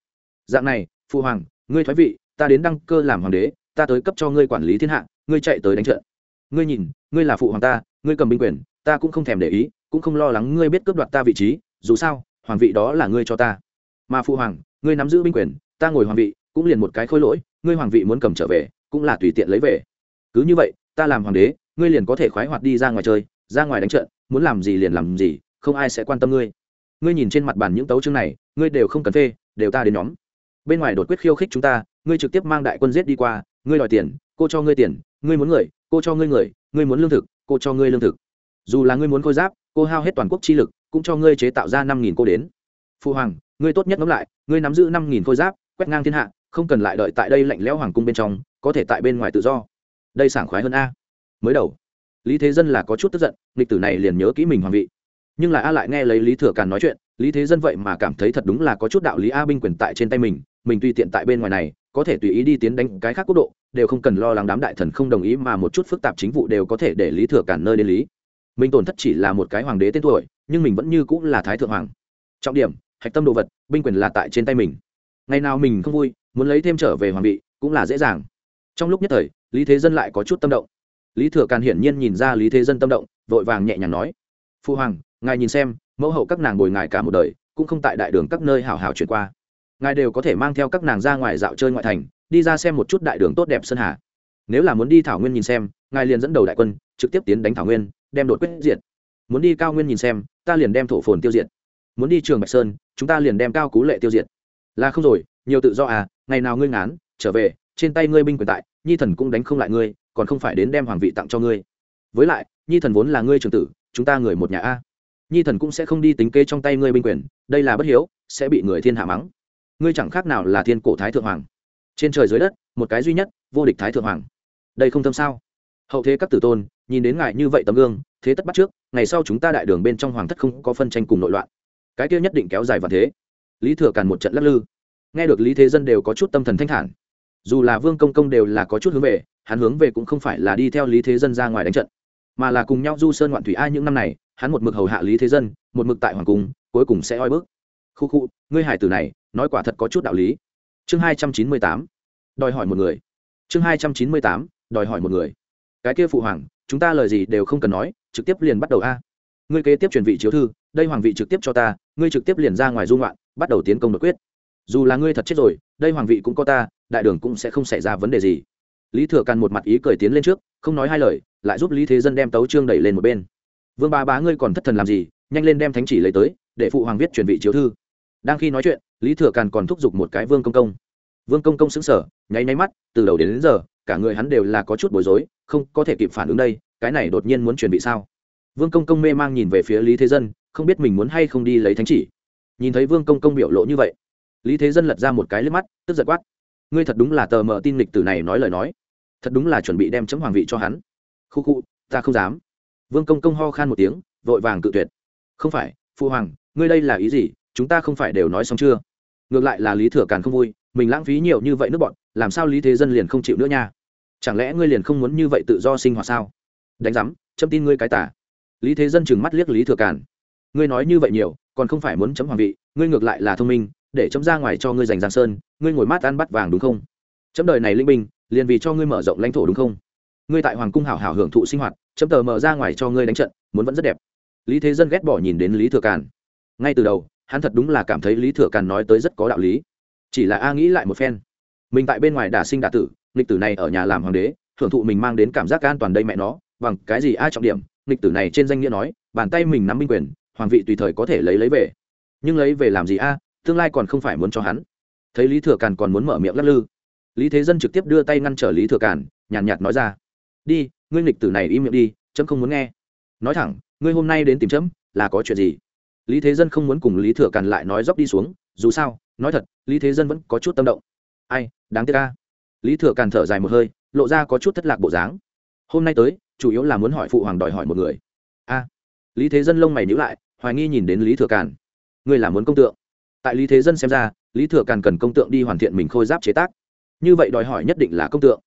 Dạng này phụ hoàng, ngươi thoái vị, ta đến đăng cơ làm hoàng đế, ta tới cấp cho ngươi quản lý thiên hạ, ngươi chạy tới đánh trận. Ngươi nhìn, ngươi là phụ hoàng ta, ngươi cầm binh quyền ta cũng không thèm để ý, cũng không lo lắng ngươi biết cướp đoạt ta vị trí, dù sao, hoàng vị đó là ngươi cho ta. Mà phụ hoàng, ngươi nắm giữ binh quyền, ta ngồi hoàng vị, cũng liền một cái khôi lỗi, ngươi hoàng vị muốn cầm trở về, cũng là tùy tiện lấy về. Cứ như vậy, ta làm hoàng đế, ngươi liền có thể khoái hoạt đi ra ngoài chơi, ra ngoài đánh trận, muốn làm gì liền làm gì, không ai sẽ quan tâm ngươi. Ngươi nhìn trên mặt bàn những tấu chương này, ngươi đều không cần phê, đều ta đến nhóm. Bên ngoài đột quyết khiêu khích chúng ta, ngươi trực tiếp mang đại quân giết đi qua, ngươi đòi tiền, cô cho ngươi tiền, ngươi muốn người, cô cho ngươi người, ngươi muốn lương thực, cô cho ngươi lương thực dù là ngươi muốn khôi giáp, cô hao hết toàn quốc chi lực, cũng cho ngươi chế tạo ra năm nghìn cô đến. Phu hoàng, ngươi tốt nhất ngẫm lại, ngươi nắm giữ năm nghìn khôi giáp, quét ngang thiên hạ, không cần lại đợi tại đây lạnh lẽo hoàng cung bên trong, có thể tại bên ngoài tự do. Đây sảng khoái hơn a. Mới đầu, lý thế dân là có chút tức giận lịch tử này liền nhớ kỹ mình hoàng vị. Nhưng là a lại nghe lấy lý thừa càn nói chuyện, lý thế dân vậy mà cảm thấy thật đúng là có chút đạo lý a binh quyền tại trên tay mình mình tùy tiện tại bên ngoài này, có thể tùy ý đi tiến đánh cái khác quốc độ, đều không cần lo lắng đám đại thần không đồng ý mà một chút phức tạp chính vụ đều có thể để lý thừa cản nơi đến lý mình tổn thất chỉ là một cái hoàng đế tên tuổi, nhưng mình vẫn như cũng là thái thượng hoàng. Trọng điểm, hạch tâm đồ vật, binh quyền là tại trên tay mình. Ngày nào mình không vui, muốn lấy thêm trở về hoàng vị, cũng là dễ dàng. Trong lúc nhất thời, lý thế dân lại có chút tâm động. Lý thừa càn hiển nhiên nhìn ra lý thế dân tâm động, vội vàng nhẹ nhàng nói, phu hoàng, ngài nhìn xem, mẫu hậu các nàng bồi ngài cả một đời, cũng không tại đại đường các nơi hảo hảo chuyển qua. Ngài đều có thể mang theo các nàng ra ngoài dạo chơi ngoại thành, đi ra xem một chút đại đường tốt đẹp sơn hà. Nếu là muốn đi thảo nguyên nhìn xem, ngài liền dẫn đầu đại quân, trực tiếp tiến đánh thảo nguyên đem đột quyết diệt. Muốn đi cao nguyên nhìn xem, ta liền đem thổ phồn tiêu diệt. Muốn đi trường bạch sơn, chúng ta liền đem cao cú lệ tiêu diệt. Là không rồi, nhiều tự do à ngày nào ngươi ngán, trở về, trên tay ngươi binh quyền tại, nhi thần cũng đánh không lại ngươi, còn không phải đến đem hoàng vị tặng cho ngươi. Với lại, nhi thần vốn là ngươi trường tử, chúng ta người một nhà a. Nhi thần cũng sẽ không đi tính kế trong tay ngươi binh quyền, đây là bất hiếu, sẽ bị người thiên hạ mắng. Ngươi chẳng khác nào là thiên cổ thái thượng hoàng. Trên trời dưới đất, một cái duy nhất, vô địch thái thượng hoàng. Đây không thâm sao? Hậu thế các tử tôn nhìn đến ngài như vậy tấm gương, thế tất bắt trước, ngày sau chúng ta đại đường bên trong hoàng thất không có phân tranh cùng nội loạn. Cái kia nhất định kéo dài và thế. Lý thừa càn một trận lắc lư. Nghe được lý thế dân đều có chút tâm thần thanh thản. Dù là vương công công đều là có chút hướng về, hắn hướng về cũng không phải là đi theo lý thế dân ra ngoài đánh trận, mà là cùng nhau du sơn ngoạn thủy ai những năm này, hắn một mực hầu hạ lý thế dân, một mực tại hoàng cung, cuối cùng sẽ oi bước khu khu, ngươi hải tử này, nói quả thật có chút đạo lý. Chương hai trăm chín mươi tám, đòi hỏi một người. Chương hai trăm chín mươi tám, đòi hỏi một người. Cái kia phụ hoàng chúng ta lời gì đều không cần nói, trực tiếp liền bắt đầu a. Ngươi kế tiếp truyền vị chiếu thư, đây hoàng vị trực tiếp cho ta, ngươi trực tiếp liền ra ngoài dung loạn bắt đầu tiến công đột quyết. Dù là ngươi thật chết rồi, đây hoàng vị cũng có ta, đại đường cũng sẽ không xảy ra vấn đề gì. Lý thừa càn một mặt ý cười tiến lên trước, không nói hai lời, lại giúp lý thế dân đem tấu trương đẩy lên một bên. Vương ba bá ngươi còn thất thần làm gì, nhanh lên đem thánh chỉ lấy tới, để phụ hoàng viết truyền vị chiếu thư. Đang khi nói chuyện, lý thừa càn còn thúc giục một cái vương công công vương công công xứng sở nháy nháy mắt từ đầu đến, đến giờ cả người hắn đều là có chút bối rối không có thể kịp phản ứng đây cái này đột nhiên muốn chuẩn bị sao? Vương công công mê mang nhìn về phía lý thế dân không biết mình muốn hay không đi lấy thánh chỉ. Nhìn thấy vương công công biểu lộ như vậy lý thế dân lật ra một cái lên mắt tức giật quát ngươi thật đúng là tờ mờ tin lịch từ này nói lời nói. Thật đúng là chuẩn bị đem chấm hoàng vị cho hắn. Khu khu ta không dám. Vương công công ho khan một tiếng vội vàng cự tuyệt. Không phải phu hoàng ngươi đây là ý gì? Chúng ta không phải đều nói xong chưa? Ngược lại là lý thừa càn không vui mình lãng phí nhiều như vậy nước bọn, làm sao lý thế dân liền không chịu nữa nha? Chẳng lẽ ngươi liền không muốn như vậy tự do sinh hoạt sao? Đánh giám, chấm tin ngươi cái tả. Lý thế dân chừng mắt liếc lý thừa càn. Ngươi nói như vậy nhiều, còn không phải muốn chấm hoàng vị, ngươi ngược lại là thông minh, để chấm ra ngoài cho ngươi giành giang sơn, ngươi ngồi mát ăn bắt vàng đúng không? Chấm đời này linh binh, liền vì cho ngươi mở rộng lãnh thổ đúng không? Ngươi tại hoàng cung hảo hảo hưởng thụ sinh hoạt, chấm tờ mở ra ngoài cho ngươi đánh trận, muốn vẫn rất đẹp. Lý thế dân ghét bỏ nhìn đến lý thừa càn. Ngay từ đầu, hắn thật đúng là cảm thấy lý thừa càn nói tới rất có đạo lý chỉ là a nghĩ lại một phen. Mình tại bên ngoài đả sinh đả tử nghịch tử này ở nhà làm hoàng đế hưởng thụ mình mang đến cảm giác an toàn đây mẹ nó bằng cái gì a trọng điểm nghịch tử này trên danh nghĩa nói bàn tay mình nắm binh quyền hoàng vị tùy thời có thể lấy lấy về. Nhưng lấy về làm gì a tương lai còn không phải muốn cho hắn. Thấy lý thừa càn còn muốn mở miệng lắc lư. Lý thế dân trực tiếp đưa tay ngăn trở lý thừa càn nhàn nhạt, nhạt nói ra đi ngươi nghịch tử này im miệng đi chấm không muốn nghe. Nói thẳng ngươi hôm nay đến tìm chấm là có chuyện gì? Lý thế dân không muốn cùng lý thừa càn lại nói dốc đi xuống dù sao nói thật, lý thế dân vẫn có chút tâm động. Ai, đáng tiếc ca lý thừa càn thở dài một hơi, lộ ra có chút thất lạc bộ dáng. Hôm nay tới, chủ yếu là muốn hỏi phụ hoàng đòi hỏi một người. A. Lý thế dân lông mày nhữ lại, hoài nghi nhìn đến lý thừa càn. Ngươi là muốn công tượng. Tại lý thế dân xem ra, lý thừa càn cần công tượng đi hoàn thiện mình khôi giáp chế tác. Như vậy đòi hỏi nhất định là công tượng.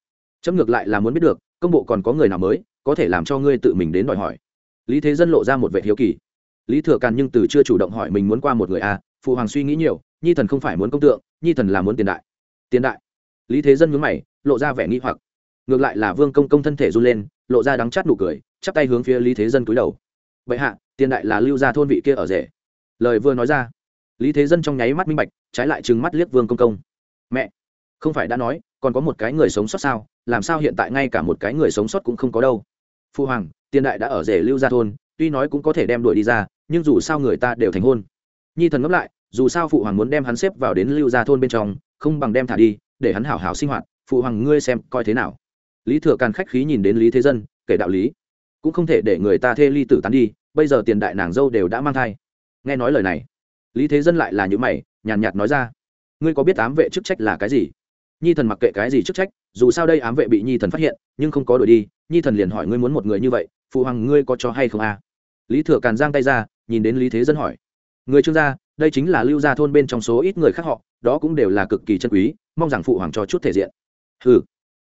Chấm ngược lại là muốn biết được, công bộ còn có người nào mới, có thể làm cho ngươi tự mình đến đòi hỏi. Lý thế dân lộ ra một vệ hiếu kỳ. Lý thừa càn nhưng từ chưa chủ động hỏi mình muốn qua một người a, phụ hoàng suy nghĩ nhiều nhi thần không phải muốn công tượng, nhi thần là muốn tiền đại. Tiền đại. Lý thế dân nhướng mày, lộ ra vẻ nghi hoặc. Ngược lại là vương công công thân thể run lên, lộ ra đắng chát nụ cười, chắp tay hướng phía lý thế dân cúi đầu. Vậy hạ, tiền đại là lưu gia thôn vị kia ở rể. Lời vừa nói ra, lý thế dân trong nháy mắt minh bạch, trái lại trừng mắt liếc vương công công. Mẹ, không phải đã nói, còn có một cái người sống sót sao, làm sao hiện tại ngay cả một cái người sống sót cũng không có đâu. Phu hoàng, tiền đại đã ở rể lưu gia thôn, tuy nói cũng có thể đem đuổi đi ra, nhưng dù sao người ta đều thành hôn. Nhi thần ngẫm lại dù sao phụ hoàng muốn đem hắn xếp vào đến lưu gia thôn bên trong, không bằng đem thả đi, để hắn hảo hảo sinh hoạt. Phụ hoàng ngươi xem coi thế nào? Lý thừa càn khách khí nhìn đến lý thế dân, kể đạo lý. Cũng không thể để người ta thê ly tử tán đi, bây giờ tiền đại nàng dâu đều đã mang thai. Nghe nói lời này, lý thế dân lại là những mày, nhàn nhạt nói ra, ngươi có biết ám vệ chức trách là cái gì? Nhi thần mặc kệ cái gì chức trách, dù sao đây ám vệ bị nhi thần phát hiện, nhưng không có đuổi đi. Nhi thần liền hỏi ngươi muốn một người như vậy, phụ hoàng ngươi có cho hay không à? lý thừa càn giang tay ra, nhìn đến lý thế dân hỏi, người trương gia đây chính là lưu gia thôn bên trong số ít người khác họ, đó cũng đều là cực kỳ chân quý, mong rằng phụ hoàng cho chút thể diện. Ừ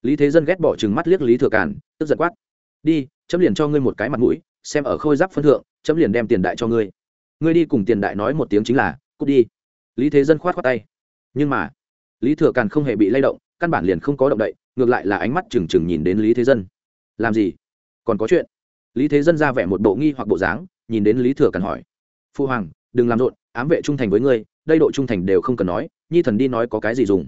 lý thế dân ghét bỏ chừng mắt liếc lý thừa càn, tức giận quát. Đi, chấm liền cho ngươi một cái mặt mũi, xem ở khôi giáp phân thượng, chấm liền đem tiền đại cho ngươi. Ngươi đi cùng tiền đại nói một tiếng chính là, cút đi. Lý thế dân khoát khoát tay. Nhưng mà, lý thừa càn không hề bị lay động, căn bản liền không có động đậy, ngược lại là ánh mắt trừng trừng nhìn đến lý thế dân. Làm gì? Còn có chuyện. Lý thế dân ra vẻ một bộ nghi hoặc bộ dáng, nhìn đến lý thừa càn hỏi. Phu hoàng, đừng làm rộn ám vệ trung thành với ngươi, đây độ trung thành đều không cần nói, nhi thần đi nói có cái gì dùng.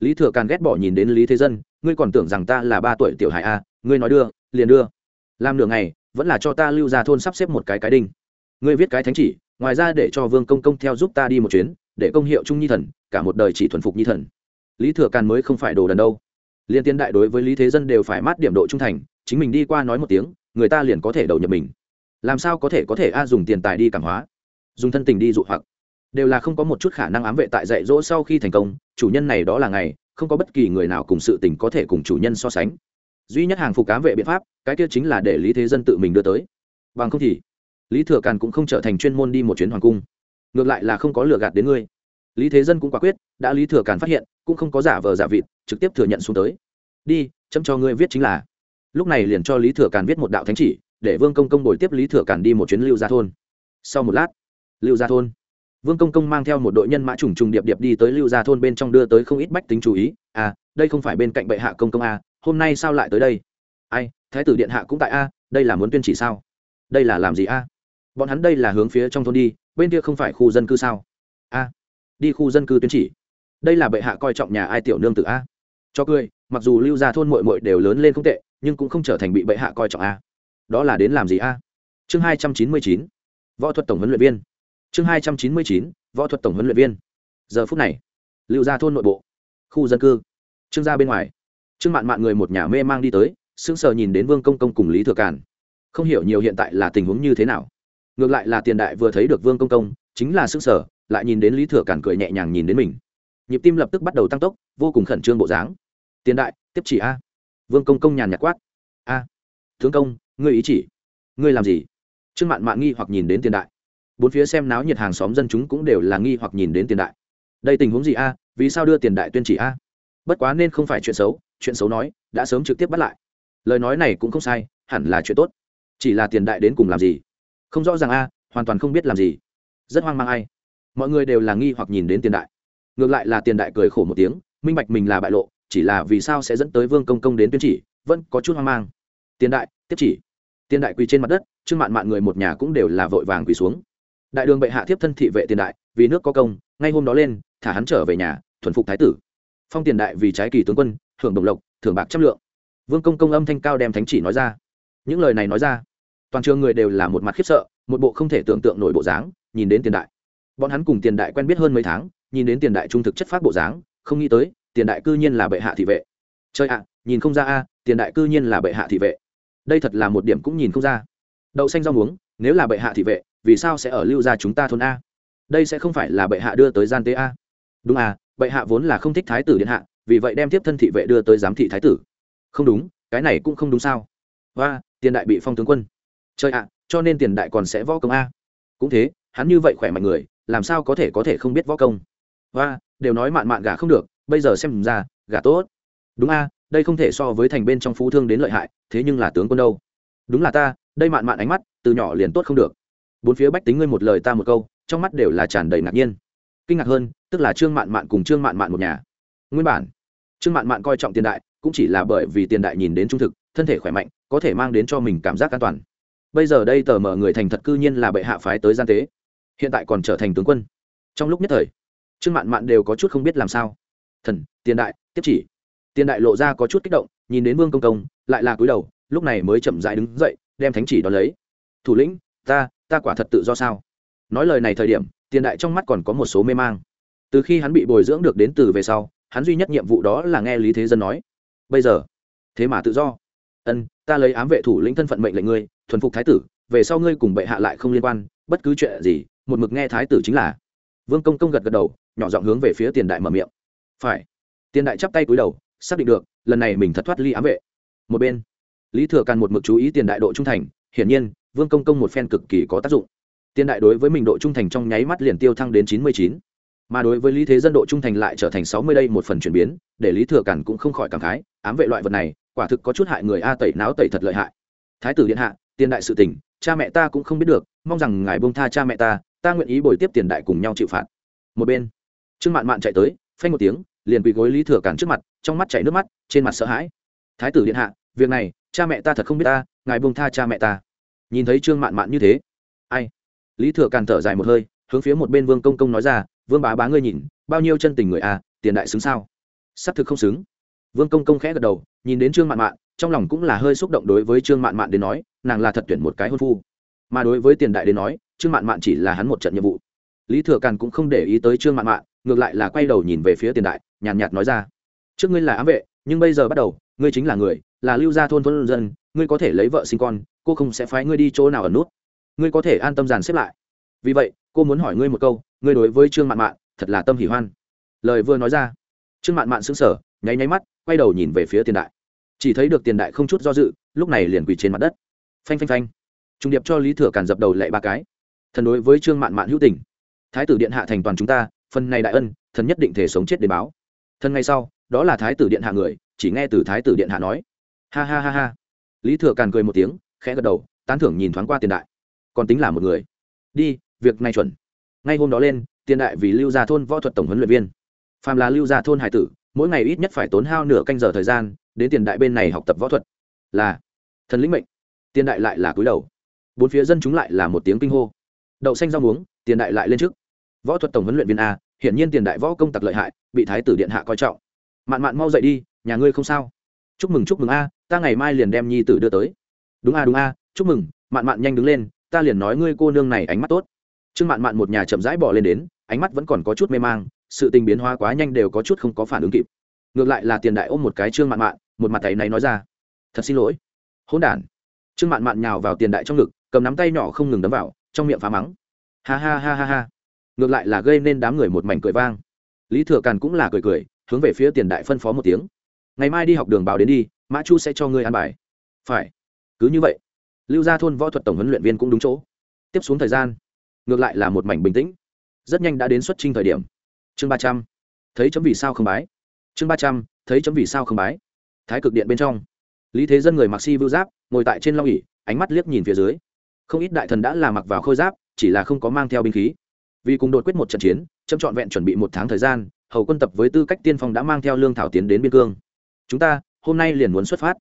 Lý thừa càn ghét bỏ nhìn đến lý thế dân, ngươi còn tưởng rằng ta là ba tuổi tiểu hải a, ngươi nói đưa, liền đưa. Làm nửa ngày, vẫn là cho ta lưu ra thôn sắp xếp một cái cái đinh. Ngươi viết cái thánh chỉ, ngoài ra để cho vương công công theo giúp ta đi một chuyến, để công hiệu trung nhi thần, cả một đời chỉ thuần phục nhi thần. Lý thừa càn mới không phải đồ đần đâu. Liên tiên đại đối với lý thế dân đều phải mát điểm độ trung thành, chính mình đi qua nói một tiếng, người ta liền có thể đầu nhập mình. Làm sao có thể có thể a dùng tiền tài đi cảm hóa? Dùng thân tình đi dụ hoặc. Đều là không có một chút khả năng ám vệ tại dạy dỗ sau khi thành công, chủ nhân này đó là ngày, không có bất kỳ người nào cùng sự tình có thể cùng chủ nhân so sánh. Duy nhất hàng phục ám vệ biện pháp, cái kia chính là để lý thế dân tự mình đưa tới. Bằng không thì, lý thừa càn cũng không trở thành chuyên môn đi một chuyến hoàng cung. Ngược lại là không có lừa gạt đến ngươi. Lý thế dân cũng quả quyết, đã lý thừa càn phát hiện, cũng không có giả vờ giả vịt, trực tiếp thừa nhận xuống tới. Đi, chấm cho ngươi viết chính là. Lúc này liền cho lý thừa càn viết một đạo thánh chỉ, để vương công công đổi tiếp lý thừa càn đi một chuyến lưu gia thôn. Sau một lát lưu gia thôn. Vương công công mang theo một đội nhân mã trùng trùng điệp điệp đi tới lưu gia thôn bên trong đưa tới không ít bách tính chú ý. À đây không phải bên cạnh bệ hạ công công à? hôm nay sao lại tới đây? Ai, thái tử điện hạ cũng tại a đây là muốn tuyên chỉ sao? Đây là làm gì a bọn hắn đây là hướng phía trong thôn đi, bên kia không phải khu dân cư sao? A đi khu dân cư tuyên chỉ. Đây là bệ hạ coi trọng nhà ai tiểu nương tự a cho cười, mặc dù lưu gia thôn mội mội đều lớn lên không tệ, nhưng cũng không trở thành bị bệ hạ coi trọng a đó là đến làm gì a chương hai trăm chín mươi chín, võ thuật tổng huấn luyện viên chương hai trăm chín mươi chín, võ thuật tổng huấn luyện viên. Giờ phút này, lưu gia thôn nội bộ, khu dân cư, trương gia bên ngoài. Trương mạn mạn người một nhà mê mang đi tới, sững sờ nhìn đến vương công công cùng lý thừa càn. Không hiểu nhiều hiện tại là tình huống như thế nào. Ngược lại là tiền đại vừa thấy được vương công công, chính là sững sờ, lại nhìn đến lý thừa càn cười nhẹ nhàng nhìn đến mình. Nhịp tim lập tức bắt đầu tăng tốc, vô cùng khẩn trương bộ dáng. Tiền đại, tiếp chỉ a. Vương công công nhàn nhạt quát. A tướng công, ngươi ý chỉ? Ngươi làm gì? Trương mạn mạn nghi hoặc nhìn đến tiền đại bốn phía xem náo nhiệt hàng xóm dân chúng cũng đều là nghi hoặc nhìn đến tiền đại. Đây tình huống gì a? Vì sao đưa tiền đại tuyên chỉ a? Bất quá nên không phải chuyện xấu chuyện xấu nói, đã sớm trực tiếp bắt lại. Lời nói này cũng không sai, hẳn là chuyện tốt. Chỉ là tiền đại đến cùng làm gì? Không rõ ràng a, hoàn toàn không biết làm gì. Rất hoang mang ai. Mọi người đều là nghi hoặc nhìn đến tiền đại. Ngược lại là tiền đại cười khổ một tiếng, minh bạch mình là bại lộ, chỉ là vì sao sẽ dẫn tới vương công công đến tuyên chỉ, vẫn có chút hoang mang. Tiền đại, tiếp chỉ. Tiền đại quỳ trên mặt đất trương mạn mạn người một nhà cũng đều là vội vàng quỳ xuống đại đường bệ hạ tiếp thân thị vệ tiền đại, vì nước có công, ngay hôm đó lên, thả hắn trở về nhà, thuần phục thái tử. Phong tiền đại vì trái kỳ tướng quân, hưởng đồng lộc, thưởng bạc trăm lượng. Vương công công âm thanh cao đem thánh chỉ nói ra. Những lời này nói ra, toàn trường người đều là một mặt khiếp sợ, một bộ không thể tưởng tượng nổi bộ dáng, nhìn đến tiền đại. Bọn hắn cùng tiền đại quen biết hơn mấy tháng, nhìn đến tiền đại trung thực chất phát bộ dáng, không nghĩ tới, tiền đại cư nhiên là bệ hạ thị vệ. Chơi ạ, nhìn không ra a, tiền đại cư nhiên là bệ hạ thị vệ. Đây thật là một điểm cũng nhìn không ra đậu xanh rau muống, nếu là bệ hạ thị vệ, vì sao sẽ ở lưu gia chúng ta thôn a? Đây sẽ không phải là bệ hạ đưa tới gian tế a. Đúng à bệ hạ vốn là không thích thái tử điện hạ, vì vậy đem tiếp thân thị vệ đưa tới giám thị thái tử. Không đúng, cái này cũng không đúng sao. Và tiền đại bị phong tướng quân. Trời ạ, cho nên tiền đại còn sẽ võ công a. Cũng thế, hắn như vậy khỏe mạnh người, làm sao có thể có thể không biết võ công? Và đều nói mạn mạn gà không được, bây giờ xem ra gà tốt. Đúng a, đây không thể so với thành bên trong phú thương đến lợi hại, thế nhưng là tướng quân đâu? Đúng là ta đây mạn mạn ánh mắt, từ nhỏ liền tốt không được. Bốn phía bách tính ngươi một lời ta một câu, trong mắt đều là tràn đầy ngạc nhiên. Kinh ngạc hơn, tức là trương mạn mạn cùng trương mạn mạn một nhà. Nguyên bản, trương mạn mạn coi trọng tiền đại, cũng chỉ là bởi vì tiền đại nhìn đến trung thực, thân thể khỏe mạnh, có thể mang đến cho mình cảm giác an toàn. Bây giờ đây tờ mở người thành thật cư nhiên là bệ hạ phái tới gian tế. Hiện tại còn trở thành tướng quân. Trong lúc nhất thời, trương mạn mạn đều có chút không biết làm sao. Thần, tiền đại, tiếp chỉ. Tiền đại lộ ra có chút kích động, nhìn đến vương công công, lại là cúi đầu, lúc này mới chậm dại đứng dậy đem thánh chỉ đón lấy. Thủ lĩnh, ta ta quả thật tự do sao? Nói lời này thời điểm, tiền đại trong mắt còn có một số mê mang. Từ khi hắn bị bồi dưỡng được đến từ về sau, hắn duy nhất nhiệm vụ đó là nghe lý thế dân nói. Bây giờ, thế mà tự do. Ân, ta lấy ám vệ thủ lĩnh thân phận mệnh lệnh ngươi, thuần phục thái tử, về sau ngươi cùng bệ hạ lại không liên quan, bất cứ chuyện gì, một mực nghe thái tử chính là. Vương công công gật gật đầu, nhỏ giọng hướng về phía tiền đại mở miệng. Phải. Tiền đại chắp tay cúi đầu, xác định được, lần này mình thật thoát ly ám vệ. Một bên lý thừa càn một mực chú ý tiền đại độ trung thành, hiển nhiên, vương công công một phen cực kỳ có tác dụng. Tiền đại đối với mình độ trung thành trong nháy mắt liền tiêu thăng đến chín mươi chín. Mà đối với lý thế dân độ trung thành lại trở thành sáu mươi đây một phần chuyển biến, để lý thừa càn cũng không khỏi cảm khái, ám vệ loại vật này, quả thực có chút hại người a tẩy náo tẩy thật lợi hại. Thái tử điện hạ, tiền đại sự tình, cha mẹ ta cũng không biết được, mong rằng ngài bông tha cha mẹ ta ta nguyện ý bồi tiếp tiền đại cùng nhau chịu phạt. Một bên, trương mạn mạn chạy tới, phanh một tiếng, liền bị gối lý thừa càn trước mặt, trong mắt chảy nước mắt, trên mặt sợ hãi. Thái tử điện hạ, việc này cha mẹ ta thật không biết ta ngài buông tha cha mẹ ta. Nhìn thấy trương mạn mạn như thế ai? Lý thừa càn thở dài một hơi hướng phía một bên vương công công nói ra vương bá bá ngươi nhìn bao nhiêu chân tình người a tiền đại xứng sao? Xác thực không xứng. Vương công công khẽ gật đầu nhìn đến trương mạn mạn trong lòng cũng là hơi xúc động đối với trương mạn mạn đến nói nàng là thật tuyển một cái hôn phu. Mà đối với tiền đại đến nói trương mạn mạn chỉ là hắn một trận nhiệm vụ. Lý thừa càn cũng không để ý tới trương mạn mạn ngược lại là quay đầu nhìn về phía tiền đại nhàn nhạt, nhạt nói ra trước ngươi là ám vệ nhưng bây giờ bắt đầu ngươi chính là người là lưu gia thôn thôn dân, ngươi có thể lấy vợ sinh con, cô không sẽ phái ngươi đi chỗ nào ở nút. Ngươi có thể an tâm dàn xếp lại. Vì vậy, cô muốn hỏi ngươi một câu, ngươi đối với trương mạn mạn, thật là tâm hỉ hoan. Lời vừa nói ra, trương mạn mạn sững sờ, nháy nháy mắt, quay đầu nhìn về phía tiền đại. Chỉ thấy được tiền đại không chút do dự, lúc này liền quỳ trên mặt đất. Phanh phanh phanh. Trung điệp cho lý thừa càn dập đầu lệ ba cái. Thần đối với trương mạn mạn hữu tình. Thái tử điện hạ thành toàn chúng ta, phần này đại ân, thần nhất định thể sống chết để báo. Thần ngay sau, đó là thái tử điện hạ người, chỉ nghe từ thái tử điện hạ nói ha ha ha ha. Lý thừa càn cười một tiếng, khẽ gật đầu, tán thưởng nhìn thoáng qua tiền đại. Còn tính là một người. Đi, việc này chuẩn. Ngay hôm đó lên, tiền đại vì lưu gia thôn võ thuật tổng huấn luyện viên. Phàm là lưu gia thôn hải tử, mỗi ngày ít nhất phải tốn hao nửa canh giờ thời gian, đến tiền đại bên này học tập võ thuật. Là, thần lĩnh mệnh. Tiền đại lại là cúi đầu. Bốn phía dân chúng lại là một tiếng kinh hô. Đậu xanh rau muống, tiền đại lại lên trước. Võ thuật tổng huấn luyện viên a, hiển nhiên tiền đại võ công tặc lợi hại, bị thái tử điện hạ coi trọng. Mạn mạn mau dậy đi, nhà ngươi không sao. Chúc mừng chúc mừng a ta ngày mai liền đem nhi tử đưa tới. Đúng a đúng a chúc mừng, mạn mạn nhanh đứng lên, ta liền nói ngươi cô nương này ánh mắt tốt. Trương mạn mạn một nhà chậm rãi bỏ lên đến, ánh mắt vẫn còn có chút mê mang, sự tình biến hóa quá nhanh đều có chút không có phản ứng kịp. Ngược lại là tiền đại ôm một cái trương mạn mạn, một mặt tay này nói ra. Thật xin lỗi. Hỗn đản. Trương mạn mạn nhào vào tiền đại trong ngực, cầm nắm tay nhỏ không ngừng đấm vào, trong miệng phá mắng. Ha ha ha ha ha. Ngược lại là gây nên đám người một mảnh cười vang. Lý thừa càn cũng là cười cười, hướng về phía tiền đại phân phó một tiếng. Ngày mai đi học đường báo đến đi mã chu sẽ cho ngươi ăn bài. Phải. Cứ như vậy, lưu gia thôn võ thuật tổng huấn luyện viên cũng đúng chỗ. Tiếp xuống thời gian, ngược lại là một mảnh bình tĩnh. Rất nhanh đã đến xuất trình thời điểm. Chương ba trăm. Thấy chấm vì sao không bái. Chương ba trăm. Thấy chấm vì sao không bái. Thái cực điện bên trong. Lý thế dân người mặc si vưu giáp, ngồi tại trên long ỉ ánh mắt liếc nhìn phía dưới. Không ít đại thần đã là mặc vào khôi giáp, chỉ là không có mang theo binh khí. Vì cùng đột quyết một trận chiến, chấm trọn vẹn chuẩn bị một tháng thời gian, hầu quân tập với tư cách tiên phong đã mang theo lương thảo tiến đến biên cương. Chúng ta hôm nay liền muốn xuất phát.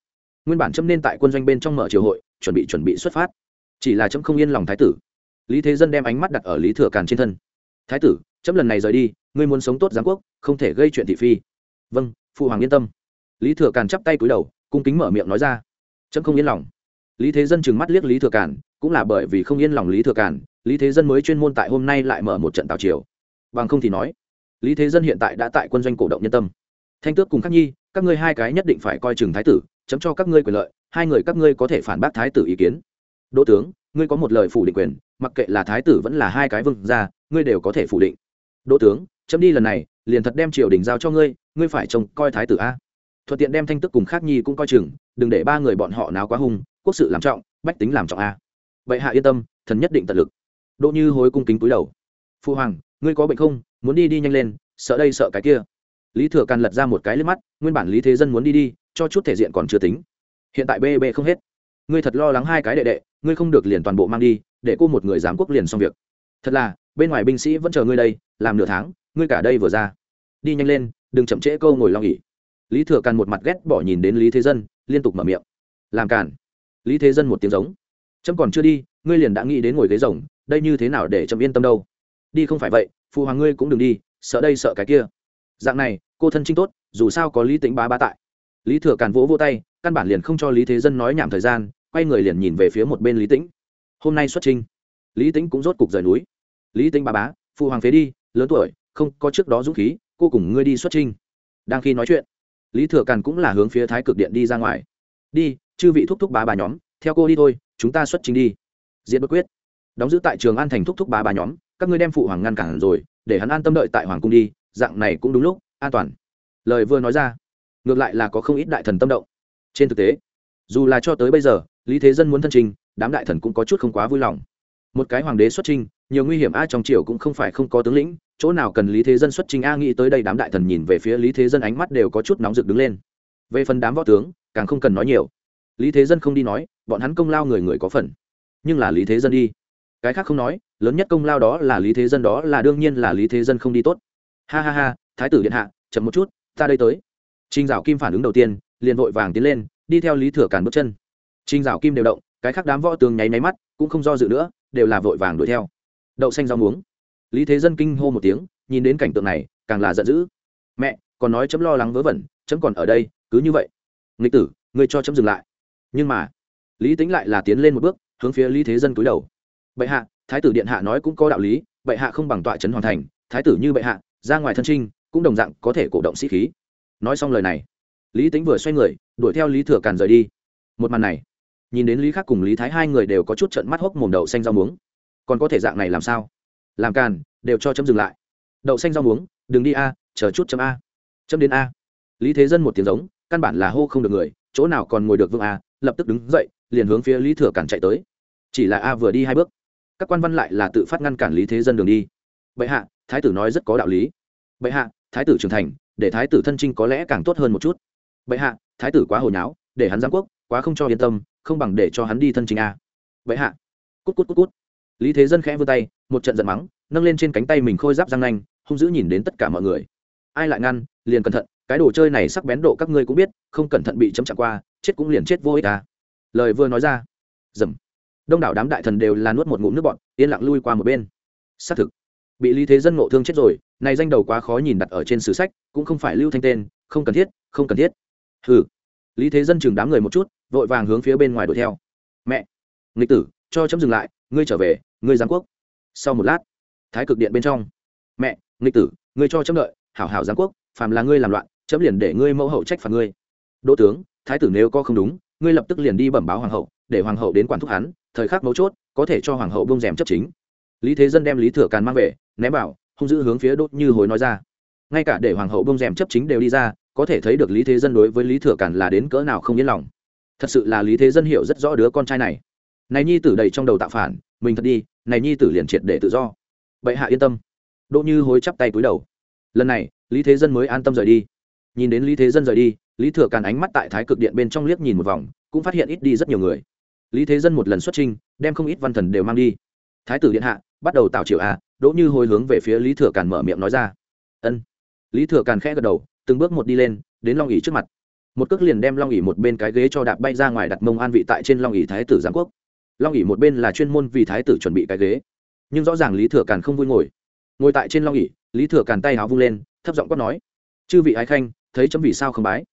Nguyên bản chấm nên tại quân doanh bên trong mở triều hội, chuẩn bị chuẩn bị xuất phát. Chỉ là chấm không yên lòng thái tử. Lý thế dân đem ánh mắt đặt ở lý thừa càn trên thân. Thái tử, chấm lần này rời đi, ngươi muốn sống tốt giáng quốc, không thể gây chuyện thị phi. Vâng phụ hoàng yên tâm. Lý thừa càn chắp tay cúi đầu, cung kính mở miệng nói ra. Chấm không yên lòng. Lý thế dân trừng mắt liếc lý thừa càn, cũng là bởi vì không yên lòng lý thừa càn, lý thế dân mới chuyên môn tại hôm nay lại mở một trận tào triều. Bằng không thì nói, lý thế dân hiện tại đã tại quân doanh cổ động nhân tâm. Thanh tước cùng khắc nhi các ngươi hai cái nhất định phải coi chừng thái tử, chấm cho các ngươi quyền lợi, hai người các ngươi có thể phản bác thái tử ý kiến. Đỗ tướng, ngươi có một lời phủ định quyền, mặc kệ là thái tử vẫn là hai cái vương ra ngươi đều có thể phủ định. Đỗ tướng, chấm đi lần này, liền thật đem triều đình giao cho ngươi ngươi phải trông coi thái tử a. Thuận tiện đem thanh tức cùng khắc nhi cũng coi chừng, đừng để ba người bọn họ nào quá hung, quốc sự làm trọng, bách tính làm trọng a. Vậy hạ yên tâm, thần nhất định tận lực. Đỗ như hối cung kính cúi đầu. Phu hoàng, ngươi có bệnh không? Muốn đi đi nhanh lên, sợ đây sợ cái kia lý thừa càn lật ra một cái lên mắt, nguyên bản lý thế dân muốn đi đi, cho chút thể diện còn chưa tính. Hiện tại bê bê không hết. Ngươi thật lo lắng hai cái đệ đệ, ngươi không được liền toàn bộ mang đi, để cô một người giám quốc liền xong việc. Thật là, bên ngoài binh sĩ vẫn chờ ngươi đây, làm nửa tháng, ngươi cả đây vừa ra. Đi nhanh lên, đừng chậm trễ câu ngồi lo nghỉ. Lý thừa càn một mặt ghét bỏ nhìn đến lý thế dân, liên tục mở miệng. Làm càn. Lý thế dân một tiếng giống. Trâm còn chưa đi, ngươi liền đã nghĩ đến ngồi ghế rồng, đây như thế nào để trâm yên tâm đâu? Đi không phải vậy, phụ hoàng ngươi cũng đừng đi, sợ đây sợ cái kia dạng này, cô thân trinh tốt, dù sao có lý tính bá bá tại. Lý thừa càn vỗ vô tay, căn bản liền không cho lý thế dân nói nhảm thời gian, quay người liền nhìn về phía một bên lý tĩnh. Hôm nay xuất trinh lý tĩnh cũng rốt cục rời núi. Lý tĩnh bá bá, phụ hoàng phế đi, lớn tuổi, không có trước đó dũng khí, cô cùng ngươi đi xuất trinh đang khi nói chuyện, lý thừa càn cũng là hướng phía thái cực điện đi ra ngoài. Đi, chư vị thúc thúc bá bà nhóm, theo cô đi thôi, chúng ta xuất trình đi. Diễn bất quyết. Đóng giữ tại trường an thành thúc thúc bá bà nhóm, các ngươi đem phụ hoàng ngăn cản rồi, để hắn an tâm đợi tại hoàng cung đi dạng này cũng đúng lúc, an toàn. Lời vừa nói ra, ngược lại là có không ít đại thần tâm động. Trên thực tế, dù là cho tới bây giờ, lý thế dân muốn thân trình, đám đại thần cũng có chút không quá vui lòng. Một cái hoàng đế xuất trinh nhiều nguy hiểm a, trong triều cũng không phải không có tướng lĩnh, chỗ nào cần lý thế dân xuất trình a, nghĩ tới đây đám đại thần nhìn về phía lý thế dân ánh mắt đều có chút nóng rực đứng lên. Về phần đám võ tướng, càng không cần nói nhiều. Lý thế dân không đi nói, bọn hắn công lao người người có phần. Nhưng là lý thế dân đi. Cái khác không nói, lớn nhất công lao đó là lý thế dân đó là đương nhiên là lý thế dân không đi tốt ha ha ha, thái tử điện hạ, chậm một chút, ta đây tới. Trinh dạo kim phản ứng đầu tiên, liền vội vàng tiến lên, đi theo lý thừa càn bước chân. Trinh dạo kim đều động, cái khác đám võ tướng nháy máy mắt, cũng không do dự nữa, đều là vội vàng đuổi theo. Đậu xanh rau muống. Lý thế dân kinh hô một tiếng, nhìn đến cảnh tượng này, càng là giận dữ. Mẹ, còn nói chấm lo lắng vớ vẩn, chấm còn ở đây, cứ như vậy. Nghịch tử, ngươi cho chấm dừng lại. Nhưng mà, lý tính lại là tiến lên một bước, hướng phía lý thế dân cúi đầu. Bệ hạ, thái tử điện hạ nói cũng có đạo lý, bệ hạ không bằng tọa trấn hoàn thành, thái tử như bệ hạ ra ngoài thân trinh cũng đồng dạng có thể cổ động sĩ khí. Nói xong lời này, lý tính vừa xoay người, đuổi theo lý thừa càn rời đi. Một màn này, nhìn đến lý khắc cùng lý thái hai người đều có chút trận mắt hốc mồm đậu xanh rau muống. Còn có thể dạng này làm sao? Làm càn, đều cho chấm dừng lại. Đậu xanh rau muống, đừng đi a, chờ chút chấm a. Chấm đến a. Lý thế dân một tiếng giống, căn bản là hô không được người, chỗ nào còn ngồi được vương a, lập tức đứng dậy, liền hướng phía lý thừa cản chạy tới. Chỉ là a vừa đi hai bước. Các quan văn lại là tự phát ngăn cản lý thế dân đường đi. Bệ hạ thái tử nói rất có đạo lý. Bệ hạ, thái tử trưởng thành, để thái tử thân trinh có lẽ càng tốt hơn một chút. Bệ hạ, thái tử quá hồi nháo, để hắn giám quốc, quá không cho yên tâm, không bằng để cho hắn đi thân trinh a. Bệ hạ. Cút cút cút cút. Lý thế dân khẽ vươn tay, một trận giận mắng, nâng lên trên cánh tay mình khôi giáp răng nanh, hung dữ nhìn đến tất cả mọi người. Ai lại ngăn, liền cẩn thận, cái đồ chơi này sắc bén độ các ngươi cũng biết, không cẩn thận bị chấm chạm qua, chết cũng liền chết vô ích à. lời vừa nói ra. Dầm. Đông đảo đám đại thần đều là nuốt một ngụm nước bọn yên lặng lui qua một bên. Xác thực bị lý thế dân ngộ thương chết rồi, này danh đầu quá khó nhìn đặt ở trên sử sách, cũng không phải lưu thanh tên, không cần thiết, không cần thiết. Hừ. Lý thế dân chừng đám người một chút, vội vàng hướng phía bên ngoài đuổi theo. Mẹ. Nghịch tử, cho chấm dừng lại, ngươi trở về, ngươi giáng quốc. Sau một lát, thái cực điện bên trong. Mẹ, nghịch tử, ngươi cho chấm đợi, hảo hảo giáng quốc, phàm là ngươi làm loạn, chấm liền để ngươi mẫu hậu trách phạt ngươi. Đỗ tướng, thái tử nếu có không đúng, ngươi lập tức liền đi bẩm báo hoàng hậu, để hoàng hậu đến quản thúc hắn, thời khắc mấu chốt, có thể cho hoàng hậu bông rèm chấp chính. Lý thế dân đem lý thừa càn mang về ném bảo hung dữ hướng phía đốt như hồi nói ra. Ngay cả để hoàng hậu bông rèm chấp chính đều đi ra, có thể thấy được lý thế dân đối với lý thừa cản là đến cỡ nào không yên lòng. Thật sự là lý thế dân hiểu rất rõ đứa con trai này. Này nhi tử đầy trong đầu tạo phản, mình thật đi, này nhi tử liền triệt để tự do. Bệ hạ yên tâm. Đỗ như hối chắp tay cúi đầu. Lần này, lý thế dân mới an tâm rời đi. Nhìn đến lý thế dân rời đi, lý thừa càn ánh mắt tại thái cực điện bên trong liếc nhìn một vòng, cũng phát hiện ít đi rất nhiều người. Lý thế dân một lần xuất trinh đem không ít văn thần đều mang đi. Thái tử điện hạ bắt đầu tạo chiều a, đỗ như hồi hướng về phía lý thừa càn mở miệng nói ra. Ân. Lý thừa càn khẽ gật đầu, từng bước một đi lên, đến long ỉ trước mặt. Một cước liền đem long ỉ một bên cái ghế cho đạp bay ra ngoài đặt mông an vị tại trên long ỉ thái tử giám quốc. Long ỉ một bên là chuyên môn vì thái tử chuẩn bị cái ghế. Nhưng rõ ràng lý thừa càn không vui ngồi. Ngồi tại trên long ỉ lý thừa càn tay háo vung lên, thấp giọng quát nói, chư vị ái khanh, thấy chấm vì sao không bái?